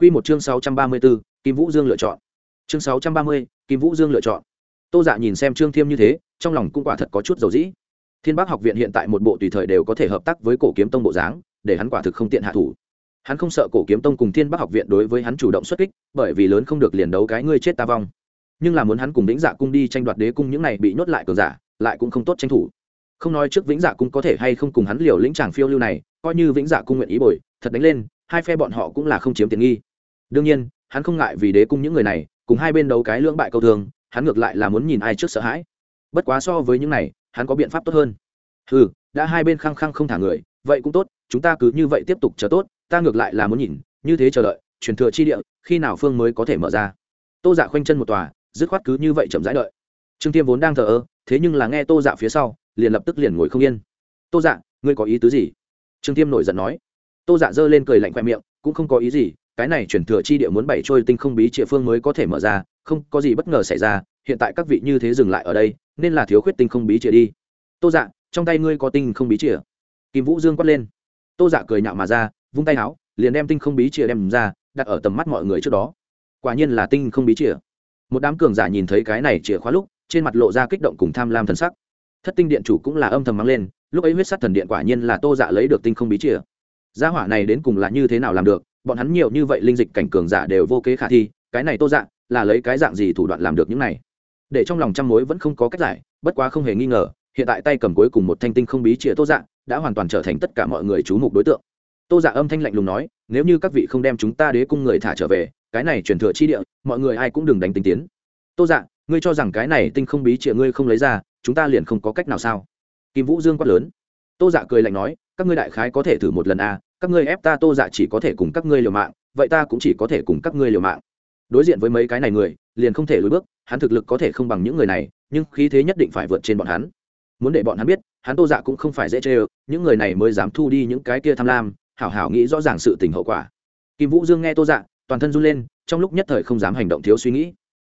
Quy một chương 634, Kim Vũ Dương lựa chọn. Chương 630, Kim Vũ Dương lựa chọn. Tô Dạ nhìn xem Trương Thiêm như thế, trong lòng cũng quả thật có chút dầu dĩ. Thiên Bắc học viện hiện tại một bộ tùy thời đều có thể hợp tác với Cổ Kiếm Tông bộ dáng, để hắn quả thực không tiện hạ thủ. Hắn không sợ Cổ Kiếm Tông cùng Thiên Bắc học viện đối với hắn chủ động xuất kích, bởi vì lớn không được liền đấu cái ngươi chết ta vong. Nhưng là muốn hắn cùng Vĩnh Dạ cung đi tranh đoạt đế cung những này bị nhốt lại cường giả, lại cũng không tốt tranh thủ. Không nói trước Vĩnh Dạ cung có thể hay không cùng hắn liều lĩnh chàng phiêu lưu này, coi như Vĩnh Dạ cung nguyện ý bồi, thật đánh lên, hai phe bọn họ cũng là không chiếm tiện nghi đương nhiên, hắn không ngại vì đế cung những người này, cùng hai bên đấu cái lưỡng bại câu thường, hắn ngược lại là muốn nhìn ai trước sợ hãi. Bất quá so với những này, hắn có biện pháp tốt hơn. Ừ đã hai bên khăng khăng không thả người, vậy cũng tốt, chúng ta cứ như vậy tiếp tục chờ tốt, ta ngược lại là muốn nhìn, như thế chờ đợi, truyền thừa chi địa, khi nào phương mới có thể mở ra. Tô dạ khoanh chân một tòa, dứt khoát cứ như vậy chậm rãi đợi. Trương tiêm vốn đang thờ ơ, thế nhưng là nghe tô dạ phía sau, liền lập tức liền ngồi không yên. Tô dạ ngươi có ý tứ gì? Trương tiêm nổi giận nói. Tô dạ giơ lên cười lạnh khoe miệng, cũng không có ý gì cái này chuyển thừa chi địa muốn bảy trôi tinh không bí địa phương mới có thể mở ra, không có gì bất ngờ xảy ra, hiện tại các vị như thế dừng lại ở đây, nên là thiếu khuyết tinh không bí địa đi. Tô dạ trong tay ngươi có tinh không bí địa kim vũ dương quát lên. Tô dạ cười nhạo mà ra, vung tay áo, liền đem tinh không bí địa đem ra, đặt ở tầm mắt mọi người trước đó. Quả nhiên là tinh không bí địa một đám cường giả nhìn thấy cái này chìa khóa lúc, trên mặt lộ ra kích động cùng tham lam thần sắc. Thất tinh điện chủ cũng là âm thầm mắng lên, lúc ấy huyết sát thần điện quả nhiên là tô dạ lấy được tinh không bí chìa. Gia hỏa này đến cùng là như thế nào làm được bọn hắn nhiều như vậy linh dịch cảnh cường giả đều vô kế khả thi, cái này tô dạng là lấy cái dạng gì thủ đoạn làm được những này? Để trong lòng trăm mối vẫn không có cách giải, bất quá không hề nghi ngờ, hiện tại tay cầm cuối cùng một thanh tinh không bí chĩa tô dạng đã hoàn toàn trở thành tất cả mọi người chú mục đối tượng. Tô dạ âm thanh lạnh lùng nói, nếu như các vị không đem chúng ta đế cung người thả trở về, cái này truyền thừa chi địa, mọi người ai cũng đừng đánh tinh tiến. Tô dạ ngươi cho rằng cái này tinh không bí chĩa ngươi không lấy ra, chúng ta liền không có cách nào sao? Kim vũ dương quát lớn. Tô dạ cười lạnh nói, các ngươi đại khái có thể thử một lần a các ngươi ép ta tô dạ chỉ có thể cùng các ngươi liều mạng, vậy ta cũng chỉ có thể cùng các ngươi liều mạng. Đối diện với mấy cái này người, liền không thể lùi bước, hắn thực lực có thể không bằng những người này, nhưng khí thế nhất định phải vượt trên bọn hắn. Muốn để bọn hắn biết, hắn tô dạ cũng không phải dễ chê ơ những người này mới dám thu đi những cái kia tham lam, hảo hảo nghĩ rõ ràng sự tình hậu quả. Kim vũ dương nghe tô dạ toàn thân run lên, trong lúc nhất thời không dám hành động thiếu suy nghĩ.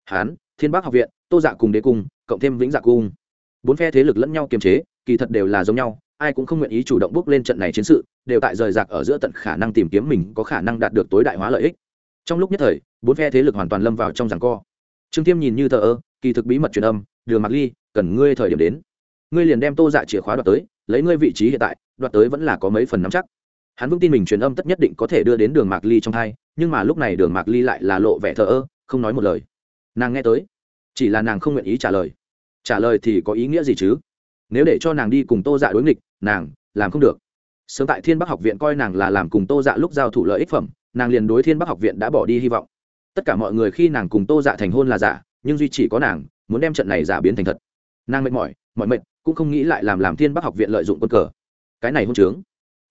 Hán, thiên bắc học viện, tô dạ cùng đế cung, cộng thêm vĩnh dạ cung. Bốn phe thế lực lẫn nhau kiềm chế, kỳ thật đều là giống nhau ai cũng không nguyện ý chủ động bước lên trận này chiến sự, đều tại rời rạc ở giữa tận khả năng tìm kiếm mình có khả năng đạt được tối đại hóa lợi ích. Trong lúc nhất thời, bốn phe thế lực hoàn toàn lâm vào trong giằng co. Trương tiêm nhìn như thờ ơ, kỳ thực bí mật truyền âm, đường mặc ly, cần ngươi thời điểm đến. Ngươi liền đem tô dạ chìa khóa đoạt tới, lấy ngươi vị trí hiện tại, đoạt tới vẫn là có mấy phần nắm chắc. Hắn vững tin mình truyền âm tất nhất định có thể đưa đến đường mạc ly trong hai, nhưng mà lúc này đường mạc ly lại là lộ vẻ thờ ơ, không nói một lời. Nàng nghe tới, chỉ là nàng không nguyện ý trả lời. Trả lời thì có ý nghĩa gì chứ? Nếu để cho nàng đi cùng tô dạ đối nghịch nàng, làm không được. Sớm tại thiên bắc học viện coi nàng là làm cùng tô dạ lúc giao thủ lợi ích phẩm, nàng liền đối thiên bắc học viện đã bỏ đi hy vọng. Tất cả mọi người khi nàng cùng tô dạ thành hôn là giả, nhưng duy chỉ có nàng muốn đem trận này giả biến thành thật. Nàng mệt mỏi, mọi mệt, cũng không nghĩ lại làm làm thiên bắc học viện lợi dụng quân cờ. Cái này hôn trướng.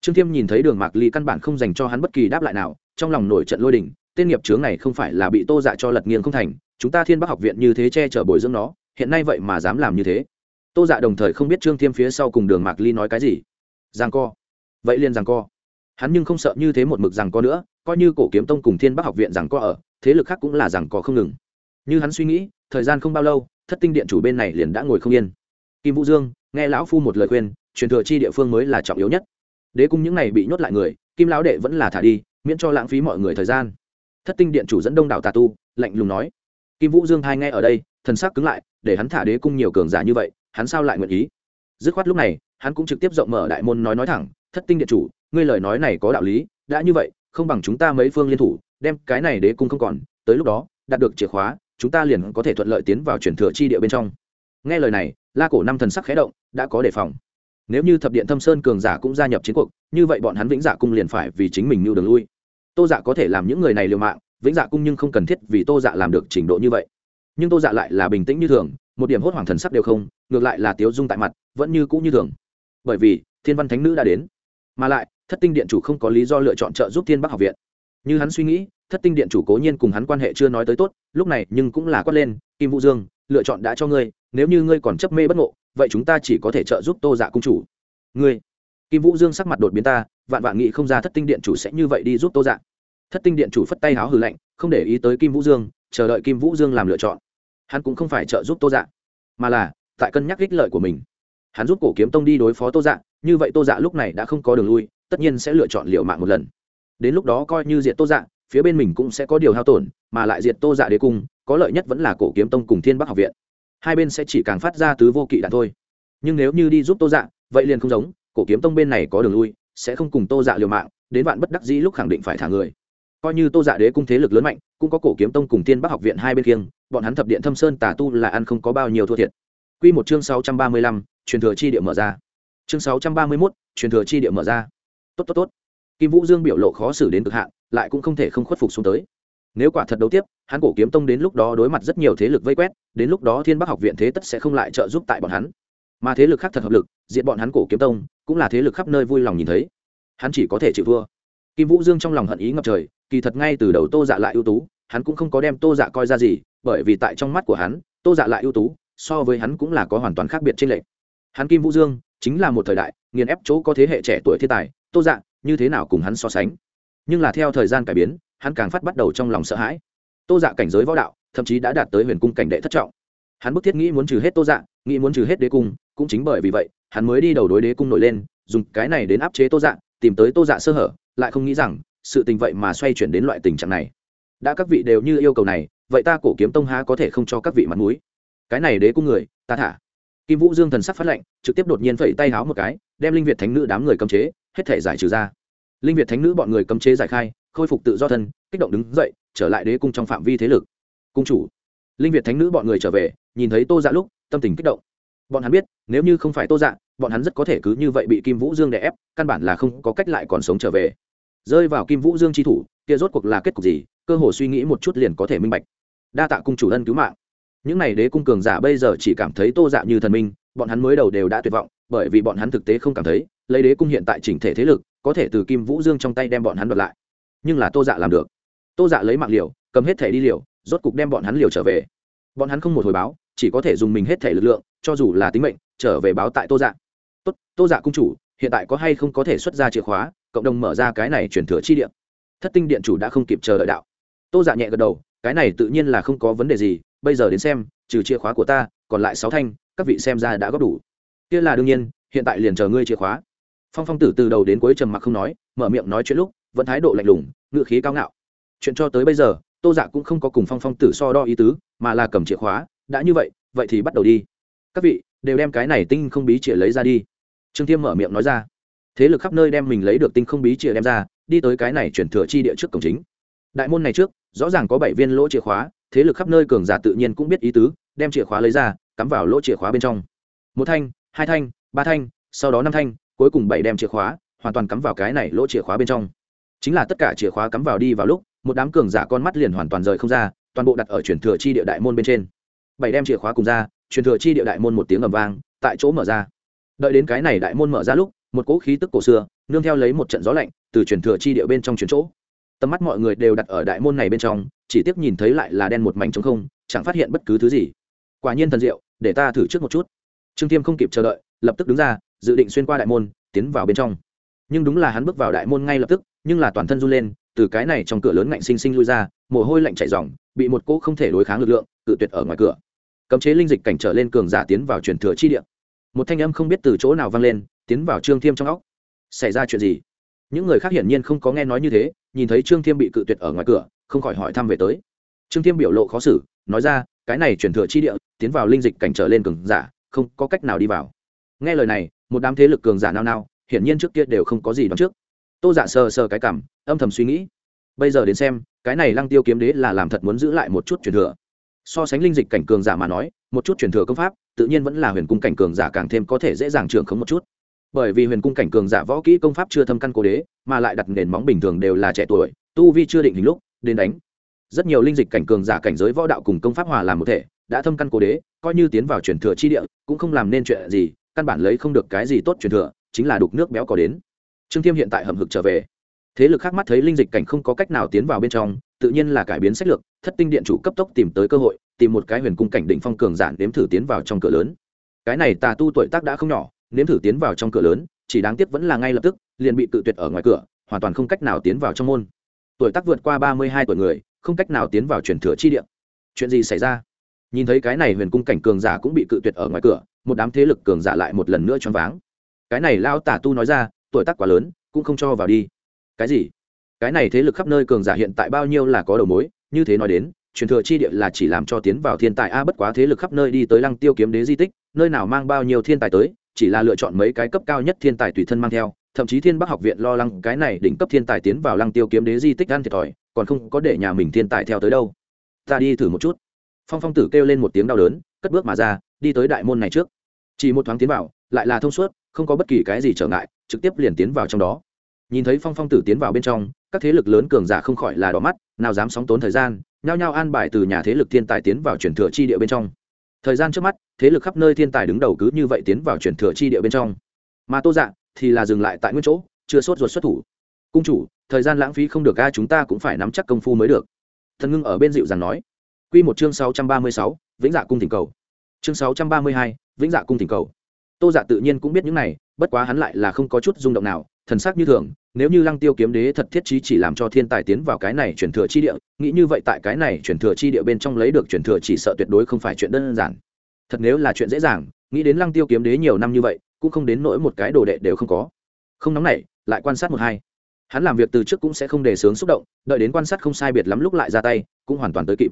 Trương thiêm nhìn thấy đường mạc ly căn bản không dành cho hắn bất kỳ đáp lại nào, trong lòng nổi trận lôi đình, tên nghiệp trướng này không phải là bị tô dạ cho lật nghiêng không thành, chúng ta thiên bắc học viện như thế che chở bồi dưỡng nó, hiện nay vậy mà dám làm như thế tô dạ đồng thời không biết trương thiêm phía sau cùng đường mạc ly nói cái gì. Giang co. Vậy liền giang co. Hắn nhưng không sợ như thế một mực rằng co nữa, coi như cổ kiếm tông cùng thiên bắc học viện rằng co ở, thế lực khác cũng là rằng co không ngừng. Như hắn suy nghĩ, thời gian không bao lâu, thất tinh điện chủ bên này liền đã ngồi không yên. Kim vũ dương, nghe lão phu một lời khuyên, truyền thừa chi địa phương mới là trọng yếu nhất. Đế cung những này bị nhốt lại người, kim lão đệ vẫn là thả đi, miễn cho lãng phí mọi người thời gian. Thất tinh điện chủ dẫn đông đảo tà tu, lạnh lùng nói kim vũ dương hai nghe ở đây, thần sắc cứng lại, để hắn thả đế cung nhiều cường giả như vậy, hắn sao lại nguyện ý? Dứt khoát lúc này, hắn cũng trực tiếp rộng mở đại môn nói nói thẳng, thất tinh điện chủ, ngươi lời nói này có đạo lý, đã như vậy, không bằng chúng ta mấy phương liên thủ, đem cái này đế cung không còn, tới lúc đó, đạt được chìa khóa, chúng ta liền có thể thuận lợi tiến vào chuyển thừa chi địa bên trong. Nghe lời này, la cổ năm thần sắc khé động, đã có đề phòng. Nếu như thập điện thâm sơn cường giả cũng gia nhập chiến cuộc, như vậy bọn hắn vĩnh dạ cung liền phải vì chính mình mưu đường lui. Tô giả có thể làm những người này liều mạng vĩnh dạ cung nhưng không cần thiết vì tô dạ làm được trình độ như vậy. Nhưng tô dạ lại là bình tĩnh như thường, một điểm hốt hoảng thần sắc đều không, ngược lại là tiếu dung tại mặt, vẫn như cũ như thường. Bởi vì, thiên văn thánh nữ đã đến. Mà lại, thất tinh điện chủ không có lý do lựa chọn trợ giúp thiên bắc học viện. Như hắn suy nghĩ, thất tinh điện chủ cố nhiên cùng hắn quan hệ chưa nói tới tốt, lúc này nhưng cũng là quát lên, kim vũ dương, lựa chọn đã cho ngươi, nếu như ngươi còn chấp mê bất ngộ, vậy chúng ta chỉ có thể trợ giúp tô dạ cung chủ. Ngươi? Kim vũ dương sắc mặt đột biến ta, vạn vạn nghị không ra thất tinh điện chủ sẽ như vậy đi giúp tô dạ thất tinh điện chủ phất tay háo hừ lạnh, không để ý tới kim vũ dương, chờ đợi kim vũ dương làm lựa chọn. Hắn cũng không phải trợ giúp tô dạ mà là tại cân nhắc ích lợi của mình. Hắn giúp cổ kiếm tông đi đối phó tô dạ như vậy tô dạ lúc này đã không có đường lui, tất nhiên sẽ lựa chọn liệu mạng một lần. Đến lúc đó coi như diện tô dạ phía bên mình cũng sẽ có điều hao tổn, mà lại diệt tô dạ đế cung, có lợi nhất vẫn là cổ kiếm tông cùng thiên bắc học viện. Hai bên sẽ chỉ càng phát ra tứ vô kỵ đạn thôi. Nhưng nếu như đi giúp tô dạ vậy liền không giống, cổ kiếm tông bên này có đường lui, sẽ không cùng tô dạ liều mạng, đến vạn bất đắc dĩ lúc khẳng định phải thả người coi như tô dạ đế cung thế lực lớn mạnh, cũng có cổ kiếm tông cùng thiên bắc học viện hai bên kiêng, bọn hắn thập điện thâm sơn tà tu là ăn không có bao nhiêu thua thiệt. Q một chương sáu trăm ba mươi lăm, truyền thừa chi địa mở ra. Chương sáu trăm ba mươi mốt, truyền thừa chi địa mở ra. Tốt tốt tốt. Kim vũ dương biểu lộ khó xử đến cực hạn, lại cũng không thể không khuất phục xuống tới. Nếu quả thật đấu tiếp, hắn cổ kiếm tông đến lúc đó đối mặt rất nhiều thế lực vây quét, đến lúc đó thiên bắc học viện thế tất sẽ không lại trợ giúp tại bọn hắn. Mà thế lực khác thật hợp lực diện bọn hắn cổ kiếm tông, cũng là thế lực khắp nơi vui lòng nhìn thấy. Hắn chỉ có thể chịu thua. Kim vũ dương trong lòng hận ý ngập trời kỳ thật ngay từ đầu tô dạ lại ưu tú, hắn cũng không có đem tô dạ coi ra gì, bởi vì tại trong mắt của hắn, tô dạ lại ưu tú, so với hắn cũng là có hoàn toàn khác biệt trên lệ hắn kim vũ dương chính là một thời đại, nghiền ép chỗ có thế hệ trẻ tuổi thiên tài, tô dạ như thế nào cùng hắn so sánh? Nhưng là theo thời gian cải biến, hắn càng phát bắt đầu trong lòng sợ hãi. Tô dạ cảnh giới võ đạo, thậm chí đã đạt tới huyền cung cảnh đệ thất trọng. Hắn bức thiết nghĩ muốn trừ hết tô dạ nghĩ muốn trừ hết đế cung, cũng chính bởi vì vậy, hắn mới đi đầu đối đế cung nổi lên, dùng cái này đến áp chế tô dạ tìm tới tô dạ sơ hở, lại không nghĩ rằng sự tình vậy mà xoay chuyển đến loại tình trạng này. Đã các vị đều như yêu cầu này, vậy ta cổ kiếm tông há có thể không cho các vị mặt mũi? Cái này đế cung người, ta thả. Kim vũ dương thần sắc phát lệnh trực tiếp đột nhiên phẩy tay háo một cái, đem linh việt thánh nữ đám người cấm chế, hết thể giải trừ ra. Linh việt thánh nữ bọn người cấm chế giải khai, khôi phục tự do thân, kích động đứng dậy, trở lại đế cung trong phạm vi thế lực. Cung chủ. Linh việt thánh nữ bọn người trở về, nhìn thấy tô dạ lúc, tâm tình kích động. Bọn hắn biết, nếu như không phải tô dạ bọn hắn rất có thể cứ như vậy bị kim vũ dương đè ép, căn bản là không có cách lại còn sống trở về rơi vào kim vũ dương tri thủ, kia rốt cuộc là kết cục gì? Cơ hồ suy nghĩ một chút liền có thể minh bạch. Đa tạ cung chủ ân cứu mạng. Những n à y đế cung cường giả bây giờ chỉ cảm thấy tô dạ như thần minh, bọn hắn mới đầu đều đã tuyệt vọng, bởi vì bọn hắn thực tế không cảm thấy, lấy đế cung hiện tại chỉnh thể thế lực, có thể từ kim vũ dương trong tay đem bọn hắn đoạt lại. Nhưng là tô dạ làm được. Tô dạ lấy mạng liều, cầm hết thẻ đi liều, rốt cục đem bọn hắn liều trở về. Bọn hắn không một hồi báo, chỉ có thể dùng mình hết thẻ lực lượng, cho dù là tính mệnh, trở về báo tại tô dạ. Tốt, tô dạ cung chủ, hiện tại có hay không có thể xuất ra chìa khóa? Cộng đồng mở ra cái này chuyển thừa chi điện. Thất tinh điện chủ đã không kịp chờ đợi đạo. Tô dạ nhẹ gật đầu, cái này tự nhiên là không có vấn đề gì, bây giờ đến xem, trừ chìa khóa của ta, còn lại sáu thanh, các vị xem ra đã góp đủ. Kia là đương nhiên, hiện tại liền chờ ngươi chìa khóa. Phong phong tử từ đầu đến cuối trầm mặc không nói, mở miệng nói chuyện lúc, vẫn thái độ lạnh lùng, ngựa khí cao ngạo. Chuyện cho tới bây giờ, tô dạ cũng không có cùng phong phong tử so đo ý tứ, mà là cầm chìa khóa, đã như vậy vậy thì bắt đầu đi. Các vị đều đem cái này tinh không bí chìa lấy ra đi. Trương thiêm mở miệng nói ra thế lực khắp nơi đem mình lấy được tinh không bí chìa đem ra, đi tới cái này chuyển thừa chi địa trước cổng chính. Đại môn này trước, rõ ràng có bảy viên lỗ chìa khóa, thế lực khắp nơi cường giả tự nhiên cũng biết ý tứ, đem chìa khóa lấy ra, cắm vào lỗ chìa khóa bên trong. Một thanh, hai thanh, ba thanh, sau đó năm thanh, cuối cùng bảy đem chìa khóa, hoàn toàn cắm vào cái này lỗ chìa khóa bên trong. Chính là tất cả chìa khóa cắm vào đi vào lúc, một đám cường giả con mắt liền hoàn toàn rời không ra, toàn bộ đặt ở chuyển thừa chi địa đại môn bên trên. Bảy đem chìa khóa cùng ra, chuyển thừa chi địa đại môn một tiếng ầm vang, tại chỗ mở ra. Đợi đến cái này đại môn mở ra lúc một cỗ khí tức cổ xưa, nương theo lấy một trận gió lạnh từ truyền thừa chi địa bên trong chuyển chỗ. Tầm mắt mọi người đều đặt ở đại môn này bên trong, chỉ tiếc nhìn thấy lại là đen một mảnh trống không, chẳng phát hiện bất cứ thứ gì. Quả nhiên thần diệu, để ta thử trước một chút. Trương Tiêm không kịp chờ đợi, lập tức đứng ra, dự định xuyên qua đại môn, tiến vào bên trong. Nhưng đúng là hắn bước vào đại môn ngay lập tức, nhưng là toàn thân run lên, từ cái này trong cửa lớn ngạnh sinh sinh lui ra, mồ hôi lạnh chạy dòng bị một cỗ không thể đối kháng lực lượng tự tuyệt ở ngoài cửa. Cấm chế linh dịch cảnh trở lên cường giả tiến vào truyền thừa chi địa. Một thanh âm không biết từ chỗ nào vang lên tiến vào trương thiêm trong óc. Xảy ra chuyện gì? Những người khác hiển nhiên không có nghe nói như thế, nhìn thấy trương thiêm bị cự tuyệt ở ngoài cửa, không khỏi hỏi thăm về tới. Trương thiêm biểu lộ khó xử, nói ra, cái này truyền thừa chi địa, tiến vào linh dịch cảnh trở lên cường giả, không có cách nào đi vào. Nghe lời này, một đám thế lực cường giả nao nao, hiển nhiên trước kia đều không có gì đoán trước. Tô giả sờ sờ cái cảm, âm thầm suy nghĩ. Bây giờ đến xem, cái này lăng tiêu kiếm đế là làm thật muốn giữ lại một chút truyền thừa. So sánh linh dịch cảnh cường giả mà nói, một chút truyền thừa công pháp, tự nhiên vẫn là huyền cung cảnh cường giả càng thêm có thể dễ dàng trưởng khống một chút bởi vì huyền cung cảnh cường giả võ kỹ công pháp chưa thâm căn cố đế, mà lại đặt nền móng bình thường đều là trẻ tuổi, tu vi chưa định hình lúc, đến đánh. Rất nhiều linh dịch cảnh cường giả cảnh giới võ đạo cùng công pháp hòa làm một thể, đã thâm căn cố đế, coi như tiến vào truyền thừa chi địa, cũng không làm nên chuyện gì, căn bản lấy không được cái gì tốt truyền thừa, chính là đục nước béo có đến. Trương thiêm hiện tại hầm hực trở về. Thế lực khác mắt thấy linh dịch cảnh không có cách nào tiến vào bên trong, tự nhiên là cải biến sách lược, thất tinh điện chủ cấp tốc tìm tới cơ hội, tìm một cái huyền cung cảnh đỉnh phong cường giản đếm thử tiến vào trong cửa lớn. Cái này tà tu tuổi tác đã không nhỏ nếm thử tiến vào trong cửa lớn, chỉ đáng tiếc vẫn là ngay lập tức, liền bị tự tuyệt ở ngoài cửa, hoàn toàn không cách nào tiến vào trong môn. Tuổi tác vượt qua ba mươi hai tuổi người, không cách nào tiến vào truyền thừa chi địa. Chuyện gì xảy ra? Nhìn thấy cái này huyền cung cảnh cường giả cũng bị cự tuyệt ở ngoài cửa, một đám thế lực cường giả lại một lần nữa choáng váng. Cái này lao tả tu nói ra, tuổi tác quá lớn, cũng không cho vào đi. Cái gì? Cái này thế lực khắp nơi cường giả hiện tại bao nhiêu là có đầu mối, như thế nói đến, truyền thừa chi địa là chỉ làm cho tiến vào thiên tài, a, bất quá thế lực khắp nơi đi tới lăng tiêu kiếm đế di tích, nơi nào mang bao nhiêu thiên tài tới chỉ là lựa chọn mấy cái cấp cao nhất thiên tài tùy thân mang theo, thậm chí thiên bắc học viện lo lắng cái này đỉnh cấp thiên tài tiến vào lăng tiêu kiếm đế di tích ăn thiệt thòi, còn không có để nhà mình thiên tài theo tới đâu. Ta đi thử một chút. Phong phong tử kêu lên một tiếng đau đớn, cất bước mà ra, đi tới đại môn này trước. Chỉ một thoáng tiến vào, lại là thông suốt, không có bất kỳ cái gì trở ngại, trực tiếp liền tiến vào trong đó. Nhìn thấy phong phong tử tiến vào bên trong, các thế lực lớn cường giả không khỏi là đỏ mắt, nào dám sóng tốn thời gian, nhao nhao an bài từ nhà thế lực thiên tài tiến vào truyền thừa chi địa bên trong thời gian trước mắt, thế lực khắp nơi thiên tài đứng đầu cứ như vậy tiến vào chuyển thừa chi địa bên trong. Mà tô dạ thì là dừng lại tại nguyên chỗ, chưa sốt ruột xuất thủ. Cung chủ, thời gian lãng phí không được ga chúng ta cũng phải nắm chắc công phu mới được. Thần ngưng ở bên dịu rằng nói. Q một chương sáu trăm ba mươi sáu, vĩnh dạ cung thỉnh cầu. Chương sáu trăm ba mươi hai, vĩnh dạ cung thỉnh cầu. Tô dạ tự nhiên cũng biết những này, bất quá hắn lại là không có chút rung động nào thần sắc như thường, nếu như lăng tiêu kiếm đế thật thiết trí chỉ làm cho thiên tài tiến vào cái này chuyển thừa chi địa, nghĩ như vậy tại cái này chuyển thừa chi địa bên trong lấy được chuyển thừa chỉ sợ tuyệt đối không phải chuyện đơn giản. Thật nếu là chuyện dễ dàng, nghĩ đến lăng tiêu kiếm đế nhiều năm như vậy, cũng không đến nỗi một cái đồ đệ đều không có. Không nóng này lại quan sát một hai. Hắn làm việc từ trước cũng sẽ không đề sướng xúc động, đợi đến quan sát không sai biệt lắm lúc lại ra tay, cũng hoàn toàn tới kịp.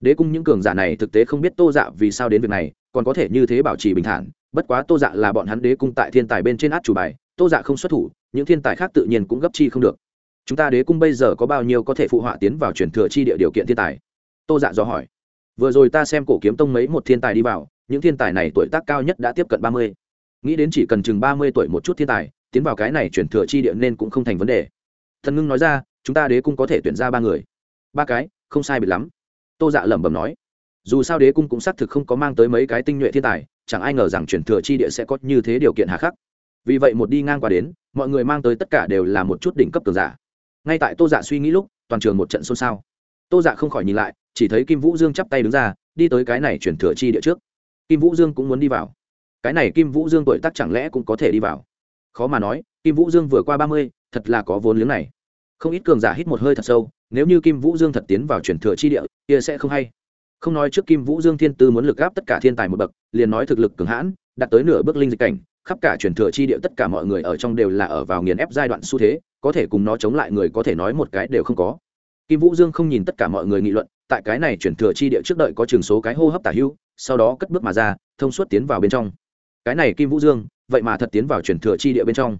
Đế cung những cường giả này thực tế không biết tô dạ vì sao đến việc này, còn có thể như thế bảo trì bình thản, bất quá tô dạ là bọn hắn đế cung tại thiên tài bên trên át chủ bài tô dạ không xuất thủ, những thiên tài khác tự nhiên cũng gấp chi không được. Chúng ta đế cung bây giờ có bao nhiêu có thể phụ họa tiến vào chuyển thừa chi địa điều kiện thiên tài? Tô dạ dò hỏi. Vừa rồi ta xem cổ kiếm tông mấy một thiên tài đi vào, những thiên tài này tuổi tác cao nhất đã tiếp cận ba mươi. Nghĩ đến chỉ cần chừng ba mươi tuổi một chút thiên tài, tiến vào cái này chuyển thừa chi địa nên cũng không thành vấn đề. Thần ngưng nói ra, chúng ta đế cung có thể tuyển ra ba người. Ba cái, không sai biệt lắm. Tô dạ lẩm bẩm nói. Dù sao đế cung cũng xác thực không có mang tới mấy cái tinh nhuệ thiên tài, chẳng ai ngờ rằng chuyển thừa chi địa sẽ có như thế điều kiện hà khắc vì vậy một đi ngang qua đến, mọi người mang tới tất cả đều là một chút đỉnh cấp cường giả. Ngay tại tô dạ suy nghĩ lúc, toàn trường một trận xôn xao. Tô dạ không khỏi nhìn lại, chỉ thấy kim vũ dương chắp tay đứng ra, đi tới cái này chuyển thừa chi địa trước. Kim vũ dương cũng muốn đi vào. Cái này kim vũ dương tuổi tác chẳng lẽ cũng có thể đi vào? Khó mà nói, kim vũ dương vừa qua ba mươi, thật là có vốn liếng này. Không ít cường giả hít một hơi thật sâu, nếu như kim vũ dương thật tiến vào chuyển thừa chi địa, kia sẽ không hay. Không nói trước kim vũ dương thiên tư muốn lực gáp tất cả thiên tài một bậc, liền nói thực lực cường hãn, đạt tới nửa bước linh dịch cảnh khắp cả truyền thừa chi địa tất cả mọi người ở trong đều là ở vào nghiền ép giai đoạn xu thế, có thể cùng nó chống lại người có thể nói một cái đều không có. Kim vũ dương không nhìn tất cả mọi người nghị luận, tại cái này chuyển thừa chi địa trước đợi có chừng số cái hô hấp tả hưu, sau đó cất bước mà ra, thông suốt tiến vào bên trong. Cái này kim vũ dương, vậy mà thật tiến vào chuyển thừa chi địa bên trong.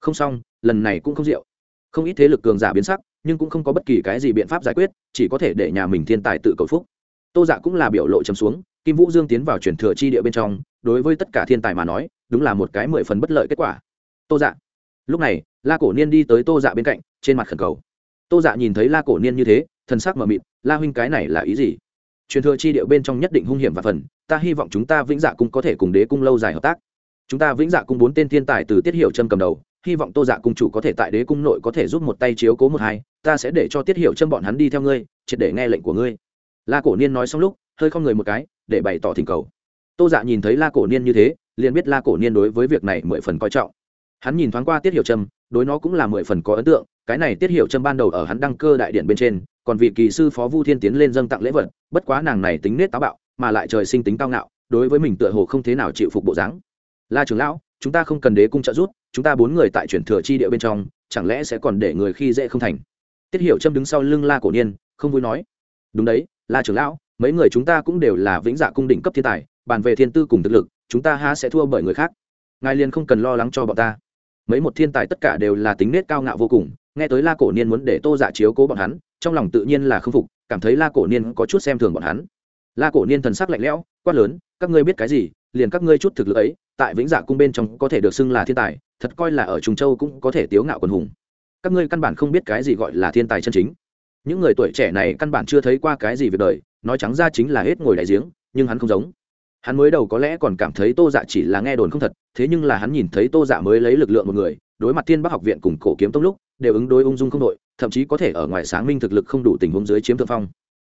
Không xong, lần này cũng không rượu. Không ít thế lực cường giả biến sắc, nhưng cũng không có bất kỳ cái gì biện pháp giải quyết, chỉ có thể để nhà mình thiên tài tự cầu phúc. Tô dạ cũng là biểu lộ chấm xuống, kim vũ dương tiến vào chuyển thừa chi địa bên trong, đối với tất cả thiên tài mà nói đúng là một cái mười phần bất lợi kết quả. Tô dạ. Lúc này, la cổ niên đi tới tô dạ bên cạnh, trên mặt khẩn cầu. Tô dạ nhìn thấy la cổ niên như thế, thần sắc mờ mịt, la huynh cái này là ý gì? Truyền thừa chi địa bên trong nhất định hung hiểm và phần, ta hy vọng chúng ta vĩnh dạ cung có thể cùng đế cung lâu dài hợp tác. Chúng ta vĩnh dạ cung bốn tên thiên tài từ tiết hiệu trâm cầm đầu, hy vọng tô dạ cung chủ có thể tại đế cung nội có thể giúp một tay chiếu cố một hai, ta sẽ để cho tiết hiệu trâm bọn hắn đi theo ngươi, triệt để nghe lệnh của ngươi. La cổ niên nói xong lúc, hơi không người một cái, để bày tỏ thỉnh cầu. Tô dạ nhìn thấy la cổ niên như thế liền biết la cổ niên đối với việc này mười phần coi trọng. Hắn nhìn thoáng qua tiết hiểu trâm, đối nó cũng là mười phần có ấn tượng, cái này tiết hiểu trâm ban đầu ở hắn đăng cơ đại điện bên trên, còn vị kỳ sư phó vu thiên tiến lên dâng tặng lễ vật, bất quá nàng này tính nết táo bạo, mà lại trời sinh tính cao ngạo, đối với mình tựa hồ không thế nào chịu phục bộ dáng. La trưởng lão, chúng ta không cần đế cung trợ giúp, chúng ta bốn người tại chuyển thừa chi địa bên trong, chẳng lẽ sẽ còn để người khi dễ không thành? Tiết hiểu trâm đứng sau lưng la cổ niên, không vui nói. Đúng đấy, la trưởng lão, mấy người chúng ta cũng đều là vĩnh dạ cung đỉnh cấp thiên tài, bàn về thiên tư cùng thực lực chúng ta há sẽ thua bởi người khác. Ngài liền không cần lo lắng cho bọn ta. Mấy một thiên tài tất cả đều là tính nết cao ngạo vô cùng, nghe tới la cổ niên muốn để tô dạ chiếu cố bọn hắn, trong lòng tự nhiên là k phục, cảm thấy la cổ niên có chút xem thường bọn hắn. La cổ niên thần sắc lạnh lẽo, quát lớn, các ngươi biết cái gì? Liền các ngươi chút thực lực ấy, tại vĩnh dạ cung bên trong có thể được xưng là thiên tài, thật coi là ở trùng châu cũng có thể tiếu ngạo quần hùng. Các ngươi căn bản không biết cái gì gọi là thiên tài chân chính. Những người tuổi trẻ này căn bản chưa thấy qua cái gì việc đời, nói trắng ra chính là hết ngồi đại giếng, nhưng hắn không giống hắn mới đầu có lẽ còn cảm thấy tô dạ chỉ là nghe đồn không thật, thế nhưng là hắn nhìn thấy tô dạ mới lấy lực lượng một người, đối mặt thiên bắc học viện cùng cổ kiếm tông lúc, đều ứng đối ung dung không đội, thậm chí có thể ở ngoài sáng minh thực lực không đủ tình huống dưới chiếm thượng phong.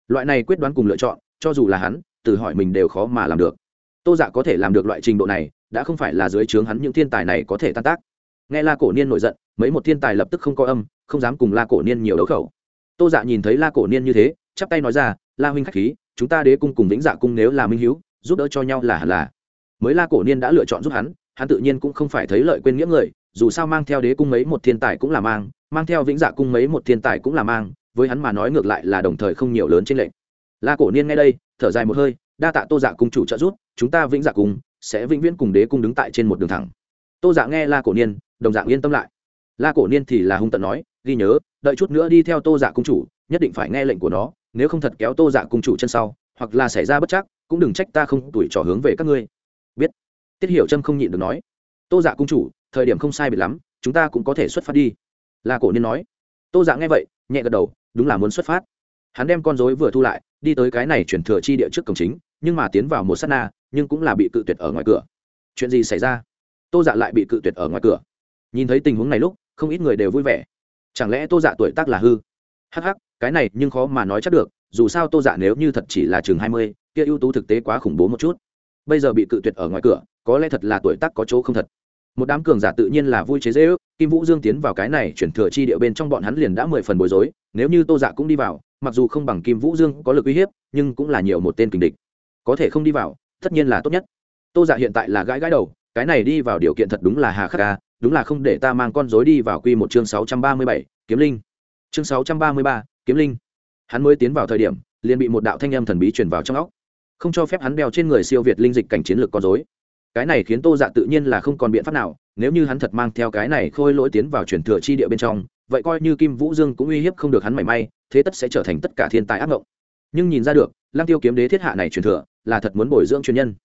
Loại này quyết đoán cùng lựa chọn, cho dù là hắn, tự hỏi mình đều khó mà làm được. Tô dạ có thể làm được loại trình độ này, đã không phải là dưới trướng hắn những thiên tài này có thể tan tác. Nghe la cổ niên nổi giận, mấy một thiên tài lập tức không có âm, không dám cùng la cổ niên nhiều đấu khẩu. Tô dạ nhìn thấy la cổ niên như thế, chắp tay nói ra, la huynh k h á c h khí, chúng ta đế cung cùng vĩnh dạ cung nếu là minh h giúp đỡ cho nhau là hẳn là. Mới la cổ niên đã lựa chọn giúp hắn hắn tự nhiên cũng không phải thấy lợi quên nghĩa người, dù sao mang theo đế cung mấy một thiên tài cũng là mang mang theo vĩnh dạ cung mấy một thiên tài cũng là mang, với hắn mà nói ngược lại là đồng thời không nhiều lớn trên lệnh la cổ niên ngay đây, thở dài một hơi, đa tạ tô dạ cung chủ trợ giúp, chúng ta vĩnh dạ cung sẽ vĩnh viễn cùng đế cung đứng tại trên một đường thẳng. Tô dạ nghe la cổ niên, đồng dạng yên tâm lại. La cổ niên thì là hung tận nói, ghi nhớ, đợi chút nữa đi theo tô dạ cung chủ, nhất định phải nghe lệnh của nó, nếu không thật kéo tô dạ cung chủ chân sau hoặc là xảy ra bất chắc, cũng đừng trách ta không tuổi trò hướng về các ngươi. Biết. Tiết hiểu trâm không nhịn được nói. Tô dạ cung chủ, thời điểm không sai biệt lắm, chúng ta cũng có thể xuất phát đi. La cổ niên nói. Tô dạ nghe vậy, nhẹ gật đầu, đúng là muốn xuất phát. Hắn đem con dối vừa thu lại, đi tới cái này chuyển thừa chi địa trước cổng chính, nhưng mà tiến vào một s á t na, nhưng cũng là bị cự tuyệt ở ngoài cửa. Chuyện gì xảy ra? Tô dạ lại bị cự tuyệt ở ngoài cửa. Nhìn thấy tình huống này lúc, không ít người đều vui vẻ. Chẳng lẽ tô dạ tuổi tác là hư? Hh ắ c ắ c cái này nhưng khó mà nói chắc được dù sao tô dạ nếu như thật chỉ là chừng hai mươi, kia ưu tú thực tế quá khủng bố một chút. Bây giờ bị cự tuyệt ở ngoài cửa, có lẽ thật là tuổi tác có chỗ không thật. Một đám cường giả tự nhiên là vui chế dễ ước kim vũ dương tiến vào cái này chuyển thừa chi địa bên trong bọn hắn liền đã mười phần bối rối, nếu như tô dạ cũng đi vào, mặc dù không bằng kim vũ dương có lực uy hiếp, nhưng cũng là nhiều một tên kình địch. Có thể không đi vào, tất nhiên là tốt nhất. Tô dạ hiện tại là gãi gãi đầu, cái này đi vào điều kiện thật đúng là hà khắc ca đúng là không để ta mang con dối đi vào quy một chương sáu trăm ba mươi bảy, kiếm linh. Chương sáu trăm ba mươi ba, kiếm linh hắn mới tiến vào thời điểm, liền bị một đạo thanh âm thần bí truyền vào trong óc. Không cho phép hắn đeo trên người siêu việt linh dịch cảnh chiến lược con dối cái này khiến tô dạ tự nhiên là không còn biện pháp nào, nếu như hắn thật mang theo cái này khôi lỗi tiến vào truyền thừa chi địa bên trong, vậy coi như kim vũ dương cũng uy hiếp không được hắn mảy may, thế tất sẽ trở thành tất cả thiên tài ác mộng nhưng nhìn ra được, lăng tiêu kiếm đế thiết hạ này truyền thừa, là thật muốn bồi dưỡng truyền nhân.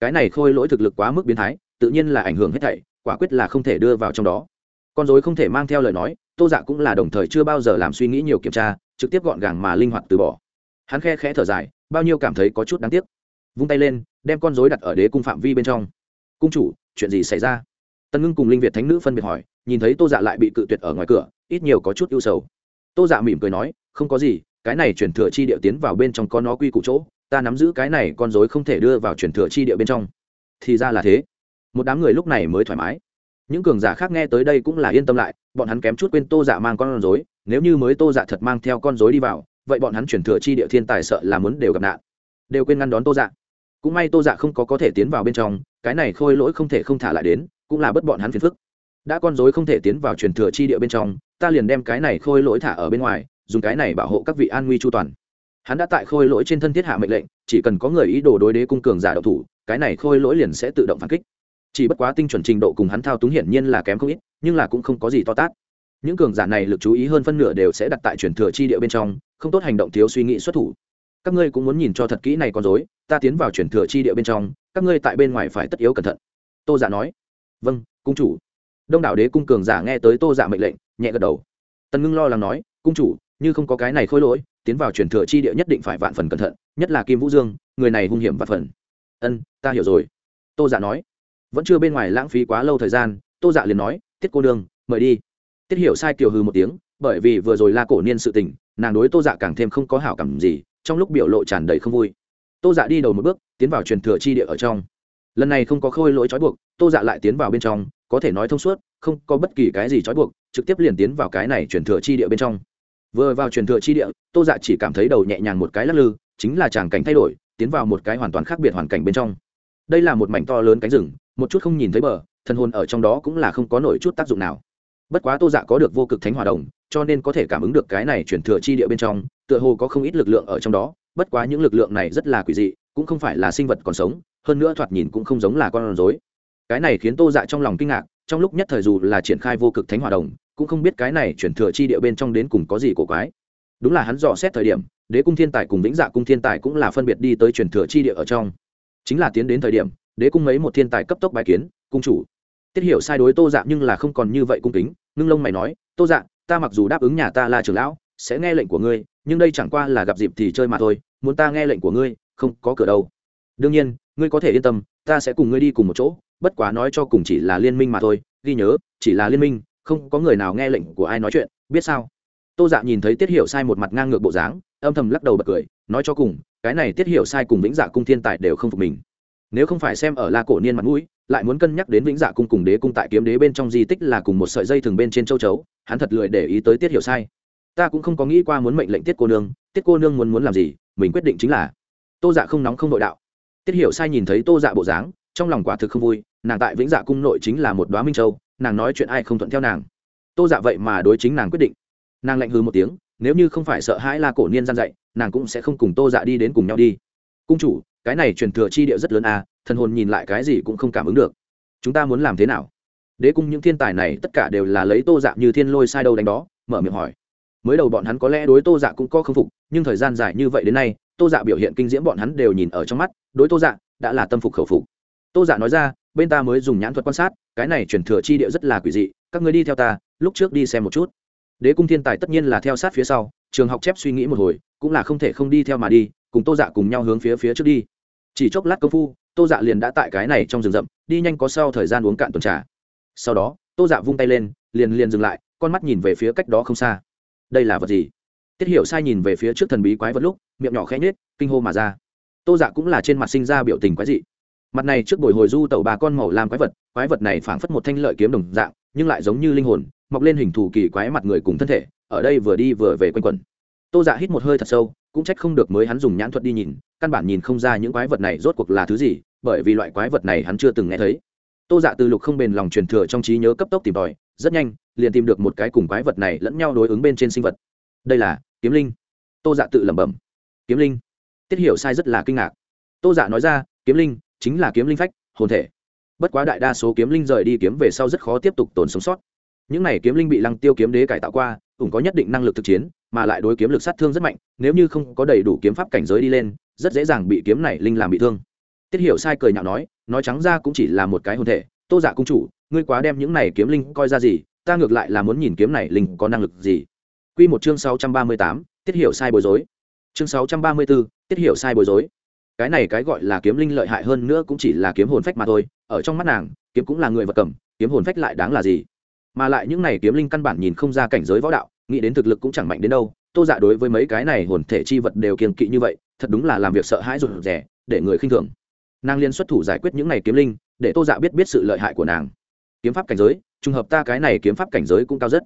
Cái này khôi lỗi thực lực quá mức biến thái, tự nhiên là ảnh hưởng hết thảy, quả quyết là không thể đưa vào trong đó. Con dối không thể mang theo lời nói tô dạ cũng là đồng thời chưa bao giờ làm suy nghĩ nhiều kiểm tra, trực tiếp gọn gàng mà linh hoạt từ bỏ. Hắn khe khẽ thở dài, bao nhiêu cảm thấy có chút đáng tiếc. Vung tay lên, đem con dối đặt ở đế cung phạm vi bên trong. Cung chủ, chuyện gì xảy ra? Tân ngưng cùng linh việt thánh nữ phân biệt hỏi, nhìn thấy tô dạ lại bị cự tuyệt ở ngoài cửa, ít nhiều có chút ưu sầu. Tô dạ mỉm cười nói, không có gì, cái này chuyển thừa chi địa tiến vào bên trong con nó quy củ chỗ, ta nắm giữ cái này con dối không thể đưa vào chuyển thừa chi địa bên trong. Thì ra là thế. Một đám người lúc này mới thoải mái những cường giả khác nghe tới đây cũng là yên tâm lại, bọn hắn kém chút quên tô giả mang con rối. nếu như mới tô giả thật mang theo con rối đi vào, vậy bọn hắn chuyển thừa chi địa thiên tài sợ là muốn đều gặp nạn. Đều quên ngăn đón tô dạ. Cũng may tô dạ không có có thể tiến vào bên trong, cái này khôi lỗi không thể không thả lại đến, cũng là bất bọn hắn phiền phức. Đã con dối không thể tiến vào truyền thừa chi địa bên trong, ta liền đem cái này khôi lỗi thả ở bên ngoài, dùng cái này bảo hộ các vị an nguy chu toàn. Hắn đã tại khôi lỗi trên thân thiết hạ mệnh lệnh, chỉ cần có người ý đồ đối đế cung cường giả độc thủ, cái này khôi lỗi liền sẽ tự động phản kích chỉ bất quá tinh chuẩn trình độ cùng hắn thao túng hiển nhiên là kém không ít, nhưng là cũng không có gì to tát. Những cường giả này lực chú ý hơn phân nửa đều sẽ đặt tại truyền thừa chi địa bên trong, không tốt hành động thiếu suy nghĩ xuất thủ. Các ngươi cũng muốn nhìn cho thật kỹ này con dối ta tiến vào truyền thừa chi địa bên trong, các ngươi tại bên ngoài phải tất yếu cẩn thận. Tô giả nói. Vâng cung chủ. Đông đảo đế cung cường giả nghe tới tô giả mệnh lệnh, nhẹ gật đầu. Tần ngưng lo lắng nói, cung chủ, như không có cái này khôi lỗi, tiến vào truyền thừa chi địa nhất định phải vạn phần cẩn thận, nhất là kim vũ dương, người này hung hiểm vạn phần. Ân, ta hiểu rồi. Tô giả nói vẫn chưa bên ngoài lãng phí quá lâu thời gian, tô dạ liền nói, tiết cô nương, mời đi. Tiết hiểu sai kiều hư một tiếng, bởi vì vừa rồi la cổ niên sự tình, nàng đối tô dạ càng thêm không có hảo cảm gì, trong lúc biểu lộ tràn đầy không vui. Tô dạ đi đầu một bước, tiến vào truyền thừa chi địa ở trong. Lần này không có khôi lỗi trói buộc, tô dạ lại tiến vào bên trong, có thể nói thông suốt, không có bất kỳ cái gì trói buộc, trực tiếp liền tiến vào cái này truyền thừa chi địa bên trong. Vừa vào truyền thừa chi địa, tô dạ chỉ cảm thấy đầu nhẹ nhàng một cái lắc lư, chính là tràng cảnh thay đổi, tiến vào một cái hoàn toàn khác biệt hoàn cảnh bên trong. Đây là một mảnh to lớn cánh rừng một chút không nhìn thấy bờ, thần hồn ở trong đó cũng là không có nổi chút tác dụng nào. Bất quá tô dạ có được vô cực thánh hòa đồng, cho nên có thể cảm ứng được cái này chuyển thừa chi địa bên trong, tựa hồ có không ít lực lượng ở trong đó, bất quá những lực lượng này rất là quỷ dị, cũng không phải là sinh vật còn sống, hơn nữa thoạt nhìn cũng không giống là con rối. Cái này khiến tô dạ trong lòng kinh ngạc, trong lúc nhất thời dù là triển khai vô cực thánh hòa đồng, cũng không biết cái này chuyển thừa chi địa bên trong đến cùng có gì cổ quái. Đúng là hắn dò xét thời điểm, đế cung thiên tài cùng vĩnh dạ cung thiên tài cũng là phân biệt đi tới chuyển thừa chi địa ở trong. Chính là tiến đến thời điểm đế cung mấy một thiên tài cấp tốc bài kiến, cung chủ. Tiết hiểu sai đối tô dạ nhưng là không còn như vậy cung kính, ngưng lông mày nói, tô dạ ta mặc dù đáp ứng nhà ta là trưởng lão, sẽ nghe lệnh của ngươi, nhưng đây chẳng qua là gặp dịp thì chơi mà thôi, muốn ta nghe lệnh của ngươi, không có cửa đâu. Đương nhiên, ngươi có thể yên tâm, ta sẽ cùng ngươi đi cùng một chỗ, bất quá nói cho cùng chỉ là liên minh mà thôi, ghi nhớ, chỉ là liên minh, không có người nào nghe lệnh của ai nói chuyện, biết sao? Tô dạ nhìn thấy tiết hiểu sai một mặt ngang ngược bộ dáng, âm thầm lắc đầu bật cười, nói cho cùng, cái này tiết hiểu sai cùng vĩnh dạ cung thiên tài đều không phục mình nếu không phải xem ở la cổ niên mặt mũi, lại muốn cân nhắc đến vĩnh dạ cung cùng đế cung tại kiếm đế bên trong di tích là cùng một sợi dây thường bên trên châu chấu, hắn thật lười để ý tới tiết hiểu sai. Ta cũng không có nghĩ qua muốn mệnh lệnh tiết cô nương, tiết cô nương muốn muốn làm gì, mình quyết định chính là tô dạ không nóng không nội đạo. Tiết hiểu sai nhìn thấy tô dạ bộ dáng, trong lòng quả thực không vui, nàng tại vĩnh dạ cung nội chính là một đoá minh châu, nàng nói chuyện ai không thuận theo nàng. Tô dạ vậy mà đối chính nàng quyết định. Nàng lạnh hư một tiếng, nếu như không phải sợ hãi la cổ niên gian dạy, nàng cũng sẽ không cùng tô dạ đi đến cùng nhau đi. Cung chủ cái này truyền thừa chi địa rất lớn à thần hồn nhìn lại cái gì cũng không cảm ứng được. Chúng ta muốn làm thế nào? Đế cung những thiên tài này tất cả đều là lấy tô dạ như thiên lôi sai đâu đánh đó, mở miệng hỏi. Mới đầu bọn hắn có lẽ đối tô dạ cũng có k phục, nhưng thời gian dài như vậy đến nay, tô dạ biểu hiện kinh diễm bọn hắn đều nhìn ở trong mắt, đối tô dạ đã là tâm phục khẩu phục. Tô dạ nói ra, bên ta mới dùng nhãn thuật quan sát, cái này chuyển thừa chi địa rất là quỷ dị, các người đi theo ta, lúc trước đi xem một chút. Đế cung thiên tài tất nhiên là theo sát phía sau, trường học chép suy nghĩ một hồi, cũng là không thể không đi theo mà đi, cùng tô dạ cùng nhau hướng phía phía trước đi chỉ chốc lát công phu, tô dạ liền đã tại cái này trong rừng rậm, đi nhanh có sau thời gian uống cạn tuần trà. Sau đó, tô dạ vung tay lên, liền liền dừng lại, con mắt nhìn về phía cách đó không xa. Đây là vật gì? Tiết hiểu sai nhìn về phía trước thần bí quái vật lúc, miệng nhỏ khẽ nhết kinh hô mà ra. Tô dạ cũng là trên mặt sinh ra biểu tình quái dị. Mặt này trước buổi hồi du tẩu bà con màu làm quái vật quái vật này phảng phất một thanh lợi kiếm đồng dạng, nhưng lại giống như linh hồn, mọc lên hình thù kỳ quái mặt người cùng thân thể, ở đây vừa đi vừa về quanh quẩn. Tô dạ hít một hơi thật sâu cũng trách không được mới hắn dùng nhãn thuật đi nhìn, căn bản nhìn không ra những quái vật này rốt cuộc là thứ gì, bởi vì loại quái vật này hắn chưa từng nghe thấy. Tô dạ từ lục không bền lòng truyền thừa trong trí nhớ cấp tốc tìm tòi, rất nhanh, liền tìm được một cái cùng quái vật này lẫn nhau đối ứng bên trên sinh vật. Đây là kiếm linh. Tô dạ tự lẩm bẩm. Kiếm linh? Tiết hiểu sai rất là kinh ngạc. Tô dạ nói ra, kiếm linh chính là kiếm linh phách, hồn thể. Bất quá đại đa số kiếm linh rời đi kiếm về sau rất khó tiếp tục tồn sống sót. Những này kiếm linh bị lăng tiêu kiếm đế cải tạo qua cũng có nhất định năng lực thực chiến mà lại đối kiếm lực sát thương rất mạnh nếu như không có đầy đủ kiếm pháp cảnh giới đi lên rất dễ dàng bị kiếm này linh làm bị thương. Tiết hiểu sai cười nhạo nói nói trắng ra cũng chỉ là một cái hồn thể. Tô giả dạ cung chủ ngươi quá đem những này kiếm linh coi ra gì ta ngược lại là muốn nhìn kiếm này linh có năng lực gì. Quy một chương sáu trăm ba mươi tám, tiết hiểu sai bối rối. Chương sáu trăm ba mươi 634, tiết hiểu sai bối rối. Cái này cái gọi là kiếm linh lợi hại hơn nữa cũng chỉ là kiếm hồn phách mà thôi ở trong mắt nàng kiếm cũng là người vật cầm kiếm hồn phách lại đáng là gì? Mà lại những này kiếm linh căn bản nhìn không ra cảnh giới võ đạo, nghĩ đến thực lực cũng chẳng mạnh đến đâu. Tô dạ đối với mấy cái này hồn thể chi vật đều kiên kỵ như vậy, thật đúng là làm việc sợ hãi rụt rẻ để người khinh thường. Nàng liên xuất thủ giải quyết những này kiếm linh, để tô dạ biết biết sự lợi hại của nàng. Kiếm pháp cảnh giới, trùng hợp ta cái này kiếm pháp cảnh giới cũng cao rất.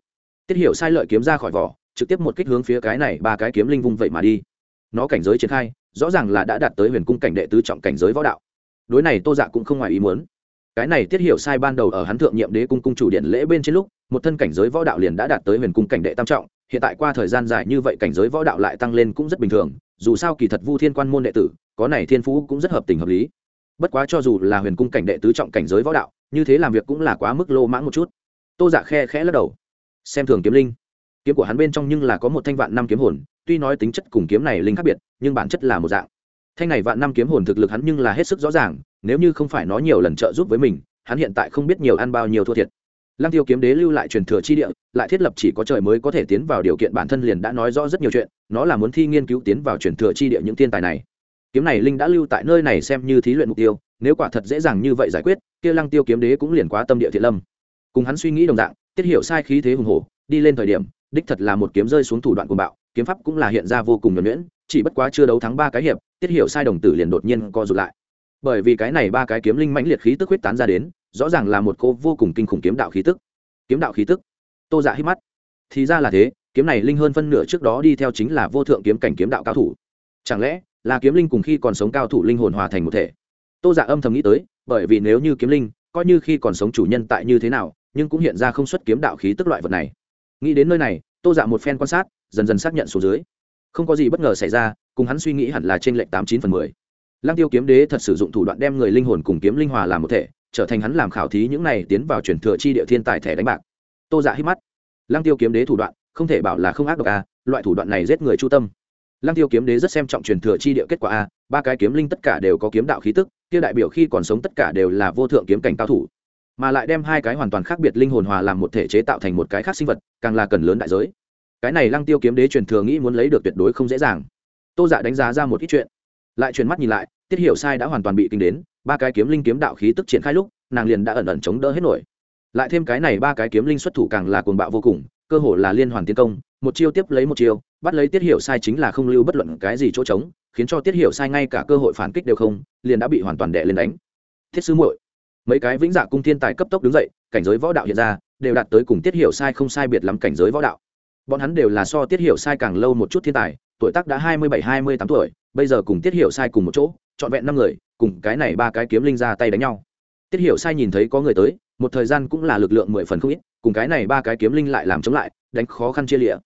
Tiết hiểu sai lợi kiếm ra khỏi vỏ, trực tiếp một kích hướng phía cái này ba cái kiếm linh vung vậy mà đi. Nó cảnh giới triển khai, rõ ràng là đã đạt tới huyền cung cảnh đệ tứ trọng cảnh giới võ đạo. Đối này tô dạ cũng không ngoài ý muốn cái này tiết hiểu sai ban đầu ở hắn thượng nhiệm đế cung cung chủ điện lễ bên trên lúc, một thân cảnh giới võ đạo liền đã đạt tới huyền cung cảnh đệ tam trọng, hiện tại qua thời gian dài như vậy cảnh giới võ đạo lại tăng lên cũng rất bình thường, dù sao kỳ thật vu thiên quan môn đệ tử, có này thiên phú cũng rất hợp tình hợp lý. Bất quá cho dù là huyền cung cảnh đệ tứ trọng cảnh giới võ đạo, như thế làm việc cũng là quá mức lô mãng một chút. Tô dạ khe khẽ lắc đầu. Xem thường kiếm linh. Kiếm của hắn bên trong nhưng là có một thanh vạn năm kiếm hồn, tuy nói tính chất cùng kiếm này linh khác biệt, nhưng bản chất là một dạng thanh này vạn năm kiếm hồn thực lực hắn nhưng là hết sức rõ ràng, nếu như không phải nói nhiều lần trợ giúp với mình, hắn hiện tại không biết nhiều ăn bao nhiêu thua thiệt. Lăng tiêu kiếm đế lưu lại truyền thừa chi địa, lại thiết lập chỉ có trời mới có thể tiến vào điều kiện bản thân liền đã nói rõ rất nhiều chuyện, nó là muốn thi nghiên cứu tiến vào truyền thừa chi địa những thiên tài này. Kiếm này linh đã lưu tại nơi này xem như thí luyện mục tiêu, nếu quả thật dễ dàng như vậy giải quyết, kia lăng tiêu kiếm đế cũng liền quá tâm địa thiện lâm. Cùng hắn suy nghĩ đồng dạng, tiết hiểu sai khí thế hùng hổ, đi lên thời điểm, đích thật là một kiếm rơi xuống thủ đoạn của bạo kiếm pháp cũng là hiện ra vô cùng nhuẩn nhuyễn, chỉ bất quá chưa đấu thắng ba cái hiệp, tiết hiểu sai đồng tử liền đột nhiên co rụt lại. Bởi vì cái này ba cái kiếm linh mãnh liệt khí tức huyết tán ra đến, rõ ràng là một cô vô cùng kinh khủng kiếm đạo khí tức. Kiếm đạo khí tức. Tô dạ hít mắt. Thì ra là thế, kiếm này linh hơn phân nửa trước đó đi theo chính là vô thượng kiếm cảnh kiếm đạo cao thủ. Chẳng lẽ là kiếm linh cùng khi còn sống cao thủ linh hồn hòa thành một thể? Tô dạ âm thầm nghĩ tới, bởi vì nếu như kiếm linh, coi như khi còn sống chủ nhân tại như thế nào, nhưng cũng hiện ra không xuất kiếm đạo khí tức loại vật này. Nghĩ đến nơi này tô dạ một phen quan sát, dần dần xác nhận số dưới. Không có gì bất ngờ xảy ra, cùng hắn suy nghĩ hẳn là trên lệnh tám chín phần mười. Lăng tiêu kiếm đế thật sử dụng thủ đoạn đem người linh hồn cùng kiếm linh hòa làm một thể, trở thành hắn làm khảo thí những này tiến vào chuyển thừa chi địa thiên tài thẻ đánh bạc. Tô dạ hít mắt. Lăng tiêu kiếm đế thủ đoạn, không thể bảo là không ác độc a loại thủ đoạn này giết người chu tâm. Lăng tiêu kiếm đế rất xem trọng truyền thừa chi địa kết quả a ba cái kiếm linh tất cả đều có kiếm đạo khí tức, kia đại biểu khi còn sống tất cả đều là vô thượng kiếm cảnh cao thủ mà lại đem hai cái hoàn toàn khác biệt linh hồn hòa làm một thể chế tạo thành một cái khác sinh vật, càng là cần lớn đại giới. Cái này lăng tiêu kiếm đế truyền thừa nghĩ muốn lấy được tuyệt đối không dễ dàng. Tô dạ đánh giá ra một ít chuyện, lại chuyển mắt nhìn lại, tiết hiểu sai đã hoàn toàn bị kinh đến, ba cái kiếm linh kiếm đạo khí tức triển khai lúc, nàng liền đã ẩn ẩn chống đỡ hết nổi. Lại thêm cái này ba cái kiếm linh xuất thủ càng là cuồng bạo vô cùng, cơ hồ là liên hoàn tiến công, một chiêu tiếp lấy một chiêu, bắt lấy tiết hiểu sai chính là không lưu bất luận cái gì chỗ trống, khiến cho tiết hiểu sai ngay cả cơ hội phản kích đều không, liền đã bị hoàn toàn đệ lên đánh. Thiết sư muội mấy cái vĩnh dạ cung thiên tài cấp tốc đứng dậy, cảnh giới võ đạo hiện ra, đều đạt tới cùng tiết hiểu sai không sai biệt lắm cảnh giới võ đạo. Bọn hắn đều là so tiết hiểu sai càng lâu một chút thiên tài, tuổi tác đã hai mươi bảy, hai mươi tám tuổi, bây giờ cùng tiết hiểu sai cùng một chỗ, trọn vẹn năm người, cùng cái này ba cái kiếm linh ra tay đánh nhau. Tiết hiểu sai nhìn thấy có người tới, một thời gian cũng là lực lượng mười phần không ít, cùng cái này ba cái kiếm linh lại làm chống lại, đánh khó khăn chia lịa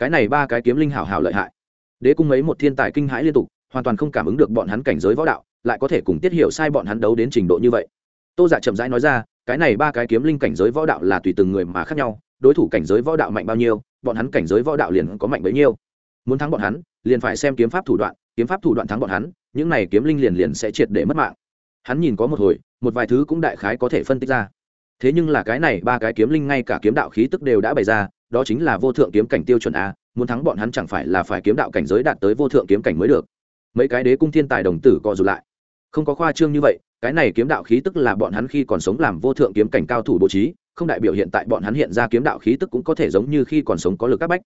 cái này ba cái kiếm linh hảo hảo lợi hại. Đế cung mấy một thiên tài kinh hãi liên tục, hoàn toàn không cảm ứng được bọn hắn cảnh giới võ đạo, lại có thể cùng tiết hiểu sai bọn hắn đấu đến trình độ như vậy tô giả dạ chậm rãi nói ra, cái này ba cái kiếm linh cảnh giới võ đạo là tùy từng người mà khác nhau, đối thủ cảnh giới võ đạo mạnh bao nhiêu, bọn hắn cảnh giới võ đạo liền có mạnh bấy nhiêu. Muốn thắng bọn hắn, liền phải xem kiếm pháp thủ đoạn, kiếm pháp thủ đoạn thắng bọn hắn, những này kiếm linh liền liền sẽ triệt để mất mạng. Hắn nhìn có một hồi, một vài thứ cũng đại khái có thể phân tích ra. Thế nhưng là cái này ba cái kiếm linh ngay cả kiếm đạo khí tức đều đã bày ra, đó chính là vô thượng kiếm cảnh tiêu chuẩn a, muốn thắng bọn hắn chẳng phải là phải kiếm đạo cảnh giới đạt tới vô thượng kiếm cảnh mới được. Mấy cái đế cung thiên tài đồng tử co rụt lại. Không có khoa trương như vậy cái này kiếm đạo khí tức là bọn hắn khi còn sống làm vô thượng kiếm cảnh cao thủ bố trí, không đại biểu hiện tại bọn hắn hiện ra kiếm đạo khí tức cũng có thể giống như khi còn sống có lực các bách.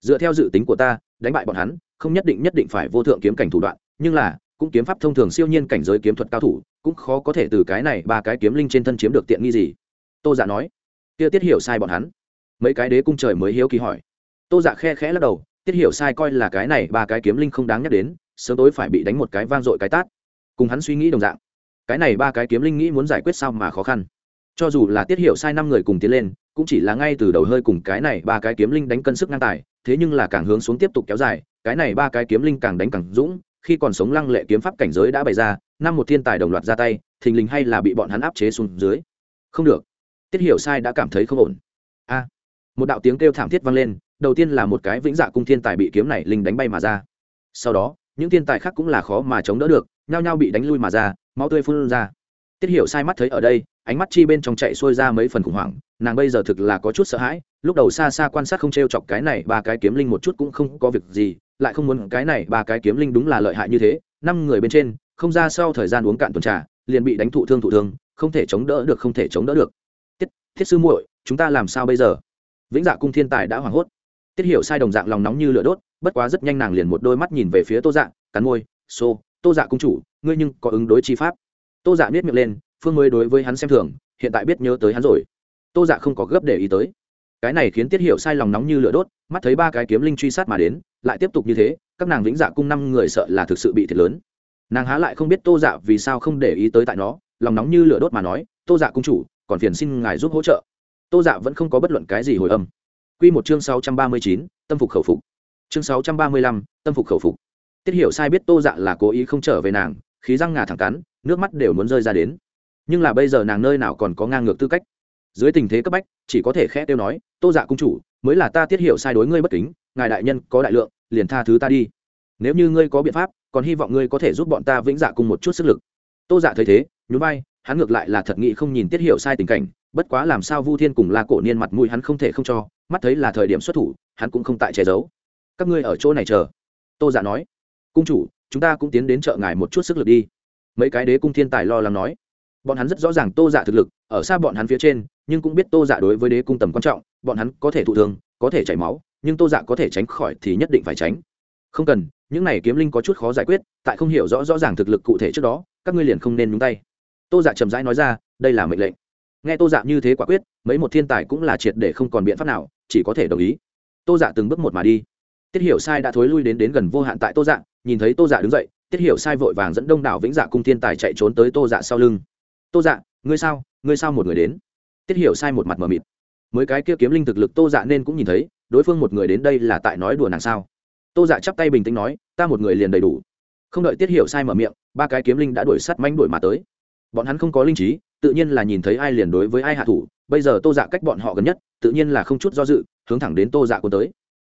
Dựa theo dự tính của ta, đánh bại bọn hắn, không nhất định nhất định phải vô thượng kiếm cảnh thủ đoạn, nhưng là, cũng kiếm pháp thông thường siêu nhiên cảnh giới kiếm thuật cao thủ, cũng khó có thể từ cái này ba cái kiếm linh trên thân chiếm được tiện nghi gì. Tô giả dạ nói. Kia tiết hiểu sai bọn hắn. Mấy cái đế cung trời mới hiếu kỳ hỏi. Tô dạ khe khẽ lắc đầu, tiết hiểu sai coi là cái này ba cái kiếm linh không đáng nhắc đến, sớm tối phải bị đánh một cái vang dội cái tát. Cùng hắn suy nghĩ đồng dạng cái này ba cái kiếm linh nghĩ muốn giải quyết sao mà khó khăn. Cho dù là tiết hiểu sai năm người cùng tiến lên, cũng chỉ là ngay từ đầu hơi cùng cái này ba cái kiếm linh đánh cân sức ngang tài, thế nhưng là càng hướng xuống tiếp tục kéo dài, cái này ba cái kiếm linh càng đánh càng dũng, khi còn sống lăng lệ kiếm pháp cảnh giới đã bày ra, năm một thiên tài đồng loạt ra tay, thình lình hay là bị bọn hắn áp chế xuống dưới. Không được. Tiết hiểu sai đã cảm thấy không ổn. A. Một đạo tiếng kêu thảm thiết vang lên, đầu tiên là một cái vĩnh dạ cung thiên tài bị kiếm này linh đánh bay mà ra. Sau đó, những thiên tài khác cũng là khó mà chống đỡ được, nhao nhao bị đánh lui mà ra máu tươi phun ra. Tiết hiểu sai mắt thấy ở đây, ánh mắt chi bên trong chạy xuôi ra mấy phần khủng hoảng, nàng bây giờ thực là có chút sợ hãi, lúc đầu xa xa quan sát không t r e o chọc cái này ba cái kiếm linh một chút cũng không có việc gì, lại không muốn cái này ba cái kiếm linh đúng là lợi hại như thế, năm người bên trên, không ra sau thời gian uống cạn tuần trà, liền bị đánh thụ thương thụ thương, không thể chống đỡ được, không thể chống đỡ được. Tiết thiết sư muội, chúng ta làm sao bây giờ? Vĩnh dạ cung thiên tài đã hoảng hốt. Tiết hiểu sai đồng dạng lòng nóng như lửa đốt, bất quá rất nhanh nàng liền một đôi mắt nhìn về phía tô dạ cắn môi, xô, tô dạ cung chủ ngươi nhưng có ứng đối chi pháp. Tô dạ biết miệng lên, phương mới đối với hắn xem thường, hiện tại biết nhớ tới hắn rồi. Tô dạ không có gấp để ý tới. Cái này khiến tiết hiểu sai lòng nóng như lửa đốt, mắt thấy ba cái kiếm linh truy sát mà đến, lại tiếp tục như thế, các nàng vĩnh dạ cung năm người sợ là thực sự bị thiệt lớn. Nàng há lại không biết tô dạ vì sao không để ý tới tại nó, lòng nóng như lửa đốt mà nói, tô dạ cung chủ, còn phiền xin ngài giúp hỗ trợ. Tô dạ vẫn không có bất luận cái gì hồi âm. Q một chương sáu trăm ba mươi chín, tâm phục khẩu phục. Chương sáu trăm ba mươi lăm, tâm phục khẩu phục. Tiết hiểu sai biết tô dạ là cố ý không trở về nàng khí răng ngà thẳng cắn, nước mắt đều muốn rơi ra đến. Nhưng là bây giờ nàng nơi nào còn có ngang ngược tư cách? Dưới tình thế cấp bách, chỉ có thể khẽ tiêu nói, tô dạ cung chủ, mới là ta tiết hiểu sai đối ngươi bất kính, ngài đại nhân có đại lượng, liền tha thứ ta đi. Nếu như ngươi có biện pháp, còn hy vọng ngươi có thể giúp bọn ta vĩnh dạ cùng một chút sức lực. Tô dạ thấy thế, nhún vai, hắn ngược lại là thật nghị không nhìn tiết hiểu sai tình cảnh, bất quá làm sao vu thiên cùng la cổ niên mặt mũi hắn không thể không cho, mắt thấy là thời điểm xuất thủ, hắn cũng không tại che giấu. Các ngươi ở chỗ này chờ. Tô dạ nói. Cung chủ chúng ta cũng tiến đến chợ ngài một chút sức lực đi. Mấy cái đế cung thiên tài lo lắng nói. Bọn hắn rất rõ ràng tô giả thực lực, ở xa bọn hắn phía trên, nhưng cũng biết tô giả đối với đế cung tầm quan trọng, bọn hắn có thể thụ thương, có thể chảy máu, nhưng tô giả có thể tránh khỏi thì nhất định phải tránh. Không cần, những này kiếm linh có chút khó giải quyết, tại không hiểu rõ rõ ràng thực lực cụ thể trước đó, các ngươi liền không nên nhúng tay. Tô giả trầm rãi nói ra, đây là mệnh lệnh. Nghe tô dạ như thế quả quyết, mấy một thiên tài cũng là triệt để không còn biện pháp nào, chỉ có thể đồng ý. Tô dạ từng bước một mà đi. Tiết hiểu sai đã thối lui đến đến gần vô hạn tại tô dạ nhìn thấy tô dạ đứng dậy, tiết hiểu sai vội vàng dẫn đông đảo vĩnh dạ cung thiên tài chạy trốn tới tô dạ sau lưng. Tô dạ ngươi sao? Ngươi sao một người đến? Tiết hiểu sai một mặt mờ mịt. Mới cái kia kiếm linh thực lực tô dạ nên cũng nhìn thấy, đối phương một người đến đây là tại nói đùa nàng sao? Tô dạ chắp tay bình tĩnh nói, ta một người liền đầy đủ. Không đợi tiết hiểu sai mở miệng, ba cái kiếm linh đã đuổi sắt manh đuổi mà tới. Bọn hắn không có linh trí, tự nhiên là nhìn thấy ai liền đối với ai hạ thủ, bây giờ tô dạ cách bọn họ gần nhất, tự nhiên là không chút do dự, hướng thẳng đến tô dạ quân tới.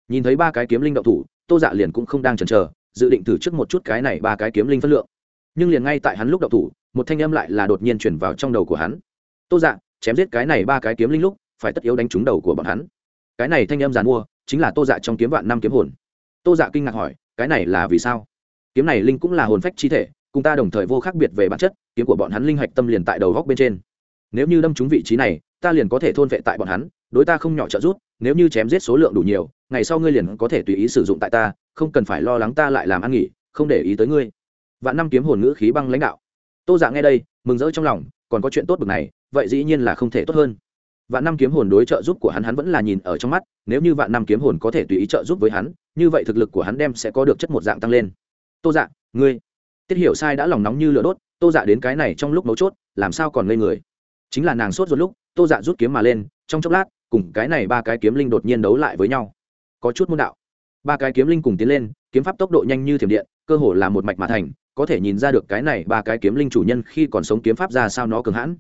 Nhìn thấy ba cái kiếm linh động thủ, tô dạ liền cũng không đang chần chờ dự định thử trước một chút cái này ba cái kiếm linh phân lượng. Nhưng liền ngay tại hắn lúc đậu thủ, một thanh âm lại là đột nhiên chuyển vào trong đầu của hắn. Tô dạ chém giết cái này ba cái kiếm linh lúc, phải tất yếu đánh trúng đầu của bọn hắn. Cái này thanh âm giàn mua, chính là tô dạ trong kiếm vạn năm kiếm hồn. Tô dạ kinh ngạc hỏi, cái này là vì sao? Kiếm này linh cũng là hồn phách chi thể, cùng ta đồng thời vô khác biệt về bản chất, kiếm của bọn hắn linh hạch tâm liền tại đầu góc bên trên. Nếu như đâm trúng vị trí này, ta liền có thể thôn vệ tại bọn hắn, đối ta không nhỏ trợ giúp, nếu như chém giết số lượng đủ nhiều, ngày sau ngươi liền có thể tùy ý sử dụng tại ta không cần phải lo lắng ta lại làm ăn nghỉ, không để ý tới ngươi. Vạn năm kiếm hồn ngữ khí băng lãnh đạo. Tô dạ nghe đây, mừng rỡ trong lòng, còn có chuyện tốt bực này, vậy dĩ nhiên là không thể tốt hơn. Vạn năm kiếm hồn đối trợ giúp của hắn hắn vẫn là nhìn ở trong mắt, nếu như vạn năm kiếm hồn có thể tùy ý trợ giúp với hắn, như vậy thực lực của hắn đem sẽ có được chất một dạng tăng lên. Tô dạ ngươi. Tiết hiểu sai đã lòng nóng như lửa đốt, tô dạ đến cái này trong lúc mấu chốt, làm sao còn ngây người? Chính là nàng sốt ruột lúc, tô dạ rút kiếm mà lên, trong chốc lát, cùng cái này ba cái kiếm linh đột nhiên đấu lại với nhau. Có chút môn đạo ba cái kiếm linh cùng tiến lên kiếm pháp tốc độ nhanh như thiểm điện cơ hồ là một mạch mà thành có thể nhìn ra được cái này ba cái kiếm linh chủ nhân khi còn sống kiếm pháp ra sao nó cường hãn.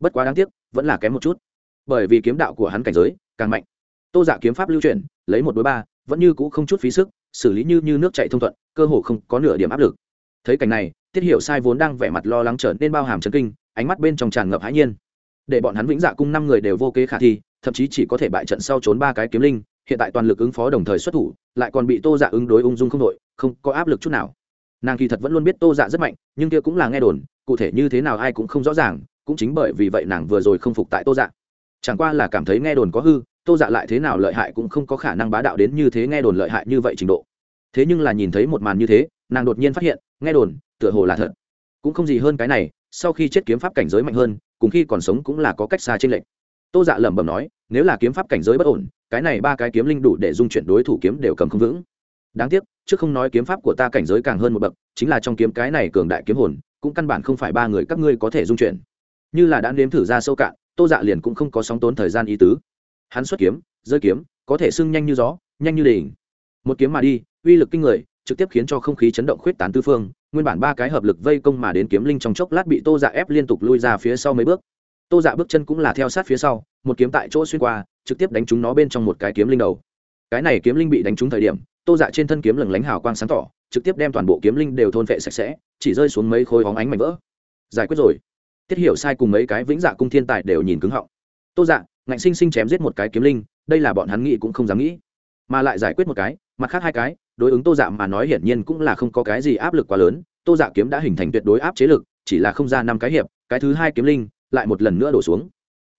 Bất quá đáng tiếc vẫn là kém một chút. Bởi vì kiếm đạo của hắn cảnh giới càng mạnh. Tô giả kiếm pháp lưu chuyển lấy một đối ba vẫn như cũ không chút phí sức xử lý như, như nước chạy thông thuận cơ hồ không có nửa điểm áp lực. Thấy cảnh này tiết hiểu sai vốn đang vẻ mặt lo lắng trở nên bao hàm chấn kinh ánh mắt bên trong tràn ngập hãi nhiên. Để bọn hắn vĩnh dạ cung năm người đều vô kế khả thi thậm chí chỉ có thể bại trận sau trốn ba cái kiếm linh hiện tại toàn lực ứng phó đồng thời xuất thủ, lại còn bị tô dạ ứng đối ung dung không đội, không có áp lực chút nào. Nàng kỳ thật vẫn luôn biết tô dạ rất mạnh, nhưng kia cũng là nghe đồn, cụ thể như thế nào ai cũng không rõ ràng, cũng chính bởi vì vậy nàng vừa rồi không phục tại tô dạ. Chẳng qua là cảm thấy nghe đồn có hư, tô dạ lại thế nào lợi hại cũng không có khả năng bá đạo đến như thế nghe đồn lợi hại như vậy trình độ. Thế nhưng là nhìn thấy một màn như thế, nàng đột nhiên phát hiện, nghe đồn, tựa hồ là thật. Cũng không gì hơn cái này, sau khi chết kiếm pháp cảnh giới mạnh hơn, cùng khi còn sống cũng là có cách xa trên lệnh tô dạ lẩm bẩm nói, nếu là kiếm pháp cảnh giới bất ổn cái này ba cái kiếm linh đủ để dung chuyển đối thủ kiếm đều cầm không vững. Đáng tiếc, trước không nói kiếm pháp của ta cảnh giới càng hơn một bậc, chính là trong kiếm cái này cường đại kiếm hồn, cũng căn bản không phải ba người các ngươi có thể dung chuyển. Như là đã nếm thử ra sâu cạn, tô dạ liền cũng không có sóng tốn thời gian ý tứ. Hắn xuất kiếm, rơi kiếm, có thể sưng nhanh như gió, nhanh như đỉnh. Một kiếm mà đi, uy lực kinh người, trực tiếp khiến cho không khí chấn động khuyết tán tư phương, nguyên bản ba cái hợp lực vây công mà đến kiếm linh trong chốc lát bị tô dạ ép liên tục lui ra phía sau mấy bước tô dạ bước chân cũng là theo sát phía sau, một kiếm tại chỗ xuyên qua, trực tiếp đánh trúng nó bên trong một cái kiếm linh đầu. Cái này kiếm linh bị đánh trúng thời điểm, tô dạ trên thân kiếm lừng lánh hào quang sáng tỏ, trực tiếp đem toàn bộ kiếm linh đều thôn vệ sạch sẽ, chỉ rơi xuống mấy khối hóng ánh mảnh vỡ. Giải quyết rồi. Tiết hiểu sai cùng mấy cái vĩnh dạ cung thiên tài đều nhìn cứng họng. Tô dạ ngạnh sinh sinh chém giết một cái kiếm linh, đây là bọn hắn nghĩ cũng không dám nghĩ. Mà lại giải quyết một cái, mặt khác hai cái, đối ứng tô dạ mà nói hiển nhiên cũng là không có cái gì áp lực quá lớn. Tô dạ kiếm đã hình thành tuyệt đối áp chế lực, chỉ là không ra năm cái hiệp, cái thứ hai kiếm linh lại một lần nữa đổ xuống.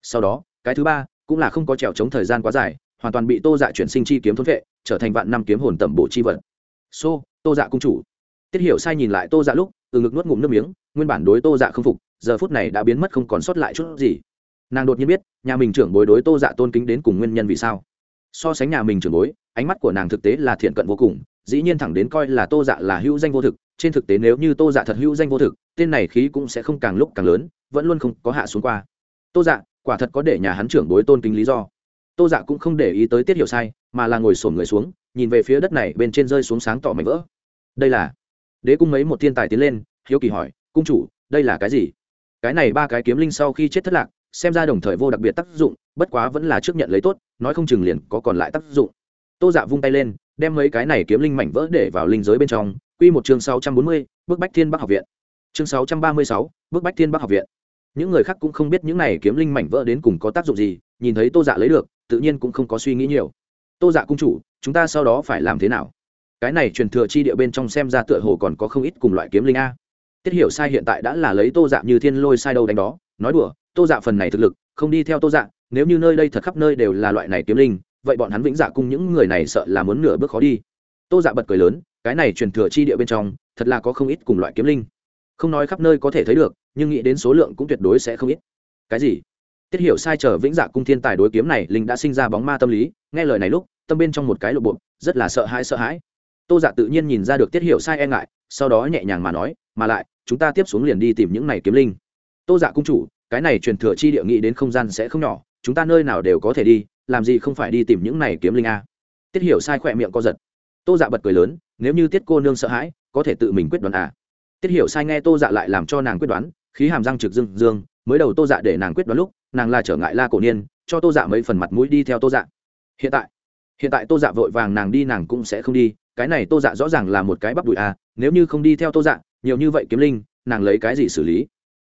Sau đó, cái thứ ba cũng là không có trèo chống thời gian quá dài, hoàn toàn bị tô dạ chuyển sinh chi kiếm thôn vệ, trở thành vạn năm kiếm hồn tẩm bộ chi vật. Xô tô dạ cung chủ. Tiết hiểu sai nhìn lại tô dạ lúc, từ ngực nuốt ngụm nước miếng, nguyên bản đối tô dạ không phục, giờ phút này đã biến mất không còn sót lại chút gì. Nàng đột nhiên biết, nhà mình trưởng bối đối tô dạ tôn kính đến cùng nguyên nhân vì sao. So sánh nhà mình trưởng bối, ánh mắt của nàng thực tế là thiện cận vô cùng, dĩ nhiên thẳng đến coi là tô dạ là hữu danh vô thực, trên thực tế nếu như tô dạ thật hữu danh vô thực, tên này khí cũng sẽ không càng lúc càng lớn vẫn luôn không có hạ xuống qua. Tô dạ quả thật có để nhà hắn trưởng đối tôn kính lý do. Tô dạ cũng không để ý tới tiết hiểu sai, mà là ngồi sổm người xuống, nhìn về phía đất này bên trên rơi xuống sáng tỏ mảnh vỡ. Đây là đế cung mấy một thiên tài tiến lên, hiếu kỳ hỏi, cung chủ, đây là cái gì? Cái này ba cái kiếm linh sau khi chết thất lạc, xem ra đồng thời vô đặc biệt tác dụng, bất quá vẫn là trước nhận lấy tốt, nói không chừng liền có còn lại tác dụng. Tô dạ vung tay lên, đem mấy cái này kiếm linh mảnh vỡ để vào linh giới bên trong, quy một chương sáu trăm bốn mươi bước bách thiên bắc học viện. Chương sáu trăm ba mươi sáu bước bách thiên bắc học viện những người khác cũng không biết những này kiếm linh mảnh vỡ đến cùng có tác dụng gì, nhìn thấy tô dạ lấy được, tự nhiên cũng không có suy nghĩ nhiều. Tô dạ cung chủ, chúng ta sau đó phải làm thế nào? Cái này truyền thừa chi địa bên trong xem ra tựa hồ còn có không ít cùng loại kiếm linh a. Tiết hiểu sai hiện tại đã là lấy tô dạ như thiên lôi sai đâu đánh đó, nói đùa, tô dạ phần này thực lực, không đi theo tô dạ nếu như nơi đây thật khắp nơi đều là loại này kiếm linh, vậy bọn hắn vĩnh dạ cung những người này sợ là muốn nửa bước khó đi. Tô dạ bật cười lớn, cái này truyền thừa chi địa bên trong, thật là có không ít cùng loại kiếm linh. Không nói khắp nơi có thể thấy được nhưng nghĩ đến số lượng cũng tuyệt đối sẽ không ít. Cái gì? Tiết hiểu sai trở vĩnh dạ cung thiên tài đối kiếm này, linh đã sinh ra bóng ma tâm lý, nghe lời này lúc, tâm bên trong một cái lộ bộ, rất là sợ hãi sợ hãi. Tô dạ tự nhiên nhìn ra được tiết hiểu sai e ngại, sau đó nhẹ nhàng mà nói, mà lại, chúng ta tiếp xuống liền đi tìm những này kiếm linh. Tô dạ cung chủ, cái này truyền thừa chi địa nghĩ đến không gian sẽ không nhỏ, chúng ta nơi nào đều có thể đi, làm gì không phải đi tìm những này kiếm linh a? Tiết hiểu sai khỏe miệng co giật. Tô dạ bật cười lớn, nếu như tiết cô nương sợ hãi, có thể tự mình quyết đoán à? Tiết hiểu sai nghe tô dạ lại làm cho nàng quyết đoán khí hàm răng trực dương dương, mới đầu tô dạ để nàng quyết đoán lúc, nàng là trở ngại la cổ niên, cho tô dạ mấy phần mặt mũi đi theo tô dạ. Hiện tại hiện tại tô dạ vội vàng nàng đi nàng cũng sẽ không đi, cái này tô dạ rõ ràng là một cái bắp đùi à nếu như không đi theo tô dạ nhiều như vậy kiếm linh, nàng lấy cái gì xử lý?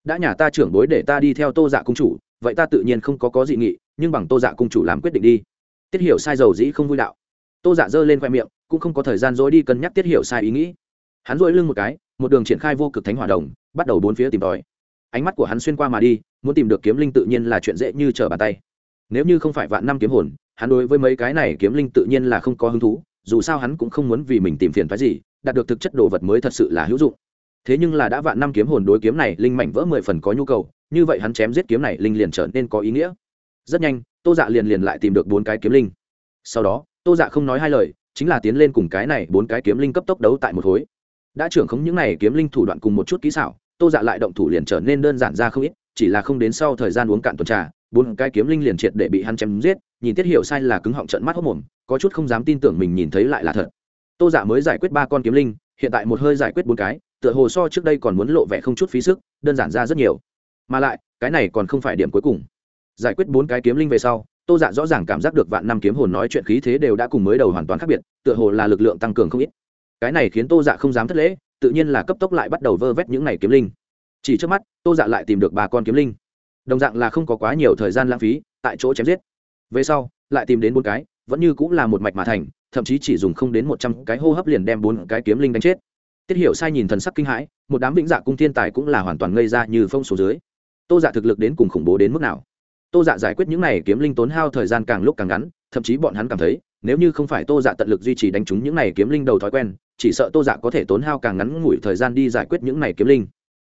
Đã nhà ta trưởng bối để ta đi theo tô dạ cung chủ, vậy ta tự nhiên không có có dị nghị, nhưng bằng tô dạ cung chủ làm quyết định đi. Tiết hiểu sai dầu dĩ không vui đạo. Tô dạ giơ lên khoe miệng, cũng không có thời gian dối đi cân nhắc tiết hiểu sai ý nghĩ. Hắn dội lưng một cái, một đường triển khai vô cực thánh hỏa đồng, bắt đầu bốn phía tìm tòi ánh mắt của hắn xuyên qua mà đi, muốn tìm được kiếm linh tự nhiên là chuyện dễ như trở bàn tay. Nếu như không phải vạn năm kiếm hồn, hắn đối với mấy cái này kiếm linh tự nhiên là không có hứng thú, dù sao hắn cũng không muốn vì mình tìm phiền phái gì, đạt được thực chất đồ vật mới thật sự là hữu dụng. Thế nhưng là đã vạn năm kiếm hồn đối kiếm này linh mảnh vỡ mười phần có nhu cầu, như vậy hắn chém giết kiếm này linh liền trở nên có ý nghĩa. Rất nhanh, tô dạ liền liền lại tìm được bốn cái kiếm linh. Sau đó, tô dạ không nói hai lời, chính là tiến lên cùng cái này bốn cái kiếm linh cấp tốc đấu tại một khối đã trưởng khống những này kiếm linh thủ đoạn cùng một chút kỹ xảo tô dạ lại động thủ liền trở nên đơn giản ra không ít, chỉ là không đến sau thời gian uống cạn tuần trà, bốn cái kiếm linh liền triệt để bị hắn chém giết, nhìn tiết hiểu sai là cứng họng trận mắt hốc mồm, có chút không dám tin tưởng mình nhìn thấy lại là thật. Tô dạ mới giải quyết ba con kiếm linh, hiện tại một hơi giải quyết bốn cái, tựa hồ so trước đây còn muốn lộ vẻ không chút phí sức, đơn giản ra rất nhiều. Mà lại, cái này còn không phải điểm cuối cùng. Giải quyết bốn cái kiếm linh về sau, tô dạ rõ ràng cảm giác được vạn năm kiếm hồn nói chuyện khí thế đều đã cùng mới đầu hoàn toàn khác biệt, tựa hồ là lực lượng tăng cường không ít. Cái này khiến tô dạ không dám thất lễ tự nhiên là cấp tốc lại bắt đầu vơ vét những này kiếm linh. Chỉ trước mắt, tô dạ lại tìm được ba con kiếm linh. Đồng dạng là không có quá nhiều thời gian lãng phí, tại chỗ chém giết. Về sau, lại tìm đến bốn cái, vẫn như cũng là một mạch mà thành, thậm chí chỉ dùng không đến một trăm cái hô hấp liền đem bốn cái kiếm linh đánh chết. Tiết hiểu sai nhìn thần sắc kinh hãi, một đám vĩnh dạ cung thiên tài cũng là hoàn toàn ngây ra như phong số dưới. Tô dạ thực lực đến cùng khủng bố đến mức nào? Tô dạ giải quyết những này kiếm linh tốn hao thời gian càng lúc càng ngắn, thậm chí bọn hắn cảm thấy nếu như không phải tô dạ tận lực duy trì đánh trúng những này kiếm linh đầu thói quen, chỉ sợ tô dạ có thể tốn hao càng ngắn ngủi thời gian đi giải quyết những này kiếm linh.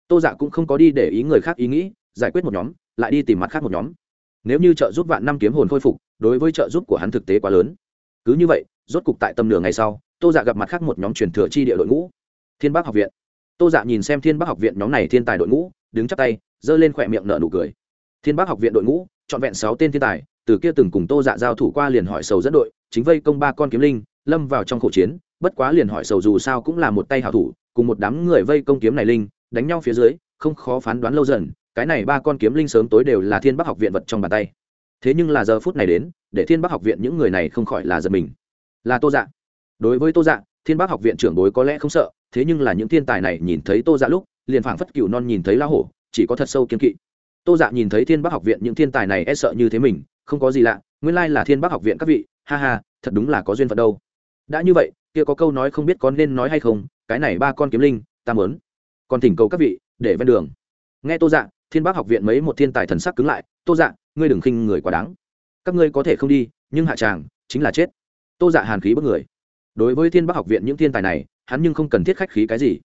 Tô dạ cũng không có đi để ý người khác ý nghĩ, giải quyết một nhóm, lại đi tìm mặt khác một nhóm. Nếu như trợ giúp vạn năm kiếm hồn khôi phục, đối với trợ giúp của hắn thực tế quá lớn. Cứ như vậy, rốt cục tại tầm nửa ngày sau, tô dạ gặp mặt khác một nhóm truyền thừa chi địa đội ngũ. Thiên bắc học viện. Tô dạ nhìn xem thiên bắc học viện nhóm này thiên tài đội ngũ, đứng chắp tay, giơ lên khỏe miệng nở nụ cười. Thiên bắc học viện đội ngũ trọn vẹn sáu tên thiên tài, từ kia từng cùng tô dạ giao thủ qua liền hỏi sầu dẫn đội, chính vây công ba con kiếm linh, lâm vào trong khẩu chiến, bất quá liền hỏi sầu dù sao cũng là một tay hảo thủ, cùng một đám người vây công kiếm này linh, đánh nhau phía dưới, không khó phán đoán lâu dần, cái này ba con kiếm linh sớm tối đều là thiên bắc học viện vật trong bàn tay. Thế nhưng là giờ phút này đến, để thiên bắc học viện những người này không khỏi là giật mình. Là tô dạ. Đối với tô dạ thiên bắc học viện trưởng bối có lẽ không sợ, thế nhưng là những thiên tài này nhìn thấy tô dạ lúc, liền phảng phất cựu non nhìn thấy la hổ, chỉ có thật sâu kiên kỵ tô dạ nhìn thấy thiên bắc học viện những thiên tài này e sợ như thế mình, không có gì lạ, nguyên lai là thiên bắc học viện các vị, ha ha, thật đúng là có duyên phận đâu. Đã như vậy, kia có câu nói không biết có nên nói hay không, cái này ba con kiếm linh, ta mớn còn thỉnh cầu các vị, để ven đường. Nghe tô dạ thiên bắc học viện mấy một thiên tài thần sắc cứng lại, tô dạ ngươi đừng khinh người quá đáng. Các ngươi có thể không đi, nhưng hạ tràng chính là chết. Tô dạ hàn khí bất người. Đối với thiên bắc học viện những thiên tài này, hắn nhưng không cần thiết khách khí cái gì.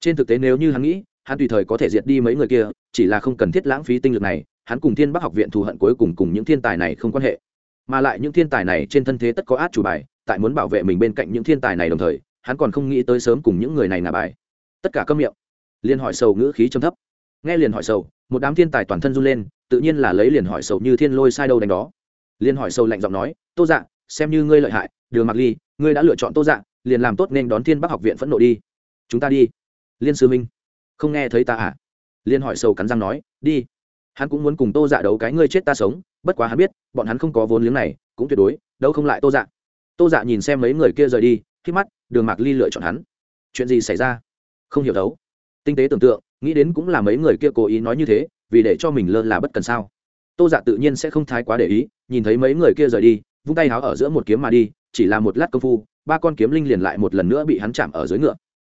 Trên thực tế nếu như hắn nghĩ hắn tùy thời có thể diệt đi mấy người kia, chỉ là không cần thiết lãng phí tinh lực này, hắn cùng thiên bắc học viện thù hận cuối cùng cùng những thiên tài này không quan hệ. Mà lại những thiên tài này trên thân thế tất có át chủ bài, tại muốn bảo vệ mình bên cạnh những thiên tài này đồng thời, hắn còn không nghĩ tới sớm cùng những người này nà bài. Tất cả câm miệng. Liền hỏi sầu ngữ khí trầm thấp. Nghe liền hỏi sầu, một đám thiên tài toàn thân run lên, tự nhiên là lấy liền hỏi sầu như thiên lôi sai đâu đánh đó. Liền hỏi sầu lạnh giọng nói, tô dạ xem như ngươi lợi hại, đường mặc ly, ngươi đã lựa chọn tô dạ liền làm tốt nên đón thiên bắc học viện phẫn nộ đi. Chúng ta đi. Liên sư minh không nghe thấy ta à? Liên hỏi sầu cắn răng nói, đi. Hắn cũng muốn cùng tô dạ đấu cái ngươi chết ta sống, bất quá hắn biết, bọn hắn không có vốn liếng này, cũng tuyệt đối đâu không lại tô dạ. Tô dạ nhìn xem mấy người kia rời đi, khi mắt, đường mạc ly lựa chọn hắn. Chuyện gì xảy ra? Không hiểu đấu. Tinh tế tưởng tượng, nghĩ đến cũng là mấy người kia cố ý nói như thế, vì để cho mình lơ là bất cần sao. Tô dạ tự nhiên sẽ không thái quá để ý, nhìn thấy mấy người kia rời đi, vung tay háo ở giữa một kiếm mà đi, chỉ là một lát công phu, ba con kiếm linh liền lại một lần nữa bị hắn chạm ở dưới ngựa.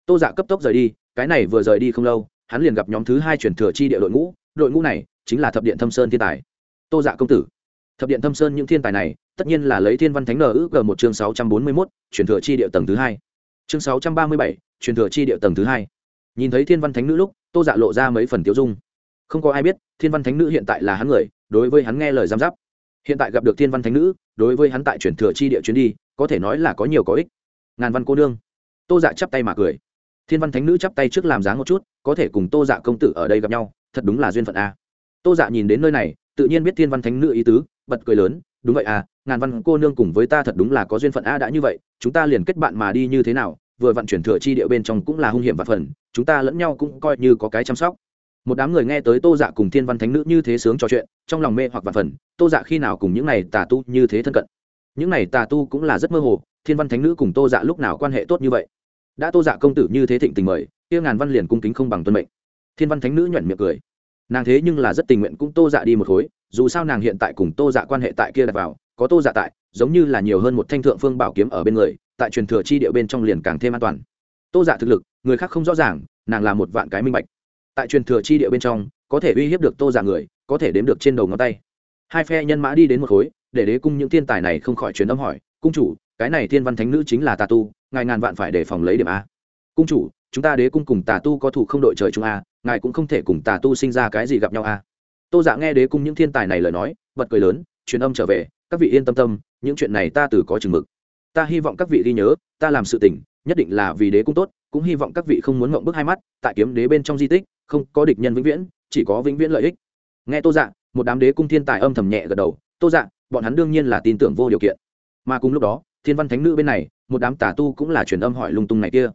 Tô dạ cấp tốc rời đi cái này vừa rời đi không lâu, hắn liền gặp nhóm thứ hai chuyển thừa chi địa đội ngũ đội ngũ này chính là thập điện thâm sơn thiên tài. Tô dạ công tử. Thập điện thâm sơn những thiên tài này, tất nhiên là lấy thiên văn thánh nờ ước g một chương sáu trăm bốn mươi mốt, chuyển thừa chi địa tầng thứ hai. Chương sáu trăm ba mươi bảy, chuyển thừa chi địa tầng thứ hai. Nhìn thấy thiên văn thánh nữ lúc, tô dạ lộ ra mấy phần tiêu dung. Không có ai biết, thiên văn thánh nữ hiện tại là hắn người, đối với hắn nghe lời giám giáp. Hiện tại gặp được thiên văn thánh nữ, đối với hắn tại chuyển thừa chi địa chuyến đi, có thể nói là có nhiều có ích. Ngàn văn cô nương. Tô dạ chắp tay mà cười thiên văn thánh nữ chắp tay trước làm dáng một chút, có thể cùng tô dạ công tử ở đây gặp nhau, thật đúng là duyên phận a. Tô dạ nhìn đến nơi này, tự nhiên biết thiên văn thánh nữ ý tứ, bật cười lớn, đúng vậy à ngàn văn cô nương cùng với ta thật đúng là có duyên phận a, đã như vậy, chúng ta liền kết bạn mà đi như thế nào, vừa vận chuyển thừa chi địa bên trong cũng là hung hiểm và phần, chúng ta lẫn nhau cũng coi như có cái chăm sóc. Một đám người nghe tới tô dạ cùng thiên văn thánh nữ như thế sướng trò chuyện, trong lòng mê hoặc và phần, tô dạ khi nào cùng những này tà tu như thế thân cận? Những này tà tu cũng là rất mơ hồ, thiên văn thánh nữ cùng tô dạ lúc nào quan hệ tốt như vậy? Đã tô dạ công tử như thế thịnh tình mời, kia ngàn văn liền cung kính không bằng tuân mệnh. Thiên văn thánh nữ nhuận miệng cười. Nàng thế nhưng là rất tình nguyện cũng tô dạ đi một khối, dù sao nàng hiện tại cùng tô dạ quan hệ tại kia đặt vào, có tô dạ tại, giống như là nhiều hơn một thanh thượng phương bảo kiếm ở bên người, tại truyền thừa chi địa bên trong liền càng thêm an toàn. Tô dạ thực lực, người khác không rõ ràng, nàng là một vạn cái minh bạch. Tại truyền thừa chi địa bên trong, có thể uy hiếp được tô dạ người, có thể đếm được trên đầu ngón tay. Hai phe nhân mã đi đến một khối, để đế cung những thiên tài này không khỏi truyền âm hỏi, cung chủ cái này thiên văn thánh nữ chính là tà tu, ngài ngàn vạn phải đề phòng lấy điểm a. Cung chủ, chúng ta đế cung cùng tà tu có thủ không đội trời chúng a, ngài cũng không thể cùng tà tu sinh ra cái gì gặp nhau a. Tô dạ nghe đế cung những thiên tài này lời nói, bật cười lớn, truyền âm trở về, các vị yên tâm tâm, những chuyện này ta từ có chừng mực. Ta hy vọng các vị ghi nhớ, ta làm sự tình, nhất định là vì đế cung tốt, cũng hy vọng các vị không muốn ngậm bước hai mắt, tại kiếm đế bên trong di tích, không có địch nhân vĩnh viễn, chỉ có vĩnh viễn lợi ích. Nghe tô dạ một đám đế cung thiên tài âm thầm nhẹ gật đầu, tô dạ bọn hắn đương nhiên là tin tưởng vô điều kiện. Mà cùng lúc đó thiên văn thánh nữ bên này, một đám tà tu cũng là truyền âm hỏi lung tung này kia.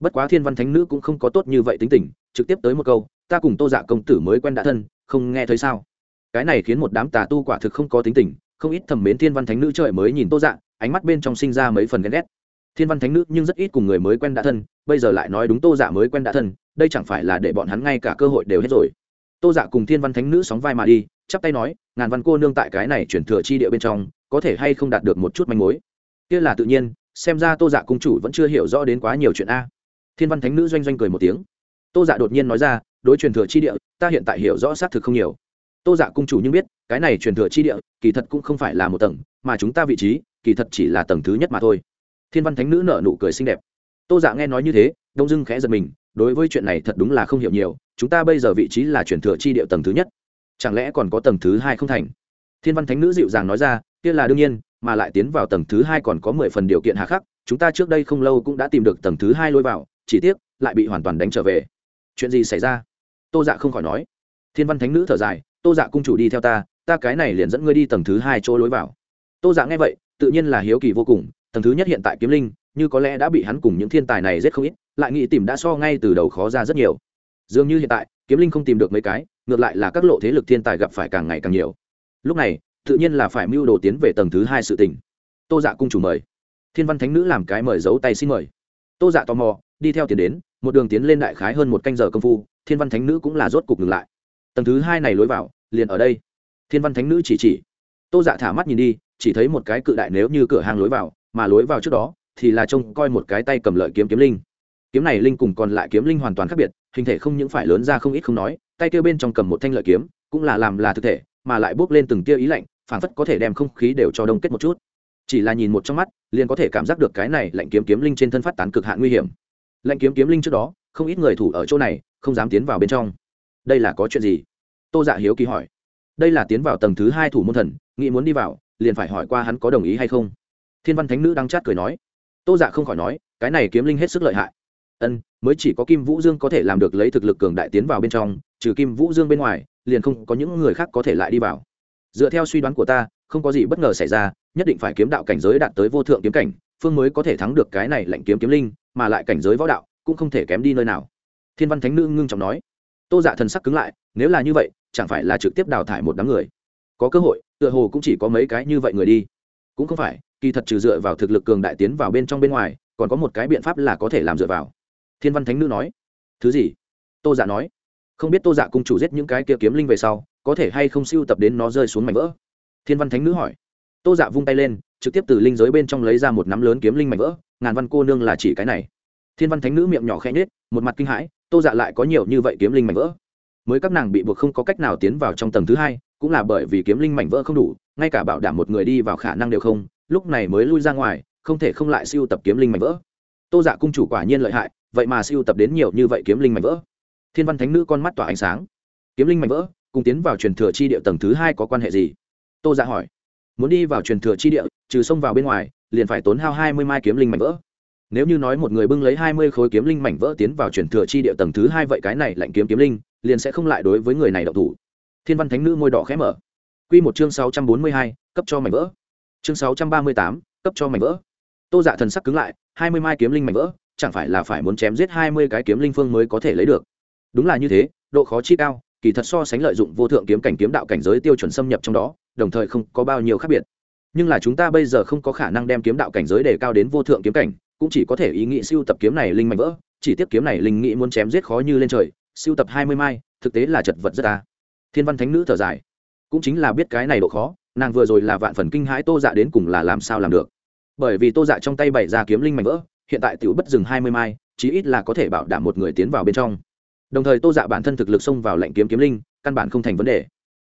Bất quá thiên văn thánh nữ cũng không có tốt như vậy tính tình, trực tiếp tới một câu, ta cùng tô dạ công tử mới quen đã thân, không nghe thấy sao? Cái này khiến một đám tà tu quả thực không có tính tình, không ít thẩm mến thiên văn thánh nữ trời mới nhìn tô dạ ánh mắt bên trong sinh ra mấy phần ghen ghét. Thiên văn thánh nữ nhưng rất ít cùng người mới quen đã thân, bây giờ lại nói đúng tô dạ mới quen đã thân, đây chẳng phải là để bọn hắn ngay cả cơ hội đều hết rồi. Tô dạ cùng thiên văn thánh nữ sóng vai mà đi, chắp tay nói, ngàn văn cô nương tại cái này chuyển thừa chi địa bên trong, có thể hay không đạt được một chút manh mối? Kia là tự nhiên, xem ra tô dạ cung chủ vẫn chưa hiểu rõ đến quá nhiều chuyện a. Thiên văn thánh nữ doanh doanh cười một tiếng. Tô dạ đột nhiên nói ra, đối truyền thừa chi địa, ta hiện tại hiểu rõ xác thực không nhiều. Tô dạ cung chủ nhưng biết, cái này truyền thừa chi địa, kỳ thật cũng không phải là một tầng, mà chúng ta vị trí, kỳ thật chỉ là tầng thứ nhất mà thôi. Thiên văn thánh nữ nở nụ cười xinh đẹp. Tô dạ nghe nói như thế, đông dưng khẽ giật mình, đối với chuyện này thật đúng là không hiểu nhiều, chúng ta bây giờ vị trí là truyền thừa chi địa tầng thứ nhất. Chẳng lẽ còn có tầng thứ hai không thành? Thiên văn thánh nữ dịu dàng nói ra kia là đương nhiên, mà lại tiến vào tầng thứ hai còn có mười phần điều kiện hạ khắc, chúng ta trước đây không lâu cũng đã tìm được tầng thứ hai lôi vào, chỉ tiếc, lại bị hoàn toàn đánh trở về. Chuyện gì xảy ra? Tô dạ không khỏi nói. Thiên văn thánh nữ thở dài, tô dạ cung chủ đi theo ta ta cái này liền dẫn ngươi đi tầng thứ hai chỗ lối vào. Tô dạ nghe vậy, tự nhiên là hiếu kỳ vô cùng, tầng thứ nhất hiện tại kiếm linh, như có lẽ đã bị hắn cùng những thiên tài này giết không ít, lại nghĩ tìm đã so ngay từ đầu khó ra rất nhiều. Dường như hiện tại, kiếm linh không tìm được mấy cái, ngược lại là các lộ thế lực thiên tài gặp phải càng ngày càng nhiều. Lúc này tự nhiên là phải mưu đồ tiến về tầng thứ hai sự tình. Tô dạ cung chủ mời. Thiên văn thánh nữ làm cái mời giấu tay xin mời. Tô dạ tò mò, đi theo tiền đến, một đường tiến lên đại khái hơn một canh giờ công phu, thiên văn thánh nữ cũng là rốt cục ngừng lại. Tầng thứ hai này lối vào, liền ở đây. Thiên văn thánh nữ chỉ chỉ. Tô dạ thả mắt nhìn đi, chỉ thấy một cái cự đại nếu như cửa hàng lối vào, mà lối vào trước đó thì là trông coi một cái tay cầm lợi kiếm kiếm linh. Kiếm này linh cùng còn lại kiếm linh hoàn toàn khác biệt, hình thể không những phải lớn ra không ít không nói, tay kia bên trong cầm một thanh lợi kiếm, cũng là làm là thực thể, mà lại bốc lên từng tia ý lạnh phảng phất có thể đem không khí đều cho đông kết một chút. Chỉ là nhìn một trong mắt, liền có thể cảm giác được cái này lạnh kiếm kiếm linh trên thân phát tán cực hạn nguy hiểm. Lạnh kiếm kiếm linh trước đó, không ít người thủ ở chỗ này, không dám tiến vào bên trong. Đây là có chuyện gì? Tô dạ hiếu kỳ hỏi. Đây là tiến vào tầng thứ hai thủ môn thần, nghĩ muốn đi vào, liền phải hỏi qua hắn có đồng ý hay không. Thiên văn thánh nữ đang chát cười nói. Tô dạ không khỏi nói, cái này kiếm linh hết sức lợi hại. Ân, mới chỉ có kim vũ dương có thể làm được lấy thực lực cường đại tiến vào bên trong, trừ kim vũ dương bên ngoài, liền không có những người khác có thể lại đi vào dựa theo suy đoán của ta, không có gì bất ngờ xảy ra, nhất định phải kiếm đạo cảnh giới đạt tới vô thượng kiếm cảnh, phương mới có thể thắng được cái này lạnh kiếm kiếm linh, mà lại cảnh giới võ đạo cũng không thể kém đi nơi nào. Thiên văn thánh nữ ngưng trọng nói. Tô dạ thần sắc cứng lại, nếu là như vậy, chẳng phải là trực tiếp đào thải một đám người? Có cơ hội, tựa hồ cũng chỉ có mấy cái như vậy người đi. Cũng không phải, kỳ thật trừ dựa vào thực lực cường đại tiến vào bên trong bên ngoài, còn có một cái biện pháp là có thể làm dựa vào. Thiên văn thánh nữ nói. Thứ gì? Tô dạ nói. Không biết tô dạ cung chủ giết những cái kia kiếm linh về sau có thể hay không siêu tập đến nó rơi xuống mảnh vỡ? Thiên văn thánh nữ hỏi. Tô dạ vung tay lên, trực tiếp từ linh giới bên trong lấy ra một nắm lớn kiếm linh mảnh vỡ, ngàn văn cô nương là chỉ cái này. Thiên văn thánh nữ miệng nhỏ khẽ nhết một mặt kinh hãi, tô dạ lại có nhiều như vậy kiếm linh mảnh vỡ? Mới các nàng bị buộc không có cách nào tiến vào trong tầng thứ hai, cũng là bởi vì kiếm linh mảnh vỡ không đủ, ngay cả bảo đảm một người đi vào khả năng đều không, lúc này mới lui ra ngoài, không thể không lại siêu tập kiếm linh mảnh vỡ. Tô dạ cung chủ quả nhiên lợi hại, vậy mà siêu tập đến nhiều như vậy kiếm linh mảnh vỡ. Thiên văn thánh nữ con mắt tỏa ánh sáng. Kiếm linh mảnh vỡ? Cùng tiến vào truyền thừa chi địa tầng thứ hai có quan hệ gì? Tô dạ hỏi. Muốn đi vào truyền thừa chi địa, trừ xông vào bên ngoài, liền phải tốn hao hai mươi mai kiếm linh mảnh vỡ. Nếu như nói một người bưng lấy hai mươi khối kiếm linh mảnh vỡ tiến vào truyền thừa chi địa tầng thứ hai vậy cái này lạnh kiếm kiếm linh, liền sẽ không lại đối với người này đậu thủ. Thiên văn thánh nữ môi đỏ khẽ mở. Q một chương sáu trăm bốn mươi hai, cấp cho mảnh vỡ. Chương sáu trăm ba mươi tám, cấp cho mảnh vỡ. Tô dạ thần sắc cứng lại, hai mươi mai kiếm linh mảnh vỡ, chẳng phải là phải muốn chém giết hai mươi cái kiếm linh phương mới có thể lấy được. Đúng là như thế, độ khó chi cao kỳ thật so sánh lợi dụng vô thượng kiếm cảnh kiếm đạo cảnh giới tiêu chuẩn xâm nhập trong đó, đồng thời không có bao nhiêu khác biệt. Nhưng là chúng ta bây giờ không có khả năng đem kiếm đạo cảnh giới đề cao đến vô thượng kiếm cảnh, cũng chỉ có thể ý nghĩ siêu tập kiếm này linh mạnh vỡ, chỉ tiếp kiếm này linh nghĩ muốn chém giết khó như lên trời, siêu tập hai mươi mai, thực tế là chật vật rất ta. Thiên văn thánh nữ thở dài. Cũng chính là biết cái này độ khó, nàng vừa rồi là vạn phần kinh hãi tô dạ đến cùng là làm sao làm được. Bởi vì tô dạ trong tay bày ra kiếm linh mạnh vỡ, hiện tại tiểu bất dừng hai mươi mai, chí ít là có thể bảo đảm một người tiến vào bên trong đồng thời tô dạ bản thân thực lực xông vào lệnh kiếm kiếm linh, căn bản không thành vấn đề.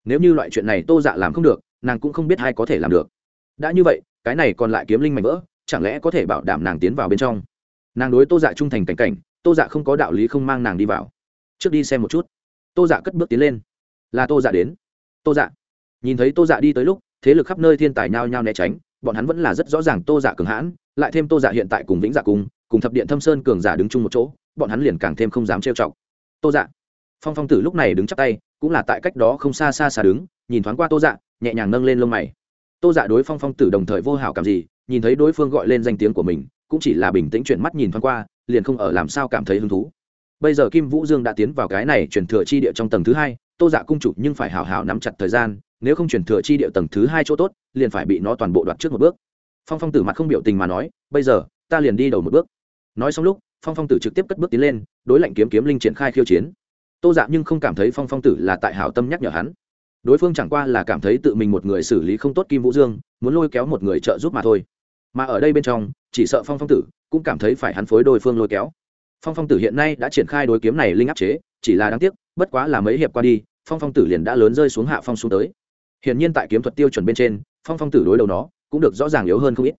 Nếu như loại chuyện này tô dạ làm không được, nàng cũng không biết ai có thể làm được. Đã như vậy, cái này còn lại kiếm linh mạnh vỡ, chẳng lẽ có thể bảo đảm nàng tiến vào bên trong? Nàng đối tô dạ trung thành cảnh cảnh, tô dạ không có đạo lý không mang nàng đi vào. Trước đi xem một chút. Tô dạ cất bước tiến lên. Là tô dạ đến. Tô dạ. Nhìn thấy tô dạ đi tới lúc, thế lực khắp nơi thiên tài nhao nhao né tránh, bọn hắn vẫn là rất rõ ràng tô dạ cường hãn, lại thêm tô dạ hiện tại cùng vĩnh dạ cùng cùng thập điện thâm sơn cường giả đứng chung một chỗ, bọn hắn liền càng thêm không dám trêu chọc tô dạ. Phong phong tử lúc này đứng chắp tay, cũng là tại cách đó không xa xa xa đứng, nhìn thoáng qua tô dạ nhẹ nhàng nâng lên lông mày. Tô dạ đối phong phong tử đồng thời vô hảo cảm gì, nhìn thấy đối phương gọi lên danh tiếng của mình, cũng chỉ là bình tĩnh chuyển mắt nhìn thoáng qua, liền không ở làm sao cảm thấy hứng thú. Bây giờ kim vũ dương đã tiến vào cái này chuyển thừa chi địa trong tầng thứ hai, tô dạ cung chủ nhưng phải hào hào nắm chặt thời gian, nếu không chuyển thừa chi địa tầng thứ hai chỗ tốt, liền phải bị nó toàn bộ đoạt trước một bước. Phong phong tử mặt không biểu tình mà nói, bây giờ, ta liền đi đầu một bước. Nói xong lúc phong phong tử trực tiếp cất bước tiến lên, đối lạnh kiếm kiếm linh triển khai khiêu chiến. Tô dạ nhưng không cảm thấy phong phong tử là tại hảo tâm nhắc nhở hắn. Đối phương chẳng qua là cảm thấy tự mình một người xử lý không tốt kim vũ dương, muốn lôi kéo một người trợ giúp mà thôi. Mà ở đây bên trong, chỉ sợ phong phong tử cũng cảm thấy phải hắn phối đối phương lôi kéo. Phong phong tử hiện nay đã triển khai đối kiếm này linh áp chế, chỉ là đáng tiếc, bất quá là mấy hiệp qua đi, phong phong tử liền đã lớn rơi xuống hạ phong xuống tới. Hiện nhiên tại kiếm thuật tiêu chuẩn bên trên, phong phong tử đối đầu nó cũng được rõ ràng yếu hơn không ít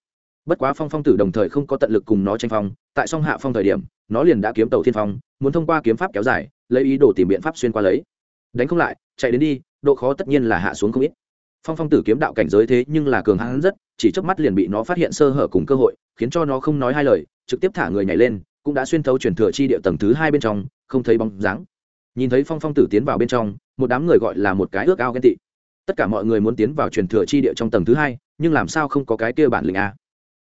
bất quá phong phong tử đồng thời không có tận lực cùng nó tranh phong, tại song hạ phong thời điểm, nó liền đã kiếm tàu thiên phong, muốn thông qua kiếm pháp kéo dài, lấy ý đồ tìm biện pháp xuyên qua lấy. Đánh không lại, chạy đến đi, độ khó tất nhiên là hạ xuống không ít. Phong phong tử kiếm đạo cảnh giới thế nhưng là cường hãn rất, chỉ chớp mắt liền bị nó phát hiện sơ hở cùng cơ hội, khiến cho nó không nói hai lời, trực tiếp thả người nhảy lên, cũng đã xuyên thấu truyền thừa chi địa tầng thứ hai bên trong, không thấy bóng dáng. Nhìn thấy phong phong tử tiến vào bên trong, một đám người gọi là một cái ước ao ghen tị. Tất cả mọi người muốn tiến vào truyền thừa chi địa trong tầng thứ hai, nhưng làm sao không có cái kia bản lĩnh a?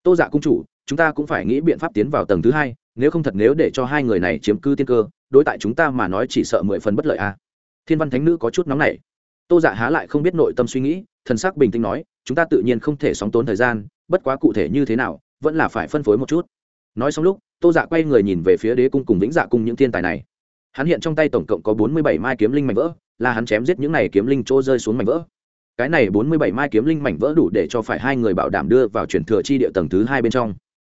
Tô dạ cung chủ, chúng ta cũng phải nghĩ biện pháp tiến vào tầng thứ hai, nếu không thật nếu để cho hai người này chiếm cư tiên cơ, đối tại chúng ta mà nói chỉ sợ mười phần bất lợi a thiên văn thánh nữ có chút nóng này tô dạ há lại không biết nội tâm suy nghĩ, thần sắc bình tĩnh nói, chúng ta tự nhiên không thể sóng tốn thời gian, bất quá cụ thể như thế nào, vẫn là phải phân phối một chút. Nói xong lúc, tô dạ quay người nhìn về phía đế cung cùng vĩnh dạ cung những thiên tài này. Hắn hiện trong tay tổng cộng có bốn mươi bảy mai kiếm linh mảnh vỡ, là hắn chém giết những này kiếm linh chỗ rơi xuống mảnh vỡ cái này bốn mươi bảy mai kiếm linh mảnh vỡ đủ để cho phải hai người bảo đảm đưa vào truyền thừa chi địa tầng thứ hai bên trong.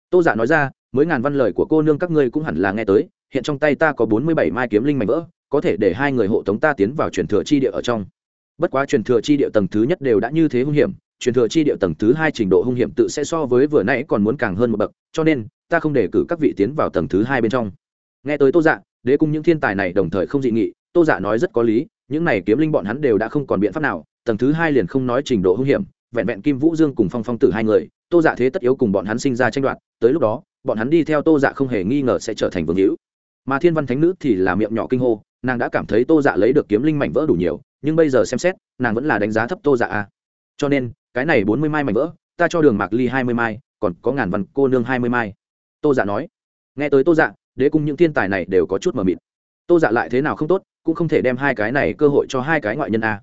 Tô giả dạ nói ra, mới ngàn văn lời của cô nương các ngươi cũng hẳn là nghe tới, hiện trong tay ta có bốn mươi bảy mai kiếm linh mảnh vỡ, có thể để hai người hộ tống ta tiến vào truyền thừa chi địa ở trong. Bất quá truyền thừa chi địa tầng thứ nhất đều đã như thế hung hiểm, truyền thừa chi địa tầng thứ hai trình độ hung hiểm tự sẽ so với vừa nãy còn muốn càng hơn một bậc, cho nên, ta không để cử các vị tiến vào tầng thứ hai bên trong. Nghe tới tô dạ đế cung những thiên tài này đồng thời không dị nghị, tô dạ nói rất có lý, những này kiếm linh bọn hắn đều đã không còn biện pháp nào tầng thứ hai liền không nói trình độ hung hiểm, vẹn vẹn kim vũ dương cùng phong phong tử hai người, tô dạ thế tất yếu cùng bọn hắn sinh ra tranh đoạt, tới lúc đó, bọn hắn đi theo tô dạ không hề nghi ngờ sẽ trở thành vương hữu. Mà thiên văn thánh nữ thì là miệng nhỏ kinh hô, nàng đã cảm thấy tô dạ lấy được kiếm linh mảnh vỡ đủ nhiều, nhưng bây giờ xem xét, nàng vẫn là đánh giá thấp tô dạ a. Cho nên, cái này bốn mươi mai mảnh vỡ, ta cho đường mạc ly hai mươi mai, còn có ngàn văn cô nương hai mươi mai. Tô dạ nói. Nghe tới tô dạ đế cùng những thiên tài này đều có chút mờ mịt. Tô dạ lại thế nào không tốt, cũng không thể đem hai cái này cơ hội cho hai cái ngoại nhân a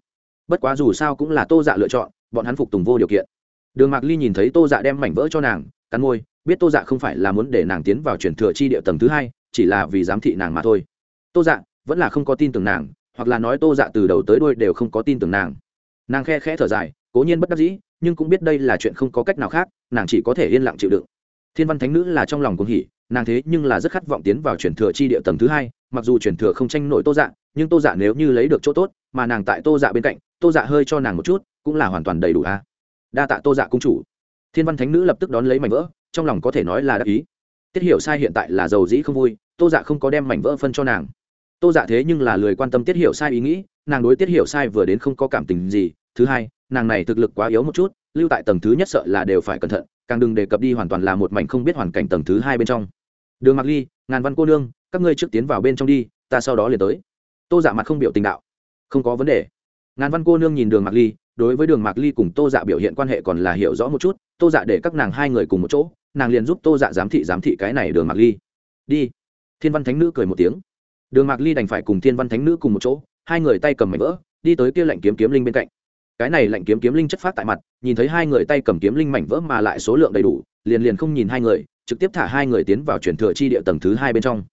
bất quá dù sao cũng là tô dạ lựa chọn, bọn hắn phục tùng vô điều kiện. Đường mạc ly nhìn thấy tô dạ đem mảnh vỡ cho nàng, cắn môi, biết tô dạ không phải là muốn để nàng tiến vào truyền thừa chi địa tầng thứ hai, chỉ là vì giám thị nàng mà thôi. Tô dạ vẫn là không có tin tưởng nàng, hoặc là nói tô dạ từ đầu tới đôi đều không có tin tưởng nàng. Nàng khe khẽ thở dài, cố nhiên bất đắc dĩ, nhưng cũng biết đây là chuyện không có cách nào khác, nàng chỉ có thể yên lặng chịu đựng. Thiên văn thánh nữ là trong lòng cũng hỉ, nàng thế nhưng là rất khát vọng tiến vào truyền thừa chi địa tầng thứ hai, mặc dù truyền thừa không tranh nổi tô dạ nhưng tô dạ nếu như lấy được chỗ tốt, mà nàng tại tô dạ bên cạnh, tô dạ hơi cho nàng một chút, cũng là hoàn toàn đầy đủ a đa tạ tô dạ cung chủ. Thiên văn thánh nữ lập tức đón lấy mảnh vỡ, trong lòng có thể nói là đắc ý. Tiết hiểu sai hiện tại là giàu dĩ không vui, tô dạ không có đem mảnh vỡ phân cho nàng. Tô dạ thế nhưng là lười quan tâm tiết hiểu sai ý nghĩ, nàng đối tiết hiểu sai vừa đến không có cảm tình gì. Thứ hai, nàng này thực lực quá yếu một chút, lưu tại tầng thứ nhất sợ là đều phải cẩn thận, càng đừng đề cập đi hoàn toàn là một mảnh không biết hoàn cảnh tầng thứ hai bên trong. Đường mặc ly, ngàn văn cô nương, các ngươi trước tiến vào bên trong đi, ta sau đó liền tới tô dạ mặt không biểu tình đạo. Không có vấn đề. Ngàn văn cô nương nhìn đường mạc ly, đối với đường mạc ly cùng tô dạ biểu hiện quan hệ còn là hiểu rõ một chút, tô dạ để các nàng hai người cùng một chỗ, nàng liền giúp tô dạ giám thị giám thị cái này đường mạc ly. Đi. Thiên văn thánh nữ cười một tiếng. Đường mạc ly đành phải cùng thiên văn thánh nữ cùng một chỗ, hai người tay cầm mảnh vỡ, đi tới kia lạnh kiếm kiếm linh bên cạnh. Cái này lạnh kiếm kiếm linh chất phát tại mặt, nhìn thấy hai người tay cầm kiếm linh mảnh vỡ mà lại số lượng đầy đủ, liền liền không nhìn hai người, trực tiếp thả hai người tiến vào chuyển thừa chi địa tầng thứ hai bên trong.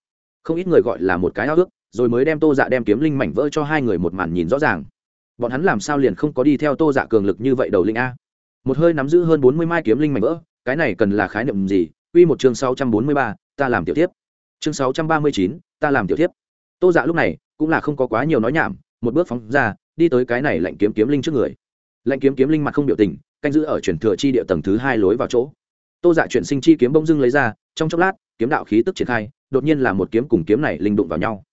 Không ít người gọi là một cái ao ước rồi mới đem tô dạ đem kiếm linh mảnh vỡ cho hai người một màn nhìn rõ ràng. Bọn hắn làm sao liền không có đi theo tô dạ cường lực như vậy đầu linh a? Một hơi nắm giữ hơn bốn mươi mai kiếm linh mảnh vỡ, cái này cần là khái niệm gì? Quy một chương sáu trăm bốn mươi ba, ta làm tiểu tiếp chương sáu trăm ba mươi chín, ta làm tiểu tiếp tô dạ lúc này cũng là không có quá nhiều nói nhảm, một bước phóng ra, đi tới cái này lạnh kiếm kiếm linh trước người. Lạnh kiếm kiếm linh mặt không biểu tình, canh giữ ở chuyển thừa chi địa tầng thứ hai lối vào chỗ. Tô dạ chuyển sinh chi kiếm bông dưng lấy ra, trong chốc lát, kiếm đạo khí tức triển khai, đột nhiên là một kiếm cùng kiếm này linh đụng vào nhau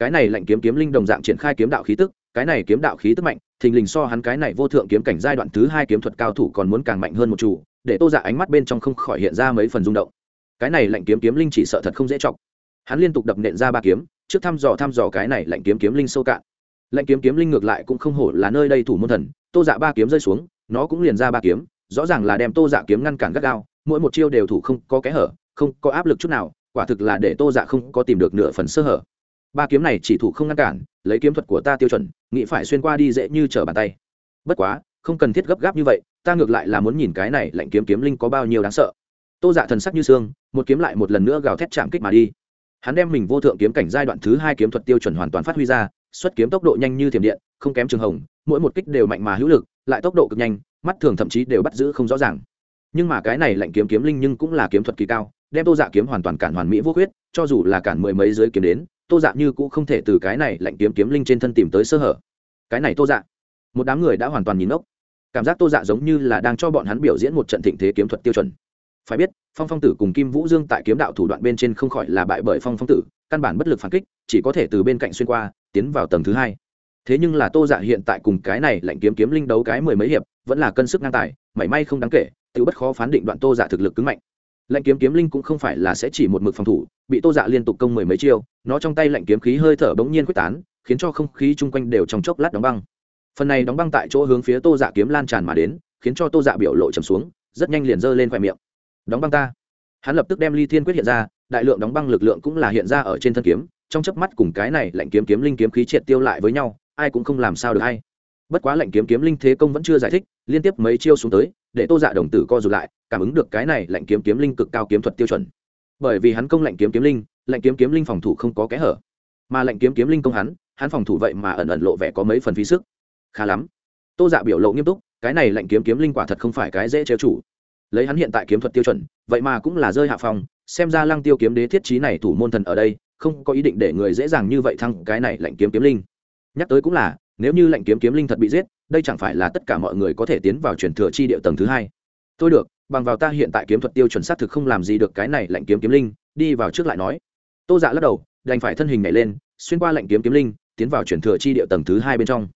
cái này lạnh kiếm kiếm linh đồng dạng triển khai kiếm đạo khí tức, cái này kiếm đạo khí tức mạnh, thình lình so hắn cái này vô thượng kiếm cảnh giai đoạn thứ hai kiếm thuật cao thủ còn muốn càng mạnh hơn một chủ, để tô dạ ánh mắt bên trong không khỏi hiện ra mấy phần rung động. Cái này lạnh kiếm kiếm linh chỉ sợ thật không dễ chọc. Hắn liên tục đập nện ra ba kiếm, trước thăm dò thăm dò cái này lạnh kiếm kiếm linh sâu cạn. Lạnh kiếm kiếm linh ngược lại cũng không hổ là nơi đây thủ môn thần, tô dạ ba kiếm rơi xuống, nó cũng liền ra ba kiếm, rõ ràng là đem tô dạ kiếm ngăn cản gắt gao, mỗi một chiêu đều thủ không có kẽ hở, không có áp lực chút nào, quả thực là để tô dạ không có tìm được nửa phần sơ hở ba kiếm này chỉ thủ không ngăn cản, lấy kiếm thuật của ta tiêu chuẩn, nghĩ phải xuyên qua đi dễ như trở bàn tay. Bất quá, không cần thiết gấp gáp như vậy, ta ngược lại là muốn nhìn cái này lạnh kiếm kiếm linh có bao nhiêu đáng sợ. Tô dạ thần sắc như xương, một kiếm lại một lần nữa gào thét chạm kích mà đi. Hắn đem mình vô thượng kiếm cảnh giai đoạn thứ hai kiếm thuật tiêu chuẩn hoàn toàn phát huy ra, xuất kiếm tốc độ nhanh như thiểm điện, không kém trường hồng, mỗi một kích đều mạnh mà hữu lực, lại tốc độ cực nhanh, mắt thường thậm chí đều bắt giữ không rõ ràng. Nhưng mà cái này lạnh kiếm kiếm linh nhưng cũng là kiếm thuật kỳ cao, đem tô dạ kiếm hoàn toàn cản hoàn mỹ vô khuyết, cho dù là cản mười mấy giới kiếm đến tô dạ như cũng không thể từ cái này lạnh kiếm kiếm linh trên thân tìm tới sơ hở. Cái này tô dạ. Một đám người đã hoàn toàn nhìn ốc. Cảm giác tô dạ giống như là đang cho bọn hắn biểu diễn một trận thịnh thế kiếm thuật tiêu chuẩn. Phải biết, phong phong tử cùng kim vũ dương tại kiếm đạo thủ đoạn bên trên không khỏi là bại bởi phong phong tử, căn bản bất lực phản kích, chỉ có thể từ bên cạnh xuyên qua, tiến vào tầng thứ hai. Thế nhưng là tô dạ hiện tại cùng cái này lạnh kiếm kiếm linh đấu cái mười mấy hiệp, vẫn là cân sức ngang tài, mảy may không đáng kể, tự bất khó phán định đoạn tô dạ thực lực cứng mạnh lạnh kiếm kiếm linh cũng không phải là sẽ chỉ một mực phòng thủ, bị tô dạ liên tục công mười mấy chiêu, nó trong tay lạnh kiếm khí hơi thở bỗng nhiên quyết tán, khiến cho không khí chung quanh đều trong chốc lát đóng băng. Phần này đóng băng tại chỗ hướng phía tô dạ kiếm lan tràn mà đến, khiến cho tô dạ biểu lộ trầm xuống, rất nhanh liền giơ lên khoe miệng. Đóng băng ta. Hắn lập tức đem ly thiên quyết hiện ra, đại lượng đóng băng lực lượng cũng là hiện ra ở trên thân kiếm, trong chớp mắt cùng cái này lạnh kiếm kiếm linh kiếm khí triệt tiêu lại với nhau, ai cũng không làm sao được hay. Bất quá lạnh kiếm kiếm linh thế công vẫn chưa giải thích liên tiếp mấy chiêu xuống tới, để tô dạ đồng tử co rụt lại, cảm ứng được cái này lạnh kiếm kiếm linh cực cao kiếm thuật tiêu chuẩn. Bởi vì hắn công lạnh kiếm kiếm linh, lạnh kiếm kiếm linh phòng thủ không có kẽ hở. Mà lạnh kiếm kiếm linh công hắn hắn phòng thủ vậy mà ẩn ẩn lộ vẻ có mấy phần phí sức. Khá lắm. Tô dạ biểu lộ nghiêm túc, cái này lạnh kiếm kiếm linh quả thật không phải cái dễ trêu chủ lấy hắn hiện tại kiếm thuật tiêu chuẩn, vậy mà cũng là rơi hạ phòng xem ra lăng tiêu kiếm đế thiết trí này thủ môn thần ở đây, không có ý định để người dễ dàng như vậy thăng cái này lạnh kiếm kiếm linh. Nhắc tới cũng là, nếu như lạnh kiếm kiếm linh thật bị giết đây chẳng phải là tất cả mọi người có thể tiến vào truyền thừa chi địa tầng thứ hai. Tôi được, bằng vào ta hiện tại kiếm thuật tiêu chuẩn xác thực không làm gì được cái này lạnh kiếm kiếm linh, đi vào trước lại nói. Tô dạ lắc đầu, đành phải thân hình nhảy lên, xuyên qua lạnh kiếm kiếm linh, tiến vào truyền thừa chi địa tầng thứ hai bên trong.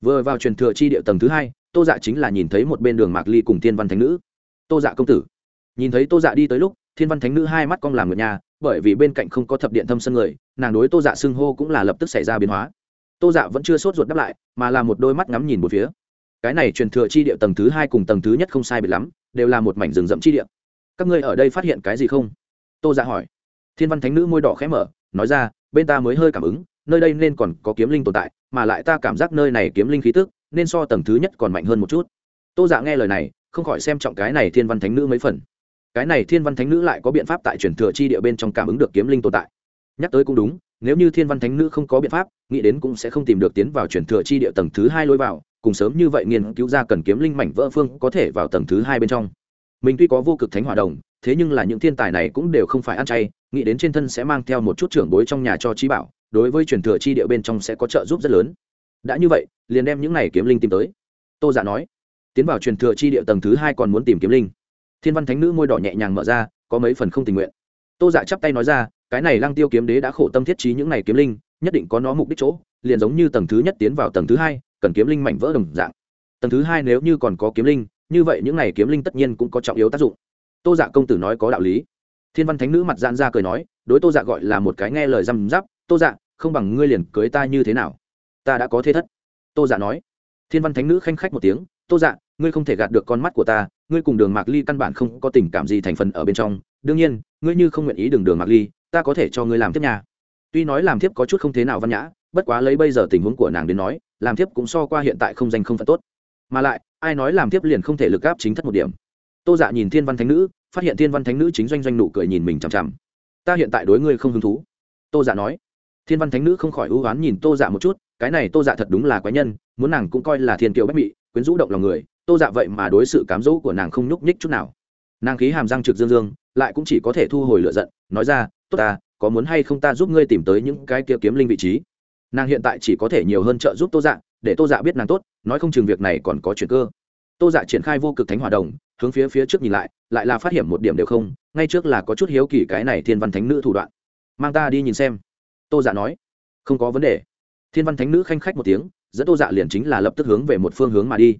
Vừa vào truyền thừa chi địa tầng thứ hai, tô dạ chính là nhìn thấy một bên đường mạc ly cùng thiên văn thánh nữ. Tô dạ công tử. Nhìn thấy tô dạ đi tới lúc, thiên văn thánh nữ hai mắt cong làm người nhà bởi vì bên cạnh không có thập điện thâm sân người, nàng đối tô dạ xưng hô cũng là lập tức xảy ra biến hóa tô dạ vẫn chưa sốt ruột đáp lại, mà là một đôi mắt ngắm nhìn một phía. Cái này truyền thừa chi địa tầng thứ hai cùng tầng thứ nhất không sai biệt lắm, đều là một mảnh rừng rậm chi địa. Các ngươi ở đây phát hiện cái gì không? Tô dạ hỏi. Thiên văn thánh nữ môi đỏ khẽ mở, nói ra, bên ta mới hơi cảm ứng, nơi đây nên còn có kiếm linh tồn tại, mà lại ta cảm giác nơi này kiếm linh khí tức, nên so tầng thứ nhất còn mạnh hơn một chút. Tô dạ nghe lời này, không khỏi xem trọng cái này thiên văn thánh nữ mấy phần. Cái này thiên văn thánh nữ lại có biện pháp tại truyền thừa chi địa bên trong cảm ứng được kiếm linh tồn tại. Nhắc tới cũng đúng, nếu như thiên văn thánh nữ không có biện pháp nghĩ đến cũng sẽ không tìm được tiến vào truyền thừa chi địa tầng thứ hai lối vào, cùng sớm như vậy nghiên cứu ra cần kiếm linh mảnh vỡ phương có thể vào tầng thứ hai bên trong. Mình tuy có vô cực thánh hỏa đồng, thế nhưng là những thiên tài này cũng đều không phải ăn chay, nghĩ đến trên thân sẽ mang theo một chút trưởng bối trong nhà cho trí bảo, đối với truyền thừa chi địa bên trong sẽ có trợ giúp rất lớn. Đã như vậy, liền đem những này kiếm linh tìm tới. Tô giả dạ nói, tiến vào truyền thừa chi địa tầng thứ hai còn muốn tìm kiếm linh. Thiên văn thánh nữ môi đỏ nhẹ nhàng mở ra, có mấy phần không tình nguyện. Tô giả dạ chắp tay nói ra, cái này lăng tiêu kiếm đế đã khổ tâm thiết trí những này kiếm linh nhất định có nó mục đích chỗ, liền giống như tầng thứ nhất tiến vào tầng thứ hai, cần kiếm linh mảnh vỡ đồng dạng. Tầng thứ hai nếu như còn có kiếm linh, như vậy những này kiếm linh tất nhiên cũng có trọng yếu tác dụng. Tô dạ công tử nói có đạo lý. Thiên văn thánh nữ mặt dạn ra cười nói, đối tô dạ gọi là một cái nghe lời răm giáp tô dạ không bằng ngươi liền cưới ta như thế nào? Ta đã có thế thất. Tô dạ nói. Thiên văn thánh nữ khanh khách một tiếng, tô dạ ngươi không thể gạt được con mắt của ta, ngươi cùng đường mạc ly căn bản không có tình cảm gì thành phần ở bên trong. Đương nhiên, ngươi như không nguyện ý đường đường mạc ly, ta có thể cho ngươi làm tiếp nhà tuy nói làm thiếp có chút không thế nào văn nhã, bất quá lấy bây giờ tình huống của nàng đến nói làm thiếp cũng so qua hiện tại không danh không phận tốt. Mà lại, ai nói làm thiếp liền không thể lực gáp chính thất một điểm. Tô dạ nhìn thiên văn thánh nữ, phát hiện thiên văn thánh nữ chính doanh doanh nụ cười nhìn mình chằm chằm. Ta hiện tại đối ngươi không hứng thú. Tô dạ nói. Thiên văn thánh nữ không khỏi ưu oán nhìn tô dạ một chút, cái này tô dạ thật đúng là quái nhân, muốn nàng cũng coi là thiên kiều bách mị, quyến rũ động lòng người, tô dạ vậy mà đối sự cám dỗ của nàng không nhúc nhích chút nào. Nàng khí hàm răng trực dương dương, lại cũng chỉ có thể thu hồi lựa giận, nói ra tốt ta, có muốn hay không ta giúp ngươi tìm tới những cái kia kiếm linh vị trí? Nàng hiện tại chỉ có thể nhiều hơn trợ giúp tô dạ để tô dạ biết nàng tốt, nói không chừng việc này còn có chuyện cơ. Tô dạ triển khai vô cực thánh hòa đồng, hướng phía phía trước nhìn lại lại là phát hiện một điểm đều không, ngay trước là có chút hiếu kỳ cái này thiên văn thánh nữ thủ đoạn. Mang ta đi nhìn xem. Tô dạ nói. Không có vấn đề. Thiên văn thánh nữ khanh khách một tiếng, dẫn tô dạ liền chính là lập tức hướng về một phương hướng mà đi.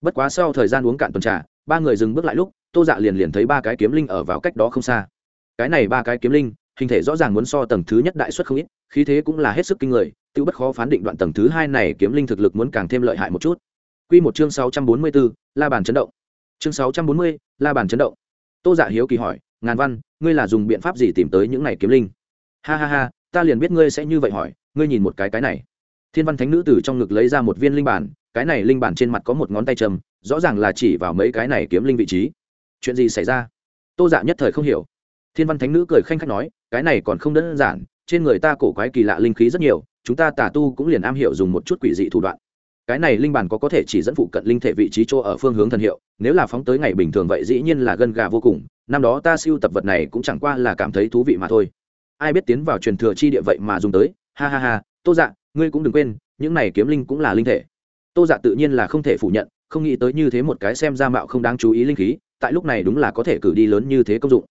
Bất quá sau thời gian uống cạn tuần trà, ba người dừng bước lại lúc, tô dạ liền liền thấy ba cái kiếm linh ở vào cách đó không xa. Cái này ba cái kiếm linh hình thể rõ ràng muốn so tầng thứ nhất đại xuất không ít khí thế cũng là hết sức kinh người tự bất khó phán định đoạn tầng thứ hai này kiếm linh thực lực muốn càng thêm lợi hại một chút Quy một chương 644, La bàn chấn động. Chương 640, La bàn chấn động. Tô Dạ hiếu kỳ hỏi, "Ngàn Văn, ngươi là dùng biện pháp gì tìm tới những này kiếm linh?" "Ha ha ha, ta liền biết ngươi sẽ như vậy hỏi, ngươi nhìn một cái cái này." Thiên Văn Thánh nữ từ trong ngực lấy ra một viên linh bản, cái này linh bản trên mặt có một ngón tay trầm, rõ ràng là chỉ vào mấy cái này kiếm linh vị trí. Chuyện gì xảy ra? Tô Dạ nhất thời không hiểu. Thiên Văn Thánh nữ cười khanh khách nói, cái này còn không đơn giản, trên người ta cổ quái kỳ lạ linh khí rất nhiều, chúng ta tà tu cũng liền am hiểu dùng một chút quỷ dị thủ đoạn. Cái này linh bản có có thể chỉ dẫn phụ cận linh thể vị trí chỗ ở phương hướng thần hiệu nếu là phóng tới ngày bình thường vậy dĩ nhiên là gân gà vô cùng năm đó ta siêu tập vật này cũng chẳng qua là cảm thấy thú vị mà thôi. Ai biết tiến vào truyền thừa chi địa vậy mà dùng tới ha ha ha tô dạ ngươi cũng đừng quên những này kiếm linh cũng là linh thể. Tô dạ tự nhiên là không thể phủ nhận không nghĩ tới như thế một cái xem ra mạo không đáng chú ý linh khí tại lúc này đúng là có thể cử đi lớn như thế công dụng.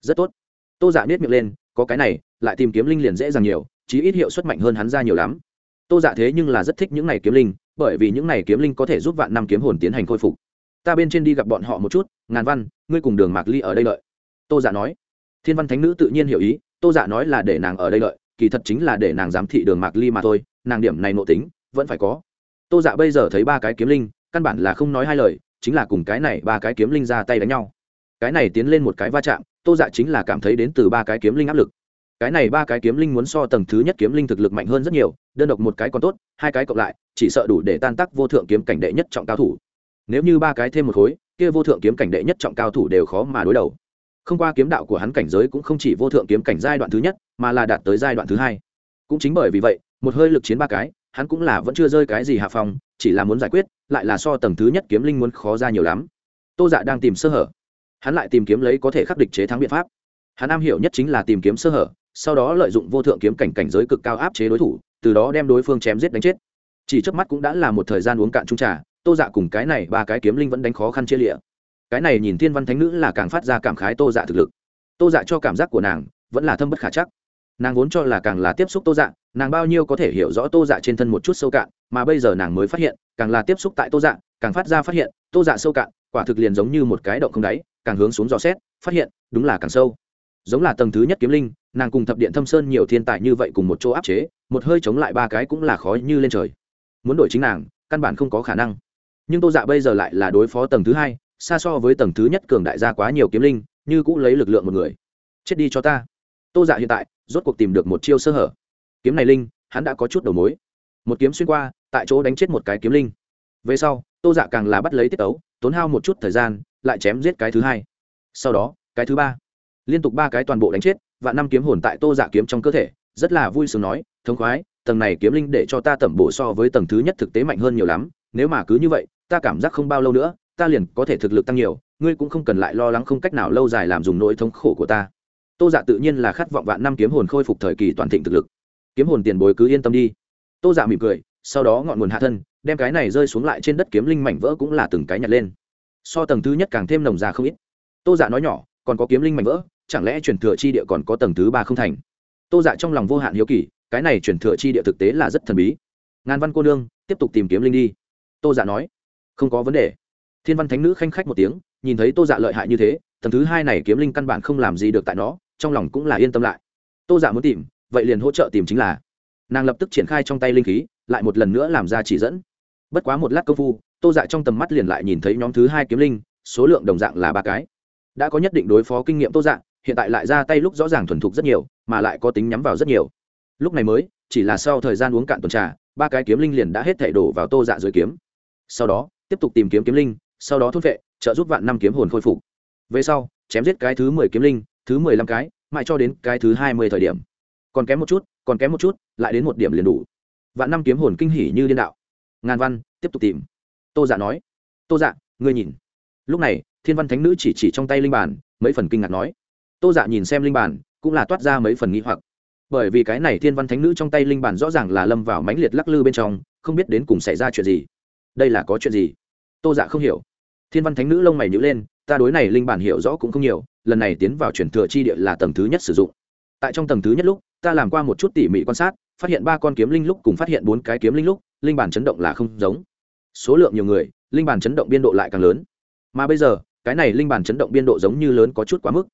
Rất tốt. Tô dạ biết miệng lên có cái này, lại tìm kiếm linh liền dễ dàng nhiều, chí ít hiệu suất mạnh hơn hắn ra nhiều lắm. Tô dạ thế nhưng là rất thích những này kiếm linh, bởi vì những này kiếm linh có thể giúp vạn năm kiếm hồn tiến hành khôi phục. Ta bên trên đi gặp bọn họ một chút, ngàn văn, ngươi cùng đường mạc ly ở đây lợi tô dạ nói. Thiên văn thánh nữ tự nhiên hiểu ý, tô dạ nói là để nàng ở đây lợi kỳ thật chính là để nàng giám thị đường mạc ly mà thôi, nàng điểm này nộ tính, vẫn phải có. Tô dạ bây giờ thấy ba cái kiếm linh, căn bản là không nói hai lời, chính là cùng cái này ba cái kiếm linh ra tay đánh nhau. Cái này tiến lên một cái va chạm tô dạ chính là cảm thấy đến từ ba cái kiếm linh áp lực. Cái này ba cái kiếm linh muốn so tầng thứ nhất kiếm linh thực lực mạnh hơn rất nhiều, đơn độc một cái còn tốt, hai cái cộng lại, chỉ sợ đủ để tan tác vô thượng kiếm cảnh đệ nhất trọng cao thủ. Nếu như ba cái thêm một khối, kia vô thượng kiếm cảnh đệ nhất trọng cao thủ đều khó mà đối đầu. Không qua kiếm đạo của hắn cảnh giới cũng không chỉ vô thượng kiếm cảnh giai đoạn thứ nhất, mà là đạt tới giai đoạn thứ hai. Cũng chính bởi vì vậy, một hơi lực chiến ba cái, hắn cũng là vẫn chưa rơi cái gì hạ phòng chỉ là muốn giải quyết, lại là so tầng thứ nhất kiếm linh muốn khó ra nhiều lắm. Tô dạ đang tìm sơ hở hắn lại tìm kiếm lấy có thể khắc địch chế thắng biện pháp. Hắn am hiểu nhất chính là tìm kiếm sơ hở, sau đó lợi dụng vô thượng kiếm cảnh cảnh giới cực cao áp chế đối thủ, từ đó đem đối phương chém giết đánh chết. Chỉ trước mắt cũng đã là một thời gian uống cạn trung trà, tô dạ cùng cái này ba cái kiếm linh vẫn đánh khó khăn chia lịa. Cái này nhìn thiên văn thánh nữ là càng phát ra cảm khái tô dạ thực lực. Tô dạ cho cảm giác của nàng vẫn là thâm bất khả chắc. Nàng vốn cho là càng là tiếp xúc tô dạ nàng bao nhiêu có thể hiểu rõ tô dạ trên thân một chút sâu cạn, mà bây giờ nàng mới phát hiện, càng là tiếp xúc tại tô dạ càng phát ra phát hiện, tô dạ sâu cạn, quả thực liền giống như một cái động không đáy càng hướng xuống dò xét, phát hiện, đúng là càng sâu. Giống là tầng thứ nhất kiếm linh, nàng cùng thập điện thâm sơn nhiều thiên tài như vậy cùng một chỗ áp chế, một hơi chống lại ba cái cũng là khó như lên trời. Muốn đổi chính nàng, căn bản không có khả năng. Nhưng tô dạ bây giờ lại là đối phó tầng thứ hai, xa so với tầng thứ nhất cường đại gia quá nhiều kiếm linh, như cũng lấy lực lượng một người. Chết đi cho ta. Tô dạ hiện tại, rốt cuộc tìm được một chiêu sơ hở. Kiếm này linh, hắn đã có chút đầu mối. Một kiếm xuyên qua, tại chỗ đánh chết một cái kiếm linh. Về sau, tô dạ càng là bắt lấy tiết ấu tốn hao một chút thời gian lại chém giết cái thứ hai. Sau đó, cái thứ ba. Liên tục ba cái toàn bộ đánh chết và năm kiếm hồn tại tô dạ kiếm trong cơ thể, rất là vui sướng nói thống khoái, tầng này kiếm linh để cho ta tẩm bổ so với tầng thứ nhất thực tế mạnh hơn nhiều lắm, nếu mà cứ như vậy, ta cảm giác không bao lâu nữa, ta liền có thể thực lực tăng nhiều, ngươi cũng không cần lại lo lắng không cách nào lâu dài làm dùng nỗi thống khổ của ta. Tô dạ tự nhiên là khát vọng vạn năm kiếm hồn khôi phục thời kỳ toàn thịnh thực lực. Kiếm hồn tiền bối cứ yên tâm đi. Tô dạ mỉm cười, sau đó ngọn nguồn hạ thân, đem cái này rơi xuống lại trên đất kiếm linh mảnh vỡ cũng là từng cái nhặt lên so tầng thứ nhất càng thêm nồng ra không ít. Tô dạ nói nhỏ, còn có kiếm linh mảnh vỡ, chẳng lẽ truyền thừa chi địa còn có tầng thứ ba không thành? Tô dạ trong lòng vô hạn hiếu kỳ, cái này truyền thừa chi địa thực tế là rất thần bí. Ngàn văn cô nương, tiếp tục tìm kiếm linh đi. Tô dạ nói, không có vấn đề. Thiên văn thánh nữ khanh khách một tiếng, nhìn thấy tô dạ lợi hại như thế, tầng thứ hai này kiếm linh căn bản không làm gì được tại nó, trong lòng cũng là yên tâm lại. Tô dạ muốn tìm, vậy liền hỗ trợ tìm chính là. Nàng lập tức triển khai trong tay linh khí, lại một lần nữa làm ra chỉ dẫn. Bất quá một lát công phu tô dạ trong tầm mắt liền lại nhìn thấy nhóm thứ hai kiếm linh, số lượng đồng dạng là ba cái. Đã có nhất định đối phó kinh nghiệm tô dạ hiện tại lại ra tay lúc rõ ràng thuần thục rất nhiều, mà lại có tính nhắm vào rất nhiều. Lúc này mới, chỉ là sau thời gian uống cạn tuần trà, ba cái kiếm linh liền đã hết thể đổ vào tô dạ dưới kiếm. Sau đó, tiếp tục tìm kiếm kiếm linh, sau đó thốt vệ, trợ giúp vạn năm kiếm hồn khôi phục. Về sau, chém giết cái thứ mười kiếm linh, thứ mười lăm cái, mãi cho đến cái thứ hai mươi thời điểm. Còn kém một chút, còn kém một chút, lại đến một điểm liền đủ. Vạn năm kiếm hồn kinh hỉ như điên đạo. Ngàn văn, tiếp tục tìm tô dạ nói. Tô dạ ngươi nhìn. Lúc này, thiên văn thánh nữ chỉ chỉ trong tay linh bản mấy phần kinh ngạc nói. Tô dạ nhìn xem linh bản cũng là toát ra mấy phần nghĩ hoặc. Bởi vì cái này thiên văn thánh nữ trong tay linh bản rõ ràng là lâm vào mãnh liệt lắc lư bên trong, không biết đến cùng xảy ra chuyện gì. Đây là có chuyện gì? Tô dạ không hiểu. Thiên văn thánh nữ lông mày nhữ lên, ta đối này linh bản hiểu rõ cũng không nhiều, lần này tiến vào chuyển thừa chi địa là tầng thứ nhất sử dụng. Tại trong tầng thứ nhất lúc, ta làm qua một chút tỉ mỉ quan sát, phát hiện ba con kiếm linh lúc cùng phát hiện bốn cái kiếm linh lúc, linh bản chấn động là không giống số lượng nhiều người, linh bản chấn động biên độ lại càng lớn. Mà bây giờ, cái này linh bản chấn động biên độ giống như lớn có chút quá mức.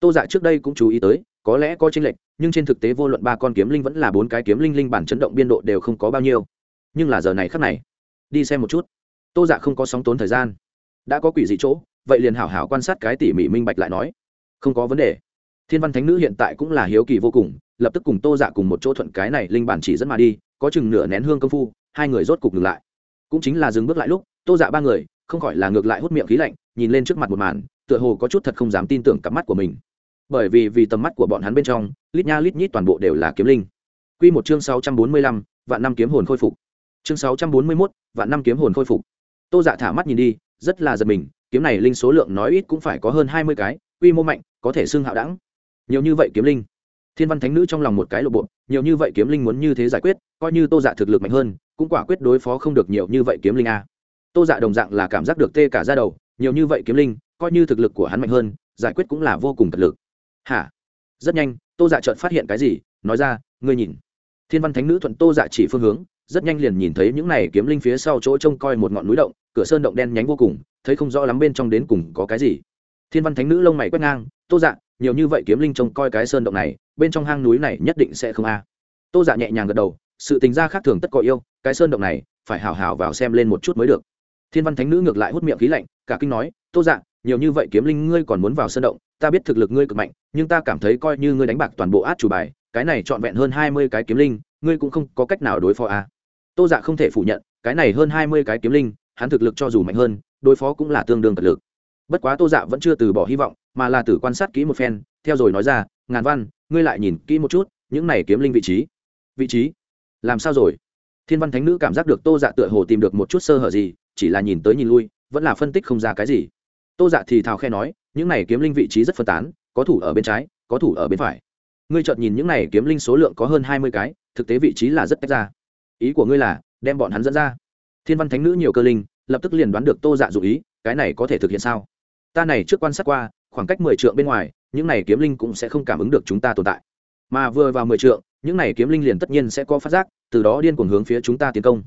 Tô dạ trước đây cũng chú ý tới, có lẽ có tranh lệch, nhưng trên thực tế vô luận ba con kiếm linh vẫn là bốn cái kiếm linh linh bản chấn động biên độ đều không có bao nhiêu. Nhưng là giờ này khắc này, đi xem một chút. Tô dạ không có sóng tốn thời gian. Đã có quỷ dị chỗ, vậy liền hảo hảo quan sát cái tỉ mỉ minh bạch lại nói. Không có vấn đề. Thiên văn thánh nữ hiện tại cũng là hiếu kỳ vô cùng, lập tức cùng tô dạ cùng một chỗ thuận cái này linh bản chỉ dẫn mà đi, có chừng nửa nén hương công phu, hai người rốt cục ngừng lại cũng chính là dừng bước lại lúc, tô dạ ba người, không khỏi là ngược lại hút miệng khí lạnh, nhìn lên trước mặt một màn, tựa hồ có chút thật không dám tin tưởng cặp mắt của mình. Bởi vì vì tầm mắt của bọn hắn bên trong, lít nha lít nhít toàn bộ đều là kiếm linh. Q một chương sáu trăm bốn mươi lăm, vạn năm kiếm hồn khôi phục. Chương sáu trăm bốn mươi mốt, vạn năm kiếm hồn khôi phục. Tô dạ thả mắt nhìn đi, rất là giật mình, kiếm này linh số lượng nói ít cũng phải có hơn hai mươi cái, quy mô mạnh, có thể xưng hạo đẳng. Nhiều như vậy kiếm linh. Thiên văn thánh nữ trong lòng một cái lộ bộ, nhiều như vậy kiếm linh muốn như thế giải quyết, coi như tô dạ thực lực mạnh hơn cũng quả quyết đối phó không được nhiều như vậy kiếm linh a. Tô dạ đồng dạng là cảm giác được tê cả ra đầu, nhiều như vậy kiếm linh, coi như thực lực của hắn mạnh hơn, giải quyết cũng là vô cùng cật lực. Hả? Rất nhanh, tô dạ chợt phát hiện cái gì, nói ra, ngươi nhìn. Thiên văn thánh nữ thuận tô dạ chỉ phương hướng, rất nhanh liền nhìn thấy những này kiếm linh phía sau chỗ trông coi một ngọn núi động, cửa sơn động đen nhánh vô cùng, thấy không rõ lắm bên trong đến cùng có cái gì. Thiên văn thánh nữ lông mày quét ngang, tô dạ nhiều như vậy kiếm linh trông coi cái sơn động này, bên trong hang núi này nhất định sẽ không a. Tô dạ nhẹ nhàng gật đầu sự tình gia khác thường tất có yêu, cái sơn động này, phải hào hào vào xem lên một chút mới được. Thiên văn thánh nữ ngược lại hút miệng khí lạnh, cả kinh nói, tô dạ nhiều như vậy kiếm linh ngươi còn muốn vào sơn động, ta biết thực lực ngươi cực mạnh, nhưng ta cảm thấy coi như ngươi đánh bạc toàn bộ át chủ bài, cái này trọn vẹn hơn hai mươi cái kiếm linh, ngươi cũng không có cách nào đối phó a tô dạ không thể phủ nhận, cái này hơn hai mươi cái kiếm linh, hắn thực lực cho dù mạnh hơn, đối phó cũng là tương đương cật lực. Bất quá tô dạ vẫn chưa từ bỏ hy vọng, mà là tử quan sát kỹ một phen, theo rồi nói ra, ngàn văn, ngươi lại nhìn kỹ một chút, những này kiếm linh vị trí. Vị trí? Làm sao rồi? Thiên văn thánh nữ cảm giác được tô dạ tựa hồ tìm được một chút sơ hở gì, chỉ là nhìn tới nhìn lui, vẫn là phân tích không ra cái gì. Tô dạ thì thào khe nói, những này kiếm linh vị trí rất phân tán, có thủ ở bên trái, có thủ ở bên phải. Ngươi chợt nhìn những này kiếm linh số lượng có hơn hai mươi cái, thực tế vị trí là rất tách ra. Ý của ngươi là, đem bọn hắn dẫn ra. Thiên văn thánh nữ nhiều cơ linh, lập tức liền đoán được tô dạ dụ ý, cái này có thể thực hiện sao? Ta này trước quan sát qua, khoảng cách mười trượng bên ngoài, những này kiếm linh cũng sẽ không cảm ứng được chúng ta tồn tại. Mà vừa vào mười trượng những này kiếm linh liền tất nhiên sẽ có phát giác, từ đó điên cuồng hướng phía chúng ta tiến công.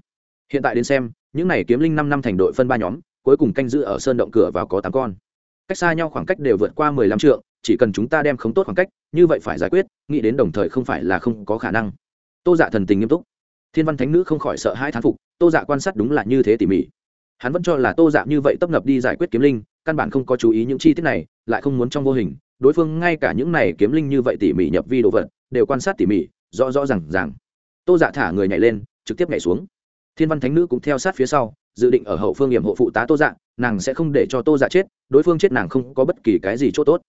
Hiện tại đến xem, những này kiếm linh năm năm thành đội phân ba nhóm, cuối cùng canh giữ ở sơn động cửa vào có tám con. Cách xa nhau khoảng cách đều vượt qua mười lăm trượng, chỉ cần chúng ta đem khống tốt khoảng cách, như vậy phải giải quyết, nghĩ đến đồng thời không phải là không có khả năng. Tô dạ thần tình nghiêm túc. Thiên văn thánh nữ không khỏi sợ hai thán phục, tô dạ quan sát đúng là như thế tỉ mỉ. Hắn vẫn cho là tô dạ như vậy tấp nập đi giải quyết kiếm linh, căn bản không có chú ý những chi tiết này, lại không muốn trong vô hình. Đối phương ngay cả những này kiếm linh như vậy tỉ mỉ nhập vi đồ vật, đều quan sát tỉ mỉ rõ rõ r à n g r tô dạ thả người nhảy lên, trực tiếp nhảy xuống. Thiên văn thánh nữ cũng theo sát phía sau, dự định ở hậu phương hiểm hộ phụ tá tô dạ nàng sẽ không để cho tô dạ chết, đối phương chết nàng không có bất kỳ cái gì chỗ tốt.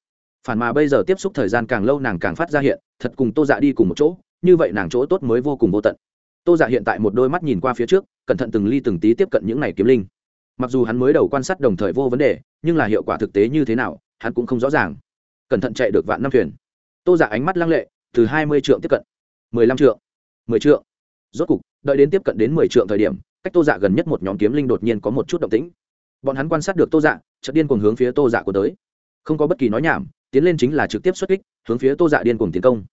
Phản mà bây giờ tiếp xúc thời gian càng lâu nàng càng phát ra hiện, thật cùng tô dạ đi cùng một chỗ, như vậy nàng chỗ tốt mới vô cùng vô tận. Tô dạ hiện tại một đôi mắt nhìn qua phía trước, cẩn thận từng ly từng tí tiếp cận những này kiếm linh. Mặc dù hắn mới đầu quan sát đồng thời vô vấn đề, nhưng là hiệu quả thực tế như thế nào, hắn cũng không rõ ràng. Cẩn thận chạy được vạn năm thuyền. Tô dạ ánh mắt lăng lệ, từ hai mươi trượng tiếp cận mười lăm trượng. mười trượng. Rốt cục, đợi đến tiếp cận đến mười trượng thời điểm, cách tô dạ gần nhất một nhóm kiếm linh đột nhiên có một chút động tĩnh. Bọn hắn quan sát được tô dạ chợt điên cuồng hướng phía tô dạ của tới. Không có bất kỳ nói nhảm, tiến lên chính là trực tiếp xuất kích, hướng phía tô dạ điên cuồng tiến công.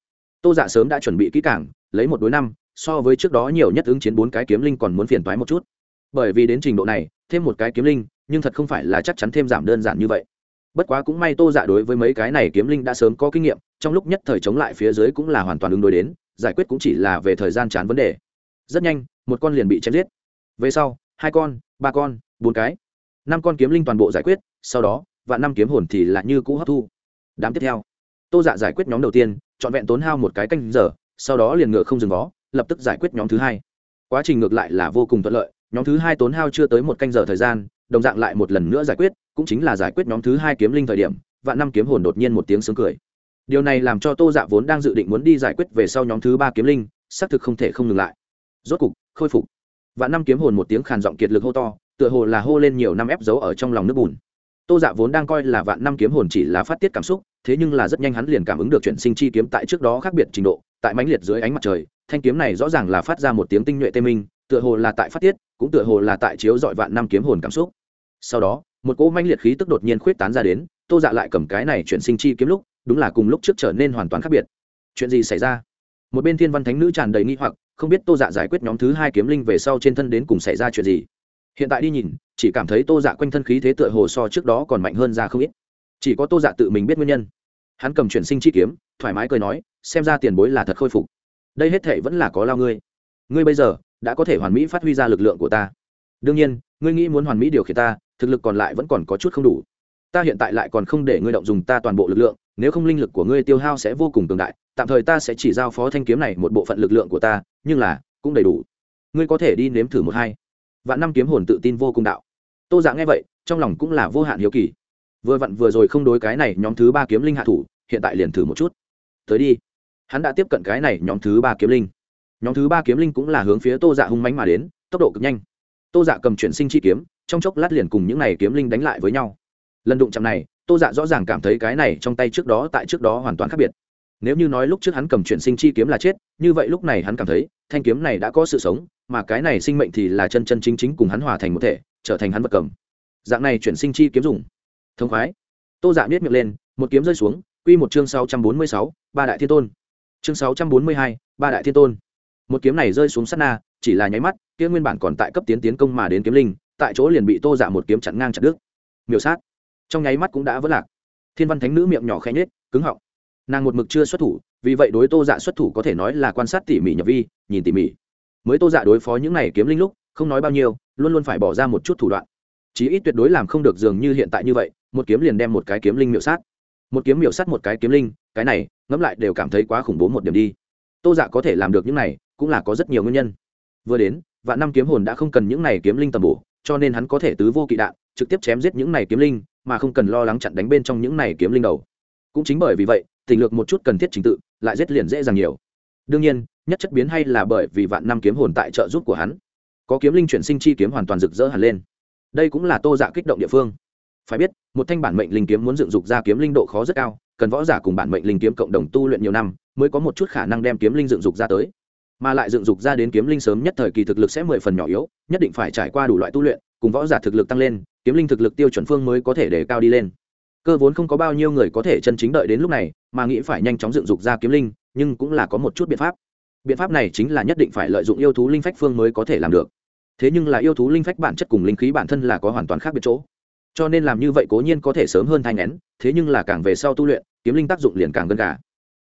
Tô dạ sớm đã chuẩn bị kỹ cảng lấy một đối năm, so với trước đó nhiều nhất ứng chiến bốn cái kiếm linh còn muốn phiền toái một chút. Bởi vì đến trình độ này, thêm một cái kiếm linh, nhưng thật không phải là chắc chắn thêm giảm đơn giản như vậy. Bất quá cũng may tô dạ đối với mấy cái này kiếm linh đã sớm có kinh nghiệm, trong lúc nhất thời chống lại phía dưới cũng là hoàn toàn ứng đối đến giải quyết cũng chỉ là về thời gian chán vấn đề. Rất nhanh, một con liền bị chém giết. Về sau, hai con, ba con, bốn cái. Năm con kiếm linh toàn bộ giải quyết, sau đó và năm kiếm hồn thì là như cũ hấp thu. Đám tiếp theo. Tô dạ giải quyết nhóm đầu tiên, trọn vẹn tốn hao một cái canh giờ, sau đó liền ngựa không dừng vó, lập tức giải quyết nhóm thứ hai. Quá trình ngược lại là vô cùng thuận lợi, nhóm thứ hai tốn hao chưa tới một canh giờ thời gian, đồng dạng lại một lần nữa giải quyết, cũng chính là giải quyết nhóm thứ hai kiếm linh thời điểm và năm kiếm hồn đột nhiên một tiếng sướng cười điều này làm cho tô dạ vốn đang dự định muốn đi giải quyết về sau nhóm thứ ba kiếm linh, xác thực không thể không ngừng lại. Rốt cục, khôi phục. Và năm kiếm hồn một tiếng khàn giọng kiệt lực hô to, tựa hồ là hô lên nhiều năm ép dấu ở trong lòng nước bùn. Tô dạ vốn đang coi là vạn năm kiếm hồn chỉ là phát tiết cảm xúc, thế nhưng là rất nhanh hắn liền cảm ứng được chuyện sinh chi kiếm tại trước đó khác biệt trình độ, tại mãnh liệt dưới ánh mặt trời, thanh kiếm này rõ ràng là phát ra một tiếng tinh nhuệ tê minh, tựa hồ là tại phát tiết, cũng tựa hồ là tại chiếu dọi vạn năm kiếm hồn cảm xúc. Sau đó, một cỗ mãnh liệt khí tức đột nhiên khuyết tán ra đến, tô dạ lại cầm cái này chuyển sinh chi kiếm lúc đúng là cùng lúc trước trở nên hoàn toàn khác biệt. Chuyện gì xảy ra? Một bên thiên văn thánh nữ tràn đầy nghi hoặc, không biết tô dạ giải quyết nhóm thứ hai kiếm linh về sau trên thân đến cùng xảy ra chuyện gì. Hiện tại đi nhìn, chỉ cảm thấy tô dạ quanh thân khí thế tựa hồ so trước đó còn mạnh hơn ra không ít. Chỉ có tô dạ tự mình biết nguyên nhân. Hắn cầm chuyển sinh chi kiếm, thoải mái cười nói, xem ra tiền bối là thật khôi phục. Đây hết thể vẫn là có lao ngươi. Ngươi bây giờ, đã có thể hoàn mỹ phát huy ra lực lượng của ta. Đương nhiên, ngươi nghĩ muốn hoàn mỹ điều khiển ta, thực lực còn lại vẫn còn có chút không đủ. Ta hiện tại lại còn không để ngươi động dùng ta toàn bộ lực lượng nếu không linh lực của ngươi tiêu hao sẽ vô cùng tương đại, tạm thời ta sẽ chỉ giao phó thanh kiếm này một bộ phận lực lượng của ta, nhưng là, cũng đầy đủ. Ngươi có thể đi nếm thử một hai. Vạn năm kiếm hồn tự tin vô cùng đạo. Tô dạ nghe vậy, trong lòng cũng là vô hạn hiếu kỳ. Vừa vặn vừa rồi không đối cái này nhóm thứ ba kiếm linh hạ thủ, hiện tại liền thử một chút. Tới đi. Hắn đã tiếp cận cái này nhóm thứ ba kiếm linh. Nhóm thứ ba kiếm linh cũng là hướng phía tô dạ hung mánh mà đến, tốc độ cực nhanh. Tô dạ cầm chuyển sinh chi kiếm, trong chốc lát liền cùng những này kiếm linh đánh lại với nhau. Lần đụng chạm này tô dạ rõ ràng cảm thấy cái này trong tay trước đó tại trước đó hoàn toàn khác biệt. Nếu như nói lúc trước hắn cầm chuyển sinh chi kiếm là chết, như vậy lúc này hắn cảm thấy, thanh kiếm này đã có sự sống, mà cái này sinh mệnh thì là chân chân chính chính cùng hắn hòa thành một thể, trở thành hắn vật cầm. Dạng này chuyển sinh chi kiếm dùng. Thông khoái. Tô dạ biết miệng lên, một kiếm rơi xuống, quy một chương sáu trăm bốn mươi sáu, ba đại thiên tôn. Chương sáu trăm bốn mươi hai, ba đại thiên tôn. Một kiếm này rơi xuống sát na, chỉ là nháy mắt, kia nguyên bản còn tại cấp tiến tiến công mà đến kiếm linh, tại chỗ liền bị tô dạ một kiếm chặn ngang chặt đứt. Miểu sát trong nháy mắt cũng đã vỡ lạc. Thiên văn thánh nữ miệng nhỏ khẽ nhết cứng họng. Nàng một mực chưa xuất thủ, vì vậy đối tô dạ xuất thủ có thể nói là quan sát tỉ mỉ nhập vi, nhìn tỉ mỉ. Mới tô dạ đối phó những này kiếm linh lúc, không nói bao nhiêu, luôn luôn phải bỏ ra một chút thủ đoạn. Chí ít tuyệt đối làm không được dường như hiện tại như vậy, một kiếm liền đem một cái kiếm linh miểu sát. Một kiếm miểu sát một cái kiếm linh, cái này, ngẫm lại đều cảm thấy quá khủng bố một điểm đi. Tô dạ có thể làm được những này, cũng là có rất nhiều nguyên nhân. Vừa đến, vạn năm kiếm hồn đã không cần những này kiếm linh tầm bổ cho nên hắn có thể tứ vô kỵ đạn, trực tiếp chém giết những này kiếm linh, mà không cần lo lắng chặn đánh bên trong những này kiếm linh đầu. Cũng chính bởi vì vậy, tình lược một chút cần thiết trình tự, lại giết liền dễ dàng nhiều. Đương nhiên, nhất chất biến hay là bởi vì vạn năm kiếm hồn tại trợ giúp của hắn. Có kiếm linh chuyển sinh chi kiếm hoàn toàn rực rỡ hẳn lên. Đây cũng là tô dạ kích động địa phương. Phải biết, một thanh bản mệnh linh kiếm muốn dựng dục ra kiếm linh độ khó rất cao, cần võ giả cùng bản mệnh linh kiếm cộng đồng tu luyện nhiều năm, mới có một chút khả năng đem kiếm linh dựng dục ra tới mà lại dựng dục ra đến kiếm linh sớm nhất thời kỳ thực lực sẽ mười phần nhỏ yếu, nhất định phải trải qua đủ loại tu luyện, cùng võ giả thực lực tăng lên, kiếm linh thực lực tiêu chuẩn phương mới có thể để cao đi lên. Cơ vốn không có bao nhiêu người có thể chân chính đợi đến lúc này, mà nghĩ phải nhanh chóng dựng dục ra kiếm linh, nhưng cũng là có một chút biện pháp. Biện pháp này chính là nhất định phải lợi dụng yêu thú linh phách phương mới có thể làm được. Thế nhưng là yêu thú linh phách bản chất cùng linh khí bản thân là có hoàn toàn khác biệt chỗ. Cho nên làm như vậy cố nhiên có thể sớm hơn thanh nén thế nhưng là càng về sau tu luyện, kiếm linh tác dụng liền càng gần cả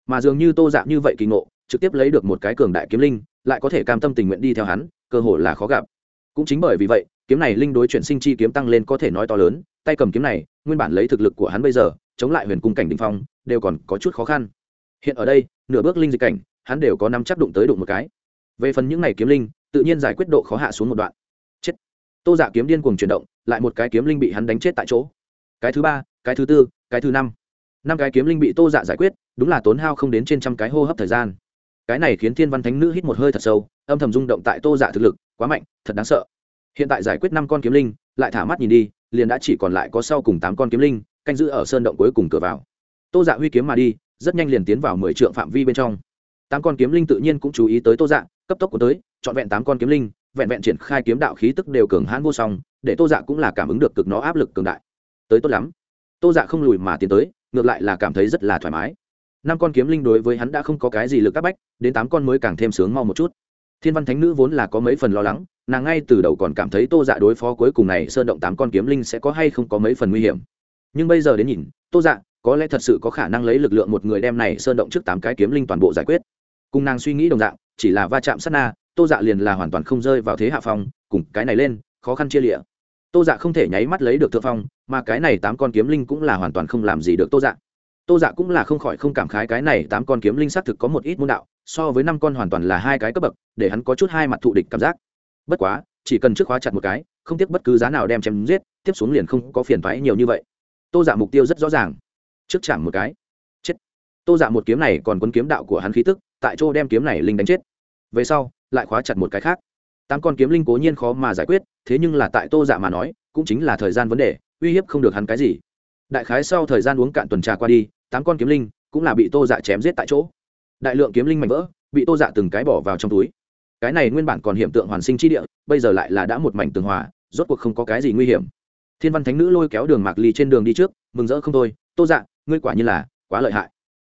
mà dường như tô dạng như vậy kỳ ngộ trực tiếp lấy được một cái cường đại kiếm linh, lại có thể cam tâm tình nguyện đi theo hắn, cơ hội là khó gặp. Cũng chính bởi vì vậy, kiếm này linh đối chuyển sinh chi kiếm tăng lên có thể nói to lớn, tay cầm kiếm này, nguyên bản lấy thực lực của hắn bây giờ, chống lại huyền cung cảnh đình phong, đều còn có chút khó khăn. Hiện ở đây, nửa bước linh dịch cảnh, hắn đều có năm chắc đụng tới đụng một cái. Về phần những này kiếm linh, tự nhiên giải quyết độ khó hạ xuống một đoạn. Chết. Tô dạ kiếm điên cuồng chuyển động, lại một cái kiếm linh bị hắn đánh chết tại chỗ. Cái thứ ba, cái thứ tư, cái thứ năm. Năm cái kiếm linh bị tô dạ giải quyết, đúng là tốn hao không đến trên trăm cái hô hấp thời gian cái này khiến thiên văn thánh nữ hít một hơi thật sâu, âm thầm rung động tại tô giả thực lực, quá mạnh, thật đáng sợ. Hiện tại giải quyết năm con kiếm linh, lại thả mắt nhìn đi, liền đã chỉ còn lại có sau cùng tám con kiếm linh, canh giữ ở sơn động cuối cùng cửa vào. Tô dạ huy kiếm mà đi, rất nhanh liền tiến vào mười trượng phạm vi bên trong. Tám con kiếm linh tự nhiên cũng chú ý tới tô dạ cấp tốc của tới, trọn vẹn tám con kiếm linh, vẹn vẹn triển khai kiếm đạo khí tức đều cường hãn vô song, để tô dạ cũng là cảm ứng được cực nó áp lực cường đại. Tới tốt lắm. Tô dạ không lùi mà tiến tới, ngược lại là cảm thấy rất là thoải mái năm con kiếm linh đối với hắn đã không có cái gì lực áp bách, đến tám con mới càng thêm sướng mau một chút. Thiên văn thánh nữ vốn là có mấy phần lo lắng, nàng ngay từ đầu còn cảm thấy tô dạ đối phó cuối cùng này sơn động tám con kiếm linh sẽ có hay không có mấy phần nguy hiểm. Nhưng bây giờ đến nhìn, tô dạ có lẽ thật sự có khả năng lấy lực lượng một người đem này sơn động trước tám cái kiếm linh toàn bộ giải quyết. Cùng nàng suy nghĩ đồng dạng, chỉ là va chạm sát na, tô dạ liền là hoàn toàn không rơi vào thế hạ phong, cùng cái này lên, khó khăn chia lịa. Tô dạ không thể nháy mắt lấy được thượng phong, mà cái này tám con kiếm linh cũng là hoàn toàn không làm gì được tô dạ tô dạ cũng là không khỏi không cảm khái cái này tám con kiếm linh xác thực có một ít môn đạo, so với năm con hoàn toàn là hai cái cấp bậc, để hắn có chút hai mặt thụ địch cảm giác. Bất quá, chỉ cần trước khóa chặt một cái, không tiếc bất cứ giá nào đem chém giết, tiếp xuống liền không có phiền thoái nhiều như vậy. Tô dạ mục tiêu rất rõ ràng. Trước chạm một cái. Chết. Tô dạ một kiếm này còn quân kiếm đạo của hắn khí tức, tại chỗ đem kiếm này linh đánh chết. Về sau, lại khóa chặt một cái khác. Tám con kiếm linh cố nhiên khó mà giải quyết, thế nhưng là tại tô dạ mà nói, cũng chính là thời gian vấn đề, uy hiếp không được hắn cái gì đại khái sau thời gian uống cạn tuần trà qua đi, tám con kiếm linh cũng là bị tô dạ chém giết tại chỗ. Đại lượng kiếm linh mạnh vỡ bị tô dạ từng cái bỏ vào trong túi. Cái này nguyên bản còn hiện tượng hoàn sinh chi địa, bây giờ lại là đã một mảnh tường hòa, rốt cuộc không có cái gì nguy hiểm. Thiên văn thánh nữ lôi kéo đường mạc ly trên đường đi trước, mừng rỡ không thôi, tô dạ ngươi quả như là quá lợi hại.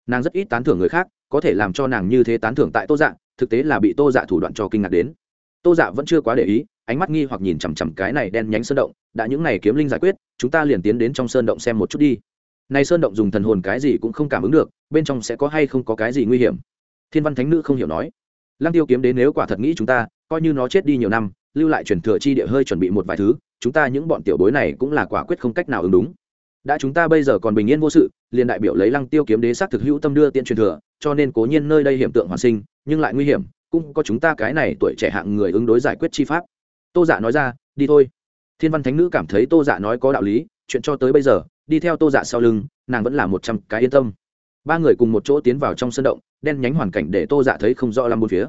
Nàng rất ít tán thưởng người khác, có thể làm cho nàng như thế tán thưởng tại tô dạ thực tế là bị tô dạ thủ đoạn cho kinh ngạc đến. Tô dạ vẫn chưa quá để ý, ánh mắt nghi hoặc nhìn chằm chằm cái này đen nhánh sơn động, đã những này kiếm linh giải quyết chúng ta liền tiến đến trong sơn động xem một chút đi. Này sơn động dùng thần hồn cái gì cũng không cảm ứng được, bên trong sẽ có hay không có cái gì nguy hiểm. Thiên văn thánh nữ không hiểu nói. Lăng tiêu kiếm đến nếu quả thật nghĩ chúng ta, coi như nó chết đi nhiều năm, lưu lại truyền thừa chi địa hơi chuẩn bị một vài thứ, chúng ta những bọn tiểu bối này cũng là quả quyết không cách nào ứng đúng. Đã chúng ta bây giờ còn bình yên vô sự, liền đại biểu lấy lăng tiêu kiếm đế xác thực hữu tâm đưa tiện truyền thừa, cho nên cố nhiên nơi đây hiện tượng hoàn sinh, nhưng lại nguy hiểm, cũng có chúng ta cái này tuổi trẻ hạng người ứng đối giải quyết chi pháp. Tô dạ nói ra, đi thôi thiên văn thánh nữ cảm thấy tô dạ nói có đạo lý, chuyện cho tới bây giờ, đi theo tô dạ sau lưng, nàng vẫn là một trăm cái yên tâm. Ba người cùng một chỗ tiến vào trong sân động, đen nhánh hoàn cảnh để tô dạ thấy không rõ lắm một phía.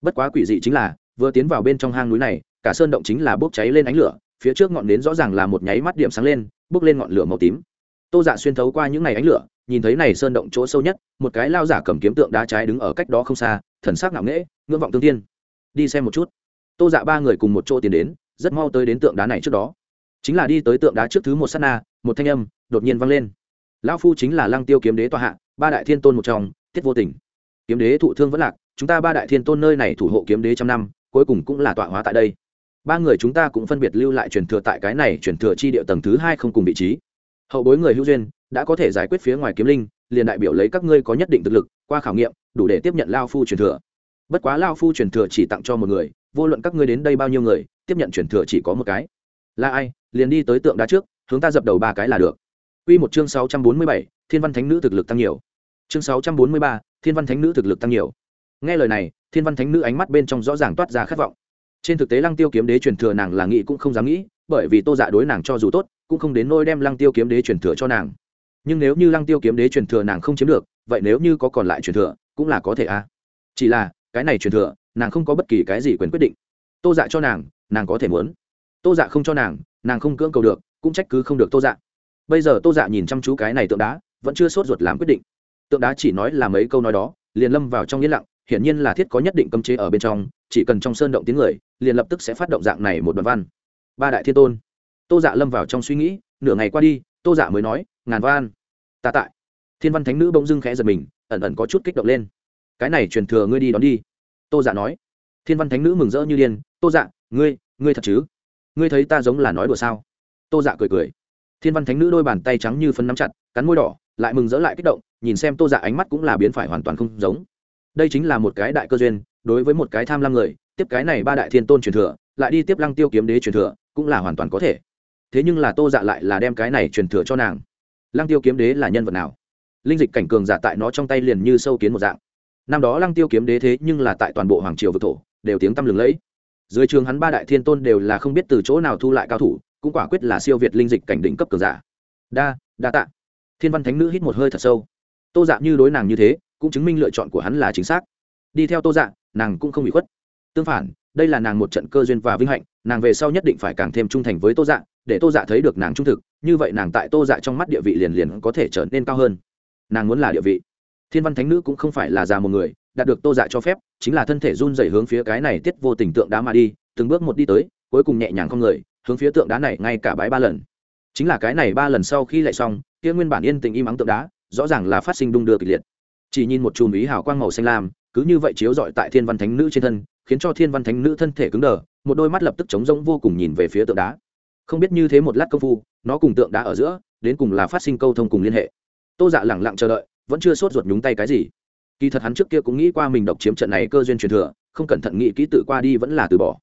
Bất quá quỷ dị chính là, vừa tiến vào bên trong hang núi này, cả sơn động chính là bốc cháy lên ánh lửa, phía trước ngọn nến rõ ràng là một nháy mắt điểm sáng lên, bốc lên ngọn lửa màu tím. Tô dạ xuyên thấu qua những ngày ánh lửa, nhìn thấy này sơn động chỗ sâu nhất, một cái lao giả cầm kiếm tượng đá trái đứng ở cách đó không xa, thần sắc ngạo nghễ, ngưỡng vọng tương tiên đi xem một chút. Tô dạ ba người cùng một chỗ tiến đến rất mau tới đến tượng đá này trước đó. Chính là đi tới tượng đá trước thứ một s á t na, một thanh âm đột nhiên vang lên. Lão phu chính là lăng tiêu kiếm đế tòa hạ, ba đại thiên tôn một trong tiết vô tình. Kiếm đế thụ thương vẫn lạc, chúng ta ba đại thiên tôn nơi này thủ hộ kiếm đế trăm năm, cuối cùng cũng là tọa hóa tại đây. Ba người chúng ta cũng phân biệt lưu lại truyền thừa tại cái này truyền thừa chi địa tầng thứ hai không cùng vị trí. Hậu bối người hữu duyên, đã có thể giải quyết phía ngoài kiếm linh, liền đại biểu lấy các ngươi có nhất định thực lực, qua khảo nghiệm, đủ để tiếp nhận lao phu truyền thừa. Bất quá lao phu truyền thừa chỉ tặng cho một người vô luận các ngươi đến đây bao nhiêu người tiếp nhận chuyển thừa chỉ có một cái là ai liền đi tới tượng đá trước hướng ta dập đầu ba cái là được Quy một chương 647, Thiên Văn Thánh Nữ thực lực tăng nhiều. Chương 643, Thiên Văn Thánh Nữ thực lực tăng nhiều. Nghe lời này, Thiên Văn Thánh Nữ ánh mắt bên trong rõ ràng toát ra khát vọng. Trên thực tế Lăng Tiêu kiếm đế truyền thừa nàng là nghĩ cũng không dám nghĩ, bởi vì Tô Dạ đối nàng cho dù tốt, cũng không đến nỗi đem Lăng Tiêu kiếm đế truyền thừa cho nàng. Nhưng nếu như Lăng Tiêu kiếm đế truyền thừa nàng không chiếm được, vậy nếu như có còn lại truyền thừa, cũng là có thể a. Chỉ là, cái này truyền thừa, nàng không có bất kỳ cái gì quyền quyết định. Tô Dạ cho nàng, nàng có thể muốn. Tô Dạ không cho nàng, nàng không cưỡng cầu được, cũng trách cứ không được Tô Dạ. Bây giờ tô dạ nhìn chăm chú cái này tượng đá vẫn chưa sốt ruột làm quyết định. Tượng đá chỉ nói là mấy câu nói đó liền lâm vào trong yên lặng hiển nhiên là thiết có nhất định cấm chế ở bên trong chỉ cần trong sơn động tiếng người liền lập tức sẽ phát động dạng này một đoạn văn. Ba đại thiên tôn. Tô dạ lâm vào trong suy nghĩ nửa ngày qua đi tô dạ mới nói ngàn van ta tại. Thiên văn thánh nữ bỗng dưng khẽ giật mình ẩn ẩn có chút kích động lên cái này truyền thừa ngươi đi đón đi. Tô dạ nói. Thiên văn thánh nữ mừng rỡ như điên. Tô dạ ngươi ngươi thật chứ? Ngươi thấy ta giống là nói đùa sao? Tô dạ cười cười. Thiên văn thánh nữ đôi bàn tay trắng như phân nắm chặt, cắn môi đỏ, lại mừng rỡ lại kích động, nhìn xem tô dạ ánh mắt cũng là biến phải hoàn toàn không giống. Đây chính là một cái đại cơ duyên, đối với một cái tham lam người, tiếp cái này ba đại thiên tôn truyền thừa, lại đi tiếp lăng tiêu kiếm đế truyền thừa, cũng là hoàn toàn có thể. Thế nhưng là tô dạ lại là đem cái này truyền thừa cho nàng. Lăng tiêu kiếm đế là nhân vật nào? Linh dịch cảnh cường giả tại nó trong tay liền như sâu kiến một dạng năm đó lăng tiêu kiếm đế thế nhưng là tại toàn bộ hoàng triều vực thổ, đều tiếng tăm lừng lẫy. Dưới trường hắn ba đại thiên tôn đều là không biết từ chỗ nào thu lại cao thủ, cũng quả quyết là siêu việt linh dịch cảnh đỉnh cấp cường giả. Đa đa tạ. Thiên văn thánh nữ hít một hơi thật sâu. Tô dạ như đối nàng như thế, cũng chứng minh lựa chọn của hắn là chính xác. Đi theo tô dạ nàng cũng không bị khuất. Tương phản, đây là nàng một trận cơ duyên và vinh hạnh, nàng về sau nhất định phải càng thêm trung thành với tô dạ để tô dạ thấy được nàng trung thực, như vậy nàng tại tô dạ trong mắt địa vị liền liền có thể trở nên cao hơn. Nàng muốn là địa vị thiên văn thánh nữ cũng không phải là già một người, đạt được tô dạ cho phép, chính là thân thể run dày hướng phía cái này tiết vô tình tượng đá mà đi, từng bước một đi tới, cuối cùng nhẹ nhàng không người, hướng phía tượng đá này ngay cả bái ba lần. Chính là cái này ba lần sau khi lại xong, kia nguyên bản yên tình im ắng tượng đá, rõ ràng là phát sinh đung đưa kịch liệt. Chỉ nhìn một chùm ý hào quang màu xanh lam, cứ như vậy chiếu rọi tại thiên văn thánh nữ trên thân, khiến cho thiên văn thánh nữ thân thể cứng đờ, một đôi mắt lập tức trống rỗng vô cùng nhìn về phía tượng đá. Không biết như thế một lát công phu, nó cùng tượng đá ở giữa, đến cùng là phát sinh câu thông cùng liên hệ. Tô dạ lẳng lặng chờ đợi vẫn chưa sốt ruột nhúng tay cái gì. Kỳ thật hắn trước kia cũng nghĩ qua mình độc chiếm trận này cơ duyên truyền thừa, không cẩn thận nghĩ kỹ tự qua đi vẫn là từ bỏ.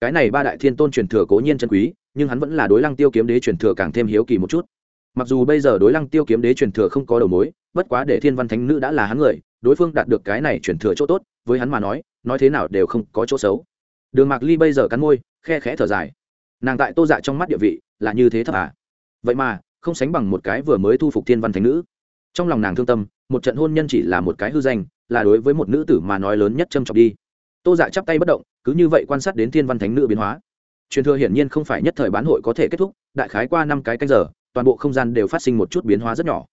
Cái này ba đại thiên tôn truyền thừa cố nhiên chân quý, nhưng hắn vẫn là đối lăng tiêu kiếm đế truyền thừa càng thêm hiếu kỳ một chút. Mặc dù bây giờ đối lăng tiêu kiếm đế truyền thừa không có đầu mối, bất quá để thiên văn thánh nữ đã là hắn người, đối phương đạt được cái này truyền thừa chỗ tốt, với hắn mà nói nói thế nào đều không có chỗ xấu. Đường mạc ly bây giờ cắn môi, khe khẽ thở dài. Nàng tại tô dạ trong mắt địa vị là như thế thật à? Vậy mà, không sánh bằng một cái vừa mới thu phục thiên văn thánh nữ trong lòng nàng thương tâm, một trận hôn nhân chỉ là một cái hư danh, là đối với một nữ tử mà nói lớn nhất châm trọng đi. Tô dạ chắp tay bất động, cứ như vậy quan sát đến thiên văn thánh nữ biến hóa. Truyền thừa hiển nhiên không phải nhất thời bán hội có thể kết thúc, đại khái qua năm cái canh giờ, toàn bộ không gian đều phát sinh một chút biến hóa rất nhỏ.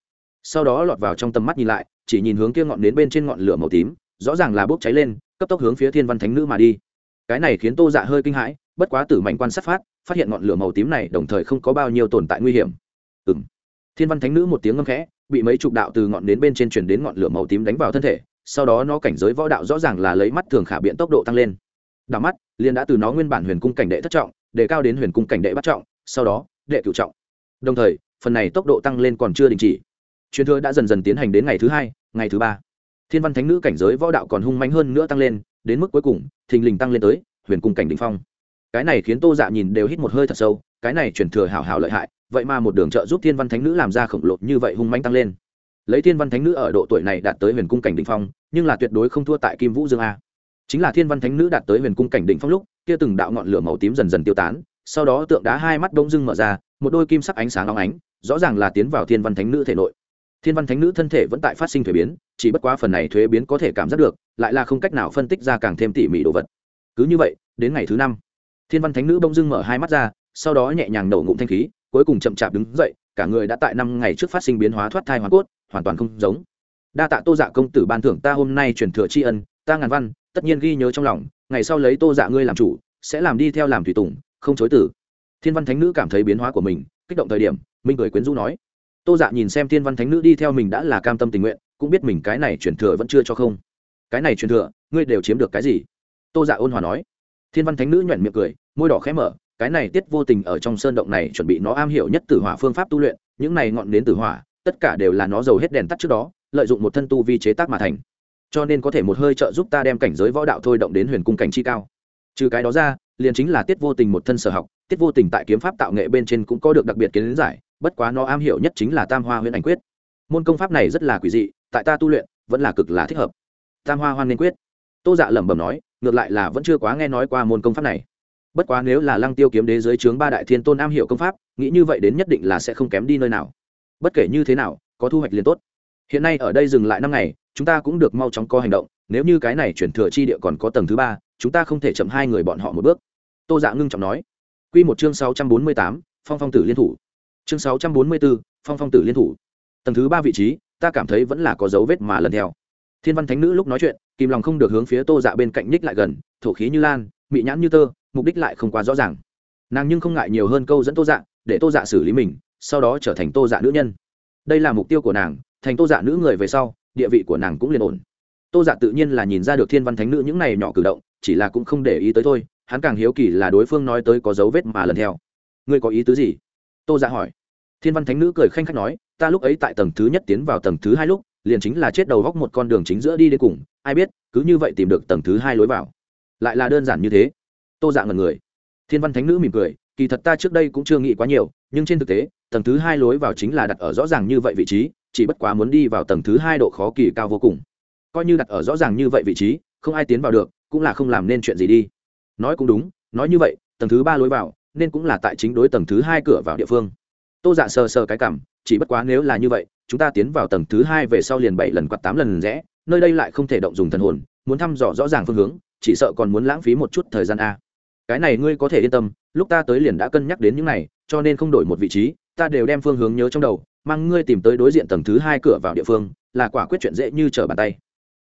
Sau đó lọt vào trong tầm mắt nhìn lại, chỉ nhìn hướng kia ngọn đến bên trên ngọn lửa màu tím, rõ ràng là bốc cháy lên, cấp tốc hướng phía thiên văn thánh nữ mà đi. Cái này khiến tô dạ hơi kinh hãi, bất quá tử mạnh quan sát phát phát hiện ngọn lửa màu tím này đồng thời không có bao nhiêu tồn tại nguy hiểm. Ừ m thiên văn thánh nữ một tiếng ngâm khẽ bị mấy chục đạo từ ngọn đến bên trên chuyển đến ngọn lửa màu tím đánh vào thân thể, sau đó nó cảnh giới võ đạo rõ ràng là lấy mắt thường khả biện tốc độ tăng lên. Đảo mắt, liền đã từ nó nguyên bản huyền cung cảnh đệ thất trọng, để cao đến huyền cung cảnh đệ bắt trọng, sau đó, đệ cửu trọng. Đồng thời, phần này tốc độ tăng lên còn chưa đình chỉ. Truyền thừa đã dần dần tiến hành đến ngày thứ hai, ngày thứ ba. Thiên văn thánh nữ cảnh giới võ đạo còn hung mạnh hơn nữa tăng lên, đến mức cuối cùng, thình lình tăng lên tới huyền cung cảnh đ ỉ n h phong. Cái này khiến tô dạ nhìn đều hít một hơi thật sâu, cái này truyền thừa hảo hảo lợi hại vậy mà một đường trợ giúp thiên văn thánh nữ làm ra khổng lồ như vậy hung manh tăng lên. Lấy thiên văn thánh nữ ở độ tuổi này đạt tới huyền cung cảnh đ ỉ n h phong, nhưng là tuyệt đối không thua tại kim vũ dương a. Chính là thiên văn thánh nữ đạt tới huyền cung cảnh đ ỉ n h phong lúc, kia từng đạo ngọn lửa màu tím dần dần tiêu tán, sau đó tượng đá hai mắt bông dưng mở ra, một đôi kim sắc ánh sáng óng ánh, rõ ràng là tiến vào thiên văn thánh nữ thể nội. Thiên văn thánh nữ thân thể vẫn tại phát sinh thuế biến, chỉ bất quá phần này thuế biến có thể cảm giác được, lại là không cách nào phân tích ra càng thêm tỉ mỉ đồ vật. Cứ như vậy, đến ngày thứ năm, thiên văn thánh nữ bông dưng mở hai mắt ra, sau đó nhẹ nhàng nổ ngụm thanh khí cuối cùng chậm chạp đứng dậy, cả người đã tại năm ngày trước phát sinh biến hóa thoát thai hoàn cốt, hoàn toàn không giống. Đa tạ tô dạ công tử ban thưởng ta hôm nay truyền thừa tri ân, ta ngàn văn, tất nhiên ghi nhớ trong lòng, ngày sau lấy tô dạ ngươi làm chủ, sẽ làm đi theo làm thủy tùng, không chối tử thiên văn thánh nữ cảm thấy biến hóa của mình, kích động thời điểm, minh cười quyến rũ nói. Tô dạ nhìn xem thiên văn thánh nữ đi theo mình đã là cam tâm tình nguyện, cũng biết mình cái này truyền thừa vẫn chưa cho không. Cái này truyền thừa, ngươi đều chiếm được cái gì? Tô dạ ôn hòa nói. Thiên văn thánh nữ nhoẻn miệng cười, môi đỏ khẽ mở cái này tiết vô tình ở trong sơn động này chuẩn bị nó am hiểu nhất tử hỏa phương pháp tu luyện, những này ngọn đến tử hỏa, tất cả đều là nó dầu hết đèn tắt trước đó, lợi dụng một thân tu vi chế tác mà thành. Cho nên có thể một hơi trợ giúp ta đem cảnh giới võ đạo thôi động đến huyền cung cảnh chi cao. Trừ cái đó ra, liền chính là tiết vô tình một thân sở học, tiết vô tình tại kiếm pháp tạo nghệ bên trên cũng có được đặc biệt kiến giải, bất quá nó am hiểu nhất chính là tam hoa huyền ảnh quyết. Môn công pháp này rất là quỷ dị, tại ta tu luyện, vẫn là cực là thích hợp. Tam hoa hoan nên quyết. Tô dạ lẩm bẩm nói, ngược lại là vẫn chưa quá nghe nói qua môn công pháp này bất quá nếu là lăng tiêu kiếm đế dưới trướng ba đại thiên tôn am hiểu công pháp, nghĩ như vậy đến nhất định là sẽ không kém đi nơi nào. Bất kể như thế nào, có thu hoạch liền tốt. Hiện nay ở đây dừng lại năm ngày, chúng ta cũng được mau chóng có hành động, nếu như cái này chuyển thừa chi địa còn có tầng thứ ba, chúng ta không thể chậm hai người bọn họ một bước. Tô dạ ngưng trọng nói. Q một chương sáu trăm bốn mươi tám, phong phong tử liên thủ. Chương sáu trăm bốn mươi bốn phong phong tử liên thủ. Tầng thứ ba vị trí, ta cảm thấy vẫn là có dấu vết mà lần theo. Thiên văn thánh nữ lúc nói chuyện, kìm lòng không được hướng phía tô dạ bên cạnh ních lại gần, thổ khí như lan, mị nhãn như tơ mục đích lại không quá rõ ràng. Nàng nhưng không ngại nhiều hơn câu dẫn tô dạ để tô dạ xử lý mình, sau đó trở thành tô dạ nữ nhân. Đây là mục tiêu của nàng, thành tô dạ nữ người về sau, địa vị của nàng cũng liền ổn. Tô dạ tự nhiên là nhìn ra được thiên văn thánh nữ những này nhỏ cử động, chỉ là cũng không để ý tới thôi, hắn càng hiếu kỳ là đối phương nói tới có dấu vết mà lần theo. Ngươi có ý tứ gì? Tô dạ hỏi. Thiên văn thánh nữ cười khanh khách nói, ta lúc ấy tại tầng thứ nhất tiến vào tầng thứ hai lúc, liền chính là chết đầu góc một con đường chính giữa đi đến cùng, ai biết, cứ như vậy tìm được tầng thứ hai lối vào. Lại là đơn giản như thế tô dạ ngần người. Thiên văn thánh nữ mỉm cười, kỳ thật ta trước đây cũng chưa nghĩ quá nhiều, nhưng trên thực tế, tầng thứ hai lối vào chính là đặt ở rõ ràng như vậy vị trí, chỉ bất quá muốn đi vào tầng thứ hai độ khó kỳ cao vô cùng. Coi như đặt ở rõ ràng như vậy vị trí, không ai tiến vào được, cũng là không làm nên chuyện gì đi. Nói cũng đúng, nói như vậy, tầng thứ ba lối vào, nên cũng là tại chính đối tầng thứ hai cửa vào địa phương. Tô dạ sờ sờ cái cảm, chỉ bất quá nếu là như vậy, chúng ta tiến vào tầng thứ hai về sau liền bảy lần quạt tám lần rẽ, nơi đây lại không thể động dùng thần hồn, muốn thăm dò rõ ràng phương hướng, chỉ sợ còn muốn lãng phí một chút thời gian a cái này ngươi có thể yên tâm, lúc ta tới liền đã cân nhắc đến những này, cho nên không đổi một vị trí, ta đều đem phương hướng nhớ trong đầu, mang ngươi tìm tới đối diện tầng thứ hai cửa vào địa phương, là quả quyết chuyện dễ như trở bàn tay.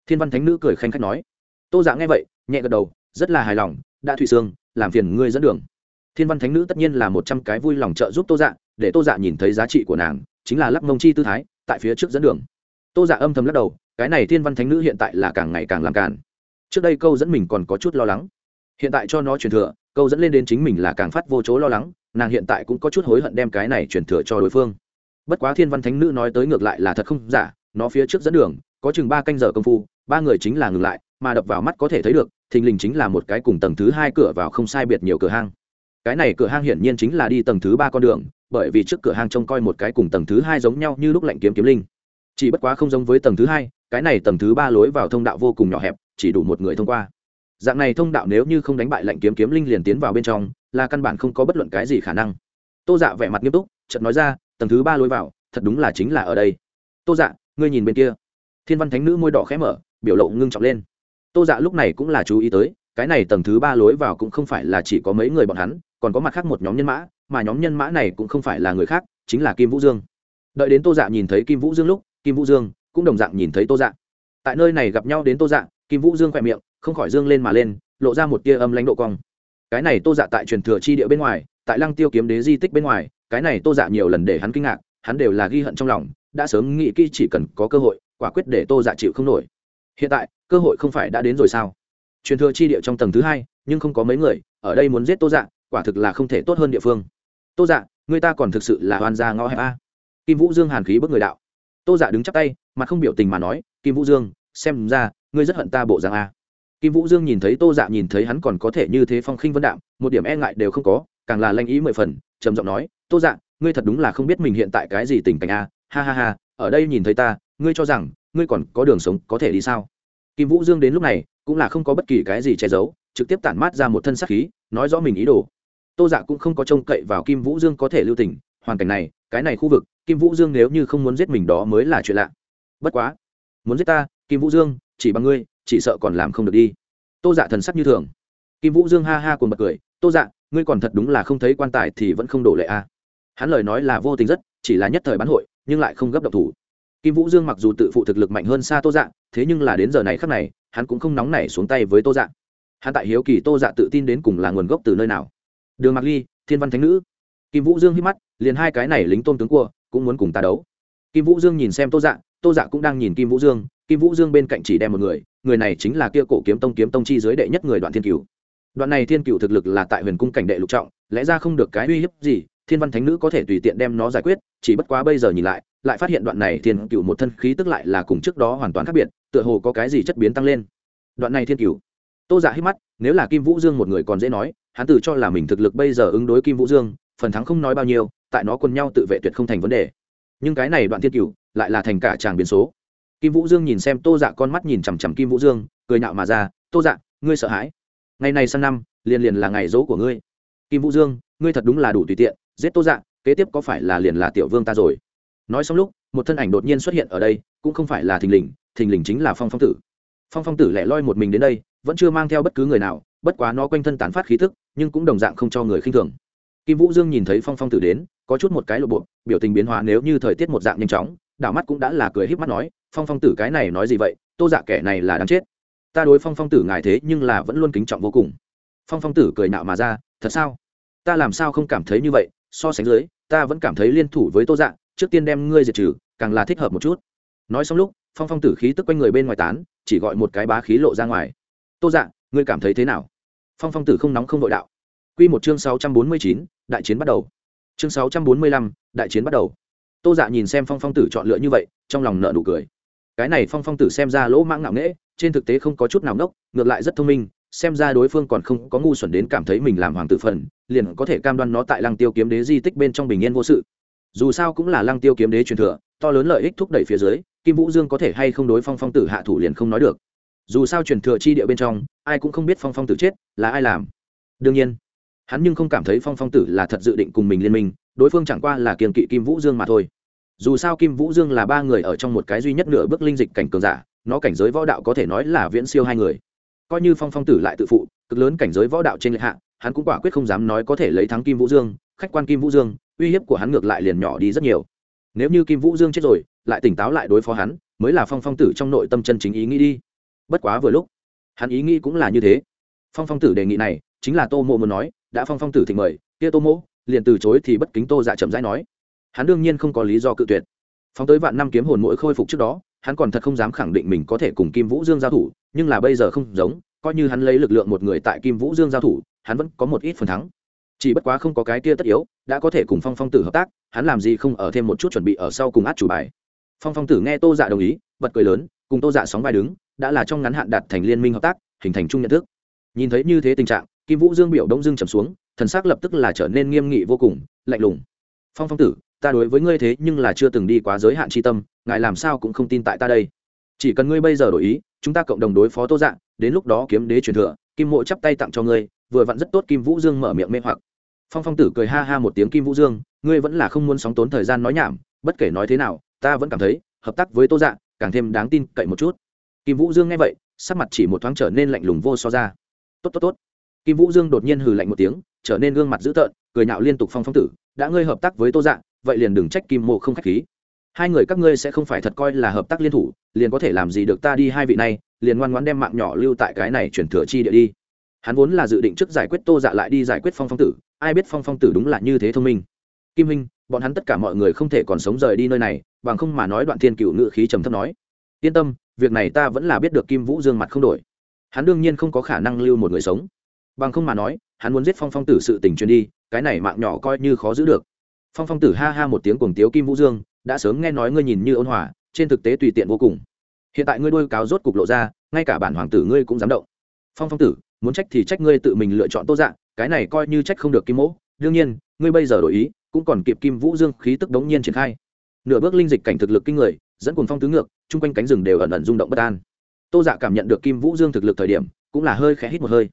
Thiên văn thánh nữ cười khanh khách nói. Tô dạ nghe vậy, nhẹ gật đầu, rất là hài lòng, đã thụy sương, làm phiền ngươi dẫn đường. Thiên văn thánh nữ tất nhiên là một trăm cái vui lòng trợ giúp tô dạ để tô dạ nhìn thấy giá trị của nàng, chính là lắc mông chi tư thái, tại phía trước dẫn đường. Tô dạ âm thầm lắc đầu, cái này thiên văn thánh nữ hiện tại là càng ngày càng làm càn. Trước đây câu dẫn mình còn có chút lo lắng hiện tại cho nó truyền thừa, câu dẫn lên đến chính mình là càng phát vô chỗ lo lắng, nàng hiện tại cũng có chút hối hận đem cái này truyền thừa cho đối phương. Bất quá thiên văn thánh nữ nói tới ngược lại là thật không giả, nó phía trước dẫn đường, có chừng ba canh giờ công phu, ba người chính là ngừng lại, mà đập vào mắt có thể thấy được, thình lình chính là một cái cùng tầng thứ hai cửa vào không sai biệt nhiều cửa hang. Cái này cửa hang hiển nhiên chính là đi tầng thứ ba con đường, bởi vì trước cửa hang trông coi một cái cùng tầng thứ hai giống nhau như lúc lạnh kiếm kiếm linh. Chỉ bất quá không giống với tầng thứ hai, cái này tầng thứ ba lối vào thông đạo vô cùng nhỏ hẹp, chỉ đủ một người thông qua dạng này thông đạo nếu như không đánh bại lệnh kiếm kiếm linh liền tiến vào bên trong, là căn bản không có bất luận cái gì khả năng. Tô dạ vẻ mặt nghiêm túc, chợt nói ra, tầng thứ ba lối vào, thật đúng là chính là ở đây. Tô dạ ngươi nhìn bên kia. Thiên văn thánh nữ môi đỏ khẽ mở, biểu lộ ngưng trọng lên. Tô dạ lúc này cũng là chú ý tới, cái này tầng thứ ba lối vào cũng không phải là chỉ có mấy người bọn hắn, còn có mặt khác một nhóm nhân mã, mà nhóm nhân mã này cũng không phải là người khác, chính là kim vũ dương. Đợi đến tô dạ nhìn thấy kim vũ dương lúc, kim vũ dương cũng đồng dạng nhìn thấy tô dạ. Tại nơi này gặp nhau đến tô dạ kim vũ dương khỏe miệng không khỏi dương lên mà lên, lộ ra một tia âm lãnh độ cong. Cái này tô dạ tại truyền thừa chi địa bên ngoài, tại lăng tiêu kiếm đế di tích bên ngoài, cái này tô dạ nhiều lần để hắn kinh ngạc, hắn đều là ghi hận trong lòng, đã sớm nghĩ kỹ chỉ cần có cơ hội, quả quyết để tô dạ chịu không nổi. Hiện tại, cơ hội không phải đã đến rồi sao? Truyền thừa chi địa trong tầng thứ hai, nhưng không có mấy người, ở đây muốn giết tô dạ quả thực là không thể tốt hơn địa phương. Tô dạ người ta còn thực sự là hoàn gia ngõ hẹp a. Kim vũ dương hàn khí bức người đạo. Tô dạ đứng chắp tay, mặt không biểu tình mà nói, kim vũ dương, xem ra, ngươi rất hận ta bộ dạng a kim vũ dương nhìn thấy tô dạ nhìn thấy hắn còn có thể như thế phong khinh vân đạm, một điểm e ngại đều không có, càng là lanh ý mười phần, trầm giọng nói, tô dạ ngươi thật đúng là không biết mình hiện tại cái gì tình cảnh a, ha ha ha, ở đây nhìn thấy ta, ngươi cho rằng, ngươi còn có đường sống có thể đi sao? Kim vũ dương đến lúc này, cũng là không có bất kỳ cái gì che giấu, trực tiếp tản mát ra một thân sắc khí, nói rõ mình ý đồ. Tô dạ cũng không có trông cậy vào kim vũ dương có thể lưu tình, hoàn cảnh này, cái này khu vực, kim vũ dương nếu như không muốn giết mình đó mới là chuyện lạ. Bất quá, muốn giết ta, kim vũ dương, chỉ bằng ngươi chỉ sợ còn làm không được đi. Tô dạ thần sắc như thường. Kim vũ dương ha ha cùng bật cười, tô dạ ngươi còn thật đúng là không thấy quan tài thì vẫn không đổ lệ a hắn lời nói là vô tình rất, chỉ là nhất thời bán hội, nhưng lại không gấp độc thủ. Kim vũ dương mặc dù tự phụ thực lực mạnh hơn xa tô dạ thế nhưng là đến giờ này khắc này, hắn cũng không nóng nảy xuống tay với tô dạ. Hắn tại hiếu kỳ tô dạ tự tin đến cùng là nguồn gốc từ nơi nào? Đường mạc ly, thiên văn thánh nữ. Kim vũ dương hít mắt, liền hai cái này lính tôn tướng cua, cũng muốn cùng ta đấu. Kim vũ dương nhìn xem tô dạ tô dạ cũng đang nhìn kim vũ dương, kim vũ dương bên cạnh chỉ đem một người người này chính là kia cổ kiếm tông kiếm tông chi dưới đệ nhất người đoạn thiên cửu. Đoạn này thiên cửu thực lực là tại huyền cung cảnh đệ lục trọng, lẽ ra không được cái uy hiếp gì, thiên văn thánh nữ có thể tùy tiện đem nó giải quyết, chỉ bất quá bây giờ nhìn lại lại phát hiện đoạn này thiên cửu một thân khí tức lại là cùng trước đó hoàn toàn khác biệt, tựa hồ có cái gì chất biến tăng lên. Đoạn này thiên cửu. Tô giả hít mắt, nếu là kim vũ dương một người còn dễ nói, hắn tự cho là mình thực lực bây giờ ứng đối kim vũ dương, phần thắng không nói bao nhiêu, tại nó quân nhau tự vệ tuyệt không thành vấn đề. Nhưng cái này đoạn thiên cửu, lại là thành cả tràng biến số kim vũ dương nhìn xem tô dạ con mắt nhìn chằm chằm kim vũ dương, cười nhạo mà ra, tô dạ ngươi sợ hãi. Ngày này sang năm, liền liền là ngày dỗ của ngươi. Kim vũ dương, ngươi thật đúng là đủ tùy tiện, giết tô dạ kế tiếp có phải là liền là tiểu vương ta rồi? Nói xong lúc, một thân ảnh đột nhiên xuất hiện ở đây, cũng không phải là thình lình thình lình chính là phong phong tử. Phong phong tử lẻ loi một mình đến đây, vẫn chưa mang theo bất cứ người nào, bất quá nó quanh thân tán phát khí thức nhưng cũng đồng dạng không cho người khinh thường. Kim vũ dương nhìn thấy phong phong tử đến, có chút một cái lộ bộ, biểu tình biến hóa nếu như thời tiết một dạng nhanh chóng đảo mắt cũng đã là cười híp mắt nói, phong phong tử cái này nói gì vậy? Tô dạ kẻ này là đáng chết. Ta đối phong phong tử ngài thế nhưng là vẫn luôn kính trọng vô cùng. Phong phong tử cười nạo mà ra, thật sao? Ta làm sao không cảm thấy như vậy? So sánh dưới, ta vẫn cảm thấy liên thủ với tô dạ trước tiên đem ngươi diệt trừ, càng là thích hợp một chút. Nói xong lúc, phong phong tử khí tức quanh người bên ngoài tán, chỉ gọi một cái bá khí lộ ra ngoài. Tô dạ ngươi cảm thấy thế nào? Phong phong tử không nóng không nội đạo. Q một chương sáu trăm bốn mươi chín, đại chiến bắt đầu. Chương sáu trăm bốn mươi lăm, đại chiến bắt đầu tô dạ nhìn xem phong phong tử chọn lựa như vậy trong lòng nợ nụ cười. Cái này phong phong tử xem ra lỗ mãng ngạo nghễ trên thực tế không có chút nào ngốc, ngược lại rất thông minh xem ra đối phương còn không có ngu xuẩn đến cảm thấy mình làm hoàng tử phần liền có thể cam đoan nó tại lăng tiêu kiếm đế di tích bên trong bình yên vô sự. Dù sao cũng là lăng tiêu kiếm đế truyền thừa to lớn lợi ích thúc đẩy phía dưới kim vũ dương có thể hay không đối phong phong tử hạ thủ liền không nói được. Dù sao truyền thừa chi địa bên trong ai cũng không biết phong phong tử chết là ai làm. Đương nhiên hắn nhưng không cảm thấy phong phong tử là thật dự định cùng mình liên minh đối phương chẳng qua là kiềm kỵ kim vũ dương mà thôi. Dù sao kim vũ dương là ba người ở trong một cái duy nhất nửa bước linh dịch cảnh cường giả, nó cảnh giới võ đạo có thể nói là viễn siêu hai người. Coi như phong phong tử lại tự phụ, cực lớn cảnh giới võ đạo trên lệ hạ, hắn cũng quả quyết không dám nói có thể lấy thắng kim vũ dương, khách quan kim vũ dương, uy hiếp của hắn ngược lại liền nhỏ đi rất nhiều. Nếu như kim vũ dương chết rồi, lại tỉnh táo lại đối phó hắn, mới là phong phong tử trong nội tâm chân chính ý nghĩ đi. Bất quá vừa lúc, hắn ý nghĩ cũng là như thế. Phong phong tử đề nghị này, chính là tô mộ muốn nói, đã phong phong tử thịnh mời, kia tô mộ liền từ chối thì bất kính tô dạ chậm rãi nói. Hắn đương nhiên không có lý do cự tuyệt. Phóng tới vạn năm kiếm hồn mỗi khôi phục trước đó, hắn còn thật không dám khẳng định mình có thể cùng kim vũ dương giao thủ, nhưng là bây giờ không giống, coi như hắn lấy lực lượng một người tại kim vũ dương giao thủ, hắn vẫn có một ít phần thắng. Chỉ bất quá không có cái kia tất yếu, đã có thể cùng phong phong tử hợp tác, hắn làm gì không ở thêm một chút chuẩn bị ở sau cùng át chủ bài. Phong phong tử nghe tô dạ đồng ý, bật cười lớn, cùng tô dạ sóng vai đứng, đã là trong ngắn hạn đạt thành liên minh hợp tác, hình thành chung nhận thức. Nhìn thấy như thế tình trạng, kim vũ dương biểu đông dương trầm xuống thần sắc lập tức là trở nên nghiêm nghị vô cùng, lạnh lùng. Phong phong tử, ta đối với ngươi thế nhưng là chưa từng đi quá giới hạn tri tâm, ngài làm sao cũng không tin tại ta đây. Chỉ cần ngươi bây giờ đổi ý, chúng ta cộng đồng đối phó tô dạng đến lúc đó kiếm đế truyền thừa, kim mộ chắp tay tặng cho ngươi, vừa vặn rất tốt kim vũ dương mở miệng mê hoặc. Phong phong tử cười ha ha một tiếng kim vũ dương, ngươi vẫn là không muốn sóng tốn thời gian nói nhảm, bất kể nói thế nào, ta vẫn cảm thấy, hợp tác với tô dạng càng thêm đáng tin cậy một chút. Kim vũ dương nghe vậy, sắc mặt chỉ một thoáng trở nên lạnh lùng vô so ra. Tốt tốt tốt. Kim vũ dương đột nhiên hừ lạnh một tiếng trở nên gương mặt dữ tợn, cười nhạo liên tục phong phong tử, đã ngươi hợp tác với tô dạng vậy liền đừng trách kim mộ không k h á c h khí. Hai người các ngươi sẽ không phải thật coi là hợp tác liên thủ, liền có thể làm gì được ta đi hai vị này, liền ngoan ngoãn đem mạng nhỏ lưu tại cái này chuyển thừa chi địa đi. Hắn vốn là dự định trước giải quyết tô dạ lại đi giải quyết phong phong tử, ai biết phong phong tử đúng là như thế thông minh. Kim minh bọn hắn tất cả mọi người không thể còn sống rời đi nơi này, bằng không mà nói đoạn thiên cựu ngự khí trầm thấp nói. Yên tâm, việc này ta vẫn là biết được kim vũ dương mặt không đổi. Hắn đương nhiên không có khả năng lưu một người sống. Bằng không mà nói hắn muốn giết phong phong tử sự tình truyền đi, cái này mạng nhỏ coi như khó giữ được. Phong phong tử ha ha một tiếng cuồng tiếu kim vũ dương, đã sớm nghe nói ngươi nhìn như ôn hòa, trên thực tế tùy tiện vô cùng. Hiện tại ngươi đôi cáo rốt cục lộ ra, ngay cả bản hoàng tử ngươi cũng dám động. Phong phong tử, muốn trách thì trách ngươi tự mình lựa chọn tô dạng, cái này coi như trách không được kim mỗ. Đương nhiên, ngươi bây giờ đổi ý, cũng còn kịp kim vũ dương khí tức đống nhiên triển khai. Nửa bước linh dịch cảnh thực lực kinh người, dẫn cùng phong tứ ngược, chung quanh cánh rừng đều ẩn ẩn rung động bất an. Tô dạ cảm nhận được kim vũ dương thực lực thời điểm, cũng là hơi khẽ hít một hơi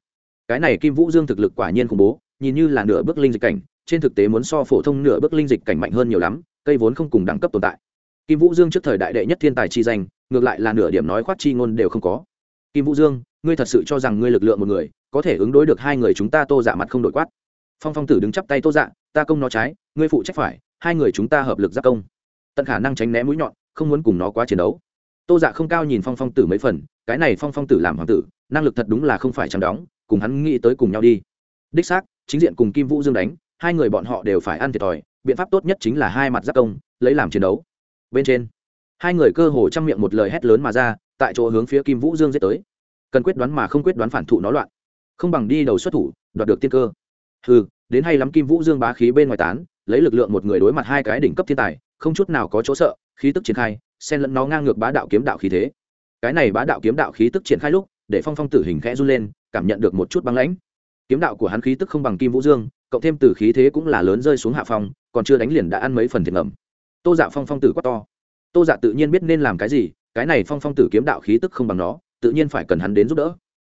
cái này kim vũ dương thực lực quả nhiên khủng bố, nhìn như là nửa bước linh dịch cảnh, trên thực tế muốn so phổ thông nửa bước linh dịch cảnh mạnh hơn nhiều lắm, cây vốn không cùng đẳng cấp tồn tại. Kim vũ dương trước thời đại đệ nhất thiên tài chi danh, ngược lại là nửa điểm nói khoát chi ngôn đều không có. Kim vũ dương, ngươi thật sự cho rằng ngươi lực lượng một người, có thể ứng đối được hai người chúng ta tô dạ mặt không đổi quát. Phong phong tử đứng chắp tay tô dạ ta công nó trái, ngươi phụ trách phải, hai người chúng ta hợp lực giáp công. Tận khả năng tránh né mũi nhọn, không muốn cùng nó quá chiến đấu. Tô dạ không cao nhìn phong phong tử mấy phần, cái này phong phong tử làm hoàng tử, năng lực thật đúng là không phải chẳng đóng cùng hắn nghĩ tới cùng nhau đi. Đích xác, chính diện cùng kim vũ dương đánh, hai người bọn họ đều phải ăn thiệt thòi, biện pháp tốt nhất chính là hai mặt giáp công, lấy làm chiến đấu. Bên trên, hai người cơ hồ chăm miệng một lời hét lớn mà ra, tại chỗ hướng phía kim vũ dương giết tới. Cần quyết đoán mà không quyết đoán phản thụ nó loạn. Không bằng đi đầu xuất thủ, đoạt được tiên cơ. Ừ đến hay lắm kim vũ dương bá khí bên ngoài tán, lấy lực lượng một người đối mặt hai cái đỉnh cấp thiên tài, không chút nào có chỗ sợ, khí tức triển khai, xen lẫn nó ngang ngược bá đạo kiếm đạo khí thế. Cái này bá đạo kiếm đạo khí tức triển khai lúc để phong phong tử hình khẽ run lên, cảm nhận được một chút băng lãnh. Kiếm đạo của hắn khí tức không bằng kim vũ dương, cộng thêm từ khí thế cũng là lớn rơi xuống hạ phong, còn chưa đánh liền đã ăn mấy phần thiệt ngầm tô dạ phong phong tử quá to. Tô dạ tự nhiên biết nên làm cái gì, cái này phong phong tử kiếm đạo khí tức không bằng nó, tự nhiên phải cần hắn đến giúp đỡ.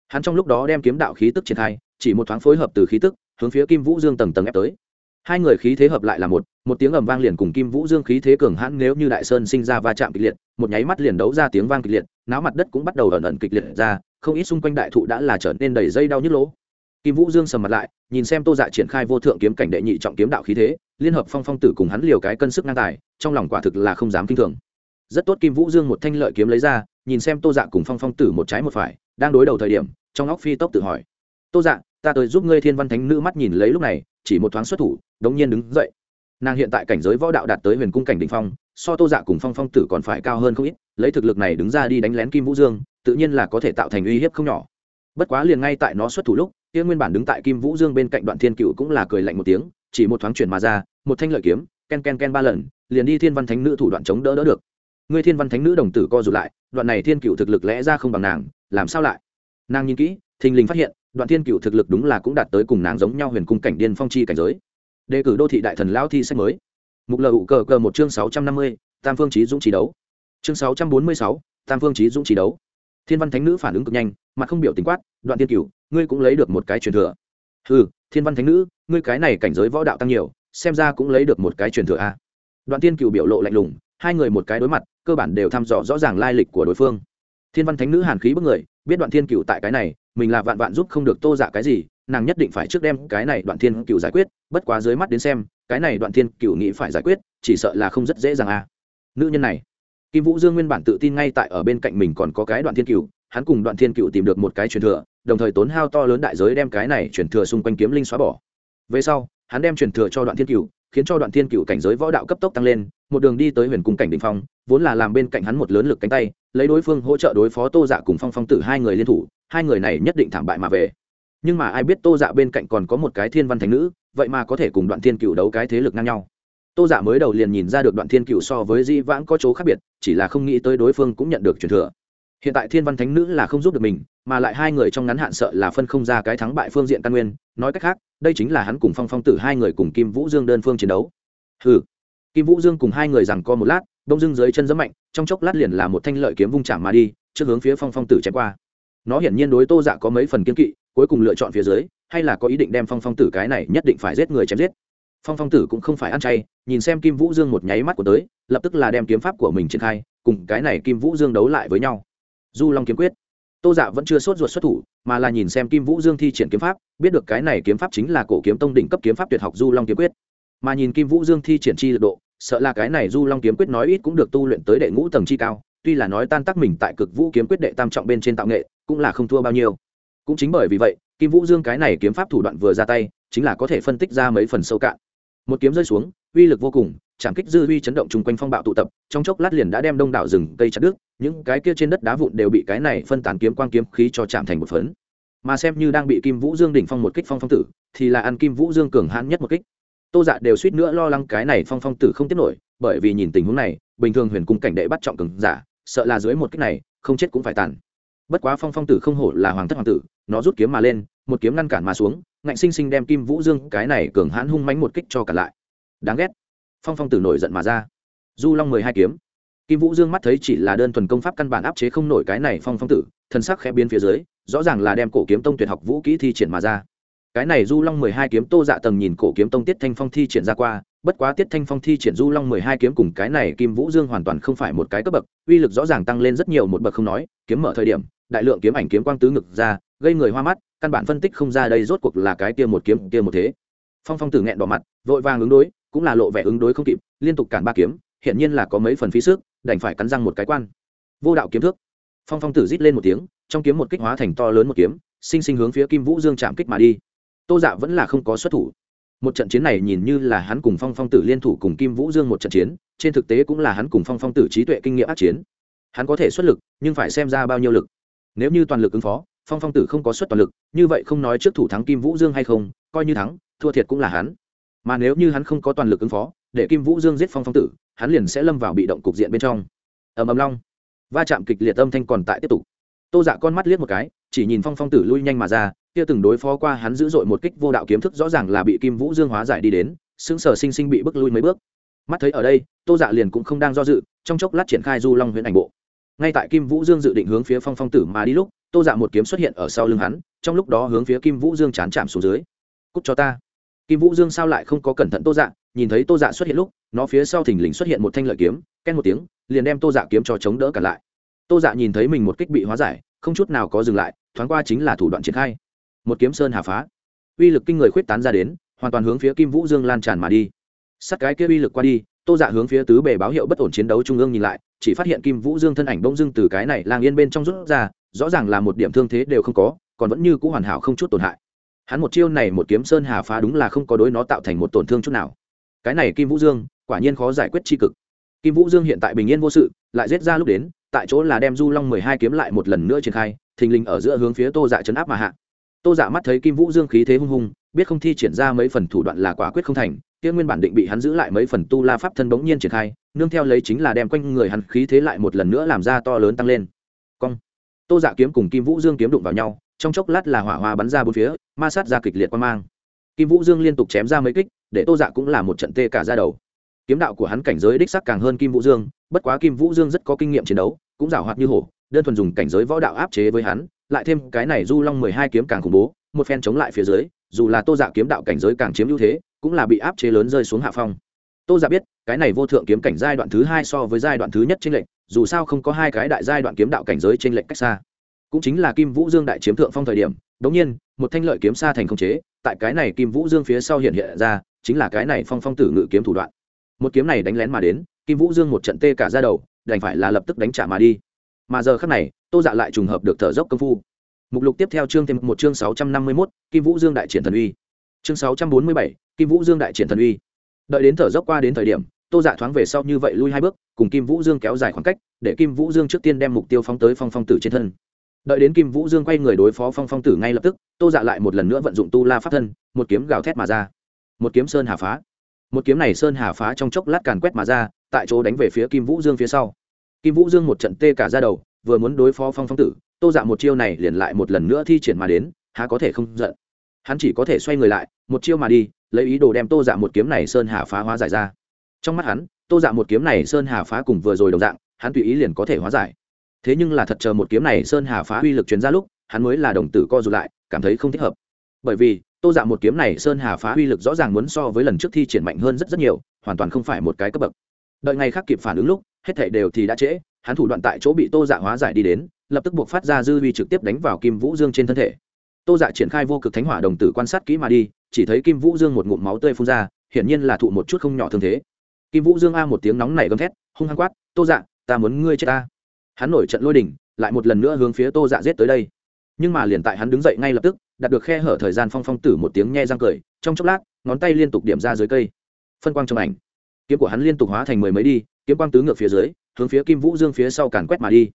Hắn trong lúc đó đem kiếm đạo khí tức triển khai, chỉ một thoáng phối hợp từ khí tức, hướng phía kim vũ dương tầng tầng ép tới. Hai người khí thế hợp lại là một một tiếng ầm vang liền cùng kim vũ dương khí thế cường hãn nếu như đại sơn sinh ra va chạm kịch liệt, một nháy mắt liền đấu ra tiếng vang kịch liệt, náo mặt đất cũng bắt đầu ẩn ẩn kịch liệt ra không ít xung quanh đại thụ đã là trở nên đầy dây đau nhức lỗ. Kim vũ dương sầm mặt lại, nhìn xem tô dạ triển khai vô thượng kiếm cảnh đệ nhị trọng kiếm đạo khí thế, liên hợp phong phong tử cùng hắn liều cái cân sức ngang tài, trong lòng quả thực là không dám kinh thường. Rất tốt, kim vũ dương một thanh lợi kiếm lấy ra, nhìn xem tô dạ cùng phong phong tử một trái một phải, đang đối đầu thời điểm, trong óc phi tốc tự hỏi. Tô dạ ta tới giúp ngươi thiên văn thánh nữ mắt nhìn lấy lúc này, chỉ một thoáng xuất thủ, đống nhiên đứng dậy. Nàng hiện tại cảnh giới võ đạo đạt tới huyền cung cảnh đ ỉ n h phong, so tô dạ cùng phong phong tử còn phải cao hơn không ít, lấy thực lực này đứng ra đi đánh lén kim vũ dương tự nhiên là có thể tạo thành uy hiếp không nhỏ. Bất quá liền ngay tại nó xuất thủ lúc tiên nguyên bản đứng tại kim vũ dương bên cạnh đoạn thiên cựu cũng là cười lạnh một tiếng, chỉ một thoáng chuyển mà ra, một thanh lợi kiếm, ken ken ken ba lần, liền đi thiên văn thánh nữ thủ đoạn chống đỡ đỡ được. Ngươi thiên văn thánh nữ đồng tử co rụt lại, đoạn này thiên cựu thực lực lẽ ra không bằng nàng, làm sao lại? Nàng nhìn kỹ, thình lình phát hiện, đoạn thiên cựu thực lực đúng là cũng đạt tới cùng nàng giống nhau huyền cung cảnh điên phong chi cảnh giới. Đề cử đô thị đại thần lao thi sách mới. Mục lờ ụ cờ cờ một chương sáu trăm năm mươi, tam phương trí dũng trí đấu. Chương sáu trăm bốn mươi sáu, tam phương trí dũng trí đấu thiên văn thánh nữ phản ứng cực nhanh, mặt không biểu tình quát, đoạn thiên cửu, ngươi cũng lấy được một cái truyền thừa. Ừ thiên văn thánh nữ, ngươi cái này cảnh giới võ đạo tăng nhiều, xem ra cũng lấy được một cái truyền thừa a đoạn thiên cửu biểu lộ lạnh lùng, hai người một cái đối mặt, cơ bản đều thăm dò rõ ràng lai lịch của đối phương. Thiên văn thánh nữ hàn khí bức người, biết đoạn thiên cửu tại cái này, mình là vạn vạn giúp không được tô giả cái gì, nàng nhất định phải trước đem cái này đoạn thiên cửu giải quyết, bất quá dưới mắt đến xem, cái này đoạn thiên cửu nghĩ phải giải quyết, chỉ sợ là không rất dễ dàng à. Nữ nhân này kim vũ dương nguyên bản tự tin ngay tại ở bên cạnh mình còn có cái đoạn thiên cựu hắn cùng đoạn thiên cựu tìm được một cái truyền thừa, đồng thời tốn hao to lớn đại giới đem cái này truyền thừa xung quanh kiếm linh xóa bỏ. Về sau, hắn đem truyền thừa cho đoạn thiên cựu khiến cho đoạn thiên cựu cảnh giới võ đạo cấp tốc tăng lên, một đường đi tới huyền cung cảnh đình phong, vốn là làm bên cạnh hắn một lớn lực cánh tay, lấy đối phương hỗ trợ đối phó tô dạ cùng phong phong tử hai người liên thủ, hai người này nhất định thảm bại mà về. Nhưng mà ai biết tô dạ bên cạnh còn có một cái thiên văn thánh nữ, vậy mà có thể cùng đoạn thiên cựu đấu cái thế lực ngang nhau tô dạ mới đầu liền nhìn ra được đoạn thiên cựu so với di vãng có chỗ khác biệt, chỉ là không nghĩ tới đối phương cũng nhận được truyền thừa. Hiện tại thiên văn thánh nữ là không giúp được mình, mà lại hai người trong ngắn hạn sợ là phân không ra cái thắng bại phương diện căn nguyên, nói cách khác, đây chính là hắn cùng phong phong tử hai người cùng kim vũ dương đơn phương chiến đấu. Ừ kim vũ dương cùng hai người rằng co một lát, đông dưng dưới chân dẫm mạnh, trong chốc lát liền là một thanh lợi kiếm vung chạm mà đi, trước hướng phía phong phong tử chém qua. Nó hiển nhiên đối tô dạ có mấy phần kiên kỵ, cuối cùng lựa chọn phía dưới, hay là có ý định đem phong phong tử cái này nhất định phải giết người chém giết phong phong tử cũng không phải ăn chay, nhìn xem kim vũ dương một nháy mắt của tới, lập tức là đem kiếm pháp của mình triển khai, cùng cái này kim vũ dương đấu lại với nhau. Du long kiếm quyết. Tô dạ vẫn chưa sốt ruột xuất thủ, mà là nhìn xem kim vũ dương thi triển kiếm pháp, biết được cái này kiếm pháp chính là cổ kiếm tông đỉnh cấp kiếm pháp tuyệt học du long kiếm quyết. Mà nhìn kim vũ dương thi triển chi lực độ, sợ là cái này du long kiếm quyết nói ít cũng được tu luyện tới đệ ngũ tầng chi cao, tuy là nói tan tác mình tại cực vũ kiếm quyết đệ tam trọng bên trên tạo nghệ, cũng là không thua bao nhiêu. Cũng chính bởi vì vậy, kim vũ dương cái này kiếm pháp thủ đoạn vừa ra tay, chính là có thể phân tích ra mấy phần sâu cạn một kiếm rơi xuống, uy lực vô cùng, trảm kích dư uy chấn động chung quanh phong bạo tụ tập, trong chốc lát liền đã đem đông đảo rừng cây chặt đứt, những cái kia trên đất đá vụn đều bị cái này phân tán kiếm quang kiếm khí cho chạm thành một phấn. Mà xem như đang bị kim vũ dương đỉnh phong một kích phong phong tử, thì là ăn kim vũ dương cường hãn nhất một kích. Tô dạ đều suýt nữa lo lắng cái này phong phong tử không tiếp nổi, bởi vì nhìn tình huống này, bình thường huyền cung cảnh đệ bắt trọng cường giả, sợ là dưới một kích này, không chết cũng phải tàn. Bất quá phong phong tử không hổ là hoàng thất hoàng tử, nó rút kiếm mà lên một kiếm ngăn cản mà xuống, ngạnh sinh sinh đem kim vũ dương, cái này cường hãn hung mánh một kích cho cả lại. Đáng ghét. Phong phong tử nổi giận mà ra. Du long mười hai kiếm. Kim vũ dương mắt thấy chỉ là đơn thuần công pháp căn bản áp chế không nổi cái này phong phong tử thân sắc khẽ biến phía dưới, rõ ràng là đem cổ kiếm tông tuyệt học vũ kỹ thi triển mà ra. Cái này du long mười hai kiếm tô dạ tầng nhìn cổ kiếm tông tiết thanh phong thi triển ra qua, bất quá tiết thanh phong thi triển du long mười hai kiếm cùng cái này kim vũ dương hoàn toàn không phải một cái cấp bậc, uy lực rõ ràng tăng lên rất nhiều, một bậc không nói, kiếm mở thời điểm, đại lượng kiếm ảnh kiếm quang tứ ngực ra, gây người hoa mắt căn bản phân tích không ra đây rốt cuộc là cái kia một kiếm, kia một thế. Phong phong tử nghẹn đỏ mặt, vội vàng ứng đối, cũng là lộ vẻ ứng đối không kịp, liên tục cản ba kiếm hiện nhiên là có mấy phần phí sức, đành phải cắn răng một cái quan. Vô đạo kiếm thước. Phong phong tử rít lên một tiếng, trong kiếm một kích hóa thành to lớn một kiếm, sinh sinh hướng phía kim vũ dương chạm kích mà đi. Tô dạ vẫn là không có xuất thủ. Một trận chiến này nhìn như là hắn cùng phong phong tử liên thủ cùng kim vũ dương một trận chiến, trên thực tế cũng là hắn cùng phong phong tử trí tuệ kinh nghiệm ác chiến. Hắn có thể xuất lực, nhưng phải xem ra bao nhiêu lực. Nếu như toàn lực ứng phó phong phong tử không có suất toàn lực, như vậy không nói trước thủ thắng kim vũ dương hay không, coi như thắng, thua thiệt cũng là hắn. Mà nếu như hắn không có toàn lực ứng phó, để kim vũ dương giết phong phong tử, hắn liền sẽ lâm vào bị động cục diện bên trong. Ầm ầm long. Va chạm kịch liệt âm thanh còn tại tiếp tục. Tô dạ con mắt liếc một cái, chỉ nhìn phong phong tử lui nhanh mà ra, kia từng đối phó qua hắn dữ dội một kích vô đạo kiếm thức rõ ràng là bị kim vũ dương hóa giải đi đến xứng sở sinh sinh bị bước lui mấy bước. Mắt thấy ở đây, tô dạ liền cũng không đang do dự, trong chốc lát triển khai du long huyện ảnh bộ. Ngay tại kim vũ dương dự định hướng phía phong phong tử mà đi lúc tô dạ một kiếm xuất hiện ở sau lưng hắn, trong lúc đó hướng phía kim vũ dương chán chạm xuống dưới. Cúc cho ta. Kim vũ dương sao lại không có cẩn thận tô dạ nhìn thấy tô dạ xuất hiện lúc, nó phía sau thình lình xuất hiện một thanh lợi kiếm, ken một tiếng, liền đem tô dạ kiếm cho chống đỡ cả lại. Tô dạ nhìn thấy mình một kích bị hóa giải, không chút nào có dừng lại, thoáng qua chính là thủ đoạn triển khai. Một kiếm sơn hà phá. Uy lực kinh người khuyết tán ra đến, hoàn toàn hướng phía kim vũ dương lan tràn mà đi. Sắt cái kia uy lực qua đi, tô dạ hướng phía tứ bề báo hiệu bất ổn chiến đấu trung ương nhìn lại, chỉ phát hiện kim vũ dương thân ảnh bông dưng từ cái này lang yên bên trong rút ra rõ ràng là một điểm thương thế đều không có, còn vẫn như c ũ hoàn hảo không chút tổn hại. Hắn một chiêu này một kiếm sơn hà phá đúng là không có đối nó tạo thành một tổn thương chút nào. Cái này kim vũ dương, quả nhiên khó giải quyết tri cực. Kim vũ dương hiện tại bình yên vô sự, lại giết ra lúc đến, tại chỗ là đem du long mười hai kiếm lại một lần nữa triển khai, thình lình ở giữa hướng phía tô dạ chấn áp mà hạ. Tô dạ mắt thấy kim vũ dương khí thế hung hung, biết không thi triển ra mấy phần thủ đoạn là quả quyết không thành, kia nguyên bản định bị hắn giữ lại mấy phần tu la pháp thân bỗng nhiên triển khai, nương theo lấy chính là đem quanh người hắn khí thế lại một lần nữa làm ra to lớn tăng lên. Cong tô dạ kiếm cùng kim vũ dương kiếm đụng vào nhau, trong chốc lát là hỏa hoa bắn ra bốn phía, ma sát ra kịch liệt quan mang. Kim vũ dương liên tục chém ra mấy kích, để tô dạ cũng là một trận tê cả ra đầu. Kiếm đạo của hắn cảnh giới đích sắc càng hơn kim vũ dương, bất quá kim vũ dương rất có kinh nghiệm chiến đấu, cũng giảo hoạt như hổ, đơn thuần dùng cảnh giới võ đạo áp chế với hắn, lại thêm cái này du long mười hai kiếm càng khủng bố, một phen chống lại phía dưới, dù là tô dạ kiếm đạo cảnh giới càng chiếm ưu thế, cũng là bị áp chế lớn rơi xuống hạ phong. Tô dạ biết, cái này vô thượng kiếm cảnh giai đoạn thứ hai so với giai đoạn thứ nhất trên lệnh dù sao không có hai cái đại giai đoạn kiếm đạo cảnh giới trên lệnh cách xa. Cũng chính là kim vũ dương đại chiếm thượng phong thời điểm, đống nhiên, một thanh lợi kiếm xa thành không chế, tại cái này kim vũ dương phía sau hiện hiện ra, chính là cái này phong phong tử ngự kiếm thủ đoạn. Một kiếm này đánh lén mà đến, kim vũ dương một trận tê cả ra đầu, đành phải là lập tức đánh trả mà đi. Mà giờ khắc này, tô dạ lại trùng hợp được thở dốc công phu. Mục lục tiếp theo chương thêm một chương sáu trăm năm mươi mốt, kim vũ dương đại triển thần uy. Chương sáu trăm bốn mươi bảy, kim vũ dương đại triển thần uy. Đợi đến thở dốc qua đến thời điểm tô dạ thoáng về sau như vậy lui hai bước, cùng kim vũ dương kéo dài khoảng cách, để kim vũ dương trước tiên đem mục tiêu phóng tới phong phong tử trên thân. Đợi đến kim vũ dương quay người đối phó phong phong tử ngay lập tức, tô dạ lại một lần nữa vận dụng tu la pháp thân, một kiếm gào thét mà ra. Một kiếm sơn hà phá. Một kiếm này sơn hà phá trong chốc lát càn quét mà ra, tại chỗ đánh về phía kim vũ dương phía sau. Kim vũ dương một trận tê cả ra đầu, vừa muốn đối phó phong phong tử, tô dạ một chiêu này liền lại một lần nữa thi triển mà đến, há có thể không giận. Hắn chỉ có thể xoay người lại, một chiêu mà đi, lấy ý đồ đem tô dạ một kiếm này sơn hà phá hóa giải ra trong mắt hắn, tô dạ một kiếm này sơn hà phá cùng vừa rồi đồng dạng, hắn tùy ý liền có thể hóa giải. Thế nhưng là thật chờ một kiếm này sơn hà phá uy lực chuyển ra lúc, hắn mới là đồng tử co rụt lại, cảm thấy không thích hợp. Bởi vì, tô dạ một kiếm này sơn hà phá uy lực rõ ràng muốn so với lần trước thi triển mạnh hơn rất rất nhiều, hoàn toàn không phải một cái cấp bậc. Đợi ngày khác kịp phản ứng lúc, hết thảy đều thì đã trễ, hắn thủ đoạn tại chỗ bị tô dạ hóa giải đi đến, lập tức buộc phát ra dư vi trực tiếp đánh vào kim vũ dương trên thân thể. Tô dạ triển khai vô cực thánh hỏa đồng tử quan sát kỹ mà đi, chỉ thấy kim vũ dương một ngụm máu tươi phun ra, hiển nhiên là thụ một chút không nhỏ thương thế kim vũ dương a một tiếng nóng nảy gầm thét, hung hăng quát, tô dạ ta muốn ngươi chết ta. Hắn nổi trận lôi đỉnh, lại một lần nữa hướng phía tô dạ giết tới đây. Nhưng mà liền tại hắn đứng dậy ngay lập tức, đạt được khe hở thời gian phong phong tử một tiếng nhe răng cười, trong chốc lát, ngón tay liên tục điểm ra dưới cây. Phân quang trong ảnh. Kiếm của hắn liên tục hóa thành mười mấy đi, kiếm quang tứ ngược phía dưới, hướng phía kim vũ dương phía sau càn quét mà đi.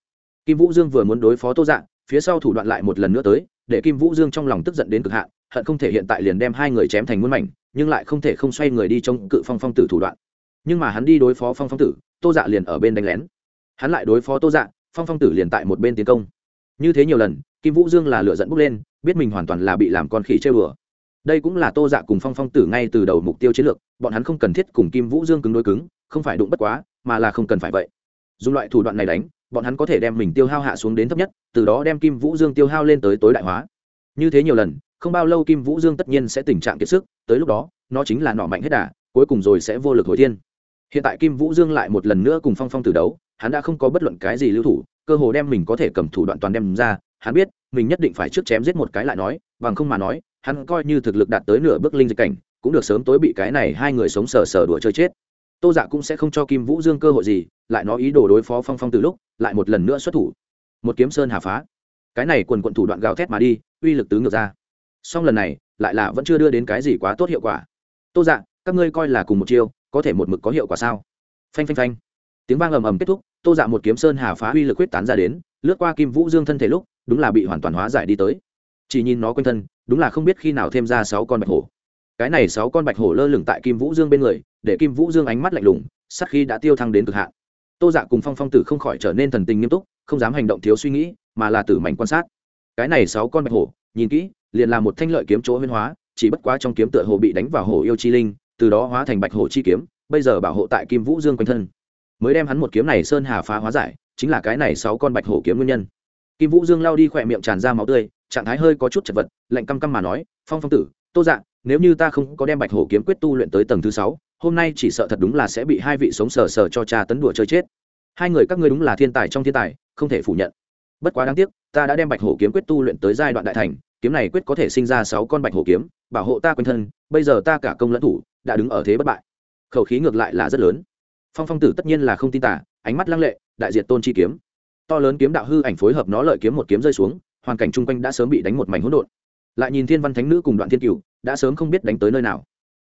Kim vũ dương vừa muốn đối phó tô dạ phía sau thủ đoạn lại một lần nữa tới, để kim vũ dương trong lòng tức giận đến cực hạn, hận không thể hiện tại liền đem hai người chém thành muôn mảnh, nhưng lại không thể không xoay người đi trong cự phong phong tử thủ đoạn nhưng mà hắn đi đối phó phong phong tử, tô dạ liền ở bên đánh lén. Hắn lại đối phó tô dạ phong phong tử liền tại một bên tiến công. Như thế nhiều lần, kim vũ dương là lựa dẫn bốc lên, biết mình hoàn toàn là bị làm con khỉ chơi bừa đây cũng là tô dạ cùng phong phong tử ngay từ đầu mục tiêu chiến lược, bọn hắn không cần thiết cùng kim vũ dương cứng đối cứng, không phải đụng bất quá, mà là không cần phải vậy. Dùng loại thủ đoạn này đánh, bọn hắn có thể đem mình tiêu hao hạ xuống đến thấp nhất, từ đó đem kim vũ dương tiêu hao lên tới tối đại hóa. Như thế nhiều lần, không bao lâu kim vũ dương tất nhiên sẽ tình trạng kiệt sức, tới lúc đó, nó chính là nọ mạnh hết đà, cuối cùng rồi sẽ vô lực hồi thiên hiện tại kim vũ dương lại một lần nữa cùng phong phong từ đấu, hắn đã không có bất luận cái gì lưu thủ, cơ hồ đem mình có thể cầm thủ đoạn toàn đem ra, hắn biết, mình nhất định phải trước chém giết một cái lại nói, bằng không mà nói, hắn coi như thực lực đạt tới nửa bước linh dịch cảnh, cũng được sớm tối bị cái này hai người sống sờ sờ đùa chơi chết. Tô dạ cũng sẽ không cho kim vũ dương cơ hội gì, lại nói ý đồ đối phó phong phong từ lúc, lại một lần nữa xuất thủ. Một kiếm sơn hà phá. Cái này quần quận thủ đoạn gào thét mà đi, uy lực tứ ngược ra. Song lần này, lại là vẫn chưa đưa đến cái gì quá tốt hiệu quả. Tô dạ các ngươi coi là cùng một chiêu có thể một mực có hiệu quả sao? Phanh phanh phanh. Tiếng vang ầm ầm kết thúc, tô dạ một kiếm sơn hà phá uy lực quyết tán ra đến, lướt qua kim vũ dương thân thể lúc, đúng là bị hoàn toàn hóa giải đi tới. Chỉ nhìn nó quanh thân, đúng là không biết khi nào thêm ra sáu con bạch hổ. Cái này sáu con bạch hổ lơ lửng tại kim vũ dương bên người, để kim vũ dương ánh mắt lạnh lùng sắc khi đã tiêu thăng đến cực hạn. Tô dạ cùng phong phong tử không khỏi trở nên thần tình nghiêm túc, không dám hành động thiếu suy nghĩ, mà là tử mảnh quan sát. Cái này sáu con bạch hổ, nhìn kỹ, liền là một thanh lợi kiếm chỗ huyên hóa, chỉ bất quá trong kiếm tựa hồ bị đánh vào hổ yêu chi linh từ đó hóa thành bạch hổ chi kiếm, bây giờ bảo hộ tại kim vũ dương quanh thân. Mới đem hắn một kiếm này sơn hà phá hóa giải, chính là cái này sáu con bạch hổ kiếm nguyên nhân. Kim vũ dương lao đi khỏe miệng tràn ra máu tươi, trạng thái hơi có chút chật vật, lạnh căm căm mà nói, phong phong tử, tô dạng nếu như ta không có đem bạch hổ kiếm quyết tu luyện tới tầng thứ sáu, hôm nay chỉ sợ thật đúng là sẽ bị hai vị sống sờ sờ cho cha tấn đùa chơi chết. Hai người các ngươi đúng là thiên tài trong thiên tài, không thể phủ nhận. Bất quá đáng tiếc, ta đã đem bạch hổ kiếm quyết tu luyện tới giai đoạn đại thành, kiếm này quyết có thể sinh ra sáu con bạch hổ kiếm, bảo hộ ta quanh thân, bây giờ ta cả công lẫn thủ đã đứng ở thế bất bại. Khẩu khí ngược lại là rất lớn. Phong phong tử tất nhiên là không tin tả ánh mắt lăng lệ, đại diện tôn chi kiếm. To lớn kiếm đạo hư ảnh phối hợp nó lợi kiếm một kiếm rơi xuống, hoàn cảnh chung quanh đã sớm bị đánh một mảnh hỗn độn. Lại nhìn thiên văn thánh nữ cùng đoạn thiên cửu, đã sớm không biết đánh tới nơi nào.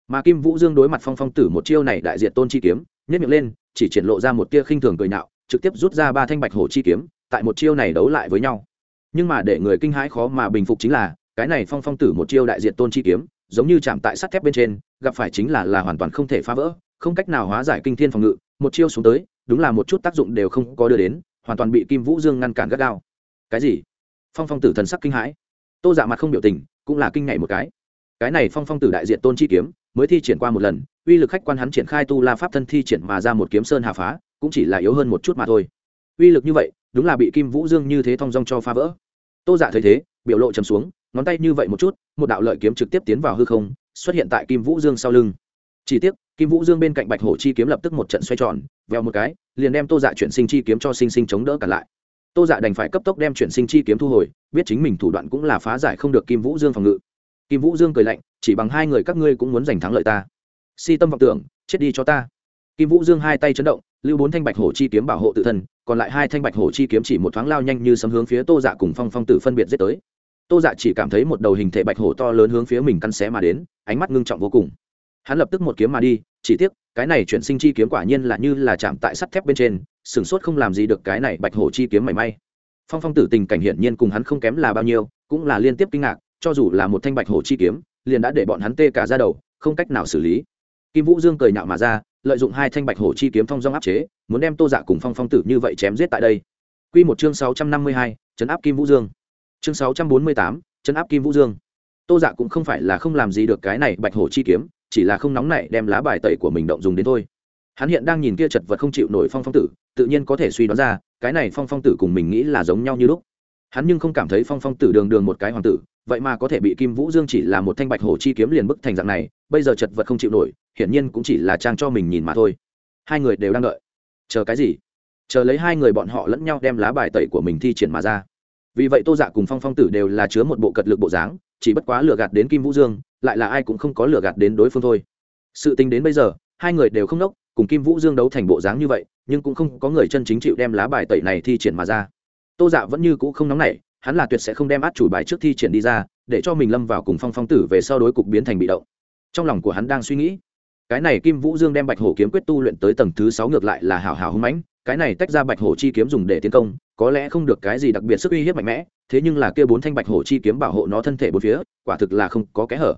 Mà kim vũ dương đối mặt phong phong tử một chiêu này đại diện tôn chi kiếm nhất miệng lên, chỉ triển lộ ra một tia khinh thường cười nạo trực tiếp rút ra ba thanh bạch hổ chi kiếm, tại một chiêu này đấu lại với nhau. Nhưng mà để người kinh hãi khó mà bình phục chính là, cái này phong phong tử một chiêu đại diện tôn chi kiếm giống như chạm tại sắt thép bên trên, gặp phải chính là là hoàn toàn không thể phá vỡ, không cách nào hóa giải kinh thiên phòng ngự, một chiêu xuống tới, đúng là một chút tác dụng đều không có đưa đến, hoàn toàn bị kim vũ dương ngăn cản gắt gao. Cái gì? Phong phong tử thần sắc kinh hãi. Tô dạ mặt không biểu tình, cũng là kinh ngạc một cái. Cái này phong phong tử đại diện tôn chi kiếm, mới thi triển qua một lần, uy lực khách quan hắn triển khai tu la pháp thân thi triển mà ra một kiếm sơn hà phá, cũng chỉ là yếu hơn một chút mà thôi. Uy lực như vậy, đúng là bị kim vũ dương như thế thong dong cho phá vỡ. Tô dạ thấy thế, biểu lộ trầm xuống ngón tay như vậy một chút, một đạo lợi kiếm trực tiếp tiến vào hư không, xuất hiện tại kim vũ dương sau lưng. Chỉ tiếc, kim vũ dương bên cạnh bạch hổ chi kiếm lập tức một trận xoay tròn, veo một cái, liền đem tô dạ chuyển sinh chi kiếm cho sinh sinh chống đỡ cả lại. Tô dạ đành phải cấp tốc đem chuyển sinh chi kiếm thu hồi, biết chính mình thủ đoạn cũng là phá giải không được kim vũ dương phòng ngự. Kim vũ dương cười lạnh, chỉ bằng hai người các ngươi cũng muốn giành thắng lợi ta. Si tâm vọng tưởng, chết đi cho ta. Kim vũ dương hai tay chấn động, lưu bốn thanh bạch hổ chi kiếm bảo hộ tự thân, còn lại hai thanh bạch hổ chi kiếm chỉ một thoáng lao nhanh như sấm hướng phía tô dạ cùng phong phong tử phân biệt giết tới tô dạ chỉ cảm thấy một đầu hình thể bạch hổ to lớn hướng phía mình căn xé mà đến, ánh mắt ngưng trọng vô cùng. Hắn lập tức một kiếm mà đi, chỉ tiếc, cái này chuyển sinh chi kiếm quả nhiên là như là chạm tại sắt thép bên trên sửng sốt không làm gì được cái này bạch hổ chi kiếm mảy may. Phong phong tử tình cảnh hiển nhiên cùng hắn không kém là bao nhiêu, cũng là liên tiếp kinh ngạc, cho dù là một thanh bạch hổ chi kiếm, liền đã để bọn hắn tê cả ra đầu, không cách nào xử lý. Kim vũ dương cười nhạo mà ra, lợi dụng hai thanh bạch hổ chi kiếm phong dong áp chế, muốn đem tô dạ cùng phong phong tử như vậy chém giết tại đây. Q một chương sáu trăm năm mươi hai chấn áp kim vũ dương chương sáu trăm bốn mươi tám, chấn áp kim vũ dương. Tô dạ cũng không phải là không làm gì được cái này bạch hổ chi kiếm, chỉ là không nóng này đem lá bài tẩy của mình động dùng đến thôi. Hắn hiện đang nhìn kia chật vật không chịu nổi phong phong tử, tự nhiên có thể suy đoán ra, cái này phong phong tử cùng mình nghĩ là giống nhau như lúc. Hắn nhưng không cảm thấy phong phong tử đường đường một cái hoàng tử, vậy mà có thể bị kim vũ dương chỉ là một thanh bạch hổ chi kiếm liền bức thành dạng này, bây giờ chật vật không chịu nổi, hiển nhiên cũng chỉ là trang cho mình nhìn mà thôi. Hai người đều đang đợi. Chờ cái gì? Chờ lấy hai người bọn họ lẫn nhau đem lá bài tẩy của mình thi triển mà ra vì vậy tô dạ cùng phong phong tử đều là chứa một bộ cật lực bộ dáng, chỉ bất quá lừa gạt đến kim vũ dương, lại là ai cũng không có lừa gạt đến đối phương thôi. Sự tính đến bây giờ, hai người đều không đốc cùng kim vũ dương đấu thành bộ dáng như vậy, nhưng cũng không có người chân chính chịu đem lá bài tẩy này thi triển mà ra. Tô dạ vẫn như cũ không nóng nảy, hắn là tuyệt sẽ không đem át chủ bài trước thi triển đi ra, để cho mình lâm vào cùng phong phong tử về sau đối cục biến thành bị động. Trong lòng của hắn đang suy nghĩ, cái này kim vũ dương đem bạch hổ kiếm quyết tu luyện tới tầng thứ sáu ngược lại là hảo hảo hưng mãnh cái này tách ra bạch hổ chi kiếm dùng để tiến công, có lẽ không được cái gì đặc biệt sức uy hiếp mạnh mẽ, thế nhưng là kia bốn thanh bạch hổ chi kiếm bảo hộ nó thân thể bốn phía, quả thực là không có kẽ hở.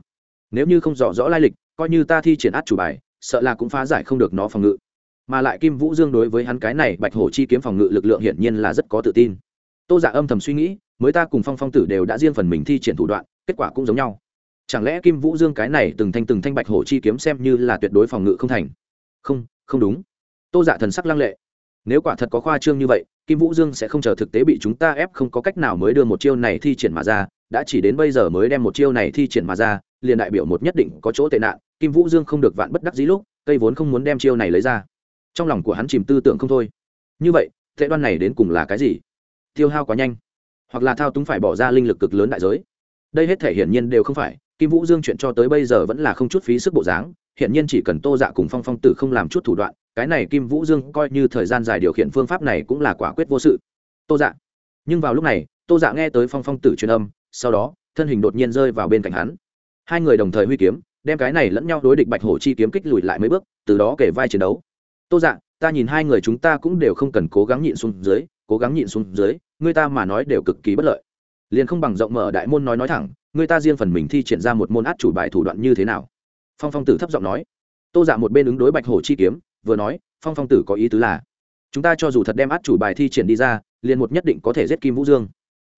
Nếu như không rõ rõ lai lịch, coi như ta thi triển át chủ bài, sợ là cũng phá giải không được nó phòng ngự. Mà lại kim vũ dương đối với hắn cái này bạch hổ chi kiếm phòng ngự lực lượng hiển nhiên là rất có tự tin. Tô giả dạ âm thầm suy nghĩ, mới ta cùng phong phong tử đều đã riêng phần mình thi triển thủ đoạn, kết quả cũng giống nhau. Chẳng lẽ kim vũ dương cái này từng thanh từng thanh bạch hổ chi kiếm xem như là tuyệt đối phòng ngự không thành? Không không đúng. Tô giả dạ thần sắc lăng lệ nếu quả thật có khoa trương như vậy, kim vũ dương sẽ không chờ thực tế bị chúng ta ép, không có cách nào mới đưa một chiêu này thi triển mà ra. Đã chỉ đến bây giờ mới đem một chiêu này thi triển mà ra, liền đại biểu một nhất định có chỗ tệ nạn. Kim vũ dương không được vạn bất đắc dĩ lúc, cây vốn không muốn đem chiêu này lấy ra. Trong lòng của hắn chìm tư tưởng không thôi. Như vậy tệ đoan này đến cùng là cái gì? Tiêu hao quá nhanh. Hoặc là thao túng phải bỏ ra linh lực cực lớn đại giới. Đây hết thể hiển nhiên đều không phải kim vũ dương chuyện cho tới bây giờ vẫn là không chút phí sức bộ dáng hiện nhiên chỉ cần tô dạ cùng phong phong tử không làm chút thủ đoạn, cái này kim vũ dương coi như thời gian dài điều khiển phương pháp này cũng là quả quyết vô sự. Tô dạ. Nhưng vào lúc này, tô dạ nghe tới phong phong tử truyền âm, sau đó, thân hình đột nhiên rơi vào bên cạnh hắn. Hai người đồng thời huy kiếm, đem cái này lẫn nhau đối địch bạch hổ chi kiếm kích lùi lại mấy bước, từ đó kể vai chiến đấu. Tô dạ ta nhìn hai người chúng ta cũng đều không cần cố gắng nhịn xuống dưới, cố gắng nhịn xuống dưới, người ta mà nói đều cực kỳ bất lợi. Liền không bằng rộng mở đại môn nói nói thẳng người ta riêng phần mình thi triển ra một môn át chủ bài thủ đoạn như thế nào? Phong phong tử thấp giọng nói. Tô dạ một bên ứng đối bạch hổ chi kiếm, vừa nói, phong phong tử có ý tứ là, chúng ta cho dù thật đem át chủ bài thi triển đi ra, liền một nhất định có thể giết kim vũ dương.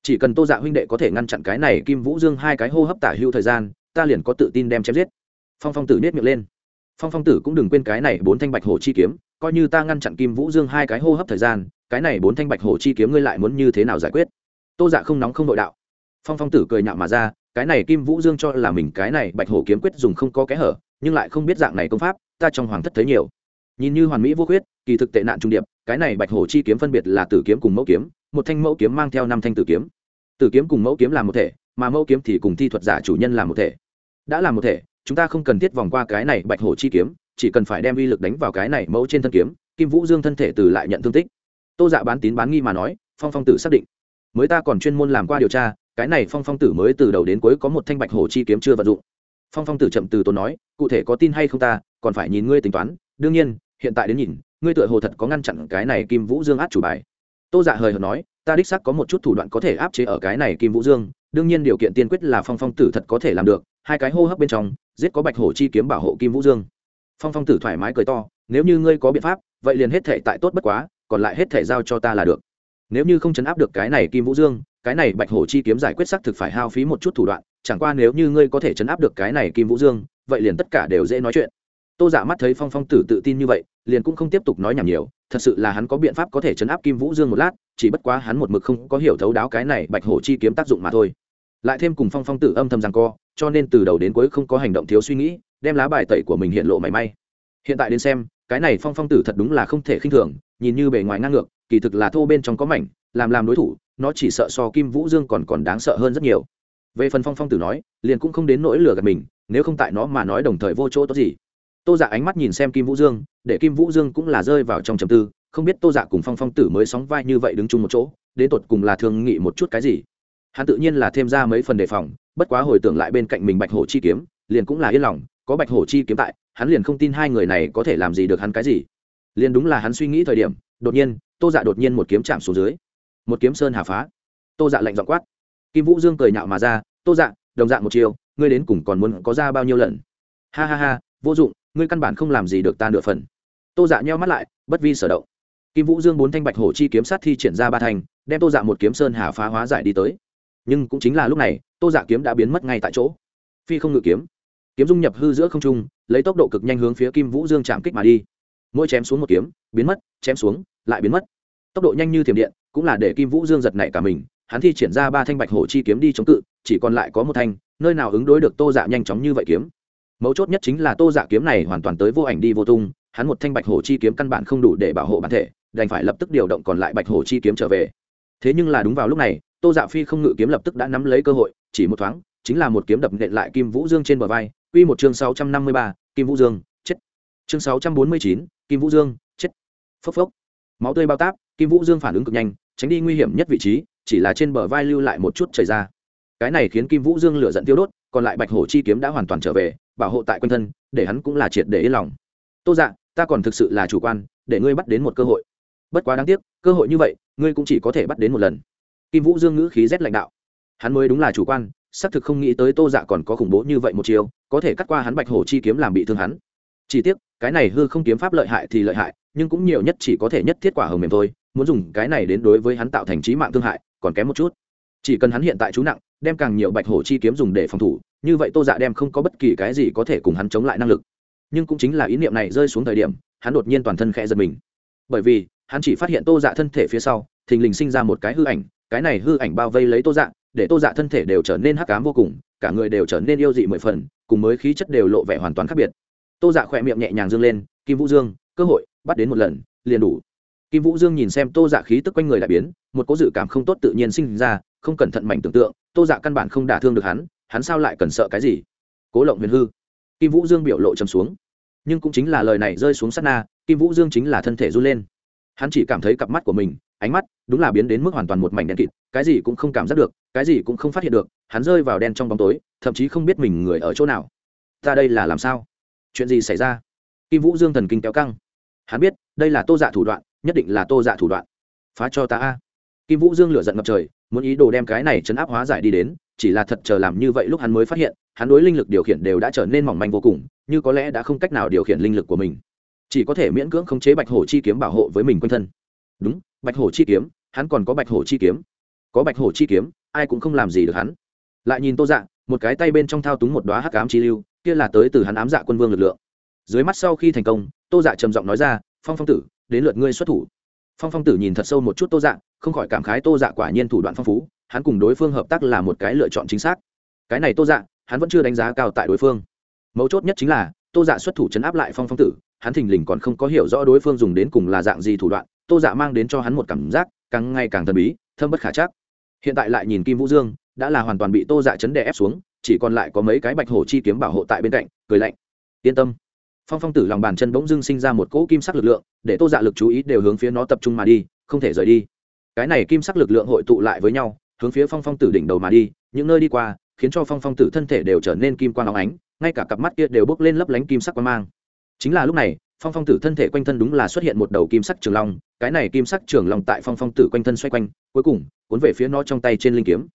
Chỉ cần tô dạ huynh đệ có thể ngăn chặn cái này kim vũ dương hai cái hô hấp tả hưu thời gian, ta liền có tự tin đem chém giết. Phong phong tử nết miệng lên. Phong phong tử cũng đừng quên cái này bốn thanh bạch hổ chi kiếm, coi như ta ngăn chặn kim vũ dương hai cái hô hấp thời gian, cái này bốn thanh bạch hổ chi kiếm ngươi lại muốn như thế nào giải quyết? Tô dạ không nóng không nội đạo. Phong phong tử cười nhạo mà ra cái này kim vũ dương cho là mình cái này bạch hổ kiếm quyết dùng không có kẽ hở, nhưng lại không biết dạng này công pháp, ta trong hoàng thất thấy nhiều. Nhìn như hoàn mỹ vô khuyết, kỳ thực tệ nạn trung điệp, cái này bạch hổ chi kiếm phân biệt là tử kiếm cùng mẫu kiếm, một thanh mẫu kiếm mang theo năm thanh tử kiếm. Tử kiếm cùng mẫu kiếm là một thể, mà mẫu kiếm thì cùng thi thuật giả chủ nhân là một thể. Đã là một thể, chúng ta không cần thiết vòng qua cái này bạch hổ chi kiếm, chỉ cần phải đem uy lực đánh vào cái này mẫu trên thân kiếm, kim vũ dương thân thể từ lại nhận thương tích. Tô dạ bán tín bán nghi mà nói, phong phong tử xác định. Mới ta còn chuyên môn làm qua điều tra cái này phong phong tử mới từ đầu đến cuối có một thanh bạch hổ chi kiếm chưa vận dụng. Phong phong tử chậm từ tốn nói, cụ thể có tin hay không ta, còn phải nhìn ngươi tính toán. Đương nhiên, hiện tại đến nhìn, ngươi tựa hồ thật có ngăn chặn cái này kim vũ dương át chủ bài. Tô dạ hời hợt nói, ta đích xác có một chút thủ đoạn có thể áp chế ở cái này kim vũ dương, đương nhiên điều kiện tiên quyết là phong phong tử thật có thể làm được, hai cái hô hấp bên trong, giết có bạch hổ chi kiếm bảo hộ kim vũ dương. Phong phong tử thoải mái cười to, nếu như ngươi có biện pháp, vậy liền hết thể tại tốt bất quá, còn lại hết thể giao cho ta là được. Nếu như không chấn áp được cái này kim vũ dương cái này bạch hổ chi kiếm giải quyết xác thực phải hao phí một chút thủ đoạn, chẳng qua nếu như ngươi có thể chấn áp được cái này kim vũ dương, vậy liền tất cả đều dễ nói chuyện. Tô giả mắt thấy phong phong tử tự tin như vậy, liền cũng không tiếp tục nói nhảm nhiều, thật sự là hắn có biện pháp có thể chấn áp kim vũ dương một lát, chỉ bất quá hắn một mực không có hiểu thấu đáo cái này bạch hổ chi kiếm tác dụng mà thôi. Lại thêm cùng phong phong tử âm thầm rằng co, cho nên từ đầu đến cuối không có hành động thiếu suy nghĩ, đem lá bài tẩy của mình hiện lộ mảy may. Hiện tại đến xem, cái này phong phong tử thật đúng là không thể khinh thường, nhìn như bề ngoài ngang ngược, kỳ thực là thô bên trong có mảnh làm làm đối thủ, nó chỉ sợ so kim vũ dương còn còn đáng sợ hơn rất nhiều. Về phần phong phong tử nói, liền cũng không đến nỗi lừa gạt mình, nếu không tại nó mà nói đồng thời vô chỗ tốt gì. Tô dạ ánh mắt nhìn xem kim vũ dương, để kim vũ dương cũng là rơi vào trong trầm tư, không biết tô dạ cùng phong phong tử mới sóng vai như vậy đứng chung một chỗ, đến tột cùng là thường nghị một chút cái gì. Hắn tự nhiên là thêm ra mấy phần đề phòng, bất quá hồi tưởng lại bên cạnh mình bạch hổ chi kiếm, liền cũng là yên lòng, có bạch hổ chi kiếm tại, hắn liền không tin hai người này có thể làm gì được hắn cái gì. Liền đúng là hắn suy nghĩ thời điểm, đột nhiên, tô dạ đột nhiên một kiếm chạm xuống dưới một kiếm sơn hà phá. Tô dạ lạnh dọn quát. Kim vũ dương cười nhạo mà ra, tô dạ đồng dạng một chiều ngươi đến cùng còn muốn có ra bao nhiêu lần? Ha ha ha, vô dụng, ngươi căn bản không làm gì được ta nửa phần. Tô dạ nheo mắt lại, bất vi sở động. Kim vũ dương bốn thanh bạch hổ chi kiếm sát thi triển ra ba thành, đem tô dạ một kiếm sơn hà phá hóa giải đi tới. Nhưng cũng chính là lúc này, tô dạ kiếm đã biến mất ngay tại chỗ. Phi không ngự kiếm. Kiếm dung nhập hư giữa không trung, lấy tốc độ cực nhanh hướng phía kim vũ dương chạm kích mà đi. Mỗi chém xuống một kiếm, biến mất, chém xuống, lại biến mất. Tốc độ nhanh như thiểm điện cũng là để kim vũ dương giật nảy cả mình, hắn thi triển ra ba thanh bạch hổ chi kiếm đi chống cự, chỉ còn lại có một thanh, nơi nào ứng đối được tô dạ nhanh chóng như vậy kiếm. Mấu chốt nhất chính là tô dạ kiếm này hoàn toàn tới vô ảnh đi vô tung, hắn một thanh bạch hổ chi kiếm căn bản không đủ để bảo hộ bản thể, đành phải lập tức điều động còn lại bạch hổ chi kiếm trở về. Thế nhưng là đúng vào lúc này, tô dạ phi không ngự kiếm lập tức đã nắm lấy cơ hội, chỉ một thoáng, chính là một kiếm đập nện lại kim vũ dương trên bờ vai. Q một chương sáu trăm năm mươi ba, kim vũ dương, chết. Chương sáu trăm bốn mươi chín, kim vũ dương, chết. Phốc phốc. Máu tươi bao táp, kim vũ dương phản ứng cực nhanh tránh đi nguy hiểm nhất vị trí, chỉ là trên bờ vai lưu lại một chút chảy ra. Cái này khiến kim vũ dương lửa giận tiêu đốt, còn lại bạch hổ chi kiếm đã hoàn toàn trở về, bảo hộ tại quanh thân, để hắn cũng là triệt để yên lòng. Tô dạ ta còn thực sự là chủ quan, để ngươi bắt đến một cơ hội. Bất quá đáng tiếc, cơ hội như vậy, ngươi cũng chỉ có thể bắt đến một lần. Kim vũ dương ngữ khí rét lãnh đạo. Hắn mới đúng là chủ quan, xác thực không nghĩ tới tô dạ còn có khủng bố như vậy một chiều có thể cắt qua hắn bạch hổ chi kiếm làm bị thương hắn. Chỉ tiếc, cái này hư không kiếm pháp lợi hại thì lợi hại, nhưng cũng nhiều nhất chỉ có thể nhất thiết quả hồng mềm thôi muốn dùng cái này đến đối với hắn tạo thành trí mạng thương hại, còn kém một chút. Chỉ cần hắn hiện tại chú nặng, đem càng nhiều bạch hổ chi kiếm dùng để phòng thủ, như vậy tô dạ đem không có bất kỳ cái gì có thể cùng hắn chống lại năng lực. Nhưng cũng chính là ý niệm này rơi xuống thời điểm, hắn đột nhiên toàn thân khẽ giật mình. Bởi vì, hắn chỉ phát hiện tô dạ thân thể phía sau, thình lình sinh ra một cái hư ảnh, cái này hư ảnh bao vây lấy tô dạ để tô dạ thân thể đều trở nên hắc cám vô cùng, cả người đều trở nên yêu dị mười phần, cùng mới khí chất đều lộ vẻ hoàn toàn khác biệt. Tô dạ khỏe miệng nhẹ nhàng dương lên, kim vũ dương, cơ hội bắt đến một lần, liền đủ kim vũ dương nhìn xem tô dạ khí tức quanh người đại biến, một cố dự cảm không tốt tự nhiên sinh ra, không cẩn thận mảnh tưởng tượng, tô dạ căn bản không đả thương được hắn hắn sao lại cần sợ cái gì? Cố lộng huyền hư. Kim vũ dương biểu lộ trầm xuống. Nhưng cũng chính là lời này rơi xuống sát na, kim vũ dương chính là thân thể run lên. Hắn chỉ cảm thấy cặp mắt của mình, ánh mắt đúng là biến đến mức hoàn toàn một mảnh đen kịt, cái gì cũng không cảm giác được, cái gì cũng không phát hiện được, hắn rơi vào đen trong bóng tối, thậm chí không biết mình người ở chỗ nào. Ta đây là làm sao? Chuyện gì xảy ra? Kim vũ dương thần kinh kéo căng. Hắn biết, đây là tô dạ thủ đoạn nhất định là tô dạ thủ đoạn. Phá cho ta a. Kim vũ dương lửa giận ngập trời, muốn ý đồ đem cái này chấn áp hóa giải đi đến, chỉ là thật chờ làm như vậy lúc hắn mới phát hiện, hắn đối linh lực điều khiển đều đã trở nên mỏng manh vô cùng, như có lẽ đã không cách nào điều khiển linh lực của mình. Chỉ có thể miễn cưỡng khống chế bạch hổ chi kiếm bảo hộ với mình quanh thân. Đúng, bạch hổ chi kiếm, hắn còn có bạch hổ chi kiếm. Có bạch hổ chi kiếm, ai cũng không làm gì được hắn. Lại nhìn tô dạ một cái tay bên trong thao túng một đoá hắc ám chi lưu, kia là tới từ hắn ám dạ quân vương lực lượng. Dưới mắt sau khi thành công, tô dạ trầm giọng nói ra, phong phong tử đến lượt ngươi xuất thủ. Phong phong tử nhìn thật sâu một chút tô dạ không khỏi cảm khái tô dạ quả nhiên thủ đoạn phong phú, hắn cùng đối phương hợp tác là một cái lựa chọn chính xác. Cái này tô dạ hắn vẫn chưa đánh giá cao tại đối phương. Mấu chốt nhất chính là, tô dạ xuất thủ chấn áp lại phong phong tử, hắn thình lình còn không có hiểu rõ đối phương dùng đến cùng là dạng gì thủ đoạn, tô dạ mang đến cho hắn một cảm giác càng ngày càng thần bí, thâm bất khả chắc. Hiện tại lại nhìn kim vũ dương, đã là hoàn toàn bị tô dạ chấn đè ép xuống, chỉ còn lại có mấy cái bạch hổ chi kiếm bảo hộ tại bên cạnh, cười lạnh. Yên tâm phong phong tử lòng bàn chân bỗng dưng sinh ra một cỗ kim sắc lực lượng, để tô dạ lực chú ý đều hướng phía nó tập trung mà đi, không thể rời đi. Cái này kim sắc lực lượng hội tụ lại với nhau, hướng phía phong phong tử đỉnh đầu mà đi, những nơi đi qua, khiến cho phong phong tử thân thể đều trở nên kim quang óng ánh, ngay cả cặp mắt kia đều bốc lên lấp lánh kim sắc quang mang. Chính là lúc này, phong phong tử thân thể quanh thân đúng là xuất hiện một đầu kim sắc trường long, cái này kim sắc trường long tại phong phong tử quanh thân xoay quanh, cuối cùng, cuốn về phía nó trong tay trên linh kiếm.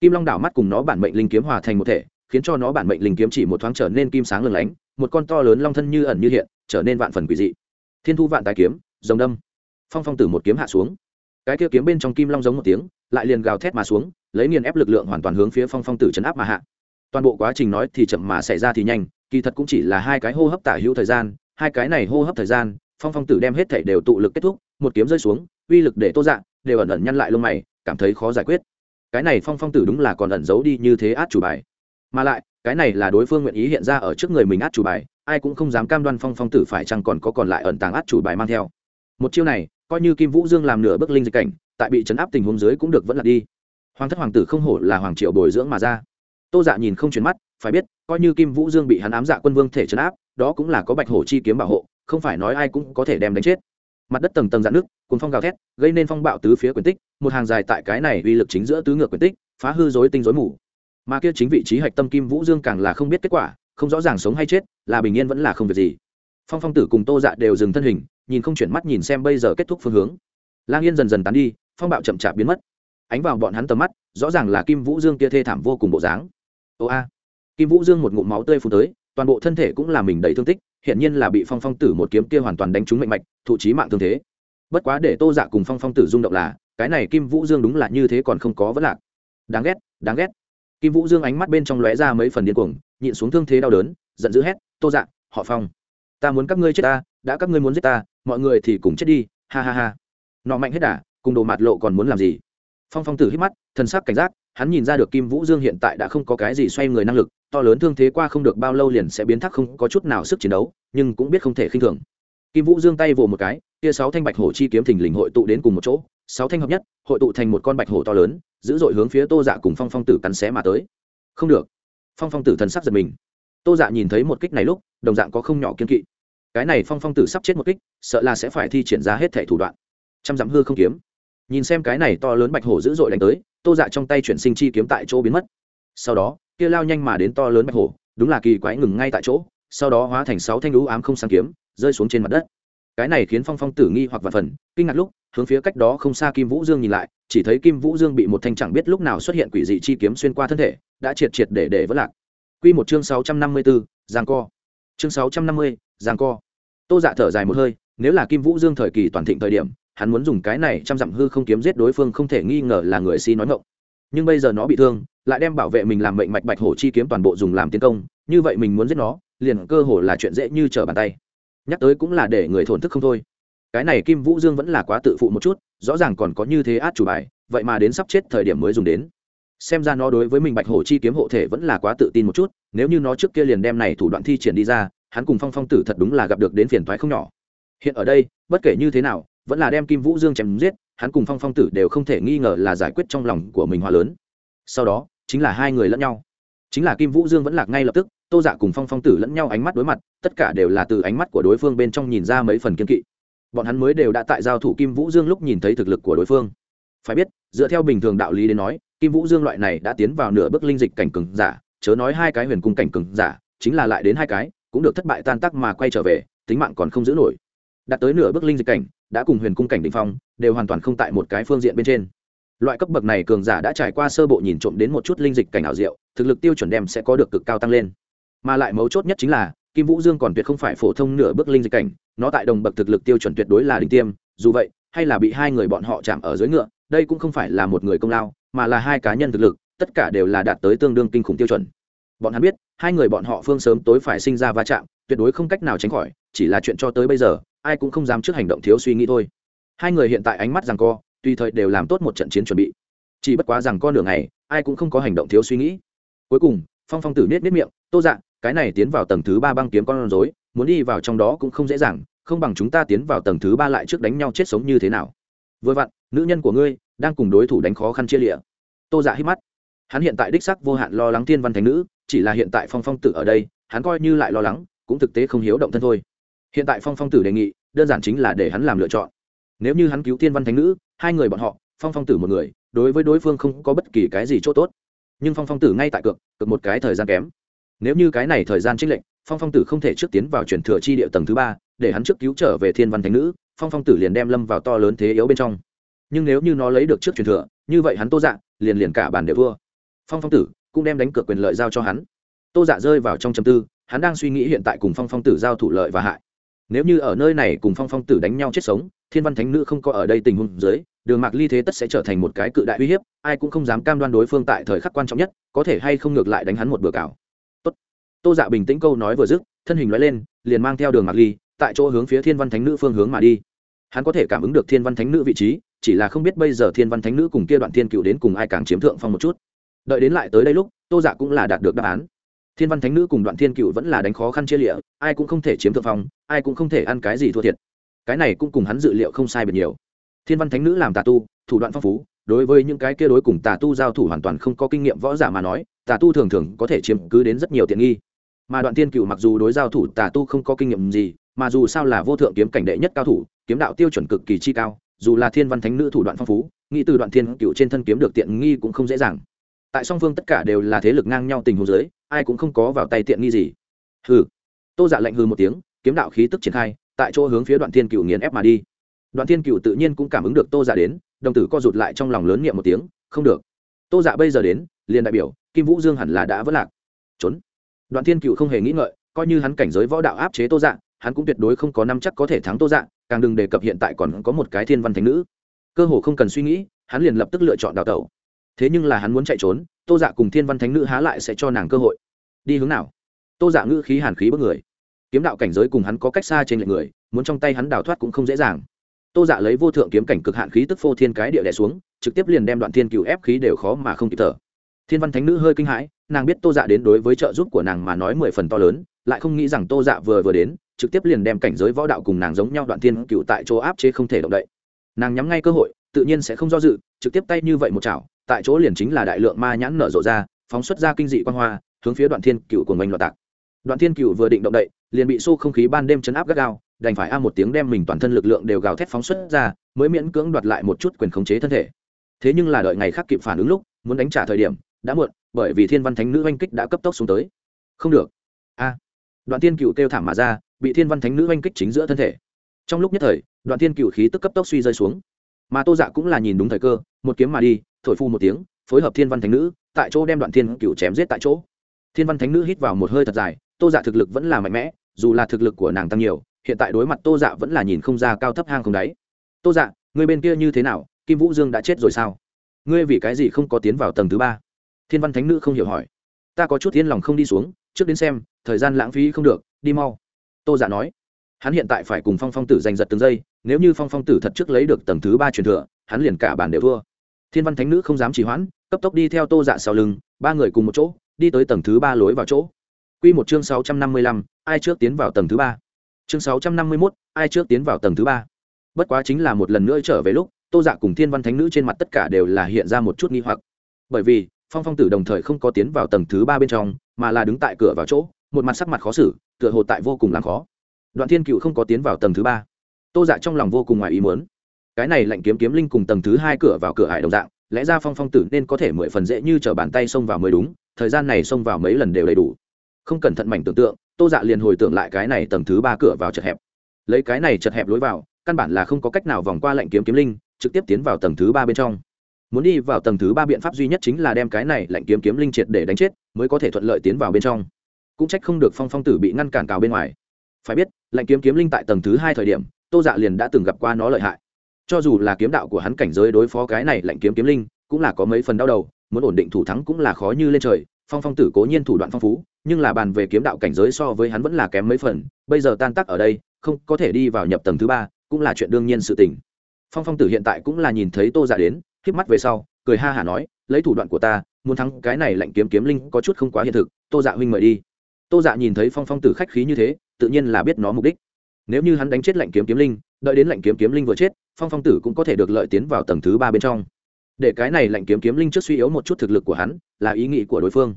Kim long đảo mắt cùng nó bản mệnh linh kiếm hòa thành một thể khiến cho nó bản mệnh linh kiếm chỉ một thoáng trở nên kim sáng lừng lánh, một con to lớn long thân như ẩn như hiện, trở nên vạn phần quỷ dị. Thiên thu vạn tài kiếm, rồng đâm. Phong phong tử một kiếm hạ xuống. Cái kia kiếm bên trong kim long giống một tiếng, lại liền gào thét mà xuống, lấy nghiền ép lực lượng hoàn toàn hướng phía phong phong tử chấn áp mà hạ. Toàn bộ quá trình nói thì chậm mà xảy ra thì nhanh, kỳ thật cũng chỉ là hai cái hô hấp tả hữu thời gian, hai cái này hô hấp thời gian, phong phong tử đem hết thảy đều tụ lực kết thúc, một kiếm rơi xuống, uy lực để tô dạng đều ẩn ẩn nhăn lại lông mày, cảm thấy khó giải quyết. Cái này phong phong tử đúng là còn ẩn giấu đi như thế át chủ bài mà lại, cái này là đối phương nguyện ý hiện ra ở trước người mình át chủ bài, ai cũng không dám cam đoan phong phong tử phải chăng còn có còn lại ẩn tàng át chủ bài mang theo. Một chiêu này, coi như kim vũ dương làm nửa bước linh dịch cảnh, tại bị chấn áp tình huống dưới cũng được vẫn là đi. Hoàng thất hoàng tử không hổ là hoàng triệu bồi dưỡng mà ra. Tô dạ nhìn không chuyển mắt, phải biết, coi như kim vũ dương bị hắn ám dạ quân vương thể chấn áp, đó cũng là có bạch hổ chi kiếm bảo hộ, không phải nói ai cũng có thể đem đánh chết. Mặt đất tầng tầng dạn nước cùng phong gào thét, gây nên phong bạo tứ phía quyền tích, một hàng dài tại cái này uy lực chính giữa tứ ngược quyền tích, phá hư dối tinh dối mù mà kia chính vị trí hạch tâm kim vũ dương càng là không biết kết quả, không rõ ràng sống hay chết, là bình yên vẫn là không việc gì. Phong phong tử cùng tô dạ đều dừng thân hình, nhìn không chuyển mắt nhìn xem bây giờ kết thúc phương hướng. Lang yên dần dần tán đi, phong bạo chậm chạp biến mất. Ánh vào bọn hắn tầm mắt, rõ ràng là kim vũ dương kia thê thảm vô cùng bộ dáng. Ô a. Kim vũ dương một ngụm máu tươi phun tới, toàn bộ thân thể cũng là mình đầy thương tích hiện nhiên là bị phong phong tử một kiếm kia hoàn toàn đánh trúng mạnh mạch, thụ trí mạng thương thế. Bất quá để tô dạ cùng phong phong tử rung động là, cái này kim vũ dương đúng là như thế còn không có vấn lạc. Đáng ghét đáng ghét kim vũ dương ánh mắt bên trong lóe ra mấy phần điên cuồng, nhịn xuống thương thế đau đớn, giận dữ hét, tô dạ họ phong, ta muốn các ngươi chết ta, đã các ngươi muốn giết ta, mọi người thì cùng chết đi, ha ha ha. Nọ mạnh hết đà, cùng đồ mạt lộ còn muốn làm gì? Phong phong tử hít mắt, thần sắc cảnh giác, hắn nhìn ra được kim vũ dương hiện tại đã không có cái gì xoay người năng lực, to lớn thương thế qua không được bao lâu liền sẽ biến thắc không có chút nào sức chiến đấu, nhưng cũng biết không thể khinh thường. Kim vũ dương tay vồ một cái, kia sáu thanh bạch hổ chi kiếm thình lình hội tụ đến cùng một chỗ, sáu thanh hợp nhất, hội tụ thành một con bạch hổ to lớn dữ dội hướng phía tô dạ cùng phong phong tử cắn xé mà tới. Không được. Phong phong tử thần sắc giật mình. Tô dạ nhìn thấy một kích này lúc, đồng dạng có không nhỏ kiên kỵ. Cái này phong phong tử sắp chết một kích, sợ là sẽ phải thi triển ra hết thẻ thủ đoạn. Trăm dặm hư không kiếm. Nhìn xem cái này to lớn bạch hổ dữ dội đánh tới, tô dạ trong tay chuyển sinh chi kiếm tại chỗ biến mất. Sau đó, kia lao nhanh mà đến to lớn bạch hổ, đúng là kỳ quái ngừng ngay tại chỗ, sau đó hóa thành sáu thanh lũ ám không sáng kiếm, rơi xuống trên mặt đất cái này khiến phong phong tử nghi hoặc vật phần, kinh ngạc lúc, hướng phía cách đó không xa kim vũ dương nhìn lại, chỉ thấy kim vũ dương bị một thanh chẳng biết lúc nào xuất hiện quỷ dị chi kiếm xuyên qua thân thể, đã triệt triệt để để vỡ lạc. Q một chương sáu trăm năm mươi bốn giang co. Chương sáu trăm năm mươi, giang co. Tô dạ thở dài một hơi, nếu là kim vũ dương thời kỳ toàn thịnh thời điểm, hắn muốn dùng cái này trăm dặm hư không kiếm giết đối phương không thể nghi ngờ là người si nói ngộng nhưng bây giờ nó bị thương, lại đem bảo vệ mình làm mệnh mạch bạch hổ chi kiếm toàn bộ dùng làm tiến công, như vậy mình muốn giết nó, liền cơ hồ là chuyện dễ như trở bàn tay nhắc tới cũng là để người thổn thức không thôi. Cái này kim vũ dương vẫn là quá tự phụ một chút, rõ ràng còn có như thế át chủ bài, vậy mà đến sắp chết thời điểm mới dùng đến. Xem ra nó đối với mình bạch hổ chi kiếm hộ thể vẫn là quá tự tin một chút, nếu như nó trước kia liền đem này thủ đoạn thi triển đi ra, hắn cùng phong phong tử thật đúng là gặp được đến phiền thoái không nhỏ. Hiện ở đây, bất kể như thế nào, vẫn là đem kim vũ dương chém giết, hắn cùng phong phong tử đều không thể nghi ngờ là giải quyết trong lòng của mình hòa lớn. Sau đó, chính là hai người lẫn nhau chính là kim vũ dương vẫn lạc ngay lập tức, tô dạ cùng phong phong tử lẫn nhau ánh mắt đối mặt, tất cả đều là từ ánh mắt của đối phương bên trong nhìn ra mấy phần kiên kỵ. Bọn hắn mới đều đã tại giao thủ kim vũ dương lúc nhìn thấy thực lực của đối phương. Phải biết, dựa theo bình thường đạo lý đến nói, kim vũ dương loại này đã tiến vào nửa bước linh dịch cảnh cường giả, chớ nói hai cái huyền cung cảnh cường giả, chính là lại đến hai cái, cũng được thất bại tan tác mà quay trở về, tính mạng còn không giữ nổi. Đạt tới nửa bước linh dịch cảnh, đã cùng huyền cung cảnh định phong, đều hoàn toàn không tại một cái phương diện bên trên loại cấp bậc này cường giả đã trải qua sơ bộ nhìn trộm đến một chút linh dịch cảnh ảo diệu, thực lực tiêu chuẩn đem sẽ có được cực cao tăng lên. Mà lại mấu chốt nhất chính là, kim vũ dương còn tuyệt không phải phổ thông nửa bước linh dịch cảnh, nó tại đồng bậc thực lực tiêu chuẩn tuyệt đối là đỉnh tiêm, dù vậy, hay là bị hai người bọn họ chạm ở dưới ngựa, đây cũng không phải là một người công lao, mà là hai cá nhân thực lực, tất cả đều là đạt tới tương đương kinh khủng tiêu chuẩn. Bọn hắn biết, hai người bọn họ phương sớm tối phải sinh ra va chạm, tuyệt đối không cách nào tránh khỏi, chỉ là chuyện cho tới bây giờ, ai cũng không dám trước hành động thiếu suy nghĩ thôi. Hai người hiện tại ánh mắt rằng co tùy thời đều làm tốt một trận chiến chuẩn bị. Chỉ bất quá rằng con đường này, ai cũng không có hành động thiếu suy nghĩ. Cuối cùng, phong phong tử nết nết miệng, tô dạng cái này tiến vào tầng thứ ba băng kiếm con rối, muốn đi vào trong đó cũng không dễ dàng, không bằng chúng ta tiến vào tầng thứ ba lại trước đánh nhau chết sống như thế nào. Vừa vặn, nữ nhân của ngươi đang cùng đối thủ đánh khó khăn chia lịa. Tô dạ hít mắt. Hắn hiện tại đích sắc vô hạn lo lắng thiên văn thánh nữ, chỉ là hiện tại phong phong tử ở đây, hắn coi như lại lo lắng, cũng thực tế không hiếu động thân thôi. Hiện tại phong phong tử đề nghị, đơn giản chính là để hắn làm lựa chọn. Nếu như hắn cứu thiên văn thánh nữ hai người bọn họ phong phong tử một người đối với đối phương không có bất kỳ cái gì chỗ tốt, nhưng phong phong tử ngay tại cược cực một cái thời gian kém. Nếu như cái này thời gian trích lệnh phong phong tử không thể trước tiến vào chuyển thừa chi địa tầng thứ ba để hắn trước cứu trở về thiên văn thánh nữ phong phong tử liền đem lâm vào to lớn thế yếu bên trong. Nhưng nếu như nó lấy được trước truyền thừa như vậy hắn tô dạ liền liền cả bàn đều vua phong phong tử cũng đem đánh cược quyền lợi giao cho hắn. Tô dạ rơi vào trong châm tư hắn đang suy nghĩ hiện tại cùng phong phong tử giao thủ lợi và hại nếu như ở nơi này cùng phong phong tử đánh nhau chết sống, thiên văn thánh nữ không có ở đây tình huống dưới, đường mạc ly thế tất sẽ trở thành một cái cự đại uy hiếp, ai cũng không dám cam đoan đối phương tại thời khắc quan trọng nhất, có thể hay không ngược lại đánh hắn một bừa cào Tốt. tô dạ bình tĩnh câu nói vừa dứt, thân hình nói lên, liền mang theo đường mạc ly, tại chỗ hướng phía thiên văn thánh nữ phương hướng mà đi. Hắn có thể cảm ứng được thiên văn thánh nữ vị trí, chỉ là không biết bây giờ thiên văn thánh nữ cùng kia đoạn thiên cựu đến cùng ai càng chiếm thượng phong một chút. Đợi đến lại tới đây lúc, tô dạ cũng là đạt được đáp án thiên văn thánh nữ cùng đoạn thiên cựu vẫn là đánh khó khăn chia lịa, ai cũng không thể chiếm thượng phong, ai cũng không thể ăn cái gì thua thiệt. Cái này cũng cùng hắn dự liệu không sai biệt nhiều. Thiên văn thánh nữ làm tà tu, thủ đoạn phong phú, đối với những cái kia đối cùng tà tu giao thủ hoàn toàn không có kinh nghiệm võ giả mà nói, tà tu thường thường có thể chiếm cứ đến rất nhiều tiện nghi. Mà đoạn thiên cựu mặc dù đối giao thủ tà tu không có kinh nghiệm gì, mà dù sao là vô thượng kiếm cảnh đệ nhất cao thủ, kiếm đạo tiêu chuẩn cực kỳ chi cao, dù là thiên văn thánh nữ thủ đoạn phong phú, nghĩ từ đoạn thiên cựu trên thân kiếm được tiện nghi cũng không dễ dàng. Tại song phương tất cả đều là thế lực ngang nhau tình huống giới ai cũng không có vào tay tiện nghi gì. Hừ. Tô dạ lạnh hư một tiếng, kiếm đạo khí tức triển khai, tại chỗ hướng phía đoạn thiên cựu nghiền ép mà đi. Đoạn thiên cựu tự nhiên cũng cảm ứng được tô dạ đến, đồng tử co rụt lại trong lòng lớn niệm một tiếng, không được. Tô dạ bây giờ đến, liền đại biểu, kim vũ dương hẳn là đã vất lạc. Trốn. Đoạn thiên cựu không hề nghĩ ngợi, coi như hắn cảnh giới võ đạo áp chế tô dạ hắn cũng tuyệt đối không có năm chắc có thể thắng tô dạ càng đừng đề cập hiện tại còn có một cái thiên văn thánh nữ. Cơ hồ không cần suy nghĩ, hắn liền lập tức lựa chọn đào tẩu thế nhưng là hắn muốn chạy trốn, tô dạ cùng thiên văn thánh nữ há lại sẽ cho nàng cơ hội. Đi hướng nào? Tô dạ ngữ khí hàn khí bất người. Kiếm đạo cảnh giới cùng hắn có cách xa trên lệnh người, muốn trong tay hắn đào thoát cũng không dễ dàng. Tô dạ lấy vô thượng kiếm cảnh cực hạn khí tức phô thiên cái địa đẻ xuống, trực tiếp liền đem đoạn thiên cựu ép khí đều khó mà không kịp thở. Thiên văn thánh nữ hơi kinh hãi, nàng biết tô dạ đến đối với trợ giúp của nàng mà nói mười phần to lớn, lại không nghĩ rằng tô dạ vừa vừa đến, trực tiếp liền đem cảnh giới võ đạo cùng nàng giống nhau đoạn thiên cựu tại chỗ áp chế không thể động đậy. Nàng nhắm ngay cơ hội tự nhiên sẽ không do dự, trực tiếp tay như vậy một chảo, tại chỗ liền chính là đại lượng ma nhãn nở rộ ra, phóng xuất ra kinh dị quan hoa, hướng phía đoạn thiên cựu của mình loạt tạc. Đoạn thiên cựu vừa định động đậy, liền bị xô không khí ban đêm chấn áp gắt gao, đành phải a một tiếng đem mình toàn thân lực lượng đều gào thét phóng xuất ra, mới miễn cưỡng đoạt lại một chút quyền khống chế thân thể. Thế nhưng là đợi ngày khác kịp phản ứng lúc, muốn đánh trả thời điểm, đã muộn, bởi vì thiên văn thánh nữ oanh kích đã cấp tốc xuống tới. Không được. A. Đoạn thiên cựu kêu thảm mà ra, bị thiên văn thánh nữ oanh kích chính giữa thân thể. Trong lúc nhất thời, đoạn thiên cựu khí tức cấp tốc suy rơi xuống mà tô dạ cũng là nhìn đúng thời cơ, một kiếm mà đi, thổi phu một tiếng, phối hợp thiên văn thánh nữ, tại chỗ đem đoạn thiên cựu chém giết tại chỗ. Thiên văn thánh nữ hít vào một hơi thật dài, tô dạ thực lực vẫn là mạnh mẽ, dù là thực lực của nàng tăng nhiều, hiện tại đối mặt tô dạ vẫn là nhìn không ra cao thấp hang không đáy. Tô dạ người bên kia như thế nào? Kim vũ dương đã chết rồi sao? Ngươi vì cái gì không có tiến vào tầng thứ ba? Thiên văn thánh nữ không hiểu hỏi. Ta có chút yên lòng không đi xuống, trước đến xem, thời gian lãng phí không được, đi mau. Tô giả nói. Hắn hiện tại phải cùng phong phong tử giành giật từng giây nếu như phong phong tử thật trước lấy được tầng thứ ba truyền thừa, hắn liền cả bản đều thua. Thiên văn thánh nữ không dám trì hoãn, cấp tốc đi theo tô dạ sau lưng, ba người cùng một chỗ, đi tới tầng thứ ba lối vào chỗ. Q một chương sáu trăm năm mươi lăm, ai trước tiến vào tầng thứ ba? Chương sáu trăm năm mươi mốt, ai trước tiến vào tầng thứ ba? Bất quá chính là một lần nữa trở về lúc, tô dạ cùng thiên văn thánh nữ trên mặt tất cả đều là hiện ra một chút nghi hoặc. Bởi vì, phong phong tử đồng thời không có tiến vào tầng thứ ba bên trong, mà là đứng tại cửa vào chỗ, một mặt sắc mặt khó xử, tựa hồ tại vô cùng làm khó. Đoạn thiên cựu không có tiến vào tầng thứ ba tô dạ trong lòng vô cùng ngoài ý muốn. Cái này lạnh kiếm kiếm linh cùng tầng thứ hai cửa vào cửa hải đồng dạng, lẽ ra phong phong tử nên có thể mười phần dễ như t bàn tay xông vào mới đúng, thời gian này xông vào mấy lần đều đầy đủ. Không cẩn thận mảnh tưởng tượng, tô dạ liền hồi tưởng lại cái này tầng thứ ba cửa vào chật hẹp. Lấy cái này chật hẹp lối vào, căn bản là không có cách nào vòng qua lạnh kiếm kiếm linh, trực tiếp tiến vào tầng thứ ba bên trong. Muốn đi vào tầng thứ ba biện pháp duy nhất chính là đem cái này lạnh kiếm kiếm linh triệt để đánh chết, mới có thể thuận lợi tiến vào bên trong. Cũng trách không được phong phong tử bị ngăn cản cào bên ngoài. Phải biết, lạnh kiếm kiếm linh tại tầng thứ hai thời điểm tô dạ liền đã từng gặp qua nó lợi hại. Cho dù là kiếm đạo của hắn cảnh giới đối phó cái này lạnh kiếm kiếm linh, cũng là có mấy phần đau đầu, muốn ổn định thủ thắng cũng là khó như lên trời, phong phong tử cố nhiên thủ đoạn phong phú, nhưng là bàn về kiếm đạo cảnh giới so với hắn vẫn là kém mấy phần, bây giờ tan tắc ở đây, không có thể đi vào nhập tầng thứ ba, cũng là chuyện đương nhiên sự tình. Phong phong tử hiện tại cũng là nhìn thấy tô dạ đến k mắt về sau, cười ha hả nói, lấy thủ đoạn của ta, muốn thắng cái này lạnh kiếm kiếm linh có chút không quá hiện thực, tô dạ huynh mời đi. Tô dạ nhìn thấy phong phong tử khách khí như thế, tự nhiên là biết nó mục đích nếu như hắn đánh chết lạnh kiếm kiếm linh, đợi đến lạnh kiếm kiếm linh vừa chết, phong phong tử cũng có thể được lợi tiến vào tầng thứ ba bên trong. Để cái này lạnh kiếm kiếm linh trước suy yếu một chút thực lực của hắn, là ý nghĩ của đối phương.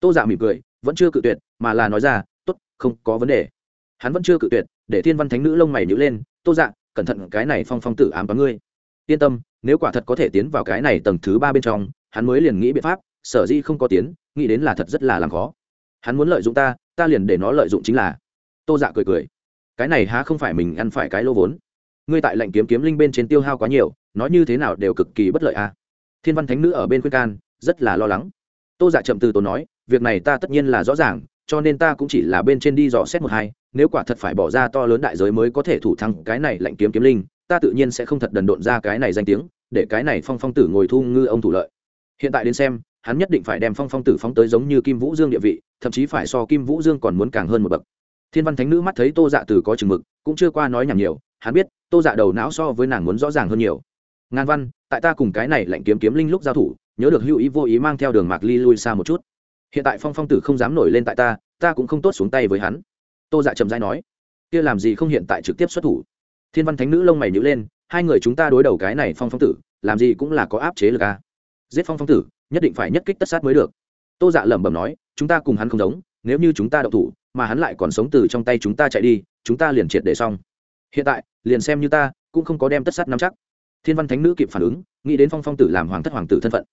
Tô dạ mỉm cười, vẫn chưa cự tuyệt, mà là nói ra t ố t không có vấn đề. Hắn vẫn chưa cự tuyệt, để thiên văn thánh nữ lông mày nhữ lên, tô dạ cẩn thận, cái này phong phong tử ám toán ngươi. Yên tâm, nếu quả thật có thể tiến vào cái này tầng thứ ba bên trong, hắn mới liền nghĩ biện pháp, sở di không có tiến, nghĩ đến là thật rất là làm khó. Hắn muốn lợi dụng ta ta liền để nó lợi dụng chính là. Tô dạ cười cười cái này há không phải mình ăn phải cái lô vốn. Ngươi tại lệnh kiếm kiếm linh bên trên tiêu hao quá nhiều, nói như thế nào đều cực kỳ bất lợi a à. thiên văn thánh nữ ở bên khuyên can, rất là lo lắng. Tô dạ chậm từ tốn nói, việc này ta tất nhiên là rõ ràng, cho nên ta cũng chỉ là bên trên đi dò xét một hai, nếu quả thật phải bỏ ra to lớn đại giới mới có thể thủ thắng cái này lệnh kiếm kiếm linh, ta tự nhiên sẽ không thật đần độn ra cái này danh tiếng, để cái này phong phong tử ngồi thu ngư ông thủ lợi. Hiện tại đến xem, hắn nhất định phải đem phong phong tử phóng tới giống như kim vũ dương địa vị, thậm chí phải so kim vũ dương còn muốn càng hơn một bậc thiên văn thánh nữ mắt thấy tô dạ từ có chừng mực, cũng chưa qua nói nhảm nhiều, hắn biết tô dạ đầu não so với nàng muốn rõ ràng hơn nhiều. Ngàn văn, tại ta cùng cái này lạnh kiếm kiếm linh lúc giao thủ, nhớ được hữu ý vô ý mang theo đường mạc ly lui xa một chút. Hiện tại phong phong tử không dám nổi lên tại ta ta cũng không tốt xuống tay với hắn. Tô dạ chậm dai nói, kia làm gì không hiện tại trực tiếp xuất thủ. Thiên văn thánh nữ lông mày nhữ lên, hai người chúng ta đối đầu cái này phong phong tử, làm gì cũng là có áp chế lực à. giết phong phong tử, nhất định phải nhất kích tất sát mới được. Tô dạ lẩm bẩm nói, chúng ta cùng hắn không giống, nếu như chúng ta đậu thủ mà hắn lại còn sống từ trong tay chúng ta chạy đi, chúng ta liền triệt để xong. Hiện tại, liền xem như ta, cũng không có đem tất sắt nắm chắc. Thiên văn thánh nữ kịp phản ứng, nghĩ đến phong phong tử làm hoàng thất hoàng tử thân phận.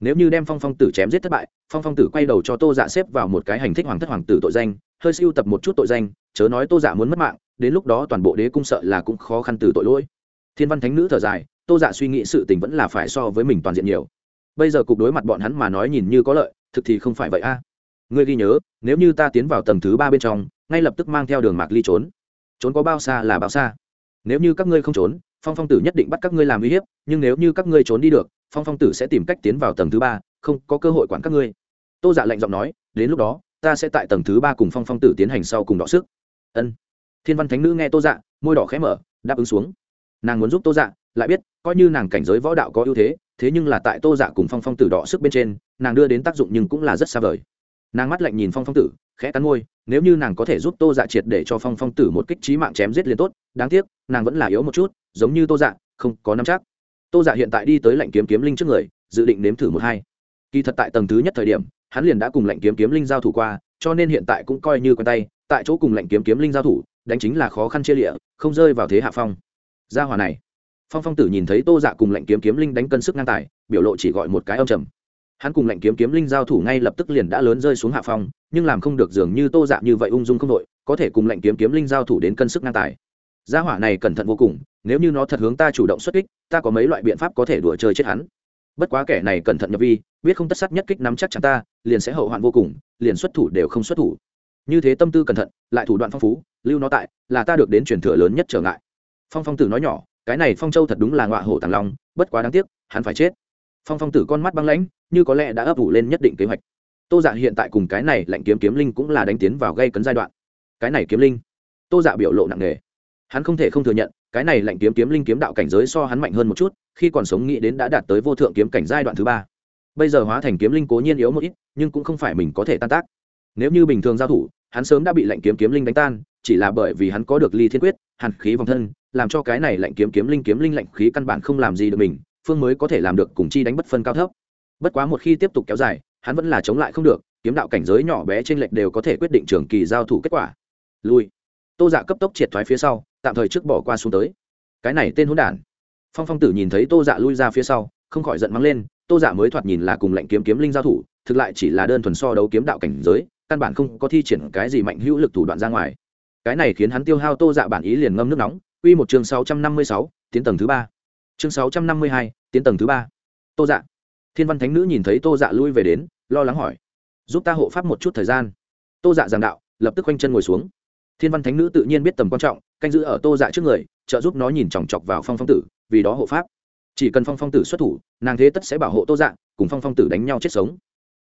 Nếu như đem phong phong tử chém giết thất bại, phong phong tử quay đầu cho tô dạ xếp vào một cái hành thích hoàng thất hoàng tử tội danh, hơi siêu tập một chút tội danh, chớ nói tô dạ muốn mất mạng, đến lúc đó toàn bộ đế cung sợ là cũng khó khăn từ tội lỗi. Thiên văn thánh nữ thở dài, tô dạ suy nghĩ sự tình vẫn là phải so với mình toàn diện nhiều. Bây giờ cục đối mặt bọn hắn mà nói nhìn như có lợi, thực thì không phải vậy a ngươi ghi nhớ, nếu như ta tiến vào tầng thứ ba bên trong, ngay lập tức mang theo đường mạc ly trốn. Trốn có bao xa là bao xa. Nếu như các ngươi không trốn, phong phong tử nhất định bắt các ngươi làm uy hiếp, nhưng nếu như các ngươi trốn đi được, phong phong tử sẽ tìm cách tiến vào tầng thứ ba, không có cơ hội quản các ngươi. Tô dạ lạnh giọng nói, đến lúc đó, ta sẽ tại tầng thứ ba cùng phong phong tử tiến hành sau cùng đọ sức. Ân. Thiên văn thánh nữ nghe tô dạ môi đỏ khẽ mở, đáp ứng xuống. Nàng muốn giúp tô dạ lại biết, coi như nàng cảnh giới võ đạo có ưu thế thế nhưng là tại tô dạ cùng phong phong tử đọ sức bên trên, nàng đưa đến tác dụng nhưng cũng là rất xa vời nàng mắt lạnh nhìn phong phong tử, khẽ cắn môi, nếu như nàng có thể giúp tô dạ triệt để cho phong phong tử một kích trí mạng chém giết liền tốt, đáng tiếc, nàng vẫn là yếu một chút, giống như tô dạ không có nắm chắc. Tô dạ hiện tại đi tới lệnh kiếm kiếm linh trước người, dự định nếm thử một hai. Kỳ thật tại tầng thứ nhất thời điểm, hắn liền đã cùng lệnh kiếm kiếm linh giao thủ qua, cho nên hiện tại cũng coi như quen tay, tại chỗ cùng lệnh kiếm kiếm linh giao thủ, đánh chính là khó khăn chia lịa, không rơi vào thế hạ phong. Gia hòa này. Phong phong tử nhìn thấy tô dạ cùng lệnh kiếm kiếm linh đánh cân sức ngang tài, biểu lộ chỉ gọi một cái âm trầm hắn cùng lệnh kiếm kiếm linh giao thủ ngay lập tức liền đã lớn rơi xuống hạ phong, nhưng làm không được dường như tô dạng như vậy ung dung không đội, có thể cùng lệnh kiếm kiếm linh giao thủ đến cân sức ngang tài. Gia hỏa này cẩn thận vô cùng, nếu như nó thật hướng ta chủ động xuất kích, ta có mấy loại biện pháp có thể đùa chơi chết hắn. Bất quá kẻ này cẩn thận nhập vi, biết không tất sát nhất kích nắm chắc chắn ta, liền sẽ hậu hoạn vô cùng, liền xuất thủ đều không xuất thủ. Như thế tâm tư cẩn thận, lại thủ đoạn phong phú, lưu nó tại, là ta được đến truyền thừa lớn nhất trở ngại. Phong phong tử nói nhỏ, cái này phong châu thật đúng là ngọa hổ tàng long, bất quá đáng tiếc, hắn phải chết phong phong tử con mắt băng lãnh, như có lẽ đã ấp ủ lên nhất định kế hoạch. Tô dạ hiện tại cùng cái này lạnh kiếm kiếm linh cũng là đánh tiến vào gây cấn giai đoạn. Cái này kiếm linh? Tô dạ biểu lộ nặng nề. Hắn không thể không thừa nhận, cái này lạnh kiếm kiếm linh kiếm đạo cảnh giới so hắn mạnh hơn một chút, khi còn sống nghĩ đến đã đạt tới vô thượng kiếm cảnh giai đoạn thứ ba. Bây giờ hóa thành kiếm linh cố nhiên yếu một ít, nhưng cũng không phải mình có thể tan tác. Nếu như bình thường giao thủ, hắn sớm đã bị lạnh kiếm kiếm linh đánh tan, chỉ là bởi vì hắn có được ly thiên quyết, hàn khí vòng thân, làm cho cái này lạnh kiếm kiếm linh kiếm linh lạnh khí căn bản không làm gì được mình phương mới có thể làm được cùng chi đánh bất phân cao thấp. Bất quá một khi tiếp tục kéo dài, hắn vẫn là chống lại không được, kiếm đạo cảnh giới nhỏ bé trên lệch đều có thể quyết định trường kỳ giao thủ kết quả. Lui. Tô dạ cấp tốc triệt thoái phía sau, tạm thời trước bỏ qua xuống tới. Cái này tên hỗn đản. Phong phong tử nhìn thấy tô dạ lui ra phía sau, không khỏi giận mắng lên, tô dạ mới thoạt nhìn là cùng lệnh kiếm kiếm linh giao thủ, thực lại chỉ là đơn thuần so đấu kiếm đạo cảnh giới, căn bản không có thi triển cái gì mạnh hữu lực thủ đoạn ra ngoài. Cái này khiến hắn tiêu hao tô dạ bản ý liền ngâm nước nóng. Quy một chương sáu trăm năm mươi sáu, tiến tầng thứ ba chương sáu trăm năm mươi hai, tiến tầng thứ ba. Tô dạ. Thiên văn thánh nữ nhìn thấy tô dạ lui về đến, lo lắng hỏi, giúp ta hộ pháp một chút thời gian. Tô dạ giảng đạo, lập tức quanh chân ngồi xuống. Thiên văn thánh nữ tự nhiên biết tầm quan trọng, canh giữ ở tô dạ trước người, trợ giúp nó nhìn chòng chọc vào phong phong tử, vì đó hộ pháp. Chỉ cần phong phong tử xuất thủ, nàng thế tất sẽ bảo hộ tô dạ cùng phong phong tử đánh nhau chết sống.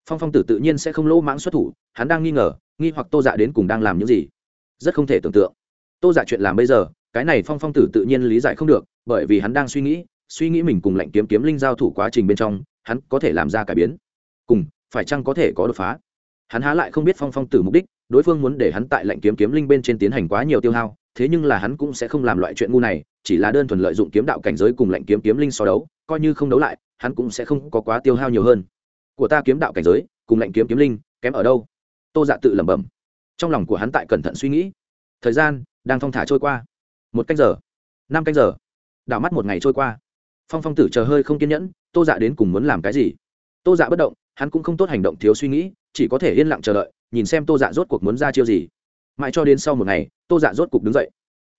Phong phong tử tự nhiên sẽ không lỗ mãng xuất thủ, hắn đang nghi ngờ, nghi hoặc tô dạ đến cùng đang làm những gì. Rất không thể tưởng tượng. Tô dạ chuyện làm bây giờ cái này phong phong tử tự nhiên lý giải không được, bởi vì hắn đang suy nghĩ suy nghĩ mình cùng lệnh kiếm kiếm linh giao thủ quá trình bên trong, hắn có thể làm ra cải biến. Cùng, phải chăng có thể có đột phá? Hắn há lại không biết phong phong tử mục đích, đối phương muốn để hắn tại lệnh kiếm kiếm linh bên trên tiến hành quá nhiều tiêu hao, thế nhưng là hắn cũng sẽ không làm loại chuyện ngu này, chỉ là đơn thuần lợi dụng kiếm đạo cảnh giới cùng lệnh kiếm kiếm linh so đấu, coi như không đấu lại, hắn cũng sẽ không có quá tiêu hao nhiều hơn. Của ta kiếm đạo cảnh giới, cùng lệnh kiếm kiếm linh, kém ở đâu? Tô dạ tự lẩm bẩm. Trong lòng của hắn tại cẩn thận suy nghĩ. Thời gian đang thong thả trôi qua một canh giờ, năm canh giờ. Đảo mắt một ngày trôi qua. Phong phong tử chờ hơi không kiên nhẫn, tô dạ đến cùng muốn làm cái gì? Tô dạ bất động, hắn cũng không tốt hành động thiếu suy nghĩ, chỉ có thể yên lặng chờ đợi, nhìn xem tô dạ rốt cuộc muốn ra chiêu gì. Mãi cho đến sau một ngày, tô dạ rốt cục đứng dậy.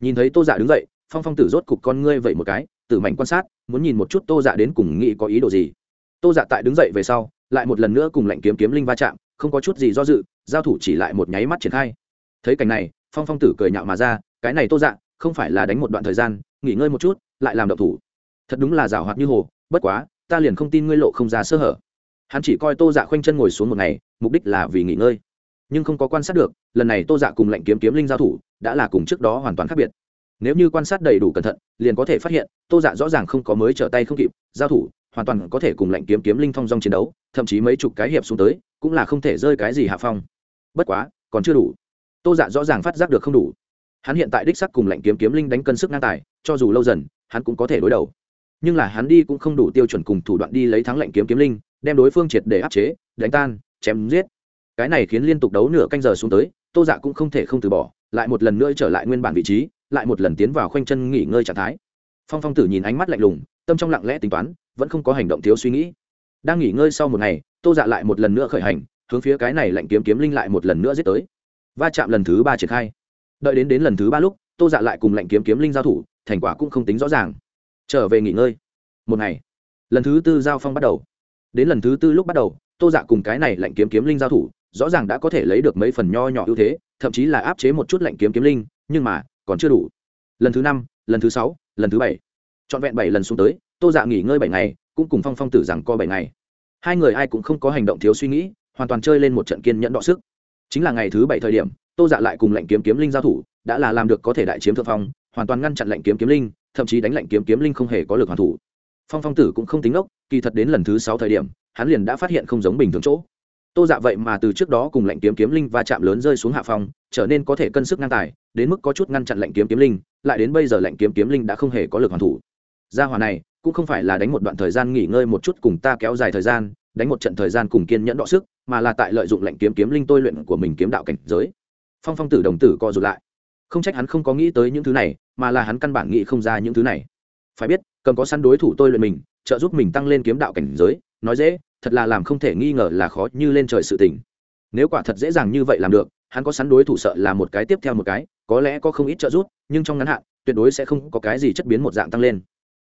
Nhìn thấy tô dạ đứng dậy, phong phong tử rốt cục con ngươi vậy một cái, tử mảnh quan sát, muốn nhìn một chút tô dạ đến cùng nghĩ có ý đồ gì. Tô dạ tại đứng dậy về sau, lại một lần nữa cùng lệnh kiếm kiếm linh va chạm, không có chút gì do dự, giao thủ chỉ lại một nháy mắt triển khai. Thấy cảnh này, phong phong tử cười nhạo mà ra, cái này tô dạ không phải là đánh một đoạn thời gian, nghỉ ngơi một chút, lại làm động thủ. Thật đúng là rào hoạt như hồ, bất quá, ta liền không tin ngươi lộ không ra sơ hở. Hắn chỉ coi tô dạ khoanh chân ngồi xuống một ngày, mục đích là vì nghỉ ngơi. Nhưng không có quan sát được, lần này tô dạ cùng lệnh kiếm kiếm linh giao thủ, đã là cùng trước đó hoàn toàn khác biệt. Nếu như quan sát đầy đủ cẩn thận, liền có thể phát hiện, tô dạ rõ ràng không có mới trở tay không kịp, giao thủ, hoàn toàn có thể cùng lệnh kiếm kiếm linh thong dong chiến đấu, thậm chí mấy chục cái hiệp xuống tới, cũng là không thể rơi cái gì hạ phong. Bất quá, còn chưa đủ. Tô dạ rõ ràng phát giác được không đủ hắn hiện tại đích sắc cùng lệnh kiếm kiếm linh đánh cân sức ngang tài, cho dù lâu dần, hắn cũng có thể đối đầu. Nhưng là hắn đi cũng không đủ tiêu chuẩn cùng thủ đoạn đi lấy thắng lệnh kiếm kiếm linh, đem đối phương triệt để áp chế, đánh tan, chém giết. Cái này khiến liên tục đấu nửa canh giờ xuống tới, tô dạ cũng không thể không từ bỏ, lại một lần nữa trở lại nguyên bản vị trí, lại một lần tiến vào khoanh chân nghỉ ngơi trạng thái. Phong phong tử nhìn ánh mắt lạnh lùng, tâm trong lặng lẽ tính toán, vẫn không có hành động thiếu suy nghĩ. Đang nghỉ ngơi sau một ngày, tô dạ lại một lần nữa khởi hành, hướng phía cái này lạnh kiếm kiếm linh lại một lần nữa giết tới. Va chạm lần thứ ba triển khai đợi đến đến lần thứ ba lúc, tô dạ lại cùng lệnh kiếm kiếm linh giao thủ, thành quả cũng không tính rõ ràng. Trở về nghỉ ngơi. Một ngày, lần thứ tư giao phong bắt đầu. Đến lần thứ tư lúc bắt đầu, tô dạ cùng cái này lệnh kiếm kiếm linh giao thủ, rõ ràng đã có thể lấy được mấy phần nho nhỏ ưu thế, thậm chí là áp chế một chút lệnh kiếm kiếm linh, nhưng mà, còn chưa đủ. Lần thứ năm, lần thứ sáu, lần thứ bảy. Trọn vẹn bảy lần xuống tới, tô dạ nghỉ ngơi bảy ngày, cũng cùng phong phong tử rằng co bảy ngày. Hai người ai cũng không có hành động thiếu suy nghĩ, hoàn toàn chơi lên một trận kiên nhẫn đọ sức. Chính là ngày thứ bảy thời điểm tô dạ lại cùng lệnh kiếm kiếm linh giao thủ, đã là làm được có thể đại chiếm thượng phong, hoàn toàn ngăn chặn lệnh kiếm kiếm linh, thậm chí đánh lệnh kiếm kiếm linh không hề có lực hoàn thủ. Phong phong tử cũng không tính ốc kỳ thật đến lần thứ sáu thời điểm, hắn liền đã phát hiện không giống bình thường chỗ. Tô dạ vậy mà từ trước đó cùng lệnh kiếm kiếm linh va chạm lớn rơi xuống hạ phong, trở nên có thể cân sức ngang tài, đến mức có chút ngăn chặn lệnh kiếm kiếm linh, lại đến bây giờ lệnh kiếm kiếm linh đã không hề có lực hoàn thủ. Gia hòa này, cũng không phải là đánh một đoạn thời gian nghỉ ngơi một chút cùng ta kéo dài thời gian, đánh một trận thời gian cùng kiên nhẫn đọ sức, mà là tại lợi dụng lệnh kiếm kiếm linh tôi luyện của mình kiếm đạo cảnh giới phong phong tử đồng tử co rụt lại. Không trách hắn không có nghĩ tới những thứ này, mà là hắn căn bản nghĩ không ra những thứ này. Phải biết cần có săn đối thủ tôi luyện mình, trợ giúp mình tăng lên kiếm đạo cảnh giới, nói dễ, thật là làm không thể nghi ngờ là khó như lên trời sự tình. Nếu quả thật dễ dàng như vậy làm được, hắn có sắn đối thủ sợ là một cái tiếp theo một cái, có lẽ có không ít trợ giúp, nhưng trong ngắn hạn, tuyệt đối sẽ không có cái gì chất biến một dạng tăng lên.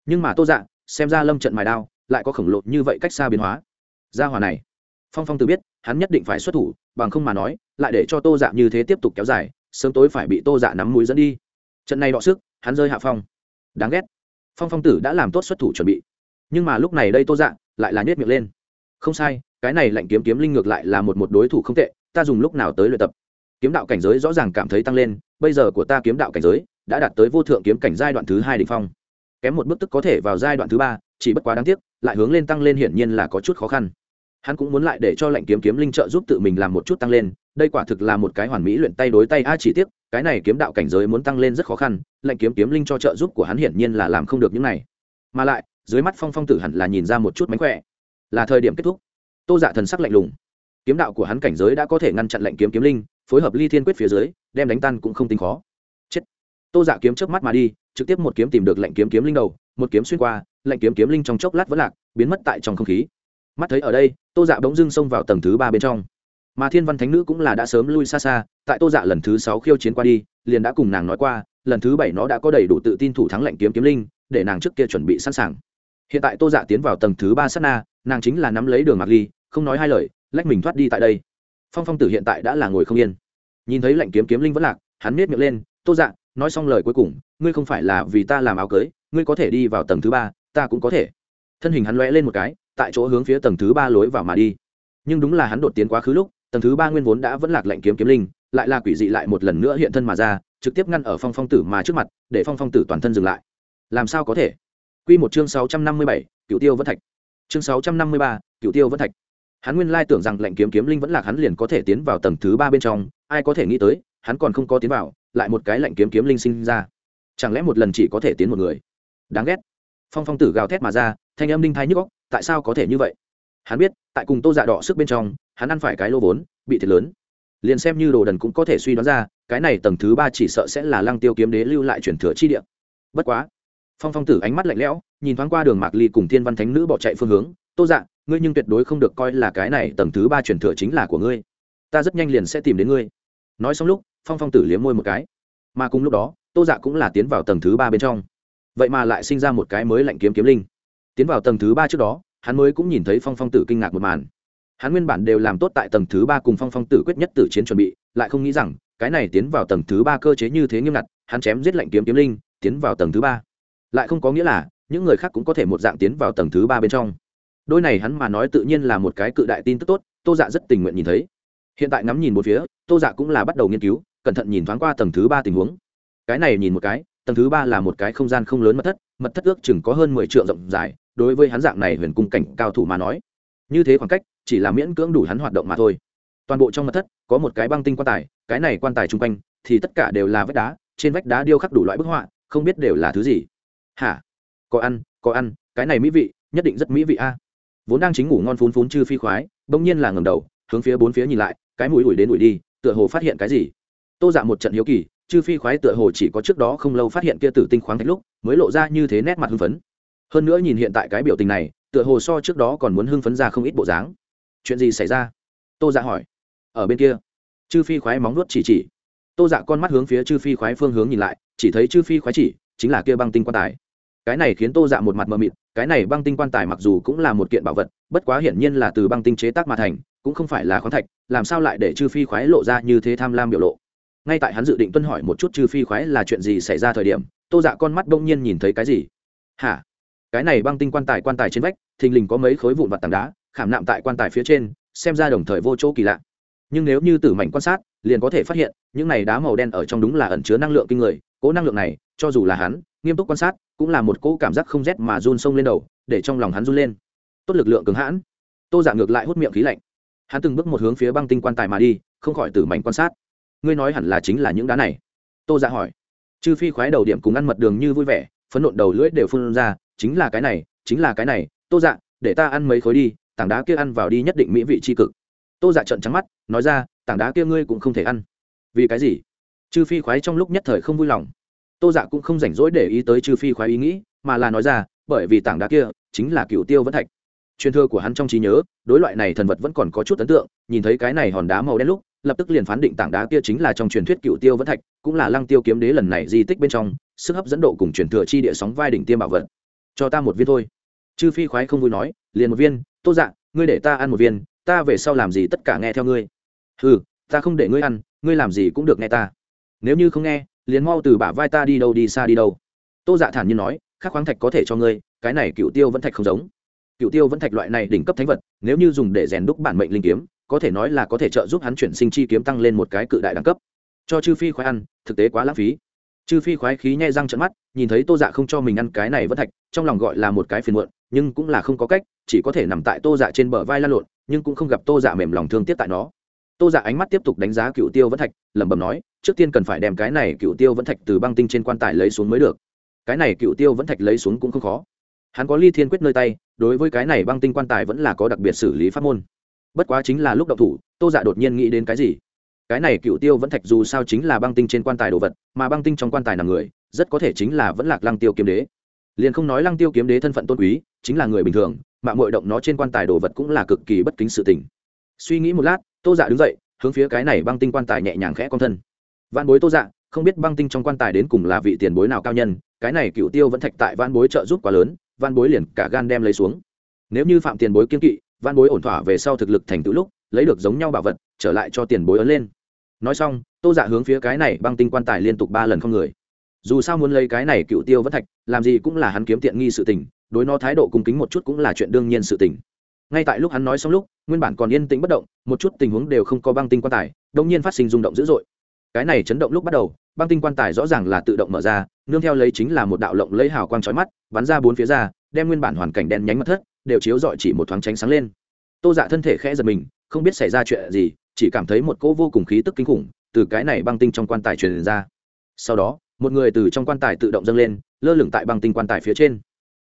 Nhưng mà tô dạng xem ra lâm trận mài đao lại có khổng lồ như vậy cách xa biến hóa. Gia hòa này, phong phong tự biết hắn nhất định phải xuất thủ, bằng không mà nói, lại để cho tô dạ như thế tiếp tục kéo dài, sớm tối phải bị tô dạ nắm mũi dẫn đi. Trận này đọ sức, hắn rơi hạ phong. Đáng ghét. Phong phong tử đã làm tốt xuất thủ chuẩn bị. Nhưng mà lúc này đây tô dạ lại là nhét miệng lên. Không sai, cái này lạnh kiếm kiếm linh ngược lại là một một đối thủ không tệ, ta dùng lúc nào tới luyện tập. Kiếm đạo cảnh giới rõ ràng cảm thấy tăng lên, bây giờ của ta kiếm đạo cảnh giới đã đạt tới vô thượng kiếm cảnh giai đoạn thứ hai đỉnh phong. Kém một bước tức có thể vào giai đoạn thứ ba, chỉ bất quá đáng tiếc, lại hướng lên tăng lên hiển nhiên là có chút khó khăn hắn cũng muốn lại để cho lệnh kiếm kiếm linh trợ giúp tự mình làm một chút tăng lên, đây quả thực là một cái hoàn mỹ luyện tay đối tay a chỉ tiếc, cái này kiếm đạo cảnh giới muốn tăng lên rất khó khăn, lệnh kiếm kiếm linh cho trợ giúp của hắn hiển nhiên là làm không được những này. Mà lại, dưới mắt phong phong tử hẳn là nhìn ra một chút mánh khỏe. Là thời điểm kết thúc. Tô dạ thần sắc lạnh lùng. Kiếm đạo của hắn cảnh giới đã có thể ngăn chặn lệnh kiếm kiếm linh, phối hợp ly thiên quyết phía dưới, đem đánh tan cũng không tính khó. Chết. Tô dạ kiếm trước mắt mà đi, trực tiếp một kiếm tìm được lệnh kiếm kiếm linh đầu, một kiếm xuyên qua, lệnh kiếm kiếm linh trong chốc lát vẫn lạc, biến mất tại trong không khí mắt thấy ở đây, tô dạ bỗng dưng xông vào tầng thứ ba bên trong. Mà thiên văn thánh nữ cũng là đã sớm lui xa xa, tại tô dạ lần thứ sáu khiêu chiến qua đi, liền đã cùng nàng nói qua, lần thứ bảy nó đã có đầy đủ tự tin thủ thắng lệnh kiếm kiếm linh, để nàng trước kia chuẩn bị sẵn sàng. Hiện tại tô dạ tiến vào tầng thứ ba sát na, nàng chính là nắm lấy đường mạc ly, không nói hai lời, lách mình thoát đi tại đây. Phong phong tử hiện tại đã là ngồi không yên. Nhìn thấy lệnh kiếm kiếm linh vẫn lạc, hắn miết miệng lên, tô dạ nói xong lời cuối cùng, ngươi không phải là vì ta làm áo cưới, ngươi có thể đi vào tầng thứ ba, ta cũng có thể. Thân hình hắn lóe lên một cái tại chỗ hướng phía tầng thứ ba lối vào mà đi. Nhưng đúng là hắn đột tiến quá khứ lúc, tầng thứ ba nguyên vốn đã vẫn lạc lệnh kiếm kiếm linh, lại là quỷ dị lại một lần nữa hiện thân mà ra, trực tiếp ngăn ở phong phong tử mà trước mặt, để phong phong tử toàn thân dừng lại. Làm sao có thể? Q một chương sáu trăm năm mươi bảy cựu tiêu vẫn thạch. Chương sáu trăm năm mươi ba cựu tiêu vẫn thạch. Hắn nguyên lai tưởng rằng lệnh kiếm kiếm linh vẫn lạc hắn liền có thể tiến vào tầng thứ ba bên trong, ai có thể nghĩ tới, hắn còn không có tiến vào, lại một cái lệnh kiếm kiếm linh sinh ra. Chẳng lẽ một lần chỉ có thể tiến một người? Đáng ghét. Phong phong tử gào thét mà ra, thanh âm đinh thái nhức góc tại sao có thể như vậy? Hắn biết, tại cùng tô dạ đỏ sức bên trong, hắn ăn phải cái lô vốn, bị thiệt lớn. Liền xem như đồ đần cũng có thể suy đoán ra, cái này tầng thứ ba chỉ sợ sẽ là lăng tiêu kiếm đế lưu lại chuyển thừa chi địa. Bất quá, phong phong tử ánh mắt lạnh lẽo, nhìn thoáng qua đường mạc ly cùng thiên văn thánh nữ bỏ chạy phương hướng, tô dạ ngươi nhưng tuyệt đối không được coi là cái này tầng thứ ba chuyển thừa chính là của ngươi. Ta rất nhanh liền sẽ tìm đến ngươi. Nói xong lúc, phong phong tử liếm môi một cái. Mà cùng lúc đó, tô dạ cũng là tiến vào tầng thứ ba bên trong. Vậy mà lại sinh ra một cái mới lạnh kiếm kiếm linh tiến vào tầng thứ ba trước đó, hắn mới cũng nhìn thấy phong phong tử kinh ngạc một màn. Hắn nguyên bản đều làm tốt tại tầng thứ ba cùng phong phong tử quyết nhất tử chiến chuẩn bị, lại không nghĩ rằng, cái này tiến vào tầng thứ ba cơ chế như thế nghiêm ngặt, hắn chém giết lệnh kiếm kiếm linh, tiến vào tầng thứ ba. Lại không có nghĩa là, những người khác cũng có thể một dạng tiến vào tầng thứ ba bên trong. Đôi này hắn mà nói tự nhiên là một cái cự đại tin tức tốt, tô dạ rất tình nguyện nhìn thấy. Hiện tại ngắm nhìn một phía, tô dạ cũng là bắt đầu nghiên cứu, cẩn thận nhìn thoáng qua tầng thứ ba tình huống. Cái này nhìn một cái, tầng thứ ba là một cái không gian không lớn mật thất mật thất ước chừng có hơn mười trượng rộng dài, đối với hắn dạng này huyền cung cảnh cao thủ mà nói, như thế khoảng cách, chỉ là miễn cưỡng đủ hắn hoạt động mà thôi. Toàn bộ trong mật thất, có một cái băng tinh quan tài, cái này quan tài chung quanh, thì tất cả đều là vách đá, trên vách đá điêu khắc đủ loại bức họa, không biết đều là thứ gì. Hả? Có ăn có ăn, cái này mỹ vị, nhất định rất mỹ vị a. Vốn đang chính ngủ ngon phún phún chư phi khoái, bỗng nhiên là ngầm đầu, hướng phía bốn phía nhìn lại, cái mũi ủi đến ủi đi, tựa hồ phát hiện cái gì. Tô dạ một trận hiếu kỳ chư phi khoái tựa hồ chỉ có trước đó không lâu phát hiện kia tử tinh khoáng thạch lúc, mới lộ ra như thế nét mặt hưng phấn. Hơn nữa nhìn hiện tại cái biểu tình này, tựa hồ so trước đó còn muốn hưng phấn ra không ít bộ dáng. Chuyện gì xảy ra? Tô dạ hỏi. Ở bên kia. Chư phi khoái móng nuốt chỉ chỉ. Tô dạ con mắt hướng phía chư phi khoái phương hướng nhìn lại, chỉ thấy chư phi khoái chỉ, chính là kia băng tinh quan tài. Cái này khiến tô dạ một mặt mờ mịt, cái này băng tinh quan tài mặc dù cũng là một kiện bảo vật, bất quá hiển nhiên là từ băng tinh chế tác mà thành, cũng không phải là khoáng thạch, làm sao lại để chư phi khoái lộ ra như thế tham lam biểu lộ? Ngay tại hắn dự định tuân hỏi một chút chư phi khoái là chuyện gì xảy ra thời điểm, tô dạ con mắt bỗng nhiên nhìn thấy cái gì? Hả? Cái này băng tinh quan tài quan tài trên vách, thình lình có mấy khối vụn vặt tảng đá, khảm nạm tại quan tài phía trên, xem ra đồng thời vô chỗ kỳ lạ. Nhưng nếu như tử mảnh quan sát, liền có thể phát hiện, những này đá màu đen ở trong đúng là ẩn chứa năng lượng kinh người, cố năng lượng này, cho dù là hắn, nghiêm túc quan sát, cũng là một cỗ cảm giác không rét mà run sông lên đầu, để trong lòng hắn run lên. Tốt lực lượng cứng hãn. Tô giả ngược lại hút miệng khí lạnh. Hắn từng bước một hướng phía băng tinh quan tài mà đi, không khỏi tử mảnh quan sát ngươi nói hẳn là chính là những đá này. Tô dạ hỏi. Chư phi khoái đầu điểm cùng ăn mật đường như vui vẻ, phấn nộn đầu lưỡi đều phun ra, chính là cái này, chính là cái này, tô dạ để ta ăn mấy khối đi, tảng đá kia ăn vào đi nhất định mỹ vị c h i cực. Tô dạ trận trắng mắt, nói ra, tảng đá kia ngươi cũng không thể ăn. Vì cái gì? Chư phi khoái trong lúc nhất thời không vui lòng. Tô dạ cũng không rảnh rỗi để ý tới chư phi khoái ý nghĩ, mà là nói ra, bởi vì tảng đá kia chính là cựu tiêu vẫn thạch. Truyền thừa của hắn trong trí nhớ, đối loại này thần vật vẫn còn có chút ấn tượng, nhìn thấy cái này hòn đá màu đen lúc lập tức liền phán định tảng đá kia chính là trong truyền thuyết cựu tiêu vẫn thạch, cũng là lăng tiêu kiếm đế lần này di tích bên trong, sức hấp dẫn độ cùng truyền thừa chi địa sóng vai đỉnh tiêm bảo vật. Cho ta một viên thôi. Chư phi khoái không vui nói, liền một viên, tô dạ ngươi để ta ăn một viên, ta về sau làm gì tất cả nghe theo ngươi. Ừ ta không để ngươi ăn, ngươi làm gì cũng được nghe ta. Nếu như không nghe, liền mau từ bả vai ta đi đâu đi xa đi đâu. Tô dạ thản nhiên nói, khắc khoáng thạch có thể cho ngươi, cái này cựu tiêu vẫn thạch không giống. Cựu tiêu vẫn thạch loại này đỉnh cấp thánh vật, nếu như dùng để rèn đúc bản mệnh linh kiếm có thể nói là có thể trợ giúp hắn chuyển sinh chi kiếm tăng lên một cái cự đại đẳng cấp. Cho chư phi khoái ăn, thực tế quá lãng phí. Chư phi khoái khí nhai răng trận mắt, nhìn thấy tô dạ không cho mình ăn cái này vẫn thạch, trong lòng gọi là một cái phiền muộn, nhưng cũng là không có cách, chỉ có thể nằm tại tô dạ trên bờ vai lan lộn, nhưng cũng không gặp tô dạ mềm lòng thương tiếc tại nó. Tô dạ ánh mắt tiếp tục đánh giá cựu tiêu vẫn thạch, lẩm bẩm nói, trước tiên cần phải đem cái này cựu tiêu vẫn thạch từ băng tinh trên quan tài lấy xuống mới được. Cái này cựu tiêu vẫn thạch lấy xuống cũng không khó. Hắn có ly thiên quyết nơi tay, đối với cái này băng tinh quan tài vẫn là có đặc biệt xử lý pháp môn bất quá chính là lúc động thủ, tô dạ đột nhiên nghĩ đến cái gì? Cái này cựu tiêu vẫn thạch dù sao chính là băng tinh trên quan tài đồ vật, mà băng tinh trong quan tài nằm người, rất có thể chính là vẫn lạc lăng tiêu kiếm đế. Liền không nói lăng tiêu kiếm đế thân phận tôn quý, chính là người bình thường, mà mội động nó trên quan tài đồ vật cũng là cực kỳ bất kính sự tình. Suy nghĩ một lát, tô dạ đứng dậy, hướng phía cái này băng tinh quan tài nhẹ nhàng khẽ con thân. Văn bối tô dạ không biết băng tinh trong quan tài đến cùng là vị tiền bối nào cao nhân, cái này cựu tiêu vẫn thạch tại văn bối trợ giúp quá lớn văn bối liền cả gan đem lấy xuống. Nếu như phạm tiền bối kiên kỵ văn bối ổn thỏa về sau thực lực thành tựu lúc, lấy được giống nhau bảo vật, trở lại cho tiền bối ấn lên. Nói xong, tô dạ hướng phía cái này băng tinh quan tài liên tục ba lần không người. Dù sao muốn lấy cái này cựu tiêu vẫn thạch, làm gì cũng là hắn kiếm tiện nghi sự tình, đối nó thái độ cung kính một chút cũng là chuyện đương nhiên sự tình. Ngay tại lúc hắn nói xong lúc, nguyên bản còn yên tĩnh bất động, một chút tình huống đều không có băng tinh quan tài đông nhiên phát sinh rung động dữ dội. Cái này chấn động lúc bắt đầu, băng tinh quan tài rõ ràng là tự động mở ra, nương theo lấy chính là một đạo lộng lấy hào quang trói mắt, bắn ra bốn phía ra, đem nguyên bản hoàn cảnh đen nhánh mất thất đều chiếu rọi chỉ một thoáng tránh sáng lên. Tô dạ thân thể khẽ giật mình, không biết xảy ra chuyện gì, chỉ cảm thấy một cỗ vô cùng khí tức kinh khủng từ cái này băng tinh trong quan tài truyền ra. Sau đó, một người từ trong quan tài tự động dâng lên, lơ lửng tại băng tinh quan tài phía trên.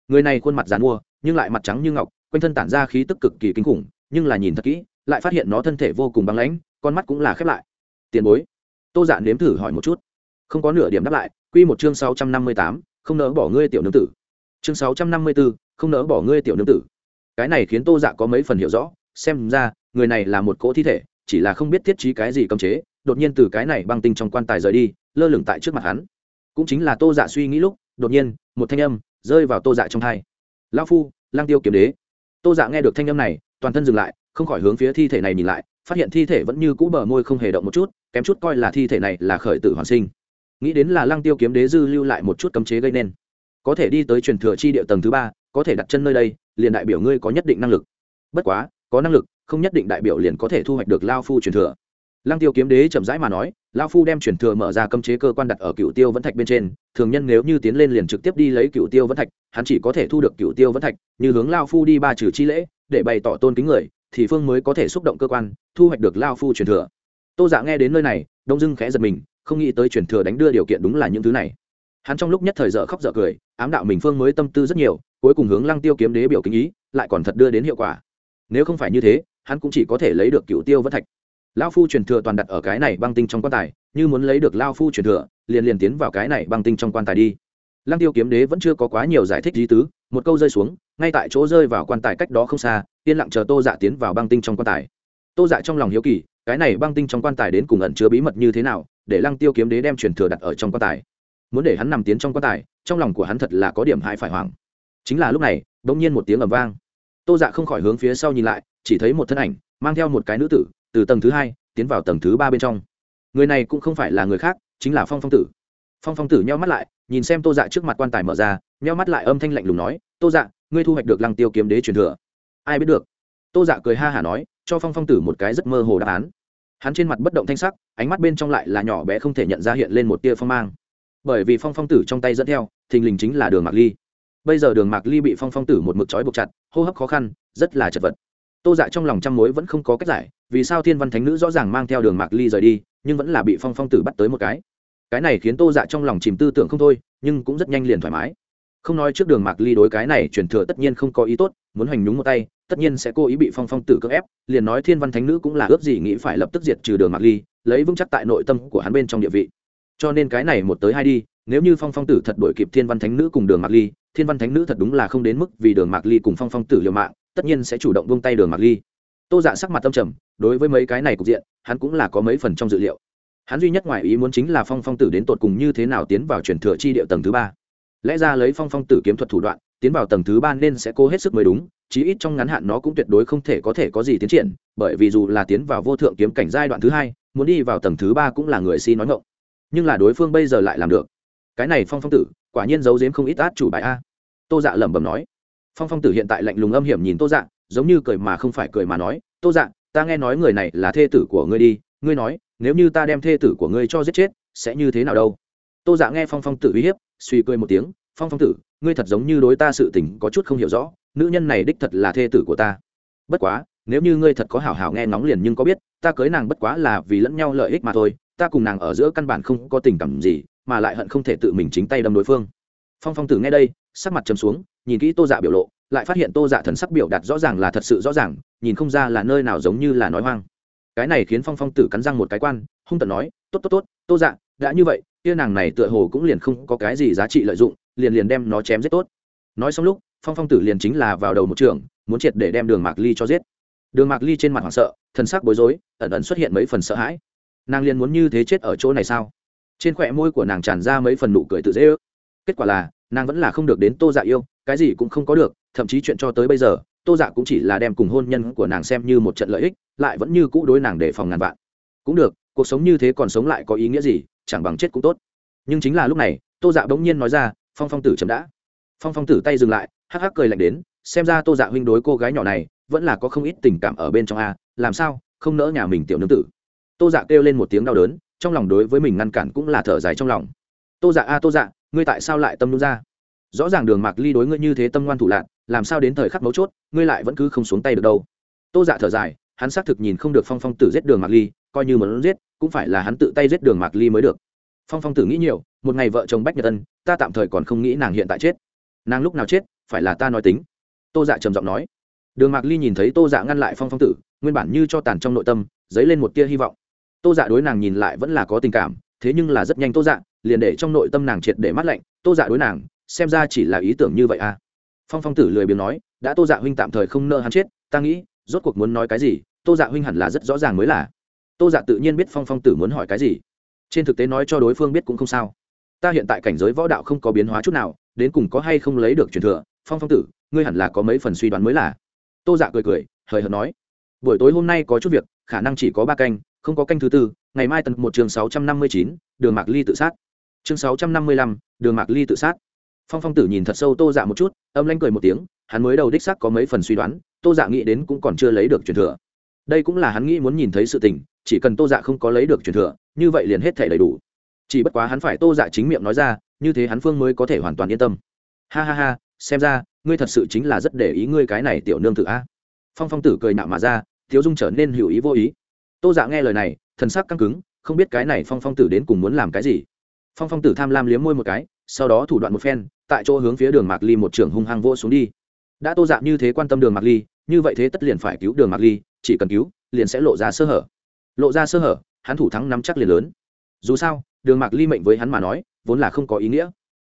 Người này khuôn mặt dàn mua nhưng lại mặt trắng như ngọc, quanh thân tản ra khí tức cực kỳ kinh khủng, nhưng là nhìn thật kỹ, lại phát hiện nó thân thể vô cùng băng lãnh, con mắt cũng là khép lại. Tiền bối. Tô dạ nếm thử hỏi một chút. Không có nửa điểm đáp lại q một chương sáu trăm năm mươi tám, không nỡ bỏ ngươi tiểu nương tử. Chương sáu trăm năm mươi bốn không nỡ bỏ ngươi tiểu nương tử cái này khiến tô dạ có mấy phần hiểu rõ, xem ra, người này là một cỗ thi thể, chỉ là không biết thiết trí cái gì cấm chế, đột nhiên từ cái này băng tinh trong quan tài rời đi, lơ lửng tại trước mặt hắn. Cũng chính là tô dạ suy nghĩ lúc, đột nhiên, một thanh âm rơi vào tô dạ trong thai. Lao phu lang tiêu kiếm đế. Tô dạ nghe được thanh âm này, toàn thân dừng lại, không khỏi hướng phía thi thể này nhìn lại, phát hiện thi thể vẫn như cũ bờ môi không hề động một chút, kém chút coi là thi thể này là khởi tử hoàn sinh. Nghĩ đến là lăng tiêu kiếm đế dư lưu lại một chút cấm chế gây nên. Có thể đi tới truyền thừa chi địa tầng thứ ba, có thể đặt chân nơi đây liền đại biểu ngươi có nhất định năng lực. Bất quá, có năng lực, không nhất định đại biểu liền có thể thu hoạch được lao phu truyền thừa. Lăng tiêu kiếm đế chậm rãi mà nói, lao phu đem truyền thừa mở ra cấm chế cơ quan đặt ở cựu tiêu vẫn thạch bên trên, thường nhân nếu như tiến lên liền trực tiếp đi lấy cựu tiêu vẫn thạch, hắn chỉ có thể thu được cựu tiêu vẫn thạch, như hướng lao phu đi ba trừ chi lễ, để bày tỏ tôn kính người, thì phương mới có thể xúc động cơ quan, thu hoạch được lao phu truyền thừa. Tô dạ nghe đến nơi này, đông dưng khẽ giật mình, không nghĩ tới truyền thừa đánh đưa điều kiện đúng là những thứ này hắn trong lúc nhất thời dở khóc dở cười, ám đạo mình phương mới tâm tư rất nhiều, cuối cùng hướng lăng tiêu kiếm đế biểu kính ý, lại còn thật đưa đến hiệu quả. Nếu không phải như thế, hắn cũng chỉ có thể lấy được cựu tiêu vẫn thạch. Lao phu truyền thừa toàn đặt ở cái này băng tinh trong quan tài, như muốn lấy được lao phu truyền thừa, liền liền tiến vào cái này băng tinh trong quan tài đi. Lăng tiêu kiếm đế vẫn chưa có quá nhiều giải thích lý tứ, một câu rơi xuống, ngay tại chỗ rơi vào quan tài cách đó không xa, yên lặng chờ tô dạ tiến vào băng tinh trong quan tài. Tô dạ trong lòng hiếu kỳ, cái này băng tinh trong quan tài đến cùng ẩn chứa bí mật như thế nào, để lăng tiêu kiếm đế đem truyền thừa đặt ở trong quan tài muốn để hắn nằm tiến trong quan tài, trong lòng của hắn thật là có điểm hại phải hoảng. Chính là lúc này đ ỗ n g nhiên một tiếng ầm vang. Tô dạ không khỏi hướng phía sau nhìn lại, chỉ thấy một thân ảnh, mang theo một cái nữ tử, từ tầng thứ hai tiến vào tầng thứ ba bên trong. Người này cũng không phải là người khác, chính là phong phong tử. Phong phong tử nheo mắt lại, nhìn xem tô dạ trước mặt quan tài mở ra, nheo mắt lại âm thanh lạnh lùng nói, tô dạ ngươi thu hoạch được lăng tiêu kiếm đế truyền thừa. Ai biết được? Tô dạ cười ha hả nói, cho phong phong tử một cái rất mơ hồ đáp án. Hắn trên mặt bất động thanh sắc, ánh mắt bên trong lại là nhỏ bé không thể nhận ra hiện lên một tia phong mang bởi vì phong phong tử trong tay dẫn theo, thình lình chính là đường mạc ly. Bây giờ đường mạc ly bị phong phong tử một mực trói buộc chặt, hô hấp khó khăn, rất là chật vật. Tô dạ trong lòng trăm mối vẫn không có cách giải, vì sao thiên văn thánh nữ rõ ràng mang theo đường mạc ly rời đi, nhưng vẫn là bị phong phong tử bắt tới một cái. Cái này khiến tô dạ trong lòng chìm tư tưởng không thôi, nhưng cũng rất nhanh liền thoải mái. Không nói trước đường mạc ly đối cái này truyền thừa tất nhiên không có ý tốt, muốn hoành nhúng một tay, tất nhiên sẽ cố ý bị phong phong tử cưỡng ép, liền nói thiên văn thánh nữ cũng là ước gì nghĩ phải lập tức diệt trừ đường mạc ly, lấy vững chắc tại nội tâm của hắn bên trong địa vị cho nên cái này một tới hai đi, nếu như phong phong tử thật đổi kịp thiên văn thánh nữ cùng đường mạc ly, thiên văn thánh nữ thật đúng là không đến mức vì đường mạc ly cùng phong phong tử liều mạng, tất nhiên sẽ chủ động buông tay đường mạc ly. Tô dạ sắc mặt tâm trầm, đối với mấy cái này cục diện, hắn cũng là có mấy phần trong dự liệu. Hắn duy nhất ngoài ý muốn chính là phong phong tử đến tột cùng như thế nào tiến vào truyền thừa chi địa tầng thứ ba. Lẽ ra lấy phong phong tử kiếm thuật thủ đoạn, tiến vào tầng thứ ba nên sẽ cố hết sức mới đúng, chí ít trong ngắn hạn nó cũng tuyệt đối không thể có thể có gì tiến triển, bởi vì dù là tiến vào vô thượng kiếm cảnh giai đoạn thứ hai, muốn đi vào tầng thứ ba cũng là người si nói ngộng nhưng là đối phương bây giờ lại làm được. Cái này phong phong tử, quả nhiên giấu giếm không ít át chủ bài a. Tô dạ lẩm bẩm nói. Phong phong tử hiện tại lạnh lùng âm hiểm nhìn tô dạ giống như cười mà không phải cười mà nói, tô dạ ta nghe nói người này là thê tử của ngươi đi, ngươi nói, nếu như ta đem thê tử của ngươi cho giết chết, sẽ như thế nào đâu? Tô dạ nghe phong phong tử uy hiếp, suy cười một tiếng, phong phong tử, ngươi thật giống như đối ta sự tình có chút không hiểu rõ, nữ nhân này đích thật là thê tử của ta. Bất quá, nếu như ngươi thật có hảo hảo nghe nóng liền nhưng có biết, ta cưới nàng bất quá là vì lẫn nhau lợi ích mà thôi ta cùng nàng ở giữa căn bản không có tình cảm gì, mà lại hận không thể tự mình chính tay đâm đối phương. Phong phong tử nghe đây, sắc mặt trầm xuống, nhìn kỹ tô dạ biểu lộ, lại phát hiện tô dạ thần sắc biểu đạt rõ ràng là thật sự rõ ràng, nhìn không ra là nơi nào giống như là nói hoang. Cái này khiến phong phong tử cắn răng một cái quan, hung tận nói, tốt tốt tốt, tô dạ đã như vậy, kia nàng này tựa hồ cũng liền không có cái gì giá trị lợi dụng, liền liền đem nó chém giết tốt. Nói xong lúc, phong phong tử liền chính là vào đầu một trường, muốn triệt để đem đường mạc ly cho giết. Đường mạc ly trên mặt hoảng sợ, thần sắc bối rối, ẩn ẩn xuất hiện mấy phần sợ hãi nàng liền muốn như thế chết ở chỗ này sao? Trên khỏe môi của nàng tràn ra mấy phần nụ cười tự dễ ước. Kết quả là, nàng vẫn là không được đến tô dạ yêu, cái gì cũng không có được, thậm chí chuyện cho tới bây giờ, tô dạ cũng chỉ là đem cùng hôn nhân của nàng xem như một trận lợi ích, lại vẫn như cũ đối nàng để phòng ngàn vạn. Cũng được, cuộc sống như thế còn sống lại có ý nghĩa gì, chẳng bằng chết cũng tốt. Nhưng chính là lúc này, tô dạ bỗng nhiên nói ra, phong phong tử chấm đã. Phong phong tử tay dừng lại, hắc hắc cười lạnh đến, xem ra tô dạ huynh đối cô gái nhỏ này, vẫn là có không ít tình cảm ở bên trong a, làm sao, không nỡ nhà mình tiểu nương tử tô dạ kêu lên một tiếng đau đớn, trong lòng đối với mình ngăn cản cũng là thở dài trong lòng. Tô dạ a, tô dạ ngươi tại sao lại tâm nhung ra? Rõ ràng đường mạc ly đối ngươi như thế tâm ngoan thủ lạc làm sao đến thời khắc mấu chốt, ngươi lại vẫn cứ không xuống tay được đâu. Tô dạ thở dài, hắn xác thực nhìn không được phong phong tử giết đường mạc ly, coi như muốn giết, cũng phải là hắn tự tay giết đường mạc ly mới được. Phong phong tử nghĩ nhiều, một ngày vợ chồng bách nhật ân, ta tạm thời còn không nghĩ nàng hiện tại chết. Nàng lúc nào chết, phải là ta nói tính. Tô dạ trầm giọng nói. Đường mạc ly nhìn thấy tô dạ ngăn lại phong phong tử, nguyên bản như cho tàn trong nội tâm, dấy lên một tia hy vọng tô dạ đối nàng nhìn lại vẫn là có tình cảm, thế nhưng là rất nhanh tô dạ liền để trong nội tâm nàng triệt để mắt lạnh. Tô dạ đối nàng, xem ra chỉ là ý tưởng như vậy à. Phong phong tử lười biếng nói, đã tô dạ huynh tạm thời không nợ hắn chết, ta nghĩ, rốt cuộc muốn nói cái gì, tô dạ huynh hẳn là rất rõ ràng mới là. Tô dạ tự nhiên biết phong phong tử muốn hỏi cái gì. Trên thực tế nói cho đối phương biết cũng không sao. Ta hiện tại cảnh giới võ đạo không có biến hóa chút nào, đến cùng có hay không lấy được truyền thừa, phong phong tử, ngươi hẳn là có mấy phần suy đoán mới là. Tô dạ cười cười, hời hợt nói, buổi tối hôm nay có chút việc, khả năng chỉ có ba canh không có canh thứ tư, ngày mai tần một chương sáu trăm năm mươi chín, đường mạc ly tự sát. Chương sáu trăm năm mươi lăm, đường mạc ly tự sát. Phong phong tử nhìn thật sâu tô dạ một chút, âm lanh cười một tiếng, hắn mới đầu đích sắc có mấy phần suy đoán, tô dạ nghĩ đến cũng còn chưa lấy được truyền thừa. Đây cũng là hắn nghĩ muốn nhìn thấy sự tình, chỉ cần tô dạ không có lấy được truyền thừa, như vậy liền hết thể đầy đủ. Chỉ bất quá hắn phải tô dạ chính miệng nói ra, như thế hắn phương mới có thể hoàn toàn yên tâm. Ha ha ha, xem ra, ngươi thật sự chính là rất để ý ngươi cái này tiểu nương tự a. Phong phong tử cười nạo mà ra, thiếu dung trở nên hữu ý vô ý tô dạ nghe lời này, thần sắc căng cứng, không biết cái này phong phong tử đến cùng muốn làm cái gì. Phong phong tử tham lam liếm môi một cái, sau đó thủ đoạn một phen, tại chỗ hướng phía đường mạc ly một trưởng hung hăng vỗ xuống đi. Đã tô dạ như thế quan tâm đường mạc ly, như vậy thế tất liền phải cứu đường mạc ly, chỉ cần cứu, liền sẽ lộ ra sơ hở. Lộ ra sơ hở, hắn thủ thắng nắm chắc liền lớn. Dù sao, đường mạc ly mệnh với hắn mà nói, vốn là không có ý nghĩa.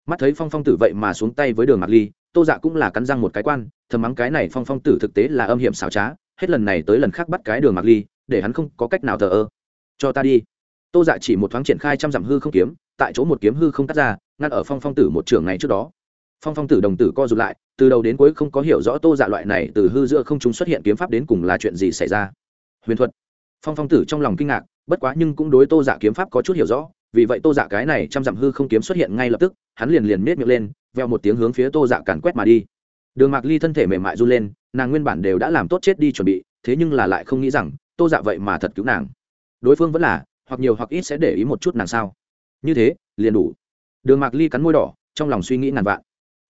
Mắt thấy phong phong tử vậy mà xuống tay với đường mạc ly, tô dạ cũng là cắn răng một cái quan, thầm mắng cái này phong phong tử thực tế là âm hiểm xảo trá, hết lần này tới lần khác bắt cái đường mạc ly để hắn không có cách nào thờ ơ. Cho ta đi. Tô dạ chỉ một thoáng triển khai trăm dặm hư không kiếm, tại chỗ một kiếm hư không cắt ra, ngăn ở phong phong tử một trường này trước đó. Phong phong tử đồng tử co rụt lại, từ đầu đến cuối không có hiểu rõ tô dạ loại này từ hư giữa không chúng xuất hiện kiếm pháp đến cùng là chuyện gì xảy ra. Huyền thuật. Phong phong tử trong lòng kinh ngạc, bất quá nhưng cũng đối tô dạ kiếm pháp có chút hiểu rõ, vì vậy tô dạ cái này trăm dặm hư không kiếm xuất hiện ngay lập tức, hắn liền liền nết miệng lên, veo một tiếng hướng phía tô dạ càn quét mà đi. Đường mạc ly thân thể mềm mại run lên, nàng nguyên bản đều đã làm tốt chết đi chuẩn bị, thế nhưng là lại không nghĩ rằng tô dạ vậy mà thật cứu nàng. Đối phương vẫn là, hoặc nhiều hoặc ít sẽ để ý một chút nàng sao. Như thế, liền đủ. Đường mạc ly cắn môi đỏ, trong lòng suy nghĩ ngàn vạn.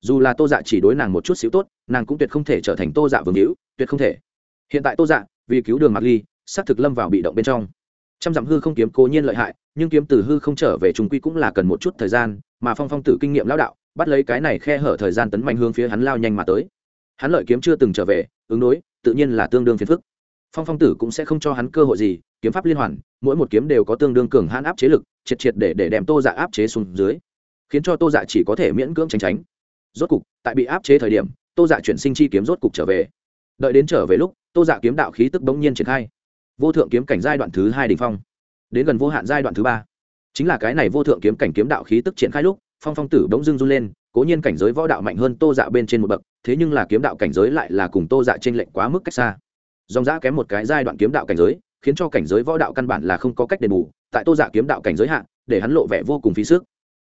Dù là tô dạ chỉ đối nàng một chút xíu tốt, nàng cũng tuyệt không thể trở thành tô dạ vương hữu, tuyệt không thể. Hiện tại tô dạ vì cứu đường mạc ly, xác thực lâm vào bị động bên trong. Trăm dặm hư không kiếm cố nhiên lợi hại, nhưng kiếm từ hư không trở về trung quy cũng là cần một chút thời gian, mà phong phong tử kinh nghiệm lão đạo, bắt lấy cái này khe hở thời gian tấn mạnh hướng phía hắn lao nhanh mà tới. Hắn lợi kiếm chưa từng trở về, ứng đối, tự nhiên là tương đương phiền phức phong phong tử cũng sẽ không cho hắn cơ hội gì, kiếm pháp liên hoàn, mỗi một kiếm đều có tương đương cường hãn áp chế lực, triệt triệt để để đem tô dạ áp chế xuống dưới, khiến cho tô dạ chỉ có thể miễn cưỡng tránh tránh. Rốt cục, tại bị áp chế thời điểm, tô dạ chuyển sinh chi kiếm rốt cục trở về. Đợi đến trở về lúc, tô dạ kiếm đạo khí tức bỗng nhiên triển khai. Vô thượng kiếm cảnh giai đoạn thứ hai đình phong, đến gần vô hạn giai đoạn thứ ba. Chính là cái này vô thượng kiếm cảnh kiếm đạo khí tức triển khai lúc, phong phong tử bỗng dưng run lên, cố nhiên cảnh giới võ đạo mạnh hơn tô dạ bên trên một bậc, thế nhưng là kiếm đạo cảnh giới lại là cùng tô dạ t r ê n lệch quá mức cách xa dòng giã kém một cái giai đoạn kiếm đạo cảnh giới, khiến cho cảnh giới võ đạo căn bản là không có cách đền bù, tại tô dạ kiếm đạo cảnh giới hạn để hắn lộ vẻ vô cùng phí sức.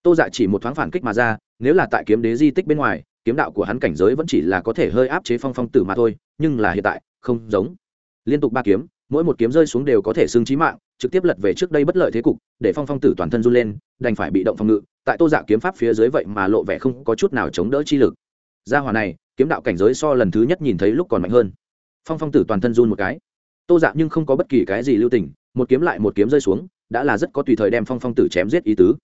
Tô dạ chỉ một thoáng phản kích mà ra, nếu là tại kiếm đế di tích bên ngoài, kiếm đạo của hắn cảnh giới vẫn chỉ là có thể hơi áp chế phong phong tử mà thôi, nhưng là hiện tại, không giống. Liên tục ba kiếm, mỗi một kiếm rơi xuống đều có thể xương trí mạng, trực tiếp lật về trước đây bất lợi thế cục, để phong phong tử toàn thân run lên, đành phải bị động phòng ngự, tại tô dạ kiếm pháp phía dưới vậy mà lộ vẻ không có chút nào chống đỡ chi lực. Gia hòa này, kiếm đạo cảnh giới so lần thứ nhất nhìn thấy lúc còn mạnh hơn phong phong tử toàn thân run một cái. Tô dạ nhưng không có bất kỳ cái gì lưu tình, một kiếm lại một kiếm rơi xuống, đã là rất có tùy thời đem phong phong tử chém giết ý tứ.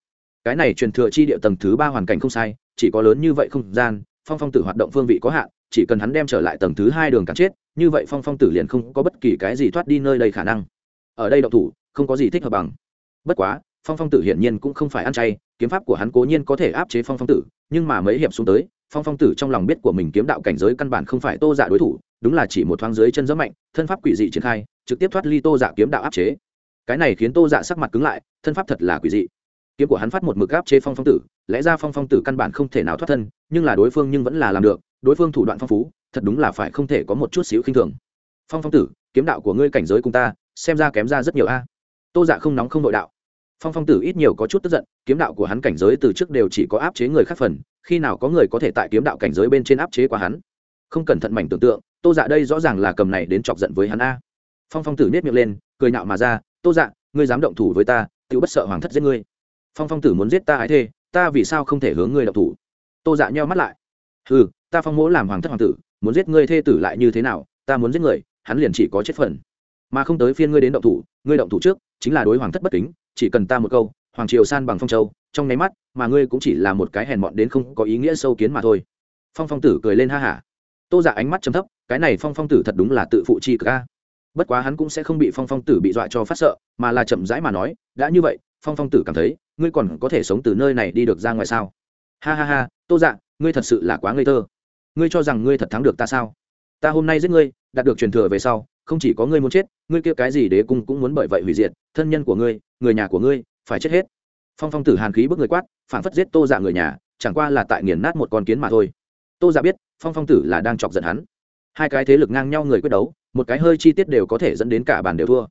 Cái này truyền thừa chi địa tầng thứ ba hoàn cảnh không sai, chỉ có lớn như vậy không gian, phong phong tử hoạt động phương vị có hạn, chỉ cần hắn đem trở lại tầng thứ hai đường cắn chết, như vậy phong phong tử liền không có bất kỳ cái gì thoát đi nơi đây khả năng. Ở đây đậu thủ, không có gì thích hợp bằng. Bất quá, phong phong tử hiển nhiên cũng không phải ăn chay, kiếm pháp của hắn cố nhiên có thể áp chế phong phong tử, nhưng mà mấy hiệp xuống tới, phong phong tử trong lòng biết của mình kiếm đạo cảnh giới căn bản không phải tô giả đối thủ đúng là chỉ một thoáng dưới chân giẫm mạnh, thân pháp quỷ dị triển khai, trực tiếp thoát ly tô dạ kiếm đạo áp chế. Cái này khiến tô dạ sắc mặt cứng lại, thân pháp thật là quỷ dị. Kiếm của hắn phát một mực áp chế phong phong tử, lẽ ra phong phong tử căn bản không thể nào thoát thân, nhưng là đối phương nhưng vẫn là làm được, đối phương thủ đoạn phong phú, thật đúng là phải không thể có một chút xíu khinh thường. Phong phong tử, kiếm đạo của ngươi cảnh giới cùng ta, xem ra kém ra rất nhiều a. Tô dạ không nóng không nội đạo. Phong phong tử ít nhiều có chút tức giận, kiếm đạo của hắn cảnh giới từ trước đều chỉ có áp chế người khác phần, khi nào có người có thể tại kiếm đạo cảnh giới bên trên áp chế qua hắn? Không cẩn thận mảnh tưởng tượng, tô dạ đây rõ ràng là cầm này đến chọc giận với hắn a. Phong phong tử nết miệng lên, cười nhạo mà ra, tô dạ ngươi dám động thủ với ta tự bất sợ hoàng thất giết ngươi. Phong phong tử muốn giết ta ái thê, ta vì sao không thể hướng ngươi động thủ? Tô dạ nheo mắt lại. Ừ ta phong mỗ làm hoàng thất hoàng tử, muốn giết ngươi thê tử lại như thế nào, ta muốn giết người, hắn liền chỉ có chết phần. Mà không tới phiên ngươi đến động thủ, ngươi động thủ trước, chính là đối hoàng thất bất kính, chỉ cần ta một câu, hoàng triều san bằng phong châu, trong nháy mắt, mà ngươi cũng chỉ là một cái hèn mọn đến không có ý nghĩa sâu kiến mà thôi. Phong phong tử cười lên ha hả tô giả dạ ánh mắt chấm thấp, cái này phong phong tử thật đúng là tự phụ chi ca bất quá hắn cũng sẽ không bị phong phong tử bị dọa cho phát sợ, mà là chậm rãi mà nói, đã như vậy, phong phong tử cảm thấy, ngươi còn có thể sống từ nơi này đi được ra ngoài sao? Ha ha ha, tô dạ ngươi thật sự là quá ngây thơ. Ngươi cho rằng ngươi thật thắng được ta sao? Ta hôm nay giết ngươi, đạt được truyền thừa về sau, không chỉ có ngươi muốn chết, ngươi kia cái gì đế cung cũng muốn bởi vậy hủy diệt, thân nhân của ngươi, người nhà của ngươi, phải chết hết. Phong phong tử hàn khí bức người quát phản phất giết tô dạ người nhà, chẳng qua là tại nghiền nát một con kiến mà thôi tô giả biết, phong phong tử là đang chọc giận hắn. Hai cái thế lực ngang nhau người quyết đấu, một cái hơi chi tiết đều có thể dẫn đến cả bàn đều thua.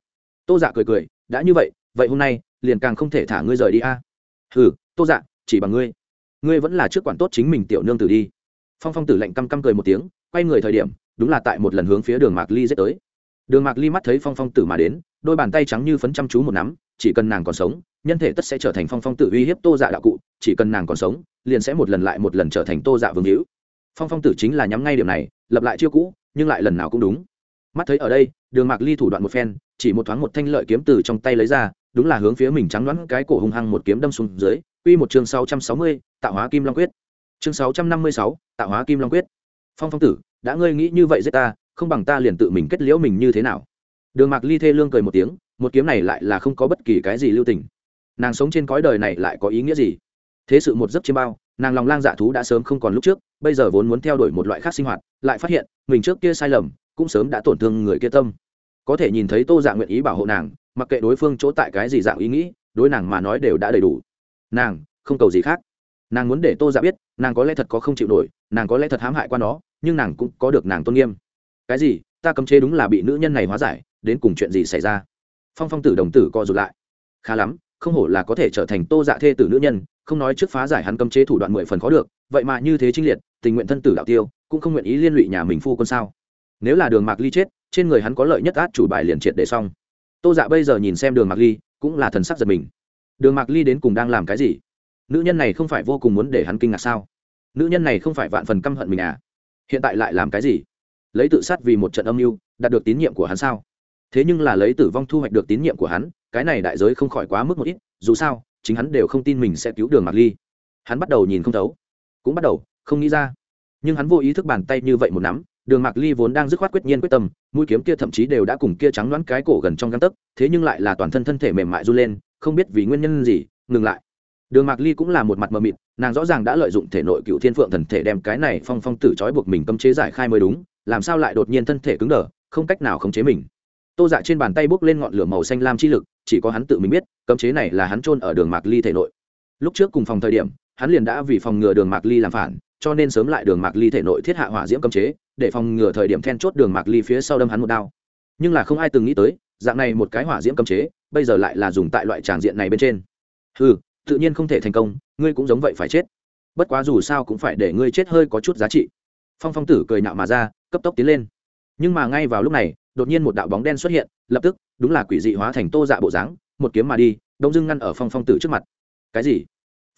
Tô giả cười cười, đã như vậy vậy hôm nay, liền càng không thể thả ngươi rời đi a. À? ừ tô dạ chỉ bằng ngươi. Ngươi vẫn là trước quản tốt chính mình tiểu nương tử đi. Phong phong tử lạnh căm căm cười một tiếng, quay người thời điểm, đúng là tại một lần hướng phía đường mạc ly dết tới. Đường mạc ly mắt thấy phong phong tử mà đến, đôi bàn tay trắng như phấn chăm chú một nắm, chỉ cần nàng còn sống, nhân thể tất sẽ trở thành phong phong tử uy hiếp tô dạ đạo cụ, chỉ cần nàng còn sống, liền sẽ một lần lại một lần trở thành tô dạ vương hữu phong phong tử chính là nhắm ngay điểm này, lập lại chiêu cũ, nhưng lại lần nào cũng đúng. Mắt thấy ở đây, đường mạc ly thủ đoạn một phen, chỉ một thoáng một thanh lợi kiếm từ trong tay lấy ra, đúng là hướng phía mình trắng đoán cái cổ hung hăng một kiếm đâm xuống dưới. Quy một chương sáu trăm sáu mươi, tạo hóa kim long quyết. Chương sáu trăm năm mươi sáu, tạo hóa kim long quyết. Phong phong tử, đã ngươi nghĩ như vậy giết ta, không bằng ta liền tự mình kết liễu mình như thế nào? Đường mạc ly thê lương cười một tiếng, một kiếm này lại là không có bất kỳ cái gì lưu tình. Nàng sống trên cõi đời này lại có ý nghĩa gì? Thế sự một giấc chiêm bao, nàng lòng lang dạ thú đã sớm không còn lúc trước bây giờ vốn muốn theo đuổi một loại khác sinh hoạt, lại phát hiện, mình trước kia sai lầm, cũng sớm đã tổn thương người kia tâm. Có thể nhìn thấy tô dạ nguyện ý bảo hộ nàng, mặc kệ đối phương chỗ tại cái gì dạng ý nghĩ, đối nàng mà nói đều đã đầy đủ. Nàng, không cầu gì khác. Nàng muốn để tô dạ biết, nàng có lẽ thật có không chịu nổi, nàng có lẽ thật hãm hại qua nó, nhưng nàng cũng có được nàng tôn nghiêm. Cái gì? Ta cấm chế đúng là bị nữ nhân này hóa giải, đến cùng chuyện gì xảy ra? Phong phong tử đồng tử co rụt lại. Khá lắm không hổ là có thể trở thành tô dạ thê tử nữ nhân, không nói trước phá giải hắn cấm chế thủ đoạn mười phần khó được, vậy mà như thế trinh liệt, tình nguyện thân tử đạo tiêu, cũng không nguyện ý liên lụy nhà mình phu quân sao? Nếu là đường mạc ly chết, trên người hắn có lợi nhất át chủ bài liền triệt để xong. Tô dạ bây giờ nhìn xem đường mạc ly, cũng là thần sắc giật mình. Đường mạc ly đến cùng đang làm cái gì? Nữ nhân này không phải vô cùng muốn để hắn kinh ngạc sao? Nữ nhân này không phải vạn phần căm hận mình à? Hiện tại lại làm cái gì? Lấy tự sát vì một trận âm mưu, đạt được tín nhiệm của hắn sao? Thế nhưng là lấy tử vong thu hoạch được tín nhiệm của hắn cái này đại giới không khỏi quá mức một ít, dù sao, chính hắn đều không tin mình sẽ cứu đường mạc ly. Hắn bắt đầu nhìn không thấu. Cũng bắt đầu, không nghĩ ra. Nhưng hắn vô ý thức bàn tay như vậy một nắm, đường mạc ly vốn đang dứt khoát quyết nhiên quyết tâm, mũi kiếm kia thậm chí đều đã cùng kia trắng đoán cái cổ gần trong găng tấc, thế nhưng lại là toàn thân thân thể mềm mại run lên, không biết vì nguyên nhân gì, ngừng lại. Đường mạc ly cũng là một mặt mờ mịt, nàng rõ ràng đã lợi dụng thể nội cựu thiên phượng thần thể đem cái này phong phong tử trói buộc mình cấm chế giải khai mới đúng, làm sao lại đột nhiên thân thể cứng đờ, không cách nào khống chế mình. Tô dạ trên bàn tay bốc lên ngọn lửa màu xanh lam chi lực chỉ có hắn tự mình biết, cấm chế này là hắn trôn ở đường mạc ly thể nội. Lúc trước cùng phòng thời điểm, hắn liền đã vì phòng ngừa đường mạc ly làm phản, cho nên sớm lại đường mạc ly thể nội thiết hạ hỏa diễm cấm chế, để phòng ngừa thời điểm then chốt đường mạc ly phía sau đâm hắn một đao. Nhưng là không ai từng nghĩ tới, dạng này một cái hỏa diễm cấm chế, bây giờ lại là dùng tại loại tràng diện này bên trên. Ừ tự nhiên không thể thành công, ngươi cũng giống vậy phải chết. Bất quá dù sao cũng phải để ngươi chết hơi có chút giá trị. Phong phong tử cười nạo mà ra, cấp tốc tiến lên. Nhưng mà ngay vào lúc này, đột nhiên một đạo bóng đen xuất hiện, lập tức đúng là quỷ dị hóa thành tô dạ bộ dáng, một kiếm mà đi, đông dưng ngăn ở phong phong tử trước mặt. Cái gì?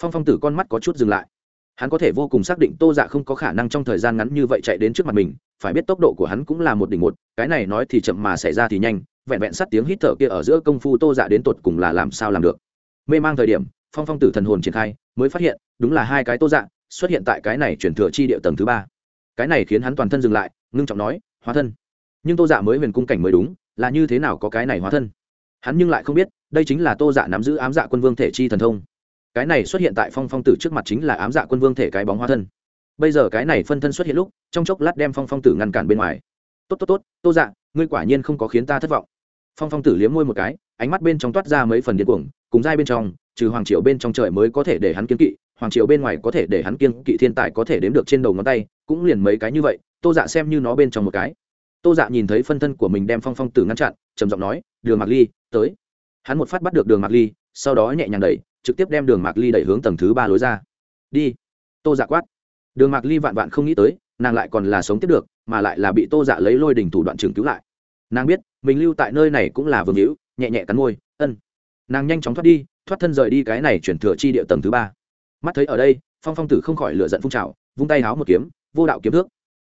Phong phong tử con mắt có chút dừng lại. Hắn có thể vô cùng xác định tô dạ không có khả năng trong thời gian ngắn như vậy chạy đến trước mặt mình, phải biết tốc độ của hắn cũng là một đỉnh một, cái này nói thì chậm mà xảy ra thì nhanh, vẹn vẹn sắt tiếng hít thở kia ở giữa công phu tô dạ đến tột cùng là làm sao làm được. Mê mang thời điểm, phong phong tử thần hồn triển khai, mới phát hiện, đúng là hai cái tô dạ xuất hiện tại cái này chuyển thừa chi địa tầng thứ ba. Cái này khiến hắn toàn thân dừng lại, ngưng trọng nói, hóa thân. Nhưng tô dạ mới huyền cung cảnh mới đúng là như thế nào có cái này hóa thân? Hắn nhưng lại không biết, đây chính là tô dạ nắm giữ ám dạ quân vương thể chi thần thông. Cái này xuất hiện tại phong phong tử trước mặt chính là ám dạ quân vương thể cái bóng hóa thân. Bây giờ cái này phân thân xuất hiện lúc, trong chốc lát đem phong phong tử ngăn cản bên ngoài. Tốt tốt tốt, tô dạ ngươi quả nhiên không có khiến ta thất vọng. Phong phong tử liếm môi một cái, ánh mắt bên trong toát ra mấy phần điên cuồng, cùng dai bên trong, trừ hoàng triều bên trong trời mới có thể để hắn kiên kỵ, hoàng triều bên ngoài có thể để hắn kiên kỵ thiên tài có thể đếm được trên đầu ngón tay, cũng liền mấy cái như vậy, tô dạ xem như nó bên trong một cái tô dạ nhìn thấy phân thân của mình đem phong phong tử ngăn chặn, trầm giọng nói, đường mạc ly, tới. Hắn một phát bắt được đường mạc ly, sau đó nhẹ nhàng đẩy, trực tiếp đem đường mạc ly đẩy hướng tầng thứ ba lối ra. Đi. Tô dạ quát. Đường mạc ly vạn vạn không nghĩ tới, nàng lại còn là sống tiếp được, mà lại là bị tô dạ lấy lôi đình thủ đoạn trường cứu lại. Nàng biết, mình lưu tại nơi này cũng là vương hữu, nhẹ nhẹ cắn môi, ân. Nàng nhanh chóng thoát đi, thoát thân rời đi cái này chuyển thừa chi địa tầng thứ ba. Mắt thấy ở đây, phong phong tử không khỏi lựa giận phun trào, vung tay háo một kiếm, vô đạo kiếm thước.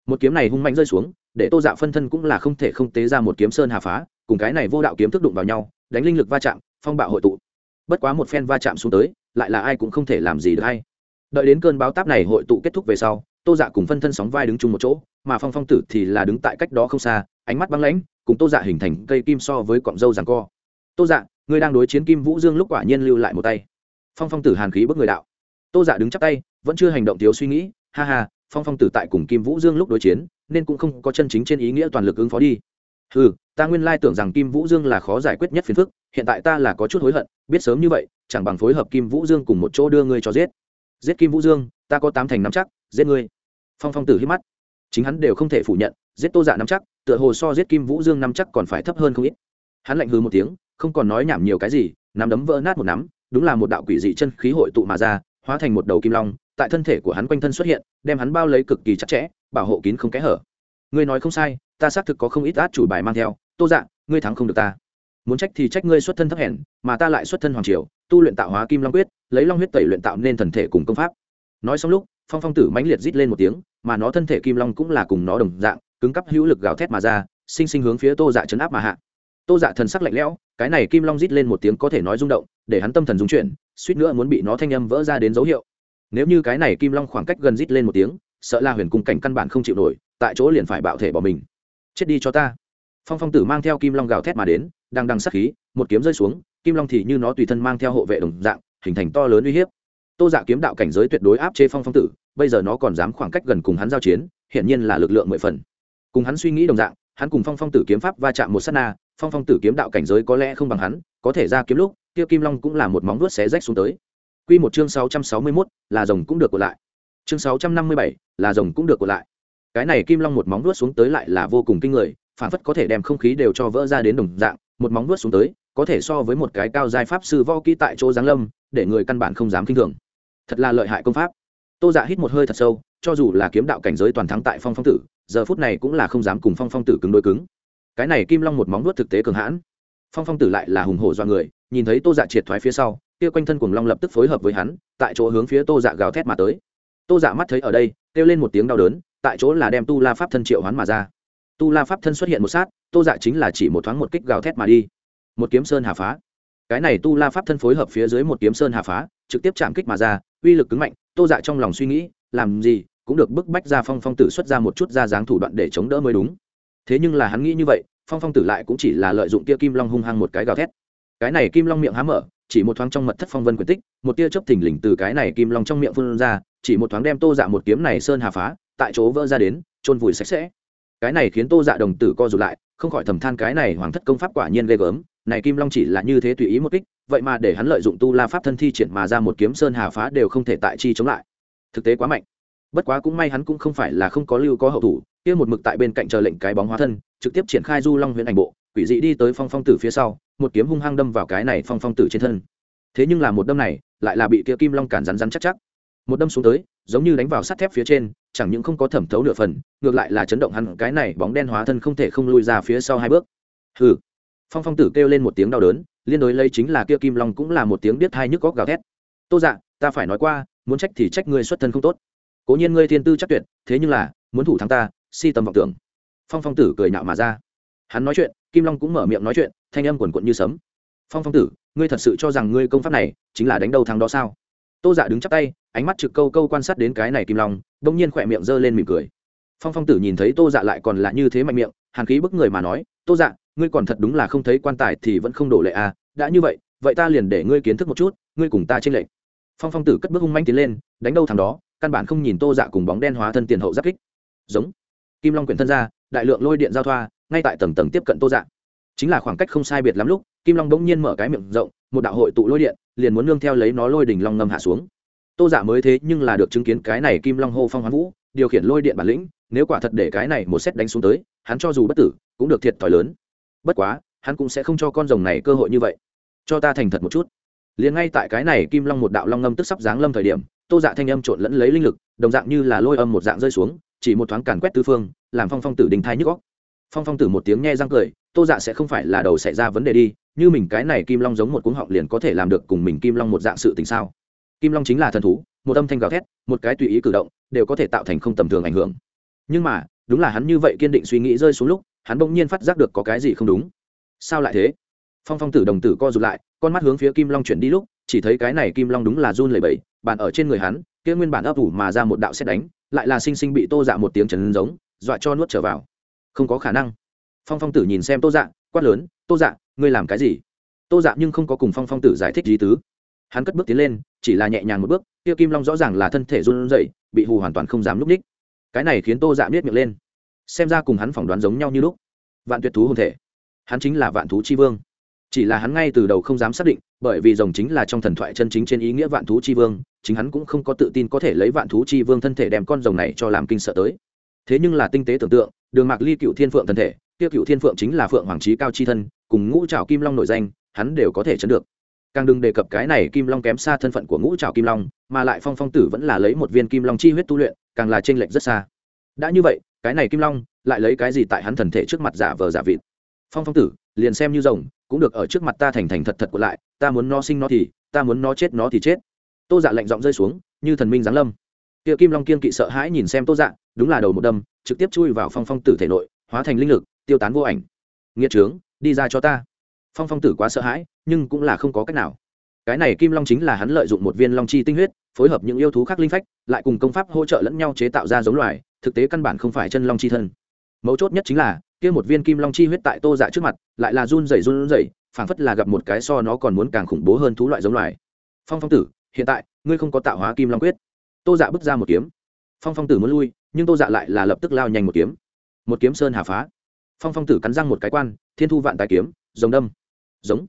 Một kiếm này hung mạnh rơi xuống để tô dạ phân thân cũng là không thể không tế ra một kiếm sơn hà phá, cùng cái này vô đạo kiếm thức đụng vào nhau, đánh linh lực va chạm, phong bạo hội tụ. Bất quá một phen va chạm xuống tới, lại là ai cũng không thể làm gì được hay. Đợi đến cơn báo táp này hội tụ kết thúc về sau, tô dạ cùng phân thân sóng vai đứng chung một chỗ, mà phong phong tử thì là đứng tại cách đó không xa, ánh mắt băng lãnh, cùng tô dạ hình thành cây kim so với cọng dâu ràng co. Tô dạ người đang đối chiến kim vũ dương lúc quả nhiên lưu lại một tay. Phong phong tử hàn khí bước người đạo. Tô dạ đứng chắp tay, vẫn chưa hành động thiếu suy nghĩ, ha ha phong phong tử tại cùng kim vũ dương lúc đối chiến, nên cũng không có chân chính trên ý nghĩa toàn lực ứng phó đi. Ừ ta nguyên lai tưởng rằng kim vũ dương là khó giải quyết nhất phiền phức, hiện tại ta là có chút hối hận, biết sớm như vậy, chẳng bằng phối hợp kim vũ dương cùng một chỗ đưa ngươi cho giết. Giết kim vũ dương, ta có tám thành nắm chắc, giết ngươi. Phong phong tử hít mắt. Chính hắn đều không thể phủ nhận, giết tô dạ nắm chắc, tựa hồ so giết kim vũ dương nắm chắc còn phải thấp hơn không ít. Hắn lạnh hư một tiếng, không còn nói nhảm nhiều cái gì, nắm đấm vỡ nát một nắm, đúng là một đạo quỷ dị chân khí hội tụ mà ra, hóa thành một đầu kim long tại thân thể của hắn quanh thân xuất hiện, đem hắn bao lấy cực kỳ chặt chẽ, bảo hộ kín không kẽ hở. Ngươi nói không sai, ta xác thực có không ít át chủ bài mang theo. Tô dạ ngươi thắng không được ta. Muốn trách thì trách ngươi xuất thân thấp hèn, mà ta lại xuất thân hoàng triều, tu luyện tạo hóa kim long quyết, lấy long huyết tẩy luyện tạo nên thần thể cùng công pháp. Nói xong lúc, phong phong tử mãnh liệt rít lên một tiếng, mà nó thân thể kim long cũng là cùng nó đồng dạng, cứng cắp hữu lực gào thét mà ra, sinh sinh hướng phía tô dạ chấn áp mà hạ. Tô dạ thần sắc lạnh lẽo, cái này kim long rít lên một tiếng có thể nói rung động, để hắn tâm thần rung chuyển, suýt nữa muốn bị nó thanh âm vỡ ra đến dấu hiệu nếu như cái này kim long khoảng cách gần rít lên một tiếng, sợ là huyền cung cảnh căn bản không chịu nổi, tại chỗ liền phải bạo thể bỏ mình. Chết đi cho ta. Phong phong tử mang theo kim long gào thét mà đến, đang đằng sắc khí, một kiếm rơi xuống, kim long thì như nó tùy thân mang theo hộ vệ đồng dạng, hình thành to lớn uy hiếp. Tô dạ kiếm đạo cảnh giới tuyệt đối áp chế phong phong tử, bây giờ nó còn dám khoảng cách gần cùng hắn giao chiến, hiển nhiên là lực lượng mười phần. Cùng hắn suy nghĩ đồng dạng, hắn cùng phong phong tử kiếm pháp va chạm một s á t na, phong phong tử kiếm đạo cảnh giới có lẽ không bằng hắn, có thể ra kiếm lúc, kia kim long cũng là một móng vuốt xé rách xuống tới. Quy một chương sáu trăm sáu mươi mốt, là rồng cũng được của lại. Chương sáu trăm năm mươi bảy, là rồng cũng được của lại. Cái này kim long một móng vuốt xuống tới lại là vô cùng kinh người, phản phất có thể đem không khí đều cho vỡ ra đến đồng dạng, một móng vuốt xuống tới, có thể so với một cái cao giai pháp sư vo kỹ tại chỗ giáng lâm, để người căn bản không dám kinh thường. Thật là lợi hại công pháp. Tô dạ hít một hơi thật sâu, cho dù là kiếm đạo cảnh giới toàn thắng tại phong phong tử, giờ phút này cũng là không dám cùng phong phong tử cứng đối cứng. Cái này kim long một móng vuốt thực tế cường hãn. Phong phong tử lại là hùng hổ do người, nhìn thấy tô dạ triệt thoái phía sau kia quanh thân cùng long lập tức phối hợp với hắn, tại chỗ hướng phía tô dạ gào thét mà tới. Tô dạ mắt thấy ở đây, kêu lên một tiếng đau đớn, tại chỗ là đem tu la pháp thân triệu hoán mà ra. Tu la pháp thân xuất hiện một sát, tô dạ chính là chỉ một thoáng một kích gào thét mà đi. Một kiếm sơn hà phá. Cái này tu la pháp thân phối hợp phía dưới một kiếm sơn hà phá, trực tiếp chạm kích mà ra, uy lực cứng mạnh, tô dạ trong lòng suy nghĩ, làm gì, cũng được bức bách ra phong phong tử xuất ra một chút ra dáng thủ đoạn để chống đỡ mới đúng. Thế nhưng là hắn nghĩ như vậy, phong phong tử lại cũng chỉ là lợi dụng kia kim long hung hăng một cái gào thét. Cái này kim long miệng há mở chỉ một thoáng trong mật thất phong vân quyền tích, một tia chớp thình lình từ cái này kim long trong miệng phun ra, chỉ một thoáng đem tô dạ một kiếm này sơn hà phá, tại chỗ vỡ ra đến trôn vùi sạch sẽ. Cái này khiến tô dạ đồng tử co rụt lại, không khỏi thầm than cái này hoàng thất công pháp quả nhiên ghê gớm, này kim long chỉ là như thế tùy ý một kích, vậy mà để hắn lợi dụng tu la pháp thân thi triển mà ra một kiếm sơn hà phá đều không thể tại chi chống lại. Thực tế quá mạnh. Bất quá cũng may hắn cũng không phải là không có lưu có hậu thủ, kia một mực tại bên cạnh chờ lệnh cái bóng hóa thân, trực tiếp triển khai du long huyện ảnh bộ, quỷ dị đi tới phong phong tử phía sau một kiếm hung hăng đâm vào cái này phong phong tử trên thân. Thế nhưng là một đâm này, lại là bị kia kim long cản rắn rắn chắc chắc. Một đâm xuống tới, giống như đánh vào sắt thép phía trên, chẳng những không có thẩm thấu nửa phần, ngược lại là chấn động hẳn cái này bóng đen hóa thân không thể không lui ra phía sau hai bước. Hừ. Phong phong tử kêu lên một tiếng đau đớn, liên đối lấy chính là kia kim long cũng là một tiếng biết hai nhức góc gào thét. Tô dạ ta phải nói qua, muốn trách thì trách ngươi xuất thân không tốt. Cố nhiên ngươi thiên tư chắc tuyệt, thế nhưng là, muốn thủ thắng ta, si tầm vọng tưởng. Phong phong tử cười nhạo mà ra. Hắn nói chuyện, kim long cũng mở miệng nói chuyện thanh âm quần quận như sấm. Phong phong tử, ngươi thật sự cho rằng ngươi công pháp này chính là đánh đầu thắng đó sao? Tô dạ đứng chắp tay, ánh mắt trực câu câu quan sát đến cái này kim long đ ỗ n g nhiên khỏe miệng g ơ lên mỉm cười. Phong phong tử nhìn thấy tô dạ lại còn là như thế mạnh miệng, hàn khí bức người mà nói, tô dạ ngươi còn thật đúng là không thấy quan tài thì vẫn không đổ lệ à đã như vậy vậy ta liền để ngươi kiến thức một chút, ngươi cùng ta tranh lệch. Phong phong tử cất bước hung manh tiến lên, đánh đâu thằng đó, căn bản không nhìn tô dạ cùng bóng đen hóa thân tiền hậu giáp kích. Giống. Kim long quyển thân ra, đại lượng lôi điện giao thoa, ngay tại tầng tầng tiếp cận tô dạ chính là khoảng cách không sai biệt lắm lúc, kim long bỗng nhiên mở cái miệng rộng, một đạo hội tụ lôi điện, liền muốn nương theo lấy nó lôi đỉnh long ngâm hạ xuống. Tô giả dạ mới thế nhưng là được chứng kiến cái này kim long hô phong hoán vũ, điều khiển lôi điện bản lĩnh, nếu quả thật để cái này một xét đánh xuống tới, hắn cho dù bất tử, cũng được thiệt thòi lớn. Bất quá, hắn cũng sẽ không cho con rồng này cơ hội như vậy. Cho ta thành thật một chút. Liền ngay tại cái này kim long một đạo long ngâm tức sắp giáng lâm thời điểm, tô dạ thanh âm trộn lẫn lấy linh lực, đồng dạng như là lôi âm một dạng rơi xuống, chỉ một thoáng càn quét tư phương, làm phong phong tử đình thai nhức góc phong phong tử một tiếng nghe răng cười, tô dạ sẽ không phải là đầu xảy ra vấn đề đi, như mình cái này kim long giống một cuống họng liền có thể làm được cùng mình kim long một dạng sự tình sao? Kim long chính là thần thú, một âm thanh gào thét, một cái tùy ý cử động, đều có thể tạo thành không tầm thường ảnh hưởng. Nhưng mà, đúng là hắn như vậy kiên định suy nghĩ rơi xuống lúc, hắn bỗng nhiên phát giác được có cái gì không đúng. Sao lại thế? Phong phong tử đồng tử co rụt lại, con mắt hướng phía kim long chuyển đi lúc, chỉ thấy cái này kim long đúng là run lẩy bẩy, bàn ở trên người hắn, kia nguyên bản ấp ủ mà ra một đạo xét đánh, lại là sinh sinh bị tô dạ một tiếng chấn giống, dọa cho nuốt trở vào không có khả năng. Phong phong tử nhìn xem tô dạ quát lớn, tô dạ ngươi làm cái gì? Tô dạ nhưng không có cùng phong phong tử giải thích gì tứ. Hắn cất bước tiến lên, chỉ là nhẹ nhàng một bước, kia kim long rõ ràng là thân thể run rẩy, bị hù hoàn toàn không dám núp ních. Cái này khiến tô dạ biết miệng lên. Xem ra cùng hắn phỏng đoán giống nhau như lúc. Vạn tuyệt thú hồn thể. Hắn chính là vạn thú chi vương. Chỉ là hắn ngay từ đầu không dám xác định, bởi vì rồng chính là trong thần thoại chân chính trên ý nghĩa vạn thú chi vương, chính hắn cũng không có tự tin có thể lấy vạn thú chi vương thân thể đem con rồng này cho làm kinh sợ tới thế nhưng là tinh tế tưởng tượng, đường mạc ly cựu thiên phượng thân thể, kia cựu thiên phượng chính là phượng hoàng trí cao chi thân, cùng ngũ trào kim long nội danh, hắn đều có thể chấn được. Càng đừng đề cập cái này kim long kém xa thân phận của ngũ trào kim long, mà lại phong phong tử vẫn là lấy một viên kim long chi huyết tu luyện, càng là tranh lệch rất xa. Đã như vậy, cái này kim long, lại lấy cái gì tại hắn thần thể trước mặt giả vờ giả vịt? Phong phong tử, liền xem như rồng, cũng được ở trước mặt ta thành thành thật thật của lại, ta muốn nó sinh nó thì, ta muốn nó chết nó thì chết. Tô dạ lạnh giọng rơi xuống, như thần minh giáng lâm. Kia kim long kiên kỵ sợ hãi nhìn xem tô dạ đúng là đầu một đâm, trực tiếp chui vào phong phong tử thể nội, hóa thành linh lực, tiêu tán vô ảnh. Nghĩa trướng, đi ra cho ta. Phong phong tử quá sợ hãi, nhưng cũng là không có cách nào. Cái này kim long chính là hắn lợi dụng một viên long chi tinh huyết, phối hợp những yêu thú khác linh phách, lại cùng công pháp hỗ trợ lẫn nhau chế tạo ra giống loài, thực tế căn bản không phải chân long chi thân. Mấu chốt nhất chính là, kia một viên kim long chi huyết tại tô dạ trước mặt, lại là run rẩy run rẩy, phảng phất là gặp một cái so nó còn muốn càng khủng bố hơn thú loại giống loài. Phong phong tử, hiện tại, ngươi không có tạo hóa kim long quyết. Tô dạ bước ra một kiếm. Phong phong tử muốn lui nhưng tô dạ lại là lập tức lao nhanh một kiếm. Một kiếm sơn hà phá. Phong phong tử cắn răng một cái quan, thiên thu vạn tài kiếm giống đâm. Giống.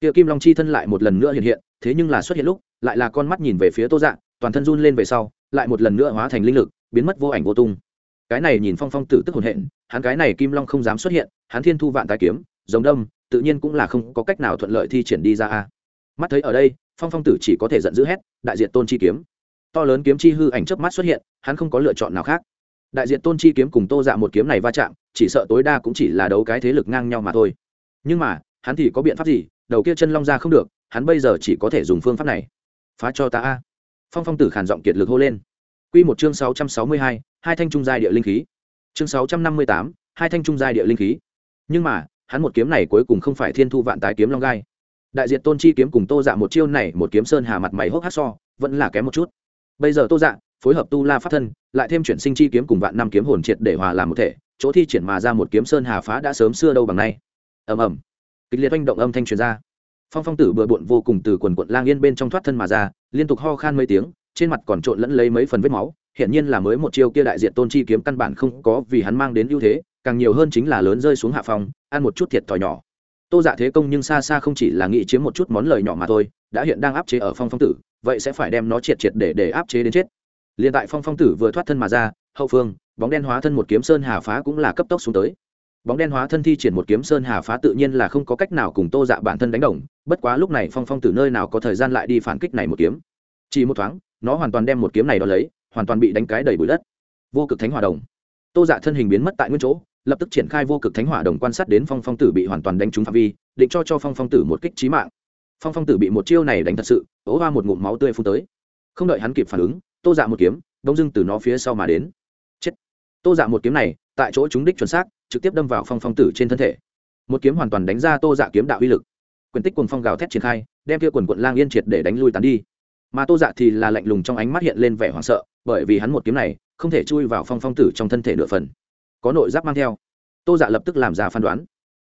Kia kim long chi thân lại một lần nữa hiện hiện, thế nhưng là xuất hiện lúc, lại là con mắt nhìn về phía tô dạ toàn thân run lên về sau, lại một lần nữa hóa thành linh lực, biến mất vô ảnh vô tung. Cái này nhìn phong phong tử tức hồn hện, hắn cái này kim long không dám xuất hiện, hắn thiên thu vạn tài kiếm giống đâm, tự nhiên cũng là không có cách nào thuận lợi thi triển đi ra a. Mắt thấy ở đây, phong phong tử chỉ có thể giận dữ hét, đại diện tôn chi kiếm. To lớn kiếm chi hư ảnh chớp mắt xuất hiện hắn không có lựa chọn nào khác. Đại diện tôn chi kiếm cùng tô dạ một kiếm này va chạm, chỉ sợ tối đa cũng chỉ là đấu cái thế lực ngang nhau mà thôi. Nhưng mà, hắn thì có biện pháp gì? Đầu kia chân long ra không được, hắn bây giờ chỉ có thể dùng phương pháp này. Phá cho ta a. Phong phong tử khản giọng kiệt lực hô lên. Q một chương sáu trăm sáu mươi hai hai thanh trung giai địa linh khí. Chương sáu trăm năm mươi tám, hai thanh trung giai địa linh khí. Nhưng mà, hắn một kiếm này cuối cùng không phải thiên thu vạn tái kiếm long gai. Đại diện tôn chi kiếm cùng tô dạ một chiêu này, một kiếm sơn hà mặt mày hốc hát so, vẫn là kém một chút. Bây giờ tô dạ phối hợp tu la pháp thân, lại thêm chuyển sinh chi kiếm cùng vạn năm kiếm hồn triệt để hòa làm một thể, chỗ thi triển mà ra một kiếm sơn hà phá đã sớm xưa đâu bằng nay. Ầm ầm. Kịch liệt oanh động âm thanh truyền ra. Phong phong tử bừa bộn vô cùng từ quần quận lang yên bên trong thoát thân mà ra, liên tục ho khan mấy tiếng, trên mặt còn trộn lẫn lấy mấy phần vết máu hiện nhiên là mới một chiêu kia đại diện tôn chi kiếm căn bản không có vì hắn mang đến ưu thế, càng nhiều hơn chính là lớn rơi xuống hạ phòng ăn một chút thiệt thòi nhỏ. Tô dạ thế công nhưng xa xa không chỉ là nghĩ chiếm một chút món lời nhỏ mà thôi, đã hiện đang áp chế ở phong phong tử, vậy sẽ phải đem nó triệt triệt để để áp chế đến chết liền tại phong phong tử vừa thoát thân mà ra, hậu phương, bóng đen hóa thân một kiếm sơn hà phá cũng là cấp tốc xuống tới. Bóng đen hóa thân thi triển một kiếm sơn hà phá tự nhiên là không có cách nào cùng tô dạ bản thân đánh đồng, bất quá lúc này phong phong tử nơi nào có thời gian lại đi phản kích này một kiếm. Chỉ một thoáng, nó hoàn toàn đem một kiếm này đo lấy, hoàn toàn bị đánh cái đầy bụi đất. Vô cực thánh hỏa đồng. Tô dạ thân hình biến mất tại nguyên chỗ, lập tức triển khai vô cực thánh hỏa đồng quan sát đến phong phong tử bị hoàn toàn đánh trúng phạm vi, định cho cho phong phong tử một kích trí mạng. Phong phong tử bị một chiêu này đánh thật sự, ố hoa một ngụm máu tươi phun tới. Không đợi hắn kịp phản ứng tô dạ một kiếm đông dưng từ nó phía sau mà đến. Chết. Tô dạ một kiếm này, tại chỗ chúng đích chuẩn xác, trực tiếp đâm vào phong phong tử trên thân thể. Một kiếm hoàn toàn đánh ra tô dạ kiếm đạo uy lực. Quyền tích quần phong gào thét triển khai, đem kia quần quận lang yên triệt để đánh lui tán đi. Mà tô dạ thì là lạnh lùng trong ánh mắt hiện lên vẻ hoảng sợ, bởi vì hắn một kiếm này, không thể chui vào phong phong tử trong thân thể nửa phần. Có nội giáp mang theo. Tô dạ lập tức làm ra phán đoán.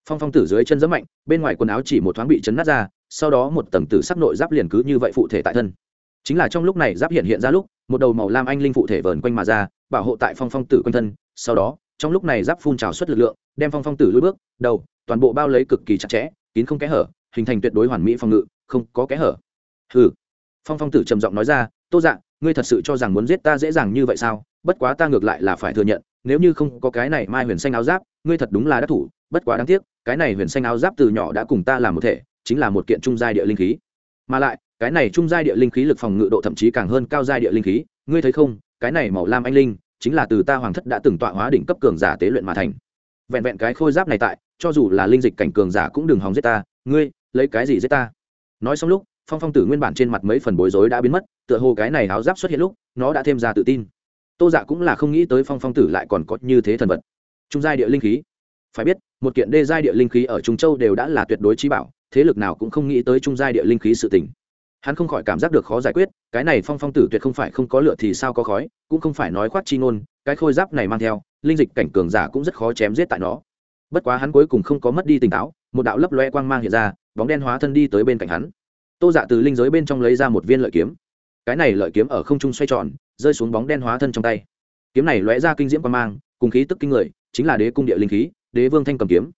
Phong phong tử dưới chân rất mạnh, bên ngoài quần áo chỉ một thoáng bị chấn nát ra, sau đó một tầng tử sắc nội giáp liền cứ như vậy phụ thể tại thân. Chính là trong lúc này giáp hiện hiện ra lúc một đầu màu lam anh linh phụ thể vờn quanh mà ra, bảo hộ tại phong phong tử quanh thân. Sau đó, trong lúc này giáp phun trào xuất lực lượng, đem phong phong tử lùi bước, đầu, toàn bộ bao lấy cực kỳ chặt chẽ, kín không kẽ hở, hình thành tuyệt đối hoàn mỹ phòng ngự, không có kẽ hở. Hừ. Phong phong tử trầm giọng nói ra, tô dạng ngươi thật sự cho rằng muốn giết ta dễ dàng như vậy sao? Bất quá ta ngược lại là phải thừa nhận, nếu như không có cái này mai huyền xanh áo giáp, ngươi thật đúng là đắc thủ. Bất quá đáng tiếc, cái này huyền xanh áo giáp từ nhỏ đã cùng ta làm một thể, chính là một kiện trung giai địa linh khí. Mà lại cái này trung giai địa linh khí lực phòng ngự độ thậm chí càng hơn cao giai địa linh khí, ngươi thấy không? Cái này màu lam anh linh, chính là từ ta hoàng thất đã từng tọa hóa đỉnh cấp cường giả tế luyện mà thành. Vẹn vẹn cái khôi giáp này tại, cho dù là linh dịch cảnh cường giả cũng đừng hòng giết ta. Ngươi, lấy cái gì giết ta? Nói xong lúc, phong phong tử nguyên bản trên mặt mấy phần bối rối đã biến mất, tựa hồ cái này áo giáp xuất hiện lúc, nó đã thêm ra tự tin. Tô dạ cũng là không nghĩ tới phong phong tử lại còn có như thế thần vật. Trung giai địa linh khí. Phải biết, một kiện đê giai địa linh khí ở trung châu đều đã là tuyệt đối trí bảo, thế lực nào cũng không nghĩ tới trung giai địa linh khí sự tình hắn không khỏi cảm giác được khó giải quyết, cái này phong phong tử tuyệt không phải không có lửa thì sao có khói, cũng không phải nói khoác chi ngôn, cái khôi giáp này mang theo, linh dịch cảnh cường giả cũng rất khó chém giết tại nó. Bất quá hắn cuối cùng không có mất đi tỉnh táo, một đạo lấp loe quang mang hiện ra, bóng đen hóa thân đi tới bên cạnh hắn. Tô dạ từ linh giới bên trong lấy ra một viên lợi kiếm. Cái này lợi kiếm ở không trung xoay tròn, rơi xuống bóng đen hóa thân trong tay. Kiếm này lóe ra kinh diễm quang mang, cùng khí tức kinh người, chính là đế cung địa linh khí, đế vương thanh cầm kiếm.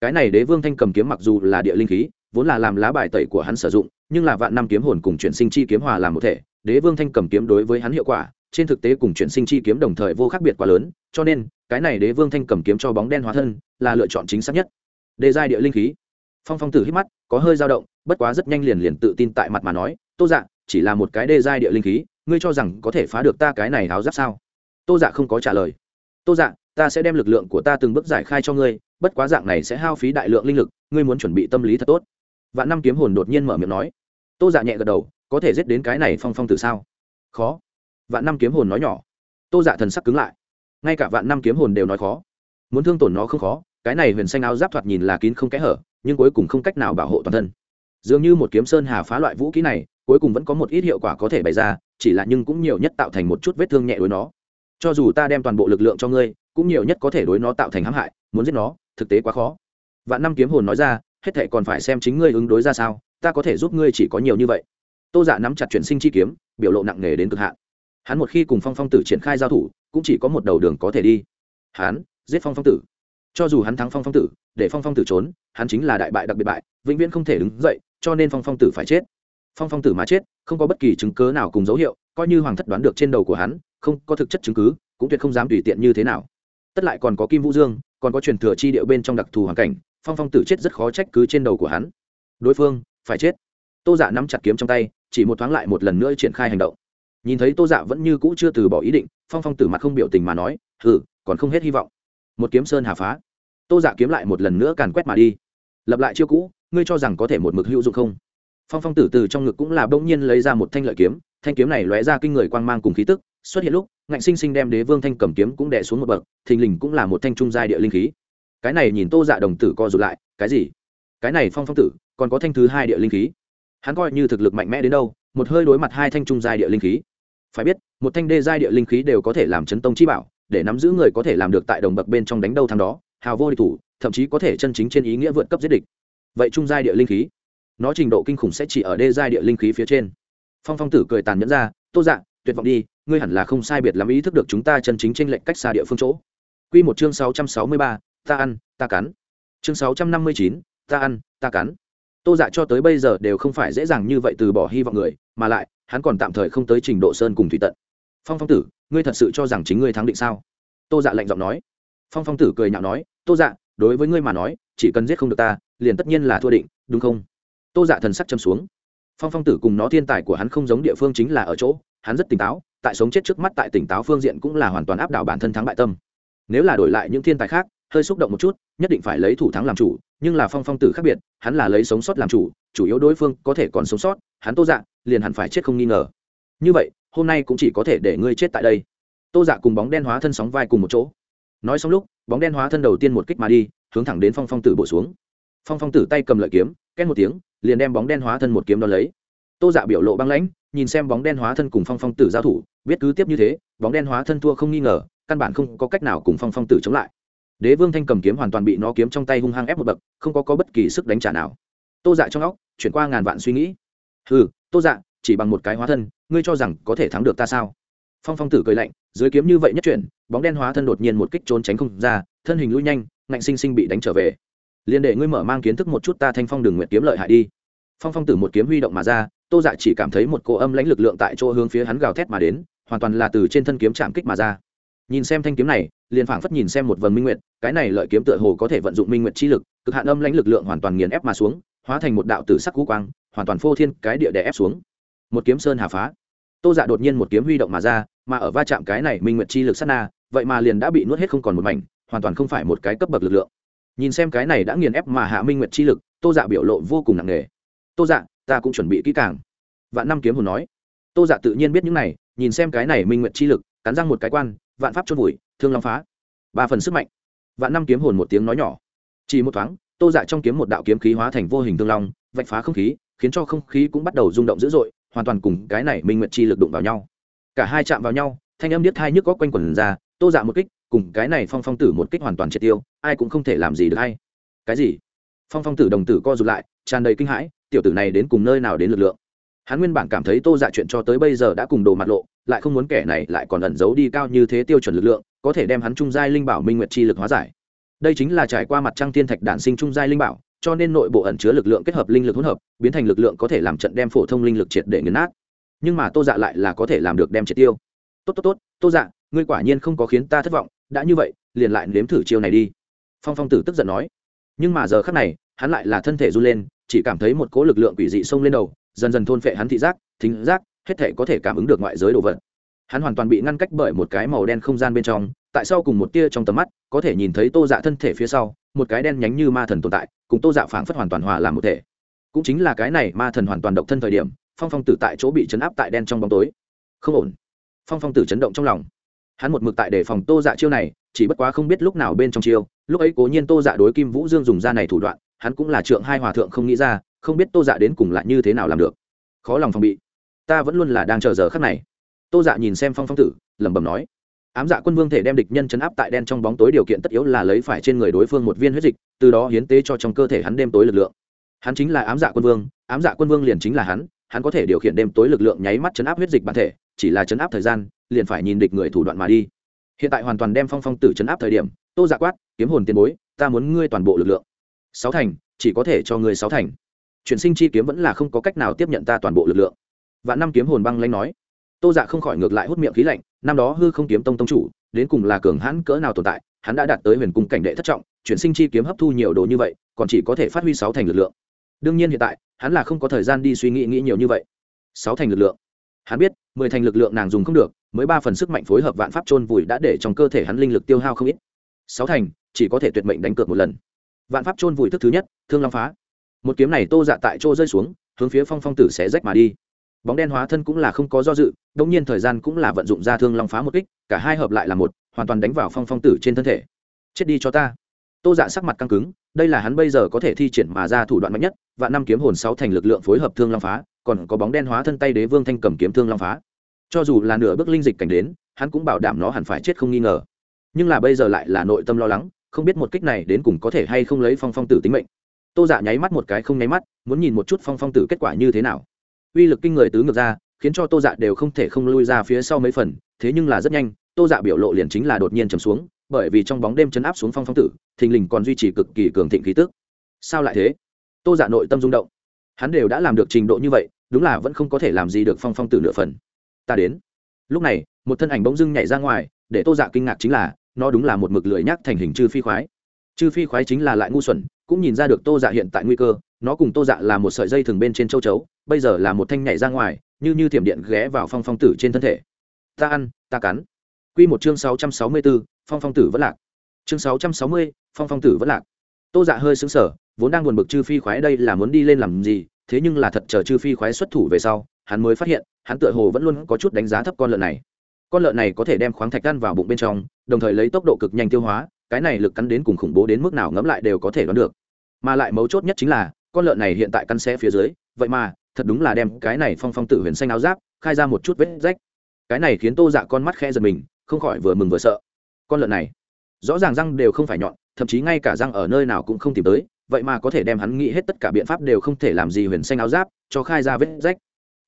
Cái này đế vương thanh cầm kiếm mặc dù là địa linh khí vốn là làm lá bài tẩy của hắn sử dụng, nhưng là vạn năm kiếm hồn cùng chuyển sinh chi kiếm hòa làm một thể, đế vương thanh cầm kiếm đối với hắn hiệu quả, trên thực tế cùng chuyển sinh chi kiếm đồng thời vô khác biệt quá lớn, cho nên, cái này đế vương thanh cầm kiếm cho bóng đen hóa thân, là lựa chọn chính xác nhất. Đề giai địa linh khí. Phong phong tử hít mắt, có hơi dao động, bất quá rất nhanh liền liền tự tin tại mặt mà nói, tô dạ chỉ là một cái đề giai địa linh khí, ngươi cho rằng có thể phá được ta cái này háo giáp sao? Tô dạ không có trả lời. Tô dạ ta sẽ đem lực lượng của ta từng bước giải khai cho ngươi, bất quá dạng này sẽ hao phí đại lượng linh lực, ngươi muốn chuẩn bị tâm lý thật tốt vạn năm kiếm hồn đột nhiên mở miệng nói. Tô dạ nhẹ gật đầu, có thể giết đến cái này phong phong từ sao? Khó. Vạn năm kiếm hồn nói nhỏ. Tô dạ thần sắc cứng lại. Ngay cả vạn năm kiếm hồn đều nói khó. Muốn thương tổn nó không khó, cái này huyền xanh áo giáp thoạt nhìn là kín không kẽ hở, nhưng cuối cùng không cách nào bảo hộ toàn thân. Dường như một kiếm sơn hà phá loại vũ kỹ này, cuối cùng vẫn có một ít hiệu quả có thể bày ra, chỉ là nhưng cũng nhiều nhất tạo thành một chút vết thương nhẹ đối nó. Cho dù ta đem toàn bộ lực lượng cho ngươi, cũng nhiều nhất có thể đối nó tạo thành hãm hại, muốn giết nó, thực tế quá khó. Vạn năm kiếm hồn nói ra hết thệ còn phải xem chính ngươi ứng đối ra sao, ta có thể giúp ngươi chỉ có nhiều như vậy. Tô giả dạ nắm chặt chuyển sinh chi kiếm, biểu lộ nặng nề đến cực hạn. Hắn một khi cùng phong phong tử triển khai giao thủ, cũng chỉ có một đầu đường có thể đi. Hắn, giết phong phong tử. Cho dù hắn thắng phong phong tử, để phong phong tử trốn, hắn chính là đại bại đặc biệt bại, vĩnh viễn không thể đứng dậy, cho nên phong phong tử phải chết. Phong phong tử mà chết, không có bất kỳ chứng cớ nào cùng dấu hiệu, coi như hoàng thất đoán được trên đầu của hắn, không có thực chất chứng cứ, cũng tuyệt không dám tùy tiện như thế nào. Tất lại còn có kim vũ dương, còn có truyền thừa chi điệu bên trong đặc thù hoàn cảnh phong phong tử chết rất khó trách cứ trên đầu của hắn. Đối phương, phải chết. Tô dạ nắm chặt kiếm trong tay, chỉ một thoáng lại một lần nữa triển khai hành động. Nhìn thấy tô dạ vẫn như cũ chưa từ bỏ ý định, phong phong tử mặt không biểu tình mà nói ừ còn không hết hy vọng. Một kiếm sơn hà phá. Tô dạ kiếm lại một lần nữa càn quét mà đi. Lập lại chiêu cũ, ngươi cho rằng có thể một mực hữu dụng không? Phong phong tử từ trong ngực cũng là bỗng nhiên lấy ra một thanh lợi kiếm, thanh kiếm này lóe ra kinh người quang mang cùng khí tức, xuất hiện lúc, ngạnh sinh sinh đem đế vương thanh cầm kiếm cũng đè xuống một bậc, thình lình cũng là một thanh trung giai địa linh khí cái này nhìn tô dạ đồng tử co rụt lại, cái gì? Cái này phong phong tử, còn có thanh thứ hai địa linh khí. Hắn coi như thực lực mạnh mẽ đến đâu, một hơi đối mặt hai thanh trung giai địa linh khí. Phải biết, một thanh đê giai địa linh khí đều có thể làm chấn tông chi bảo, để nắm giữ người có thể làm được tại đồng bậc bên trong đánh đâu thằng đó, hào vô địch thủ, thậm chí có thể chân chính trên ý nghĩa vượt cấp giết địch. Vậy trung giai địa linh khí, nó trình độ kinh khủng sẽ chỉ ở đê giai địa linh khí phía trên. Phong phong tử cười tàn nhẫn ra, tô dạ tuyệt vọng đi, ngươi hẳn là không sai biệt lắm ý thức được chúng ta chân chính trên lệnh cách xa địa phương chỗ. Quy một chương sáu trăm sáu mươi ba ta ăn, ta cắn. Chương sáu trăm năm mươi chín, ta ăn, ta cắn. Tô dạ cho tới bây giờ đều không phải dễ dàng như vậy từ bỏ hy vọng người, mà lại, hắn còn tạm thời không tới trình độ sơn cùng thủy tận. Phong phong tử, ngươi thật sự cho rằng chính ngươi thắng định sao? Tô dạ lạnh giọng nói. Phong phong tử cười nhạo nói, tô dạ đối với ngươi mà nói, chỉ cần giết không được ta, liền tất nhiên là thua định, đúng không? Tô dạ thần sắc châm xuống. Phong phong tử cùng nó thiên tài của hắn không giống địa phương chính là ở chỗ, hắn rất tỉnh táo, tại sống chết trước mắt tại tỉnh táo phương diện cũng là hoàn toàn áp đảo bản thân thắng bại tâm. Nếu là đổi lại những thiên tài khác hơi xúc động một chút, nhất định phải lấy thủ thắng làm chủ, nhưng là phong phong tử khác biệt, hắn là lấy sống sót làm chủ chủ yếu đối phương có thể còn sống sót, hắn tô dạ liền hẳn phải chết không nghi ngờ. Như vậy, hôm nay cũng chỉ có thể để ngươi chết tại đây. Tô dạ cùng bóng đen hóa thân sóng vai cùng một chỗ. Nói xong lúc, bóng đen hóa thân đầu tiên một kích mà đi, hướng thẳng đến phong phong tử bổ xuống. Phong phong tử tay cầm lợi kiếm, két một tiếng, liền đem bóng đen hóa thân một kiếm đón lấy. Tô dạ biểu lộ băng lãnh, nhìn xem bóng đen hóa thân cùng phong phong tử giao thủ, biết cứ tiếp như thế, bóng đen hóa thân thua không nghi ngờ, căn bản không có cách nào cùng phong phong tử chống lại đế vương thanh cầm kiếm hoàn toàn bị nó kiếm trong tay hung hăng ép một bậc không có, có bất kỳ sức đánh trả nào. Tô dạ trong óc chuyển qua ngàn vạn suy nghĩ. Ừ tô dạ chỉ bằng một cái hóa thân ngươi cho rằng có thể thắng được ta sao? Phong phong tử cười lạnh dưới kiếm như vậy nhất chuyển bóng đen hóa thân đột nhiên một kích trốn tránh không ra thân hình lui nhanh ngạnh sinh sinh bị đánh trở về. Liền để ngươi mở mang kiến thức một chút ta thanh phong đường nguyện kiếm lợi hại đi. Phong phong tử một kiếm huy động mà ra tô dạ chỉ cảm thấy một cô âm lãnh lực lượng tại chỗ hướng phía hắn gào thét mà đến hoàn toàn là từ trên thân kiếm chạm kích mà ra nhìn xem thanh kiếm này, liền phảng phất nhìn xem một vầng minh nguyện cái này lợi kiếm tựa hồ có thể vận dụng minh nguyện chi lực, cực hạn âm lãnh lực lượng hoàn toàn nghiền ép mà xuống, hóa thành một đạo tử sắc cú quang, hoàn toàn phô thiên cái địa đè ép xuống. Một kiếm sơn hà phá. Tô dạ đột nhiên một kiếm huy động mà ra, mà ở va chạm cái này minh nguyện chi lực sát na, vậy mà liền đã bị nuốt hết không còn một mảnh, hoàn toàn không phải một cái cấp bậc lực lượng. Nhìn xem cái này đã nghiền ép mà hạ minh nguyện chi lực, tô dạ biểu lộ vô cùng nặng nề. Tô dạ ta cũng chuẩn bị kỹ càng. Vạn năm kiếm hồn nói. Tô dạ tự nhiên biết những này, nhìn xem cái này minh nguyện chi lực, cắn răng một cái quan vạn pháp chôn vùi, thương long phá. Ba phần sức mạnh. Vạn năm kiếm hồn một tiếng nói nhỏ. Chỉ một thoáng, tô dạ trong kiếm một đạo kiếm khí hóa thành vô hình thương long, vạch phá không khí, khiến cho không khí cũng bắt đầu rung động dữ dội, hoàn toàn cùng cái này minh nguyện chi lực đụng vào nhau. Cả hai chạm vào nhau, thanh âm điếc hai nhức có quanh quần ra, tô dạ một kích, cùng cái này phong phong tử một kích hoàn toàn triệt tiêu, ai cũng không thể làm gì được hay. Cái gì? Phong phong tử đồng tử co rụt lại, tràn đầy kinh hãi, tiểu tử này đến cùng nơi nào đến lực lượng? Hắn nguyên bản cảm thấy tô dạ chuyện cho tới bây giờ đã cùng đồ mặt lộ, lại không muốn kẻ này lại còn ẩn giấu đi cao như thế tiêu chuẩn lực lượng, có thể đem hắn trung giai linh bảo minh nguyệt chi lực hóa giải. Đây chính là trải qua mặt trăng thiên thạch đản sinh trung giai linh bảo, cho nên nội bộ ẩn chứa lực lượng kết hợp linh lực hỗn hợp, biến thành lực lượng có thể làm trận đem phổ thông linh lực triệt để nghiền nát. Nhưng mà tô dạ lại là có thể làm được đem triệt tiêu. Tốt tốt tốt, tô dạ ngươi quả nhiên không có khiến ta thất vọng, đã như vậy, liền lại nếm thử chiêu này đi. Phong phong tử tức giận nói. Nhưng mà giờ khắc này, hắn lại là thân thể run lên, chỉ cảm thấy một cỗ lực lượng quỷ dị xông lên đầu dần dần thôn phệ hắn thị giác, thính giác, hết thể có thể cảm ứng được ngoại giới đồ vật. Hắn hoàn toàn bị ngăn cách bởi một cái màu đen không gian bên trong, tại sao cùng một tia trong tầm mắt, có thể nhìn thấy tô dạ thân thể phía sau, một cái đen nhánh như ma thần tồn tại, cùng tô dạ phảng phất hoàn toàn hòa làm một thể. Cũng chính là cái này ma thần hoàn toàn độc thân thời điểm, phong phong tử tại chỗ bị chấn áp tại đen trong bóng tối. Không ổn. Phong phong tử chấn động trong lòng. Hắn một mực tại để phòng tô dạ chiêu này, chỉ bất quá không biết lúc nào bên trong chiêu, lúc ấy cố nhiên tô dạ đối kim vũ dương dùng ra này thủ đoạn, hắn cũng là trượng hai hòa thượng không nghĩ ra không biết tô dạ đến cùng lại như thế nào làm được. Khó lòng phòng bị. Ta vẫn luôn là đang chờ giờ khắc này. Tô dạ nhìn xem phong phong tử, lẩm bẩm nói. Ám dạ quân vương thể đem địch nhân chấn áp tại đen trong bóng tối điều kiện tất yếu là lấy phải trên người đối phương một viên huyết dịch, từ đó hiến tế cho trong cơ thể hắn đêm tối lực lượng. Hắn chính là ám dạ quân vương, ám dạ quân vương liền chính là hắn hắn có thể điều khiển đêm tối lực lượng nháy mắt chấn áp huyết dịch bản thể, chỉ là chấn áp thời gian, liền phải nhìn địch người thủ đoạn mà đi. Hiện tại hoàn toàn đem phong phong tử chấn áp thời điểm, tô dạ quát, kiếm hồn tiền bối, ta muốn ngươi toàn bộ lực lượng. Sáu thành, chỉ có thể cho ngươi sáu thành chuyển sinh chi kiếm vẫn là không có cách nào tiếp nhận ta toàn bộ lực lượng. Và năm kiếm hồn băng lanh nói, tô dạ không khỏi ngược lại hút miệng khí lạnh, năm đó hư không kiếm tông tông chủ, đến cùng là cường hãn cỡ nào tồn tại, hắn đã đạt tới huyền cung cảnh đệ thất trọng, chuyển sinh chi kiếm hấp thu nhiều đồ như vậy, còn chỉ có thể phát huy sáu thành lực lượng. Đương nhiên hiện tại, hắn là không có thời gian đi suy nghĩ nghĩ nhiều như vậy. Sáu thành lực lượng. Hắn biết, mười thành lực lượng nàng dùng không được, mới ba phần sức mạnh phối hợp vạn pháp trôn vùi đã để trong cơ thể hắn linh lực tiêu hao không ít. Sáu thành, chỉ có thể tuyệt mệnh đánh cược một lần. Vạn pháp trôn vùi thức thứ nhất, thương long phá một kiếm này tô dạ tại chỗ rơi xuống, hướng phía phong phong tử sẽ rách mà đi. Bóng đen hóa thân cũng là không có do dự đông nhiên thời gian cũng là vận dụng ra thương long phá một kích, cả hai hợp lại là một, hoàn toàn đánh vào phong phong tử trên thân thể. Chết đi cho ta. Tô dạ sắc mặt căng cứng, đây là hắn bây giờ có thể thi triển mà ra thủ đoạn mạnh nhất và năm kiếm hồn sáu thành lực lượng phối hợp thương long phá, còn có bóng đen hóa thân tay đế vương thanh cầm kiếm thương long phá. Cho dù là nửa bước linh dịch cảnh đến, hắn cũng bảo đảm nó hẳn phải chết không nghi ngờ. Nhưng là bây giờ lại là nội tâm lo lắng, không biết một kích này đến cùng có thể hay không lấy phong phong tử tính mệnh tô dạ nháy mắt một cái không nháy mắt, muốn nhìn một chút phong phong tử kết quả như thế nào. Uy lực kinh người tứ ngược ra, khiến cho tô dạ đều không thể không lui ra phía sau mấy phần, thế nhưng là rất nhanh, tô dạ biểu lộ liền chính là đột nhiên trầm xuống, bởi vì trong bóng đêm chấn áp xuống phong phong tử, thình lình còn duy trì cực kỳ cường thịnh khí tức. Sao lại thế? Tô dạ nội tâm rung động. Hắn đều đã làm được trình độ như vậy, đúng là vẫn không có thể làm gì được phong phong tử nửa phần. Ta đến. Lúc này, một thân ảnh bỗng dưng nhảy ra ngoài, để tô dạ kinh ngạc chính là, nó đúng là một mực lười nhác thành hình chư phi khoái. Chư phi khoái chính là lại ngu xuẩn cũng nhìn ra được tô dạ hiện tại nguy cơ, nó cùng tô dạ là một sợi dây thường bên trên châu chấu, bây giờ là một thanh nhảy ra ngoài, như như thiểm điện ghé vào phong phong tử trên thân thể. Ta ăn, ta cắn. Q một chương sáu trăm sáu mươi bốn phong phong tử vẫn lạc. Chương sáu trăm sáu mươi, phong phong tử vẫn lạc. Tô dạ hơi xứng sở vốn đang buồn bực chư phi khoái đây là muốn đi lên làm gì, thế nhưng là thật chờ chư phi khoái xuất thủ về sau, hắn mới phát hiện, hắn tựa hồ vẫn luôn có chút đánh giá thấp con lợn này. Con lợn này có thể đem khoáng thạch gan vào bụng bên trong, đồng thời lấy tốc độ cực nhanh tiêu hóa cái này lực cắn đến cùng khủng bố đến mức nào ngẫm lại đều có thể đoán được. Mà lại mấu chốt nhất chính là, con lợn này hiện tại căn xe phía dưới, vậy mà, thật đúng là đem cái này phong phong tử huyền xanh áo giáp, khai ra một chút vết rách. Cái này khiến tô dạ con mắt khe giật mình, không khỏi vừa mừng vừa sợ. Con lợn này, rõ ràng răng đều không phải nhọn, thậm chí ngay cả răng ở nơi nào cũng không tìm tới, vậy mà có thể đem hắn nghĩ hết tất cả biện pháp đều không thể làm gì huyền xanh áo giáp, cho khai ra vết rách.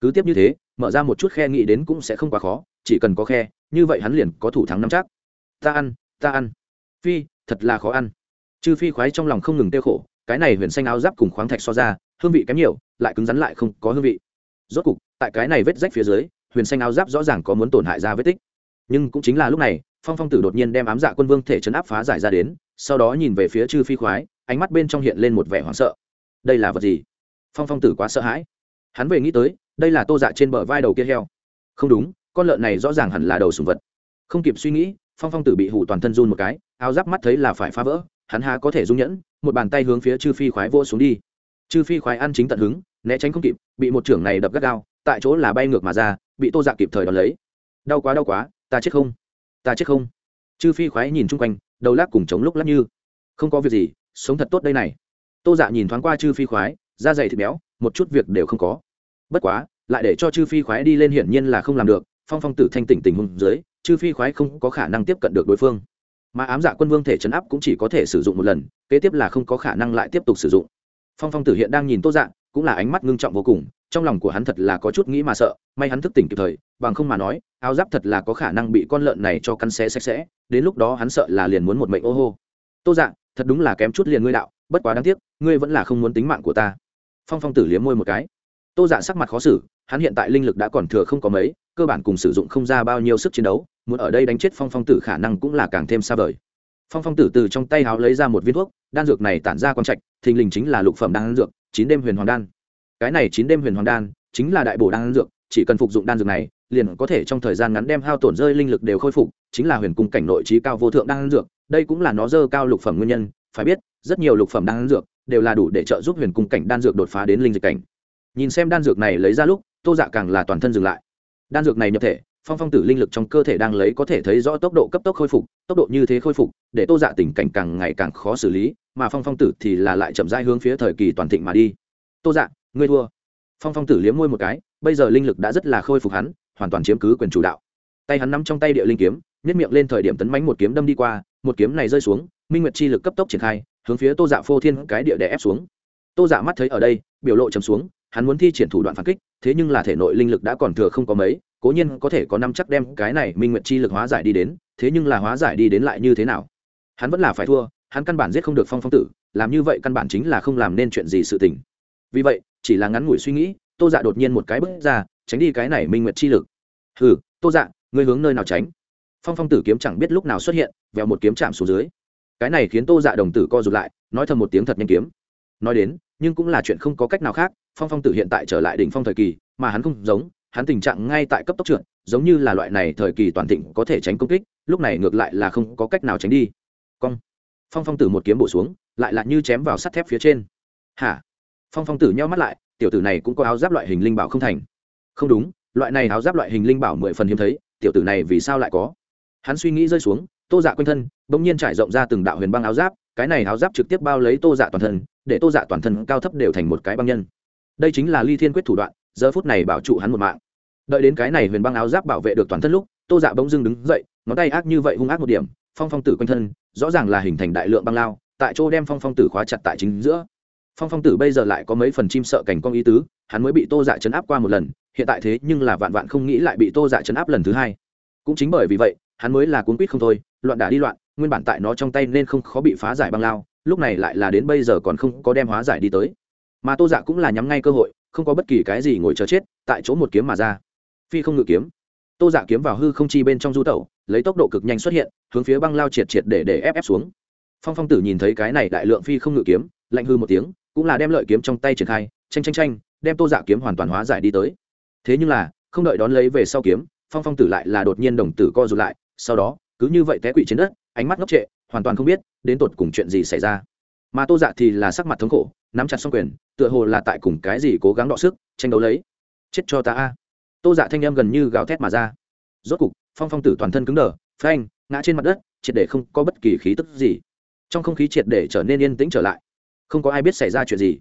Cứ tiếp như thế, mở ra một chút khe nghĩ đến cũng sẽ không quá khó, chỉ cần có khe, như vậy hắn liền có thủ thắng năm chắc. Ta ăn ta ăn phi, thật là khó ăn. Chư phi khoái trong lòng không ngừng tiêu khổ, cái này huyền xanh áo giáp cùng khoáng thạch so ra, hương vị kém nhiều, lại cứng rắn lại không có hương vị. Rốt cục, tại cái này vết rách phía dưới, huyền xanh áo giáp rõ ràng có muốn tổn hại ra vết tích. Nhưng cũng chính là lúc này, phong phong tử đột nhiên đem ám dạ quân vương thể chấn áp phá giải ra đến, sau đó nhìn về phía chư phi khoái, ánh mắt bên trong hiện lên một vẻ hoảng sợ. Đây là vật gì? Phong phong tử quá sợ hãi. Hắn về nghĩ tới, đây là tô dạ trên bờ vai đầu kia heo. Không đúng, con lợn này rõ ràng hẳn là đầu sùng vật. Không kịp suy nghĩ phong phong tử bị hủ toàn thân run một cái, áo giáp mắt thấy là phải phá vỡ, hắn há có thể dung nhẫn, một bàn tay hướng phía chư phi khoái vô xuống đi. Chư phi khoái ăn chính tận hứng, né tránh không kịp, bị một trưởng này đập gắt gao, tại chỗ là bay ngược mà ra, bị tô dạ kịp thời đón lấy. Đau quá đau quá, ta chết không? Ta chết không? Chư phi khoái nhìn chung quanh, đầu lắc cùng chống lúc lắc như. Không có việc gì, sống thật tốt đây này. Tô dạ nhìn thoáng qua chư phi khoái, da dày thịt béo, một chút việc đều không có. Bất quá, lại để cho chư phi khoái đi lên hiển nhiên là không làm được, phong phong tử thanh tỉnh tình hùng dưới chư phi khoái không có khả năng tiếp cận được đối phương. Mà ám dạ quân vương thể chấn áp cũng chỉ có thể sử dụng một lần, kế tiếp là không có khả năng lại tiếp tục sử dụng. Phong phong tử hiện đang nhìn tô dạ cũng là ánh mắt ngưng trọng vô cùng, trong lòng của hắn thật là có chút nghĩ mà sợ, may hắn thức tỉnh kịp thời, bằng không mà nói, áo giáp thật là có khả năng bị con lợn này cho căn xé sạch sẽ, đến lúc đó hắn sợ là liền muốn một mệnh ô hô. Tô dạ thật đúng là kém chút liền ngươi đạo, bất quá đáng tiếc, ngươi vẫn là không muốn tính mạng của ta. Phong phong tử liếm môi một cái. Tô dạ sắc mặt khó xử, hắn hiện tại linh lực đã còn thừa không có mấy cơ bản cùng sử dụng không ra bao nhiêu sức chiến đấu, muốn ở đây đánh chết phong phong tử khả năng cũng là càng thêm xa vời. Phong phong tử từ trong tay háo lấy ra một viên thuốc, đan dược này tản ra quang trạch, thình lình chính là lục phẩm đan dược, chín đêm huyền hoàng đan. Cái này chín đêm huyền hoàng đan chính là đại bổ đan dược, chỉ cần phục dụng đan dược này, liền có thể trong thời gian ngắn đem hao tổn rơi linh lực đều khôi phục, chính là huyền cung cảnh nội trí cao vô thượng đan dược, đây cũng là nó dơ cao lục phẩm nguyên nhân, phải biết, rất nhiều lục phẩm đan dược đều là đủ để trợ giúp huyền cung cảnh đan dược đột phá đến linh dịch cảnh. Nhìn xem đan dược này lấy ra lúc, tô dạ càng là toàn thân dừng lại đan dược này nhập thể, phong phong tử linh lực trong cơ thể đang lấy có thể thấy rõ tốc độ cấp tốc khôi phục, tốc độ như thế khôi phục, để tô dạ tình cảnh càng ngày càng khó xử lý, mà phong phong tử thì là lại chậm rãi hướng phía thời kỳ toàn thịnh mà đi. Tô dạ ngươi thua. Phong phong tử liếm môi một cái, bây giờ linh lực đã rất là khôi phục hắn, hoàn toàn chiếm cứ quyền chủ đạo. Tay hắn nắm trong tay địa linh kiếm nhất miệng lên thời điểm tấn mánh một kiếm đâm đi qua, một kiếm này rơi xuống, minh nguyệt chi lực cấp tốc triển khai, hướng phía tô dạ phô thiên cái địa đè ép xuống. Tô dạ mắt thấy ở đây, biểu lộ chầm xuống hắn muốn thi triển thủ đoạn phản kích, thế nhưng là thể nội linh lực đã còn thừa không có mấy, cố nhiên có thể có năm chắc đem cái này minh nguyệt chi lực hóa giải đi đến, thế nhưng là hóa giải đi đến lại như thế nào? Hắn vẫn là phải thua, hắn căn bản giết không được phong phong tử, làm như vậy căn bản chính là không làm nên chuyện gì sự tình. Vì vậy, chỉ là ngắn ngủi suy nghĩ, tô dạ đột nhiên một cái bước ra, tránh đi cái này minh nguyệt chi lực. Hừ, tô dạ ngươi hướng nơi nào tránh? Phong phong tử kiếm chẳng biết lúc nào xuất hiện, vèo một kiếm chạm xuống dưới. Cái này khiến tô dạ đồng tử co rụt lại, nói thầm một tiếng thật nhanh kiếm. Nói đến, nhưng cũng là chuyện không có cách nào khác phong phong tử hiện tại trở lại đỉnh phong thời kỳ, mà hắn không giống, hắn tình trạng ngay tại cấp tốc trượt, giống như là loại này thời kỳ toàn thịnh có thể tránh công kích, lúc này ngược lại là không có cách nào tránh đi. Cong. Phong phong tử một kiếm bổ xuống, lại là như chém vào sắt thép phía trên. Hả? Phong phong tử nheo mắt lại, tiểu tử này cũng có áo giáp loại hình linh bảo không thành. Không đúng, loại này áo giáp loại hình linh bảo mười phần hiếm thấy, tiểu tử này vì sao lại có? Hắn suy nghĩ rơi xuống, tô dạ quanh thân, bỗng nhiên trải rộng ra từng đạo huyền băng áo giáp, cái này áo giáp trực tiếp bao lấy tô dạ toàn thân, để tô dạ toàn thân cao thấp đều thành một cái băng nhân đây chính là ly thiên quyết thủ đoạn, giờ phút này bảo trụ hắn một mạng. Đợi đến cái này huyền băng áo giáp bảo vệ được toàn thân lúc, tô dạ bỗng dưng đứng dậy, ngón tay ác như vậy hung ác một điểm, phong phong tử quanh thân, rõ ràng là hình thành đại lượng băng lao, tại chỗ đem phong phong tử khóa chặt tại chính giữa. Phong phong tử bây giờ lại có mấy phần chim sợ cảnh con ý tứ, hắn mới bị tô dạ chấn áp qua một lần, hiện tại thế nhưng là vạn vạn không nghĩ lại bị tô dạ chấn áp lần thứ hai. Cũng chính bởi vì vậy, hắn mới là cuốn quýt không thôi, loạn đả đi loạn, nguyên bản tại nó trong tay nên không khó bị phá giải băng lao, lúc này lại là đến bây giờ còn không có đem hóa giải đi tới mà tô dạ cũng là nhắm ngay cơ hội, không có bất kỳ cái gì ngồi chờ chết, tại chỗ một kiếm mà ra. Phi không ngự kiếm. Tô dạ kiếm vào hư không chi bên trong du tẩu, lấy tốc độ cực nhanh xuất hiện, hướng phía băng lao triệt triệt để để ép ép xuống. Phong phong tử nhìn thấy cái này đại lượng phi không ngự kiếm, lạnh hư một tiếng, cũng là đem lợi kiếm trong tay triển khai tranh tranh tranh đem tô dạ kiếm hoàn toàn hóa giải đi tới. Thế nhưng là, không đợi đón lấy về sau kiếm, phong phong tử lại là đột nhiên đồng tử co rụt lại, sau đó, cứ như vậy té quỵ trên đất, ánh mắt ngốc trệ, hoàn toàn không biết đến tột cùng chuyện gì xảy ra mà tô dạ thì là sắc mặt thống khổ nắm chặt xong quyền tựa hồ là tại cùng cái gì cố gắng đọ sức tranh đấu lấy. Chết cho ta a. Tô dạ thanh em gần như gào thét mà ra. Rốt cục phong phong tử toàn thân cứng đờ phanh ngã trên mặt đất triệt để không có bất kỳ khí tức gì. Trong không khí triệt để trở nên yên tĩnh trở lại. Không có ai biết xảy ra chuyện gì.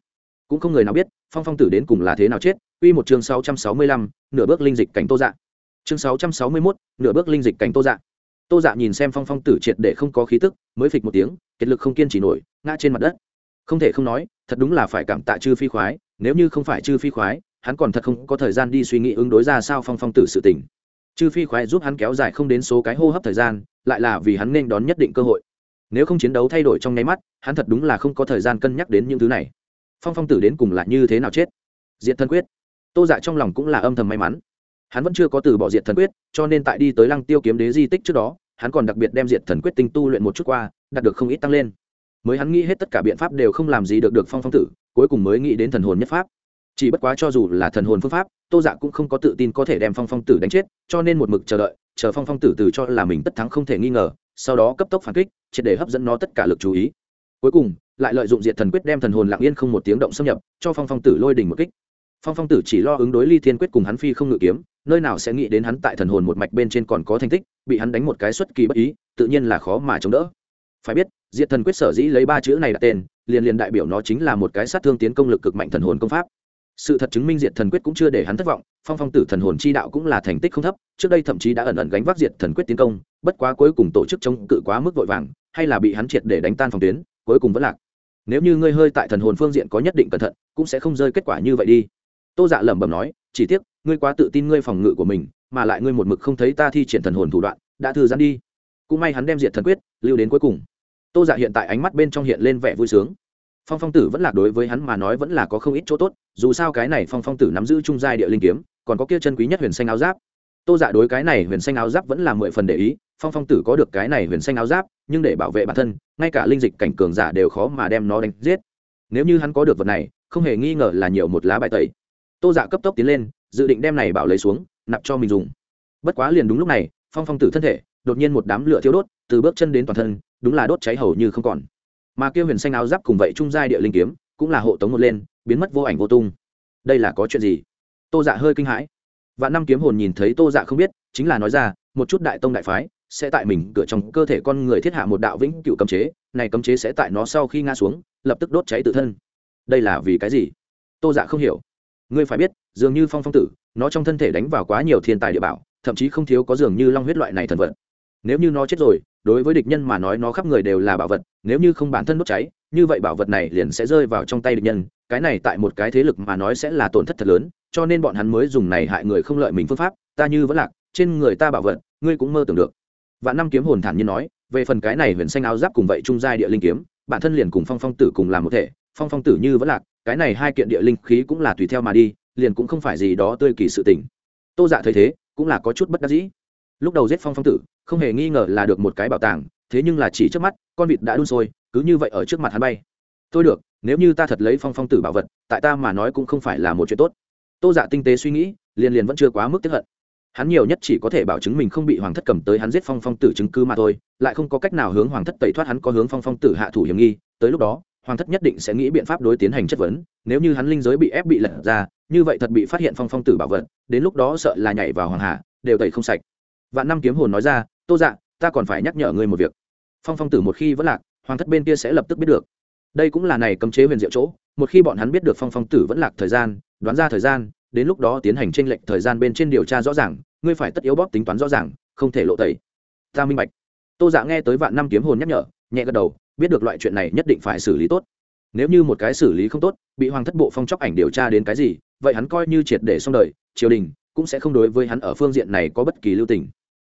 Cũng không người nào biết phong phong tử đến cùng là thế nào chết. Quy một chương 665, nửa bước linh dịch cảnh Tô Dạ. Chương 661, nửa bước linh dịch cảnh Tô Dạ. Tô Dạ nhìn xem Phong Phong tử triệt để không có khí tức, mới phịch một tiếng, kết lực không kiên trì nổi, ngã trên mặt đất. Không thể không nói, thật đúng là phải cảm tạ Chư Phi khoái, nếu như không phải Chư Phi khoái, hắn còn thật không có thời gian đi suy nghĩ ứng đối ra sao Phong Phong tử sự tình. Chư Phi khoái giúp hắn kéo dài không đến số cái hô hấp thời gian, lại là vì hắn nên đón nhất định cơ hội. Nếu không chiến đấu thay đổi trong nháy mắt, hắn thật đúng là không có thời gian cân nhắc đến những thứ này. Phong Phong tử đến cùng là như thế nào chết? Diện thân quyết tô dạ trong lòng cũng là âm thầm may mắn hắn vẫn chưa có từ bỏ diệt thần quyết, cho nên tại đi tới lăng tiêu kiếm đế di tích trước đó, hắn còn đặc biệt đem diệt thần quyết tinh tu luyện một chút qua, đạt được không ít tăng lên. Mới hắn nghĩ hết tất cả biện pháp đều không làm gì được được phong phong tử, cuối cùng mới nghĩ đến thần hồn nhất pháp. Chỉ bất quá cho dù là thần hồn phương pháp, tô dạ cũng không có tự tin có thể đem phong phong tử đánh chết, cho nên một mực chờ đợi, chờ phong phong tử từ cho là mình tất thắng không thể nghi ngờ, sau đó cấp tốc phản kích, triệt để hấp dẫn nó tất cả lực chú ý. Cuối cùng, lại lợi dụng diệt thần quyết đem thần hồn lặng yên không một tiếng động xâm nhập, cho phong phong tử lôi đỉnh một kích phong phong tử chỉ lo ứng đối ly thiên quyết cùng hắn phi không ngự kiếm, nơi nào sẽ nghĩ đến hắn tại thần hồn một mạch bên trên còn có thành tích, bị hắn đánh một cái xuất kỳ bất ý, tự nhiên là khó mà chống đỡ. Phải biết, diệt thần quyết sở dĩ lấy ba chữ này đặt tên, liền liền đại biểu nó chính là một cái sát thương tiến công lực cực mạnh thần hồn công pháp. Sự thật chứng minh diệt thần quyết cũng chưa để hắn thất vọng, phong phong tử thần hồn chi đạo cũng là thành tích không thấp, trước đây thậm chí đã ẩn ẩn gánh vác diệt thần quyết tiến công, bất quá cuối cùng tổ chức chống cự quá mức vội vàng, hay là bị hắn triệt để đánh tan phòng tuyến, cuối cùng vẫn lạc. Nếu như ngươi hơi tại thần hồn phương diện có nhất định cẩn thận, cũng sẽ không rơi kết quả như vậy đi tô dạ lẩm bẩm nói, chỉ tiếc, ngươi quá tự tin ngươi phòng ngự của mình, mà lại ngươi một mực không thấy ta thi triển thần hồn thủ đoạn, đã thư giãn đi. Cũng may hắn đem diệt thần quyết lưu đến cuối cùng. Tô dạ hiện tại ánh mắt bên trong hiện lên vẻ vui sướng. Phong phong tử vẫn là đối với hắn mà nói vẫn là có không ít chỗ tốt, dù sao cái này phong phong tử nắm giữ trung giai địa linh kiếm, còn có kia chân quý nhất huyền xanh áo giáp. Tô dạ đối cái này huyền xanh áo giáp vẫn là mười phần để ý, phong phong tử có được cái này huyền xanh áo giáp, nhưng để bảo vệ bản thân, ngay cả linh dịch cảnh cường giả đều khó mà đem nó đánh giết. Nếu như hắn có được vật này, không hề nghi ngờ là nhiều một lá bài tẩy tô dạ cấp tốc tiến lên, dự định đem này bảo lấy xuống, nạp cho mình dùng. Bất quá liền đúng lúc này, phong phong tử thân thể, đột nhiên một đám lửa thiếu đốt, từ bước chân đến toàn thân, đúng là đốt cháy hầu như không còn. Mà kêu huyền xanh áo giáp cùng vậy trung giai địa linh kiếm, cũng là hộ tống một lên, biến mất vô ảnh vô tung. Đây là có chuyện gì? Tô dạ hơi kinh hãi. Vạn năm kiếm hồn nhìn thấy tô dạ không biết, chính là nói ra, một chút đại tông đại phái sẽ tại mình cửa trong cơ thể con người thiết hạ một đạo vĩnh cựu cấm chế, này cấm chế sẽ tại nó sau khi ngã xuống, lập tức đốt cháy tự thân. Đây là vì cái gì? Tô dạ không hiểu ngươi phải biết, dường như phong phong tử, nó trong thân thể đánh vào quá nhiều thiên tài địa bảo, thậm chí không thiếu có dường như long huyết loại này thần vật. Nếu như nó chết rồi, đối với địch nhân mà nói nó khắp người đều là bảo vật, nếu như không bản thân đốt cháy, như vậy bảo vật này liền sẽ rơi vào trong tay địch nhân, cái này tại một cái thế lực mà nói sẽ là tổn thất thật lớn, cho nên bọn hắn mới dùng này hại người không lợi mình phương pháp, ta như vẫn lạc, trên người ta bảo vật, ngươi cũng mơ tưởng được. Vạn năm kiếm hồn thản nhiên nói, về phần cái này huyền xanh áo giáp cùng vậy trung giai địa linh kiếm, bản thân liền cùng phong phong tử cùng làm một thể phong phong tử như vẫn lạc, cái này hai kiện địa linh khí cũng là tùy theo mà đi, liền cũng không phải gì đó tươi kỳ sự tình. Tô dạ thấy thế, cũng là có chút bất đắc dĩ. Lúc đầu giết phong phong tử, không hề nghi ngờ là được một cái bảo tàng, thế nhưng là chỉ trước mắt, con vịt đã đun sôi, cứ như vậy ở trước mặt hắn bay. Tôi được, nếu như ta thật lấy phong phong tử bảo vật, tại ta mà nói cũng không phải là một chuyện tốt. Tô dạ tinh tế suy nghĩ, liền liền vẫn chưa quá mức tiếp hận. Hắn nhiều nhất chỉ có thể bảo chứng mình không bị hoàng thất cầm tới hắn giết phong phong tử chứng cứ mà thôi, lại không có cách nào hướng hoàng thất tẩy thoát hắn có hướng phong phong tử hạ thủ hiểm nghi, tới lúc đó hoàng thất nhất định sẽ nghĩ biện pháp đối tiến hành chất vấn, nếu như hắn linh giới bị ép bị lật ra, như vậy thật bị phát hiện phong phong tử bảo vật, đến lúc đó sợ là nhảy vào hoàng hà đều tẩy không sạch. Vạn năm kiếm hồn nói ra, tô dạ ta còn phải nhắc nhở ngươi một việc. Phong phong tử một khi vẫn lạc, hoàng thất bên kia sẽ lập tức biết được. Đây cũng là này cấm chế huyền diệu chỗ, một khi bọn hắn biết được phong phong tử vẫn lạc thời gian, đoán ra thời gian, đến lúc đó tiến hành tranh lệch thời gian bên trên điều tra rõ ràng, ngươi phải tất yếu bóp tính toán rõ ràng, không thể lộ tẩy. Ta minh bạch. Tô dạ nghe tới vạn năm kiếm hồn nhắc nhở, nhẹ gật đầu biết được loại chuyện này nhất định phải xử lý tốt. Nếu như một cái xử lý không tốt, bị hoàng thất bộ phong chóc ảnh điều tra đến cái gì, vậy hắn coi như triệt để xong đời, triều đình cũng sẽ không đối với hắn ở phương diện này có bất kỳ lưu tình.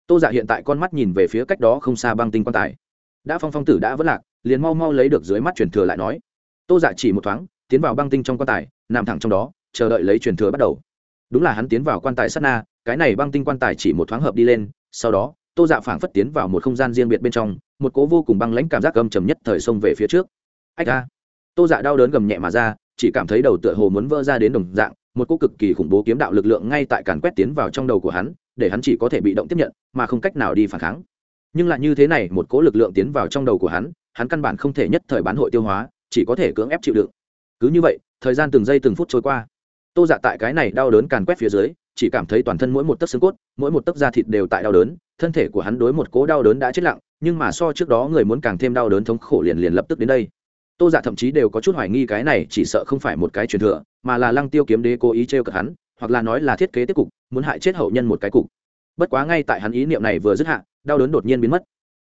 Tô giả hiện tại con mắt nhìn về phía cách đó không xa băng tinh quan tài. Đã phong phong tử đã vất lạc, liền mau mau lấy được dưới mắt truyền thừa lại nói. Tô giả chỉ một thoáng, tiến vào băng tinh trong quan tài, nằm thẳng trong đó, chờ đợi lấy truyền thừa bắt đầu. Đúng là hắn tiến vào quan tài sát na, cái này băng tinh quan tài chỉ một thoáng hợp đi lên, sau đó tô dạ phảng phất tiến vào một không gian riêng biệt bên trong, một cố vô cùng băng lãnh cảm giác âm trầm nhất thời xông về phía trước. Ách ra tô dạ đau đớn gầm nhẹ mà ra, chỉ cảm thấy đầu tựa hồ muốn vỡ ra đến đồng dạng, một cô cực kỳ khủng bố kiếm đạo lực lượng ngay tại càn quét tiến vào trong đầu của hắn, để hắn chỉ có thể bị động tiếp nhận, mà không cách nào đi phản kháng. Nhưng lại như thế này, một cỗ lực lượng tiến vào trong đầu của hắn hắn căn bản không thể nhất thời bán hội tiêu hóa, chỉ có thể cưỡng ép chịu đựng. Cứ như vậy, thời gian từng giây từng phút trôi qua. Tô dạ tại cái này đau đớn càn quét phía dưới chỉ cảm thấy toàn thân mỗi một tấc xương cốt, mỗi một tấc da thịt đều tại đau đớn, thân thể của hắn đối một cố đau đớn đã chết lặng, nhưng mà so trước đó người muốn càng thêm đau đớn thống khổ liền liền lập tức đến đây. Tô dạ thậm chí đều có chút hoài nghi cái này chỉ sợ không phải một cái truyền thừa, mà là lăng tiêu kiếm đế cố ý t r cợt hắn, hoặc là nói là thiết kế tiếp cục, muốn hại chết hậu nhân một cái cục. Bất quá ngay tại hắn ý niệm này vừa dứt hạ, đau đớn đột nhiên biến mất.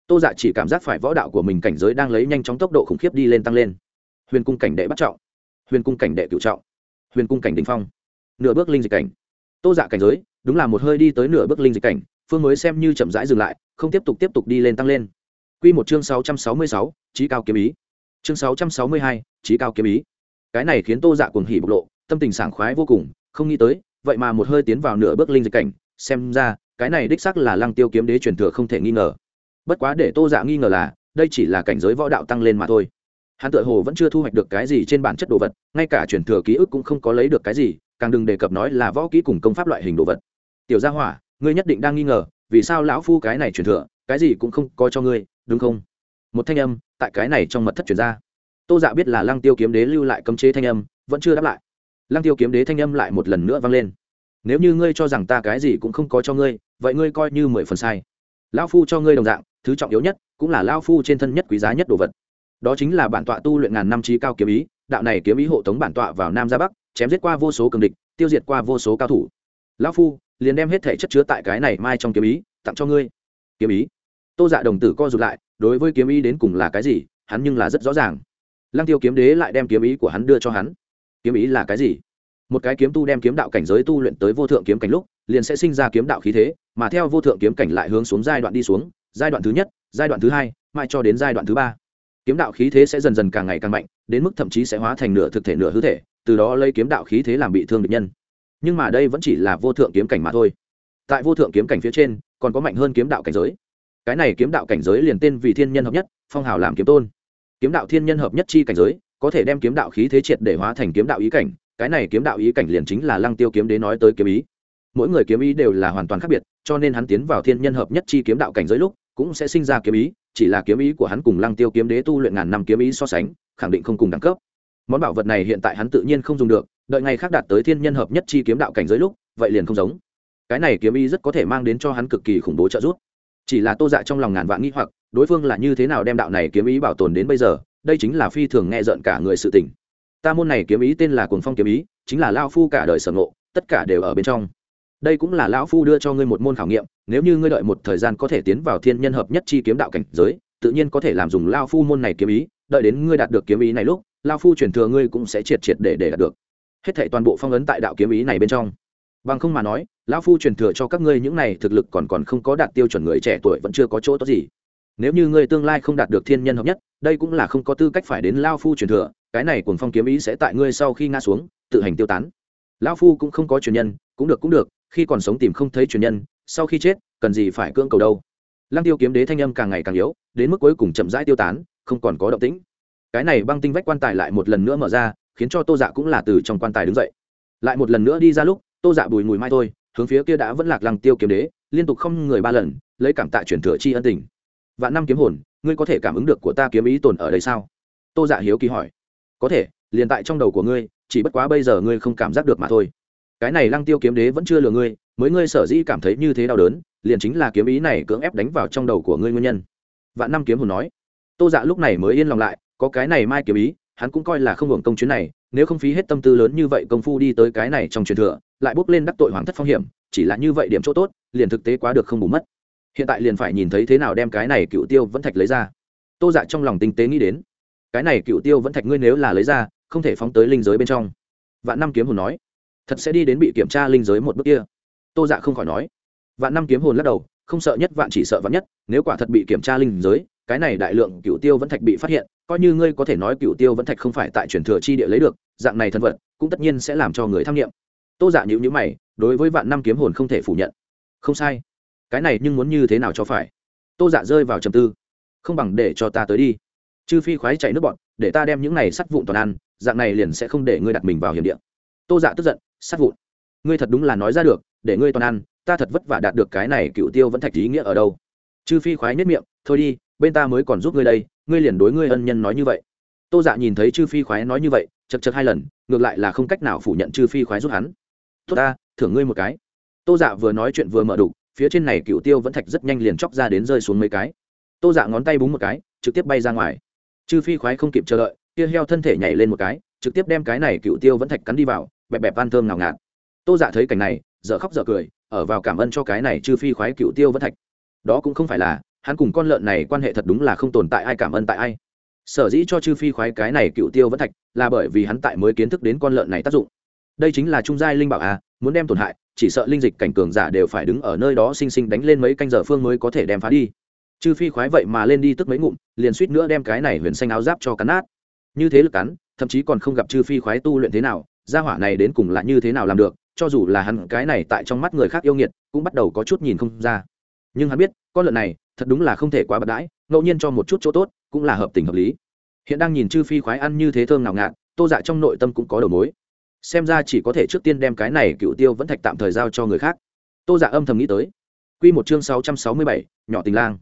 Tô dạ chỉ cảm giác phải võ đạo của mình cảnh giới đang lấy nhanh chóng tốc độ khủng khiếp đi lên tăng lên. Huyền cung cảnh đệ bắt trọng, huyền cung cảnh đệ cựu trọng, huyền cung cảnh đình phong. Nửa bước linh dịch cảnh tô dạ cảnh giới, đúng là một hơi đi tới nửa bước linh dịch cảnh, phương mới xem như chậm rãi dừng lại, không tiếp tục tiếp tục đi lên tăng lên. Q một chương sáu trăm sáu mươi sáu, trí cao kiếm ý. Chương sáu trăm sáu mươi hai, trí cao kiếm ý. Cái này khiến tô dạ cuồng hỉ bộc lộ, tâm tình sảng khoái vô cùng, không nghĩ tới, vậy mà một hơi tiến vào nửa bước linh dịch cảnh, xem ra, cái này đích sắc là lăng tiêu kiếm đế truyền thừa không thể nghi ngờ. Bất quá để tô dạ nghi ngờ là, đây chỉ là cảnh giới võ đạo tăng lên mà thôi. Hắn tự hồ vẫn chưa thu hoạch được cái gì trên bản chất đồ vật, ngay cả truyền thừa ký ức cũng không có lấy được cái gì càng đừng đề cập nói là võ kỹ cùng công pháp loại hình đồ vật. Tiểu gia hỏa, ngươi nhất định đang nghi ngờ, vì sao lão phu cái này truyền thừa, cái gì cũng không có cho ngươi, đúng không? Một thanh âm tại cái này trong mật thất truyền ra. Tô dạ biết là lăng tiêu kiếm đế lưu lại cấm chế thanh âm, vẫn chưa đáp lại. Lăng tiêu kiếm đế thanh âm lại một lần nữa vang lên. Nếu như ngươi cho rằng ta cái gì cũng không có cho ngươi, vậy ngươi coi như mười phần sai. Lão phu cho ngươi đồng dạng, thứ trọng yếu nhất cũng là lão phu trên thân nhất quý giá nhất đồ vật. Đó chính là bản tọa tu luyện ngàn năm trí cao kiếm ý đạo này kiếm ý hộ tống bản tọa vào nam ra bắc, chém giết qua vô số cường địch, tiêu diệt qua vô số cao thủ. Lão phu, liền đem hết thể chất chứa tại cái này mai trong kiếm ý, tặng cho ngươi. Kiếm ý? Tô dạ đồng tử co rụt lại, đối với kiếm ý đến cùng là cái gì, hắn nhưng là rất rõ ràng. Lăng tiêu kiếm đế lại đem kiếm ý của hắn đưa cho hắn. Kiếm ý là cái gì? Một cái kiếm tu đem kiếm đạo cảnh giới tu luyện tới vô thượng kiếm cảnh lúc, liền sẽ sinh ra kiếm đạo khí thế, mà theo vô thượng kiếm cảnh lại hướng xuống giai đoạn đi xuống, giai đoạn thứ nhất, giai đoạn thứ hai mai cho đến giai đoạn thứ ba kiếm đạo khí thế sẽ dần dần càng ngày càng mạnh, đến mức thậm chí sẽ hóa thành nửa thực thể nửa hư thể, từ đó lấy kiếm đạo khí thế làm bị thương địch nhân. Nhưng mà đây vẫn chỉ là vô thượng kiếm cảnh mà thôi. Tại vô thượng kiếm cảnh phía trên, còn có mạnh hơn kiếm đạo cảnh giới. Cái này kiếm đạo cảnh giới liền tên vì thiên nhân hợp nhất, phong hào làm kiếm tôn. Kiếm đạo thiên nhân hợp nhất chi cảnh giới, có thể đem kiếm đạo khí thế triệt để hóa thành kiếm đạo ý cảnh, cái này kiếm đạo ý cảnh liền chính là lăng tiêu kiếm đế nói tới kiếm ý. Mỗi người kiếm ý đều là hoàn toàn khác biệt, cho nên hắn tiến vào thiên nhân hợp nhất chi kiếm đạo cảnh giới lúc, cũng sẽ sinh ra kiếm ý chỉ là kiếm ý của hắn cùng lăng tiêu kiếm đế tu luyện ngàn năm kiếm ý so sánh, khẳng định không cùng đẳng cấp. Món bảo vật này hiện tại hắn tự nhiên không dùng được, đợi ngày khác đạt tới thiên nhân hợp nhất chi kiếm đạo cảnh giới lúc, vậy liền không giống. Cái này kiếm ý rất có thể mang đến cho hắn cực kỳ khủng bố trợ giúp. Chỉ là tô dạ trong lòng ngàn vạn nghĩ hoặc, đối phương là như thế nào đem đạo này kiếm ý bảo tồn đến bây giờ, đây chính là phi thường nghe rợn cả người sự tình. Ta môn này kiếm ý tên là cuồng phong kiếm ý, chính là lao phu cả đời sở ngộ, tất cả đều ở bên trong đây cũng là lão phu đưa cho ngươi một môn khảo nghiệm, nếu như ngươi đợi một thời gian có thể tiến vào thiên nhân hợp nhất chi kiếm đạo cảnh giới, tự nhiên có thể làm dùng lao phu môn này kiếm ý, đợi đến ngươi đạt được kiếm ý này lúc lao phu truyền thừa ngươi cũng sẽ triệt triệt để để đạt được. Hết thảy toàn bộ phong ấn tại đạo kiếm ý này bên trong. Bằng không mà nói, lão phu truyền thừa cho các ngươi những này thực lực còn còn không có đạt tiêu chuẩn người trẻ tuổi vẫn chưa có chỗ tốt gì. Nếu như ngươi tương lai không đạt được thiên nhân hợp nhất, đây cũng là không có tư cách phải đến lao phu truyền thừa, cái này cùng phong kiếm ý sẽ tại ngươi sau khi ngã xuống, tự hành tiêu tán. Lão phu cũng không có truyền nhân, cũng được cũng được khi còn sống tìm không thấy truyền nhân, sau khi chết, cần gì phải cưỡng cầu đâu? Lăng tiêu kiếm đế thanh âm càng ngày càng yếu, đến mức cuối cùng chậm rãi tiêu tán, không còn có động tĩnh. Cái này băng tinh vách quan tài lại một lần nữa mở ra, khiến cho tô dạ cũng là từ trong quan tài đứng dậy. Lại một lần nữa đi ra lúc, tô dạ bùi mùi mai thôi, hướng phía kia đã vẫn lạc lăng tiêu kiếm đế, liên tục không người ba lần, lấy cảm tạ chuyển thừa chi ân tình. Vạn năm kiếm hồn, ngươi có thể cảm ứng được của ta kiếm ý tồn ở đây sao? Tô dạ hiếu kỳ hỏi. Có thể, liền tại trong đầu của ngươi, chỉ bất quá bây giờ ngươi không cảm giác được mà thôi cái này lăng tiêu kiếm đế vẫn chưa lừa ngươi, mới ngươi sở dĩ cảm thấy như thế đau đớn, liền chính là kiếm ý này cưỡng ép đánh vào trong đầu của ngươi nguyên nhân. Vạn năm kiếm hồn nói. Tô dạ lúc này mới yên lòng lại, có cái này mai kiếm ý, hắn cũng coi là không hưởng công chuyến này, nếu không phí hết tâm tư lớn như vậy công phu đi tới cái này trong truyền thừa, lại bước lên đắc tội hoàng thất phong hiểm, chỉ là như vậy điểm chỗ tốt, liền thực tế quá được không bù mất. Hiện tại liền phải nhìn thấy thế nào đem cái này cựu tiêu vẫn thạch lấy ra. Tô dạ trong lòng tinh tế nghĩ đến. Cái này cựu tiêu vẫn thạch ngươi nếu là lấy ra, không thể phóng tới linh giới bên trong. Vạn năm kiếm hồn nói thật sẽ đi đến bị kiểm tra linh giới một bước kia. Tô dạ không khỏi nói. Vạn năm kiếm hồn lắc đầu, không sợ nhất vạn chỉ sợ vạn nhất, nếu quả thật bị kiểm tra linh giới, cái này đại lượng cựu tiêu vẫn thạch bị phát hiện, coi như ngươi có thể nói cựu tiêu vẫn thạch không phải tại truyền thừa chi địa lấy được, dạng này thân vật, cũng tất nhiên sẽ làm cho người tham nghiệm tô giả dạ nhữ nhữ mày, đối với vạn năm kiếm hồn không thể phủ nhận. Không sai. Cái này nhưng muốn như thế nào cho phải? Tô dạ rơi vào trầm tư. Không bằng để cho ta tới đi. Chư phi khoái chạy nước bọn, để ta đem những này sắt vụn toàn ăn, dạng này liền sẽ không để ngươi đặt mình vào hiểm điện tô dạ tức giận, sát vụn. Ngươi thật đúng là nói ra được, để ngươi toàn ăn, ta thật vất vả đạt được cái này cựu tiêu vẫn thạch ý nghĩa ở đâu. Chư phi khoái nhất miệng, thôi đi, bên ta mới còn giúp ngươi đây, ngươi liền đối ngươi ân nhân nói như vậy. Tô dạ nhìn thấy chư phi khoái nói như vậy chật chật hai lần, ngược lại là không cách nào phủ nhận chư phi khoái giúp hắn. Tốt ta, thưởng ngươi một cái. Tô dạ vừa nói chuyện vừa mở đục, phía trên này cựu tiêu vẫn thạch rất nhanh liền chóc ra đến rơi xuống mấy cái. Tô dạ ngón tay búng một cái, trực tiếp bay ra ngoài. Chư phi khoái không kịp chờ đợi kia heo thân thể nhảy lên một cái, trực tiếp đem cái này cựu tiêu vẫn thạch cắn đi vào bẹp bẹp van thơm ngào ngạt. Tô dạ thấy cảnh này, dở khóc dở cười, ở vào cảm ơn cho cái này chư phi khoái cựu tiêu vẫn thạch. Đó cũng không phải là, hắn cùng con lợn này quan hệ thật đúng là không tồn tại ai cảm ơn tại ai. Sở dĩ cho chư phi khoái cái này cựu tiêu vẫn thạch là bởi vì hắn tại mới kiến thức đến con lợn này tác dụng. Đây chính là trung giai linh bảo à muốn đem tổn hại, chỉ sợ linh dịch cảnh cường giả đều phải đứng ở nơi đó xinh xinh đánh lên mấy canh giờ phương mới có thể đem phá đi. Chư phi khoái vậy mà lên đi tức mấy ngụm, liền suýt nữa đem cái này huyền xanh áo giáp cho cắn nát. Như thế lực cắn, thậm chí còn không gặp chư phi khoái tu luyện thế nào gia hỏa này đến cùng là như thế nào làm được, cho dù là hắn cái này tại trong mắt người khác yêu nghiệt, cũng bắt đầu có chút nhìn không ra. Nhưng hắn biết, con lợn này, thật đúng là không thể quá bật đãi, ngẫu nhiên cho một chút chỗ tốt, cũng là hợp tình hợp lý. Hiện đang nhìn chư phi khoái ăn như thế thơm nào ngạt, tô dạ trong nội tâm cũng có đầu mối. Xem ra chỉ có thể trước tiên đem cái này cựu tiêu vẫn thạch tạm thời giao cho người khác. Tô dạ âm thầm nghĩ tới. Q một chương sáu trăm sáu mươi bảy, nhỏ tình lang.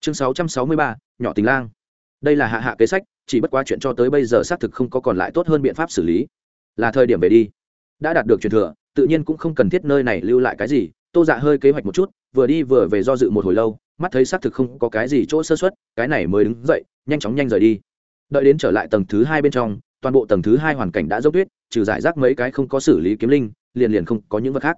Chương sáu trăm sáu mươi ba, nhỏ tình lang. Đây là hạ hạ kế sách, chỉ bất quá chuyện cho tới bây giờ xác thực không có còn lại tốt hơn biện pháp xử lý là thời điểm về đi. Đã đạt được truyền thừa, tự nhiên cũng không cần thiết nơi này lưu lại cái gì. Tô dạ hơi kế hoạch một chút, vừa đi vừa về do dự một hồi lâu, mắt thấy xác thực không có cái gì chỗ sơ xuất cái này mới đứng dậy, nhanh chóng nhanh rời đi. Đợi đến trở lại tầng thứ hai bên trong, toàn bộ tầng thứ hai hoàn cảnh đã dốc tuyết, trừ giải rác mấy cái không có xử lý kiếm linh, liền liền không có những vật khác.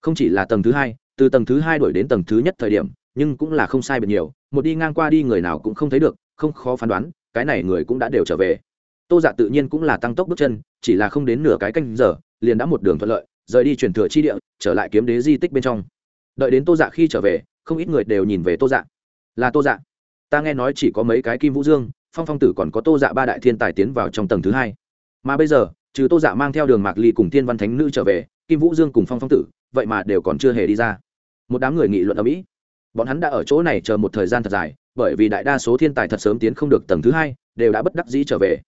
Không chỉ là tầng thứ hai, từ tầng thứ hai đổi đến tầng thứ nhất thời điểm, nhưng cũng là không sai biệt nhiều, một đi ngang qua đi người nào cũng không thấy được, không khó phán đoán, cái này người cũng đã đều trở về tô dạ tự nhiên cũng là tăng tốc bước chân, chỉ là không đến nửa cái canh giờ, liền đã một đường thuận lợi, rời đi chuyển thừa chi địa, trở lại kiếm đế di tích bên trong. Đợi đến tô dạ khi trở về, không ít người đều nhìn về tô dạ. Là tô dạ. Ta nghe nói chỉ có mấy cái kim vũ dương, phong phong tử còn có tô dạ ba đại thiên tài tiến vào trong tầng thứ hai. Mà bây giờ, trừ tô dạ mang theo đường mạc ly cùng tiên văn thánh nữ trở về, kim vũ dương cùng phong phong tử, vậy mà đều còn chưa hề đi ra. Một đám người nghị luận ở mỹ bọn hắn đã ở chỗ này chờ một thời gian thật dài, bởi vì đại đa số thiên tài thật sớm tiến không được tầng thứ hai, đều đã bất đắc dĩ trở về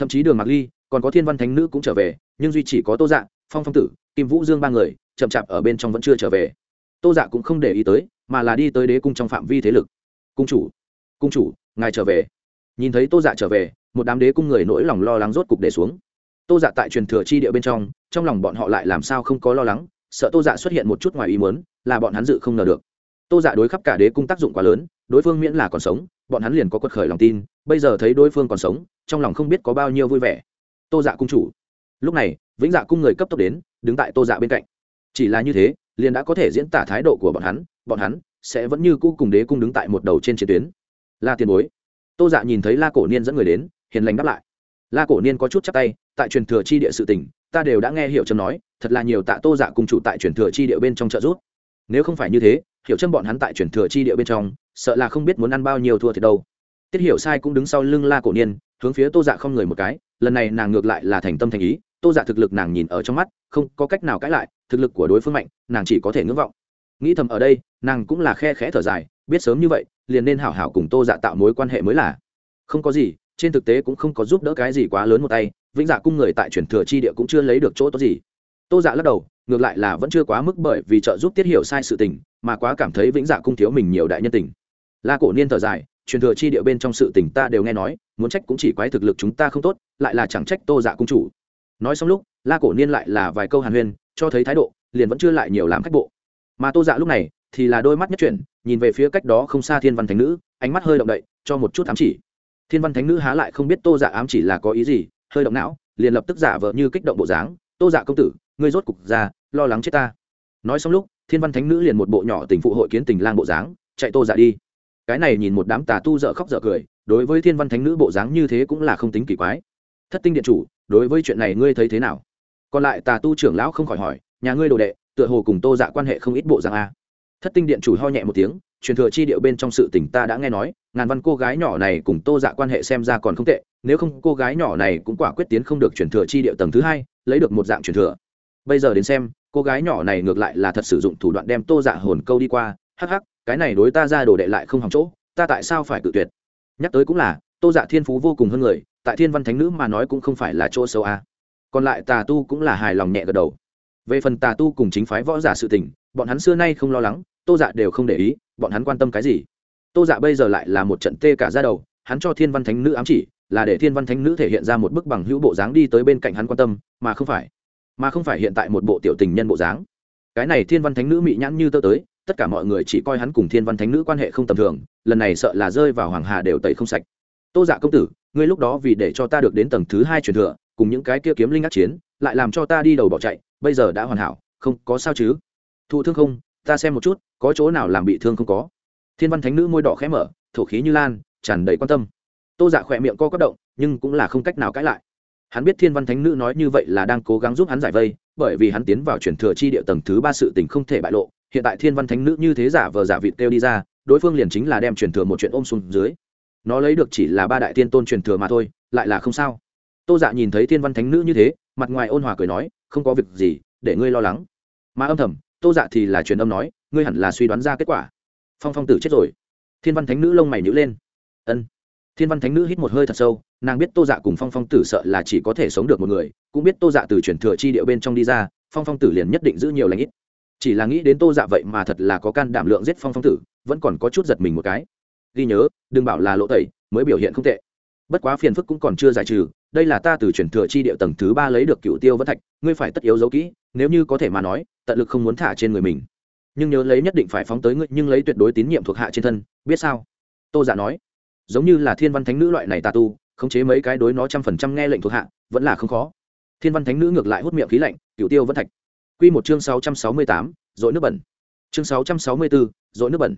thậm chí đường mạc ly, còn có thiên văn thánh nữ cũng trở về, nhưng duy chỉ có tô dạ phong phong tử, kim vũ dương ba người, chậm chạp ở bên trong vẫn chưa trở về. Tô dạ cũng không để ý tới, mà là đi tới đế cung trong phạm vi thế lực. Cung chủ cung chủ, ngài trở về. Nhìn thấy tô dạ trở về, một đám đế cung người nỗi lòng lo lắng rốt cục để xuống. Tô dạ tại truyền thừa chi địa bên trong trong lòng bọn họ lại làm sao không có lo lắng, sợ tô dạ xuất hiện một chút ngoài ý muốn, là bọn hắn dự không ngờ được. Tô dạ đối khắp cả đế cung tác dụng quá lớn đối phương miễn là còn sống, bọn hắn liền có quật khởi lòng tin, bây giờ thấy đối phương còn sống, trong lòng không biết có bao nhiêu vui vẻ. Tô dạ cung chủ. Lúc này, vĩnh dạ cung người cấp tốc đến, đứng tại tô dạ bên cạnh. Chỉ là như thế, liền đã có thể diễn tả thái độ của bọn hắn bọn hắn sẽ vẫn như cũ cùng đế cung đứng tại một đầu trên chiến tuyến. La tiền bối. Tô dạ nhìn thấy la cổ niên dẫn người đến, hiền lành đáp lại. La cổ niên có chút chắc tay, tại truyền thừa chi địa sự tỉnh ta đều đã nghe hiểu trâm nói, thật là nhiều tạ tô dạ cùng chủ tại truyền thừa chi địa bên trong trợ giúp. Nếu không phải như thế, hiểu trâm bọn hắn tại truyền thừa chi địa bên trong sợ là không biết muốn ăn bao nhiêu thua thì đâu. Tiết hiểu sai cũng đứng sau lưng la cổ niên, hướng phía tô dạ không người một cái, lần này nàng ngược lại là thành tâm thành ý, tô dạ thực lực nàng nhìn ở trong mắt, không có cách nào cãi lại, thực lực của đối phương mạnh, nàng chỉ có thể ngưỡng vọng. Nghĩ thầm ở đây, nàng cũng là khe khẽ thở dài, biết sớm như vậy, liền nên hảo hảo cùng tô dạ tạo mối quan hệ mới là. Không có gì, trên thực tế cũng không có giúp đỡ cái gì quá lớn một tay, vĩnh dạ cung người tại truyền thừa chi địa cũng chưa lấy được chỗ tốt gì. Tô dạ lắc đầu, ngược lại là vẫn chưa quá mức bởi vì trợ giúp tiết hiểu sai sự tình, mà quá cảm thấy vĩnh dạ cung thiếu mình nhiều đại nhân tình la cổ niên thở dài, truyền thừa chi địa bên trong sự tình ta đều nghe nói, muốn trách cũng chỉ quái thực lực chúng ta không tốt, lại là chẳng trách tô dạ cung chủ. Nói xong lúc, la cổ niên lại là vài câu hàn huyên, cho thấy thái độ, liền vẫn chưa lại nhiều làm khách bộ. Mà tô dạ lúc này, thì là đôi mắt nhất chuyển, nhìn về phía cách đó không xa thiên văn thánh nữ, ánh mắt hơi động đậy, cho một chút ám chỉ. Thiên văn thánh nữ há lại không biết tô dạ ám chỉ là có ý gì, hơi động não, liền lập tức giả vờ như kích động bộ dáng, tô dạ công tử, ngươi rốt cục ra, lo lắng chết ta. Nói xong lúc, thiên văn thánh nữ liền một bộ nhỏ tình phụ hội kiến tình lang bộ dáng, chạy tô dạ đi cái này nhìn một đám tà tu dợ khóc dợ cười, đối với thiên văn thánh nữ bộ dáng như thế cũng là không tính kỳ quái. Thất tinh điện chủ, đối với chuyện này ngươi thấy thế nào? Còn lại tà tu trưởng lão không khỏi hỏi, nhà ngươi đồ đệ, tựa hồ cùng tô dạ quan hệ không ít bộ dạng a. Thất tinh điện chủ ho nhẹ một tiếng, truyền thừa chi điệu bên trong sự tình ta đã nghe nói, ngàn văn cô gái nhỏ này cùng tô dạ quan hệ xem ra còn không tệ, nếu không cô gái nhỏ này cũng quả quyết tiến không được truyền thừa chi điệu tầng thứ hai, lấy được một dạng truyền thừa. Bây giờ đến xem, cô gái nhỏ này ngược lại là thật sử dụng thủ đoạn đem tô dạ hồn câu đi qua, hắc hắc cái này đối ta ra đồ đệ lại không hỏng chỗ, ta tại sao phải cự tuyệt? Nhắc tới cũng là, tô dạ thiên phú vô cùng hơn người, tại thiên văn thánh nữ mà nói cũng không phải là chỗ sâu a à. còn lại tà tu cũng là hài lòng nhẹ gật đầu. Về phần tà tu cùng chính phái võ giả sự tình, bọn hắn xưa nay không lo lắng, tô dạ đều không để ý, bọn hắn quan tâm cái gì? Tô dạ bây giờ lại là một trận tê cả ra đầu, hắn cho thiên văn thánh nữ ám chỉ, là để thiên văn thánh nữ thể hiện ra một bức bằng hữu bộ dáng đi tới bên cạnh hắn quan tâm, mà không phải, mà không phải hiện tại một bộ tiểu tình nhân bộ dáng. Cái này thiên văn thánh nữ mị nhãn như tơ tới tất cả mọi người chỉ coi hắn cùng thiên văn thánh nữ quan hệ không tầm thường, lần này sợ là rơi vào hoàng hà đều tẩy không sạch. Tô dạ công tử, ngươi lúc đó vì để cho ta được đến tầng thứ hai truyền thừa, cùng những cái kia kiếm linh ác chiến, lại làm cho ta đi đầu bỏ chạy, bây giờ đã hoàn hảo, không, có sao chứ? Thụ thương không? Ta xem một chút, có chỗ nào làm bị thương không có? Thiên văn thánh nữ môi đỏ khẽ mở, thổ khí như lan, tràn đầy quan tâm. Tô dạ khỏe miệng co quất động, nhưng cũng là không cách nào cãi lại. Hắn biết thiên văn thánh nữ nói như vậy là đang cố gắng giúp hắn giải vây, bởi vì hắn tiến vào truyền thừa chi địa tầng thứ ba sự tình không thể bại lộ hiện tại thiên văn thánh nữ như thế giả vờ giả vịt kêu đi ra, đối phương liền chính là đem truyền thừa một chuyện ôm xuống dưới. Nó lấy được chỉ là ba đại tiên tôn truyền thừa mà thôi, lại là không sao. Tô dạ nhìn thấy thiên văn thánh nữ như thế, mặt ngoài ôn hòa cười nói, không có việc gì, để ngươi lo lắng. Mà âm thầm, tô dạ thì là truyền âm nói, ngươi hẳn là suy đoán ra kết quả. Phong phong tử chết rồi. Thiên văn thánh nữ lông mày nhữ lên. Ân. Thiên văn thánh nữ hít một hơi thật sâu, nàng biết tô dạ cùng phong phong tử sợ là chỉ có thể sống được một người, cũng biết tô dạ từ truyền thừa chi điệu bên trong đi ra, phong phong tử liền nhất định giữ nhiều lãnh ít chỉ là nghĩ đến tô dạ vậy mà thật là có can đảm lượng giết phong phong tử, vẫn còn có chút giật mình một cái. Ghi nhớ, đừng bảo là lộ tẩy, mới biểu hiện không tệ. Bất quá phiền phức cũng còn chưa giải trừ, đây là ta từ chuyển thừa chi điệu tầng thứ ba lấy được cựu tiêu vẫn thạch, ngươi phải tất yếu giấu kỹ, nếu như có thể mà nói, tận lực không muốn thả trên người mình. Nhưng nhớ lấy nhất định phải phóng tới ngươi, nhưng lấy tuyệt đối tín nhiệm thuộc hạ trên thân, biết sao? Tô giả dạ nói. Giống như là thiên văn thánh nữ loại này tà tu, khống chế mấy cái đối nó trăm phần trăm nghe lệnh thuộc hạ, vẫn là không khó. Thiên văn thánh nữ ngược lại hút miệng khí lạnh cựu tiêu vẫn thạch quy một chương sáu trăm sáu mươi tám nước bẩn. Chương sáu trăm sáu mươi bốn nước bẩn.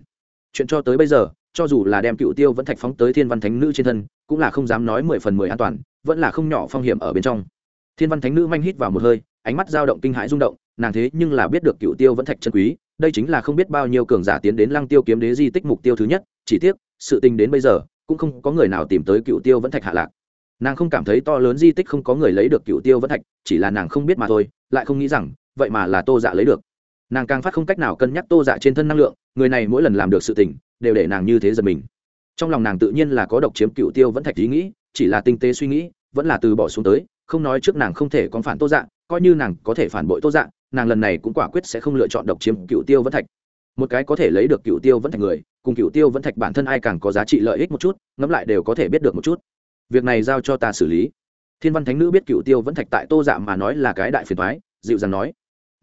Chuyện cho tới bây giờ, cho dù là đem cựu tiêu vẫn thạch phóng tới thiên văn thánh nữ trên thân, cũng là không dám nói mười phần mười an toàn, vẫn là không nhỏ phong hiểm ở bên trong. Thiên văn thánh nữ manh hít vào một hơi, ánh mắt dao động kinh hãi rung động, nàng thế nhưng là biết được cựu tiêu vẫn thạch chân quý, đây chính là không biết bao nhiêu cường giả tiến đến lăng tiêu kiếm đế di tích mục tiêu thứ nhất, chỉ tiếc, sự tình đến bây giờ, cũng không có người nào tìm tới cựu tiêu vẫn thạch hạ lạc. Nàng không cảm thấy to lớn di tích không có người lấy được cựu tiêu vẫn thạch, chỉ là nàng không biết mà thôi, lại không nghĩ rằng vậy mà là tô dạ lấy được. Nàng càng phát không cách nào cân nhắc tô dạ trên thân năng lượng, người này mỗi lần làm được sự tình, đều để nàng như thế giật mình. Trong lòng nàng tự nhiên là có độc chiếm cựu tiêu vẫn thạch ý nghĩ, chỉ là tinh tế suy nghĩ, vẫn là từ bỏ xuống tới, không nói trước nàng không thể còn phản tô dạ coi như nàng có thể phản bội tô dạ nàng lần này cũng quả quyết sẽ không lựa chọn độc chiếm cựu tiêu vẫn thạch. Một cái có thể lấy được cựu tiêu vẫn thạch người, cùng cựu tiêu vẫn thạch bản thân ai càng có giá trị lợi ích một chút, ngẫm lại đều có thể biết được một chút. Việc này giao cho ta xử lý. Thiên văn thánh nữ biết cựu tiêu vẫn thạch tại tô dạ mà nói là cái đại phiền thoái dịu dàng nói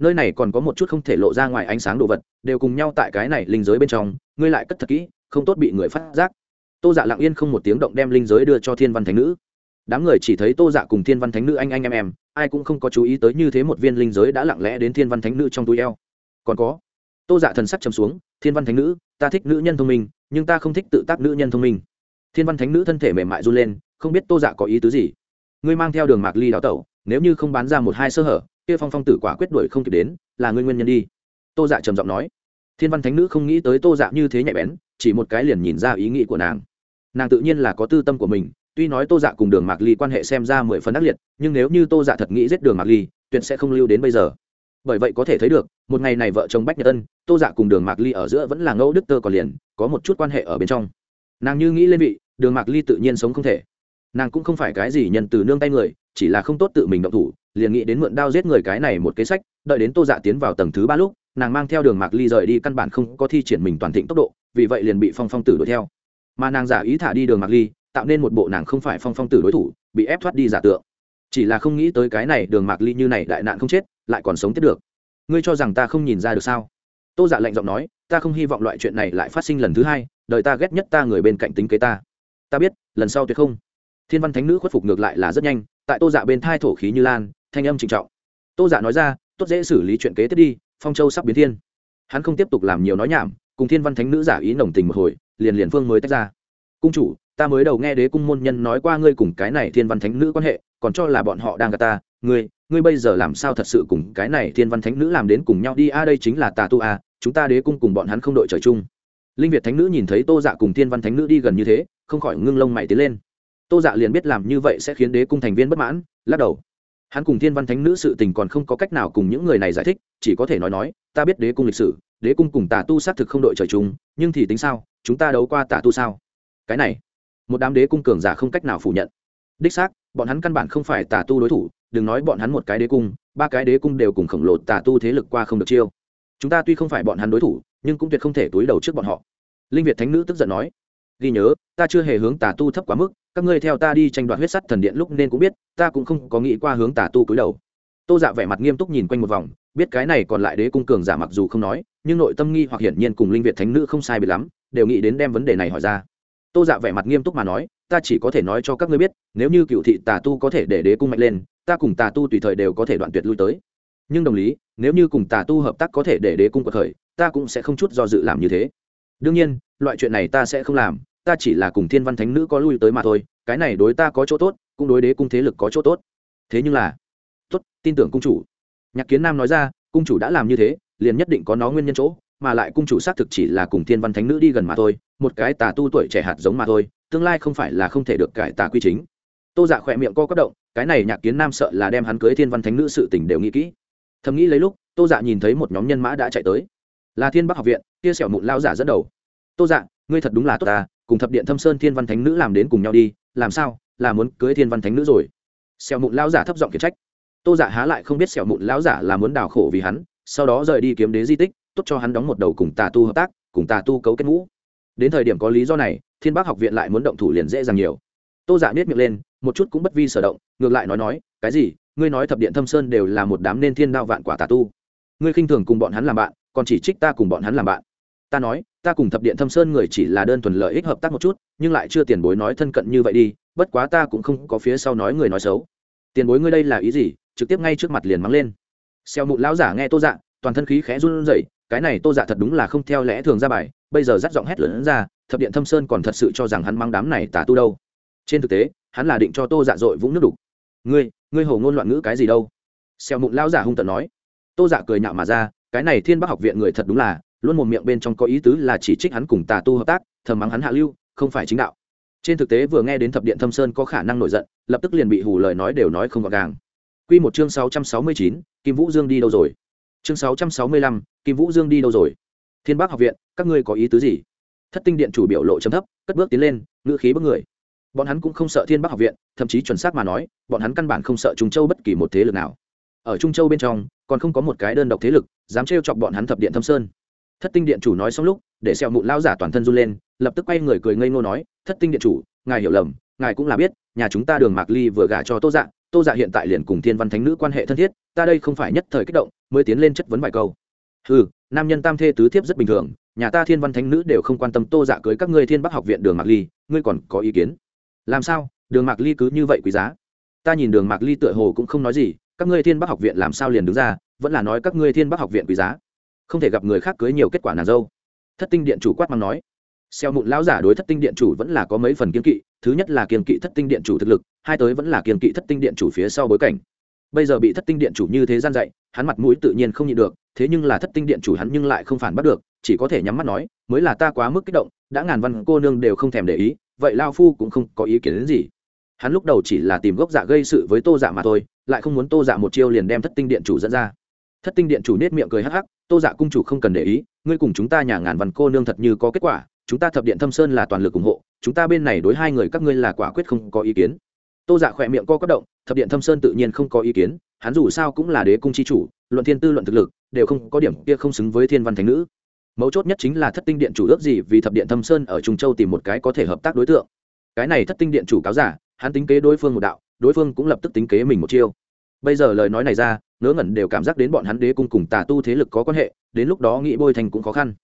nơi này còn có một chút không thể lộ ra ngoài ánh sáng đồ vật, đều cùng nhau tại cái này linh giới bên trong, ngươi lại cất thật kỹ, không tốt bị người phát giác. Tô dạ lặng yên không một tiếng động đem linh giới đưa cho thiên văn thánh nữ. Đám người chỉ thấy tô dạ cùng thiên văn thánh nữ anh anh em em, ai cũng không có chú ý tới như thế một viên linh giới đã lặng lẽ đến thiên văn thánh nữ trong túi eo. Còn có, tô dạ thần sắc chầm xuống, thiên văn thánh nữ, ta thích nữ nhân thông minh, nhưng ta không thích tự tác nữ nhân thông minh. Thiên văn thánh nữ thân thể mềm mại run lên, không biết tô dạ có ý tứ gì. Ngươi mang theo đường mạc ly đào tẩu, nếu như không bán ra một hai sơ hở kia phong phong tử quả quyết đuổi không kịp đến, là ngươi nguyên nhân đi. Tô dạ trầm giọng nói. Thiên văn thánh nữ không nghĩ tới tô dạ như thế nhạy bén, chỉ một cái liền nhìn ra ý nghĩ của nàng. Nàng tự nhiên là có tư tâm của mình, tuy nói tô dạ cùng đường mạc ly quan hệ xem ra mười phần ác liệt, nhưng nếu như tô dạ thật nghĩ giết đường mạc ly, tuyệt sẽ không lưu đến bây giờ. Bởi vậy có thể thấy được, một ngày này vợ chồng bách nhật ân, tô dạ cùng đường mạc ly ở giữa vẫn là ngẫu đức tơ còn liền, có một chút quan hệ ở bên trong. Nàng như nghĩ lên vị, đường mạc ly tự nhiên sống không thể. Nàng cũng không phải cái gì nhận từ nương tay người, chỉ là không tốt tự mình động thủ liền nghĩ đến mượn đao giết người cái này một kế sách, đợi đến tô dạ tiến vào tầng thứ ba lúc, nàng mang theo đường mạc ly rời đi căn bản không có thi triển mình toàn thịnh tốc độ, vì vậy liền bị phong phong tử đuổi theo. Mà nàng giả ý thả đi đường mạc ly, tạo nên một bộ nàng không phải phong phong tử đối thủ, bị ép thoát đi giả tượng. Chỉ là không nghĩ tới cái này đường mạc ly như này đại nạn không chết, lại còn sống tiếp được. Ngươi cho rằng ta không nhìn ra được sao? Tô dạ lạnh giọng nói, ta không hy vọng loại chuyện này lại phát sinh lần thứ hai đời ta ghét nhất ta người bên cạnh tính kế ta. Ta biết, lần sau tuyệt không. Thiên văn thánh nữ khuất phục ngược lại là rất nhanh, tại tô dạ bên thai thổ khí như lan thanh âm trịnh trọng. Tô dạ nói ra, tốt dễ xử lý chuyện kế tiếp đi, phong châu sắp biến thiên. Hắn không tiếp tục làm nhiều nói nhảm, cùng thiên văn thánh nữ giả ý nồng tình một hồi, liền liền phương mới tách ra. Cung chủ, ta mới đầu nghe đế cung môn nhân nói qua ngươi cùng cái này thiên văn thánh nữ quan hệ, còn cho là bọn họ đang gạt ta. Ngươi ngươi bây giờ làm sao thật sự cùng cái này thiên văn thánh nữ làm đến cùng nhau đi? A, đây chính là tà tu a, chúng ta đế cung cùng bọn hắn không đội trời chung. Linh việt thánh nữ nhìn thấy tô dạ cùng thiên văn thánh nữ đi gần như thế, không khỏi ngưng lông mày tiến lên. Tô dạ liền biết làm như vậy sẽ khiến đế cung thành viên bất mãn, lắc đầu hắn cùng thiên văn thánh nữ sự tình còn không có cách nào cùng những người này giải thích, chỉ có thể nói nói, ta biết đế cung lịch sử, đế cung cùng tà tu xác thực không đội trời chung, nhưng thì tính sao, chúng ta đấu qua tà tu sao? Cái này, một đám đế cung cường giả không cách nào phủ nhận. Đích xác, bọn hắn căn bản không phải tà tu đối thủ, đừng nói bọn hắn một cái đế cung, ba cái đế cung đều cùng khổng lồ tà tu thế lực qua không được chiêu. Chúng ta tuy không phải bọn hắn đối thủ, nhưng cũng tuyệt không thể túi đầu trước bọn họ. Linh việt thánh nữ tức giận nói, ghi nhớ, ta chưa hề hướng tà tu thấp quá mức các ngươi theo ta đi tranh đoạt huyết sắt thần điện lúc nên cũng biết, ta cũng không có nghĩ qua hướng tà tu cúi đầu. Tô dạ vẻ mặt nghiêm túc nhìn quanh một vòng, biết cái này còn lại đế cung cường giả mặc dù không nói, nhưng nội tâm nghi hoặc hiển nhiên cùng linh việt thánh nữ không sai bị lắm, đều nghĩ đến đem vấn đề này hỏi ra. Tô dạ vẻ mặt nghiêm túc mà nói, ta chỉ có thể nói cho các ngươi biết, nếu như cựu thị tà tu có thể để đế cung mạnh lên, ta cùng tà tu tùy thời đều có thể đoạn tuyệt lui tới. Nhưng đồng lý, nếu như cùng tà tu hợp tác có thể để đế cung cuộc khởi, ta cũng sẽ không chút do dự làm như thế. Đương nhiên, loại chuyện này ta sẽ không làm ta chỉ là cùng thiên văn thánh nữ có lui tới mà thôi, cái này đối ta có chỗ tốt, cũng đối đế cung thế lực có chỗ tốt. Thế nhưng là, tốt, tin tưởng cung chủ. Nhạc kiến nam nói ra, cung chủ đã làm như thế, liền nhất định có nó nguyên nhân chỗ, mà lại cung chủ xác thực chỉ là cùng thiên văn thánh nữ đi gần mà thôi, một cái tà tu tuổi trẻ hạt giống mà thôi, tương lai không phải là không thể được cải tà quy chính. Tô dạ khỏe miệng co quất động, cái này nhạc kiến nam sợ là đem hắn cưới thiên văn thánh nữ sự tình đều nghĩ kỹ. Thầm nghĩ lấy lúc, tô dạ nhìn thấy một nhóm nhân mã đã chạy tới. Là thiên bắc học viện, kia sẹo mụn lao giả dẫn đầu. Tô dạ ngươi thật đúng là tốt ta cùng thập điện thâm sơn thiên văn thánh nữ làm đến cùng nhau đi, làm sao? Là muốn cưới thiên văn thánh nữ rồi. Sẹo mụn lao giả thấp giọng khiển trách. Tô giả há lại không biết sẹo mụn lao giả là muốn đào khổ vì hắn, sau đó rời đi kiếm đế di tích, tốt cho hắn đóng một đầu cùng tà tu hợp tác, cùng tà tu cấu kết ngũ. Đến thời điểm có lý do này, thiên bắc học viện lại muốn động thủ liền dễ dàng nhiều. Tô dạ giả biết miệng lên, một chút cũng bất vi sở động, ngược lại nói nói, cái gì? Ngươi nói thập điện thâm sơn đều là một đám nên thiên đao vạn quả tà tu. Ngươi khinh thường cùng bọn hắn làm bạn, còn chỉ trích ta cùng bọn hắn làm bạn. Ta nói ta cùng thập điện thâm sơn người chỉ là đơn thuần lợi ích hợp tác một chút, nhưng lại chưa tiền bối nói thân cận như vậy đi, bất quá ta cũng không có phía sau nói người nói xấu. Tiền bối ngươi đây là ý gì? Trực tiếp ngay trước mặt liền mắng lên. Xeo mụn lão giả nghe tô dạ toàn thân khí khẽ run rẩy, cái này tô dạ thật đúng là không theo lẽ thường ra bài, bây giờ dắt giọng hét lớn ra, thập điện thâm sơn còn thật sự cho rằng hắn mang đám này tà tu đâu. Trên thực tế, hắn là định cho tô dạ dội vũng nước đục. Ngươi ngươi hồ ngôn loạn ngữ cái gì đâu? Xeo mụn lão giả hung tận nói. Tô dạ cười nhạo mà ra, cái này thiên bắc học viện người thật đúng là luôn một miệng bên trong có ý tứ là chỉ trích hắn cùng tà tu hợp tác thầm mắng hắn hạ lưu không phải chính đạo trên thực tế vừa nghe đến thập điện thâm sơn có khả năng nổi giận lập tức liền bị hù lời nói đều nói không gọn gàng Quy một chương sáu trăm sáu mươi chín, Kim Vũ Dương đi đâu rồi? Chương sáu trăm sáu mươi lăm, Kim Vũ Dương đi đâu rồi? Thiên Bắc học viện, các ngươi có ý tứ gì? Thất Tinh Điện chủ biểu lộ trầm thấp, cất bước tiến lên, ngữ khí bước người. Bọn hắn cũng không sợ Thiên Bắc học viện, thậm chí chuẩn xác mà nói, bọn hắn căn bản không sợ Trung Châu bất kỳ một thế lực nào. Ở Trung Châu bên trong, còn không có một cái đơn độc thế lực dám trêu chọc bọn hắn thập điện thâm sơn thất tinh điện chủ nói xong lúc, để xẹo mụn lao giả toàn thân run lên, lập tức quay người cười ngây ngô nói, thất tinh điện chủ, ngài hiểu lầm, ngài cũng là biết, nhà chúng ta đường mạc ly vừa gả cho tô dạ tô dạ hiện tại liền cùng thiên văn thánh nữ quan hệ thân thiết, ta đây không phải nhất thời kích động, mới tiến lên chất vấn vài câu. Ừ nam nhân tam thê tứ thiếp rất bình thường, nhà ta thiên văn thánh nữ đều không quan tâm tô dạ cưới các ngươi thiên bắc học viện đường mạc ly, ngươi còn có ý kiến? Làm sao, đường mạc ly cứ như vậy quý giá? Ta nhìn đường mạc ly tựa hồ cũng không nói gì, các ngươi thiên bắc học viện làm sao liền đứng ra, vẫn là nói các ngươi thiên bắc học viện quý giá không thể gặp người khác cưới nhiều kết quả nàng dâu. Thất tinh điện chủ quát mắng nói, xeo mụn lão giả đối thất tinh điện chủ vẫn là có mấy phần kiên kỵ, thứ nhất là kiên kỵ thất tinh điện chủ thực lực, hai tới vẫn là kiên kỵ thất tinh điện chủ phía sau bối cảnh. Bây giờ bị thất tinh điện chủ như thế gian dạy, hắn mặt mũi tự nhiên không nhịn được, thế nhưng là thất tinh điện chủ hắn nhưng lại không phản bắt được, chỉ có thể nhắm mắt nói, mới là ta quá mức kích động, đã ngàn văn cô nương đều không thèm để ý, vậy lao phu cũng không có ý kiến đến gì. Hắn lúc đầu chỉ là tìm gốc dạ gây sự với tô dạ mà thôi, lại không muốn tô dạ một chiêu liền đem thất tinh điện chủ dẫn ra. Thất tinh điện chủ nết miệng cười hắc hắc tô dạ cung chủ không cần để ý, ngươi cùng chúng ta nhà ngàn văn cô nương thật như có kết quả, chúng ta thập điện thâm sơn là toàn lực ủng hộ, chúng ta bên này đối hai người các ngươi là quả quyết không có ý kiến. Tô dạ khỏe miệng co quất động, thập điện thâm sơn tự nhiên không có ý kiến, hắn dù sao cũng là đế cung chi chủ, luận thiên tư luận thực lực, đều không có điểm kia không xứng với thiên văn thánh nữ. Mấu chốt nhất chính là thất tinh điện chủ ước gì vì thập điện thâm sơn ở trung châu tìm một cái có thể hợp tác đối tượng. Cái này thất tinh điện chủ cáo giả, hắn tính kế đối phương một đạo, đối phương cũng lập tức tính kế mình một chiêu bây giờ lời nói này ra, ngớ ngẩn đều cảm giác đến bọn hắn đế cung cùng tà tu thế lực có quan hệ, đến lúc đó nghĩ bôi thành cũng khó khăn.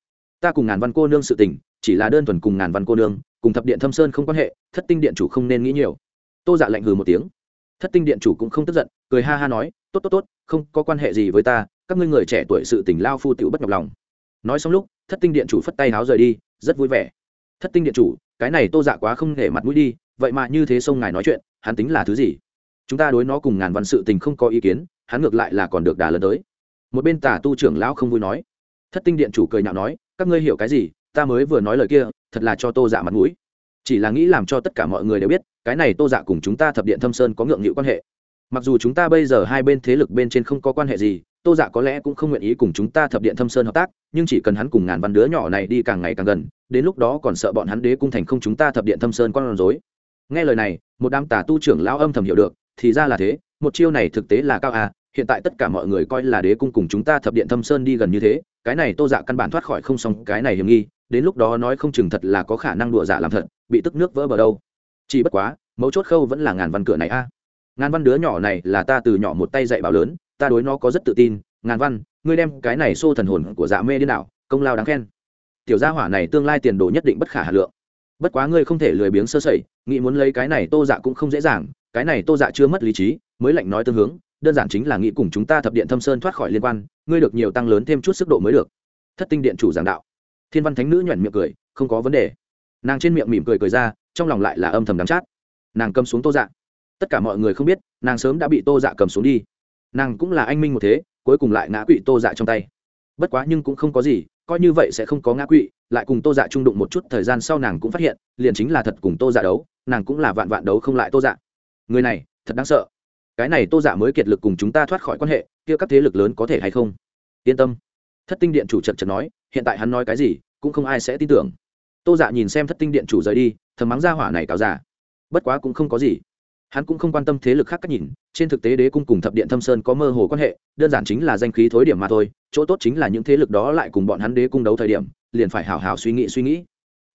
Ta cùng ngàn văn cô nương sự tình, chỉ là đơn thuần cùng ngàn văn cô nương, cùng thập điện thâm sơn không quan hệ, thất tinh điện chủ không nên nghĩ nhiều. Tô dạ lạnh hừ một tiếng. Thất tinh điện chủ cũng không tức giận, cười ha ha nói, tốt tốt tốt, không có quan hệ gì với ta, các ngươi người trẻ tuổi sự tình lao phu tiểu bất nhọc lòng. Nói xong lúc, thất tinh điện chủ phất tay háo rời đi, rất vui vẻ. Thất tinh điện chủ, cái này tô dạ quá không để mặt mũi đi, vậy mà như thế sông ngài nói chuyện, hắn tính là thứ gì? Chúng ta đối nó cùng ngàn văn sự tình không có ý kiến, hắn ngược lại là còn được đà lần tới. Một bên tả tu trưởng lão không vui nói. Thất tinh điện chủ cười nhạo nói, các ngươi hiểu cái gì, ta mới vừa nói lời kia, thật là cho tô dạ mặt mũi. Chỉ là nghĩ làm cho tất cả mọi người đều biết, cái này tô dạ cùng chúng ta thập điện thâm sơn có ngượng nghịu quan hệ. Mặc dù chúng ta bây giờ hai bên thế lực bên trên không có quan hệ gì, tô dạ có lẽ cũng không nguyện ý cùng chúng ta thập điện thâm sơn hợp tác, nhưng chỉ cần hắn cùng ngàn văn đứa nhỏ này đi càng ngày càng gần, đến lúc đó còn sợ bọn hắn đế cung thành không chúng ta thập điện thâm sơn con rối. Nghe lời này, một đám tà tu trưởng lão âm thầm hiểu được thì ra là thế một chiêu này thực tế là cao à hiện tại tất cả mọi người coi là đế cung cùng chúng ta thập điện thâm sơn đi gần như thế cái này tô dạ căn bản thoát khỏi không xong cái này hiểm nghi đến lúc đó nói không chừng thật là có khả năng đùa dạ làm thật bị tức nước vỡ bờ đâu. Chỉ bất quá mấu chốt khâu vẫn là ngàn văn cửa này a. Ngàn văn đứa nhỏ này là ta từ nhỏ một tay dạy bảo lớn ta đối nó có rất tự tin. Ngàn văn ngươi đem cái này xô thần hồn của dạ mê đi nào, công lao đáng khen. Tiểu gia hỏa này tương lai tiền đồ nhất định bất khả hà lượng. Bất quá ngươi không thể lười biếng sơ sẩy nghĩ muốn lấy cái này tô dạ cũng không dễ dàng cái này tô dạ chưa mất lý trí, mới lạnh nói tương hướng, đơn giản chính là nghĩ cùng chúng ta thập điện thâm sơn thoát khỏi liên quan, ngươi được nhiều tăng lớn thêm chút sức độ mới được. Thất tinh điện chủ giảng đạo. Thiên văn thánh nữ nhoẻn miệng cười, không có vấn đề. Nàng trên miệng mỉm cười cười ra, trong lòng lại là âm thầm đắm chát. Nàng cầm xuống tô dạ. Tất cả mọi người không biết, nàng sớm đã bị tô dạ cầm xuống đi. Nàng cũng là anh minh một thế, cuối cùng lại ngã quỵ tô dạ trong tay. Bất quá nhưng cũng không có gì, coi như vậy sẽ không có ngã quỵ, lại cùng tô dạ trung đụng một chút, thời gian sau nàng cũng phát hiện, liền chính là thật cùng tô dạ đấu, nàng cũng là vạn vạn đấu không lại tô dạ người này, thật đáng sợ. Cái này tô dạ mới kiệt lực cùng chúng ta thoát khỏi quan hệ, kia các thế lực lớn có thể hay không? Yên tâm. Thất tinh điện chủ chật chật nói, hiện tại hắn nói cái gì, cũng không ai sẽ tin tưởng. Tô dạ nhìn xem thất tinh điện chủ rời đi, thầm mắng ra hỏa này cáo giả bất quá cũng không có gì. Hắn cũng không quan tâm thế lực khác cách nhìn, trên thực tế đế cung cùng thập điện thâm sơn có mơ hồ quan hệ, đơn giản chính là danh khí thối điểm mà thôi, chỗ tốt chính là những thế lực đó lại cùng bọn hắn đế cung đấu thời điểm, liền phải hào hào suy nghĩ suy nghĩ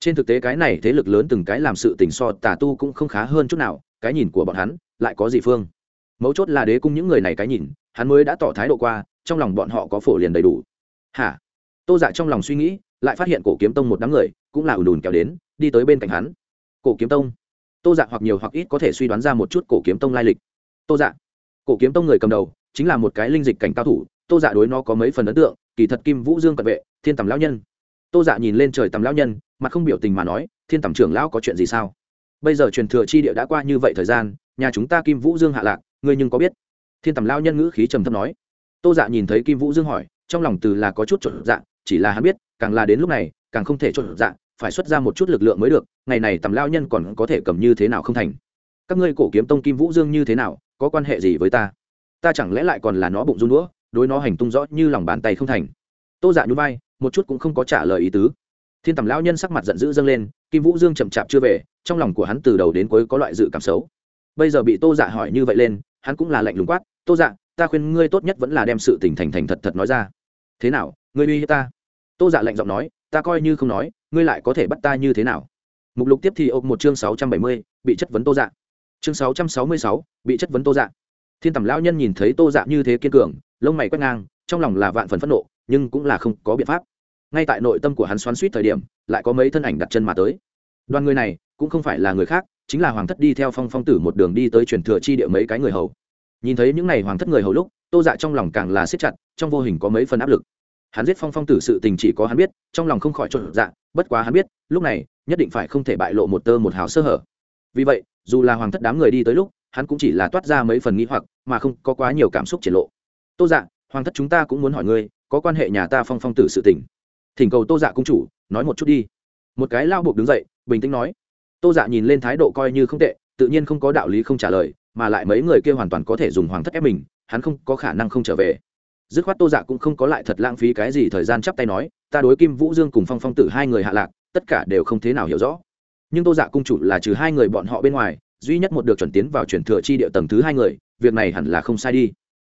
trên thực tế cái này thế lực lớn từng cái làm sự tình so tà tu cũng không khá hơn chút nào, cái nhìn của bọn hắn lại có gì phương. Mấu chốt là đế cung những người này cái nhìn, hắn mới đã tỏ thái độ qua, trong lòng bọn họ có phổ liền đầy đủ. Hả? Tô dạ trong lòng suy nghĩ, lại phát hiện cổ kiếm tông một đám người cũng là ùn ùn kéo đến, đi tới bên cạnh hắn. Cổ kiếm tông? Tô dạ hoặc nhiều hoặc ít có thể suy đoán ra một chút cổ kiếm tông lai lịch. Tô dạ. Cổ kiếm tông người cầm đầu chính là một cái linh dịch cảnh cao thủ, tô dạ đối nó có mấy phần ấn tượng, kỳ thật kim vũ dương cận vệ, thiên tầm lão nhân tô dạ nhìn lên trời tầm lão nhân mà không biểu tình mà nói, thiên tầm trưởng lão có chuyện gì sao? Bây giờ truyền thừa chi địa đã qua như vậy thời gian, nhà chúng ta kim vũ dương hạ lạc, ngươi nhưng có biết? Thiên tầm lão nhân ngữ khí trầm thấp nói. Tô dạ nhìn thấy kim vũ dương hỏi, trong lòng từ là có chút trộn dạ chỉ là hắn biết, càng là đến lúc này, càng không thể trộn dạ phải xuất ra một chút lực lượng mới được, ngày này tầm lão nhân còn có thể cầm như thế nào không thành? Các ngươi cổ kiếm tông kim vũ dương như thế nào, có quan hệ gì với ta? Ta chẳng lẽ lại còn là nó bụng run đũa, đối nó hành tung rõ như lòng bàn tay không thành? Tô dạ nhún vai một chút cũng không có trả lời ý tứ. Thiên tầm lão nhân sắc mặt giận dữ dâng lên, kim vũ dương chậm chạp chưa về, trong lòng của hắn từ đầu đến cuối có loại dự cảm xấu. Bây giờ bị tô dạ hỏi như vậy lên, hắn cũng là lạnh lùng quát, tô dạ ta khuyên ngươi tốt nhất vẫn là đem sự tình thành thành thật thật nói ra. Thế nào? Ngươi uy hiếp ta? Tô dạ lạnh giọng nói, ta coi như không nói, ngươi lại có thể bắt ta như thế nào? Mục lục tiếp thì ôm một chương sáu trăm bảy mươi, bị chất vấn tô dạ. Chương sáu trăm sáu mươi sáu, bị chất vấn tô dạ. Thiên tầm lão nhân nhìn thấy tô dạ như thế kiên cường, lông mày quét ngang, trong lòng là vạn phần phẫn nộ, nhưng cũng là không có biện pháp ngay tại nội tâm của hắn xoắn suýt thời điểm, lại có mấy thân ảnh đặt chân mà tới. Đoàn người này cũng không phải là người khác, chính là hoàng thất đi theo phong phong tử một đường đi tới truyền thừa chi địa mấy cái người hầu. Nhìn thấy những n à y hoàng thất người hầu lúc, tô dạ trong lòng càng là siết chặt, trong vô hình có mấy phần áp lực. Hắn giết phong phong tử sự tình chỉ có hắn biết, trong lòng không khỏi trộn dạ bất quá hắn biết, lúc này, nhất định phải không thể bại lộ một tơ một hào sơ hở. Vì vậy, dù là hoàng thất đám người đi tới lúc, hắn cũng chỉ là toát ra mấy phần nghĩ hoặc, mà không có quá nhiều cảm xúc triển lộ. Tô dạ hoàng thất chúng ta cũng muốn hỏi ngươi, có quan hệ nhà ta phong phong tử sự tình? Thỉnh cầu tô dạ cung chủ, nói một chút đi. Một cái lao buộc đứng dậy, bình tĩnh nói. Tô dạ nhìn lên thái độ coi như không tệ, tự nhiên không có đạo lý không trả lời, mà lại mấy người kia hoàn toàn có thể dùng hoàng thất ép mình, hắn không có khả năng không trở về. Dứt khoát tô dạ cũng không có lại thật lãng phí cái gì thời gian chắp tay nói, ta đối kim vũ dương cùng phong phong tử hai người hạ lạc, tất cả đều không thế nào hiểu rõ. Nhưng tô dạ cung chủ là trừ hai người bọn họ bên ngoài, duy nhất một được chuẩn tiến vào chuyển thừa chi địa tầng thứ hai người, việc này hẳn là không sai đi.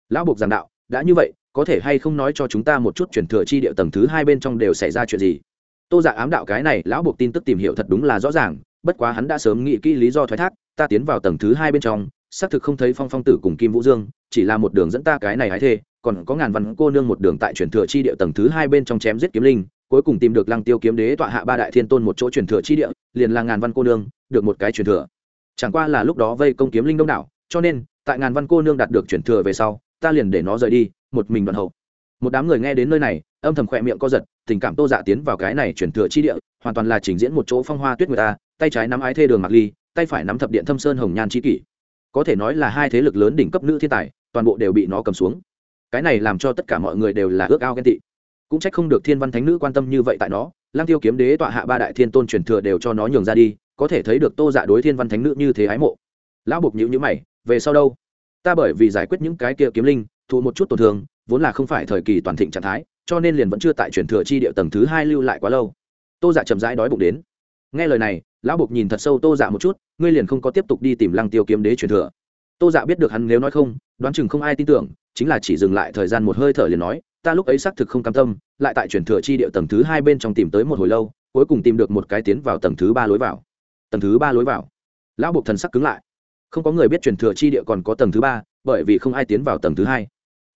Lão buộc giảng đạo, đã như vậy có thể hay không nói cho chúng ta một chút chuyển thừa chi địa tầng thứ hai bên trong đều xảy ra chuyện gì? Tô dạ ám đạo cái này, lão buộc tin tức tìm hiểu thật đúng là rõ ràng, bất quá hắn đã sớm nghĩ kỹ lý do thoái thác, ta tiến vào tầng thứ hai bên trong, xác thực không thấy phong phong tử cùng kim vũ dương, chỉ là một đường dẫn ta cái này hái thê, còn có ngàn văn cô nương một đường tại truyền thừa chi địa tầng thứ hai bên trong chém giết kiếm linh, cuối cùng tìm được lăng tiêu kiếm đế tọa hạ ba đại thiên tôn một chỗ truyền thừa chi địa, liền là ngàn văn cô nương, được một cái truyền thừa. Chẳng qua là lúc đó vây công kiếm linh đông đảo, cho nên, tại ngàn văn cô nương đạt được truyền thừa về sau, ta liền để nó rời đi một mình đoạn hậu. Một đám người nghe đến nơi này, âm thầm khỏe miệng co giật, tình cảm tô dạ tiến vào cái này chuyển thừa chi địa, hoàn toàn là trình diễn một chỗ phong hoa tuyết người ta, tay trái nắm ái thê đường mặc ly, tay phải nắm thập điện thâm sơn hồng nhan chi kỷ. Có thể nói là hai thế lực lớn đỉnh cấp nữ thiên tài, toàn bộ đều bị nó cầm xuống. Cái này làm cho tất cả mọi người đều là ước ao ghen tị. Cũng trách không được thiên văn thánh nữ quan tâm như vậy tại nó lang tiêu kiếm đế tọa hạ ba đại thiên tôn truyền thừa đều cho nó nhường ra đi, có thể thấy được tô dạ đối thiên văn thánh nữ như thế ái mộ. Lão buộc nhữ nhữ mày, về sau đâu? Ta bởi vì giải quyết những cái kia kiếm linh thụ một chút tổn thương, vốn là không phải thời kỳ toàn thịnh trạng thái, cho nên liền vẫn chưa tại truyền thừa chi địa tầng thứ hai lưu lại quá lâu. Tô dạ chậm rãi đói bụng đến. Nghe lời này, lão bục nhìn thật sâu tô dạ một chút, ngươi liền không có tiếp tục đi tìm lăng tiêu kiếm đế truyền thừa. Tô dạ biết được hắn nếu nói không, đoán chừng không ai tin tưởng, chính là chỉ dừng lại thời gian một hơi thở liền nói, ta lúc ấy xác thực không cam tâm, lại tại truyền thừa chi địa tầng thứ hai bên trong tìm tới một hồi lâu, cuối cùng tìm được một cái tiến vào tầng thứ ba lối vào. Tầng thứ ba lối vào. Lão bục thần sắc cứng lại. Không có người biết truyền thừa chi địa còn có tầng thứ ba, bởi vì không ai tiến vào tầng thứ hai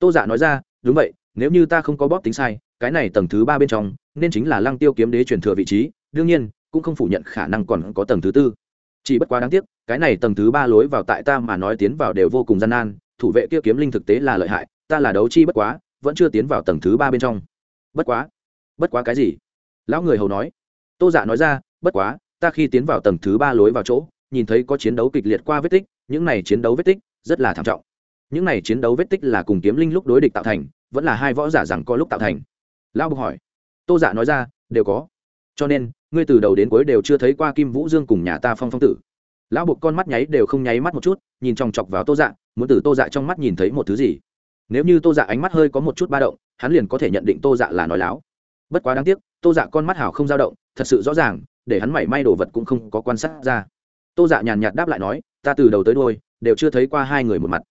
tô giả dạ nói ra, đúng vậy, nếu như ta không có bóp tính sai, cái này tầng thứ ba bên trong, nên chính là lăng tiêu kiếm đế truyền thừa vị trí, đương nhiên, cũng không phủ nhận khả năng còn có tầng thứ tư. Chỉ bất quá đáng tiếc, cái này tầng thứ ba lối vào tại ta mà nói tiến vào đều vô cùng gian nan, thủ vệ kia kiếm linh thực tế là lợi hại, ta là đấu chi bất quá, vẫn chưa tiến vào tầng thứ ba bên trong. Bất quá? Bất quá cái gì? Lão người hầu nói. Tô giả dạ nói ra, bất quá, ta khi tiến vào tầng thứ ba lối vào chỗ, nhìn thấy có chiến đấu kịch liệt qua vết tích, những này chiến đấu vết tích rất là thảm trọng những này chiến đấu vết tích là cùng kiếm linh lúc đối địch tạo thành, vẫn là hai võ giả rằng có lúc tạo thành. Lão bục hỏi. Tô giả dạ nói ra, đều có. Cho nên, ngươi từ đầu đến cuối đều chưa thấy qua kim vũ dương cùng nhà ta phong phong tử. Lão bục con mắt nháy đều không nháy mắt một chút, nhìn chòng chọc vào tô dạ muốn từ tô dạ trong mắt nhìn thấy một thứ gì. Nếu như tô dạ ánh mắt hơi có một chút ba động, hắn liền có thể nhận định tô dạ là nói láo. Bất quá đáng tiếc, tô dạ con mắt hảo không dao động, thật sự rõ ràng, để hắn mảy may đồ vật cũng không có quan sát ra. Tô dạ nhàn nhạt đáp lại nói, ta từ đầu tới đôi đều chưa thấy qua hai người một mặt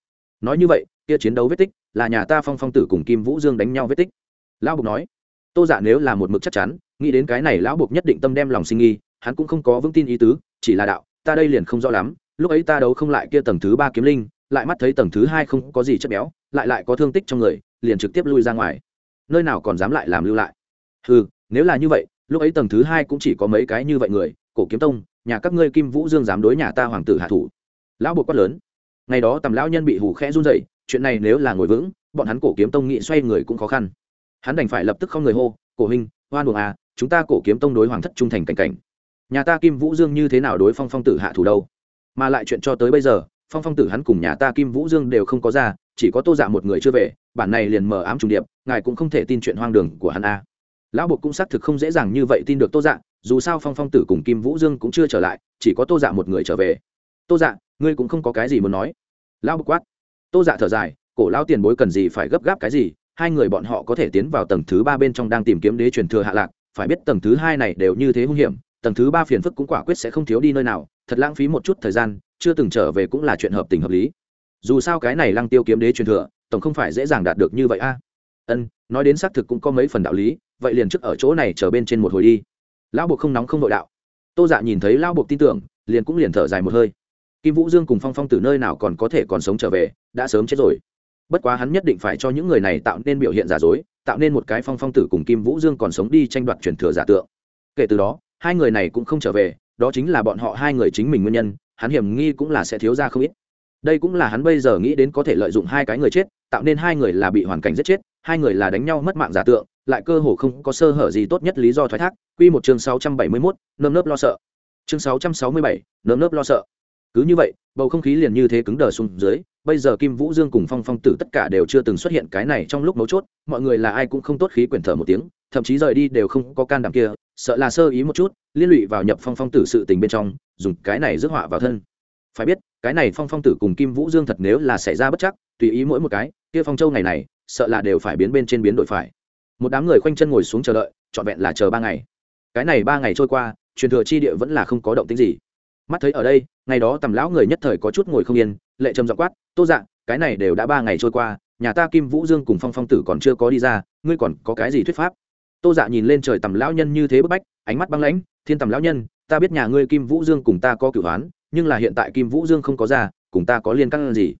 nói như vậy, kia chiến đấu vết tích, là nhà ta phong phong tử cùng kim vũ dương đánh nhau vết tích. Lão bục nói, tô dạ nếu là một mực chắc chắn, nghĩ đến cái này lão bục nhất định tâm đem lòng sinh nghi, hắn cũng không có vững tin ý tứ, chỉ là đạo, ta đây liền không rõ lắm, lúc ấy ta đấu không lại kia tầng thứ ba kiếm linh, lại mắt thấy tầng thứ hai không có gì chất béo, lại lại có thương tích trong người, liền trực tiếp lui ra ngoài. Nơi nào còn dám lại làm lưu lại? Ừ nếu là như vậy, lúc ấy tầng thứ hai cũng chỉ có mấy cái như vậy người, cổ kiếm tông, nhà các ngươi kim vũ dương dám đối nhà ta hoàng tử hạ thủ. Lão buộc quát lớn ngày đó tầm lão nhân bị hủ khẽ run dậy chuyện này nếu là ngồi vững, bọn hắn cổ kiếm tông nghị xoay người cũng khó khăn. Hắn đành phải lập tức không người hô, cổ huynh hoan buồng à chúng ta cổ kiếm tông đối hoàng thất trung thành cảnh cảnh. Nhà ta kim vũ dương như thế nào đối phong phong tử hạ thủ đâu? Mà lại chuyện cho tới bây giờ, phong phong tử hắn cùng nhà ta kim vũ dương đều không có ra, chỉ có tô dạ một người chưa về, bản này liền mờ ám trùng điệp, ngài cũng không thể tin chuyện hoang đường của hắn a. Lão bột cũng xác thực không dễ dàng như vậy tin được tô dạ dù sao phong phong tử cùng kim vũ dương cũng chưa trở lại, chỉ có tô dạ một người trở về tô dạ ngươi cũng không có cái gì muốn nói. Lão bực quát. Tô dạ thở dài, cổ lão tiền bối cần gì phải gấp gáp cái gì, hai người bọn họ có thể tiến vào tầng thứ ba bên trong đang tìm kiếm đế truyền thừa hạ lạc, phải biết tầng thứ hai này đều như thế hung hiểm, tầng thứ ba phiền phức cũng quả quyết sẽ không thiếu đi nơi nào, thật lãng phí một chút thời gian, chưa từng trở về cũng là chuyện hợp tình hợp lý. Dù sao cái này lăng tiêu kiếm đế truyền thừa, tổng không phải dễ dàng đạt được như vậy a. Ân, nói đến xác thực cũng có mấy phần đạo lý, vậy liền trước ở chỗ này chờ bên trên một hồi đi. Lão buộc không nóng không nội đạo. Tô dạ nhìn thấy lão buộc tin tưởng, liền cũng liền thở dài một hơi kim vũ dương cùng phong phong từ nơi nào còn có thể còn sống trở về đã sớm chết rồi. Bất quá hắn nhất định phải cho những người này tạo nên biểu hiện giả dối tạo nên một cái phong phong tử cùng kim vũ dương còn sống đi tranh đoạt truyền thừa giả tượng. Kể từ đó hai người này cũng không trở về đó chính là bọn họ hai người chính mình nguyên nhân hắn hiểm nghi cũng là sẽ thiếu ra không ít. Đây cũng là hắn bây giờ nghĩ đến có thể lợi dụng hai cái người chết tạo nên hai người là bị hoàn cảnh giết chết hai người là đánh nhau mất mạng giả tượng lại cơ hồ không có sơ hở gì tốt nhất lý do thoái thác. Quy một chương sáu trăm bảy mươi 671, nơm nớp lo sợ. Chương sáu trăm sáu mươi bảy nơm nớp lo sợ cứ như vậy, bầu không khí liền như thế cứng đờ xuống dưới, bây giờ kim vũ dương cùng phong phong tử tất cả đều chưa từng xuất hiện cái này trong lúc mấu chốt, mọi người là ai cũng không tốt khí quyển thở một tiếng, thậm chí rời đi đều không có can đảm kia, sợ là sơ ý một chút, liên lụy vào nhập phong phong tử sự tình bên trong, dùng cái này rước họa vào thân. Phải biết, cái này phong phong tử cùng kim vũ dương thật nếu là xảy ra bất chắc, tùy ý mỗi một cái, kia phong châu ngày này, sợ là đều phải biến bên trên biến đổi phải. Một đám người khoanh chân ngồi xuống chờ đợi, trọn vẹn là chờ ba ngày. Cái này ba ngày trôi qua, truyền thừa chi địa vẫn là không có động tính gì mắt thấy ở đây, ngày đó tầm lão người nhất thời có chút ngồi không yên, lệ trầm dọ quát, tô dạng cái này đều đã ba ngày trôi qua, nhà ta kim vũ dương cùng phong phong tử còn chưa có đi ra, ngươi còn có cái gì thuyết pháp? Tô dạ nhìn lên trời tầm lão nhân như thế bức bách, ánh mắt băng lãnh, thiên tầm lão nhân, ta biết nhà ngươi kim vũ dương cùng ta có cửu hoán nhưng là hiện tại kim vũ dương không có ra, cùng ta có liên căn gì?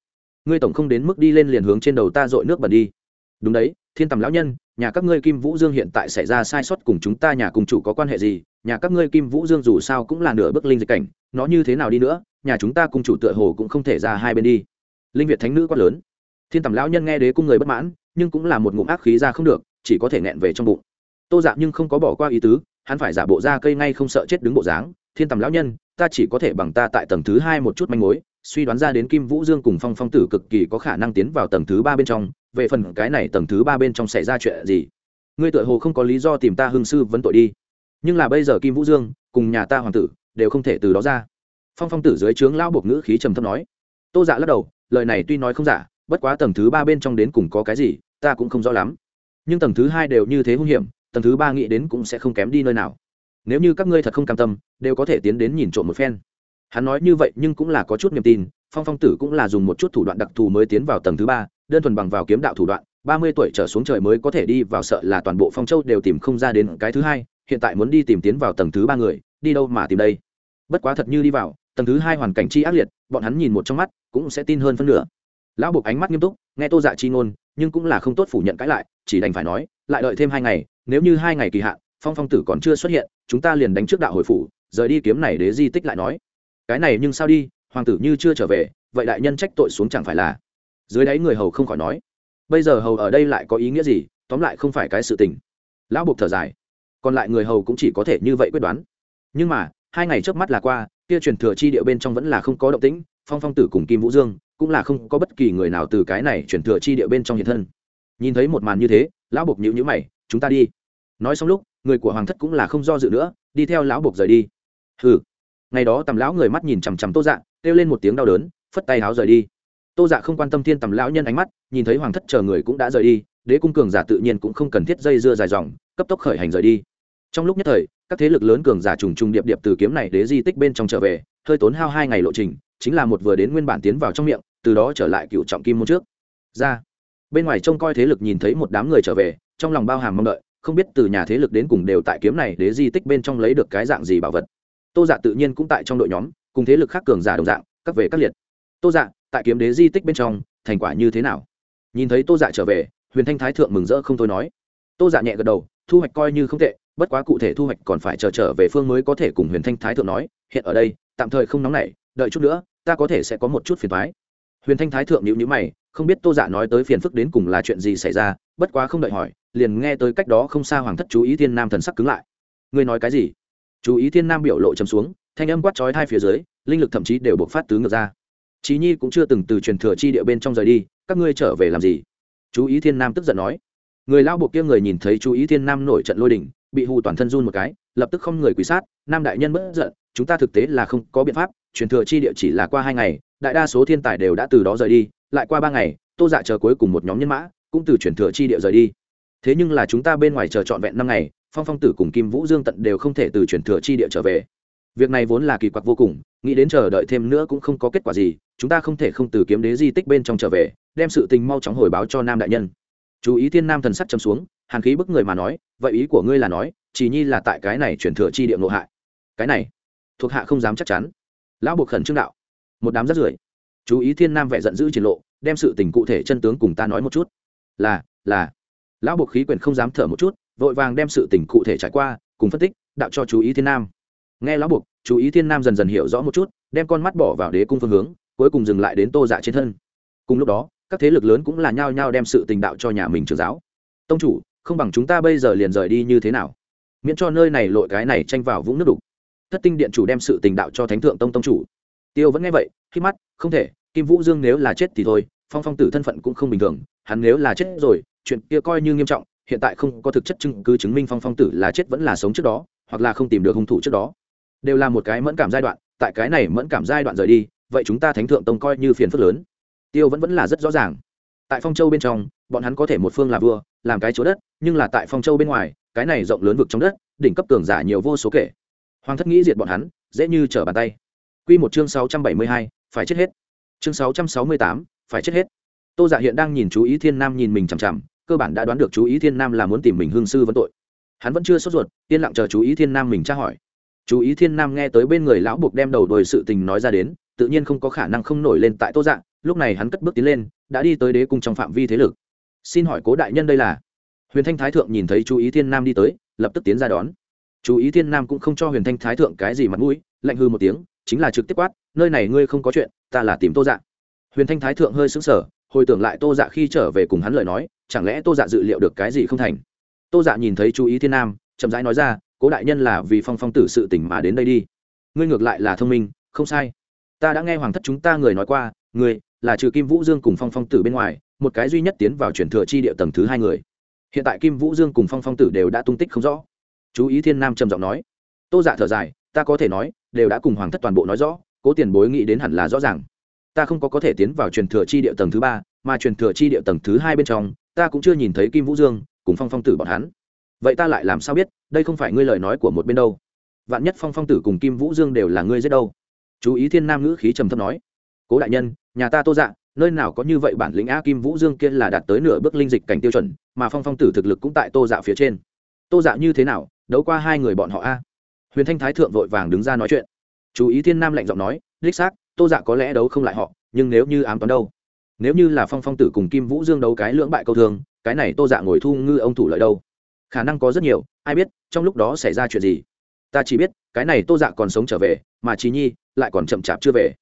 Ngươi tổng không đến mức đi lên liền hướng trên đầu ta dội nước bẩn đi. Đúng đấy, thiên tầm lão nhân, nhà các ngươi kim vũ dương hiện tại xảy ra sai sót cùng chúng ta nhà cùng chủ có quan hệ gì nhà các ngươi kim vũ dương dù sao cũng là nửa bước linh dịch cảnh, nó như thế nào đi nữa, nhà chúng ta cùng chủ tựa hồ cũng không thể ra hai bên đi. Linh việt thánh nữ quát lớn. Thiên tầm lão nhân nghe đế cung người bất mãn, nhưng cũng là một ngụm ác khí ra không được, chỉ có thể nghẹn về trong bụng. Tô dạng nhưng không có bỏ qua ý tứ, hắn phải giả bộ ra cây ngay không sợ chết đứng bộ dáng. Thiên tầm lão nhân, ta chỉ có thể bằng ta tại tầng thứ hai một chút manh mối, suy đoán ra đến kim vũ dương cùng phong phong tử cực kỳ có khả năng tiến vào tầng thứ ba bên trong. Về phần cái này tầng thứ ba bên trong xảy ra chuyện gì? Ngươi tựa hồ không có lý do tìm ta hương sư vấn tội đi nhưng là bây giờ kim vũ dương cùng nhà ta hoàng tử đều không thể từ đó ra. Phong phong tử dưới trướng lao buộc ngữ khí trầm thấp nói. Tô dạ lắc đầu, lời này tuy nói không giả, bất quá tầng thứ ba bên trong đến cùng có cái gì, ta cũng không rõ lắm. Nhưng tầng thứ hai đều như thế hung hiểm, tầng thứ ba nghĩ đến cũng sẽ không kém đi nơi nào. Nếu như các ngươi thật không cam tâm, đều có thể tiến đến nhìn trộm một phen. Hắn nói như vậy nhưng cũng là có chút niềm tin, phong phong tử cũng là dùng một chút thủ đoạn đặc thù mới tiến vào tầng thứ ba, đơn thuần bằng vào kiếm đạo thủ đoạn, ba mươi tuổi trở xuống trời mới có thể đi vào sợ là toàn bộ phong châu đều tìm không ra đến cái thứ hai hiện tại muốn đi tìm tiến vào tầng thứ ba người, đi đâu mà tìm đây? Bất quá thật như đi vào, tầng thứ hai hoàn cảnh chi ác liệt, bọn hắn nhìn một trong mắt, cũng sẽ tin hơn phân nửa. Lão buộc ánh mắt nghiêm túc, nghe tô dạ chi ngôn, nhưng cũng là không tốt phủ nhận cãi lại, chỉ đành phải nói, lại đợi thêm hai ngày, nếu như hai ngày kỳ hạn, phong phong tử còn chưa xuất hiện, chúng ta liền đánh trước đạo hồi phủ, rời đi kiếm này đế di tích lại nói. Cái này nhưng sao đi, hoàng tử như chưa trở về, vậy đại nhân trách tội xuống chẳng phải là? Dưới đáy người hầu không khỏi nói. Bây giờ hầu ở đây lại có ý nghĩa gì, tóm lại không phải cái sự tình. Lão buộc thở dài còn lại người hầu cũng chỉ có thể như vậy quyết đoán. Nhưng mà, hai ngày trước mắt là qua, kia truyền thừa chi địa bên trong vẫn là không có động tĩnh, phong phong tử cùng kim vũ dương cũng là không có bất kỳ người nào từ cái này truyền thừa chi địa bên trong hiện thân. Nhìn thấy một màn như thế, lão bộc nhữ nhữ mày, chúng ta đi. Nói xong lúc, người của hoàng thất cũng là không do dự nữa, đi theo lão bộc rời đi. Hừ. Ngày đó tầm lão người mắt nhìn chằm chằm tô dạ kêu lên một tiếng đau đớn, phất tay háo rời đi. Tô dạ không quan tâm thiên tầm lão nhân ánh mắt, nhìn thấy hoàng thất chờ người cũng đã rời đi, đế cung cường giả tự nhiên cũng không cần thiết dây dưa dài dòng, cấp tốc khởi hành rời đi trong lúc nhất thời, các thế lực lớn cường giả trùng trùng điệp điệp từ kiếm này đế di tích bên trong trở về, hơi tốn hao hai ngày lộ trình, chính là một vừa đến nguyên bản tiến vào trong miệng, từ đó trở lại cựu trọng kim môn trước. Ra, bên ngoài trông coi thế lực nhìn thấy một đám người trở về, trong lòng bao hàm mong đợi, không biết từ nhà thế lực đến cùng đều tại kiếm này đế di tích bên trong lấy được cái dạng gì bảo vật. Tô dạ tự nhiên cũng tại trong đội nhóm, cùng thế lực khác cường giả đồng dạng, các về các liệt. Tô dạ tại kiếm đế di tích bên trong, thành quả như thế nào? Nhìn thấy tô dạ trở về, huyền thanh thái thượng mừng rỡ không thôi nói. Tô dạ nhẹ gật đầu, thu hoạch coi như không tệ bất quá cụ thể thu hoạch còn phải chờ trở về phương mới có thể cùng huyền thanh thái thượng nói, hiện ở đây, tạm thời không nóng nảy, đợi chút nữa, ta có thể sẽ có một chút phiền thoái huyền thanh thái thượng nhữ nhữ mày, không biết tô dạ nói tới phiền phức đến cùng là chuyện gì xảy ra, bất quá không đợi hỏi, liền nghe tới cách đó không xa hoàng thất chú ý thiên nam thần sắc cứng lại. Ngươi nói cái gì? Chú ý thiên nam biểu lộ chấm xuống, thanh âm quát trói hai phía dưới, linh lực thậm chí đều buộc phát tứ ngược ra. Trí nhi cũng chưa từng từ truyền thừa chi địa bên trong rời đi, các ngươi trở về làm gì? Chú ý thiên nam tức giận nói. Người lao buộc kia người nhìn thấy chú ý thiên nam nổi trận lôi đình bị hù toàn thân run một cái, lập tức không người quỳ sát, nam đại nhân bất giận, chúng ta thực tế là không có biện pháp, truyền thừa chi địa chỉ là qua hai ngày, đại đa số thiên tài đều đã từ đó rời đi, lại qua ba ngày, tô dạ chờ cuối cùng một nhóm nhân mã, cũng từ truyền thừa chi địa rời đi. Thế nhưng là chúng ta bên ngoài chờ trọn vẹn năm ngày, phong phong tử cùng kim vũ dương tận đều không thể từ truyền thừa chi địa trở về. Việc này vốn là kỳ quặc vô cùng, nghĩ đến chờ đợi thêm nữa cũng không có kết quả gì, chúng ta không thể không từ kiếm đế di tích bên trong trở về, đem sự tình mau chóng hồi báo cho nam đại nhân. Chú ý thiên nam thần sắc chấm xuống, hàn khí bức người mà nói vậy ý của ngươi là nói, chỉ nhi là tại cái này chuyển thừa chi địa ngộ hại. Cái này, thuộc hạ không dám chắc chắn. Lão buộc khẩn trương đạo. Một đám rất rưởi. Chú ý thiên nam vẻ giận dữ triển lộ, đem sự tình cụ thể chân tướng cùng ta nói một chút. Là là. Lão buộc khí quyển không dám thở một chút, vội vàng đem sự tình cụ thể trải qua, cùng phân tích, đạo cho chú ý thiên nam. Nghe lão buộc, chú ý thiên nam dần dần hiểu rõ một chút, đem con mắt bỏ vào đế cung phương hướng, cuối cùng dừng lại đến tô dạ trên thân. Cùng lúc đó, các thế lực lớn cũng là nhao nhao đem sự tình đạo cho nhà mình trường giáo. Tông chủ không bằng chúng ta bây giờ liền rời đi như thế nào? Miễn cho nơi này lội cái này tranh vào vũng nước đục. Thất tinh điện chủ đem sự tình đạo cho thánh thượng tông tông chủ. Tiêu vẫn nghe vậy, khi mắt, không thể, kim vũ dương nếu là chết thì thôi, phong phong tử thân phận cũng không bình thường, hắn nếu là chết rồi, chuyện kia coi như nghiêm trọng, hiện tại không có thực chất chứng cứ chứng minh phong phong tử là chết vẫn là sống trước đó, hoặc là không tìm được hung thủ trước đó. Đều là một cái mẫn cảm giai đoạn, tại cái này mẫn cảm giai đoạn rời đi, vậy chúng ta thánh thượng tông coi như phiền phức lớn. Tiêu vẫn vẫn là rất rõ ràng tại phong châu bên trong, bọn hắn có thể một phương là vua, làm cái chỗ đất, nhưng là tại phong châu bên ngoài, cái này rộng lớn vực trong đất, đỉnh cấp cường giả nhiều vô số kể. Hoàng thất nghĩ diệt bọn hắn, dễ như trở bàn tay. Q một chương sáu trăm bảy mươi hai, phải chết hết. Chương sáu trăm sáu mươi tám, phải chết hết. Tô giả hiện đang nhìn chú ý thiên nam nhìn mình chằm chằm, cơ bản đã đoán được chú ý thiên nam là muốn tìm mình hương sư vấn tội. Hắn vẫn chưa sốt ruột, yên lặng chờ chú ý thiên nam mình tra hỏi. Chú ý thiên nam nghe tới bên người lão buộc đem đầu đồi sự tình nói ra đến, tự nhiên không có khả năng không nổi lên tại tô dạng lúc này hắn cất bước tiến lên đã đi tới đế cung trong phạm vi thế lực. Xin hỏi cố đại nhân đây là? Huyền thanh thái thượng nhìn thấy chú ý thiên nam đi tới, lập tức tiến ra đón. Chú ý thiên nam cũng không cho huyền thanh thái thượng cái gì mặt mũi, lạnh hư một tiếng, chính là trực tiếp quát, nơi này ngươi không có chuyện, ta là tìm tô dạ. Huyền thanh thái thượng hơi xứng sở hồi tưởng lại tô dạ khi trở về cùng hắn lời nói, chẳng lẽ tô dạ dự liệu được cái gì không thành? Tô dạ nhìn thấy chú ý thiên nam, chậm rãi nói ra, cố đại nhân là vì phong phong tử sự tỉnh mà đến đây đi. Ngươi ngược lại là thông minh, không sai. Ta đã nghe hoàng thất chúng ta người nói qua, ngươi là trừ kim vũ dương cùng phong phong tử bên ngoài, một cái duy nhất tiến vào truyền thừa chi địa tầng thứ hai người. Hiện tại kim vũ dương cùng phong phong tử đều đã tung tích không rõ. Chú ý thiên nam trầm giọng nói. Tô dạ thở dài, ta có thể nói, đều đã cùng hoàng thất toàn bộ nói rõ, cố tiền bối nghĩ đến hẳn là rõ ràng. Ta không có có thể tiến vào truyền thừa chi địa tầng thứ ba, mà truyền thừa chi địa tầng thứ hai bên trong, ta cũng chưa nhìn thấy kim vũ dương cùng phong phong tử bọn hắn. Vậy ta lại làm sao biết, đây không phải ngươi lời nói của một bên đâu. Vạn nhất phong phong tử cùng kim vũ dương đều là ngươi giết đâu. Chú ý thiên nam ngữ khí trầm thấp nói. Cố đại nhân nhà ta tô dạ nơi nào có như vậy bản lĩnh a kim vũ dương kia là đạt tới nửa bước linh dịch cảnh tiêu chuẩn mà phong phong tử thực lực cũng tại tô dạ phía trên. Tô dạ như thế nào đấu qua hai người bọn họ a? Huyền thanh thái thượng vội vàng đứng ra nói chuyện. Chú ý thiên nam lạnh giọng nói đích xác tô dạ có lẽ đấu không lại họ nhưng nếu như ám toán đâu? Nếu như là phong phong tử cùng kim vũ dương đấu cái lưỡng bại câu thường, cái này tô dạ ngồi thu ngư ông thủ lợi đâu? Khả năng có rất nhiều ai biết trong lúc đó xảy ra chuyện gì? Ta chỉ biết cái này tô dạ còn sống trở về mà trí nhi lại còn chậm chạp chưa về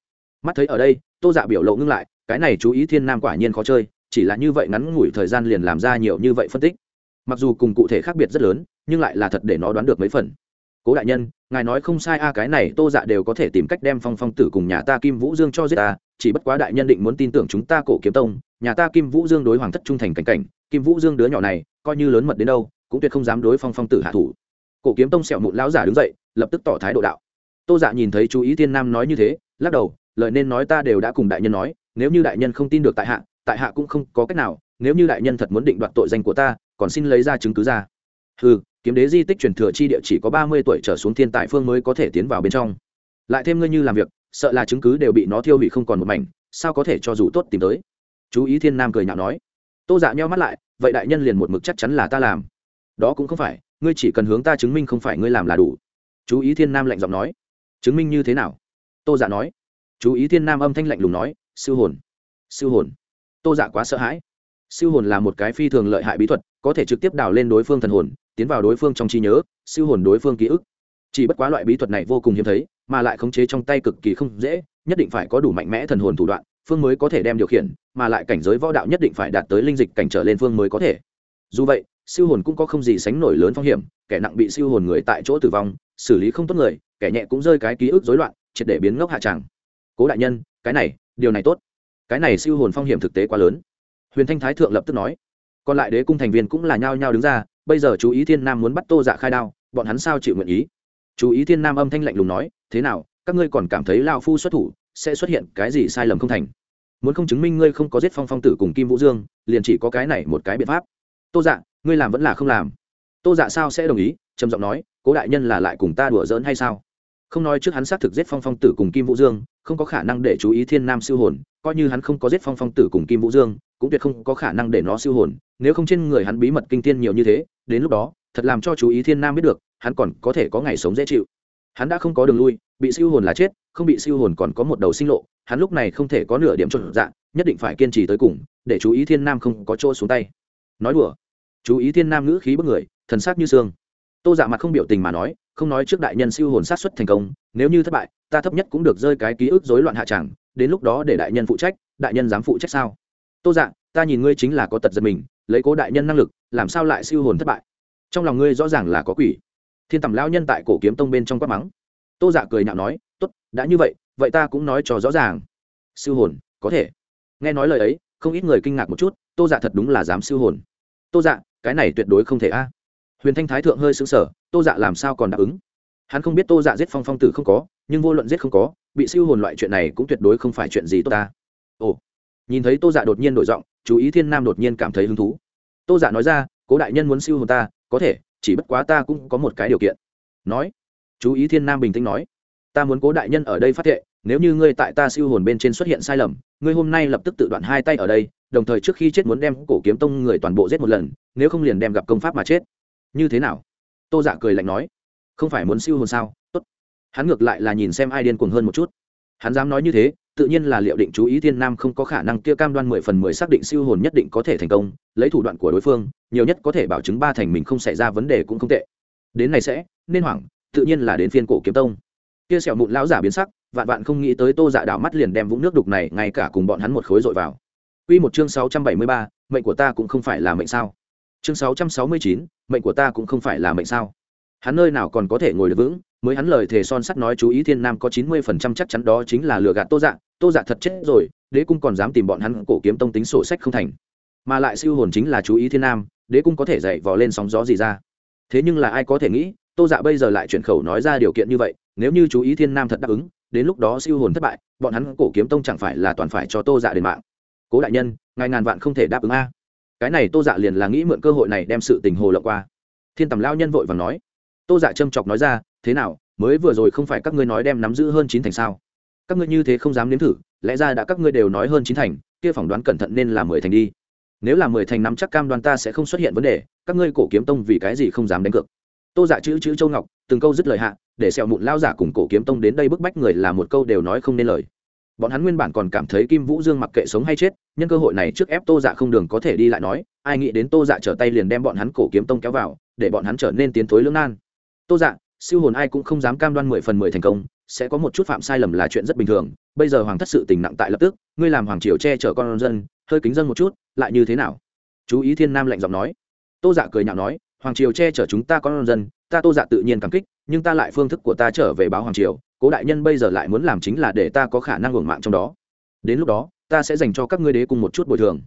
mắt thấy ở đây, tô dạ biểu lộ ngưng lại, cái này chú ý thiên nam quả nhiên khó chơi, chỉ là như vậy ngắn ngủi thời gian liền làm ra nhiều như vậy phân tích. Mặc dù cùng cụ thể khác biệt rất lớn, nhưng lại là thật để nó đoán được mấy phần. Cố đại nhân, ngài nói không sai a, cái này tô dạ đều có thể tìm cách đem phong phong tử cùng nhà ta kim vũ dương cho giết ta chỉ bất quá đại nhân định muốn tin tưởng chúng ta cổ kiếm tông, nhà ta kim vũ dương đối hoàng thất trung thành cảnh cảnh, kim vũ dương đứa nhỏ này, coi như lớn mật đến đâu, cũng tuyệt không dám đối phong phong tử hạ thủ. Cổ kiếm tông sẹo mụn lão giả đứng dậy, lập tức tỏ thái độ đạo. Tô dạ nhìn thấy chú ý thiên nam nói như thế, lắc đầu lợi nên nói ta đều đã cùng đại nhân nói, nếu như đại nhân không tin được tại hạ tại hạ cũng không có cách nào, nếu như đại nhân thật muốn định đoạt tội danh của ta, còn xin lấy ra chứng cứ ra. Ừ kiếm đế di tích truyền thừa chi địa chỉ có ba mươi tuổi trở xuống thiên tài phương mới có thể tiến vào bên trong. Lại thêm ngươi như làm việc, sợ là chứng cứ đều bị nó thiêu hủy không còn một mảnh, sao có thể cho dù tốt tìm tới? Chú ý thiên nam cười nhạo nói. Tô dạ nheo mắt lại, vậy đại nhân liền một mực chắc chắn là ta làm. Đó cũng không phải, ngươi chỉ cần hướng ta chứng minh không phải ngươi làm là đủ. Chú ý thiên nam lạnh giọng nói. Chứng minh như thế nào? Tô dạ nói chú ý thiên nam âm thanh lạnh lùng nói siêu hồn siêu hồn. Tô dạ quá sợ hãi. Siêu hồn là một cái phi thường lợi hại bí thuật, có thể trực tiếp đào lên đối phương thần hồn, tiến vào đối phương trong trí nhớ siêu hồn đối phương ký ức. Chỉ bất quá loại bí thuật này vô cùng hiếm thấy, mà lại khống chế trong tay cực kỳ không dễ, nhất định phải có đủ mạnh mẽ thần hồn thủ đoạn, phương mới có thể đem điều khiển, mà lại cảnh giới võ đạo nhất định phải đạt tới linh dịch cảnh trở lên phương mới có thể. Dù vậy siêu hồn cũng có không gì sánh nổi lớn phong hiểm, kẻ nặng bị siêu hồn người tại chỗ tử vong, xử lý không tốt người, kẻ nhẹ cũng rơi cái ký ức rối loạn, triệt để biến ngốc hạ tràng cố đại nhân, cái này, điều này tốt. Cái này siêu hồn phong hiểm thực tế quá lớn. Huyền thanh thái thượng lập tức nói. Còn lại đế cung thành viên cũng là nhao nhao đứng ra, bây giờ chú ý thiên nam muốn bắt tô dạ khai đao, bọn hắn sao chịu nguyện ý? Chú ý thiên nam âm thanh lạnh lùng nói, thế nào, các ngươi còn cảm thấy lao phu xuất thủ sẽ xuất hiện cái gì sai lầm không thành? Muốn không chứng minh ngươi không có giết phong phong tử cùng kim vũ dương, liền chỉ có cái này một cái biện pháp. Tô dạ ngươi làm vẫn là không làm. Tô dạ sao sẽ đồng ý, trầm giọng nói, cố đại nhân là lại cùng ta đùa giỡn hay sao? Không nói trước hắn xác thực giết phong phong tử cùng kim vũ dương không có khả năng để chú ý thiên nam siêu hồn, coi như hắn không có giết phong phong tử cùng kim vũ dương, cũng tuyệt không có khả năng để nó siêu hồn, nếu không trên người hắn bí mật kinh tiên nhiều như thế, đến lúc đó, thật làm cho chú ý thiên nam biết được, hắn còn có thể có ngày sống dễ chịu. Hắn đã không có đường lui, bị siêu hồn là chết, không bị siêu hồn còn có một đầu sinh lộ, hắn lúc này không thể có nửa điểm trộn dạng, nhất định phải kiên trì tới cùng, để chú ý thiên nam không có chỗ xuống tay. Nói đùa. Chú ý thiên nam ngữ khí bất người, thần sắc như xương. Tô dạ mặt không biểu tình mà nói, không nói trước đại nhân siêu hồn sát xuất thành công, nếu như thất bại ta thấp nhất cũng được rơi cái ký ức rối loạn hạ chẳng đến lúc đó để đại nhân phụ trách đại nhân dám phụ trách sao? Tô dạng, ta nhìn ngươi chính là có tật giật mình lấy cố đại nhân năng lực làm sao lại siêu hồn thất bại? Trong lòng ngươi rõ ràng là có quỷ. Thiên tầm lao nhân tại cổ kiếm tông bên trong quát mắng. Tô dạ cười nhạo nói t ố t đã như vậy vậy ta cũng nói cho rõ ràng. Siêu hồn có thể. Nghe nói lời ấy không ít người kinh ngạc một chút tô dạ thật đúng là dám siêu hồn. Tô dạ cái này tuyệt đối không thể a. Huyền thanh thái thượng hơi xứng sở tô dạ làm sao còn đáp ứng? Hắn không biết tô dạ giết phong phong tử không có nhưng vô luận giết không có, bị siêu hồn loại chuyện này cũng tuyệt đối không phải chuyện gì tốt ta. Ồ, nhìn thấy tô dạ đột nhiên đổi giọng, chú ý thiên nam đột nhiên cảm thấy hứng thú. Tô dạ nói ra, cố đại nhân muốn siêu hồn ta, có thể, chỉ bất quá ta cũng có một cái điều kiện. Nói, chú ý thiên nam bình tĩnh nói, ta muốn cố đại nhân ở đây phát thệ, nếu như ngươi tại ta siêu hồn bên trên xuất hiện sai lầm, ngươi hôm nay lập tức tự đoạn hai tay ở đây, đồng thời trước khi chết muốn đem cổ kiếm tông người toàn bộ giết một lần, nếu không liền đem gặp công pháp mà chết. Như thế nào? Tô dạ cười lạnh nói, không phải muốn siêu hồn sao? Hắn ngược lại là nhìn xem ai điên cuồng hơn một chút hắn dám nói như thế tự nhiên là liệu định chú ý thiên nam không có khả năng kia cam đoan mười phần mười xác định siêu hồn nhất định có thể thành công lấy thủ đoạn của đối phương nhiều nhất có thể bảo chứng ba thành mình không xảy ra vấn đề cũng không tệ đến này sẽ nên hoảng tự nhiên là đến phiên cổ kiếm tông kia sẹo mụn lão giả biến sắc vạn vạn không nghĩ tới tô dạ đảo mắt liền đem vũng nước đục này ngay cả cùng bọn hắn một khối dội vào Quy một chương sáu trăm bảy mươi ba, mệnh của ta cũng không phải là mệnh sao? Chương sáu trăm sáu mươi chín, mệnh của ta cũng không phải là mệnh sao? Hắn nơi nào còn có thể ngồi được vững, mới hắn lời thề son sắt nói chú ý thiên nam có chín mươi phần trăm chắc chắn đó chính là lừa gạt tô dạ. Tô dạ thật chết rồi đế cung còn dám tìm bọn hắn cổ kiếm tông tính sổ sách không thành. Mà lại siêu hồn chính là chú ý thiên nam đế cung có thể dậy vò lên sóng gió gì ra. Thế nhưng là ai có thể nghĩ tô dạ bây giờ lại chuyển khẩu nói ra điều kiện như vậy nếu như chú ý thiên nam thật đáp ứng đến lúc đó siêu hồn thất bại bọn hắn cổ kiếm tông chẳng phải là toàn phải cho tô dạ đền mạng. Cố đại nhân ngài ngàn vạn không thể đáp ứng a. Cái này tô dạ liền là nghĩ mượn cơ hội này đem sự tình hồ lộng qua. Thiên tầm lao nhân vội và nói tô dạ châm chọc nói ra, thế nào, mới vừa rồi không phải các ngươi nói đem nắm giữ hơn chín thành sao? Các ngươi như thế không dám nếm thử, lẽ ra đã các ngươi đều nói hơn chín thành, kia phỏng đoán cẩn thận nên là mười thành đi. Nếu là mười thành nắm chắc cam đoan ta sẽ không xuất hiện vấn đề, các ngươi cổ kiếm tông vì cái gì không dám đánh cược? Tô dạ chữ chữ châu ngọc, từng câu dứt lời hạ, để sẹo mụn lao giả cùng cổ kiếm tông đến đây bức bách người là một câu đều nói không nên lời. Bọn hắn nguyên bản còn cảm thấy kim vũ dương mặc kệ sống hay chết, nhân cơ hội này trước ép tô dạ không đường có thể đi lại nói, ai nghĩ đến tô dạ trở tay liền đem bọn hắn cổ kiếm tông kéo vào, để bọn hắn trở nên tiến thối lưỡng nan tô dạ siêu hồn ai cũng không dám cam đoan mười phần mười thành công, sẽ có một chút phạm sai lầm là chuyện rất bình thường. Bây giờ hoàng thất sự tình nặng tại lập tức, ngươi làm hoàng triều che chở con dân, hơi kính dân một chút, lại như thế nào? Chú ý thiên nam lạnh giọng nói. Tô dạ cười nhạo nói, hoàng triều che chở chúng ta con dân, ta tô dạ tự nhiên cảm kích, nhưng ta lại phương thức của ta trở về báo hoàng triều, cố đại nhân bây giờ lại muốn làm chính là để ta có khả năng hưởng mạng trong đó. Đến lúc đó, ta sẽ dành cho các ngươi đế cùng một chút bồi thường.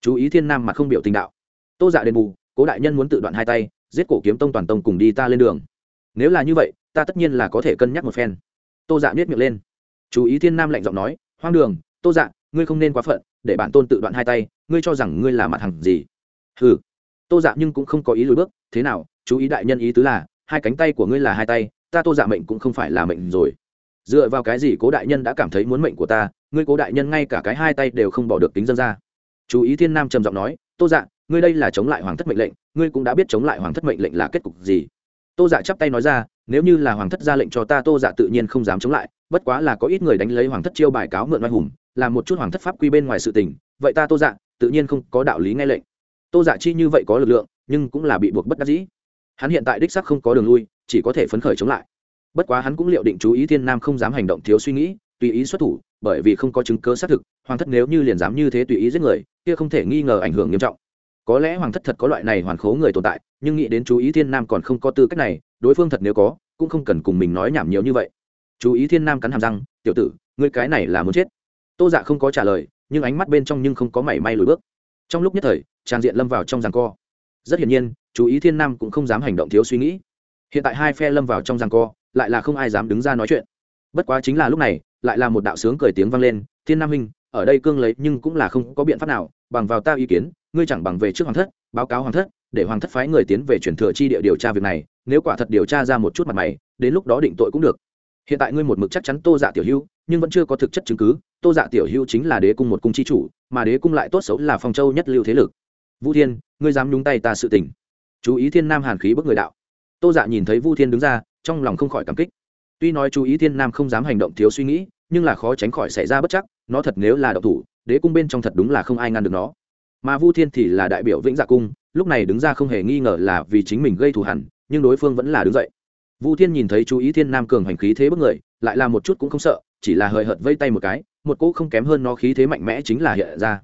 Chú ý thiên nam mà không biểu tình đạo. Tô dạ đền bù, cố đại nhân muốn tự đoạn hai tay, giết cổ kiếm tông toàn tông cùng đi ta lên đường nếu là như vậy, ta tất nhiên là có thể cân nhắc một phen. Tô dạ biết miệng lên. Chú ý thiên nam lạnh giọng nói, hoang đường, tô dạ ngươi không nên quá phận, để bản tôn tự đoạn hai tay, ngươi cho rằng ngươi là mặt hàng gì? Ừ tô dạ nhưng cũng không có ý lùi bước, thế nào, chú ý đại nhân ý tứ là, hai cánh tay của ngươi là hai tay, ta tô dạ mệnh cũng không phải là mệnh rồi. Dựa vào cái gì cố đại nhân đã cảm thấy muốn mệnh của ta, ngươi cố đại nhân ngay cả cái hai tay đều không bỏ được tính dân ra? Chú ý thiên nam trầm giọng nói, tô dạ ngươi đây là chống lại hoàng thất mệnh lệnh, ngươi cũng đã biết chống lại hoàng thất mệnh lệnh là kết cục gì tô dạ chắp tay nói ra, nếu như là hoàng thất ra lệnh cho ta, tô dạ tự nhiên không dám chống lại, bất quá là có ít người đánh lấy hoàng thất chiêu bài cáo mượn oai hùng, làm một chút hoàng thất pháp quy bên ngoài sự tình, vậy ta, tô dạ tự nhiên không có đạo lý nghe lệnh. Tô dạ chi như vậy có lực lượng, nhưng cũng là bị buộc bất đắc dĩ. Hắn hiện tại đích sắc không có đường lui, chỉ có thể phấn khởi chống lại. Bất quá hắn cũng liệu định chú ý thiên nam không dám hành động thiếu suy nghĩ, tùy ý xuất thủ, bởi vì không có chứng cớ xác thực, hoàng thất nếu như liền dám như thế tùy ý giết người, kia không thể nghi ngờ ảnh hưởng nghiêm trọng có lẽ hoàng thất thật có loại này hoàn khố người tồn tại, nhưng nghĩ đến chú ý thiên nam còn không có tư cách này, đối phương thật nếu có, cũng không cần cùng mình nói nhảm nhiều như vậy. Chú ý thiên nam cắn hàm răng, tiểu tử, ngươi cái này là muốn chết. Tô dạ không có trả lời, nhưng ánh mắt bên trong nhưng không có mảy may lùi bước. Trong lúc nhất thời, trang diện lâm vào trong ràng co. Rất hiển nhiên, chú ý thiên nam cũng không dám hành động thiếu suy nghĩ. Hiện tại hai phe lâm vào trong ràng co, lại là không ai dám đứng ra nói chuyện. Bất quá chính là lúc này, lại là một đạo sướng cười tiếng vang lên, thiên nam huynh ở đây cương lấy nhưng cũng là không có biện pháp nào, bằng vào ta ý kiến, ngươi chẳng bằng về trước hoàng thất, báo cáo hoàng thất, để hoàng thất phái người tiến về chuyển thừa chi địa điều tra việc này, nếu quả thật điều tra ra một chút mặt mày, đến lúc đó định tội cũng được. Hiện tại ngươi một mực chắc chắn tô dạ tiểu hữu nhưng vẫn chưa có thực chất chứng cứ, tô dạ tiểu hữu chính là đế cung một cung chi chủ, mà đế cung lại tốt xấu là phong châu nhất lưu thế lực. Vũ thiên, ngươi dám nhúng tay ta sự tình. Chú ý thiên nam hàn khí bức người đạo. Tô dạ nhìn thấy vũ thiên đứng ra, trong lòng không khỏi cảm kích. Tuy nói chú ý thiên nam không dám hành động thiếu suy nghĩ nhưng là khó tránh khỏi xảy ra bất chắc, nó thật nếu là đậu thủ, đế cung bên trong thật đúng là không ai ngăn được nó. Mà vu thiên thì là đại biểu vĩnh dạ cung, lúc này đứng ra không hề nghi ngờ là vì chính mình gây thù hẳn nhưng đối phương vẫn là đứng dậy. Vu thiên nhìn thấy chú ý thiên nam cường hành khí thế bất người, lại là một chút cũng không sợ, chỉ là hời hợt vây tay một cái, một cỗ không kém hơn nó khí thế mạnh mẽ chính là hiện ra.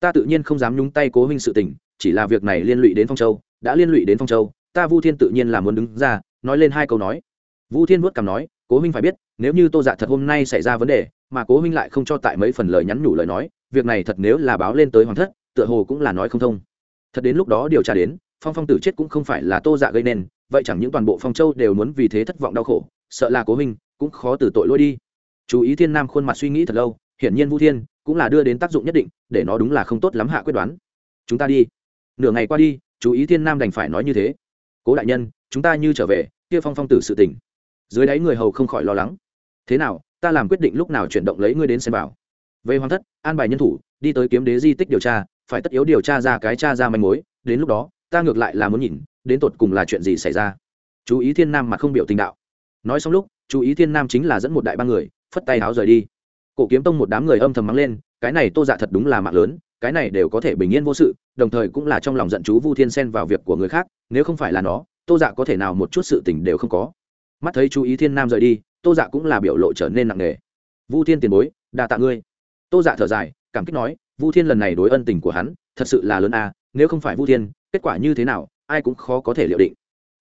Ta tự nhiên không dám nhúng tay cố huynh sự tình, chỉ là việc này liên lụy đến phong châu, đã liên lụy đến phong châu, ta vu thiên tự nhiên là muốn đứng ra, nói lên hai câu nói vu thiên vuốt cằm nói, cố huynh phải biết, nếu như tô dạ thật hôm nay xảy ra vấn đề, mà cố huynh lại không cho tại mấy phần lời nhắn nhủ lời nói, việc này thật nếu là báo lên tới hoàng thất, tựa hồ cũng là nói không thông. Thật đến lúc đó điều tra đến, phong phong tử chết cũng không phải là tô dạ gây nên, vậy chẳng những toàn bộ phong châu đều muốn vì thế thất vọng đau khổ, sợ là cố huynh cũng khó từ tội lỗi đi. Chú ý thiên nam khuôn mặt suy nghĩ thật lâu, hiển nhiên vu thiên cũng là đưa đến tác dụng nhất định, để nó đúng là không tốt lắm hạ quyết đoán. Chúng ta đi. Nửa ngày qua đi, chú ý thiên nam đành phải nói như thế. Cố đại nhân, chúng ta như trở về, kia phong phong tử sự tỉnh dưới đáy người hầu không khỏi lo lắng. Thế nào, ta làm quyết định lúc nào chuyển động lấy ngươi đến xem bảo về hoàng thất, an bài nhân thủ, đi tới kiếm đế di tích điều tra, phải tất yếu điều tra ra cái cha ra manh mối, đến lúc đó, ta ngược lại là muốn nhìn, đến tột cùng là chuyện gì xảy ra. Chú ý thiên nam mà không biểu tình đạo. Nói xong lúc, chú ý thiên nam chính là dẫn một đại ba người, phất tay áo rời đi. Cổ kiếm tông một đám người âm thầm mắng lên, cái này tô dạ thật đúng là mạng lớn, cái này đều có thể bình yên vô sự, đồng thời cũng là trong lòng giận chú vu thiên xen vào việc của người khác, nếu không phải là nó, tô dạ có thể nào một chút sự tình đều không có mắt thấy chú ý thiên nam rời đi, tô dạ cũng là biểu lộ trở nên nặng nề. Vu thiên tiền bối, đa tạ ngươi. Tô dạ thở dài, cảm kích nói, vu thiên lần này đối ân tình của hắn, thật sự là lớn a, nếu không phải vu thiên, kết quả như thế nào, ai cũng khó có thể liệu định.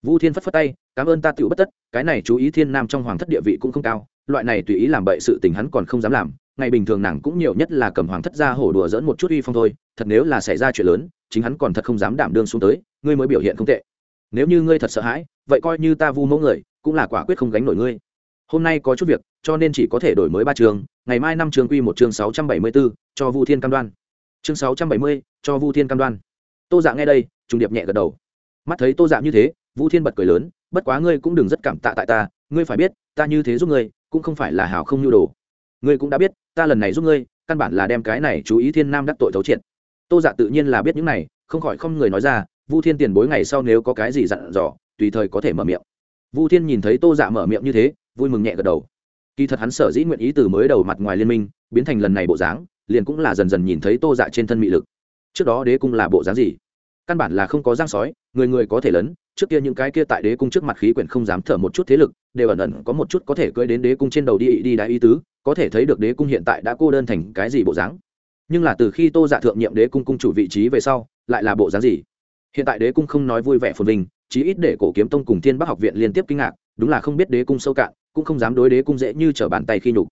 Vu thiên phất phất tay, cảm ơn ta tựu bất tất, cái này chú ý thiên nam trong hoàng thất địa vị cũng không cao, loại này tùy ý làm bậy sự tình hắn còn không dám làm, ngày bình thường nàng cũng nhiều nhất là cầm hoàng thất ra hổ đùa dỡn một chút uy phong thôi, thật nếu là xảy ra chuyện lớn, chính hắn còn thật không dám đảm đương xuống tới, ngươi mới biểu hiện không tệ. Nếu như ngươi thật sợ hãi, vậy coi như ta vu mẫu người cũng là quả quyết không gánh nổi ngươi. Hôm nay có chút việc cho nên chỉ có thể đổi mới ba trường, ngày mai năm trường quy một chương sáu trăm bảy mươi 674, cho vu thiên cam đoan. Chương sáu trăm bảy mươi cho vu thiên cam đoan. Tô dạ nghe đây trùng điệp nhẹ gật đầu. Mắt thấy tô dạ như thế vu thiên bật cười lớn bất quá ngươi cũng đừng rất cảm tạ tại ta ngươi phải biết ta như thế giúp ngươi cũng không phải là hảo không nhu đồ. Ngươi cũng đã biết ta lần này giúp ngươi căn bản là đem cái này chú ý thiên nam đắc tội thấu triệt. Tô dạ tự nhiên là biết những này không khỏi không người nói ra vu thiên tiền bối ngày sau nếu có cái gì dặn dò tùy thời có thể mở miệng vu thiên nhìn thấy tô dạ mở miệng như thế, vui mừng nhẹ gật đầu. Kỳ thật hắn sở dĩ nguyện ý từ mới đầu mặt ngoài liên minh biến thành lần này bộ dáng, liền cũng là dần dần nhìn thấy tô dạ trên thân mị lực. Trước đó đế cung là bộ dáng gì? Căn bản là không có giang sói, người người có thể lớn trước kia những cái kia tại đế cung trước mặt khí quyển không dám thở một chút thế lực, đều ẩn ẩn có một chút có thể cưỡi đến đế cung trên đầu đi đi đại ý tứ, có thể thấy được đế cung hiện tại đã cô đơn thành cái gì bộ dáng. Nhưng là từ khi tô dạ thượng nhiệm đế cung cung chủ vị trí về sau, lại là bộ dáng gì? Hiện tại đế cung không nói vui vẻ phồn vinh chí ít để cổ kiếm tông cùng thiên bắc học viện liên tiếp kinh ngạc, đúng là không biết đế cung sâu cạn, cũng không dám đối đế cung dễ như trở bàn tay khi nhục.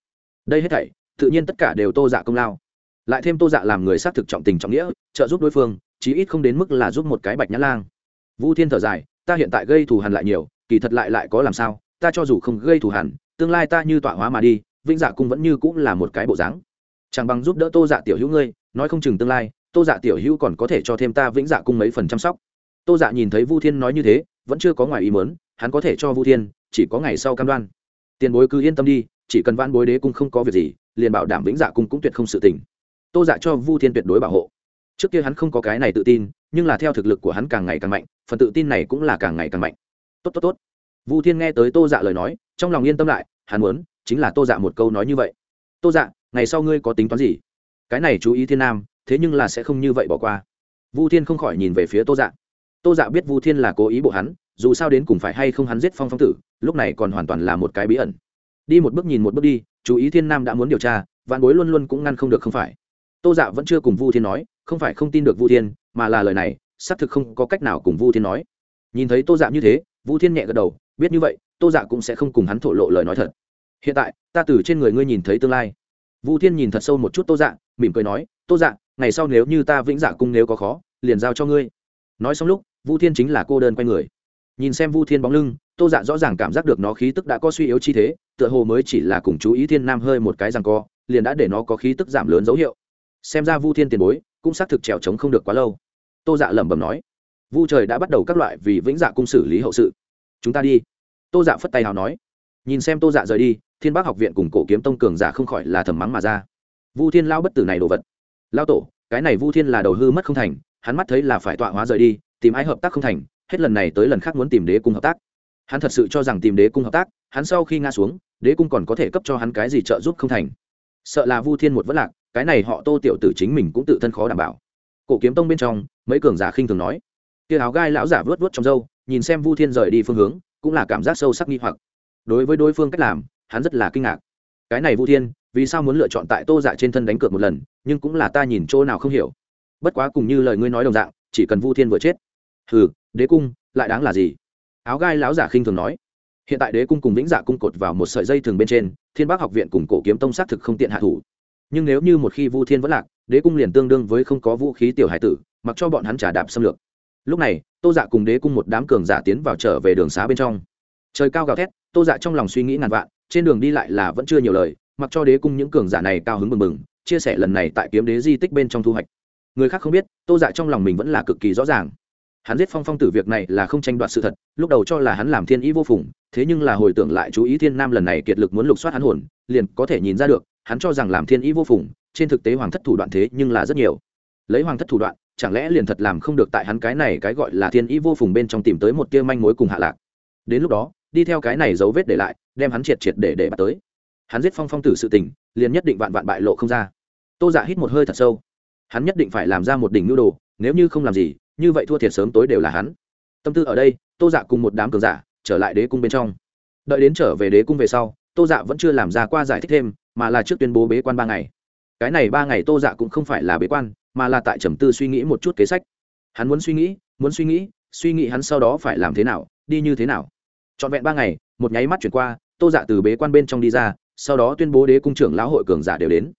Đây hết thảy, tự nhiên tất cả đều tô dạ công lao. Lại thêm tô dạ làm người xác thực trọng tình trọng nghĩa, trợ giúp đối phương, chí ít không đến mức là giúp một cái bạch nhã lang. Vu thiên thở dài, ta hiện tại gây thù hằn lại nhiều, kỳ thật lại lại có làm sao, ta cho dù không gây thù hằn, tương lai ta như tọa hóa mà đi, vĩnh dạ cung vẫn như cũng là một cái bộ dáng. Chẳng bằng giúp đỡ tô dạ tiểu hữu ngươi, nói không chừng tương lai, tô dạ tiểu hữu còn có thể cho thêm ta vĩnh dạ cung mấy phần chăm sóc tô dạ nhìn thấy vu thiên nói như thế, vẫn chưa có ngoài ý mớn hắn có thể cho vu thiên, chỉ có ngày sau cam đoan. Tiền bối cứ yên tâm đi, chỉ cần vãn bối đế cung không có việc gì, liền bảo đảm vĩnh dạ cung cũng tuyệt không sự tình. Tô dạ cho vu thiên tuyệt đối bảo hộ. Trước kia hắn không có cái này tự tin, nhưng là theo thực lực của hắn càng ngày càng mạnh, phần tự tin này cũng là càng ngày càng mạnh. Tốt tốt tốt. Vu thiên nghe tới tô dạ lời nói, trong lòng yên tâm lại, hắn muốn, chính là tô dạ một câu nói như vậy. Tô dạ ngày sau ngươi có tính toán gì? Cái này chú ý thiên nam, thế nhưng là sẽ không như vậy bỏ qua. Vu thiên không khỏi nhìn về phía tô dạ tô dạ biết vu thiên là cố ý bộ hắn, dù sao đến cùng phải hay không hắn giết phong phong tử, lúc này còn hoàn toàn là một cái bí ẩn. Đi một bước nhìn một bước đi, chú ý thiên nam đã muốn điều tra, vạn bối luôn luôn cũng ngăn không được không phải. Tô dạ vẫn chưa cùng vu thiên nói, không phải không tin được vu thiên, mà là lời này, xác thực không có cách nào cùng vu thiên nói. Nhìn thấy tô dạ như thế, vu thiên nhẹ gật đầu, biết như vậy, tô dạ cũng sẽ không cùng hắn thổ lộ lời nói thật. Hiện tại, ta từ trên người ngươi nhìn thấy tương lai. Vu thiên nhìn thật sâu một chút tô dạ mỉm cười nói, tô dạ ngày sau nếu như ta vĩnh dạ cung nếu có khó, liền giao cho ngươi. Nói xong lúc vu thiên chính là cô đơn quay người. Nhìn xem vu thiên bóng lưng, tô dạ rõ ràng cảm giác được nó khí tức đã có suy yếu chi thế, tựa hồ mới chỉ là cùng chú ý thiên nam hơi một cái rằng co, liền đã để nó có khí tức giảm lớn dấu hiệu. Xem ra vu thiên tiền bối cũng xác thực trèo trống không được quá lâu. Tô dạ lẩm bẩm nói, vu trời đã bắt đầu các loại vì vĩnh dạ cung xử lý hậu sự. Chúng ta đi. Tô dạ phất tay hào nói. Nhìn xem tô dạ rời đi, thiên bác học viện cùng cổ kiếm tông cường giả không khỏi là thầm mắng mà ra. Vu thiên lao bất tử này đồ vật. Lao tổ, cái này vu thiên là đầu hư mất không thành, hắn mắt thấy là phải tọa hóa rời đi tìm ai hợp tác không thành, hết lần này tới lần khác muốn tìm đế cung hợp tác. Hắn thật sự cho rằng tìm đế cung hợp tác, hắn sau khi ngã xuống, đế cung còn có thể cấp cho hắn cái gì trợ giúp không thành. Sợ là vu thiên một vất lạc, cái này họ tô tiểu tử chính mình cũng tự thân khó đảm bảo. Cổ kiếm tông bên trong, mấy cường giả khinh thường nói. Tia áo gai lão giả vớt vớt trong râu, nhìn xem vu thiên rời đi phương hướng, cũng là cảm giác sâu sắc nghi hoặc. Đối với đối phương cách làm, hắn rất là kinh ngạc. Cái này vu thiên, vì sao muốn lựa chọn tại tô dạ trên thân đánh cược một lần, nhưng cũng là ta nhìn chỗ nào không hiểu. Bất quá cùng như lời ngươi nói đồng dạng, chỉ cần vu thiên vừa chết hừ, đế cung, lại đáng là gì? Áo gai lão giả khinh thường nói. Hiện tại đế cung cùng vĩnh dạ cung cột vào một sợi dây thường bên trên, thiên bác học viện cùng cổ kiếm tông xác thực không tiện hạ thủ. Nhưng nếu như một khi vu thiên vẫn lạc, đế cung liền tương đương với không có vũ khí tiểu hải tử, mặc cho bọn hắn trả đạp xâm lược. Lúc này, tô dạ cùng đế cung một đám cường giả tiến vào trở về đường xá bên trong. Trời cao gào thét, tô dạ trong lòng suy nghĩ ngàn vạn, trên đường đi lại là vẫn chưa nhiều lời, mặc cho đế cung những cường giả này cao hứng mừng mừng, chia sẻ lần này tại kiếm đế di tích bên trong thu hoạch. Người khác không biết, tô dạ trong lòng mình vẫn là cực kỳ rõ ràng hắn giết phong phong tử việc này là không tranh đoạt sự thật, lúc đầu cho là hắn làm thiên ý vô phùng, thế nhưng là hồi tưởng lại chú ý thiên nam lần này kiệt lực muốn lục soát hắn hồn, liền có thể nhìn ra được, hắn cho rằng làm thiên ý vô phùng, trên thực tế hoàng thất thủ đoạn thế nhưng là rất nhiều. Lấy hoàng thất thủ đoạn, chẳng lẽ liền thật làm không được tại hắn cái này cái gọi là thiên ý vô phùng bên trong tìm tới một tia manh mối cùng hạ lạc? Đến lúc đó, đi theo cái này dấu vết để lại, đem hắn triệt triệt để để bắt tới. Hắn giết phong phong tử sự tình, liền nhất định vạn vạn bại lộ không ra. Tô dạ hít một hơi thật sâu. Hắn nhất định phải làm ra một đỉnh nhu đồ, nếu như không làm gì như vậy thua thiệt sớm tối đều là hắn. Tâm tư ở đây, tô dạ cùng một đám cường giả, trở lại đế cung bên trong. Đợi đến trở về đế cung về sau, tô dạ vẫn chưa làm ra qua giải thích thêm, mà là trước tuyên bố bế quan ba ngày. Cái này ba ngày tô dạ cũng không phải là bế quan, mà là tại trầm tư suy nghĩ một chút kế sách. Hắn muốn suy nghĩ, muốn suy nghĩ suy nghĩ hắn sau đó phải làm thế nào, đi như thế nào. Trọn vẹn ba ngày, một nháy mắt chuyển qua, tô dạ từ bế quan bên trong đi ra, sau đó tuyên bố đế cung trưởng lão hội cường giả đều đến.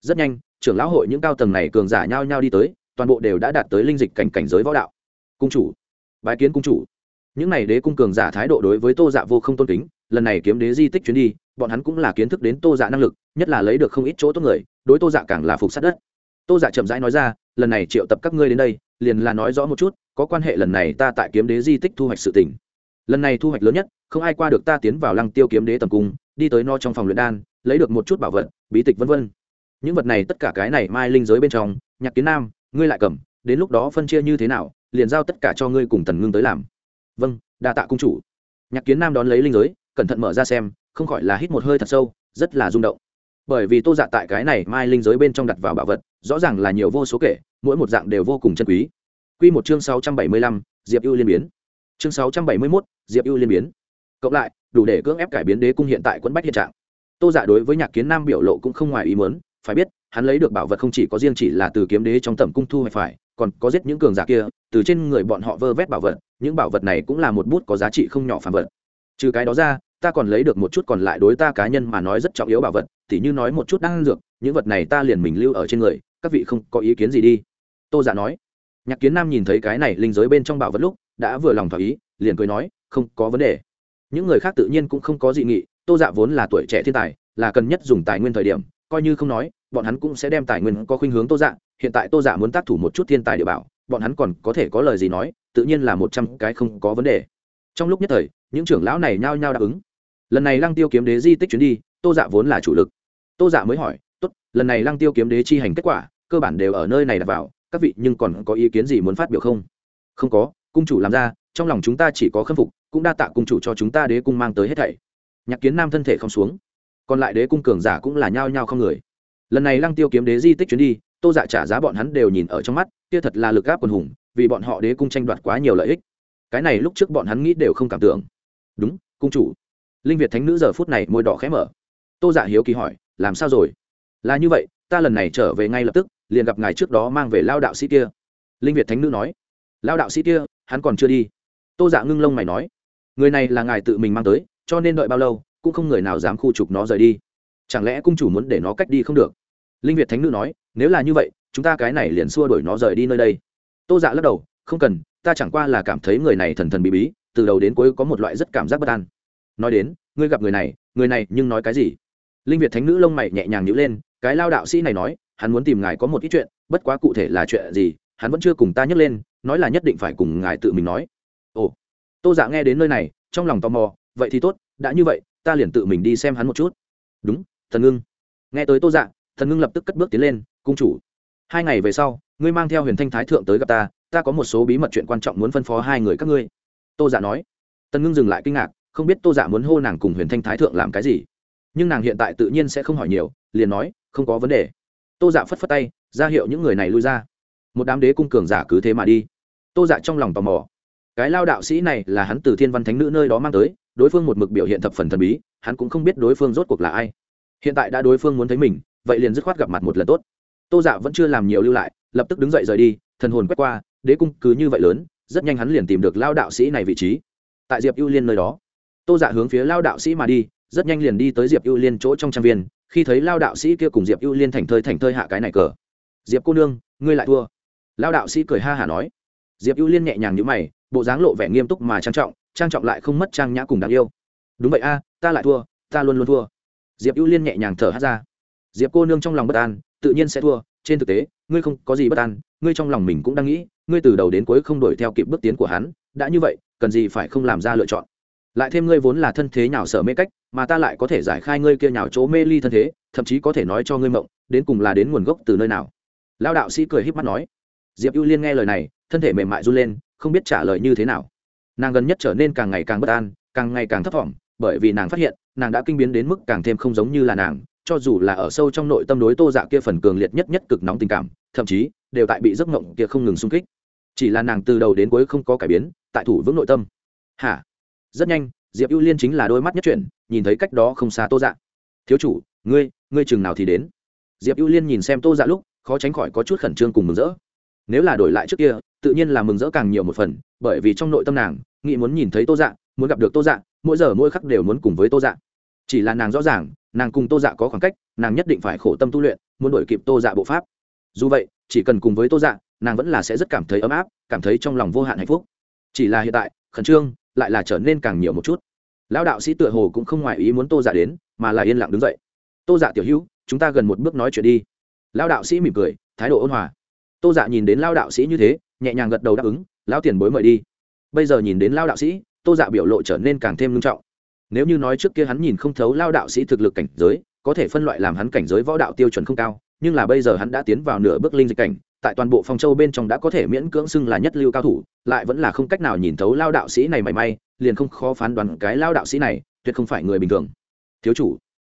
Rất nhanh, trưởng lão hội những cao tầng này cường giả nhao nhao đi tới toàn bộ đều đã đạt tới linh dịch cảnh cảnh giới võ đạo. Cung chủ, bái kiến cung chủ. Những này đế cung cường giả thái độ đối với tô dạ vô không tôn kính, lần này kiếm đế di tích chuyến đi, bọn hắn cũng là kiến thức đến tô dạ năng lực, nhất là lấy được không ít chỗ tốt người, đối tô dạ càng là phục sát đất. Tô dạ chậm rãi nói ra, lần này triệu tập các ngươi đến đây, liền là nói rõ một chút, có quan hệ lần này ta tại kiếm đế di tích thu hoạch sự tỉnh lần này thu hoạch lớn nhất, không ai qua được ta tiến vào lăng tiêu kiếm đế tầm cung, đi tới no trong phòng luyện đan, lấy được một chút bảo vật, bí tịch vân vân. Những vật này tất cả cái này mai linh giới bên trong, nhạc kiến nam ngươi lại cầm, đến lúc đó phân chia như thế nào, liền giao tất cả cho ngươi cùng tần ngưng tới làm. Vâng đa tạ cung chủ. Nhạc kiến nam đón lấy linh giới, cẩn thận mở ra xem, không khỏi là hít một hơi thật sâu, rất là rung động. Bởi vì tô dạ tại cái này mai linh giới bên trong đặt vào bảo vật, rõ ràng là nhiều vô số kể, mỗi một dạng đều vô cùng chân quý. Q một chương sáu trăm bảy mươi lăm, diệp ưu liên biến. Chương sáu trăm bảy mươi mốt, diệp ưu liên biến. Cộng lại, đủ để cưỡng ép cải biến đế cung hiện tại quẫn bách hiện trạng. Tô dạ đối với nhạc kiến nam biểu lộ cũng không ngoài ý muốn, phải biết hắn lấy được bảo vật không chỉ có riêng chỉ là từ kiếm đế trong tầm cung thu hoạch phải, còn có giết những cường giả kia, từ trên người bọn họ vơ vét bảo vật, những bảo vật này cũng là một bút có giá trị không nhỏ phản vật. Trừ cái đó ra, ta còn lấy được một chút còn lại đối ta cá nhân mà nói rất trọng yếu bảo vật thì như nói một chút đang dược, những vật này ta liền mình lưu ở trên người, các vị không có ý kiến gì đi. Tô giả nói. Nhạc kiến nam nhìn thấy cái này linh giới bên trong bảo vật lúc, đã vừa lòng thỏa ý, liền cười nói, không có vấn đề. Những người khác tự nhiên cũng không có dị nghị, tô dạ vốn là tuổi trẻ thiên tài, là cần nhất dùng tài nguyên thời điểm, coi như không nói bọn hắn cũng sẽ đem tài nguyên có khuynh hướng tô dạ. Hiện tại tô dạ muốn tác thủ một chút thiên tài địa bảo, bọn hắn còn có thể có lời gì nói, tự nhiên là một trăm cái không có vấn đề. Trong lúc nhất thời, những trưởng lão này nhao nhao đáp ứng. Lần này lăng tiêu kiếm đế di tích chuyến đi, tô dạ vốn là chủ lực. Tô dạ mới hỏi, tốt, lần này lăng tiêu kiếm đế chi hành kết quả, cơ bản đều ở nơi này đặt vào, các vị nhưng còn có ý kiến gì muốn phát biểu không? Không có, cung chủ làm ra, trong lòng chúng ta chỉ có khâm phục, cũng đa tạ cung chủ cho chúng ta đế cung mang tới hết thảy. Nhạc kiến nam thân thể không xuống. Còn lại đế cung cường giả cũng là nhao nhao không người lần này lăng tiêu kiếm đế di tích chuyến đi, tô dạ trả giá bọn hắn đều nhìn ở trong mắt, kia thật là lực gáp quần hùng, vì bọn họ đế cung tranh đoạt quá nhiều lợi ích. Cái này lúc trước bọn hắn nghĩ đều không cảm tưởng. Đúng, cung chủ. Linh việt thánh nữ giờ phút này môi đỏ khẽ mở. Tô dạ hiếu kỳ hỏi, làm sao rồi? Là như vậy, ta lần này trở về ngay lập tức, liền gặp ngài trước đó mang về lao đạo sĩ kia. Linh việt thánh nữ nói. Lao đạo sĩ kia, hắn còn chưa đi. Tô dạ ngưng lông mày nói. Người này là ngài tự mình mang tới, cho nên đợi bao lâu, cũng không người nào dám khu trục nó rời đi. Chẳng lẽ cung chủ muốn để nó cách đi không được? Linh việt thánh nữ nói, nếu là như vậy, chúng ta cái này liền xua đuổi nó rời đi nơi đây. Tô dạ lắc đầu, không cần, ta chẳng qua là cảm thấy người này thần thần bí bí, từ đầu đến cuối có một loại rất cảm giác bất an. Nói đến, ngươi gặp người này người này nhưng nói cái gì? Linh việt thánh nữ lông mày nhẹ nhàng nhữ lên, cái lao đạo sĩ này nói, hắn muốn tìm ngài có một ít chuyện, bất quá cụ thể là chuyện gì, hắn vẫn chưa cùng ta nhắc lên, nói là nhất định phải cùng ngài tự mình nói. Ồ. Tô dạ nghe đến nơi này, trong lòng tò mò, vậy thì tốt, đã như vậy, ta liền tự mình đi xem hắn một chút. Đúng, thần ngưng. Nghe tới tô dạ thần ngưng lập tức cất bước tiến lên, cung chủ, hai ngày về sau, ngươi mang theo huyền thanh thái thượng tới gặp ta ta có một số bí mật chuyện quan trọng muốn phân phó hai người các ngươi. Tô dạ nói. Tần ngưng dừng lại kinh ngạc, không biết tô dạ muốn hô nàng cùng huyền thanh thái thượng làm cái gì. Nhưng nàng hiện tại tự nhiên sẽ không hỏi nhiều, liền nói, không có vấn đề. Tô dạ phất phất tay, ra hiệu những người này lui ra. Một đám đế cung cường giả cứ thế mà đi. Tô dạ trong lòng tò mò. Cái lao đạo sĩ này là hắn từ thiên văn thánh nữ nơi đó mang tới, đối phương một mực biểu hiện thập phần thần bí, hắn cũng không biết đối phương rốt cuộc là ai. Hiện tại đã đối phương muốn thấy mình vậy liền dứt khoát gặp mặt một lần tốt. Tô dạ vẫn chưa làm nhiều lưu lại, lập tức đứng dậy rời đi, thần hồn quét qua, đế cung cứ như vậy lớn, rất nhanh hắn liền tìm được lao đạo sĩ này vị trí. Tại diệp ưu liên nơi đó, tô dạ hướng phía lao đạo sĩ mà đi, rất nhanh liền đi tới diệp ưu liên chỗ trong trang viên, khi thấy lao đạo sĩ kia cùng diệp ưu liên thành thơi thành thơi hạ cái này cờ. Diệp cô nương, ngươi lại thua. Lao đạo sĩ cười ha hả nói. Diệp ưu liên nhẹ nhàng như mày, bộ dáng lộ vẻ nghiêm túc mà trang trọng trang trọng lại không mất trang nhã cùng đáng yêu. Đúng vậy a, ta lại thua, ta luôn luôn thua. Diệp ưu liên nhẹ nhàng thở hát ra diệp cô nương trong lòng bất an, tự nhiên sẽ thua. Trên thực tế, ngươi không có gì bất an, ngươi trong lòng mình cũng đang nghĩ, ngươi từ đầu đến cuối không đuổi theo kịp bước tiến của hắn, đã như vậy, cần gì phải không làm ra lựa chọn? Lại thêm ngươi vốn là thân thế nhào sở mê cách, mà ta lại có thể giải khai ngươi kia nhào chỗ mê ly thân thế, thậm chí có thể nói cho ngươi mộng, đến cùng là đến nguồn gốc từ nơi nào? Lao đạo sĩ cười híp mắt nói. Diệp ưu liên nghe lời này, thân thể mềm mại run lên, không biết trả lời như thế nào. Nàng gần nhất trở nên càng ngày càng bất an, càng ngày càng thấp t bởi vì nàng phát hiện, nàng đã kinh biến đến mức càng thêm không giống như là nàng cho dù là ở sâu trong nội tâm đối tô dạ kia phần cường liệt nhất nhất cực nóng tình cảm, thậm chí đều tại bị giấc mộng kia không ngừng xung kích. Chỉ là nàng từ đầu đến cuối không có cải biến, tại thủ vững nội tâm. Hả? Rất nhanh, diệp ưu liên chính là đôi mắt nhất chuyển, nhìn thấy cách đó không xa tô dạ. Thiếu chủ, ngươi ngươi chừng nào thì đến? Diệp ưu liên nhìn xem tô dạ lúc, khó tránh khỏi có chút khẩn trương cùng mừng rỡ. Nếu là đổi lại trước kia, tự nhiên là mừng rỡ càng nhiều một phần, bởi vì trong nội tâm nàng, nghĩ muốn nhìn thấy tô dạ muốn gặp được tô dạ mỗi giờ mỗi khắc đều muốn cùng với tô dạ chỉ là nàng rõ ràng, nàng cùng tô dạ có khoảng cách, nàng nhất định phải khổ tâm tu luyện, muốn đổi kịp tô dạ bộ pháp. Dù vậy, chỉ cần cùng với tô dạ nàng vẫn là sẽ rất cảm thấy ấm áp, cảm thấy trong lòng vô hạn hạnh phúc. Chỉ là hiện tại, khẩn trương, lại là trở nên càng nhiều một chút. Lão đạo sĩ tựa hồ cũng không ngoại ý muốn tô dạ đến, mà là yên lặng đứng dậy. Tô dạ tiểu hữu, chúng ta gần một bước nói chuyện đi. Lão đạo sĩ mỉm cười, thái độ ôn hòa. Tô dạ nhìn đến lao đạo sĩ như thế, nhẹ nhàng gật đầu đáp ứng, lão tiền bối mời đi. Bây giờ nhìn đến lao đạo sĩ, tô dạ biểu lộ trở nên càng thêm nghiêm trọng nếu như nói trước kia hắn nhìn không thấu lao đạo sĩ thực lực cảnh giới, có thể phân loại làm hắn cảnh giới võ đạo tiêu chuẩn không cao, nhưng là bây giờ hắn đã tiến vào nửa bước linh dịch cảnh, tại toàn bộ phong châu bên trong đã có thể miễn cưỡng xưng là nhất lưu cao thủ, lại vẫn là không cách nào nhìn thấu lao đạo sĩ này mảy may, liền không khó phán đoán cái lao đạo sĩ này tuyệt không phải người bình thường. Thiếu chủ,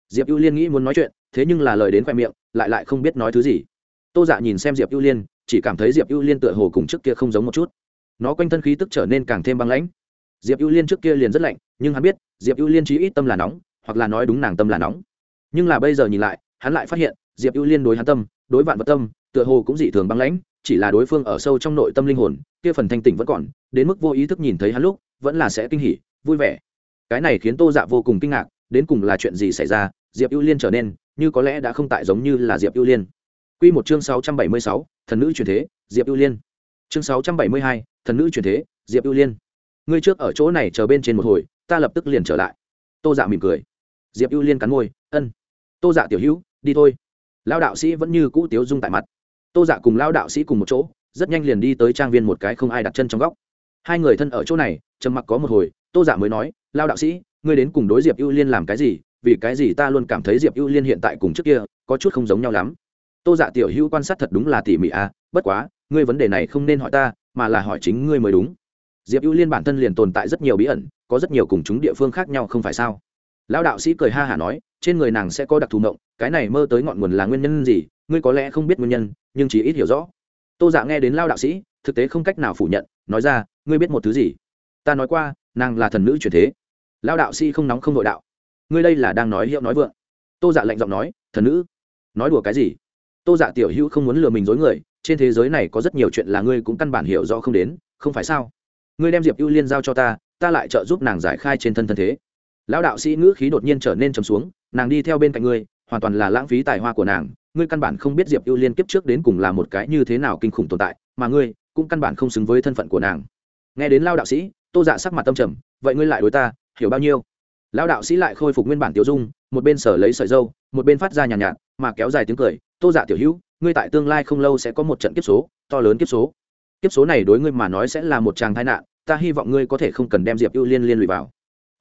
diệp ưu liên nghĩ muốn nói chuyện, thế nhưng là lời đến khoe miệng, lại lại không biết nói thứ gì. Tô dạ nhìn xem diệp ưu liên, chỉ cảm thấy diệp ưu liên tựa hồ cùng trước kia không giống một chút. Nó quanh thân khí tức trở nên càng thêm băng lãnh diệp ưu liên trước kia liền rất lạnh nhưng hắn biết diệp ưu liên chí ít tâm là nóng hoặc là nói đúng nàng tâm là nóng nhưng là bây giờ nhìn lại hắn lại phát hiện diệp ưu liên đối hắn tâm đối vạn vật tâm tựa hồ cũng dị thường băng lãnh chỉ là đối phương ở sâu trong nội tâm linh hồn kia phần thanh tỉnh vẫn còn đến mức vô ý thức nhìn thấy hắn lúc vẫn là sẽ kinh hỉ vui vẻ cái này khiến tô dạ vô cùng kinh ngạc đến cùng là chuyện gì xảy ra diệp ưu liên trở nên như có lẽ đã không tại giống như là diệp ưu liên Quy một chương 676, thần nữ truyền thế, Diệp Ưu Liên. Chương 672, thần nữ truyền thế, Diệp Ưu Liên. Ngươi trước ở chỗ này chờ bên trên một hồi, ta lập tức liền trở lại. Tô Dạ mỉm cười. Diệp Ưu Liên cắn môi, "Ân." Tô Dạ tiểu hữu, đi thôi. Lão đạo sĩ vẫn như cũ tiếu dung tại mặt. Tô Dạ cùng lão đạo sĩ cùng một chỗ, rất nhanh liền đi tới trang viên một cái không ai đặt chân trong góc. Hai người thân ở chỗ này, trầm mặc có một hồi, Tô Dạ mới nói, "Lão đạo sĩ, ngươi đến cùng đối Diệp Ưu Liên làm cái gì? Vì cái gì ta luôn cảm thấy Diệp Ưu Liên hiện tại cùng trước kia có chút không giống nhau lắm?" tô dạ tiểu hữu quan sát thật đúng là tỉ mỉ à bất quá ngươi vấn đề này không nên hỏi ta mà là hỏi chính ngươi mới đúng diệp ưu liên bản thân liền tồn tại rất nhiều bí ẩn, có rất nhiều cùng chúng địa phương khác nhau không phải sao? Lão đạo sĩ cười ha hả nói, trên người nàng sẽ có đặc thù mộng cái này mơ tới ngọn nguồn là nguyên nhân gì, ngươi có lẽ không biết nguyên nhân, nhưng chỉ ít hiểu rõ. Tô dạ nghe đến lao đạo sĩ, thực tế không cách nào phủ nhận, nói ra, ngươi biết một thứ gì? Ta nói qua, nàng là thần nữ truyền thế. Lao đạo sĩ không nóng không nội đạo, ngươi đây là đang nói hiệu nói vượng. Tô dạ lạnh giọng nói, thần nữ, nói đùa cái gì? Tô dạ tiểu hữu không muốn lừa mình dối người, trên thế giới này có rất nhiều chuyện là ngươi cũng căn bản hiểu rõ không đến, không phải sao? Ngươi đem diệp ưu liên giao cho ta ta lại trợ giúp nàng giải khai trên thân thân thế. Lão đạo sĩ ngữ khí đột nhiên trở nên trầm xuống nàng đi theo bên cạnh ngươi hoàn toàn là lãng phí tài hoa của nàng. Ngươi căn bản không biết diệp ưu liên kiếp trước đến cùng là một cái như thế nào kinh khủng tồn tại mà ngươi cũng căn bản không xứng với thân phận của nàng. Nghe đến lao đạo sĩ tô dạ sắc mặt tâm trầm vậy ngươi lại đối ta hiểu bao nhiêu? Lao đạo sĩ lại khôi phục nguyên bản tiểu dung một bên sở lấy sợi dâu một bên phát ra nhàn nhạt, nhạt mà kéo dài tiếng cười. Tô dạ tiểu hữu ngươi tại tương lai không lâu sẽ có một trận kiếp số to lớn kiếp số kiếp số này đối ngươi mà nói sẽ là một tràng tai nạn, ta hy vọng ngươi có thể không cần đem diệp ưu liên liên lụy vào.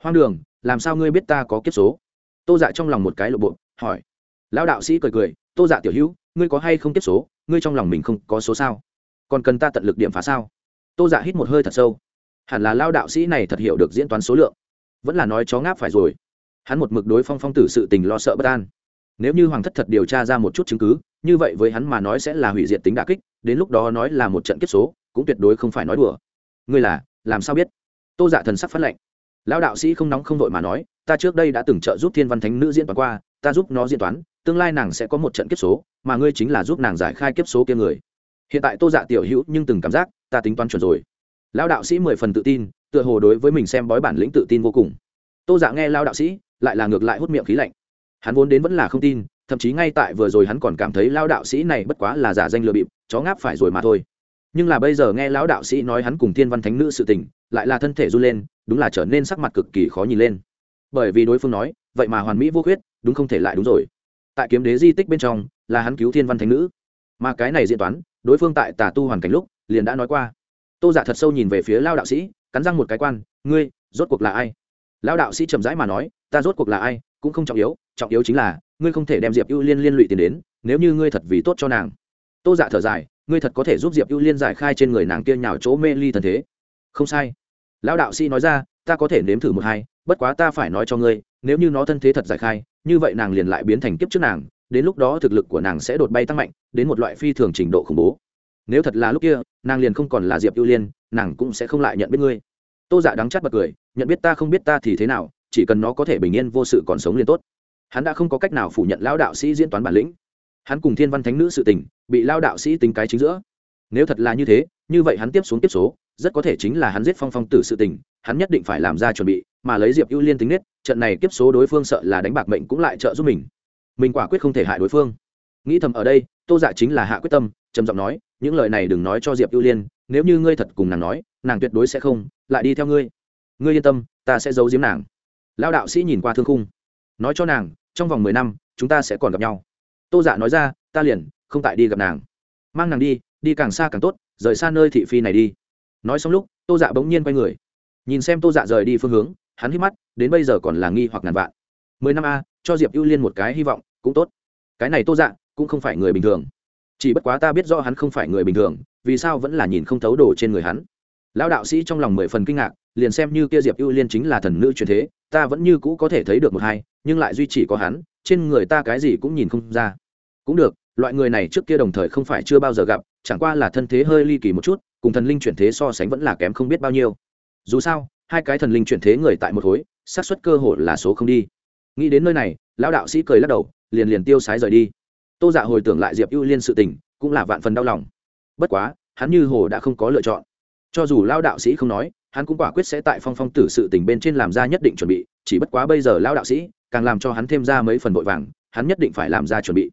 Hoang đường, làm sao ngươi biết ta có kiếp số? Tô dạ trong lòng một cái lộ bộ, hỏi. Lão đạo sĩ cười cười, tô dạ tiểu hữu, ngươi có hay không kiếp số? Ngươi trong lòng mình không có số sao? Còn cần ta tận lực điểm phá sao? Tô dạ hít một hơi thật sâu. Hẳn là lao đạo sĩ này thật hiểu được diễn toán số lượng. Vẫn là nói chó ngáp phải rồi. Hắn một mực đối phong phong tử sự tình lo sợ bất an. Nếu như hoàng thất thật điều tra ra một chút chứng cứ như vậy với hắn mà nói sẽ là hủy diệt tính đà kích, đến lúc đó nói là một trận kiếp số, cũng tuyệt đối không phải nói đùa. Ngươi là, làm sao biết? Tô dạ thần sắc phát lệnh. Lão đạo sĩ không nóng không vội mà nói, ta trước đây đã từng trợ giúp thiên văn thánh nữ diễn toán qua, ta giúp nó diễn toán, tương lai nàng sẽ có một trận kiếp số, mà ngươi chính là giúp nàng giải khai kiếp số kia người. Hiện tại tô dạ tiểu hữu nhưng từng cảm giác, ta tính toán chuẩn rồi. Lão đạo sĩ mười phần tự tin, tựa hồ đối với mình xem bói bản lĩnh tự tin vô cùng. Tô dạ nghe lao đạo sĩ, lại là ngược lại hút miệng khí lạnh. Hắn vốn đến vẫn là không tin thậm chí ngay tại vừa rồi hắn còn cảm thấy lão đạo sĩ này bất quá là giả danh lừa bịp, chó ngáp phải rồi mà thôi. Nhưng là bây giờ nghe lão đạo sĩ nói hắn cùng thiên văn thánh nữ sự tình, lại là thân thể run lên, đúng là trở nên sắc mặt cực kỳ khó nhìn lên. Bởi vì đối phương nói, vậy mà hoàn mỹ vô khuyết, đúng không thể lại đúng rồi. Tại kiếm đế di tích bên trong, là hắn cứu thiên văn thánh nữ. Mà cái này diễn toán, đối phương tại tà tu hoàn cảnh lúc, liền đã nói qua. Tô giả thật sâu nhìn về phía lao đạo sĩ, cắn răng một cái quan, ngươi, rốt cuộc là ai? Lao đạo sĩ chậm rãi mà nói, ta rốt cuộc là ai? Cũng không trọng yếu trọng yếu chính là, ngươi không thể đem diệp ưu liên liên lụy tiền đến, nếu như ngươi thật vì tốt cho nàng. Tô dạ thở dài, ngươi thật có thể giúp diệp ưu liên giải khai trên người nàng kia nhào chỗ mê ly thần thế. Không sai. Lão đạo sĩ nói ra, ta có thể nếm thử một hai, bất quá ta phải nói cho ngươi, nếu như nó thân thế thật giải khai, như vậy nàng liền lại biến thành kiếp trước nàng, đến lúc đó thực lực của nàng sẽ đột bay tăng mạnh, đến một loại phi thường trình độ khủng bố. Nếu thật là lúc kia, nàng liền không còn là diệp ưu liên, nàng cũng sẽ không lại nhận biết ngươi. Tô dạ đắng chắt bật cười, nhận biết ta không biết ta thì thế nào chỉ cần nó có thể bình yên vô sự còn sống liền tốt. Hắn đã không có cách nào phủ nhận lao đạo sĩ diễn toán bản lĩnh. Hắn cùng thiên văn thánh nữ sự tình, bị lao đạo sĩ tính cái chính giữa. Nếu thật là như thế, như vậy hắn tiếp xuống tiếp số, rất có thể chính là hắn giết phong phong tử sự tình, hắn nhất định phải làm ra chuẩn bị, mà lấy diệp ưu liên tính nết, trận này tiếp số đối phương sợ là đánh bạc mệnh cũng lại trợ giúp mình. Mình quả quyết không thể hại đối phương. Nghĩ thầm ở đây, tô dạ chính là hạ quyết tâm, trầm giọng nói, những lời này đừng nói cho diệp ưu liên, nếu như ngươi thật cùng nàng nói, nàng tuyệt đối sẽ không, lại đi theo ngươi. Ngươi yên tâm, ta sẽ giấu giếm nàng lao đạo sĩ nhìn qua thương khung. Nói cho nàng, trong vòng mười năm, chúng ta sẽ còn gặp nhau. Tô dạ nói ra, ta liền, không tại đi gặp nàng. Mang nàng đi đi càng xa càng tốt, rời xa nơi thị phi này đi. Nói xong lúc, tô dạ bỗng nhiên quay người. Nhìn xem tô dạ rời đi phương hướng, hắn hít mắt, đến bây giờ còn là nghi hoặc ngàn vạn. Mười năm a, cho diệp ưu liên một cái hy vọng, cũng tốt. Cái này tô dạ cũng không phải người bình thường. Chỉ bất quá ta biết rõ hắn không phải người bình thường, vì sao vẫn là nhìn không thấu đồ trên người hắn. Lão đạo sĩ trong lòng mười phần kinh ngạc, liền xem như kia diệp ưu liên chính là thần nữ truyền thế ta vẫn như cũ có thể thấy được một hai, nhưng lại duy chỉ có hắn, trên người ta cái gì cũng nhìn không ra. Cũng được, loại người này trước kia đồng thời không phải chưa bao giờ gặp, chẳng qua là thân thế hơi ly kỳ một chút, cùng thần linh chuyển thế so sánh vẫn là kém không biết bao nhiêu. Dù sao, hai cái thần linh chuyển thế người tại một khối, xác suất cơ hội là số không đi. Nghĩ đến nơi này, lão đạo sĩ cười lắc đầu, liền liền tiêu sái rời đi. Tô dạ hồi tưởng lại diệp ưu liên sự tình, cũng là vạn phần đau lòng. Bất quá, hắn như hồ đã không có lựa chọn. Cho dù lao đạo sĩ không nói hắn cũng quả quyết sẽ tại phong phong tử sự tình bên trên làm ra nhất định chuẩn bị, chỉ bất quá bây giờ lao đạo sĩ càng làm cho hắn thêm ra mấy phần vội vàng, hắn nhất định phải làm ra chuẩn bị.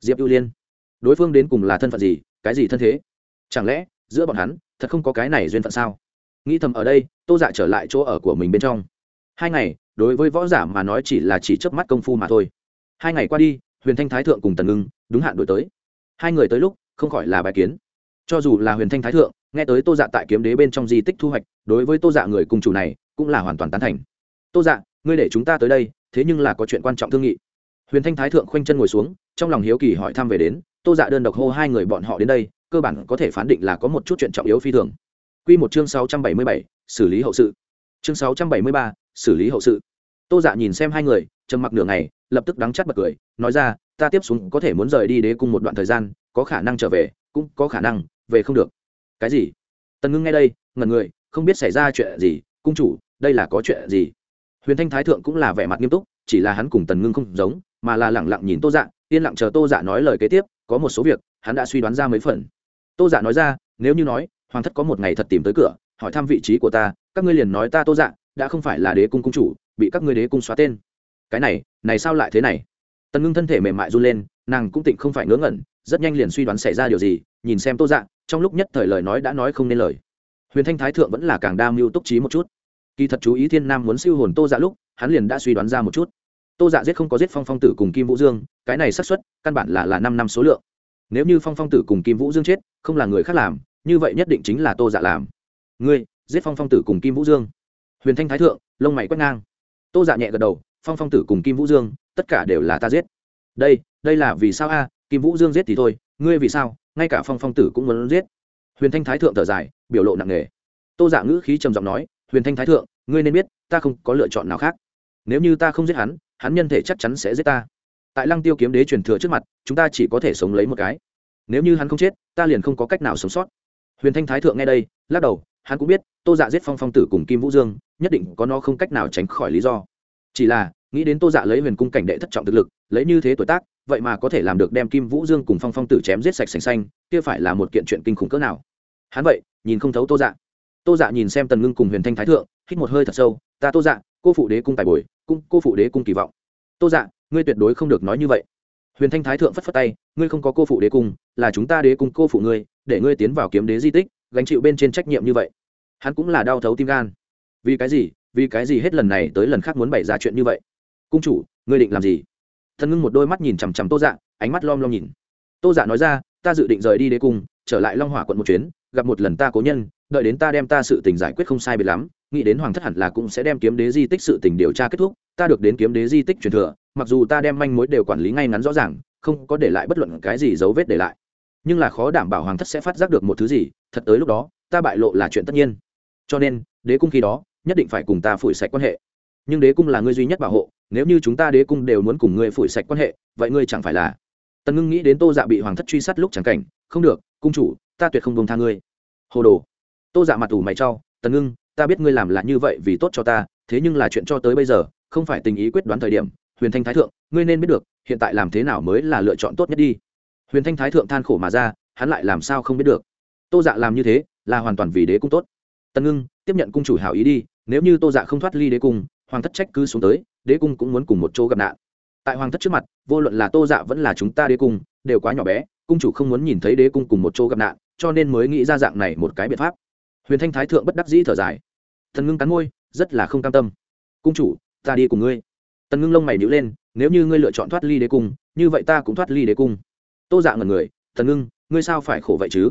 Diệp ưu liên, đối phương đến cùng là thân phận gì, cái gì thân thế? Chẳng lẽ, giữa bọn hắn, thật không có cái này duyên phận sao? Nghĩ thầm ở đây, tô dạ trở lại chỗ ở của mình bên trong. Hai ngày, đối với võ giả mà nói chỉ là chỉ chớp mắt công phu mà thôi. Hai ngày qua đi, huyền thanh thái thượng cùng tần ngưng, đúng hạn đổi tới. Hai người tới lúc, không khỏi là bài kiến. Cho dù là huyền thanh thái thượng nghe tới tô dạ tại kiếm đế bên trong di tích thu hoạch, đối với tô dạ người cùng chủ này, cũng là hoàn toàn tán thành. Tô dạ ngươi để chúng ta tới đây, thế nhưng là có chuyện quan trọng thương nghị. Huyền thanh thái thượng khoanh chân ngồi xuống, trong lòng hiếu kỳ hỏi thăm về đến, tô dạ đơn độc hô hai người bọn họ đến đây, cơ bản có thể phán định là có một chút chuyện trọng yếu phi thường. Q một chương sáu trăm bảy mươi bảy, xử lý hậu sự. Chương sáu trăm bảy mươi ba, xử lý hậu sự. Tô dạ nhìn xem hai người, trầm mặc nửa ngày, lập tức đắng chắt bật cười, nói ra, ta tiếp xuống có thể muốn rời đi đế cung một đoạn thời gian, có khả năng trở về, cũng có khả năng về không được cái gì? Tần ngưng nghe đây ngần người, không biết xảy ra chuyện gì, cung chủ, đây là có chuyện gì? Huyền thanh thái thượng cũng là vẻ mặt nghiêm túc, chỉ là hắn cùng tần ngưng không giống, mà là lẳng lặng nhìn tô dạ yên lặng chờ tô dạ nói lời kế tiếp, có một số việc, hắn đã suy đoán ra mấy phần. Tô dạ nói ra, nếu như nói, hoàng thất có một ngày thật tìm tới cửa, hỏi thăm vị trí của ta, các ngươi liền nói ta tô dạ đã không phải là đế cung cung chủ, bị các ngươi đế cung xóa tên. Cái này này sao lại thế này? Tần ngưng thân thể mềm mại run lên, nàng cũng tịnh không phải ngớ ngẩn, rất nhanh liền suy đoán xảy ra điều gì, nhìn xem tô dạ trong lúc nhất thời lời nói đã nói không nên lời. Huyền thanh thái thượng vẫn là càng đa mưu túc trí một chút. Kỳ thật chú ý thiên nam muốn siêu hồn tô dạ lúc, hắn liền đã suy đoán ra một chút. Tô dạ giết không có giết phong phong tử cùng kim vũ dương, cái này xác suất, căn bản là là năm năm số lượng. Nếu như phong phong tử cùng kim vũ dương chết, không là người khác làm, như vậy nhất định chính là tô dạ làm. Ngươi, giết phong phong tử cùng kim vũ dương. Huyền thanh thái thượng, lông mày quét ngang. Tô dạ nhẹ gật đầu, phong phong tử cùng kim vũ dương, tất cả đều là ta giết. Đây đây là vì sao a? Kim vũ dương giết thì thôi, ngươi vì sao? Ngay cả phong phong tử cũng muốn giết. Huyền thanh thái thượng thở dài, biểu lộ nặng nề. Tô giả ngữ khí trầm giọng nói, huyền thanh thái thượng, ngươi nên biết, ta không có lựa chọn nào khác. Nếu như ta không giết hắn hắn nhân thể chắc chắn sẽ giết ta. Tại lăng tiêu kiếm đế truyền thừa trước mặt, chúng ta chỉ có thể sống lấy một cái. Nếu như hắn không chết, ta liền không có cách nào sống sót. Huyền thanh thái thượng nghe đây, lắc đầu, hắn cũng biết, tô dạ giết phong phong tử cùng kim vũ dương, nhất định có nó không cách nào tránh khỏi lý do. Chỉ là, nghĩ đến tô dạ lấy huyền cung cảnh đệ thất trọng thực lực, lấy như thế tuổi tác vậy mà có thể làm được đem kim vũ dương cùng phong phong tử chém giết sạch sành xanh, kia phải là một kiện chuyện kinh khủng cỡ nào? Hắn vậy, nhìn không thấu tô dạ. Tô dạ nhìn xem tần ngưng cùng huyền thanh thái thượng, hít một hơi thật sâu, ta tô dạ cô phụ đế cung tài bồi cung cô phụ đế cung kỳ vọng. Tô dạ ngươi tuyệt đối không được nói như vậy. Huyền thanh thái thượng phất phất tay, ngươi không có cô phụ đế cung, là chúng ta đế cung cô phụ ngươi, để ngươi tiến vào kiếm đế di tích, gánh chịu bên trên trách nhiệm như vậy. Hắn cũng là đau thấu tim gan. Vì cái gì, vì cái gì hết lần này tới lần khác muốn bày ra chuyện như vậy? Cung chủ, ngươi định làm gì? Thần ngưng một đôi mắt nhìn chằm chằm tô dạ ánh mắt lom lom nhìn. Tô dạ nói ra, ta dự định rời đi đế cung, trở lại long hỏa quận một chuyến, gặp một lần ta cố nhân, đợi đến ta đem ta sự tình giải quyết không sai biệt lắm, nghĩ đến hoàng thất hẳn là cũng sẽ đem kiếm đế di tích sự tình điều tra kết thúc, ta được đến kiếm đế di tích truyền thừa, mặc dù ta đem manh mối đều quản lý ngay ngắn rõ ràng, không có để lại bất luận cái gì dấu vết để lại. Nhưng là khó đảm bảo hoàng thất sẽ phát giác được một thứ gì, thật tới lúc đó, ta bại lộ là chuyện tất nhiên. Cho nên, đế cung khi đó, nhất định phải cùng ta phủi sạch quan hệ. Nhưng đế cung là ngươi duy nhất bảo hộ nếu như chúng ta đế cung đều muốn cùng ngươi phủi sạch quan hệ vậy ngươi chẳng phải là? Tần ngưng nghĩ đến tô dạ bị hoàng thất truy sát lúc chẳng cảnh không được cung chủ ta tuyệt không bông tha ngươi. Hồ đồ. Tô dạ mặt ủ mày trao, tần ngưng ta biết ngươi làm là như vậy vì tốt cho ta thế nhưng là chuyện cho tới bây giờ không phải tình ý quyết đoán thời điểm huyền thanh thái thượng ngươi nên biết được hiện tại làm thế nào mới là lựa chọn tốt nhất đi. Huyền thanh thái thượng than khổ mà ra hắn lại làm sao không biết được. Tô dạ làm như thế là hoàn toàn vì đế cung tốt. Tần ngưng tiếp nhận cung chủ hảo ý đi nếu như tô dạ không thoát ly đế cung hoàng thất trách cứ xuống tới, đế cung cũng muốn cùng một chỗ gặp nạn. Tại hoàng thất trước mặt, vô luận là tô dạ vẫn là chúng ta đế cung, đều quá nhỏ bé, cung chủ không muốn nhìn thấy đế cung cùng một chỗ gặp nạn, cho nên mới nghĩ ra dạng này một cái biện pháp. Huyền thanh thái thượng bất đắc dĩ thở dài. Thần ngưng cắn môi, rất là không cam tâm. Cung chủ, ta đi cùng ngươi. Tần ngưng lông mày nhữ lên, nếu như ngươi lựa chọn thoát ly đế cung, như vậy ta cũng thoát ly đế cung. Tô dạ ngần người, tần ngưng, ngươi sao phải khổ vậy chứ?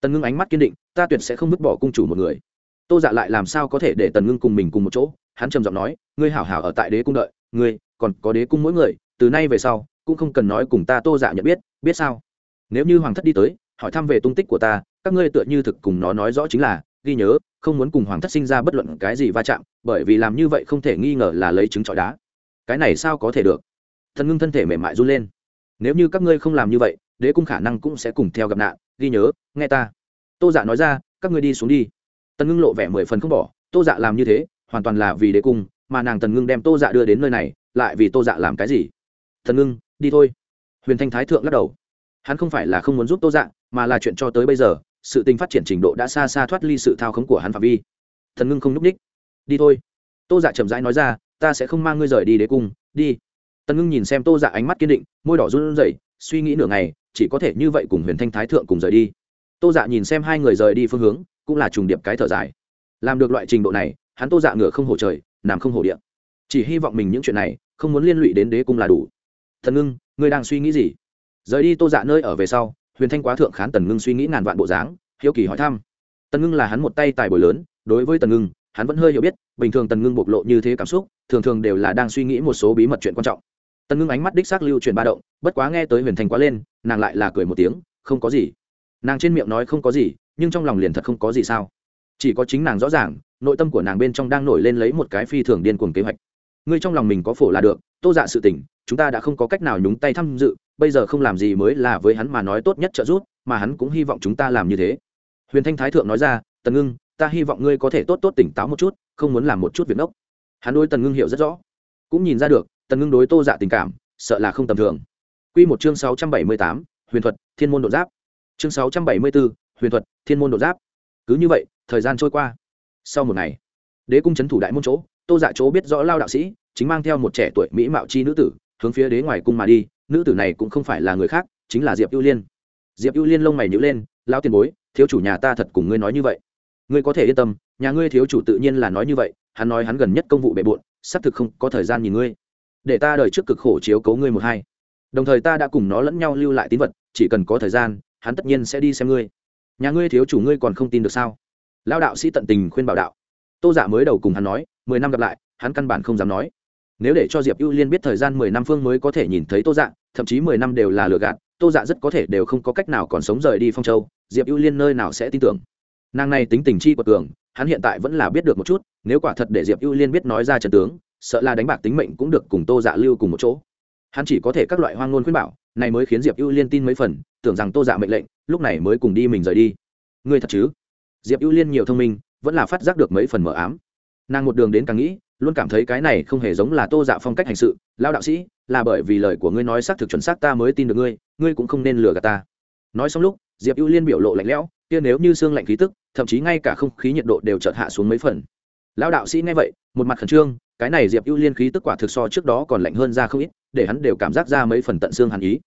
Tần ngưng ánh mắt kiên định, ta tuyệt sẽ không vứt bỏ cung chủ một người. Tô dạ lại làm sao có thể để tần ngưng cùng mình cùng một chỗ? Hắn trầm giọng nói, ngươi hảo hảo ở tại đế cung đợi, ngươi, còn có đế cung mỗi người, từ nay về sau, cũng không cần nói cùng ta tô dạ nhận biết biết sao? Nếu như hoàng thất đi tới, hỏi thăm về tung tích của ta, các ngươi tựa như thực cùng nó nói rõ chính là, ghi nhớ, không muốn cùng hoàng thất sinh ra bất luận cái gì va chạm, bởi vì làm như vậy không thể nghi ngờ là lấy trứng trọi đá. Cái này sao có thể được? Thần ngưng thân thể mềm mại run lên. Nếu như các ngươi không làm như vậy, đế cung khả năng cũng sẽ cùng theo gặp nạn, ghi nhớ, nghe ta. Tô dạ nói ra, các ngươi đi xuống đi. Tần ngưng lộ vẻ mười phần không bỏ, tô dạ làm như thế hoàn toàn là vì đế cung, mà nàng tần ngưng đem tô dạ đưa đến nơi này, lại vì tô dạ làm cái gì? Thần ngưng, đi thôi. Huyền thanh thái thượng lắc đầu. Hắn không phải là không muốn giúp tô dạ mà là chuyện cho tới bây giờ, sự tình phát triển trình độ đã xa xa thoát ly sự thao khống của hắn phạm vi. Thần ngưng không n ú c ních. Đi thôi. Tô dạ chậm rãi nói ra, ta sẽ không mang ngươi rời đi đế cung. Đi. Tần ngưng nhìn xem tô dạ ánh mắt kiên định, môi đỏ run rẩy, suy nghĩ nửa ngày, chỉ có thể như vậy cùng huyền thanh thái thượng cùng rời đi. Tô dạ nhìn xem hai người rời đi phương hướng, cũng là trùng điệp cái thở dài. Làm được loại trình độ này hắn tô dạ ngựa không hổ trời, nằm không hổ điện chỉ hy vọng mình những chuyện này không muốn liên lụy đến đế cung là đủ. Thần ngưng, ngươi đang suy nghĩ gì? Rời đi tô dạ nơi ở về sau, huyền thanh quá thượng khán tần ngưng suy nghĩ ngàn vạn bộ dáng, hiếu kỳ hỏi thăm. Tần ngưng là hắn một tay tài bồi lớn, đối với tần ngưng, hắn vẫn hơi hiểu biết, bình thường tần ngưng bộc lộ như thế cảm xúc, thường thường đều là đang suy nghĩ một số bí mật chuyện quan trọng. Tần ngưng ánh mắt đích xác lưu truyền ba động, bất quá nghe tới huyền thanh quá lên, nàng lại là cười một tiếng, không có gì. Nàng trên miệng nói không có gì, nhưng trong lòng liền thật không có gì sao. Chỉ có chính nàng rõ ràng nội tâm của nàng bên trong đang nổi lên lấy một cái phi thường điên cuồng kế hoạch. Ngươi trong lòng mình có phổ là được, tô dạ sự tình, chúng ta đã không có cách nào nhúng tay tham dự, bây giờ không làm gì mới là với hắn mà nói tốt nhất trợ giúp, mà hắn cũng hy vọng chúng ta làm như thế. Huyền thanh thái thượng nói ra, tần ngưng, ta hy vọng ngươi có thể tốt tốt tỉnh táo một chút, không muốn làm một chút việc ốc hắn đối tần ngưng hiểu rất rõ. Cũng nhìn ra được, tần ngưng đối tô dạ tình cảm, sợ là không tầm thường. Q một chương sáu trăm bảy mươi tám, huyền thuật, thiên môn đột giáp. Chương sáu trăm bảy mươi bốn huyền thuật, thiên môn đột giáp. Cứ như vậy, thời gian trôi qua sau một ngày, đế cung c h ấ n thủ đại môn chỗ, tô dạ chỗ biết rõ lao đạo sĩ, chính mang theo một trẻ tuổi mỹ mạo chi nữ tử, hướng phía đế ngoài cung mà đi. Nữ tử này cũng không phải là người khác, chính là diệp ưu liên. Diệp ưu liên lông mày nhữ lên lao tiền bối, thiếu chủ nhà ta thật cùng ngươi nói như vậy. Ngươi có thể yên tâm, nhà ngươi thiếu chủ tự nhiên là nói như vậy, hắn nói hắn gần nhất công vụ bề bộn, xác thực không có thời gian nhìn ngươi. Để ta đợi trước cực khổ chiếu cấu ngươi một hai. Đồng thời ta đã cùng nó lẫn nhau lưu lại tín vật, chỉ cần có thời gian, hắn tất nhiên sẽ đi xem ngươi. Nhà ngươi thiếu chủ ngươi còn không tin được sao? Lao đạo sĩ tận tình khuyên bảo đạo. Tô giả dạ mới đầu cùng hắn nói, mười năm gặp lại, hắn căn bản không dám nói. Nếu để cho diệp ưu liên biết thời gian mười năm phương mới có thể nhìn thấy tô dạ thậm chí mười năm đều là lừa gạt, tô dạ rất có thể đều không có cách nào còn sống rời đi phong châu, diệp ưu liên nơi nào sẽ tin tưởng. Nàng này tính tình chi của cường, hắn hiện tại vẫn là biết được một chút, nếu quả thật để diệp ưu liên biết nói ra trần tướng, sợ là đánh bạc tính mệnh cũng được cùng tô dạ lưu cùng một chỗ. Hắn chỉ có thể các loại hoang ngôn khuyên bảo, này mới khiến diệp ưu liên tin mấy phần, tưởng rằng tô dạ mệnh lệnh, lúc này mới cùng đi mình rời đi. Ngươi thật chứ? Diệp ưu liên nhiều thông minh, vẫn là phát giác được mấy phần mờ ám. Nàng một đường đến càng nghĩ, luôn cảm thấy cái này không hề giống là tô dạ phong cách hành sự. Lao đạo sĩ, là bởi vì lời của ngươi nói xác thực chuẩn xác ta mới tin được ngươi ngươi cũng không nên lừa gạt ta. Nói xong lúc, diệp ưu liên biểu lộ lạnh lẽo, kia nếu như xương lạnh khí tức, thậm chí ngay cả không khí nhiệt độ đều chợt hạ xuống mấy phần. Lao đạo sĩ nghe vậy, một mặt khẩn trương, cái này diệp ưu liên khí tức quả thực so trước đó còn lạnh hơn ra không ít, để hắn đều cảm giác ra mấy phần tận xương hàn ý.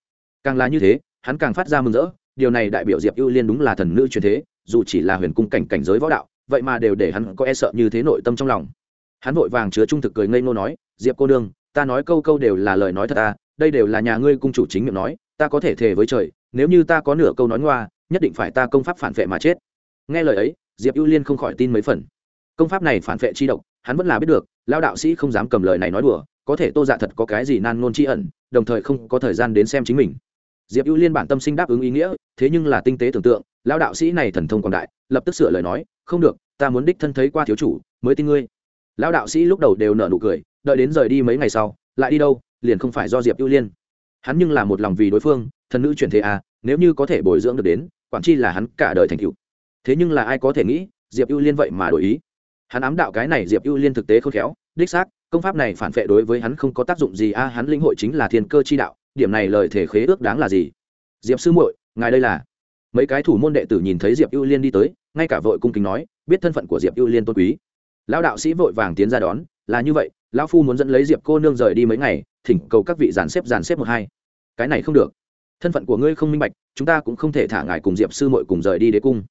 Càng là như thế, hắn càng phát ra mừng rỡ, điều này đại biểu diệp ưu liên đúng là thần nữ truyền thế dù chỉ là huyền cung cảnh cảnh giới võ đạo, vậy mà đều để hắn có e sợ như thế nội tâm trong lòng. Hắn vội vàng chứa trung thực cười ngây ngô nói, diệp cô đương ta nói câu câu đều là lời nói thật ta đây đều là nhà ngươi cung chủ chính miệng nói, ta có thể thề với trời, nếu như ta có nửa câu nói ngoa, nhất định phải ta công pháp phản vệ mà chết. Nghe lời ấy, diệp ưu liên không khỏi tin mấy phần. Công pháp này phản vệ chi độc, hắn vẫn là biết được lao đạo sĩ không dám cầm lời này nói đùa, có thể tô dạ thật có cái gì nan ngôn tri ẩn, đồng thời không có thời gian đến xem chính mình. Diệp ưu liên bản tâm sinh đáp ứng ý nghĩa, thế nhưng là tinh tế tưởng tượng Lão đạo sĩ này thần thông quảng đại, lập tức sửa lời nói, không được, ta muốn đích thân thấy qua thiếu chủ, mới tin ngươi. Lão đạo sĩ lúc đầu đều nở nụ cười, đợi đến rời đi mấy ngày sau, lại đi đâu, liền không phải do diệp ưu liên. Hắn nhưng là một lòng vì đối phương, thần nữ chuyển thế à nếu như có thể bồi dưỡng được đến, quản chi là hắn cả đời thành cựu thế nhưng là ai có thể nghĩ, diệp ưu liên vậy mà đổi ý. Hắn ám đạo cái này diệp ưu liên thực tế khôn khéo, đích xác, công pháp này phản vệ đối với hắn không có tác dụng gì a hắn linh hội chính là thiên cơ chi đạo, điểm này lời thể khế ước đáng là gì? Diệp sư muội, ngài đây là mấy cái thủ môn đệ tử nhìn thấy diệp ưu liên đi tới, ngay cả vội cung kính nói, biết thân phận của diệp ưu liên tôn quý. Lão đạo sĩ vội vàng tiến ra đón, là như vậy, lão phu muốn dẫn lấy diệp cô nương rời đi mấy ngày, thỉnh cầu các vị giàn xếp giàn xếp một hai. Cái này không được. Thân phận của ngươi không minh bạch, chúng ta cũng không thể thả ngài cùng diệp sư muội cùng rời đi đế cung.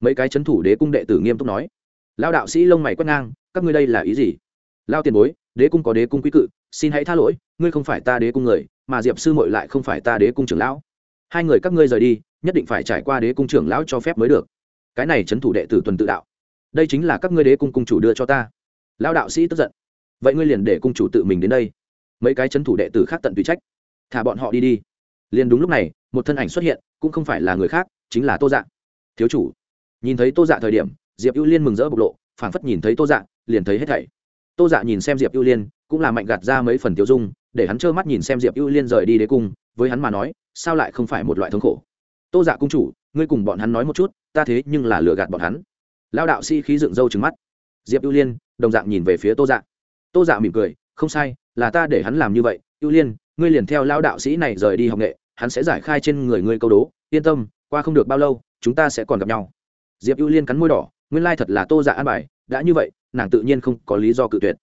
Mấy cái c h ấ n thủ đế cung đệ tử nghiêm túc nói. Lao đạo sĩ lông mày quét ngang, các ngươi đây là ý gì? Lao tiền bối, đế cung có đế cung quý cự, xin hãy tha lỗi, ngươi không phải ta đế cung người, mà diệp sư mội lại không phải ta đế cung trưởng lão. Hai người các ngươi rời đi nhất định phải trải qua đế cung trưởng lão cho phép mới được. Cái này c h ấ n thủ đệ tử tuần tự đạo. Đây chính là các ngươi đế cung cung chủ đưa cho ta. Lao đạo sĩ tức giận. Vậy ngươi liền để cung chủ tự mình đến đây. Mấy cái c h ấ n thủ đệ tử khác tận tùy trách. Thả bọn họ đi đi. Liền đúng lúc này, một thân ảnh xuất hiện, cũng không phải là người khác, chính là tô dạ. Thiếu chủ. Nhìn thấy tô dạ thời điểm, diệp ưu liên mừng rỡ bộc lộ, phảng phất nhìn thấy tô dạ liền thấy hết thảy. Tô dạ nhìn xem diệp ưu liên, cũng là mạnh gạt ra mấy phần tiêu dung, để hắn trơ mắt nhìn xem diệp ưu liên rời đi đế cung, với hắn mà nói, sao lại không phải một loại thống khổ? Tô dạ cung chủ, ngươi cùng bọn hắn nói một chút, ta thế nhưng là lừa gạt bọn hắn. Lao đạo sĩ、si、khí dựng râu trứng mắt. Diệp ưu liên, đồng dạng nhìn về phía tô dạ. Tô dạ mỉm cười, không sai, là ta để hắn làm như vậy. Ưu liên, ngươi liền theo lao đạo sĩ này rời đi học nghệ, hắn sẽ giải khai trên người ngươi câu đố. Yên tâm, qua không được bao lâu, chúng ta sẽ còn gặp nhau. Diệp ưu liên cắn môi đỏ, nguyên lai thật là tô dạ an bài, đã như vậy, nàng tự nhiên không có lý do cự tuyệt.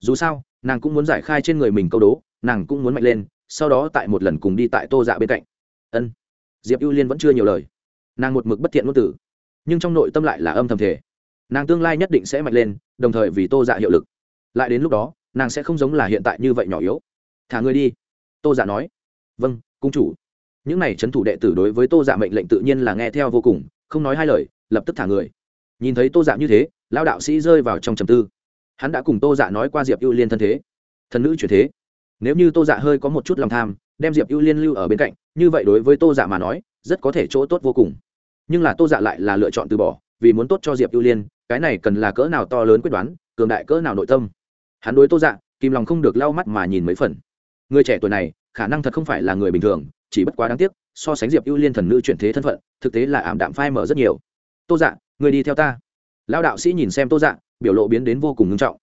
Dù sao, nàng cũng muốn giải khai trên người mình câu đố, nàng cũng muốn mạnh lên, sau đó tại một lần cùng đi tại tô dạ bên cạnh. Ân diệp ưu liên vẫn chưa nhiều lời. Nàng một mực bất thiện ngôn tử nhưng trong nội tâm lại là âm thầm thể nàng tương lai nhất định sẽ mạnh lên, đồng thời vì tô dạ hiệu lực. Lại đến lúc đó, nàng sẽ không giống là hiện tại như vậy nhỏ yếu. Thả ngươi đi. Tô dạ nói. Vâng cung chủ. Những này c h ấ n thủ đệ tử đối với tô dạ mệnh lệnh tự nhiên là nghe theo vô cùng, không nói hai lời, lập tức thả người. Nhìn thấy tô dạ như thế lao đạo sĩ rơi vào trong trầm tư. Hắn đã cùng tô dạ nói qua diệp ưu liên thân thế. Thân nữ chuyển thế. Nếu như tô dạ hơi có một chút lòng tham đem diệp ưu liên lưu ở bên cạnh như vậy đối với tô dạ mà nói rất có thể chỗ tốt vô cùng nhưng là tô dạ lại là lựa chọn từ bỏ vì muốn tốt cho diệp ưu liên cái này cần là cỡ nào to lớn quyết đoán cường đại cỡ nào nội tâm hắn đối tô dạ kìm lòng không được lau mắt mà nhìn mấy phần người trẻ tuổi này khả năng thật không phải là người bình thường chỉ bất quá đáng tiếc so sánh diệp ưu liên thần nữ chuyển thế thân phận thực tế là ảm đạm phai mở rất nhiều tô dạ người đi theo ta lao đạo sĩ nhìn xem tô dạ biểu lộ biến đến vô cùng ngưng trọng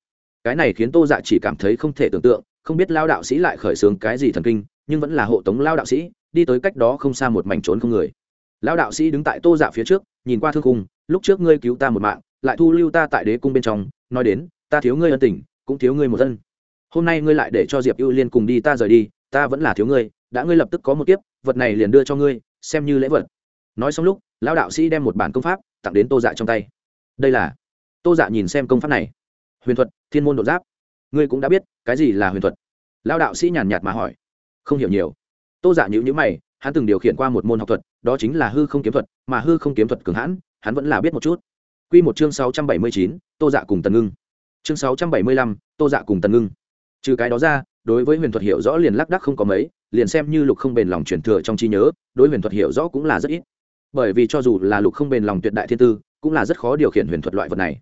cái này khiến tô dạ chỉ cảm thấy không thể tưởng tượng không biết lao đạo sĩ lại khởi xướng cái gì thần kinh nhưng vẫn là hộ tống lao đạo sĩ, đi tới cách đó không xa một mảnh trốn không người. Lao đạo sĩ đứng tại tô dạ phía trước, nhìn qua thương cung lúc trước ngươi cứu ta một mạng, lại thu lưu ta tại đế cung bên trong, nói đến, ta thiếu ngươi ân tình, cũng thiếu ngươi một thân hôm nay ngươi lại để cho diệp ưu liên cùng đi ta rời đi, ta vẫn là thiếu ngươi, đã ngươi lập tức có một kiếp, vật này liền đưa cho ngươi, xem như lễ vật. Nói xong lúc lão đạo sĩ đem một bản công pháp tặng đến tô dạ trong tay. Đây là, tô dạ nhìn xem công pháp này. Huyền thuật, thiên môn đột giáp. Ngươi cũng đã biết, cái gì là huyền thuật? Lao đạo sĩ nhàn nhạt mà hỏi không hiểu nhiều. Tô giả dạ nhữ nhữ mày, hắn từng điều khiển qua một môn học thuật, đó chính là hư không kiếm thuật, mà hư không kiếm thuật cường hãn, hắn vẫn là biết một chút. Q một chương sáu trăm bảy mươi chín, tô dạ cùng tần ngưng. Chương sáu trăm bảy mươi lăm, tô dạ cùng tần ngưng. Trừ cái đó ra, đối với huyền thuật hiểu rõ liền lác đắc không có mấy, liền xem như lục không bền lòng truyền thừa trong trí nhớ, đối huyền thuật hiểu rõ cũng là rất ít. Bởi vì cho dù là lục không bền lòng tuyệt đại thiên tư, cũng là rất khó điều khiển huyền thuật loại vật này.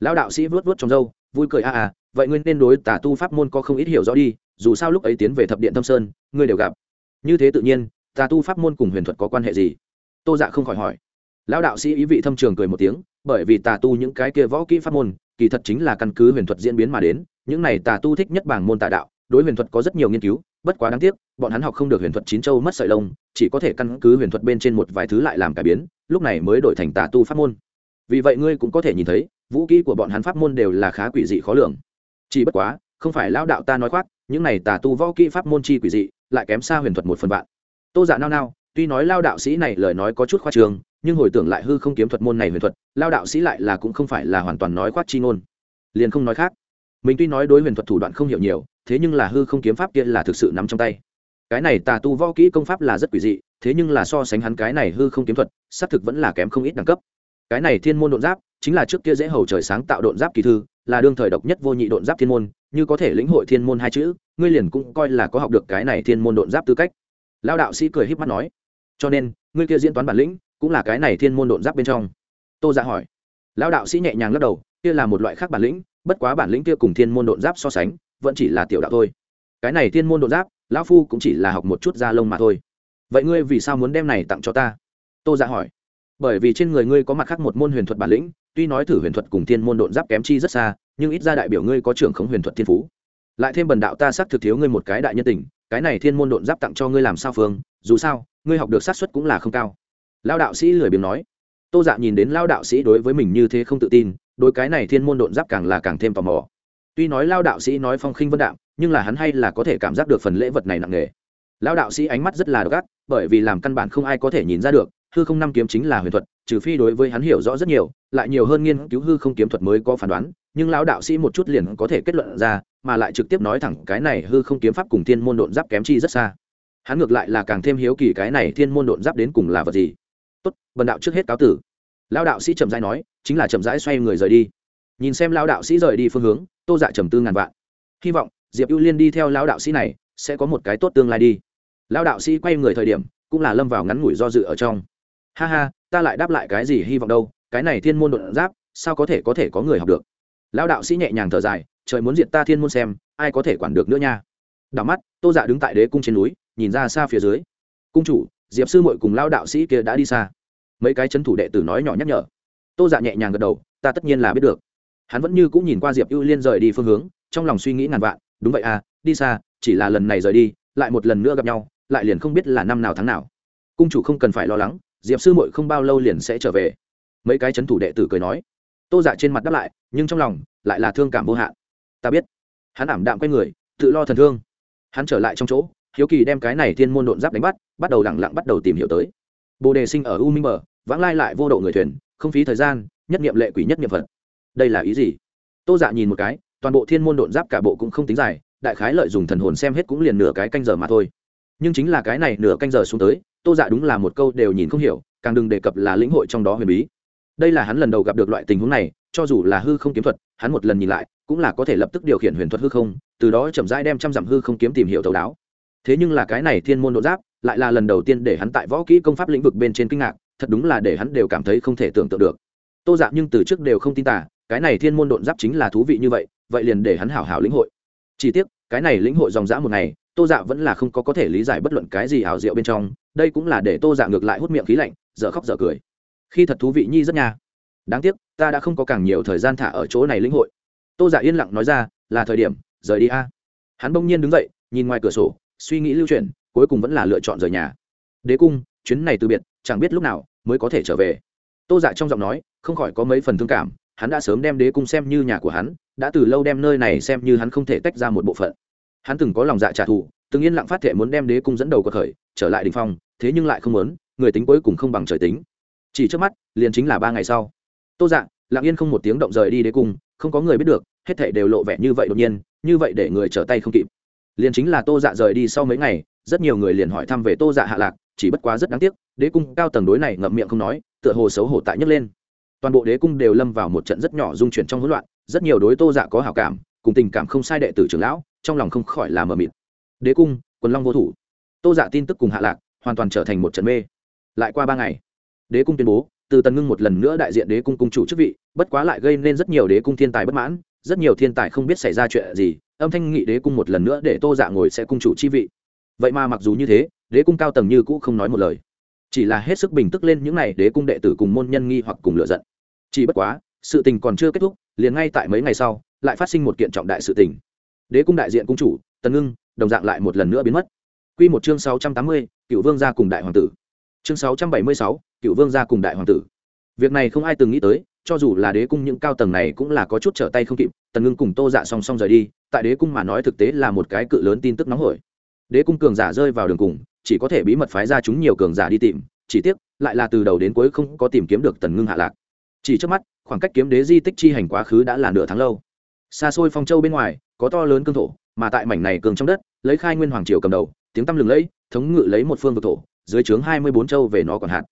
Lão đạo sĩ vớt vớt trong râu, vui cười a a vậy ngươi nên đối tà tu pháp môn có không ít hiểu rõ đi, dù sao lúc ấy tiến về thập điện thâm sơn, ngươi đều gặp. Như thế tự nhiên, tà tu pháp môn cùng huyền thuật có quan hệ gì? Tô dạ không khỏi hỏi. Lão đạo sĩ ý vị thâm trường cười một tiếng, bởi vì tà tu những cái kia võ kỹ pháp môn, kỳ thật chính là căn cứ huyền thuật diễn biến mà đến, những này tà tu thích nhất bảng môn tà đạo, đối huyền thuật có rất nhiều nghiên cứu, bất quá đáng tiếc, bọn hắn học không được huyền thuật chín châu mất sợi lông, chỉ có thể căn cứ huyền thuật bên trên một vài thứ lại làm cải biến, lúc này mới đổi thành tà tu pháp môn. Vì vậy ngươi cũng có thể nhìn thấy, vũ kỹ của bọn hắn pháp môn đều là khá quỷ dị khó lường chỉ bất quá, không phải lão đạo ta nói khoác, những này tà tu võ kỹ pháp môn chi quỷ dị, lại kém xa huyền thuật một phần vạn. Tô dạ nao nao, tuy nói lao đạo sĩ này lời nói có chút khoa trường, nhưng hồi tưởng lại hư không kiếm thuật môn này huyền thuật lao đạo sĩ lại là cũng không phải là hoàn toàn nói khoác chi ngôn. Liền không nói khác. Mình tuy nói đối huyền thuật thủ đoạn không hiểu nhiều, thế nhưng là hư không kiếm pháp kia là thực sự nắm trong tay. Cái này tà tu võ kỹ công pháp là rất quỷ dị, thế nhưng là so sánh hắn cái này hư không kiếm thuật, xác thực vẫn là kém không ít đẳng cấp. Cái này thiên môn đột giáp chính là trước kia dễ hầu trời sáng tạo độn giáp kỳ thư, là đương thời độc nhất vô nhị độn giáp thiên môn, như có thể lĩnh hội thiên môn hai chữ, ngươi liền cũng coi là có học được cái này thiên môn độn giáp tư cách. Lao đạo sĩ cười h í p mắt nói, cho nên, ngươi kia diễn toán bản lĩnh, cũng là cái này thiên môn độn giáp bên trong. Tô dạ hỏi lao đạo sĩ nhẹ nhàng lắc đầu, kia là một loại khác bản lĩnh, bất quá bản lĩnh kia cùng thiên môn độn giáp so sánh, vẫn chỉ là tiểu đạo thôi. Cái này thiên môn độn giáp, lão phu cũng chỉ là học một chút da lông mà thôi. Vậy ngươi vì sao muốn đem này tặng cho ta? Tô dạ hỏi, bởi vì trên người ngươi có mặt khác một môn huyền thuật bản lĩnh tuy nói thử huyền thuật cùng thiên môn độn giáp kém chi rất xa, nhưng ít ra đại biểu ngươi có trưởng khống huyền thuật thiên phú. Lại thêm bần đạo ta xác thực thiếu ngươi một cái đại nhân tình, cái này thiên môn độn giáp tặng cho ngươi làm sao phương, dù sao, ngươi học được sát xuất cũng là không cao. Lao đạo sĩ lười biếng nói. Tô dạ nhìn đến lao đạo sĩ đối với mình như thế không tự tin, đối cái này thiên môn độn giáp càng là càng thêm tò mò. Tuy nói lao đạo sĩ nói phong khinh vân đạo, nhưng là hắn hay là có thể cảm giác được phần lễ vật này nặng nề. Lao đạo sĩ ánh mắt rất là độc ác, bởi vì làm căn bản không ai có thể nhìn ra được, hư không năm kiếm chính là huyền thuật, trừ phi đối với hắn hiểu rõ rất nhiều lại nhiều hơn nghiên cứu hư không kiếm thuật mới có phán đoán, nhưng lão đạo sĩ một chút liền có thể kết luận ra, mà lại trực tiếp nói thẳng cái này hư không kiếm pháp cùng thiên môn độn giáp kém chi rất xa. Hắn ngược lại là càng thêm hiếu kỳ cái này thiên môn độn giáp đến cùng là vật gì. Tốt vần đạo trước hết cáo tử. Lão đạo sĩ chậm rãi nói, chính là chậm rãi xoay người rời đi. Nhìn xem lão đạo sĩ rời đi phương hướng, tô dạ trầm tư ngàn vạn. Hy vọng, diệp ưu liên đi theo lão đạo sĩ này, sẽ có một cái tốt tương lai đi. Lão đạo sĩ quay người thời điểm, cũng là lâm vào ngắn ngủi do dự ở trong. Ha ha, ta lại đáp lại cái gì hy vọng đâu? Cái này thiên môn đột giáp, sao có thể có thể có người học được? Lão đạo sĩ nhẹ nhàng thở dài, trời muốn diện ta thiên môn xem, ai có thể quản được nữa nha. Đảo mắt, tô dạ đứng tại đế cung trên núi, nhìn ra xa phía dưới. Cung chủ, diệp sư mội cùng lao đạo sĩ kia đã đi xa. Mấy cái chân thủ đệ tử nói nhỏ nhắc nhở. Tô dạ nhẹ nhàng gật đầu, ta tất nhiên là biết được. Hắn vẫn như cũng nhìn qua diệp ưu liên rời đi phương hướng, trong lòng suy nghĩ ngàn vạn, đúng vậy à đi xa, chỉ là lần này rời đi, lại một lần nữa gặp nhau, lại liền không biết là năm nào tháng nào. Cung chủ không cần phải lo lắng, diệp sư mội không bao lâu liền sẽ trở về mấy cái c h ấ n thủ đệ tử cười nói. Tô dạ trên mặt đáp lại, nhưng trong lòng lại là thương cảm vô hạn. Ta biết. Hắn ảm đạm q u a y người, tự lo thần thương. Hắn trở lại trong chỗ, hiếu kỳ đem cái này thiên môn độn giáp đánh bắt bắt đầu lẳng lặng bắt đầu tìm hiểu tới. Bồ đề sinh ở u minh bờ, vãng lai lại vô độ người thuyền, không phí thời gian, nhất nghiệm lệ quỷ nhất nghiệm vật đây là ý gì? Tô dạ nhìn một cái, toàn bộ thiên môn độn giáp cả bộ cũng không tính dài, đại khái lợi dùng thần hồn xem hết cũng liền nửa cái canh giờ mà thôi. Nhưng chính là cái này nửa canh giờ xuống tới, tô dạ đúng là một câu đều nhìn không hiểu, càng đừng đề cập là lĩnh hội trong đó huyền bí đây là hắn lần đầu gặp được loại tình huống này, cho dù là hư không kiếm thuật, hắn một lần nhìn lại, cũng là có thể lập tức điều khiển huyền thuật hư không, từ đó chậm rãi đem trăm dặm hư không kiếm tìm hiểu thấu đáo. Thế nhưng là cái này thiên môn độ giáp, lại là lần đầu tiên để hắn tại võ kỹ công pháp lĩnh vực bên trên kinh ngạc, thật đúng là để hắn đều cảm thấy không thể tưởng tượng được. Tô dạ nhưng từ trước đều không tin tả cái này thiên môn độn giáp chính là thú vị như vậy vậy liền để hắn hảo hảo lĩnh hội. Chỉ tiếc, cái này lĩnh hội dòng dã một ngày, tô dạ vẫn là không có có thể lý giải bất luận cái gì ảo diệu bên trong, đây cũng là để tô dạ ngược lại hút miệng khí lạnh, dở khóc dở cười khi thật thú vị nhi rất nha. Đáng tiếc, ta đã không có càng nhiều thời gian thả ở chỗ này lĩnh hội. Tô dạ yên lặng nói ra, là thời điểm, rời đi a. Hắn bỗng nhiên đứng dậy, nhìn ngoài cửa sổ, suy nghĩ lưu chuyển, cuối cùng vẫn là lựa chọn rời nhà. Đế cung, chuyến này từ biệt, chẳng biết lúc nào mới có thể trở về. Tô dạ trong giọng nói, không khỏi có mấy phần thương cảm, hắn đã sớm đem đế cung xem như nhà của hắn, đã từ lâu đem nơi này xem như hắn không thể tách ra một bộ phận. Hắn từng có lòng dạ trả thù, từng yên lặng phát thệ muốn đem đế cung dẫn đầu cuộc khởi, trở lại đình phong, thế nhưng lại không muốn, người tính cuối cùng không bằng trời tính chỉ trước mắt, liền chính là ba ngày sau. Tô dạng lặng yên không một tiếng động rời đi đế cung, không có người biết được, hết thảy đều lộ vẻ như vậy đột nhiên, như vậy để người trở tay không kịp. Liền chính là tô dạ rời đi sau mấy ngày, rất nhiều người liền hỏi thăm về tô dạ hạ lạc, chỉ bất quá rất đáng tiếc, đế cung cao tầng đối này ngậm miệng không nói, tựa hồ xấu hổ tại nhấc lên. Toàn bộ đế cung đều lâm vào một trận rất nhỏ dung chuyển trong hỗn loạn, rất nhiều đối tô dạ có hảo cảm, cùng tình cảm không sai đệ tử trưởng lão, trong lòng không khỏi là mờ mịt. Đế cung, quần long vô thủ. Tô dạ tin tức cùng hạ lạc, hoàn toàn trở thành một trận mê. Lại qua ba ngày đế cung tuyên bố từ tần ngưng một lần nữa đại diện đế cung cung chủ chức vị bất quá lại gây nên rất nhiều đế cung thiên tài bất mãn rất nhiều thiên tài không biết xảy ra chuyện gì âm thanh nghị đế cung một lần nữa để tô dạ ngồi sẽ cung chủ chi vị. Vậy mà mặc dù như thế đế cung cao tầng như cũ không nói một lời. Chỉ là hết sức bình tức lên những n à y đế cung đệ tử cùng môn nhân nghi hoặc cùng lựa giận. Chỉ bất quá sự tình còn chưa kết thúc liền ngay tại mấy ngày sau lại phát sinh một kiện trọng đại sự tình. Đế cung đại diện cung chủ tần ngưng đồng dạng lại một lần nữa biến mất. Quy một chương 680, Cựu Vương gia cùng đại hoàng tử. Chương 676, Cựu Vương gia cùng đại hoàng tử. Việc này không ai từng nghĩ tới, cho dù là đế cung những cao tầng này cũng là có chút trở tay không kịp, Tần Ngưng cùng Tô Dạ song song rời đi, tại đế cung mà nói thực tế là một cái cự lớn tin tức nóng hổi. Đế cung cường giả rơi vào đường cùng, chỉ có thể bí mật phái ra chúng nhiều cường giả đi tìm, chỉ tiếc, lại là từ đầu đến cuối không có tìm kiếm được Tần Ngưng hạ lạc. Chỉ trước mắt, khoảng cách kiếm đế di tích chi hành quá khứ đã là nửa tháng lâu. Xa xôi phong châu bên ngoài, có to lớn cương thổ, mà tại mảnh này cường trong đất, lấy khai nguyên hoàng triều cầm đầu, tiếng tăm lừng lẫy thống ngự lấy một phương vực thổ dưới trướng hai mươi bốn châu về nó còn hạn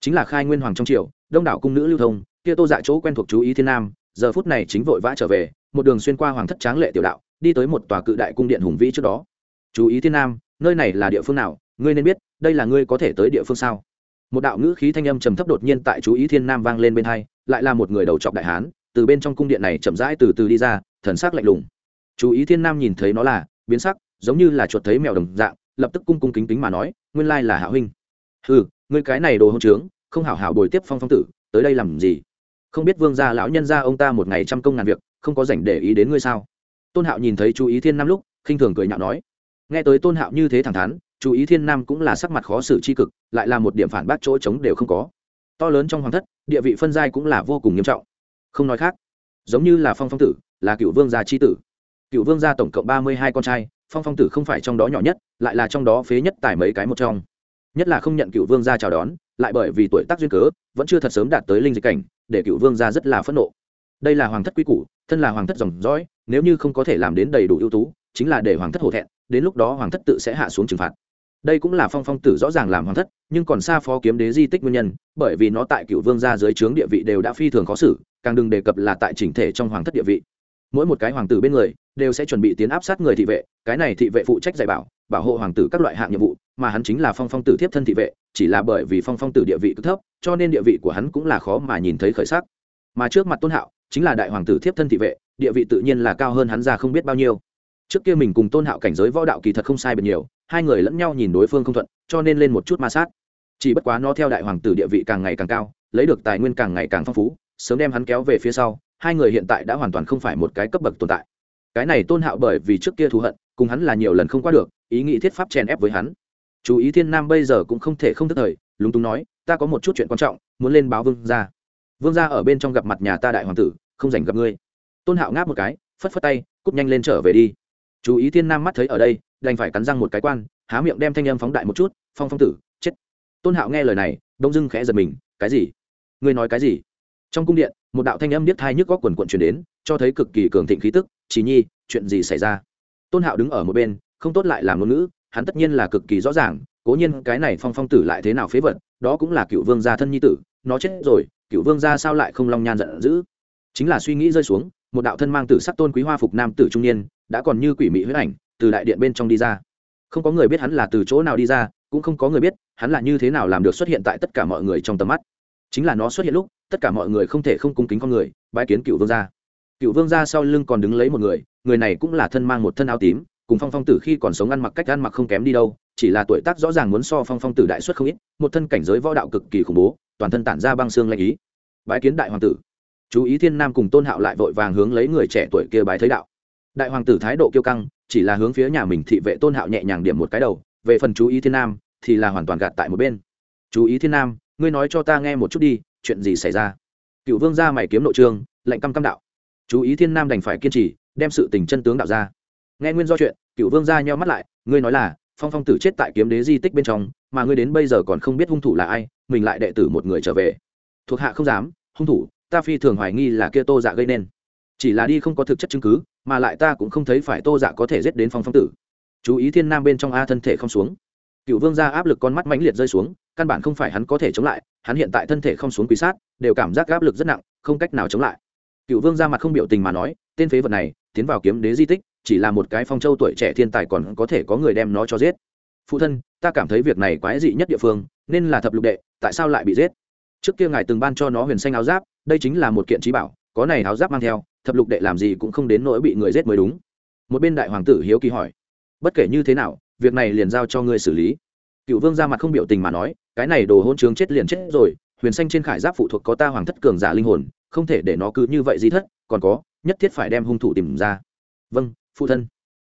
chính là khai nguyên hoàng trong triều, đông đảo cung nữ lưu thông, kia tô dạ chỗ quen thuộc chú ý thiên nam, giờ phút này chính vội vã trở về, một đường xuyên qua hoàng thất tráng lệ tiểu đạo, đi tới một tòa cự đại cung điện hùng vĩ trước đó. Chú ý thiên nam, nơi này là địa phương nào, ngươi nên biết, đây là ngươi có thể tới địa phương sao? Một đạo ngữ khí thanh âm trầm thấp đột nhiên tại chú ý thiên nam vang lên bên hai, lại là một người đầu trọc đại hán, từ bên trong cung điện này chậm rãi từ từ đi ra, thần sắc lạnh lùng. Chú ý thiên nam nhìn thấy nó là biến sắc, giống như là chuột thấy mèo đồng dạng, lập tức cung cung kính kính mà nói, nguyên lai là hạ huynh. Ừ ngươi cái này đồ hôn trướng, không hảo hảo bồi tiếp phong phong tử, tới đây làm gì? Không biết vương gia lão nhân gia ông ta một ngày trăm công ngàn việc, không có dành để ý đến ngươi sao? Tôn hạo nhìn thấy chú ý thiên nam lúc, khinh thường cười nhạo nói. Nghe tới tôn hạo như thế thẳng thắn, chú ý thiên nam cũng là sắc mặt khó xử c h i cực, lại là một điểm phản bác chỗ trống đều không có. To lớn trong hoàng thất, địa vị phân giai cũng là vô cùng nghiêm trọng. Không nói khác, giống như là phong phong tử, là cựu vương gia c tử. Cựu vương gia tổng cộng ba mươi hai con trai, phong phong tử không phải trong đó nhỏ nhất, lại là trong đó phế nhất tài mấy cái một trong nhất là không nhận cựu vương gia chào đón, lại bởi vì tuổi tác duyên cớ, vẫn chưa thật sớm đạt tới linh dịch cảnh, để cựu vương gia rất là phẫn nộ. Đây là hoàng thất quy củ, thân là hoàng thất dòng dõi, nếu như không có thể làm đến đầy đủ ưu tú, chính là để hoàng thất hổ thẹn, đến lúc đó hoàng thất tự sẽ hạ xuống trừng phạt. Đây cũng là phong phong tử rõ ràng làm hoàng thất, nhưng còn xa phó kiếm đế di tích nguyên nhân, bởi vì nó tại cựu vương gia dưới trướng địa vị đều đã phi thường khó xử, càng đừng đề cập là tại chỉnh thể trong hoàng thất địa vị. Mỗi một cái hoàng tử bên người, đều sẽ chuẩn bị tiến áp sát người thị vệ, cái này thị vệ phụ trách dạy bảo bảo hộ hoàng tử các loại hạng nhiệm vụ mà hắn chính là phong phong tử thiếp thân thị vệ, chỉ là bởi vì phong phong tử địa vị cực thấp, cho nên địa vị của hắn cũng là khó mà nhìn thấy khởi sắc. Mà trước mặt tôn hạo, chính là đại hoàng tử thiếp thân thị vệ, địa vị tự nhiên là cao hơn hắn ra không biết bao nhiêu. Trước kia mình cùng tôn hạo cảnh giới võ đạo kỳ thật không sai bật nhiều, hai người lẫn nhau nhìn đối phương không thuận, cho nên lên một chút ma sát. Chỉ bất quá nó theo đại hoàng tử địa vị càng ngày càng cao, lấy được tài nguyên càng ngày càng phong phú, sớm đem hắn kéo về phía sau, hai người hiện tại đã hoàn toàn không phải một cái cấp bậc tồn tại. Cái này tôn hạo bởi vì trước kia thù hận, cùng hắn là nhiều lần không qua được, ý nghĩ thiết pháp chèn ép với hắn chú ý thiên nam bây giờ cũng không thể không thức thời, lúng túng nói, ta có một chút chuyện quan trọng, muốn lên báo vương gia. Vương gia ở bên trong gặp mặt nhà ta đại hoàng tử, không dành gặp ngươi. Tôn hạo ngáp một cái, phất phất tay cúp nhanh lên trở về đi. Chú ý thiên nam mắt thấy ở đây, đành phải cắn răng một cái quan, há miệng đem thanh âm phóng đại một chút, phong phong tử, chết. Tôn hạo nghe lời này, đông dưng khẽ giật mình, cái gì? Ngươi nói cái gì? Trong cung điện, một đạo thanh âm biết thai nhức góc quần quận chuyển đến, cho thấy cực kỳ cường thịnh khí tức, chỉ nhi, chuyện gì xảy ra? Tôn hạo đứng ở một bên, không tốt lại làm ngôn ngữ hắn tất nhiên là cực kỳ rõ ràng, cố nhiên cái này phong phong tử lại thế nào phế vật, đó cũng là cựu vương gia thân nhi tử, nó chết rồi, cựu vương gia sao lại không long nhan giận dữ? Chính là suy nghĩ rơi xuống, một đạo thân mang tử sắc tôn quý hoa phục nam tử trung niên, đã còn như quỷ mị huyết ảnh, từ đại điện bên trong đi ra. Không có người biết hắn là từ chỗ nào đi ra, cũng không có người biết hắn là như thế nào làm được xuất hiện tại tất cả mọi người trong tầm mắt. Chính là nó xuất hiện lúc, tất cả mọi người không thể không cung kính con người bãi kiến cựu vương gia. Cựu vương gia sau lưng còn đứng lấy một người người này cũng là thân mang một thân áo tím cùng phong phong tử khi còn sống ăn mặc cách ăn mặc không kém đi đâu, chỉ là tuổi tác rõ ràng muốn so phong phong tử đại xuất không ít, một thân cảnh giới võ đạo cực kỳ khủng bố, toàn thân tản ra băng xương lạnh ý. Bái kiến đại hoàng tử. Chú ý thiên nam cùng tôn hạo lại vội vàng hướng lấy người trẻ tuổi kia bái thấy đạo. Đại hoàng tử thái độ kiêu căng, chỉ là hướng phía nhà mình thị vệ tôn hạo nhẹ nhàng điểm một cái đầu, về phần chú ý thiên nam, thì là hoàn toàn gạt tại một bên. Chú ý thiên nam, ngươi nói cho ta nghe một chút đi, chuyện gì xảy ra? Cựu vương ra mày kiếm nội trương lệnh căm căm đạo. Chú ý thiên nam đành phải kiên trì, đem sự tình chân tướng đạo ra nghe nguyên do chuyện cựu vương ra nheo mắt lại, ngươi nói là, phong phong tử chết tại kiếm đế di tích bên trong, mà ngươi đến bây giờ còn không biết hung thủ là ai, mình lại đệ tử một người trở về. Thuộc hạ không dám, hung thủ, ta phi thường hoài nghi là kia tô dạ gây nên. Chỉ là đi không có thực chất chứng cứ, mà lại ta cũng không thấy phải tô dạ có thể giết đến phong phong tử. Chú ý thiên nam bên trong a thân thể không xuống. Cựu vương ra áp lực con mắt mãnh liệt rơi xuống, căn bản không phải hắn có thể chống lại, hắn hiện tại thân thể không xuống quý sát, đều cảm giác áp lực rất nặng, không cách nào chống lại. Cựu vương ra mặt không biểu tình mà nói, tên phế vật này, tiến vào kiếm đế di tích chỉ là một cái phong châu tuổi trẻ thiên tài còn có thể có người đem nó cho giết. Phụ thân, ta cảm thấy việc này quái dị nhất địa phương, nên là thập lục đệ, tại sao lại bị giết? Trước kia ngài từng ban cho nó huyền xanh áo giáp, đây chính là một kiện trí bảo, có này áo giáp mang theo, thập lục đệ làm gì cũng không đến nỗi bị người giết mới đúng. Một bên đại hoàng tử hiếu kỳ hỏi, bất kể như thế nào, việc này liền giao cho ngươi xử lý. Cựu vương ra mặt không biểu tình mà nói, cái này đồ hôn trướng chết liền chết rồi, huyền xanh trên khải giáp phụ thuộc có ta hoàng thất cường giả linh hồn, không thể để nó cứ như vậy di thất, còn có, nhất thiết phải đem hung thủ tìm ra. Vâng phụ thân.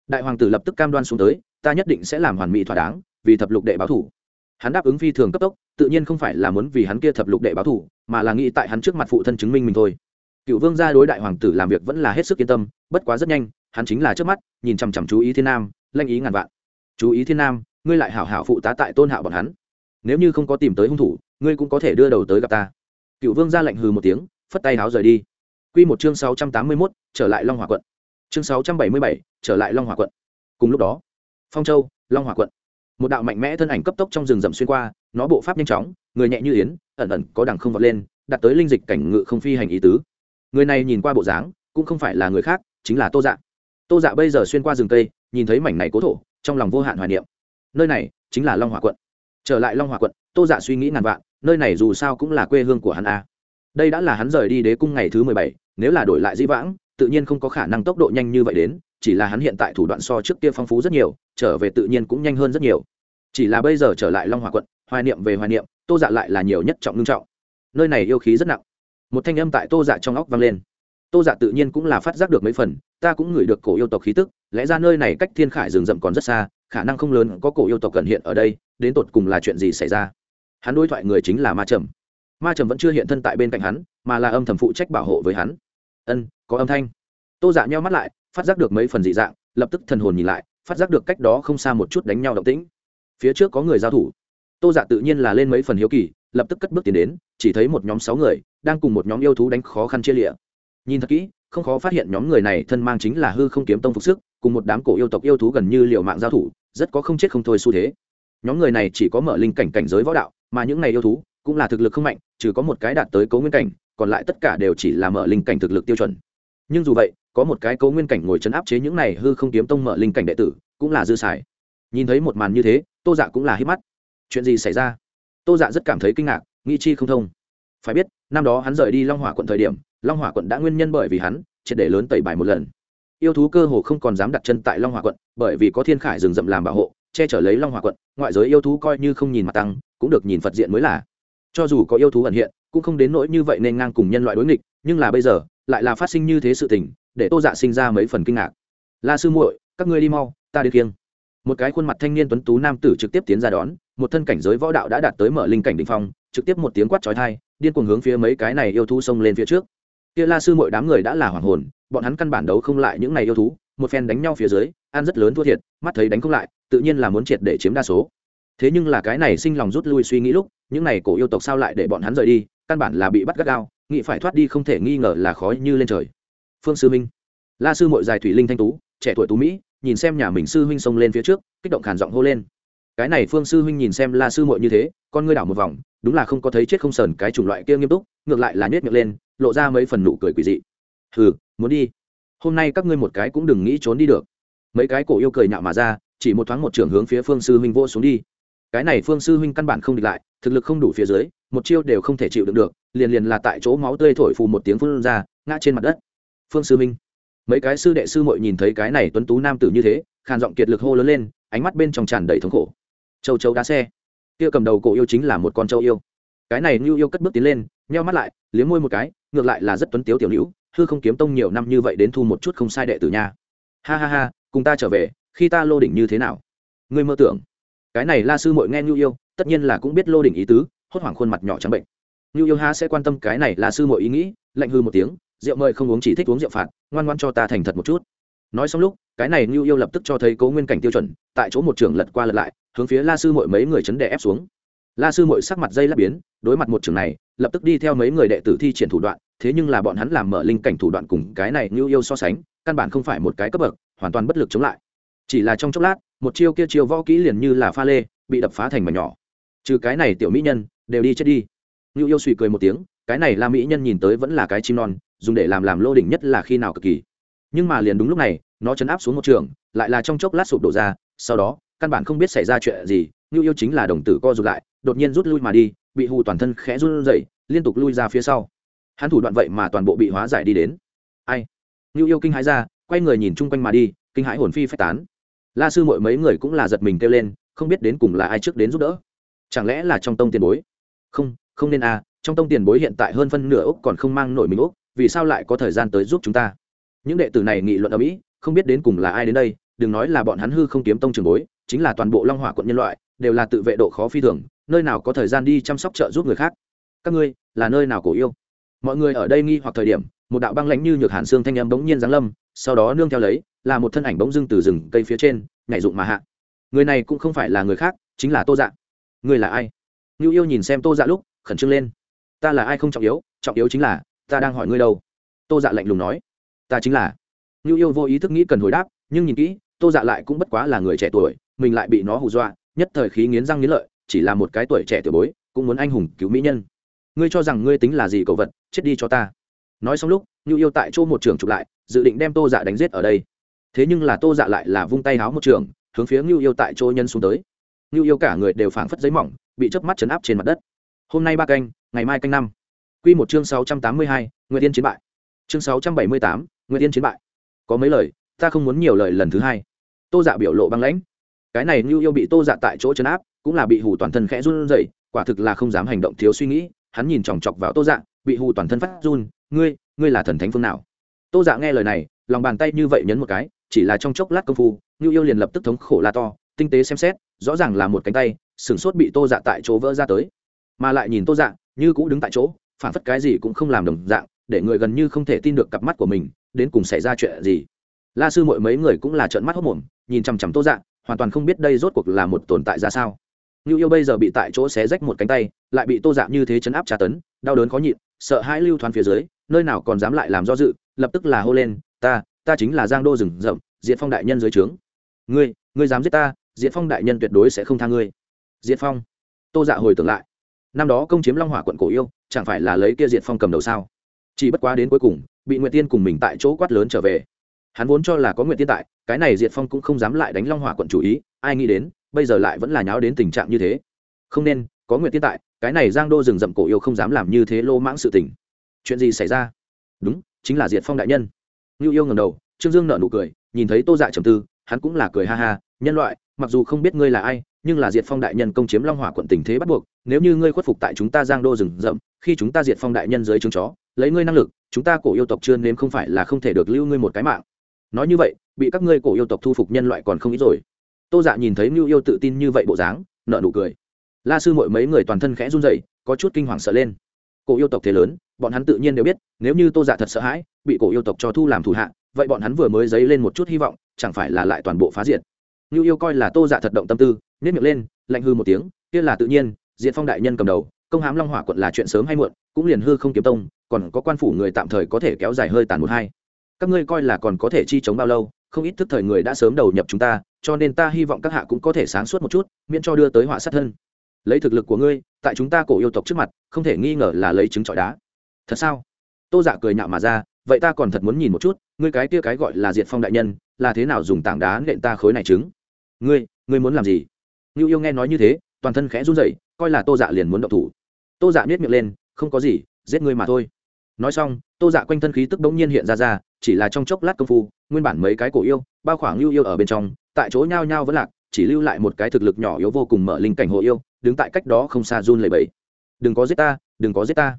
Đại hoàng tử lập tức cam đoan xuống tới, ta nhất định sẽ làm hoàn mỹ thỏa đáng, vì thập lục đệ báo thủ. Hắn đáp ứng phi thường cấp tốc, tự nhiên không phải là muốn vì hắn kia thập lục đệ báo thủ, mà là nghĩ tại hắn trước mặt phụ thân chứng minh mình thôi. Cựu vương gia đối đại hoàng tử làm việc vẫn là hết sức yên tâm, bất quá rất nhanh, hắn chính là trước mắt, nhìn chằm chằm chú ý thiên nam, lanh ý ngàn vạn. Chú ý thiên nam, ngươi lại hảo hảo phụ tá tại tôn hạo bọn hắn. Nếu như không có tìm tới hung thủ, ngươi cũng có thể đưa đầu tới gặp ta. Cựu vương ra lệnh hừ một tiếng, phất tay háo rời đi. Q một chương sáu trăm tám mươi mốt, trở lại long hòa quận chương sáu trăm bảy mươi bảy, trở lại long hòa quận. Cùng lúc đó, phong châu, long hòa quận. Một đạo mạnh mẽ thân ảnh cấp tốc trong rừng rậm xuyên qua, nó bộ pháp nhanh chóng, người nhẹ như yến, ẩn ẩn có đằng không vọt lên đặt tới linh dịch cảnh ngự không phi hành ý tứ. Người này nhìn qua bộ dáng, cũng không phải là người khác, chính là tô dạ. Tô dạ bây giờ xuyên qua rừng cây, nhìn thấy mảnh này cố thổ, trong lòng vô hạn hoài niệm. Nơi này chính là long hòa quận. Trở lại long hòa quận, tô dạ suy nghĩ ngàn vạn, nơi này dù sao cũng là quê hương của hắn a. Đây đã là hắn rời đi đế cung ngày thứ mười bảy, nếu là đổi lại dĩ vãng tự nhiên không có khả năng tốc độ nhanh như vậy đến, chỉ là hắn hiện tại thủ đoạn so trước kia phong phú rất nhiều, trở về tự nhiên cũng nhanh hơn rất nhiều. Chỉ là bây giờ trở lại long hòa quận, hoài niệm về hoài niệm, tô dạ lại là nhiều nhất trọng ngưng trọng. Nơi này yêu khí rất nặng. Một thanh âm tại tô dạ trong óc vang lên. Tô dạ tự nhiên cũng là phát giác được mấy phần, ta cũng ngửi được cổ yêu tộc khí tức, lẽ ra nơi này cách thiên khải rừng rậm còn rất xa, khả năng không lớn có cổ yêu tộc cần hiện ở đây, đến tột cùng là chuyện gì xảy ra? Hắn đối thoại người chính là ma trầm. Ma trầm vẫn chưa hiện thân tại bên cạnh hắn, mà là âm thầm phụ trách bảo hộ với hắn ân, có âm thanh. Tô dạ nheo mắt lại, phát giác được mấy phần dị dạng, lập tức thần hồn nhìn lại, phát giác được cách đó không xa một chút đánh nhau động tĩnh. Phía trước có người giao thủ. Tô dạ tự nhiên là lên mấy phần hiếu kỳ, lập tức cất bước tiến đến, chỉ thấy một nhóm sáu người, đang cùng một nhóm yêu thú đánh khó khăn chia lịa. Nhìn thật kỹ, không khó phát hiện nhóm người này thân mang chính là hư không kiếm tông phục sức, cùng một đám cổ yêu tộc yêu thú gần như liệu mạng giao thủ, rất có không chết không thôi xu thế. Nhóm người này chỉ có mở linh cảnh cảnh giới võ đạo, mà những này yêu thú cũng là thực lực không mạnh, trừ có một cái đạt tới cấu nguyên cảnh còn lại tất cả đều chỉ là mở linh cảnh thực lực tiêu chuẩn. Nhưng dù vậy, có một cái cấu nguyên cảnh ngồi chấn áp chế những này hư không kiếm tông mở linh cảnh đệ tử, cũng là dư xài. Nhìn thấy một màn như thế, tô dạ cũng là hít mắt. Chuyện gì xảy ra? Tô dạ rất cảm thấy kinh ngạc, nghĩ chi không thông. Phải biết, năm đó hắn rời đi long hỏa quận thời điểm, long hỏa quận đã nguyên nhân bởi vì hắn, triệt để lớn tẩy bài một lần. Yêu thú cơ hồ không còn dám đặt chân tại long hỏa quận, bởi vì có thiên khải rừng rậm làm bảo hộ, che chở lấy long hỏa quận, ngoại giới yêu thú coi như không nhìn mặt tăng, cũng được nhìn phật diện mới là. Cho dù có yêu thú ẩn hiện cũng không đến nỗi như vậy nên ngang cùng nhân loại đối nghịch, nhưng là bây giờ, lại là phát sinh như thế sự tình, để tô dạ sinh ra mấy phần kinh ngạc. La sư muội, các ngươi đi mau, ta đi kiêng. Một cái khuôn mặt thanh niên tuấn tú nam tử trực tiếp tiến ra đón, một thân cảnh giới võ đạo đã đạt tới mở linh cảnh đ ỉ n h phong, trực tiếp một tiếng quát trói thai điên cuồng hướng phía mấy cái này yêu thú xông lên phía trước. Kia la sư mọi đám người đã là hoàng hồn, bọn hắn căn bản đấu không lại những này yêu thú, một phen đánh nhau phía dưới, ăn rất lớn thua thiệt, mắt thấy đánh không lại, tự nhiên là muốn triệt để chiếm đa số. Thế nhưng là cái này sinh lòng rút lui suy nghĩ lúc, những này cổ yêu tộc sao lại để bọn hắn rời đi căn bản là bị bắt gắt gao nghị phải thoát đi không thể nghi ngờ là khó như lên trời. Phương sư minh, la sư mội dài thủy linh thanh tú, trẻ tuổi tú mỹ, nhìn xem nhà mình sư huynh xông lên phía trước, kích động khản giọng hô lên. Cái này phương sư huynh nhìn xem la sư mội như thế, con ngươi đảo một vòng, đúng là không có thấy chết không sờn cái chủng loại kia nghiêm túc, ngược lại là nhét miệng lên, lộ ra mấy phần nụ cười quỷ dị. Hừ, muốn đi. Hôm nay các ngươi một cái cũng đừng nghĩ trốn đi được. Mấy cái cổ yêu cười nhạo mà ra, chỉ một thoáng một trưởng hướng phía phương sư huynh vô xuống đi cái này phương sư huynh căn bản không địch lại, thực lực không đủ phía dưới, một chiêu đều không thể chịu đựng được, liền liền là tại chỗ máu tươi thổi phù một tiếng phun ra, ngã trên mặt đất. Phương sư huynh. Mấy cái sư đệ sư muội nhìn thấy cái này tuấn tú nam tử như thế, khàn giọng kiệt lực hô lớn lên, ánh mắt bên trong tràn đầy thống khổ. Châu châu đá xe. Kia cầm đầu cổ yêu chính là một con châu yêu. Cái này như yêu cất bước tiến lên, nheo mắt lại, liếm môi một cái, ngược lại là rất tuấn tiếu tiểu nữ, hư không kiếm tông nhiều năm như vậy đến thu một chút không sai đệ tử nha. Ha ha ha, cùng ta trở về, khi ta lô đỉnh như thế nào? Ngươi mơ tưởng cái này la sư muội nghe nhu yêu, tất nhiên là cũng biết lô đỉnh ý tứ, hốt hoảng khuôn mặt nhỏ trắng bệnh. Nhu yêu ha sẽ quan tâm cái này là sư muội ý nghĩ, lạnh hư một tiếng, rượu mời không uống chỉ thích uống rượu phạt, ngoan ngoan cho ta thành thật một chút. Nói xong lúc, cái này như yêu lập tức cho thấy cố nguyên cảnh tiêu chuẩn, tại chỗ một trường lật qua lật lại, hướng phía la sư mội mấy người chấn đè ép xuống. La sư mội sắc mặt dây lắp biến, đối mặt một trường này, lập tức đi theo mấy người đệ tử thi triển thủ đoạn, thế nhưng là bọn hắn làm mở linh cảnh thủ đoạn cùng cái này như yêu so sánh, căn bản không phải một cái cấp bậc, hoàn toàn bất lực chống lại. Chỉ là trong chốc lát một chiêu kia chiêu võ kỹ liền như là pha lê, bị đập phá thành mảnh nhỏ. Trừ cái này tiểu mỹ nhân, đều đi chết đi. Ngưu yêu suy cười một tiếng, cái này là mỹ nhân nhìn tới vẫn là cái chim non, dùng để làm làm lô đỉnh nhất là khi nào cực kỳ. Nhưng mà liền đúng lúc này, nó chấn áp xuống một trường, lại là trong chốc lát sụp đổ ra, sau đó, căn bản không biết xảy ra chuyện gì, Ngưu yêu chính là đồng tử co rụt lại, đột nhiên rút lui mà đi, bị hù toàn thân khẽ run rẩy, liên tục lui ra phía sau. Hắn thủ đoạn vậy mà toàn bộ bị hóa giải đi đến. Ai? Ngưu yêu kinh hãi ra, quay người nhìn chung quanh mà đi, kinh hãi hồn phi phách tán la sư mọi mấy người cũng là giật mình kêu lên, không biết đến cùng là ai trước đến giúp đỡ. Chẳng lẽ là trong tông tiền bối? Không không nên à trong tông tiền bối hiện tại hơn phân nửa úc còn không mang nổi mình úc vì sao lại có thời gian tới giúp chúng ta? Những đệ tử này nghị luận ở mỹ, không biết đến cùng là ai đến đây, đừng nói là bọn hắn hư không kiếm tông trường bối, chính là toàn bộ long hỏa quận nhân loại, đều là tự vệ độ khó phi thường, nơi nào có thời gian đi chăm sóc trợ giúp người khác. Các ngươi, là nơi nào cổ yêu? Mọi người ở đây nghi hoặc thời điểm, một đạo băng lãnh như nhược hàn xương thanh âm bỗng nhiên giáng lâm, sau đó nương theo lấy là một thân ảnh bỗng dưng từ rừng cây phía trên, nhảy dụng mà hạ. Người này cũng không phải là người khác, chính là tô dạ. Người là ai? Ngưu yêu nhìn xem tô dạ lúc, khẩn trương lên. Ta là ai không trọng yếu trọng yếu chính là, ta đang hỏi ngươi đâu. Tô dạ lạnh lùng nói. Ta chính là. Ngưu yêu vô ý thức nghĩ cần hồi đáp, nhưng nhìn kỹ, tô dạ lại cũng bất quá là người trẻ tuổi, mình lại bị nó hù dọa, nhất thời khí nghiến răng nghiến lợi, chỉ là một cái tuổi trẻ tiểu bối, cũng muốn anh hùng cứu mỹ nhân. Ngươi cho rằng ngươi tính là gì cầu vật, chết đi cho ta. Nói xong lúc, ngưu yêu tại chỗ một trường chụp lại, dự định đem tô dạ đánh giết ở đây thế nhưng là tô dạ lại là vung tay háo một trường hướng phía ngưu yêu tại chỗ nhân xuống tới ngưu yêu cả người đều phảng phất giấy mỏng bị chớp mắt chấn áp trên mặt đất hôm nay ba canh ngày mai canh năm Quy một chương 682, Nguyệt Tiên chiến bại. Chương 678, Nguyệt Tiên chiến bại. Có mấy lời, ta không muốn nhiều lời lần thứ hai. Tô Dạ biểu lộ băng lãnh. Cái này ngưu Yêu bị Tô Dạ tại chỗ chấn áp, cũng là bị hù toàn thân khẽ run rẩy, quả thực là không dám hành động thiếu suy nghĩ, hắn nhìn chòng chọc vào Tô Dạ, bị hù toàn thân phát run, "Ngươi, ngươi là thần thánh phương nào?" Tô Dạ nghe lời này, lòng bàn tay như vậy nhấn một cái, chỉ là trong chốc lát công phu, Nưu Yêu liền lập tức thống khổ la to, tinh tế xem xét, rõ ràng là một cánh tay, sừng sốt bị Tô Dạ tại chỗ vỡ ra tới. Mà lại nhìn Tô Dạ, như cũ đứng tại chỗ, phản phất cái gì cũng không làm đồng dạng để người gần như không thể tin được cặp mắt của mình đến cùng xảy ra chuyện gì la sư mọi mấy người cũng là trợn mắt hốc mồm nhìn chằm chằm tô dạng hoàn toàn không biết đây rốt cuộc là một tồn tại ra sao Lưu yêu bây giờ bị tại chỗ xé rách một cánh tay lại bị tô dạ như thế chấn áp tra tấn đau đớn khó nhịn sợ hãi lưu thoáng phía dưới nơi nào còn dám lại làm do dự lập tức là hô lên ta ta chính là giang đô rừng rậm diện phong đại nhân dưới trướng. Ngươi ngươi dám giết ta diện phong đại nhân tuyệt đối sẽ không tha ngươi. Diện phong. Tô dạ hồi tưởng lại. Năm đó công chiếm long hỏa quận cổ yêu, chẳng phải là lấy kia diện phong cầm đầu sao? Chỉ bất quá đến cuối cùng, bị nguyệt tiên cùng mình tại chỗ quát lớn trở về. Hắn vốn cho là có nguyệt tiên tại, cái này diệt phong cũng không dám lại đánh long hỏa quận chủ ý, ai nghĩ đến, bây giờ lại vẫn là nháo đến tình trạng như thế. Không nên, có nguyệt tiên tại, cái này giang đô rừng rậm cổ yêu không dám làm như thế lô mãng sự tình. Chuyện gì xảy ra? Đúng, chính là diệt phong đại nhân ngưu yêu ngầm đầu, trương dương nở nụ cười, nhìn thấy tô dạ trầm tư, hắn cũng là cười ha ha, nhân loại, mặc dù không biết ngươi là ai, nhưng là diệt phong đại nhân công chiếm long hỏa quận tình thế bắt buộc, nếu như ngươi khuất phục tại chúng ta giang đô rừng rậm, khi chúng ta diệt phong đại nhân dưới trướng chó, lấy ngươi năng lực, chúng ta cổ yêu tộc chưa nếm không phải là không thể được lưu ngươi một cái mạng. Nói như vậy, bị các ngươi cổ yêu tộc thu phục nhân loại còn không ít rồi. Tô dạ nhìn thấy ngưu yêu tự tin như vậy bộ dáng nợ nụ cười. La sư mội mấy người toàn thân khẽ run dậy có chút kinh hoàng sợ lên. Cổ yêu tộc thế lớn bọn hắn tự nhiên đều biết, nếu như tô dạ thật sợ hãi, bị cổ yêu tộc cho thu làm thủ hạ, vậy bọn hắn vừa mới dấy lên một chút hy vọng, chẳng phải là lại toàn bộ phá diệt. Như yêu coi là tô dạ thật động tâm tư nếp miệng lên, lạnh hư một tiếng, kia là tự nhiên diện phong đại nhân cầm đầu, công hám long hỏa quận là chuyện sớm hay muộn, cũng liền hư không kiếm tông, còn có quan phủ người tạm thời có thể kéo dài hơi tàn một hai. Các ngươi coi là còn có thể chi chống bao lâu, không ít thức thời người đã sớm đầu nhập chúng ta, cho nên ta hy vọng các hạ cũng có thể sáng suốt một chút, miễn cho đưa tới họa sát thân. Lấy thực lực của ngươi, tại chúng ta cổ yêu tộc trước mặt, không thể nghi ngờ là lấy trứng trọi đá thật sao? Tô dạ cười nhạo mà ra, vậy ta còn thật muốn nhìn một chút, ngươi cái kia cái gọi là diệt phong đại nhân, là thế nào dùng tảng đá nện ta khối này trứng? Ngươi ngươi muốn làm gì? Ngưu yêu nghe nói như thế, toàn thân khẽ run rẩy, coi là tô dạ liền muốn động thủ. Tô dạ biết miệng lên, không có gì, giết ngươi mà thôi. Nói xong, tô dạ quanh thân khí tức bỗng nhiên hiện ra ra, chỉ là trong chốc lát công phu, nguyên bản mấy cái cổ yêu, bao khoảng lưu yêu ở bên trong, tại chỗ nhao nhao vẫn lạc, chỉ lưu lại một cái thực lực nhỏ yếu vô cùng mở linh cảnh hộ yêu, đứng tại cách đó không xa run lầy bẫy đừng có giết ta, đừng có giết ta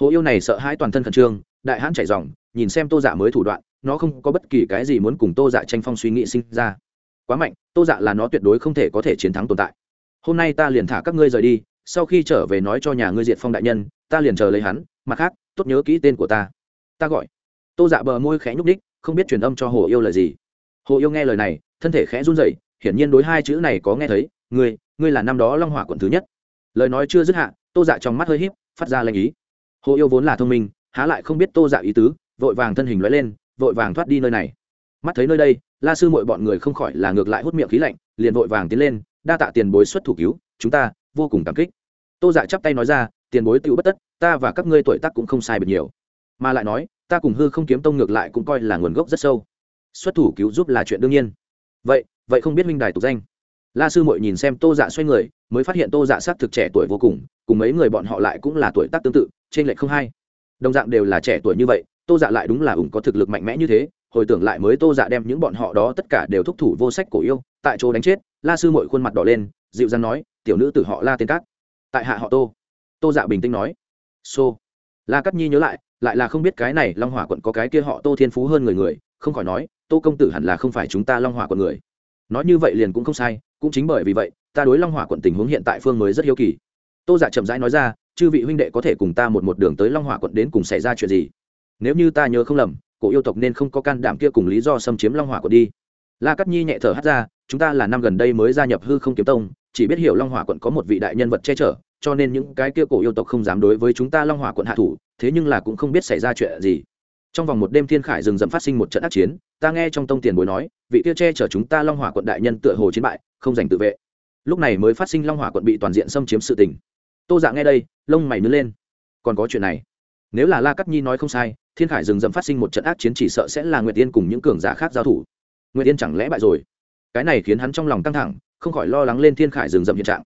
hồ yêu này sợ hãi toàn thân khẩn trương, đại hãn chảy dòng, nhìn xem tô dạ mới thủ đoạn, nó không có bất kỳ cái gì muốn cùng tô dạ tranh phong suy nghĩ sinh ra. Quá mạnh, tô dạ là nó tuyệt đối không thể có thể chiến thắng tồn tại. Hôm nay ta liền thả các ngươi rời đi, sau khi trở về nói cho nhà ngươi diệt phong đại nhân, ta liền chờ lấy hắn, mặt khác, tốt nhớ kỹ tên của ta. Ta gọi. Tô dạ bờ môi khẽ nhúc ních không biết truyền âm cho hồ yêu là gì. Hồ yêu nghe lời này, thân thể khẽ run rẩy, hiển nhiên đối hai chữ này có nghe thấy, ngươi ngươi là năm đó long hỏa quận thứ nhất. Lời nói chưa dứt hạ, tô dạ trong mắt hơi híp, phát ra lệnh ý hồ yêu vốn là thông minh, há lại không biết tô dạ ý tứ, vội vàng thân hình lóe lên, vội vàng thoát đi nơi này. Mắt thấy nơi đây, la sư mọi bọn người không khỏi là ngược lại hút miệng khí lạnh, liền vội vàng tiến lên, đa tạ tiền bối xuất thủ cứu, chúng ta vô cùng cảm kích. Tô dạ chắp tay nói ra, tiền bối tựu bất tất, ta và các ngươi tuổi tác cũng không sai biệt nhiều. Mà lại nói, ta cùng hư không kiếm tông ngược lại cũng coi là nguồn gốc rất sâu. Xuất thủ cứu giúp là chuyện đương nhiên. Vậy vậy không biết minh đài tục danh. La sư mội nhìn xem tô dạ xoay người, mới phát hiện tô dạ s á c thực trẻ tuổi vô cùng cùng mấy người bọn họ lại cũng là tuổi tác tương tự, trên lệch không hai. Đồng dạng đều là trẻ tuổi như vậy, tô dạ lại đúng là ủng có thực lực mạnh mẽ như thế, hồi tưởng lại mới tô dạ đem những bọn họ đó tất cả đều thúc thủ vô sách cổ yêu, tại chỗ đánh chết, la sư mội khuôn mặt đỏ lên, dịu dàng nói, tiểu nữ t họ la tên cát. Tại hạ họ tô. Tô dạ bình tĩnh nói, xô、so. la cắt nhi nhớ lại lại là không biết cái này long hỏa quận có cái kia họ tô thiên phú hơn người người, không khỏi nói, tô công tử hẳn là không phải chúng ta long hỏa quận người. Nói như vậy liền cũng không sai, cũng chính bởi vì vậy, ta đối long hỏa quận tình huống hiện tại phương mới rất hiếu kỳ tô giả dạ chậm rãi nói ra, chư vị huynh đệ có thể cùng ta một một đường tới long hỏa quận đến cùng xảy ra chuyện gì? Nếu như ta nhớ không lầm, cổ yêu tộc nên không có can đảm kia cùng lý do xâm chiếm long hỏa quận đi. La cắt nhi nhẹ thở hắt ra, chúng ta là năm gần đây mới gia nhập hư không kiếm tông, chỉ biết hiểu long hỏa quận có một vị đại nhân vật che chở, cho nên những cái kia cổ yêu tộc không dám đối với chúng ta long hỏa quận hạ thủ, thế nhưng là cũng không biết xảy ra chuyện gì. Trong vòng một đêm thiên khải rừng rậm phát sinh một trận ác chiến, ta nghe trong tông tiền bối nói, vị kia che chở chúng ta long hỏa quận đại nhân tựa hồ chiến bại, không giành tự vệ. Lúc này mới phát sinh long hỏa quận bị toàn diện xâm chiếm sự tình tô dạ nghe đây, lông mày nứt lên. Còn có chuyện này. Nếu là la cắt nhi nói không sai, thiên khải rừng rậm phát sinh một trận ác chiến chỉ sợ sẽ là nguyệt tiên cùng những cường giả khác giao thủ. Nguyệt tiên chẳng lẽ bại rồi? Cái này khiến hắn trong lòng căng thẳng, không khỏi lo lắng lên thiên khải rừng rậm hiện trạng.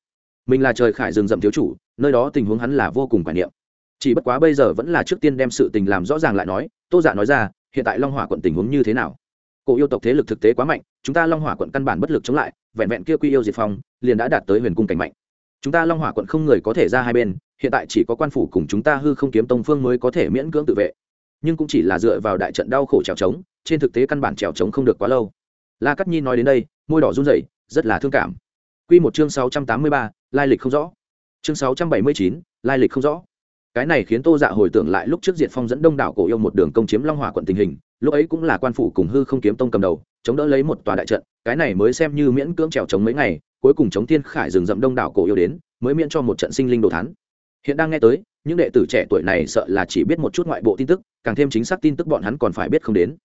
Mình là trời khải rừng rậm thiếu chủ, nơi đó tình huống hắn là vô cùng quan niệm. Chỉ bất quá bây giờ vẫn là trước tiên đem sự tình làm rõ ràng lại nói, tô giả dạ nói ra, hiện tại long hỏa quận tình huống như thế nào? Cổ yêu tộc thế lực thực tế quá mạnh, chúng ta long hỏa quận căn bản bất lực chống lại, vẹn vẹn kia quy yêu diệt phong, liền đã đạt tới huyền cung cảnh mạnh chúng ta long hỏa quận không người có thể ra hai bên hiện tại chỉ có quan phủ cùng chúng ta hư không kiếm tông phương mới có thể miễn cưỡng tự vệ nhưng cũng chỉ là dựa vào đại trận đau khổ trèo trống trên thực tế căn bản trèo trống không được quá lâu la cắt nhi nói đến đây môi đỏ run rẩy rất là thương cảm Quy một chương 683, lai lịch không rõ. Chương 679, lai lịch không rõ. Cái này khiến Tô Dạ hồi tưởng lại lúc trước Diệt Phong dẫn Đông đảo cổ yêu một đường công chiếm Long Hỏa quận tình hình, lúc ấy cũng là quan phủ cùng hư không kiếm tông cầm đầu, chống đỡ lấy một tòa đại trận, cái này mới xem như miễn cưỡng trèo chống mấy ngày, cuối cùng chống thiên khải rừng rậm đông đảo cổ yêu đến, mới miễn cho một trận sinh linh đồ thán. Hiện đang nghe tới, những đệ tử trẻ tuổi này sợ là chỉ biết một chút ngoại bộ tin tức, càng thêm chính xác tin tức bọn hắn còn phải biết không đến.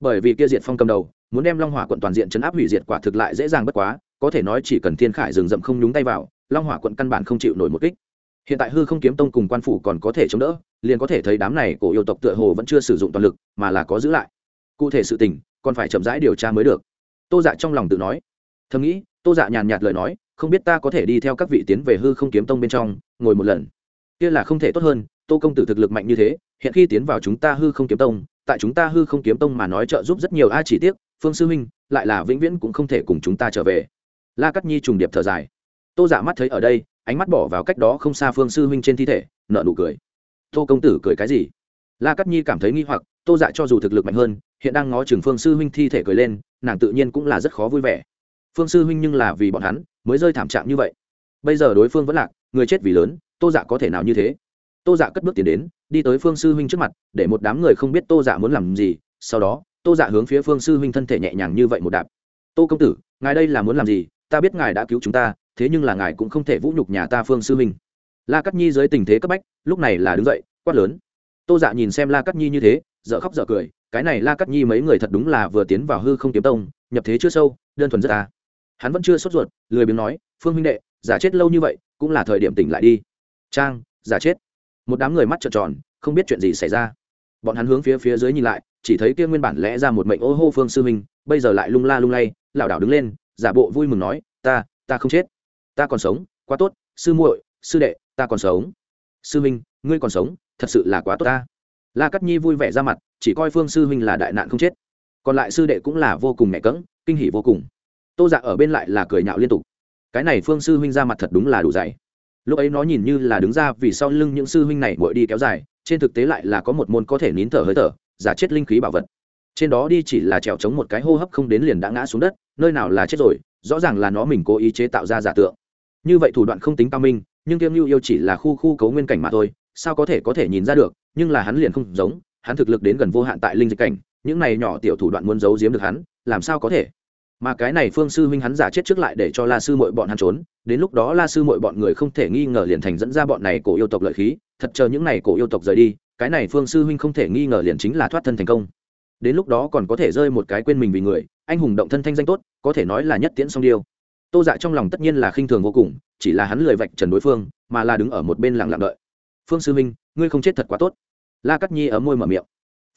Bởi vì kia diệt phong cầm đầu, muốn đem long hỏa quận toàn diện chấn áp hủy diệt quả thực lại dễ dàng bất quá, có thể nói chỉ cần thiên khải rừng rậm không nhúng tay vào, long hỏa quận căn bản không chịu nổi một kích. Hiện tại hư không kiếm tông cùng quan phủ còn có thể chống đỡ, liền có thể thấy đám này cổ yêu tộc tựa hồ vẫn chưa sử dụng toàn lực, mà là có giữ lại. Cụ thể sự tình còn phải chậm rãi điều tra mới được. Tô dạ trong lòng tự nói. Thầm nghĩ, tô dạ nhàn nhạt lời nói, không biết ta có thể đi theo các vị tiến về hư không kiếm tông bên trong, ngồi một lần. Kia là không thể tốt hơn, tô công tử thực lực mạnh như thế, hiện khi tiến vào chúng ta hư không kiếm tông, tại chúng ta hư không kiếm tông mà nói trợ giúp rất nhiều a chỉ tiếc, phương sư huynh lại là vĩnh viễn cũng không thể cùng chúng ta trở về. La cắt nhi trùng điệp thở dài. Tô dạ mắt thấy ở đây, ánh mắt bỏ vào cách đó không xa phương sư huynh trên thi thể nợ nụ cười. Tô công tử cười cái gì? La cắt nhi cảm thấy nghi hoặc tô dạ cho dù thực lực mạnh hơn, hiện đang ngó chừng phương sư huynh thi thể cười lên, nàng tự nhiên cũng là rất khó vui vẻ. Phương sư huynh nhưng là vì bọn hắn mới rơi thảm trạng như vậy. Bây giờ đối phương vẫn lạc, người chết vì lớn, tô dạ có thể nào như thế? Tô dạ cất bước tiến đến, đi tới phương sư huynh trước mặt, để một đám người không biết tô dạ muốn làm gì. Sau đó, tô dạ hướng phía phương sư huynh thân thể nhẹ nhàng như vậy một đạp. Tô công tử, ngài đây là muốn làm gì? Ta biết ngài đã cứu chúng ta, thế nhưng là ngài cũng không thể vũ nhục nhà ta phương sư huynh. La cắt nhi dưới tình thế cấp bách, lúc này là đứng dậy, quát lớn. Tô dạ nhìn xem la cắt nhi như thế dở khóc dở cười, cái này la cắt nhi mấy người thật đúng là vừa tiến vào hư không kiếm tông, nhập thế chưa sâu, đơn thuần rất ta hắn vẫn chưa sốt ruột, lười biếng nói, phương huynh đệ, giả chết lâu như vậy, cũng là thời điểm tỉnh lại đi. Trang, giả chết. Một đám người mắt trợn tròn, không biết chuyện gì xảy ra. Bọn hắn hướng phía phía dưới nhìn lại, chỉ thấy kia nguyên bản lẽ ra một mệnh ô hô phương sư huynh, bây giờ lại lung la lung lay, lảo đảo đứng lên, giả bộ vui mừng nói, ta ta không chết. Ta còn sống, quá tốt, sư muội, sư đệ, ta còn sống. Sư huynh, ngươi còn sống, thật sự là quá tốt ta la cắt nhi vui vẻ ra mặt, chỉ coi phương sư huynh là đại nạn không chết. Còn lại sư đệ cũng là vô cùng mẹ cỡng kinh hỉ vô cùng. Tô dạ ở bên lại là cười nhạo liên tục. Cái này phương sư huynh ra mặt thật đúng là đủ dày. Lúc ấy nó nhìn như là đứng ra vì sau lưng những sư huynh này mỗi đi kéo dài, trên thực tế lại là có một môn có thể nín thở hơi thở, giả chết linh khí bảo vật. Trên đó đi chỉ là trèo chống một cái hô hấp không đến liền đã ngã xuống đất, nơi nào là chết rồi, rõ ràng là nó mình cố ý chế tạo ra giả tượng. Như vậy thủ đoạn không tính cao minh, nhưng kiêm lưu yêu chỉ là khu khu cấu nguyên cảnh mà thôi sao có thể có thể nhìn ra được, nhưng là hắn liền không giống, hắn thực lực đến gần vô hạn tại linh dịch cảnh, những này nhỏ tiểu thủ đoạn muốn giấu giếm được hắn, làm sao có thể? Mà cái này phương sư huynh hắn giả chết trước lại để cho la sư mội bọn hắn trốn, đến lúc đó la sư mội bọn người không thể nghi ngờ liền thành dẫn ra bọn này cổ yêu tộc lợi khí, thật chờ những này cổ yêu tộc rời đi, cái này phương sư huynh không thể nghi ngờ liền chính là thoát thân thành công. Đến lúc đó còn có thể rơi một cái quên mình vì người, anh hùng động thân thanh danh tốt, có thể nói là nhất tiễn song điêu. Tô dạ trong lòng tất nhiên là khinh thường vô cùng, chỉ là hắn lười vạch trần đối phương, mà là đứng ở một bên lặng lặng đợi phương sư Minh, ngươi không chết thật quá tốt. La cắt nhi ở môi mở miệng.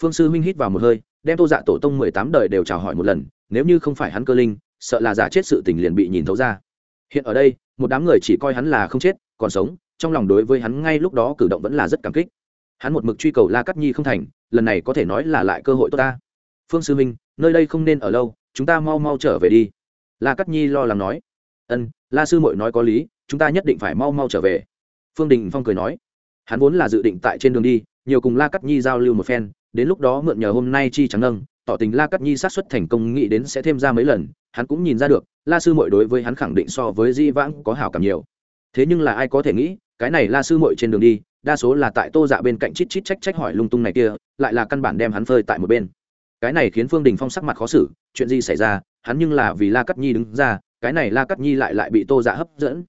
Phương sư Minh hít vào một hơi đem tô dạ tổ tông mười tám đời đều chào hỏi một lần nếu như không phải hắn cơ linh sợ là giả chết sự tình liền bị nhìn thấu ra. Hiện ở đây một đám người chỉ coi hắn là không chết còn sống trong lòng đối với hắn ngay lúc đó cử động vẫn là rất cảm kích. Hắn một mực truy cầu la cắt nhi không thành lần này có thể nói là lại cơ hội tốt ta. Phương sư minh nơi đây không nên ở lâu chúng ta mau mau trở về đi. La cắt nhi lo lắng nói. Ân la sư mội nói có lý chúng ta nhất định phải mau mau trở về. Phương đình phong cười nói hắn vốn là dự định tại trên đường đi, nhiều cùng la cắt nhi giao lưu một phen, đến lúc đó mượn nhờ hôm nay chi trắng nâng tỏ tình la cắt nhi sát xuất thành công nghĩ đến sẽ thêm ra mấy lần, hắn cũng nhìn ra được, la sư mội đối với hắn khẳng định so với di vãng có hảo cảm nhiều. Thế nhưng là ai có thể nghĩ, cái này la sư mội trên đường đi, đa số là tại tô dạ bên cạnh chít chít trách trách hỏi lung tung này kia, lại là căn bản đem hắn phơi tại một bên. Cái này khiến phương đình phong sắc mặt khó xử, chuyện gì xảy ra, hắn nhưng là vì la cắt nhi đứng ra, cái này la cắt nhi lại lại bị tô dạ hấp dẫn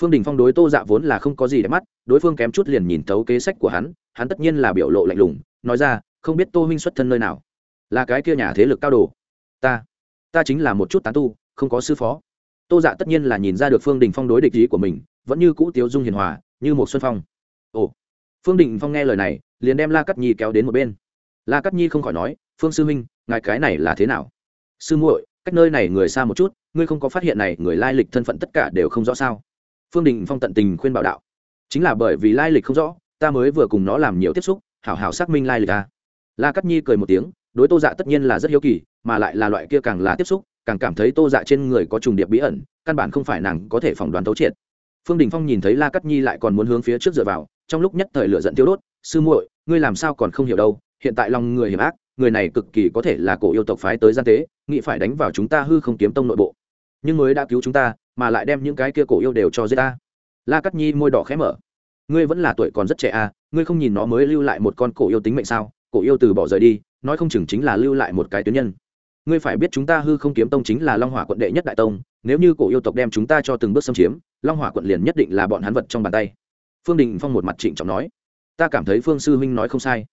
phương đình phong đối tô dạ vốn là không có gì để mắt, đối phương kém chút liền nhìn thấu kế sách của hắn hắn tất nhiên là biểu lộ lạnh lùng, nói ra, không biết tô huynh xuất thân nơi nào? Là cái kia nhà thế lực cao đồ. Ta ta chính là một chút tán tu, không có sư phó. Tô dạ tất nhiên là nhìn ra được phương đình phong đối địch ý của mình, vẫn như cũ tiếu dung hiền hòa, như một xuân phong. Ồ. Phương đình phong nghe lời này, liền đem la cắt nhi kéo đến một bên. La cắt nhi không khỏi nói, phương sư huynh, ngài cái này là thế nào? Sư muội, cách nơi này người xa một chút, ngươi không có phát hiện này người lai lịch thân phận tất cả đều không rõ sao? Phương đình phong tận tình khuyên bảo đạo. Chính là bởi vì lai lịch không rõ, ta mới vừa cùng nó làm nhiều tiếp xúc, hảo hảo xác minh lai lịch ta la cắt nhi cười một tiếng, đối tô dạ tất nhiên là rất hiếu kỳ, mà lại là loại kia càng là tiếp xúc, càng cảm thấy tô dạ trên người có trùng điệp bí ẩn, căn bản không phải nàng có thể phỏng đoán tấu triệt. Phương đình phong nhìn thấy la cắt nhi lại còn muốn hướng phía trước dựa vào, trong lúc nhất thời lựa giận tiêu đốt, sư muội, ngươi làm sao còn không hiểu đâu, hiện tại lòng người hiểm ác, người này cực kỳ có thể là cổ yêu tộc phái tới gian tế, nghĩ phải đánh vào chúng ta hư không kiếm tông nội bộ. Nhưng mới đã cứu chúng ta mà lại đem những cái kia cổ yêu đều cho giết ta. La cắt nhi môi đỏ khẽ mở. Ngươi vẫn là tuổi còn rất trẻ à ngươi không nhìn nó mới lưu lại một con cổ yêu tính mệnh sao? Cổ yêu từ bỏ rời đi nói không chừng chính là lưu lại một cái tuyến nhân. Ngươi phải biết chúng ta hư không kiếm tông chính là long hỏa quận đệ nhất đại tông nếu như cổ yêu tộc đem chúng ta cho từng bước xâm chiếm long hỏa quận liền nhất định là bọn hắn vật trong bàn tay. Phương đình phong một mặt trịnh trọng nói. Ta cảm thấy phương sư huynh nói không sai.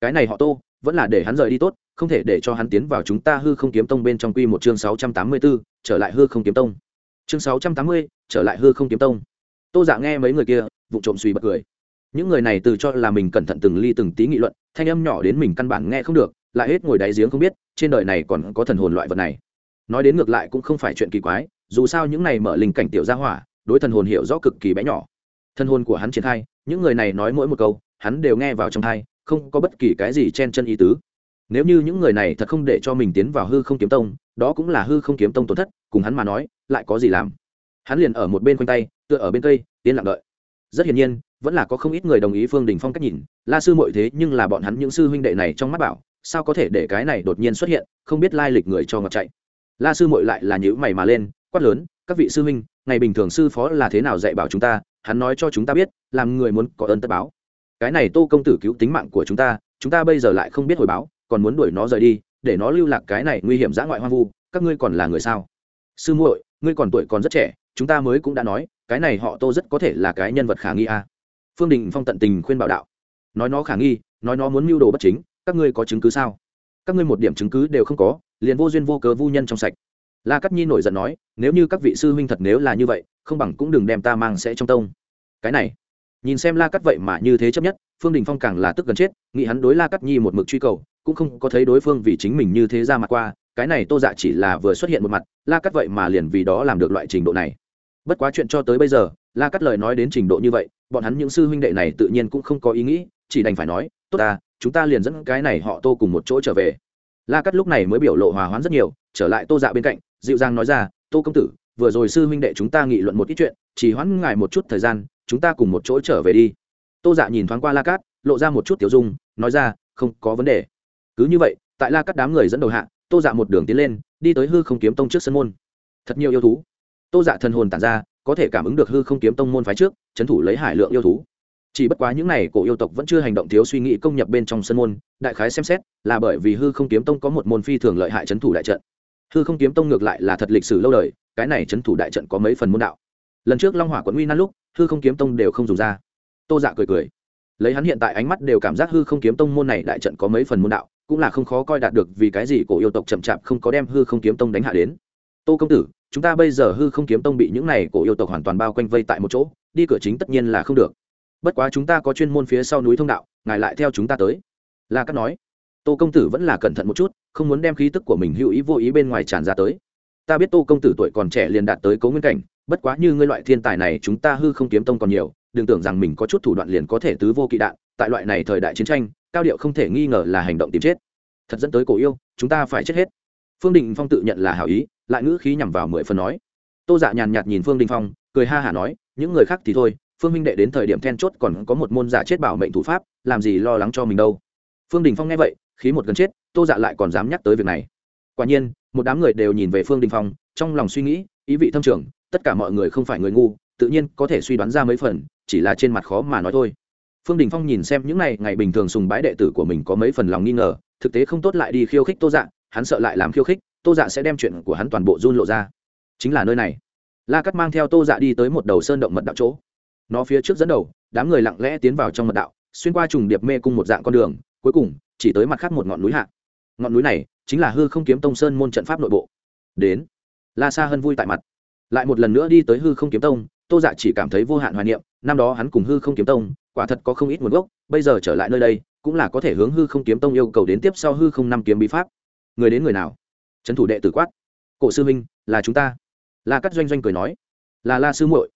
Cái này họ tô vẫn là để hắn rời đi tốt không thể để cho hắn tiến vào chúng ta hư không kiếm tông bên trong quy một chương sáu trăm tám mươi 684, trở lại hư không kiếm tông chương sáu trăm tám mươi, trở lại hư không kiếm tông. Tô giả nghe mấy người kia vụ trộm suy bật cười. Những người này từ cho là mình cẩn thận từng ly từng tí nghị luận, thanh âm nhỏ đến mình căn bản nghe không được, lại hết ngồi đáy giếng không biết, trên đời này còn có thần hồn loại vật này. Nói đến ngược lại cũng không phải chuyện kỳ quái, dù sao những này mở linh cảnh tiểu gia hỏa, đối thần hồn hiểu rõ cực kỳ bé nhỏ. Thân hồn của hắn triển khai, những người này nói mỗi một câu, hắn đều nghe vào trong thai không có bất kỳ cái gì chen chân ý tứ. Nếu như những người này thật không để cho mình tiến vào hư không kiếm tông, đó cũng là hư không kiếm tông tổn thất, cùng hắn mà nói lại có gì làm? Hắn liền ở một bên quanh tay, tựa ở bên cây tiến lặng đợi. Rất hiển nhiên, vẫn là có không ít người đồng ý phương đình phong cách nhìn. La sư mội thế nhưng là bọn hắn những sư huynh đệ này trong mắt bảo, sao có thể để cái này đột nhiên xuất hiện, không biết lai lịch người cho ngọc chạy. La sư mội lại là nhữ mày mà lên, quát lớn, các vị sư huynh, ngày bình thường sư phó là thế nào dạy bảo chúng ta? Hắn nói cho chúng ta biết, làm người muốn có ơn tất báo. Cái này tô công tử cứu tính mạng của chúng ta chúng ta bây giờ lại không biết hồi báo, còn muốn đuổi nó rời đi, để nó lưu lạc cái này nguy hiểm dã ngoại hoang vu, các ngươi còn là người sao? Sư muội ngươi còn tuổi còn rất trẻ, chúng ta mới cũng đã nói, cái này họ tô rất có thể là cái nhân vật khả nghi a. À. phương đình phong tận tình khuyên bảo đạo. Nói nó khả nghi, nói nó muốn mưu đồ bất chính, các ngươi có chứng cứ sao? Các ngươi một điểm chứng cứ đều không có, liền vô duyên vô cớ vu nhân trong sạch. La cắt nhi nổi giận nói, nếu như các vị sư huynh thật nếu là như vậy, không bằng cũng đừng đem ta mang sẽ trong tông. Cái này, nhìn xem la cắt vậy mà như thế chấp nhất, phương đình phong càng là tức gần chết, nghĩ hắn đối la cắt nhi một mực truy cầu, cũng không có thấy đối phương vì chính mình như thế ra mặt qua cái này tô dạ chỉ là vừa xuất hiện một mặt, la cắt vậy mà liền vì đó làm được loại trình độ này. Bất quá chuyện cho tới bây giờ, la cắt lời nói đến trình độ như vậy, bọn hắn những sư huynh đệ này tự nhiên cũng không có ý nghĩ, chỉ đành phải nói, tốt ta, chúng ta liền dẫn cái này họ tô cùng một chỗ trở về. La cắt lúc này mới biểu lộ hòa hoãn rất nhiều, trở lại tô dạ bên cạnh, dịu dàng nói ra, tô công tử, vừa rồi sư huynh đệ chúng ta nghị luận một ít chuyện, chỉ hoãn ngài một chút thời gian, chúng ta cùng một chỗ trở về đi. Tô dạ nhìn thoáng qua la cát, lộ ra một chút tiểu dung, nói ra, không có vấn đề. Cứ như vậy, tại la cắt đám người dẫn đầu hạ tô dạ một đường tiến lên, đi tới hư không kiếm tông trước sân môn. Thật nhiều yêu thú. Tô dạ thần hồn tản ra, có thể cảm ứng được hư không kiếm tông môn phái trước trấn thủ lấy hải lượng yêu thú. Chỉ bất quá những n à y cổ yêu tộc vẫn chưa hành động thiếu suy nghĩ công nhập bên trong sân môn, đại khái xem xét, là bởi vì hư không kiếm tông có một môn phi thường lợi hại trấn thủ đại trận. Hư không kiếm tông ngược lại là thật lịch sử lâu đời, cái này trấn thủ đại trận có mấy phần môn đạo. Lần trước long hỏa quận uy nan lúc, hư không kiếm tông đều không dùng ra. Tô dạ cười cười. Lấy hắn hiện tại ánh mắt đều cảm giác hư không kiếm tông môn này đại trận có mấy phần môn đạo cũng là không khó coi đạt được vì cái gì cổ yêu tộc chậm chạp không có đem hư không kiếm tông đánh hạ đến. Tô công tử, chúng ta bây giờ hư không kiếm tông bị những này cổ yêu tộc hoàn toàn bao quanh vây tại một chỗ, đi cửa chính tất nhiên là không được. Bất quá chúng ta có chuyên môn phía sau núi thông đạo, ngài lại theo chúng ta tới. La cắt nói. Tô công tử vẫn là cẩn thận một chút, không muốn đem khí tức của mình hữu ý vô ý bên ngoài tràn ra tới. Ta biết tô công tử tuổi còn trẻ liền đạt tới cấu nguyên cảnh, bất quá như ngươi loại thiên tài này, chúng ta hư không kiếm tông còn nhiều, đừng tưởng rằng mình có chút thủ đoạn liền có thể tứ vô kỵ đạn tại loại này thời đại chiến tranh, cao điệu không thể nghi ngờ là hành động tìm chết. Thật dẫn tới cổ yêu, chúng ta phải chết hết. Phương đình phong tự nhận là hảo ý, lại ngữ khí nhằm vào mười phần nói. Tô dạ nhàn nhạt nhìn phương đình phong, cười ha hả nói, những người khác thì thôi, phương minh đệ đến thời điểm then chốt còn có một môn giả chết bảo mệnh thủ pháp, làm gì lo lắng cho mình đâu. Phương đình phong nghe vậy, khí một gần chết, tô dạ lại còn dám nhắc tới việc này. Quả nhiên, một đám người đều nhìn về phương đình phong, trong lòng suy nghĩ, ý vị thâm trường, tất cả mọi người không phải người ngu, tự nhiên có thể suy đoán ra mấy phần, chỉ là trên mặt khó mà nói thôi phương đình phong nhìn xem những n à y ngày bình thường sùng bái đệ tử của mình có mấy phần lòng nghi ngờ, thực tế không tốt lại đi khiêu khích tô dạ hắn sợ lại làm khiêu khích, tô dạ sẽ đem chuyện của hắn toàn bộ run lộ ra. Chính là nơi này. La cắt mang theo tô dạ đi tới một đầu sơn động mật đạo chỗ. Nó phía trước dẫn đầu, đám người lặng lẽ tiến vào trong mật đạo, xuyên qua trùng điệp mê cung một dạng con đường, cuối cùng, chỉ tới mặt khác một ngọn núi hạ. Ngọn núi này chính là hư không kiếm tông sơn môn trận pháp nội bộ. Đến. La sa hân vui tại mặt. Lại một lần nữa đi tới hư không kiếm tông, tô dạ chỉ cảm thấy vô hạn hoài niệm, năm đó hắn cùng hư không kiếm tông quả thật có không ít nguồn gốc, bây giờ trở lại nơi đây, cũng là có thể hướng hư không kiếm tông yêu cầu đến tiếp sau hư không năm kiếm bí pháp. Người đến người nào? Trấn thủ đệ tử quát. Cổ sư minh là chúng ta. La cắt doanh doanh cười nói. Là la sư muội.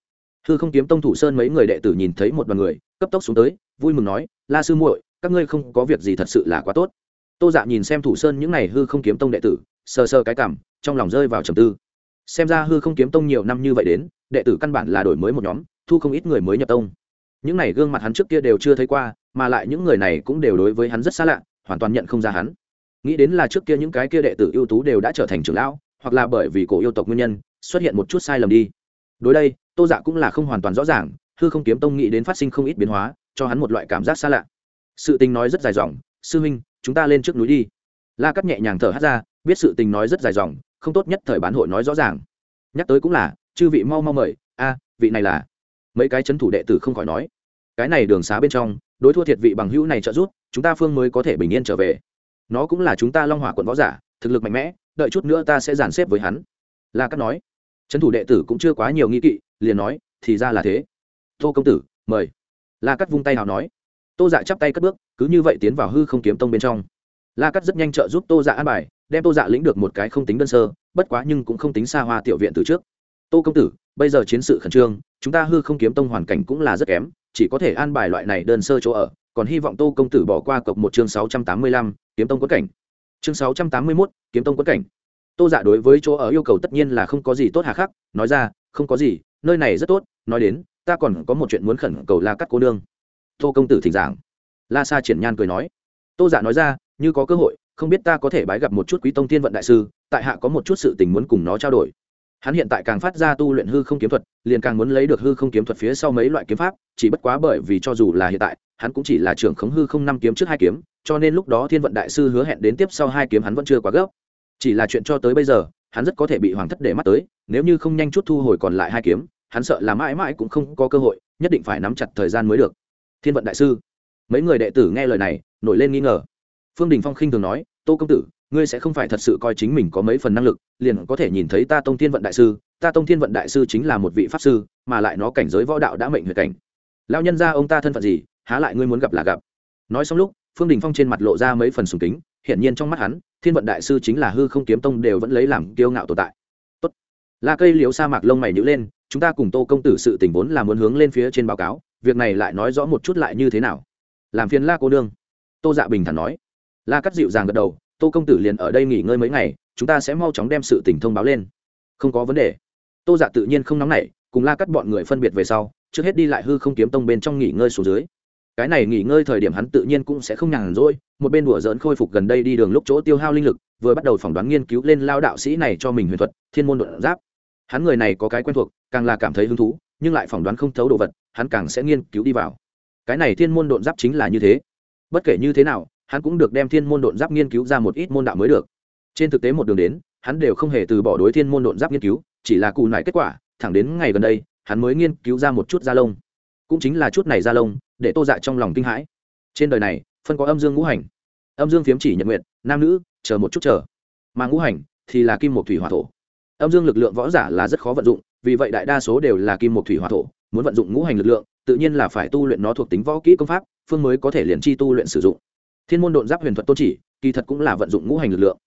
Hư không kiếm tông thủ sơn mấy người đệ tử nhìn thấy một đoàn người, cấp tốc xuống tới, vui mừng nói, la sư muội, các ngươi không có việc gì thật sự là quá tốt. Tô dạ nhìn xem thủ sơn những n à y hư không kiếm tông đệ tử, sờ sờ cái cảm, trong lòng rơi vào trầm tư. Xem ra hư không kiếm tông nhiều năm như vậy đến, đệ tử căn bản là đổi mới một nhóm, thu không ít người mới nhập tông những này gương mặt hắn trước kia đều chưa thấy qua, mà lại những người này cũng đều đối với hắn rất xa lạ, hoàn toàn nhận không ra hắn. Nghĩ đến là trước kia những cái kia đệ tử ưu tú đều đã trở thành trưởng lão, hoặc là bởi vì cổ yêu tộc nguyên nhân, xuất hiện một chút sai lầm đi. Đối đây, tô dạ cũng là không hoàn toàn rõ ràng, hư không kiếm tông nghĩ đến phát sinh không ít biến hóa, cho hắn một loại cảm giác xa lạ. Sự tình nói rất dài dòng, sư huynh, chúng ta lên trước núi đi. La cắt nhẹ nhàng thở hát ra, biết sự tình nói rất dài dòng, không tốt nhất thời bán hội nói rõ ràng. Nhắc tới cũng là, chư vị mau mau mời. A, vị này là mấy cái c h ấ n thủ đệ tử không khỏi nói, cái này đường xá bên trong, đối thua thiệt vị bằng hữu này trợ giúp, chúng ta phương mới có thể bình yên trở về. Nó cũng là chúng ta long hỏa quận võ giả, thực lực mạnh mẽ, đợi chút nữa ta sẽ giàn xếp với hắn. La cắt nói. Trấn thủ đệ tử cũng chưa quá nhiều nghi kỵ, liền nói, thì ra là thế. Tô công tử, mời. La cắt vung tay nào nói. Tô dạ chắp tay cất bước, cứ như vậy tiến vào hư không kiếm tông bên trong. La cắt rất nhanh trợ giúp tô dạ an bài, đem tô dạ lĩnh được một cái không tính đơn sơ, bất quá nhưng cũng không tính xa hoa tiểu viện từ trước. Tô công tử, bây giờ chiến sự khẩn trương chúng ta hư không kiếm tông hoàn cảnh cũng là rất kém, chỉ có thể an bài loại này đơn sơ chỗ ở, còn hy vọng tô công tử bỏ qua cọc một chương sáu trăm tám mươi lăm, kiếm tông quất cảnh. Chương sáu trăm tám mươi mốt, kiếm tông quất cảnh. Tô giả đối với chỗ ở yêu cầu tất nhiên là không có gì tốt hà khắc, nói ra, không có gì, nơi này rất tốt, nói đến, ta còn có một chuyện muốn khẩn cầu la cắt cô nương. Tô công tử thỉnh giảng. La sa triển nhan cười nói. Tô giả nói ra, như có cơ hội, không biết ta có thể bái gặp một chút quý tông thiên vận đại sư, tại hạ có một chút sự tình muốn cùng nó trao đổi hắn hiện tại càng phát ra tu luyện hư không kiếm thuật, liền càng muốn lấy được hư không kiếm thuật phía sau mấy loại kiếm pháp, chỉ bất quá bởi vì cho dù là hiện tại, hắn cũng chỉ là trưởng khống hư không năm kiếm trước hai kiếm, cho nên lúc đó thiên vận đại sư hứa hẹn đến tiếp sau hai kiếm hắn vẫn chưa quá gấp. Chỉ là chuyện cho tới bây giờ, hắn rất có thể bị hoàng thất để mắt tới, nếu như không nhanh chút thu hồi còn lại hai kiếm, hắn sợ là mãi mãi cũng không có cơ hội, nhất định phải nắm chặt thời gian mới được. Thiên vận đại sư, mấy người đệ tử nghe lời này, nổi lên nghi ngờ. Phương đình phong khinh thường nói, tô công tử ngươi sẽ không phải thật sự coi chính mình có mấy phần năng lực, liền có thể nhìn thấy ta tông thiên vận đại sư, ta tông thiên vận đại sư chính là một vị pháp sư, mà lại nó cảnh giới võ đạo đã mệnh huyệt cảnh. Lao nhân ra ông ta thân phận gì, há lại ngươi muốn gặp là gặp. Nói xong lúc, phương đình phong trên mặt lộ ra mấy phần sùng kính, hiển nhiên trong mắt hắn, thiên vận đại sư chính là hư không kiếm tông đều vẫn lấy làm kiêu ngạo tồn tại. Tốt. la cây liếu sa mạc lông mày nhữ lên, chúng ta cùng tô công tử sự tình vốn là muốn hướng lên phía trên báo cáo, việc này lại nói rõ một chút lại như thế nào. Làm phiền la cô đương tô dạ bình thản nói. La cắt dịu dàng gật đầu tô công tử liền ở đây nghỉ ngơi mấy ngày, chúng ta sẽ mau chóng đem sự tình thông báo lên. Không có vấn đề. Tô dạ tự nhiên không nóng nảy, cùng la cắt bọn người phân biệt về sau, trước hết đi lại hư không kiếm tông bên trong nghỉ ngơi xuống dưới. Cái này nghỉ ngơi thời điểm hắn tự nhiên cũng sẽ không nhàn rỗi, một bên đùa dỡn khôi phục gần đây đi đường lúc chỗ tiêu hao linh lực, vừa bắt đầu phỏng đoán nghiên cứu lên lao đạo sĩ này cho mình huyền thuật, thiên môn đột giáp. Hắn người này có cái quen thuộc, càng là cảm thấy hứng thú, nhưng lại phỏng đoán không thấu đồ vật, hắn càng sẽ nghiên cứu đi vào. Cái này thiên môn đột giáp chính là như thế. Bất kể như thế nào hắn cũng được đem thiên môn độn giáp nghiên cứu ra một ít môn đạo mới được. Trên thực tế một đường đến, hắn đều không hề từ bỏ đối thiên môn độn giáp nghiên cứu, chỉ là cụ nải kết quả, thẳng đến ngày gần đây, hắn mới nghiên cứu ra một chút da lông. Cũng chính là chút này da lông, để tô dạ trong lòng kinh hãi. Trên đời này, phân có âm dương ngũ hành. Âm dương phiếm chỉ nhật nguyện nam nữ, chờ một chút chờ. Mà ngũ hành thì là kim một thủy hòa thổ. Âm dương lực lượng võ giả là rất khó vận dụng, vì vậy đại đa số đều là kim một thủy hòa thổ, muốn vận dụng ngũ hành lực lượng, tự nhiên là phải tu luyện nó thuộc tính võ kỹ công pháp, phương mới có thể liền chi tu luyện sử dụng thiên môn độn giáp huyền thuật tôn chỉ, kỳ thật cũng là vận dụng ngũ hành lực lượng.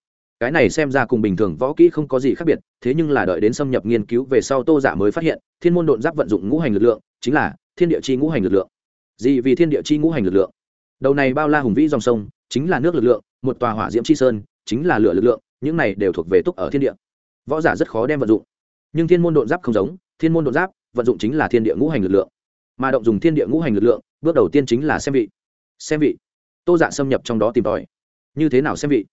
Cái này xem ra cùng bình thường võ kỹ không có gì khác biệt, thế nhưng là đợi đến xâm nhập nghiên cứu về sau tô giả mới phát hiện, thiên môn độn giáp vận dụng ngũ hành lực lượng, chính là thiên địa chi ngũ hành lực lượng. Gì vì thiên địa chi ngũ hành lực lượng? Đầu này bao la hùng vĩ dòng sông, chính là nước lực lượng, một tòa hỏa diễm chi sơn, chính là lửa lực lượng, những này đều thuộc về túc ở thiên địa. Võ giả rất khó đem vận dụng. Nhưng thiên môn độn giáp không giống, thiên môn độn giáp vận dụng chính là thiên địa ngũ hành lực lượng. Mà động dùng thiên địa ngũ hành lực lượng, bước đầu tiên chính là xem vị. Xem vị tô dạ xâm nhập trong đó tìm tòi. Như thế nào xem vị?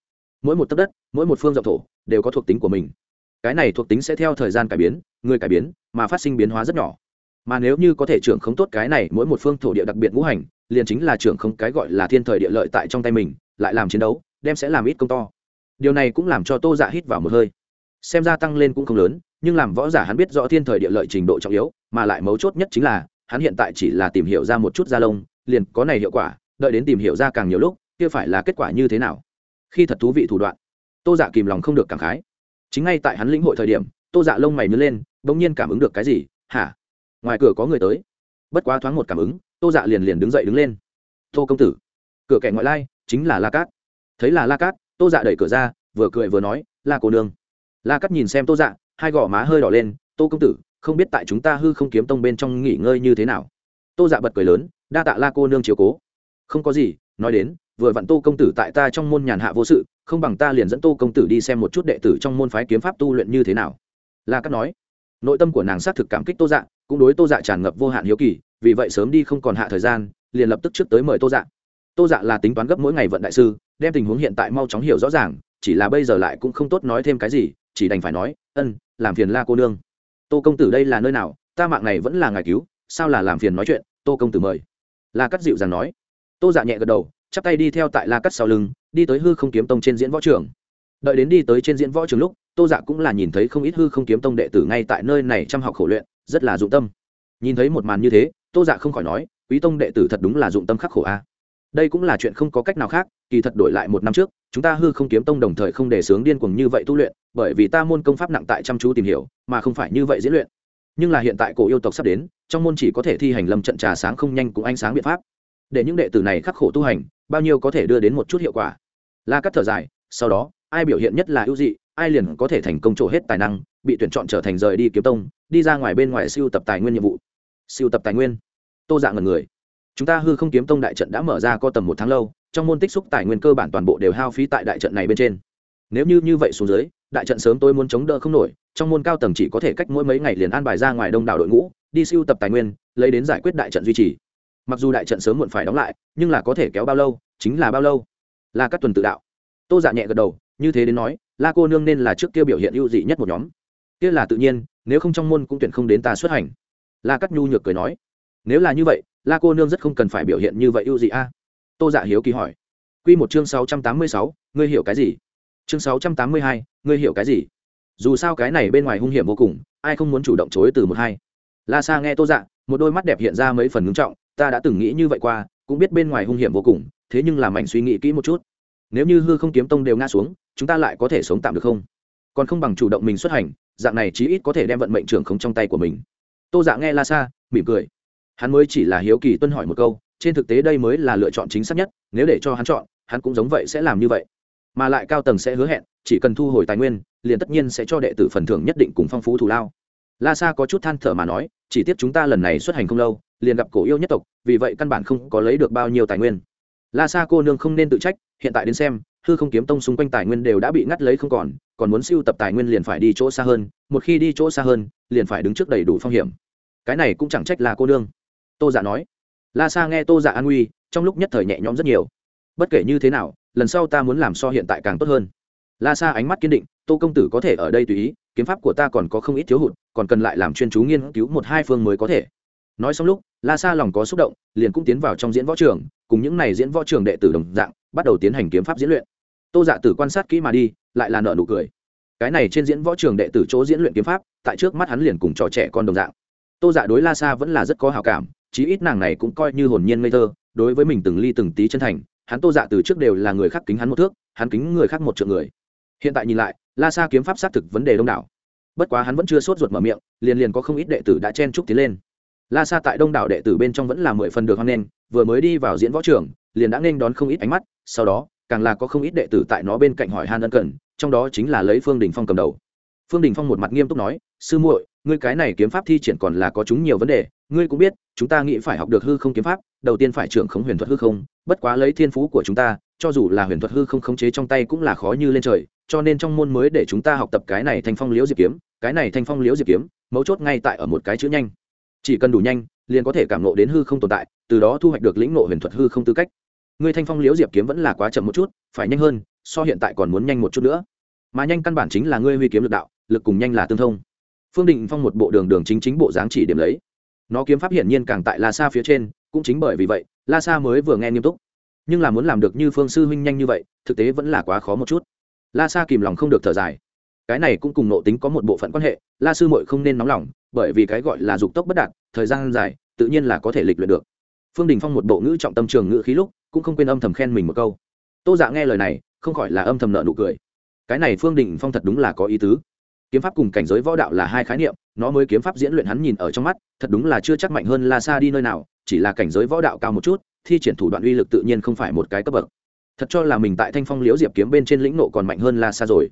Mỗi một tấc đất, mỗi một phương rộng thổ, đều có thuộc tính của mình. Cái này thuộc tính sẽ theo thời gian cải biến, người cải biến, mà phát sinh biến hóa rất nhỏ. Mà nếu như có thể trưởng không tốt cái này, mỗi một phương thổ địa đặc biệt ngũ hành, liền chính là trưởng không cái gọi là thiên thời địa lợi tại trong tay mình, lại làm chiến đấu, đem sẽ làm ít công to. Điều này cũng làm cho tô dạ hít vào một hơi. Xem ra tăng lên cũng không lớn, nhưng làm võ giả hắn biết rõ thiên thời địa lợi trình độ trọng yếu, mà lại mấu chốt nhất chính là, hắn hiện tại chỉ là tìm hiểu ra một chút da lông, liền có này hiệu quả đợi đến tìm hiểu ra càng nhiều lúc, kia phải là kết quả như thế nào? Khi thật thú vị thủ đoạn, tô dạ kìm lòng không được cảm khái. Chính ngay tại hắn lĩnh hội thời điểm, tô dạ lông mày nhớ lên, bỗng nhiên cảm ứng được cái gì? Hả? Ngoài cửa có người tới. Bất quá thoáng một cảm ứng, tô dạ liền liền đứng dậy đứng lên. Tô công tử. Cửa kẻ ngoại lai chính là la cát. Thấy là la cát, tô dạ đẩy cửa ra, vừa cười vừa nói, la cô nương. La cát nhìn xem tô dạ hai gò má hơi đỏ lên, tô công tử, không biết tại chúng ta hư không kiếm tông bên trong nghỉ ngơi như thế nào? Tô dạ bật cười lớn, đa tạ la cô nương chiều cố không có gì, nói đến, vừa vặn tô công tử tại ta trong môn nhàn hạ vô sự, không bằng ta liền dẫn tô công tử đi xem một chút đệ tử trong môn phái kiếm pháp tu luyện như thế nào. La cắt nói. Nội tâm của nàng xác thực cảm kích tô dạ cũng đối tô dạ tràn ngập vô hạn hiếu kỳ, vì vậy sớm đi không còn hạ thời gian, liền lập tức trước tới mời tô dạ. Tô dạ là tính toán gấp mỗi ngày vận đại sư, đem tình huống hiện tại mau chóng hiểu rõ ràng, chỉ là bây giờ lại cũng không tốt nói thêm cái gì, chỉ đành phải nói, ân, làm phiền la cô nương. Tô công tử đây là nơi nào? Ta mạng này vẫn là ngài cứu, sao là làm phiền nói chuyện? Tô công tử mời. La cắt dịu dàng nói tô dạ nhẹ gật đầu, chắp tay đi theo tại la cắt sau lưng, đi tới hư không kiếm tông trên diễn võ trường. Đợi đến đi tới trên diễn võ trường lúc, tô dạ cũng là nhìn thấy không ít hư không kiếm tông đệ tử ngay tại nơi này chăm học khổ luyện, rất là dụng tâm. Nhìn thấy một màn như thế, tô dạ không khỏi nói, quý tông đệ tử thật đúng là dụng tâm khắc khổ a. Đây cũng là chuyện không có cách nào khác, kỳ thật đổi lại một năm trước, chúng ta hư không kiếm tông đồng thời không để sướng điên cuồng như vậy tu luyện, bởi vì ta môn công pháp nặng tại chăm chú tìm hiểu, mà không phải như vậy diễn luyện. Nhưng là hiện tại cổ yêu tộc sắp đến, trong môn chỉ có thể thi hành lâm trận trà sáng không nhanh cũng ánh sáng biện pháp để những đệ tử này khắc khổ tu hành, bao nhiêu có thể đưa đến một chút hiệu quả. La cắt thở dài, sau đó, ai biểu hiện nhất là ưu dị, ai liền có thể thành công trổ hết tài năng, bị tuyển chọn trở thành rời đi kiếm tông, đi ra ngoài bên ngoài siêu tập tài nguyên nhiệm vụ. Siêu tập tài nguyên. Tô dạng ngần người. Chúng ta hư không kiếm tông đại trận đã mở ra có tầm một tháng lâu, trong môn tích xúc tài nguyên cơ bản toàn bộ đều hao phí tại đại trận này bên trên. Nếu như như vậy xuống dưới, đại trận sớm tôi muốn chống đỡ không nổi, trong môn cao tầng chỉ có thể cách mỗi mấy ngày liền an bài ra ngoài đông đảo đội ngũ, đi siêu tập tài nguyên, lấy đến giải quyết đại trận duy trì mặc dù đại trận sớm muộn phải đóng lại, nhưng là có thể kéo bao lâu, chính là bao lâu. Là các tuần tự đạo. Tô dạ nhẹ gật đầu, như thế đến nói, la cô nương nên là trước kia biểu hiện ưu dị nhất một nhóm. Kia là tự nhiên, nếu không trong môn cũng tuyển không đến ta xuất hành. La cắt nhu nhược cười nói. Nếu là như vậy, la cô nương rất không cần phải biểu hiện như vậy ưu dị a. Tô dạ hiếu kỳ hỏi. Q một chương sáu trăm tám mươi sáu, ngươi hiểu cái gì? Chương sáu trăm tám mươi hai, ngươi hiểu cái gì? Dù sao cái này bên ngoài hung hiểm vô cùng, ai không muốn chủ động chối từ một hai? La sa nghe tô dạ một đôi mắt đẹp hiện ra mấy phần ngưng trọng ta đã từng nghĩ như vậy qua, cũng biết bên ngoài hung hiểm vô cùng, thế nhưng làm ảnh suy nghĩ kỹ một chút. Nếu như hư không kiếm tông đều ngã xuống, chúng ta lại có thể sống tạm được không? Còn không bằng chủ động mình xuất hành, dạng này chí ít có thể đem vận mệnh trưởng không trong tay của mình. Tô dạ nghe la sa, mỉm cười. Hắn mới chỉ là hiếu kỳ tuân hỏi một câu, trên thực tế đây mới là lựa chọn chính xác nhất, nếu để cho hắn chọn, hắn cũng giống vậy sẽ làm như vậy. Mà lại cao tầng sẽ hứa hẹn, chỉ cần thu hồi tài nguyên, liền tất nhiên sẽ cho đệ tử phần thưởng nhất định cùng phong phú thù lao. La sa có chút than thở mà nói, chỉ tiếc chúng ta lần này xuất hành không lâu liền gặp cổ yêu nhất tộc, vì vậy căn bản không có lấy được bao nhiêu tài nguyên. La sa cô nương không nên tự trách, hiện tại đến xem, hư không kiếm tông xung quanh tài nguyên đều đã bị ngắt lấy không còn còn muốn siêu tập tài nguyên liền phải đi chỗ xa hơn, một khi đi chỗ xa hơn, liền phải đứng trước đầy đủ phong hiểm. Cái này cũng chẳng trách là cô nương. Tô dạ nói. La sa nghe tô dạ an nguy, trong lúc nhất thời nhẹ nhõm rất nhiều. Bất kể như thế nào, lần sau ta muốn làm so hiện tại càng tốt hơn. La sa ánh mắt kiên định, tô công tử có thể ở đây tùy ý, kiếm pháp của ta còn có không ít thiếu hụt, còn cần lại làm chuyên chú nghiên cứu một hai phương mới có thể. Nói xong lúc la sa lòng có xúc động, liền cũng tiến vào trong diễn võ trường, cùng những n à y diễn võ trường đệ tử đồng dạng, bắt đầu tiến hành kiếm pháp diễn luyện. Tô dạ tử quan sát kỹ mà đi, lại là nợ nụ cười. Cái này trên diễn võ trường đệ tử chỗ diễn luyện kiếm pháp, tại trước mắt hắn liền cùng trò trẻ con đồng dạng. Tô dạ đối la sa vẫn là rất có hào cảm, chí ít nàng này cũng coi như hồn nhiên ngây thơ, đối với mình từng ly từng tí chân thành, hắn tô dạ từ trước đều là người khác kính hắn một thước, hắn kính người khác một trượng người. Hiện tại nhìn lại, la sa kiếm pháp xác thực vấn đề đông đảo. Bất quá hắn vẫn chưa sốt ruột mở miệng, liền liền có không ít đệ tử đã chen chúc tiến lên la sa tại đông đảo đệ tử bên trong vẫn là mười phần được hoan nghênh, vừa mới đi vào diễn võ trường, liền đã nghênh đón không ít ánh mắt, sau đó, càng là có không ít đệ tử tại nó bên cạnh hỏi han ân cần, trong đó chính là lấy phương đình phong cầm đầu. Phương đình phong một mặt nghiêm túc nói, sư muội, ngươi cái này kiếm pháp thi triển còn là có chúng nhiều vấn đề, ngươi cũng biết, chúng ta nghĩ phải học được hư không kiếm pháp, đầu tiên phải trưởng khống huyền thuật hư không, bất quá lấy thiên phú của chúng ta, cho dù là huyền thuật hư không khống chế trong tay cũng là khó như lên trời, cho nên trong môn mới để chúng ta học tập cái này thanh phong liễu diệp kiếm, cái này thanh phong liễu diệp kiếm, mấu chốt ngay tại ở một cái chữ nhanh chỉ cần đủ nhanh, liền có thể cảm nộ đến hư không tồn tại, từ đó thu hoạch được lĩnh nộ huyền thuật hư không tư cách. Ngươi thanh phong liễu diệp kiếm vẫn là quá chậm một chút, phải nhanh hơn, so hiện tại còn muốn nhanh một chút nữa. Mà nhanh căn bản chính là ngươi huy kiếm lực đạo, lực cùng nhanh là tương thông. Phương định phong một bộ đường đường chính chính bộ dáng chỉ điểm lấy. Nó kiếm pháp hiển nhiên càng tại la sa phía trên, cũng chính bởi vì vậy, la sa mới vừa nghe nghiêm túc. Nhưng là muốn làm được như phương sư huynh nhanh như vậy, thực tế vẫn là quá khó một chút. La sa kìm lòng không được thở dài. Cái này cũng cùng nộ tính có một bộ phận quan hệ, la sư mội không nên nóng lòng bởi vì cái gọi là dục tốc bất đạt, thời gian dài, tự nhiên là có thể lịch luyện được. Phương đình phong một bộ ngữ trọng tâm trường ngữ khí lúc, cũng không quên âm thầm khen mình một câu. Tô dạ nghe lời này, không khỏi là âm thầm nợ nụ cười. Cái này phương đình phong thật đúng là có ý tứ. Kiếm pháp cùng cảnh giới võ đạo là hai khái niệm, nó mới kiếm pháp diễn luyện hắn nhìn ở trong mắt, thật đúng là chưa chắc mạnh hơn la sa đi nơi nào, chỉ là cảnh giới võ đạo cao một chút, thi triển thủ đoạn uy lực tự nhiên không phải một cái cấp bậc. Thật cho là mình tại thanh phong liễu diệp kiếm bên trên lĩnh nộ còn mạnh hơn la sa rồi.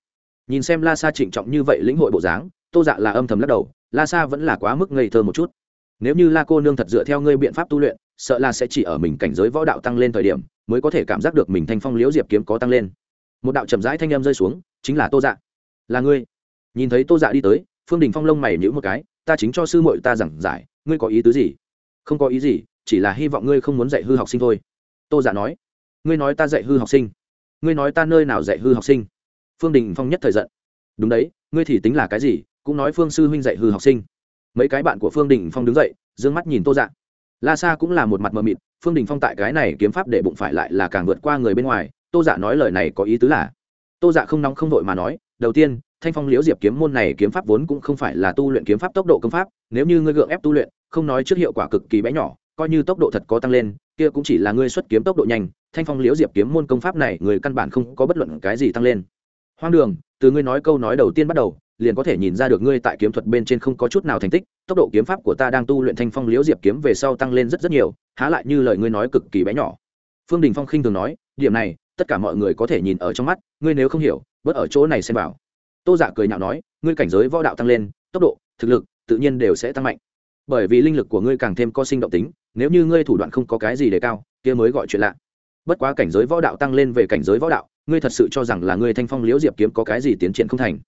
Nhìn xem la sa trịnh trọng như vậy lĩnh hội bộ dáng, tô dạ là âm thầm lắc đầu la sa vẫn là quá mức ngây thơ một chút. Nếu như la cô nương thật dựa theo ngươi biện pháp tu luyện, sợ là sẽ chỉ ở mình cảnh giới võ đạo tăng lên thời điểm, mới có thể cảm giác được mình thanh phong liễu diệp kiếm có tăng lên. Một đạo chậm rãi thanh âm rơi xuống, chính là tô dạ. Là ngươi. Nhìn thấy tô dạ đi tới, phương đình phong lông mày nhữ một cái, ta chính cho sư muội ta giảng giải, ngươi có ý tứ gì? Không có ý gì, chỉ là hy vọng ngươi không muốn dạy hư học sinh thôi. Tô dạ nói. Ngươi nói ta dạy hư học sinh. Ngươi nói ta nơi nào dạy hư học sinh? Phương đình phong nhất thời giận. Đúng đấy, ngươi thì tính là cái gì? Cũng nói phương sư huynh dạy hư học sinh. Mấy cái bạn của phương đình phong đứng dậy d ư ơ n g mắt nhìn tô dạ. La sa cũng là một mặt mờ mịt, phương đình phong tại cái này kiếm pháp để bụng phải lại là càng vượt qua người bên ngoài, tô dạ nói lời này có ý tứ là, tô dạ không nóng không vội mà nói, đầu tiên, thanh phong liễu diệp kiếm môn này kiếm pháp vốn cũng không phải là tu luyện kiếm pháp tốc độ công pháp, nếu như ngươi gượng ép tu luyện, không nói trước hiệu quả cực kỳ bé nhỏ, coi như tốc độ thật có tăng lên, kia cũng chỉ là ngươi xuất kiếm tốc độ nhanh, thanh phong liễu diệp kiếm môn công pháp này người căn bản không có bất luận cái gì tăng lên. Hoang đường, từ ngươi nói câu nói đầu tiên bắt đầu liền có thể nhìn ra được ngươi tại kiếm thuật bên trên không có chút nào thành tích, tốc độ kiếm pháp của ta đang tu luyện thanh phong liễu diệp kiếm về sau tăng lên rất rất nhiều, há lại như lời ngươi nói cực kỳ bé nhỏ. Phương đình phong khinh thường nói, điểm này, tất cả mọi người có thể nhìn ở trong mắt, ngươi nếu không hiểu, bớt ở chỗ này xem vào. Tô giả cười nhạo nói, ngươi cảnh giới võ đạo tăng lên, tốc độ, thực lực, tự nhiên đều sẽ tăng mạnh. Bởi vì linh lực của ngươi càng thêm có sinh động tính, nếu như ngươi thủ đoạn không có cái gì để cao, kia mới gọi chuyện lạ. Bất quá cảnh giới võ đạo tăng lên về cảnh giới võ đạo, ngươi thật sự cho rằng là ngươi thanh phong liễu diệp kiếm có cái gì tiến triển không thành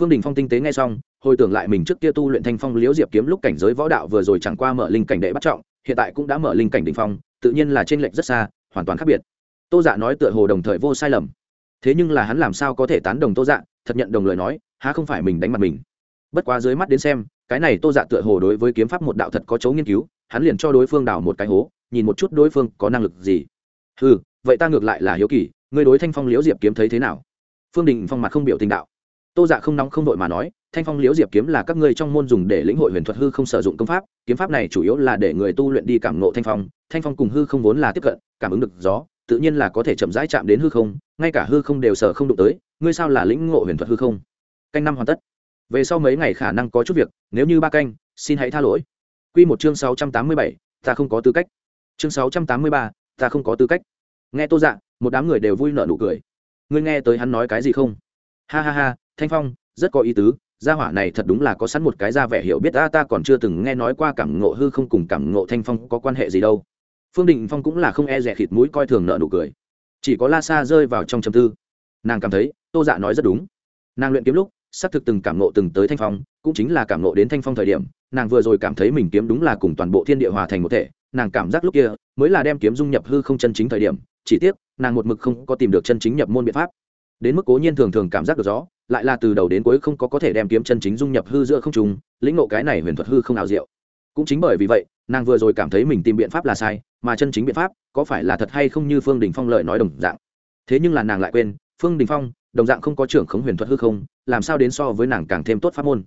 phương đình phong tinh tế nghe xong, hồi tưởng lại mình trước kia tu luyện thanh phong liễu diệp kiếm lúc cảnh giới võ đạo vừa rồi chẳng qua mở linh cảnh đệ bắt trọng, hiện tại cũng đã mở linh cảnh đ phong, tự nhiên là t r ê n lệch rất xa, hoàn toàn khác biệt. Tô dạ nói tựa hồ đồng thời vô sai lầm. Thế nhưng là hắn làm sao có thể tán đồng tô dạ thật nhận đồng lời nói, há không phải mình đánh mặt mình. Bất quá dưới mắt đến xem, cái này tô dạ tựa hồ đối với kiếm pháp một đạo thật có chấu nghiên cứu, hắn liền cho đối phương đào một cái hố, nhìn một chút đối phương có năng lực gì. Ừ vậy ta ngược lại là hiếu kỳ, ngươi đối thanh phong liễu diệp kiếm thấy thế nào? Phương đình phong mặt không biểu tình đạo tô dạ không nóng không đội mà nói, thanh phong liễu diệp kiếm là các ngươi trong môn dùng để lĩnh hội huyền thuật hư không sử dụng công pháp, kiếm pháp này chủ yếu là để người tu luyện đi cảm ngộ thanh phong. Thanh phong cùng hư không vốn là tiếp cận, cảm ứng được gió, tự nhiên là có thể chậm rãi chạm đến hư không, ngay cả hư không đều sợ không đụng tới, ngươi sao là lĩnh ngộ huyền thuật hư không? Canh năm hoàn tất. Về sau mấy ngày khả năng có chút việc, nếu như ba canh, xin hãy tha lỗi. Q một chương sáu trăm tám mươi bảy, ta không có tư cách. Chương sáu trăm tám mươi ba, ta không có tư cách. Nghe tô dạ một đám người đều vui nợ nụ cười. Ngươi nghe tới hắn nói cái gì không? Ha ha ha thanh phong, rất có ý tứ, gia hỏa này thật đúng là có sẵn một cái ra vẻ hiểu biết ta ta còn chưa từng nghe nói qua cảm ngộ hư không cùng cảm ngộ thanh phong có quan hệ gì đâu. Phương định phong cũng là không e rẻ khịt mũi coi thường nợ nụ cười. Chỉ có la sa rơi vào trong châm tư. Nàng cảm thấy, tô dạ nói rất đúng. Nàng luyện kiếm lúc, xác thực từng cảm ngộ từng tới thanh phong, cũng chính là cảm ngộ đến thanh phong thời điểm, nàng vừa rồi cảm thấy mình kiếm đúng là cùng toàn bộ thiên địa hòa thành một thể, nàng cảm giác lúc kia, mới là đem kiếm dung nhập hư không chân chính thời điểm, chỉ tiếc, nàng một mực không có tìm được chân chính nhập môn biện pháp đến mức cố nhiên thường thường cảm giác được rõ lại là từ đầu đến cuối không có có thể đem kiếm chân chính dung nhập hư giữa không trùng lĩnh ngộ cái này huyền thuật hư không nào diệu. Cũng chính bởi vì vậy, nàng vừa rồi cảm thấy mình tìm biện pháp là sai, mà chân chính biện pháp có phải là thật hay không như phương đình phong lợi nói đồng dạng. Thế nhưng là nàng lại quên, phương đình phong, đồng dạng không có trưởng khống huyền thuật hư không, làm sao đến so với nàng càng thêm tốt pháp môn?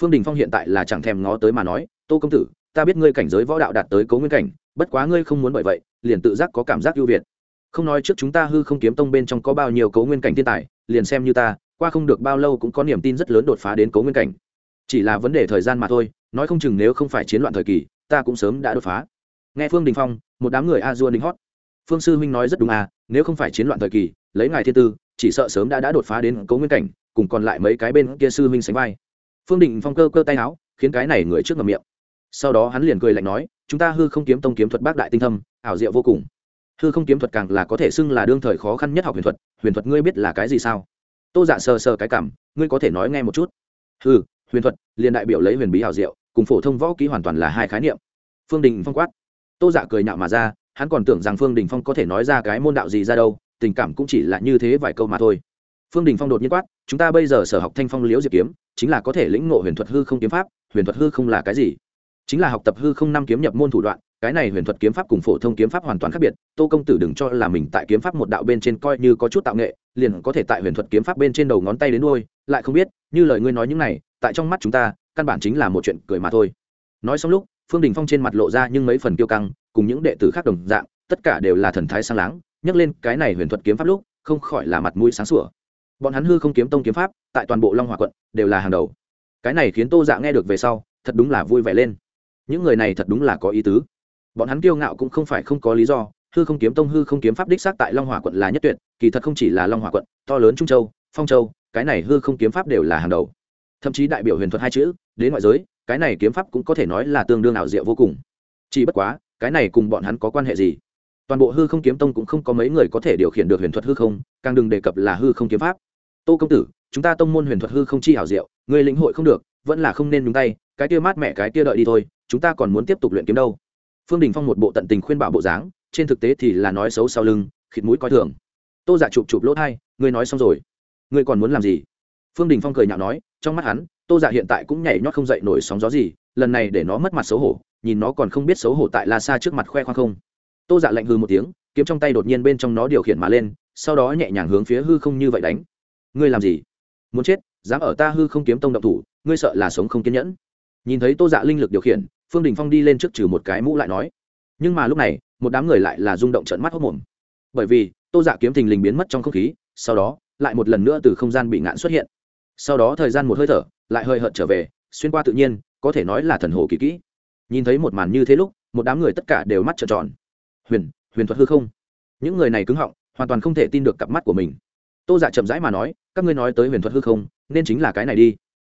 Phương đình phong hiện tại là chẳng thèm ngó tới mà nói, tô công tử, ta biết ngươi cảnh giới võ đạo đạt tới cấu nguyên cảnh, bất quá ngươi không muốn bởi vậy, liền tự giác có cảm giác ưu việt không nói trước chúng ta hư không kiếm tông bên trong có bao nhiêu cấu nguyên cảnh thiên tài, liền xem như ta, qua không được bao lâu cũng có niềm tin rất lớn đột phá đến cấu nguyên cảnh. Chỉ là vấn đề thời gian mà thôi, nói không chừng nếu không phải chiến loạn thời kỳ, ta cũng sớm đã đột phá. Nghe phương đình phong, một đám người a dua đình hót. Phương sư huynh nói rất đúng à nếu không phải chiến loạn thời kỳ, lấy ngài thiên tư, chỉ sợ sớm đã đã đột phá đến cấu nguyên cảnh, cùng còn lại mấy cái bên kia sư huynh sánh vai. Phương đình phong cơ cơ tay áo, khiến cái này người trước ngầm miệng. Sau đó hắn liền cười lạnh nói, chúng ta hư không kiếm tông kiếm thuật bác đại tinh thâm, ảo diệu vô cùng hư không kiếm thuật càng là có thể xưng là đương thời khó khăn nhất học huyền thuật huyền thuật ngươi biết là cái gì sao? Tô dạ sờ sờ cái cảm, ngươi có thể nói nghe một chút. Hư huyền thuật, liền đại biểu lấy huyền bí hào diệu, cùng phổ thông võ ký hoàn toàn là hai khái niệm. Phương đình phong quát. Tô dạ cười nhạo mà ra, hắn còn tưởng rằng phương đình phong có thể nói ra cái môn đạo gì ra đâu, tình cảm cũng chỉ là như thế vài câu mà thôi. Phương đình phong đột nhiên quát, chúng ta bây giờ sở học thanh phong liễu diệp kiếm, chính là có thể lĩnh ngộ huyền thuật hư không kiếm pháp, huyền thuật hư không là cái gì? Chính là học tập hư không năm kiếm nhập môn thủ đoạn cái này huyền thuật kiếm pháp cùng phổ thông kiếm pháp hoàn toàn khác biệt, tô công tử đừng cho là mình tại kiếm pháp một đạo bên trên coi như có chút tạo nghệ, liền có thể tại huyền thuật kiếm pháp bên trên đầu ngón tay đến đôi lại không biết, như lời ngươi nói những này, tại trong mắt chúng ta, căn bản chính là một chuyện cười mà thôi. Nói xong lúc, phương đình phong trên mặt lộ ra nhưng mấy phần kiêu căng, cùng những đệ tử khác đồng dạng, tất cả đều là thần thái sang láng, nhắc lên cái này huyền thuật kiếm pháp lúc, không khỏi là mặt mũi sáng sủa. Bọn hắn hư không kiếm tông kiếm pháp, tại toàn bộ long hòa quận, đều là hàng đầu. Cái này khiến tô dạ nghe được về sau, thật đúng là vui vẻ lên. Những người này thật đúng là có ý tứ bọn hắn kiêu ngạo cũng không phải không có lý do, hư không kiếm tông, hư không kiếm pháp đích xác tại long hòa quận là nhất tuyệt, kỳ thật không chỉ là long hòa quận, to lớn trung châu, phong châu, cái này hư không kiếm pháp đều là hàng đầu. Thậm chí đại biểu huyền thuật hai chữ, đến ngoại giới, cái này kiếm pháp cũng có thể nói là tương đương ảo diệu vô cùng. Chỉ bất quá, cái này cùng bọn hắn có quan hệ gì? Toàn bộ hư không kiếm tông cũng không có mấy người có thể điều khiển được huyền thuật hư không, càng đừng đề cập là hư không kiếm pháp. Tô công tử, chúng ta tông môn huyền thuật hư không chi ảo diệu người lĩnh hội không được, vẫn là không nên nhúng tay, cái kia mát mẹ cái kia đợi đi thôi, chúng ta còn muốn tiếp tục luyện kiếm đâu phương đình phong một bộ tận tình khuyên bảo bộ dáng, trên thực tế thì là nói xấu sau lưng, khịt mũi coi thường. Tô giả dạ chụp chụp lỗ thai, ngươi nói xong rồi. Ngươi còn muốn làm gì? Phương đình phong cười nhạo nói, trong mắt hắn, tô giả dạ hiện tại cũng nhảy nhót không dậy nổi sóng gió gì, lần này để nó mất mặt xấu hổ, nhìn nó còn không biết xấu hổ tại la xa trước mặt khoe khoang không. Tô giả dạ lạnh hư một tiếng, kiếm trong tay đột nhiên bên trong nó điều khiển mà lên, sau đó nhẹ nhàng hướng phía hư không như vậy đánh. Ngươi làm gì? Muốn chết, dám ở ta hư không kiếm tông động thủ, ngươi sợ là sống không kiên nhẫn. Nhìn thấy tô dạ linh lực điều khiển phương đình phong đi lên trước trừ một cái mũ lại nói. Nhưng mà lúc này, một đám người lại là rung động trận mắt hốc mồm. Bởi vì, tô giả kiếm thình lình biến mất trong không khí, sau đó, lại một lần nữa từ không gian bị ngạn xuất hiện. Sau đó thời gian một hơi thở, lại hơi hợt trở về, xuyên qua tự nhiên, có thể nói là thần hồ kỳ kỹ. Nhìn thấy một màn như thế lúc, một đám người tất cả đều mắt trợn tròn. Huyền huyền thuật hư không? Những người này cứng họng, hoàn toàn không thể tin được cặp mắt của mình. Tô giả chậm rãi mà nói, các ngươi nói tới huyền thuật hư không, nên chính là cái này đi.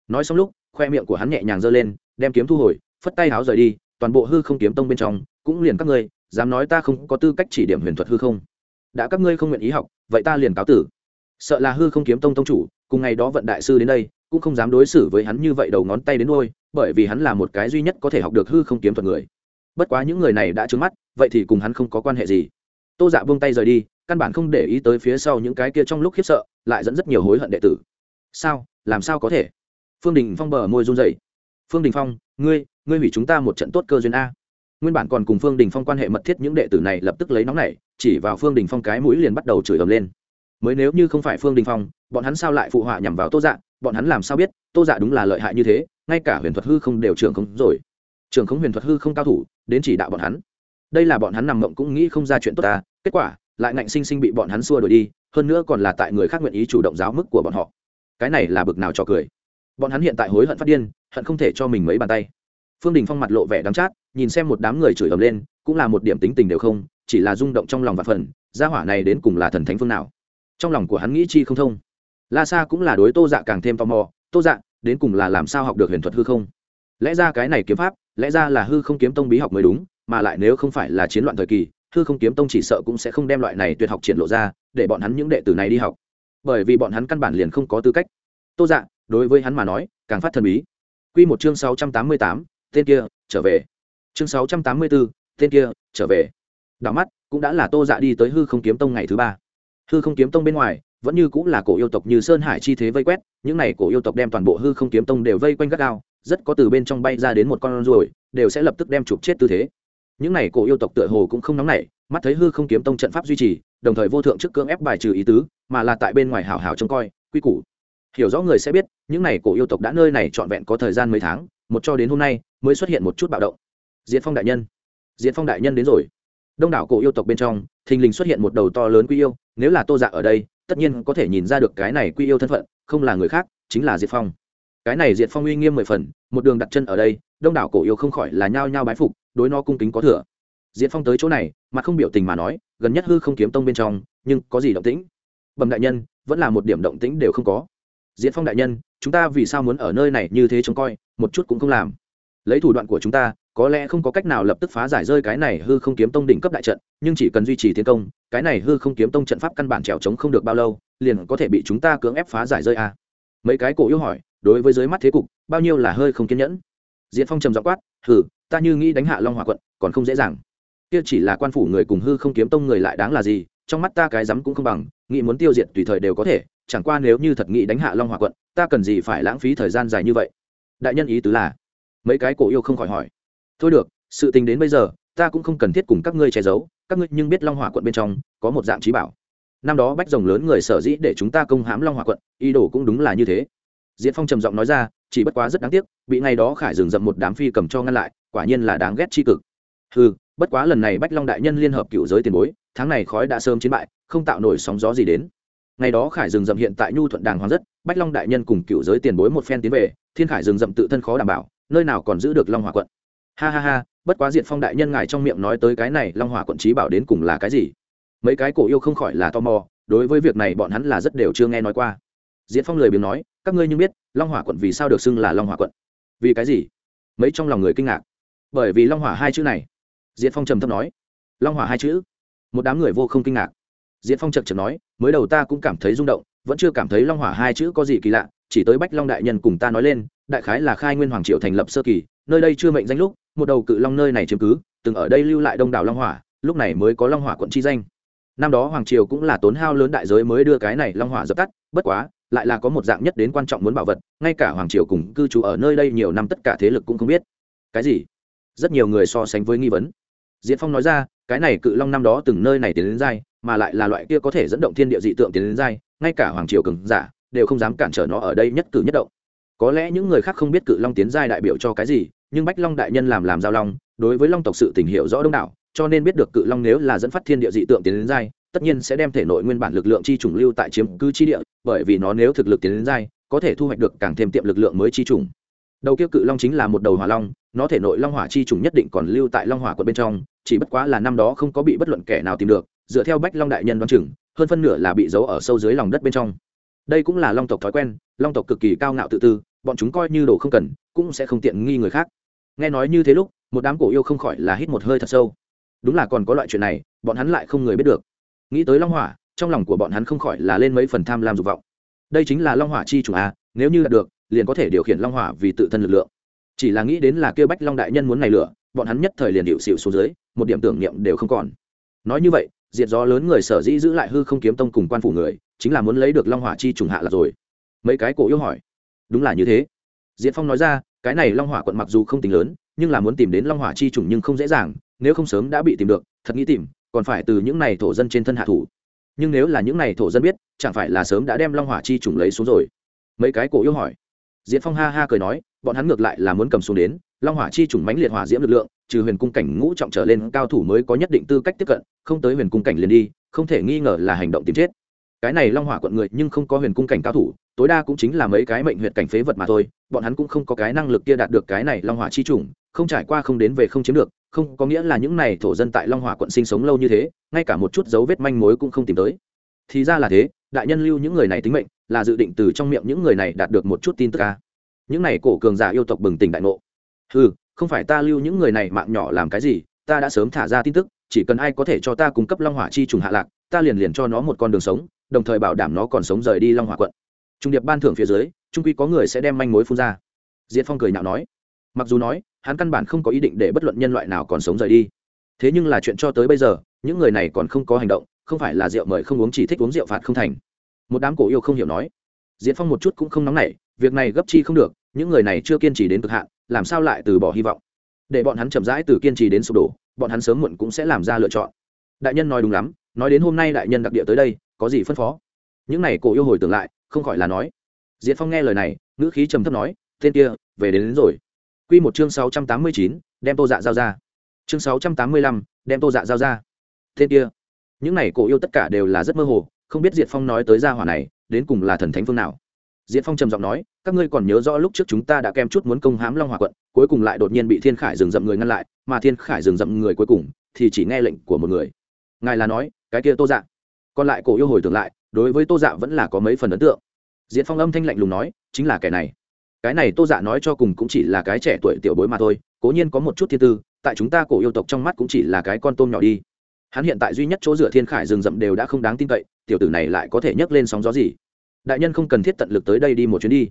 Nói xong lúc, khoe miệng của hắn nhẹ nhàng giơ lên, đem kiếm thu hồi phất tay háo rời đi, toàn bộ hư không kiếm tông bên trong, cũng liền các ngươi, dám nói ta không có tư cách chỉ điểm huyền thuật hư không. Đã các ngươi không nguyện ý học, vậy ta liền cáo tử. Sợ là hư không kiếm tông tông chủ, cùng ngày đó vận đại sư đến đây, cũng không dám đối xử với hắn như vậy đầu ngón tay đến đôi, bởi vì hắn là một cái duy nhất có thể học được hư không kiếm thuật người. Bất quá những người này đã trứng mắt, vậy thì cùng hắn không có quan hệ gì. Tô dạ buông tay rời đi, căn bản không để ý tới phía sau những cái kia trong lúc khiếp sợ, lại dẫn rất nhiều hối hận đệ tử. Sao? Làm sao có thể? Phương đình phong bờ môi run dậy phương đình phong, ngươi ngươi hủy chúng ta một trận tốt cơ duyên a. Nguyên bản còn cùng phương đình phong quan hệ mật thiết, những đệ tử này lập tức lấy nóng này, chỉ vào phương đình phong cái mũi liền bắt đầu chửi ầm lên. Mới nếu như không phải phương đình phong, bọn hắn sao lại phụ họa nhằm vào tô dạ? Bọn hắn làm sao biết tô dạ đúng là lợi hại như thế? Ngay cả huyền thuật hư không đều trường không rồi. Trường không huyền thuật hư không cao thủ, đến chỉ đạo bọn hắn. Đây là bọn hắn nằm mộng cũng nghĩ không ra chuyện tốt ta. Kết quả, lại ngạnh sinh sinh bị bọn hắn xua đuổi đi, hơn nữa còn là tại người khác nguyện ý chủ động giáo mức của bọn họ. Cái này là bực nào cho cười. Bọn hắn hiện tại hối hận phát điên, hận không thể cho mình mấy bàn tay phương đình phong mặt lộ vẻ đắng chát, nhìn xem một đám người chửi ầm lên, cũng là một điểm tính tình đều không, chỉ là rung động trong lòng và phần, gia hỏa này đến cùng là thần thánh phương nào? Trong lòng của hắn nghĩ chi không thông. La sa cũng là đối tô dạ càng thêm tò mò, tô dạ đến cùng là làm sao học được huyền thuật hư không? Lẽ ra cái này kiếm pháp, lẽ ra là hư không kiếm tông bí học mới đúng, mà lại nếu không phải là chiến loạn thời kỳ, hư không kiếm tông chỉ sợ cũng sẽ không đem loại này tuyệt học triển lộ ra, để bọn hắn những đệ tử này đi học. Bởi vì bọn hắn căn bản liền không có tư cách. Tô dạ đối với hắn mà nói, càng phát thần bí. Q một chương sáu trăm tám mươi tám tên kia, trở về. Chương sáu trăm tám mươi bốn tên kia, trở về. Đảo mắt, cũng đã là tô dạ đi tới hư không kiếm tông ngày thứ ba. Hư không kiếm tông bên ngoài, vẫn như cũng là cổ yêu tộc như sơn hải chi thế vây quét, những n à y cổ yêu tộc đem toàn bộ hư không kiếm tông đều vây quanh gắt gao, rất có từ bên trong bay ra đến một con ruồi, đều sẽ lập tức đem chụp chết tư thế. Những n à y cổ yêu tộc tựa hồ cũng không nóng nảy, mắt thấy hư không kiếm tông trận pháp duy trì, đồng thời vô thượng trước cưỡng ép bài trừ ý tứ, mà là tại bên ngoài hào hào trông coi, quy củ. Hiểu rõ người sẽ biết, những n à y cổ yêu tộc đã nơi này trọn vẹn có thời gian mấy tháng, một cho đến hôm nay mới xuất hiện một chút bạo động. Diễn phong đại nhân. Diễn phong đại nhân đến rồi. Đông đảo cổ yêu tộc bên trong, thình lình xuất hiện một đầu to lớn quy yêu, nếu là tô dạ ở đây, tất nhiên có thể nhìn ra được cái này quy yêu thân phận, không là người khác, chính là diệt phong. Cái này diệt phong uy nghiêm mười phần, một đường đặt chân ở đây, đông đảo cổ yêu không khỏi là nhao nhao bái phục, đối nó cung kính có thừa. Diệt phong tới chỗ này, mà không biểu tình mà nói, gần nhất hư không kiếm tông bên trong, nhưng có gì động tĩnh? Bẩm đại nhân, vẫn là một điểm động tĩnh đều không có. Diệt phong đại nhân, chúng ta vì sao muốn ở nơi này như thế trông coi, một chút cũng không làm lấy thủ đoạn của chúng ta, có lẽ không có cách nào lập tức phá giải rơi cái này hư không kiếm tông đỉnh cấp đại trận, nhưng chỉ cần duy trì tiến công, cái này hư không kiếm tông trận pháp căn bản trèo trống không được bao lâu, liền có thể bị chúng ta cưỡng ép phá giải rơi à. mấy cái cổ yêu hỏi, đối với dưới mắt thế cục, bao nhiêu là hơi không kiên nhẫn? Diện phong trầm dọ quát, hừ, ta như nghĩ đánh hạ long hòa quận, còn không dễ dàng. Kia chỉ là quan phủ người cùng hư không kiếm tông người lại đáng là gì, trong mắt ta cái rắm cũng không bằng, nghĩ muốn tiêu diệt tùy thời đều có thể, chẳng qua nếu như thật nghĩ đánh hạ long hòa quận, ta cần gì phải lãng phí thời gian dài như vậy? Đại nhân ý tứ là mấy cái cổ yêu không khỏi hỏi. Thôi được, sự tình đến bây giờ, ta cũng không cần thiết cùng các ngươi che giấu, các ngươi nhưng biết long hỏa quận bên trong có một dạng trí bảo. Năm đó bách rồng lớn người sở dĩ để chúng ta công hãm long hỏa quận, ý đồ cũng đúng là như thế. Diễn phong trầm giọng nói ra, chỉ bất quá rất đáng tiếc, bị ngày đó khải dừng dậm một đám phi cầm cho ngăn lại, quả nhiên là đáng ghét tri cực. Ừ bất quá lần này bách long đại nhân liên hợp cựu giới tiền bối, tháng này khói đã sớm chiến bại, không tạo nổi sóng gió gì đến. Ngày đó khải Dừng Dậm hiện tại nhu thuận đàng hoàng rất, bách long đại nhân cùng cựu giới tiền bối một phen tiến về, thiên khải Dừng Dậm tự thân khó đảm bảo nơi nào còn giữ được long hòa quận? Ha ha ha, bất quá diện phong đại nhân ngài trong miệng nói tới cái này long hòa quận trí bảo đến cùng là cái gì? Mấy cái cổ yêu không khỏi là tò mò, đối với việc này bọn hắn là rất đều chưa nghe nói qua. Diện phong lời biếng nói, các ngươi nhưng biết, long hòa quận vì sao được xưng là long hòa quận? Vì cái gì? Mấy trong lòng người kinh ngạc. Bởi vì long hòa hai chữ này. Diện phong trầm thấp nói. Long hòa hai chữ? Một đám người vô không kinh ngạc. Diện phong chật chật nói, mới đầu ta cũng cảm thấy rung động, vẫn chưa cảm thấy long hỏa hai chữ có gì kỳ lạ, chỉ tới bách long đại nhân cùng ta nói lên đại khái là khai nguyên hoàng triều thành lập sơ kỳ, nơi đây chưa mệnh danh lúc, một đầu cự long nơi này chiếm cứ, từng ở đây lưu lại đông đảo long hỏa, lúc này mới có long hỏa quận chi danh. Năm đó hoàng triều cũng là tốn hao lớn đại giới mới đưa cái này long hỏa dập tắt, bất quá, lại là có một dạng nhất đến quan trọng muốn bảo vật, ngay cả hoàng triều cùng cư trú ở nơi đây nhiều năm tất cả thế lực cũng không biết. Cái gì? Rất nhiều người so sánh với nghi vấn. Diễn phong nói ra, cái này cự long năm đó từng nơi này tiến đến dai mà lại là loại kia có thể dẫn động thiên địa dị tượng tiến đến dai ngay cả hoàng triều cường giả, đều không dám cản trở nó ở đây nhất cử nhất động có lẽ những người khác không biết cự long tiến giai đại biểu cho cái gì, nhưng bách long đại nhân làm làm giao long, đối với long tộc sự tình hiệu rõ đông đảo, cho nên biết được cự long nếu là dẫn phát thiên địa dị tượng tiến đến giai, tất nhiên sẽ đem thể nội nguyên bản lực lượng chi trùng lưu tại chiếm cứ chi địa, bởi vì nó nếu thực lực tiến đến giai, có thể thu hoạch được càng thêm tiệm lực lượng mới chi trùng đầu kia cự long chính là một đầu hỏa long, nó thể nội long hỏa chi trùng nhất định còn lưu tại long hỏa quận bên trong, chỉ bất quá là năm đó không có bị bất luận kẻ nào tìm được, dựa theo bách long đại nhân đoán chừng, hơn phân nửa là bị giấu ở sâu dưới lòng đất bên trong. Đây cũng là long tộc thói quen, long tộc cực kỳ cao ngạo tự tư bọn chúng coi như đồ không cần, cũng sẽ không tiện nghi người khác. Nghe nói như thế lúc, một đám cổ yêu không khỏi là hít một hơi thật sâu. Đúng là còn có loại chuyện này, bọn hắn lại không người biết được. Nghĩ tới long hỏa, trong lòng của bọn hắn không khỏi là lên mấy phần tham lam dục vọng. Đây chính là long hỏa chi chủ a, nếu như đạt được, liền có thể điều khiển long hỏa vì tự thân lực lượng. Chỉ là nghĩ đến là kêu bách long đại nhân muốn này lửa, bọn hắn nhất thời liền điệu xịu xuống dưới, một điểm tưởng niệm đều không còn. Nói như vậy, diệt gió lớn người sở dĩ giữ lại hư không kiếm tông cùng quan phủ người, chính là muốn lấy được long hỏa chi trùng hạ là rồi. Mấy cái cổ yêu hỏi đúng là như thế. Diễn phong nói ra, cái này long hỏa quận mặc dù không tính lớn, nhưng là muốn tìm đến long hỏa chi trùng nhưng không dễ dàng, nếu không sớm đã bị tìm được, thật nghĩ tìm, còn phải từ những này thổ dân trên thân hạ thủ. Nhưng nếu là những này thổ dân biết, chẳng phải là sớm đã đem long hỏa chi trùng lấy xuống rồi? Mấy cái cổ yêu hỏi. Diễn phong ha ha cười nói, bọn hắn ngược lại là muốn cầm xuống đến, long hỏa chi trùng mãnh liệt hỏa diễm lực lượng, trừ huyền cung cảnh ngũ trọng trở lên, cao thủ mới có nhất định tư cách tiếp cận, không tới huyền cung cảnh liền đi, không thể nghi ngờ là hành động tìm chết cái này long hỏa quận người nhưng không có huyền cung cảnh cao thủ, tối đa cũng chính là mấy cái mệnh huyệt cảnh phế vật mà thôi, bọn hắn cũng không có cái năng lực kia đạt được cái này long hỏa chi trùng không trải qua không đến về không chiếm được, không có nghĩa là những này thổ dân tại long hỏa quận sinh sống lâu như thế, ngay cả một chút dấu vết manh mối cũng không tìm tới. Thì ra là thế, đại nhân lưu những người này tính mệnh, là dự định từ trong miệng những người này đạt được một chút tin tức ca những này cổ cường giả yêu tộc bừng tỉnh đại ngộ. Ừ không phải ta lưu những người này mạng nhỏ làm cái gì, ta đã sớm thả ra tin tức, chỉ cần ai có thể cho ta cung cấp long hỏa chi trùng hạ lạc, ta liền liền cho nó một con đường sống đồng thời bảo đảm nó còn sống rời đi long hòa quận. Trung điệp ban thưởng phía dưới, trung quy có người sẽ đem manh mối phun ra. Diệt phong cười nhạo nói. Mặc dù nói, hắn căn bản không có ý định để bất luận nhân loại nào còn sống rời đi. Thế nhưng là chuyện cho tới bây giờ, những người này còn không có hành động, không phải là rượu mời không uống chỉ thích uống rượu phạt không thành. Một đám cổ yêu không hiểu nói. Diệt phong một chút cũng không nóng nảy, việc này gấp chi không được, những người này chưa kiên trì đến cực hạn, làm sao lại từ bỏ hy vọng? Để bọn hắn chậm rãi từ kiên trì đến sụp đổ, bọn hắn sớm muộn cũng sẽ làm ra lựa chọn. Đại nhân nói đúng lắm, nói đến hôm nay đại nhân đặc địa tới đây có gì phân phó? Những này cổ yêu hồi tưởng lại không khỏi là nói. Diệt phong nghe lời này ngữ khí trầm thấp nói tên kia về đến, đến rồi. Quy một chương sáu trăm tám mươi chín đem tô dạ giao ra. Chương sáu trăm tám mươi lăm đem tô dạ giao ra. Tên kia những này cổ yêu tất cả đều là rất mơ hồ không biết diệt phong nói tới gia hỏa này đến cùng là thần thánh phương nào. Diệt phong trầm giọng nói các ngươi còn nhớ rõ lúc trước chúng ta đã kem chút muốn công hãm long hòa quận cuối cùng lại đột nhiên bị thiên khải dừng dậm người ngăn lại mà thiên khải dừng dậm người cuối cùng thì chỉ nghe lệnh của một người. Ngài là nói cái kia tô dạ còn lại cổ yêu hồi tưởng lại, đối với tô dạ vẫn là có mấy phần ấn tượng. Diện phong âm thanh lạnh lùng nói, chính là kẻ này. Cái này tô dạ nói cho cùng cũng chỉ là cái trẻ tuổi tiểu bối mà thôi, cố nhiên có một chút thiên tư, tại chúng ta cổ yêu tộc trong mắt cũng chỉ là cái con tôm nhỏ đi. Hắn hiện tại duy nhất chỗ dựa thiên khải rừng rậm đều đã không đáng tin cậy, tiểu tử này lại có thể nhấc lên sóng gió gì? Đại nhân không cần thiết tận lực tới đây đi một chuyến đi.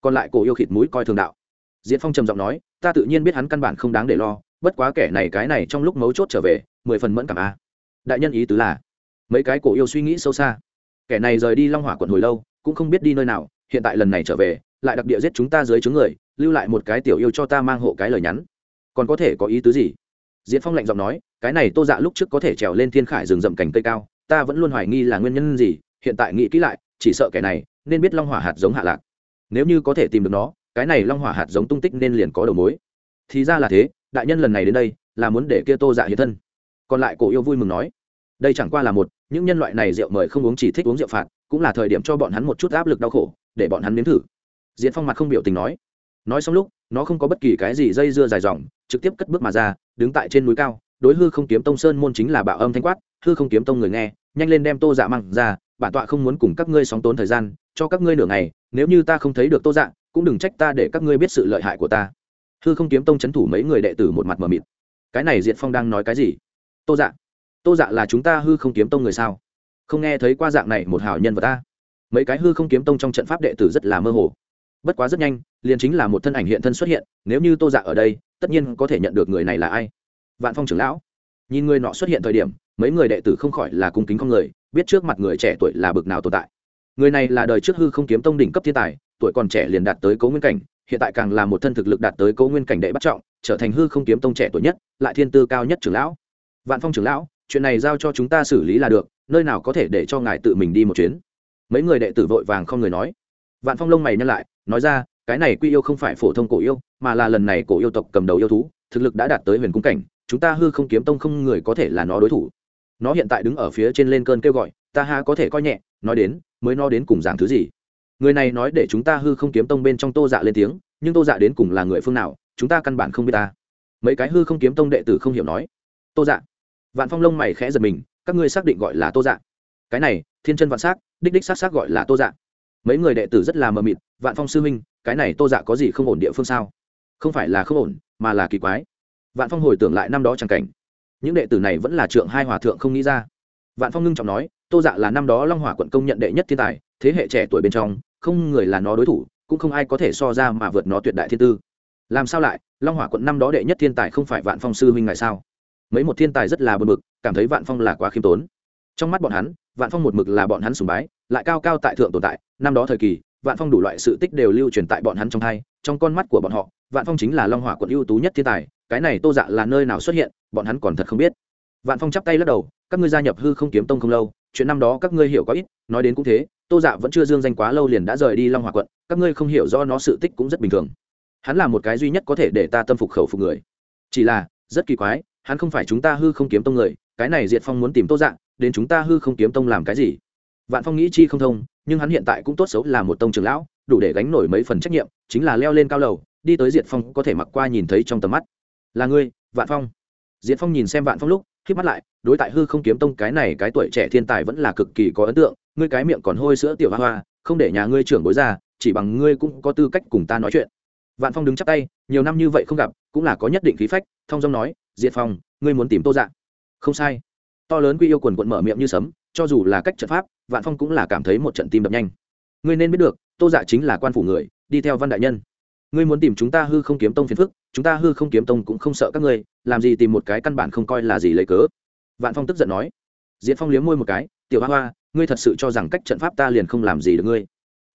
Còn lại cổ yêu khịt mũi coi thường đạo. Diễn phong trầm giọng nói, ta tự nhiên biết hắn căn bản không đáng để lo, bất quá kẻ này cái này trong lúc mấu chốt trở về, mười phần mẫn cảm a. Đại nhân ý tứ là mấy cái cổ yêu suy nghĩ sâu xa. Kẻ này rời đi long hỏa quận hồi lâu, cũng không biết đi nơi nào, hiện tại lần này trở về, lại đặc địa giết chúng ta dưới chứng người, lưu lại một cái tiểu yêu cho ta mang hộ cái lời nhắn. Còn có thể có ý tứ gì? Diễn phong lạnh giọng nói, cái này tô dạ lúc trước có thể trèo lên thiên khải rừng rậm cành cây cao, ta vẫn luôn hoài nghi là nguyên nhân gì, hiện tại nghĩ kỹ lại, chỉ sợ kẻ này nên biết long hỏa hạt giống hạ lạc. Nếu như có thể tìm được nó, cái này long hỏa hạt giống tung tích nên liền có đầu mối. Thì ra là thế, đại nhân lần này đến đây, là muốn để kia tô dạ hiện thân. Còn lại cổ yêu vui mừng nói đây chẳng qua là một, những nhân loại này rượu mời không uống chỉ thích uống rượu phạt, cũng là thời điểm cho bọn hắn một chút áp lực đau khổ, để bọn hắn nếm thử. Diễn phong mặt không biểu tình nói. Nói xong lúc, nó không có bất kỳ cái gì dây dưa dài dòng, trực tiếp cất bước mà ra, đứng tại trên núi cao, đối hư không kiếm tông sơn môn chính là bạo âm thanh quát, hư không kiếm tông người nghe, nhanh lên đem tô dạ măng ra, bản tọa không muốn cùng các ngươi sóng tốn thời gian, cho các ngươi nửa ngày, nếu như ta không thấy được tô dạ cũng đừng trách ta để các ngươi biết sự lợi hại của ta. Hư không kiếm tông c h ấ n thủ mấy người đệ tử một mặt mờ mịt. Cái này diệt phong đang nói cái gì? Tô dạ tô dạ là chúng ta hư không kiếm tông người sao? Không nghe thấy qua dạng này một hảo nhân vật ta. Mấy cái hư không kiếm tông trong trận pháp đệ tử rất là mơ hồ. Bất quá rất nhanh, liền chính là một thân ảnh hiện thân xuất hiện, nếu như tô dạ ở đây, tất nhiên có thể nhận được người này là ai? Vạn phong trưởng lão. Nhìn người nọ xuất hiện thời điểm, mấy người đệ tử không khỏi là cung kính con người, biết trước mặt người trẻ tuổi là bực nào tồn tại. Người này là đời trước hư không kiếm tông đỉnh cấp thiên tài, tuổi còn trẻ liền đạt tới cấu nguyên cảnh, hiện tại càng là một thân thực lực đạt tới cấu nguyên cảnh đệ bắt trọng, trở thành hư không kiếm tông trẻ tuổi nhất, lại thiên tư cao nhất trưởng lão. Vạn phong trưởng lão chuyện này giao cho chúng ta xử lý là được, nơi nào có thể để cho ngài tự mình đi một chuyến. Mấy người đệ tử vội vàng không người nói. Vạn phong lông mày nhăn lại, nói ra, cái này quy yêu không phải phổ thông cổ yêu, mà là lần này cổ yêu tộc cầm đầu yêu thú, thực lực đã đạt tới huyền cung cảnh, chúng ta hư không kiếm tông không người có thể là nó đối thủ. Nó hiện tại đứng ở phía trên lên cơn kêu gọi, ta ha có thể coi nhẹ, nói đến, mới nó đến cùng giảng thứ gì. Người này nói để chúng ta hư không kiếm tông bên trong tô dạ lên tiếng, nhưng tô dạ đến cùng là người phương nào, chúng ta căn bản không biết ta. Mấy cái hư không kiếm tông đệ tử không hiểu nói. Tô dạ vạn phong lông mày khẽ giật mình, các ngươi xác định gọi là tô dạ. Cái này, thiên chân vạn s á c đích đích s á c s á c gọi là tô dạ. Mấy người đệ tử rất là mờ mịt, vạn phong sư minh cái này tô dạ có gì không ổn địa phương sao? Không phải là không ổn, mà là kỳ quái. Vạn phong hồi tưởng lại năm đó chẳng cảnh. Những đệ tử này vẫn là trượng hai hòa thượng không nghĩ ra. Vạn phong ngưng trọng nói, tô dạ là năm đó long hòa quận công nhận đệ nhất thiên tài, thế hệ trẻ tuổi bên trong, không người là nó đối thủ, cũng không ai có thể so ra mà vượt nó tuyệt đại thiên tư. Làm sao lại, long hòa quận năm đó đệ nhất thiên tài không phải vạn phong sư huynh ngài sao? Mấy một thiên tài rất là bờ mực cảm thấy vạn phong là quá khiêm tốn. Trong mắt bọn hắn, vạn phong một mực là bọn hắn sùng bái, lại cao cao tại thượng tồn tại. Năm đó thời kỳ, vạn phong đủ loại sự tích đều lưu truyền tại bọn hắn trong thai, trong con mắt của bọn họ, vạn phong chính là long hỏa quận ưu tú nhất thiên tài, cái này tô dạ là nơi nào xuất hiện, bọn hắn còn thật không biết. Vạn phong chắp tay lắc đầu, các ngươi gia nhập hư không kiếm tông không lâu, chuyện năm đó các ngươi hiểu có ít, nói đến cũng thế, tô dạ vẫn chưa dương danh quá lâu liền đã rời đi long hòa quận, các ngươi không hiểu do nó sự tích cũng rất bình thường. Hắn là một cái duy nhất có thể để ta tâm phục khẩu phục người. Chỉ là, rất kỳ quái hắn không phải chúng ta hư không kiếm tông người cái này diệt phong muốn tìm tô dạng, đến chúng ta hư không kiếm tông làm cái gì? Vạn phong nghĩ chi không thông nhưng hắn hiện tại cũng tốt xấu là một tông trường lão đủ để gánh nổi mấy phần trách nhiệm chính là leo lên cao lầu đi tới diệt phong có thể mặc qua nhìn thấy trong tầm mắt. Là ngươi vạn phong. Diệt phong nhìn xem vạn phong lúc khi mắt lại đối tại hư không kiếm tông cái này cái tuổi trẻ thiên tài vẫn là cực kỳ có ấn tượng ngươi cái miệng còn hôi sữa tiểu hoa hoa không để nhà ngươi trưởng bối ra chỉ bằng ngươi cũng có tư cách cùng ta nói chuyện. Vạn phong đứng chắp tay nhiều năm như vậy không gặp cũng là có nhất định khí phách thông dong nói diệt phong, ngươi muốn tìm tô dạ. Không sai. To lớn quy yêu quần quận mở miệng như sấm, cho dù là cách trận pháp, vạn phong cũng là cảm thấy một trận tim đập nhanh. Ngươi nên biết được, tô dạ chính là quan phủ người, đi theo văn đại nhân. Ngươi muốn tìm chúng ta hư không kiếm tông phiền phức, chúng ta hư không kiếm tông cũng không sợ các ngươi, làm gì tìm một cái căn bản không coi là gì lấy cớ? Vạn phong tức giận nói. Diễn phong liếm môi một cái, tiểu hoa hoa, ngươi thật sự cho rằng cách trận pháp ta liền không làm gì được ngươi?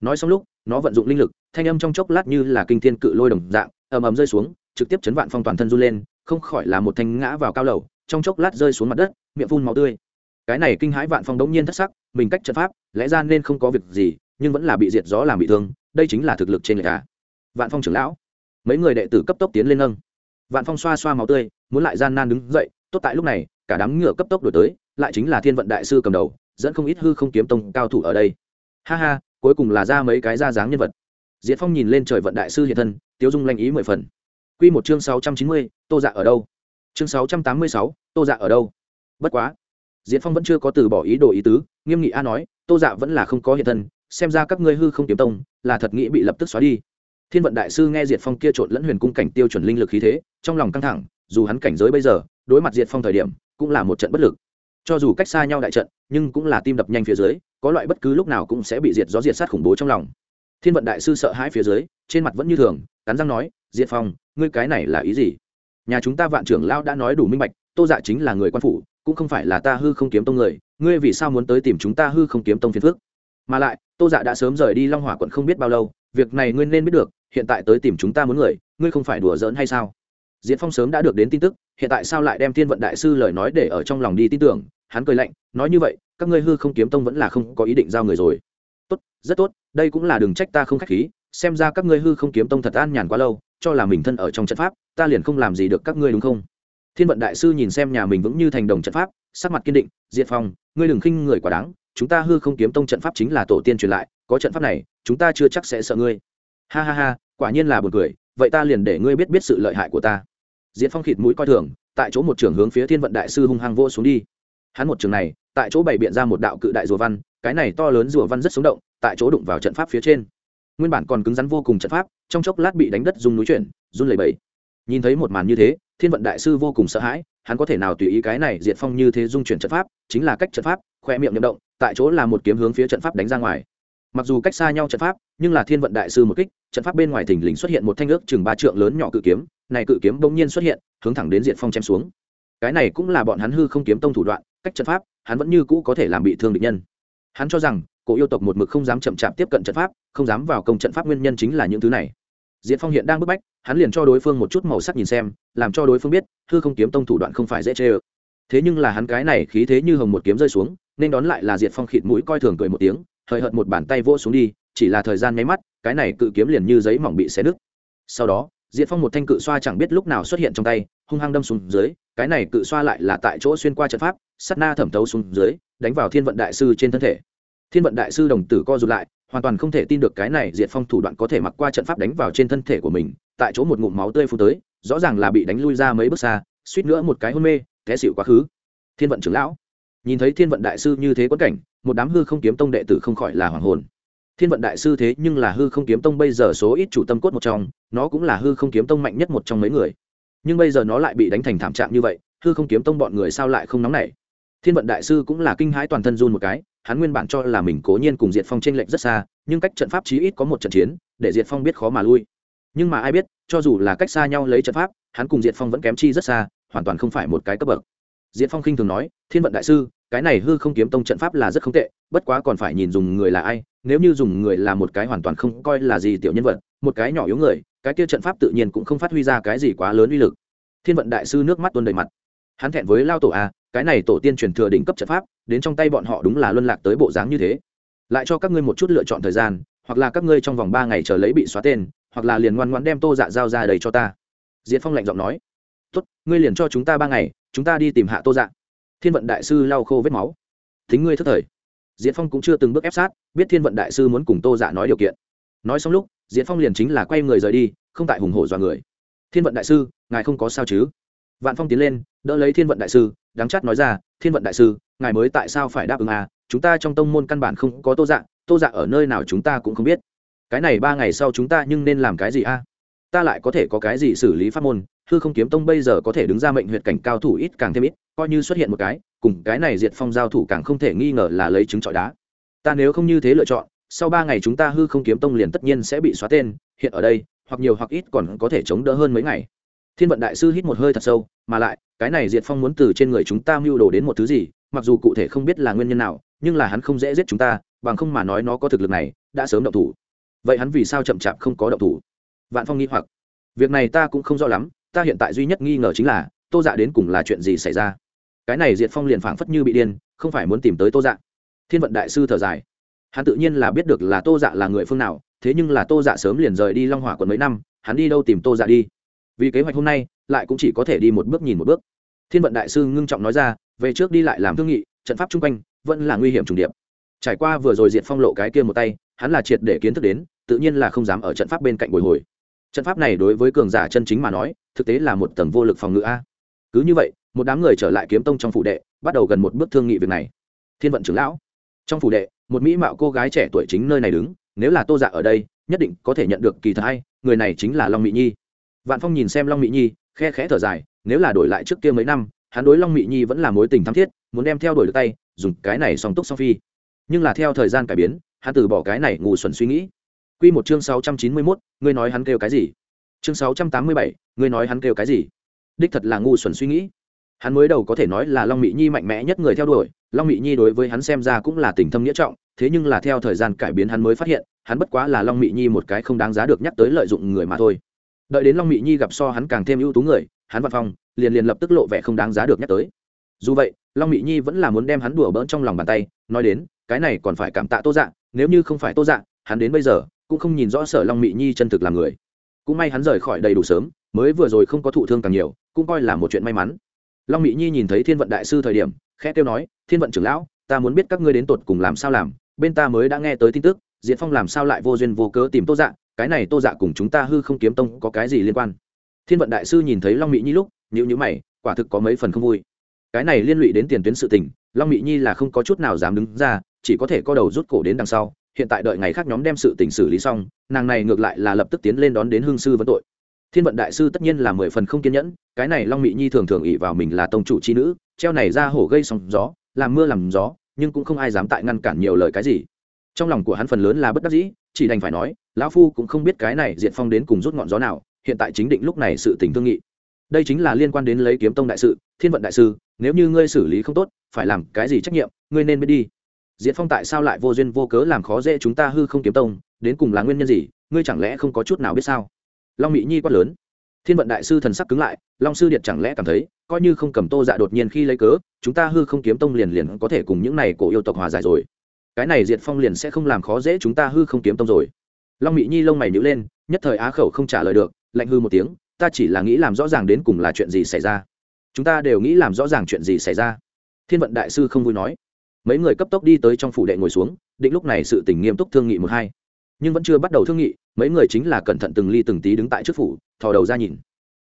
Nói xong lúc, nó vận dụng linh lực, thanh âm trong chốc lát như là kinh thiên cự lôi đồng dạng, ầm ầm rơi xuống, trực tiếp chấn vạn phong toàn thân run lên không khỏi là một thanh ngã vào cao lầu, trong chốc lát rơi xuống mặt đất, miệng phun máu tươi. Cái này kinh hãi vạn phong đống nhiên thất sắc, mình cách trận pháp, lẽ ra nên không có việc gì, nhưng vẫn là bị diệt gió làm bị thương, đây chính là thực lực trên người cả vạn phong trưởng lão, mấy người đệ tử cấp tốc tiến lên nâng. Vạn phong xoa xoa máu tươi, muốn lại gian nan đứng dậy, tốt tại lúc này, cả đám ngựa cấp tốc đổi tới, lại chính là thiên vận đại sư cầm đầu, dẫn không ít hư không kiếm tông cao thủ ở đây. Ha ha, cuối cùng là ra mấy cái ra dáng nhân vật. Diệt phong nhìn lên trời vận đại sư hiện thân tiêu dung lanh ý mười phần. Quy một chương sáu trăm chín mươi, tô dạ ở đâu? Chương sáu trăm tám mươi sáu, tô dạ ở đâu? Bất quá diễn phong vẫn chưa có từ bỏ ý đồ ý tứ, nghiêm nghị a nói, tô dạ vẫn là không có hiện thân, xem ra các ngươi hư không kiếm tông, là thật nghĩ bị lập tức xóa đi. Thiên vận đại sư nghe diệt phong kia trộn lẫn huyền cung cảnh tiêu chuẩn linh lực khí thế, trong lòng căng thẳng, dù hắn cảnh giới bây giờ, đối mặt diệt phong thời điểm, cũng là một trận bất lực. Cho dù cách xa nhau đại trận, nhưng cũng là tim đập nhanh phía dưới, có loại bất cứ lúc nào cũng sẽ bị diệt gió diệt sát khủng bố trong lòng. Thiên vận đại sư sợ hãi phía dưới, trên mặt vẫn như thường, cắn răng nói diệt phong ngươi cái này là ý gì? Nhà chúng ta vạn trưởng lão đã nói đủ minh bạch, tô dạ chính là người quan phủ, cũng không phải là ta hư không kiếm tông người, ngươi vì sao muốn tới tìm chúng ta hư không kiếm tông phiền phước mà lại, tô dạ đã sớm rời đi long hỏa quận không biết bao lâu, việc này ngươi nên biết được, hiện tại tới tìm chúng ta muốn người, ngươi không phải đùa giỡn hay sao? Diễn phong sớm đã được đến tin tức, hiện tại sao lại đem thiên vận đại sư lời nói để ở trong lòng đi tin tưởng? Hắn cười lạnh, nói như vậy, các ngươi hư không kiếm tông vẫn là không có ý định giao người rồi. Tốt, rất tốt, đây cũng là đừng trách ta không khách khí xem ra các ngươi hư không kiếm tông thật an nhàn quá lâu, cho là mình thân ở trong trận pháp, ta liền không làm gì được các ngươi đúng không? Thiên vận đại sư nhìn xem nhà mình vững như thành đồng trận pháp, sắc mặt kiên định, diệt phong, ngươi đừng khinh người quá đáng, chúng ta hư không kiếm tông trận pháp chính là tổ tiên truyền lại, có trận pháp này, chúng ta chưa chắc sẽ sợ ngươi. Ha ha ha, quả nhiên là buồn cười, vậy ta liền để ngươi biết biết sự lợi hại của ta. Diệt phong khịt mũi coi thường, tại chỗ một trường hướng phía thiên vận đại sư hung hăng vô xuống đi. Hắn một trường này, tại chỗ bày biện ra một đạo cự đại rùa văn, cái này to lớn rùa văn rất sống động, tại chỗ đụng vào trận pháp phía trên nguyên bản còn cứng rắn vô cùng trận pháp, trong chốc lát bị đánh đất dùng núi chuyển, run lẩy bẩy. Nhìn thấy một màn như thế, thiên vận đại sư vô cùng sợ hãi, hắn có thể nào tùy ý cái này diệt phong như thế dung chuyển trận pháp, chính là cách trận pháp, khoe miệng nhậm động, tại chỗ là một kiếm hướng phía trận pháp đánh ra ngoài. Mặc dù cách xa nhau trận pháp, nhưng là thiên vận đại sư một kích, trận pháp bên ngoài thình lình xuất hiện một thanh ước chừng ba trượng lớn nhỏ cự kiếm, này cự kiếm bỗng nhiên xuất hiện, hướng thẳng đến Diệt phong chém xuống. Cái này cũng là bọn hắn hư không kiếm tông thủ đoạn, cách trận pháp, hắn vẫn như cũ có thể làm bị thương địch nhân. Hắn cho rằng cổ yêu tộc một mực không dám chậm chạp tiếp cận trận pháp, không dám vào công trận pháp nguyên nhân chính là những thứ này. Diễn phong hiện đang bức bách, hắn liền cho đối phương một chút màu sắc nhìn xem, làm cho đối phương biết, hư không kiếm tông thủ đoạn không phải dễ chê ơ. Thế nhưng là hắn cái này khí thế như hồng một kiếm rơi xuống, nên đón lại là diệt phong khịt mũi coi thường cười một tiếng hời hợt một bàn tay vỗ xuống đi, chỉ là thời gian nháy mắt, cái này cự kiếm liền như giấy mỏng bị xé nứt. Sau đó diệt phong một thanh cự xoa chẳng biết lúc nào xuất hiện trong tay, hung hăng đâm xuống dưới, cái này cự xoa lại là tại chỗ xuyên qua trận pháp sắt na thẩm tấu xuống dưới, đánh vào thiên vận đại sư trên thân thể thiên vận đại sư đồng tử co rụt lại, hoàn toàn không thể tin được cái này diệt phong thủ đoạn có thể mặc qua trận pháp đánh vào trên thân thể của mình, tại chỗ một ngụm máu tươi phù tới, rõ ràng là bị đánh lui ra mấy bước xa, suýt nữa một cái hôn mê, té xịu quá khứ. Thiên vận trưởng lão, nhìn thấy thiên vận đại sư như thế quất cảnh, một đám hư không kiếm tông đệ tử không khỏi là hoàng hồn. Thiên vận đại sư thế nhưng là hư không kiếm tông bây giờ số ít chủ tâm cốt một trong, nó cũng là hư không kiếm tông mạnh nhất một trong mấy người. Nhưng bây giờ nó lại bị đánh thành thảm trạng như vậy, hư không kiếm tông bọn người sao lại không nóng nảy? Thiên vận đại sư cũng là kinh hãi toàn thân run một cái hắn nguyên bản cho là mình cố nhiên cùng diệt phong tranh lệch rất xa, nhưng cách trận pháp chí ít có một trận chiến, để diệt phong biết khó mà lui. Nhưng mà ai biết, cho dù là cách xa nhau lấy trận pháp, hắn cùng diệt phong vẫn kém chi rất xa, hoàn toàn không phải một cái cấp bậc. Diệt phong khinh thường nói, thiên vận đại sư, cái này hư không kiếm tông trận pháp là rất không tệ, bất quá còn phải nhìn dùng người là ai, nếu như dùng người là một cái hoàn toàn không coi là gì tiểu nhân vật, một cái nhỏ yếu người, cái kia trận pháp tự nhiên cũng không phát huy ra cái gì quá lớn uy lực. Thiên vận đại sư nước mắt tuôn đầy mặt. Hắn thẹn với lao tổ a cái này tổ tiên truyền thừa đỉnh cấp trận pháp đến trong tay bọn họ đúng là luân lạc tới bộ dáng như thế. Lại cho các ngươi một chút lựa chọn thời gian, hoặc là các ngươi trong vòng ba ngày chờ lấy bị xóa tên, hoặc là liền ngoan ngoãn đem tô dạ giao ra đầy cho ta. Diệt phong lạnh giọng nói. Tốt, ngươi liền cho chúng ta ba ngày, chúng ta đi tìm hạ tô dạ. Thiên vận đại sư lau khô vết máu. Thính ngươi thất thời. Diệt phong cũng chưa từng bước ép sát, biết thiên vận đại sư muốn cùng tô dạ nói điều kiện. Nói xong lúc diệt phong liền chính là quay người rời đi, không tại hùng hổ dọa người. Thiên vận đại sư, ngài không có sao chứ? Vạn phong tiến lên, đỡ lấy thiên vận đại sư đáng chát nói ra, thiên vận đại sư, ngài mới tại sao phải đáp ứng à? Chúng ta trong tông môn căn bản không có tô dạ tô dạ ở nơi nào chúng ta cũng không biết. Cái này ba ngày sau chúng ta nhưng nên làm cái gì a ta lại có thể có cái gì xử lý pháp môn? Hư không kiếm tông bây giờ có thể đứng ra mệnh huyệt cảnh cao thủ ít càng thêm ít, coi như xuất hiện một cái, cùng cái này diệt phong giao thủ càng không thể nghi ngờ là lấy trứng trọi đá. Ta nếu không như thế lựa chọn, sau ba ngày chúng ta hư không kiếm tông liền tất nhiên sẽ bị xóa tên, hiện ở đây, hoặc nhiều hoặc ít còn có thể chống đỡ hơn mấy ngày. Thiên vận đại sư hít một hơi thật sâu, mà lại cái này diệt phong muốn từ trên người chúng ta mưu đồ đến một thứ gì, mặc dù cụ thể không biết là nguyên nhân nào, nhưng là hắn không dễ giết chúng ta, bằng không mà nói nó có thực lực này, đã sớm động thủ. Vậy hắn vì sao chậm chạp không có động thủ? Vạn phong nghi hoặc. Việc này ta cũng không rõ lắm, ta hiện tại duy nhất nghi ngờ chính là, tô dạ đến cùng là chuyện gì xảy ra? Cái này diệt phong liền phảng phất như bị điên, không phải muốn tìm tới tô dạ. Thiên vận đại sư thở dài. Hắn tự nhiên là biết được là tô dạ là người phương nào, thế nhưng là tô dạ sớm liền rời đi long hỏa quận mấy năm, hắn đi đâu tìm tô dạ đi? Vì kế hoạch hôm nay lại cũng chỉ có thể đi một bước nhìn một bước. Thiên vận đại sư ngưng trọng nói ra, về trước đi lại làm thương nghị, trận pháp chung quanh vẫn là nguy hiểm trùng điệp. Trải qua vừa rồi diệt phong lộ cái kia một tay, hắn là triệt để kiến thức đến, tự nhiên là không dám ở trận pháp bên cạnh bồi hồi. Trận pháp này đối với cường giả chân chính mà nói, thực tế là một tầng vô lực phòng ngự a. Cứ như vậy, một đám người trở lại kiếm tông trong phủ đệ, bắt đầu gần một bước thương nghị việc này. Thiên vận trưởng lão, trong phủ đệ, một mỹ mạo cô gái trẻ tuổi chính nơi này đứng, nếu là tô dạ ở đây, nhất định có thể nhận được kỳ thật hay, người này chính là long mỹ nhi. Vạn phong nhìn xem long mỹ nhi khe khẽ thở dài nếu là đổi lại trước kia mấy năm hắn đối long Mị nhi vẫn là mối tình thắm thiết muốn đem theo đuổi được tay dùng cái này song túc song phi nhưng là theo thời gian cải biến hắn từ bỏ cái này ngủ xuẩn suy nghĩ Quy một chương sáu trăm chín mươi mốt ngươi nói hắn kêu cái gì? Chương sáu trăm tám mươi bảy, ngươi nói hắn kêu cái gì? Đích thật là ngu xuẩn suy nghĩ. Hắn mới đầu có thể nói là Long Mị Nhi mạnh mẽ nhất người theo đuổi, Long Mị Nhi đối với hắn xem ra cũng là tình thâm nghĩa trọng, thế nhưng là theo thời gian cải biến hắn mới phát hiện, hắn bất quá là Long Mị Nhi một cái không đáng giá được nhắc tới lợi dụng người mà thôi. Đợi đến Long Mị Nhi gặp so hắn càng thêm ưu tú người, hắn văn phòng liền liền lập tức lộ vẻ không đáng giá được nhắc tới. Dù vậy long mỹ nhi vẫn là muốn đem hắn đùa bỡn trong lòng bàn tay nói đến cái này còn phải cảm tạ tô dạ nếu như không phải tô dạ hắn đến bây giờ cũng không nhìn rõ sở long mỹ nhi chân thực là người. Cũng may hắn rời khỏi đầy đủ sớm mới vừa rồi không có thụ thương càng nhiều cũng coi là một chuyện may mắn. Long mỹ nhi nhìn thấy thiên vận đại sư thời điểm khẽ kêu nói thiên vận trưởng lão ta muốn biết các ngươi đến tột cùng làm sao làm bên ta mới đã nghe tới tin tức diễn phong làm sao lại vô duyên vô cớ tìm tô dạ cái này tô dạ cùng chúng ta hư không kiếm tông có cái gì liên quan? Thiên vận đại sư nhìn thấy long mỹ nhi lúc nhữ nhữ mày, quả thực có mấy phần không vui. Cái này liên lụy đến tiền tuyến sự tình, long mỹ nhi là không có chút nào dám đứng ra, chỉ có thể co đầu rút cổ đến đằng sau. Hiện tại đợi ngày khác nhóm đem sự tình xử lý xong, nàng này ngược lại là lập tức tiến lên đón đến hương sư vấn tội. Thiên vận đại sư tất nhiên là mười phần không kiên nhẫn, cái này long mỹ nhi thường thường ỉ vào mình là tông chủ c h i nữ, treo này ra hổ gây sóng gió, làm mưa làm gió, nhưng cũng không ai dám tại ngăn cản nhiều lời cái gì. Trong lòng của hắn phần lớn là bất đắc dĩ chỉ đành phải nói, lão phu cũng không biết cái này diện phong đến cùng rút ngọn gió nào, hiện tại chính định lúc này sự tình thương nghị. Đây chính là liên quan đến lấy kiếm tông đại sự, thiên vận đại sư, nếu như ngươi xử lý không tốt, phải làm cái gì trách nhiệm, ngươi nên biết đi. Diện phong tại sao lại vô duyên vô cớ làm khó dễ chúng ta hư không kiếm tông, đến cùng là nguyên nhân gì, ngươi chẳng lẽ không có chút nào biết sao? Long mỹ nhi quát lớn. Thiên vận đại sư thần sắc cứng lại, long sư điệt chẳng lẽ cảm thấy, coi như không cầm tô dạ đột nhiên khi lấy cớ, chúng ta hư không kiếm tông liền liền có thể cùng những này cổ yêu tộc hòa giải rồi cái này diệt phong liền sẽ không làm khó dễ chúng ta hư không kiếm tông rồi. Long mỹ nhi lông mày nhữ lên, nhất thời á khẩu không trả lời được, lạnh hư một tiếng, ta chỉ là nghĩ làm rõ ràng đến cùng là chuyện gì xảy ra. Chúng ta đều nghĩ làm rõ ràng chuyện gì xảy ra. Thiên vận đại sư không vui nói. Mấy người cấp tốc đi tới trong phủ đệ ngồi xuống, định lúc này sự tình nghiêm túc thương nghị một hai. Nhưng vẫn chưa bắt đầu thương nghị, mấy người chính là cẩn thận từng ly từng tí đứng tại trước phủ, thò đầu ra nhìn.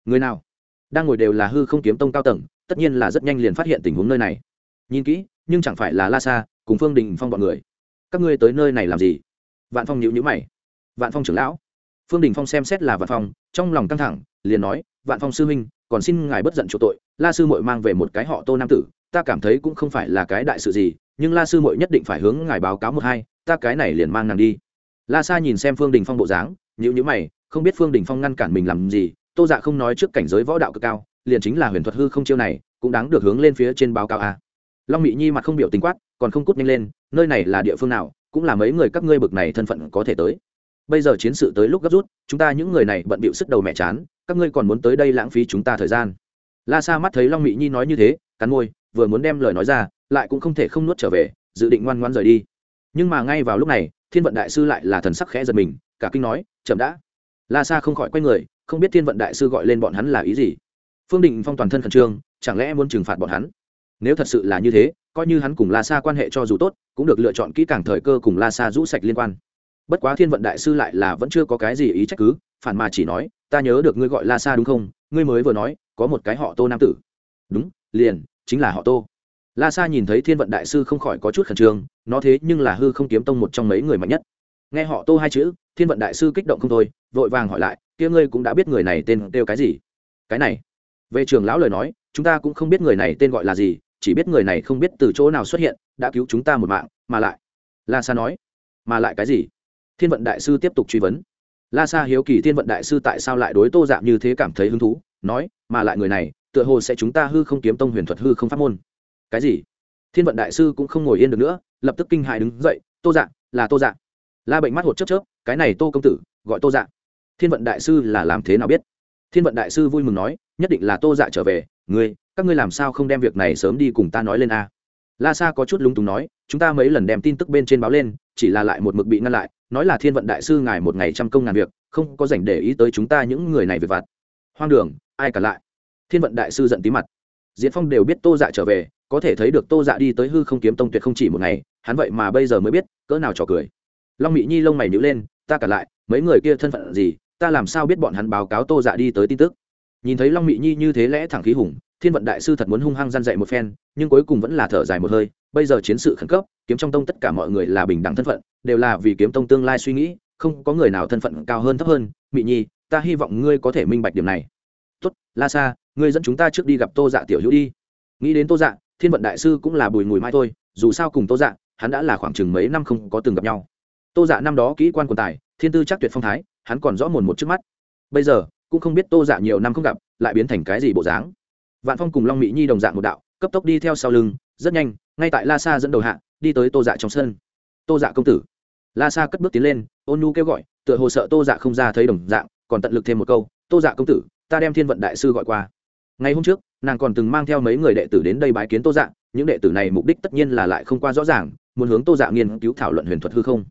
Người nào? Đang ngồi đều là hư không kiếm tông cao tầng, tất nhiên là rất nhanh liền phát hiện tình huống nơi này. Nhìn kỹ, nhưng chẳng phải là la sa cùng phương đình phong bọn người. Các ngươi tới nơi này làm gì? Vạn phong nhịu nhữ mày. Vạn phong trưởng lão. Phương đình phong xem xét là vạn phong, trong lòng căng thẳng, liền nói, vạn phong sư huynh, còn xin ngài bất giận chỗ tội, la sư mội mang về một cái họ tô nam tử, ta cảm thấy cũng không phải là cái đại sự gì, nhưng la sư mội nhất định phải hướng ngài báo cáo một hai, ta cái này liền mang nàng đi. La sa nhìn xem phương đình phong bộ dáng nhữ nhữ mày, không biết phương đình phong ngăn cản mình làm gì, tô dạ không nói trước cảnh giới võ đạo cực cao, liền chính là huyền thuật hư không chiêu này, cũng đáng được hướng lên phía trên báo cáo a long mị nhi mặt không biểu tình quát, còn không cút nhanh lên, nơi này là địa phương nào, cũng là mấy người các ngươi bực này thân phận có thể tới. Bây giờ chiến sự tới lúc gấp rút, chúng ta những người này bận bịu sức đầu mẹ chán, các ngươi còn muốn tới đây lãng phí chúng ta thời gian. La sa mắt thấy long mị nhi nói như thế, cắn môi, vừa muốn đem lời nói ra, lại cũng không thể không nuốt trở về, dự định ngoan ngoan rời đi. Nhưng mà ngay vào lúc này, thiên vận đại sư lại là thần sắc khẽ giật mình, cả kinh nói, chậm đã. La sa không khỏi quay người, không biết thiên vận đại sư gọi lên bọn hắn là ý gì. Phương định phong toàn thân khẩn trương, chẳng lẽ muốn trừng phạt bọn hắn? Nếu thật sự là như thế, coi như hắn cùng la sa quan hệ cho dù tốt, cũng được lựa chọn kỹ càng thời cơ cùng la sa rũ sạch liên quan. Bất quá thiên vận đại sư lại là vẫn chưa có cái gì ý trách cứ, phản mà chỉ nói, ta nhớ được ngươi gọi la sa đúng không? Ngươi mới vừa nói, có một cái họ tô nam tử. Đúng, liền, chính là họ tô. La sa nhìn thấy thiên vận đại sư không khỏi có chút khẩn trương, nó thế nhưng là hư không kiếm tông một trong mấy người mạnh nhất. Nghe họ tô hai chữ, thiên vận đại sư kích động không thôi, vội vàng hỏi lại, kia ngươi cũng đã biết người này tên kêu cái gì? Cái này. Về trường lão lời nói, chúng ta cũng không biết người này tên gọi là gì chỉ biết người này không biết từ chỗ nào xuất hiện, đã cứu chúng ta một mạng, mà lại, la sa nói, mà lại cái gì? Thiên vận đại sư tiếp tục truy vấn. La sa hiếu kỳ thiên vận đại sư tại sao lại đối tô Dạ như thế cảm thấy hứng thú, nói, mà lại người này, tựa hồ sẽ chúng ta hư không kiếm tông huyền thuật hư không pháp môn. Cái gì? Thiên vận đại sư cũng không ngồi yên được nữa, lập tức kinh hại đứng dậy, tô dạng là tô dạng la bệnh mắt hột chớp chớp, cái này tô công tử, gọi tô dạng thiên vận đại sư là làm thế nào biết? Thiên vận đại sư vui mừng nói, nhất định là tô dạ trở về, ngươi các ngươi làm sao không đem việc này sớm đi cùng ta nói lên a? La sa có chút lúng túng nói, chúng ta mấy lần đem tin tức bên trên báo lên, chỉ là lại một mực bị ngăn lại, nói là thiên vận đại sư ngài một ngày trăm công ngàn việc, không có dành để ý tới chúng ta những người này về vặt. Hoang đường, ai cả lại? Thiên vận đại sư giận tí mặt. Diễn phong đều biết tô dạ trở về, có thể thấy được tô dạ đi tới hư không kiếm tông tuyệt không chỉ một ngày, hắn vậy mà bây giờ mới biết, cỡ nào trò cười. Long mỹ nhi lông mày nhữ lên, ta cả lại, mấy người kia thân phận gì, ta làm sao biết bọn hắn báo cáo tô dạ đi tới tin tức? Nhìn thấy long mỹ nhi như thế lẽ thẳng khí hùng thiên vận đại sư thật muốn hung hăng gian dạy một phen, nhưng cuối cùng vẫn là thở dài một hơi, bây giờ chiến sự khẩn cấp, kiếm trong tông tất cả mọi người là bình đẳng thân phận, đều là vì kiếm tông tương lai suy nghĩ, không có người nào thân phận cao hơn thấp hơn. Mị nhi, ta hy vọng ngươi có thể minh bạch điểm này. Tốt, la sa, ngươi dẫn chúng ta trước đi gặp tô dạ tiểu hữu đi. Nghĩ đến tô dạ thiên vận đại sư cũng là bùi ngùi mai thôi, dù sao cùng tô dạ hắn đã là khoảng chừng mấy năm không có từng gặp nhau. Tô dạ năm đó kỹ quan quần tài, thiên tư chắc tuyệt phong thái, hắn còn rõ mồn một trước mắt. Bây giờ, cũng không biết tô dạ nhiều năm không gặp, lại biến thành cái gì bộ dáng vạn phong cùng long mỹ nhi đồng dạng một đạo, cấp tốc đi theo sau lưng, rất nhanh, ngay tại la sa dẫn đầu hạ, đi tới tô dạ trong sân. Tô dạ công tử. La sa cất bước tiến lên, ôn nu kêu gọi, tựa hồ sợ tô dạ không ra thấy đồng dạng, còn tận lực thêm một câu, tô dạ công tử, ta đem thiên vận đại sư gọi qua. Ngày hôm trước, nàng còn từng mang theo mấy người đệ tử đến đây bái kiến tô dạ những đệ tử này mục đích tất nhiên là lại không qua rõ ràng, muốn hướng tô dạ nghiên cứu thảo luận huyền thuật hư không.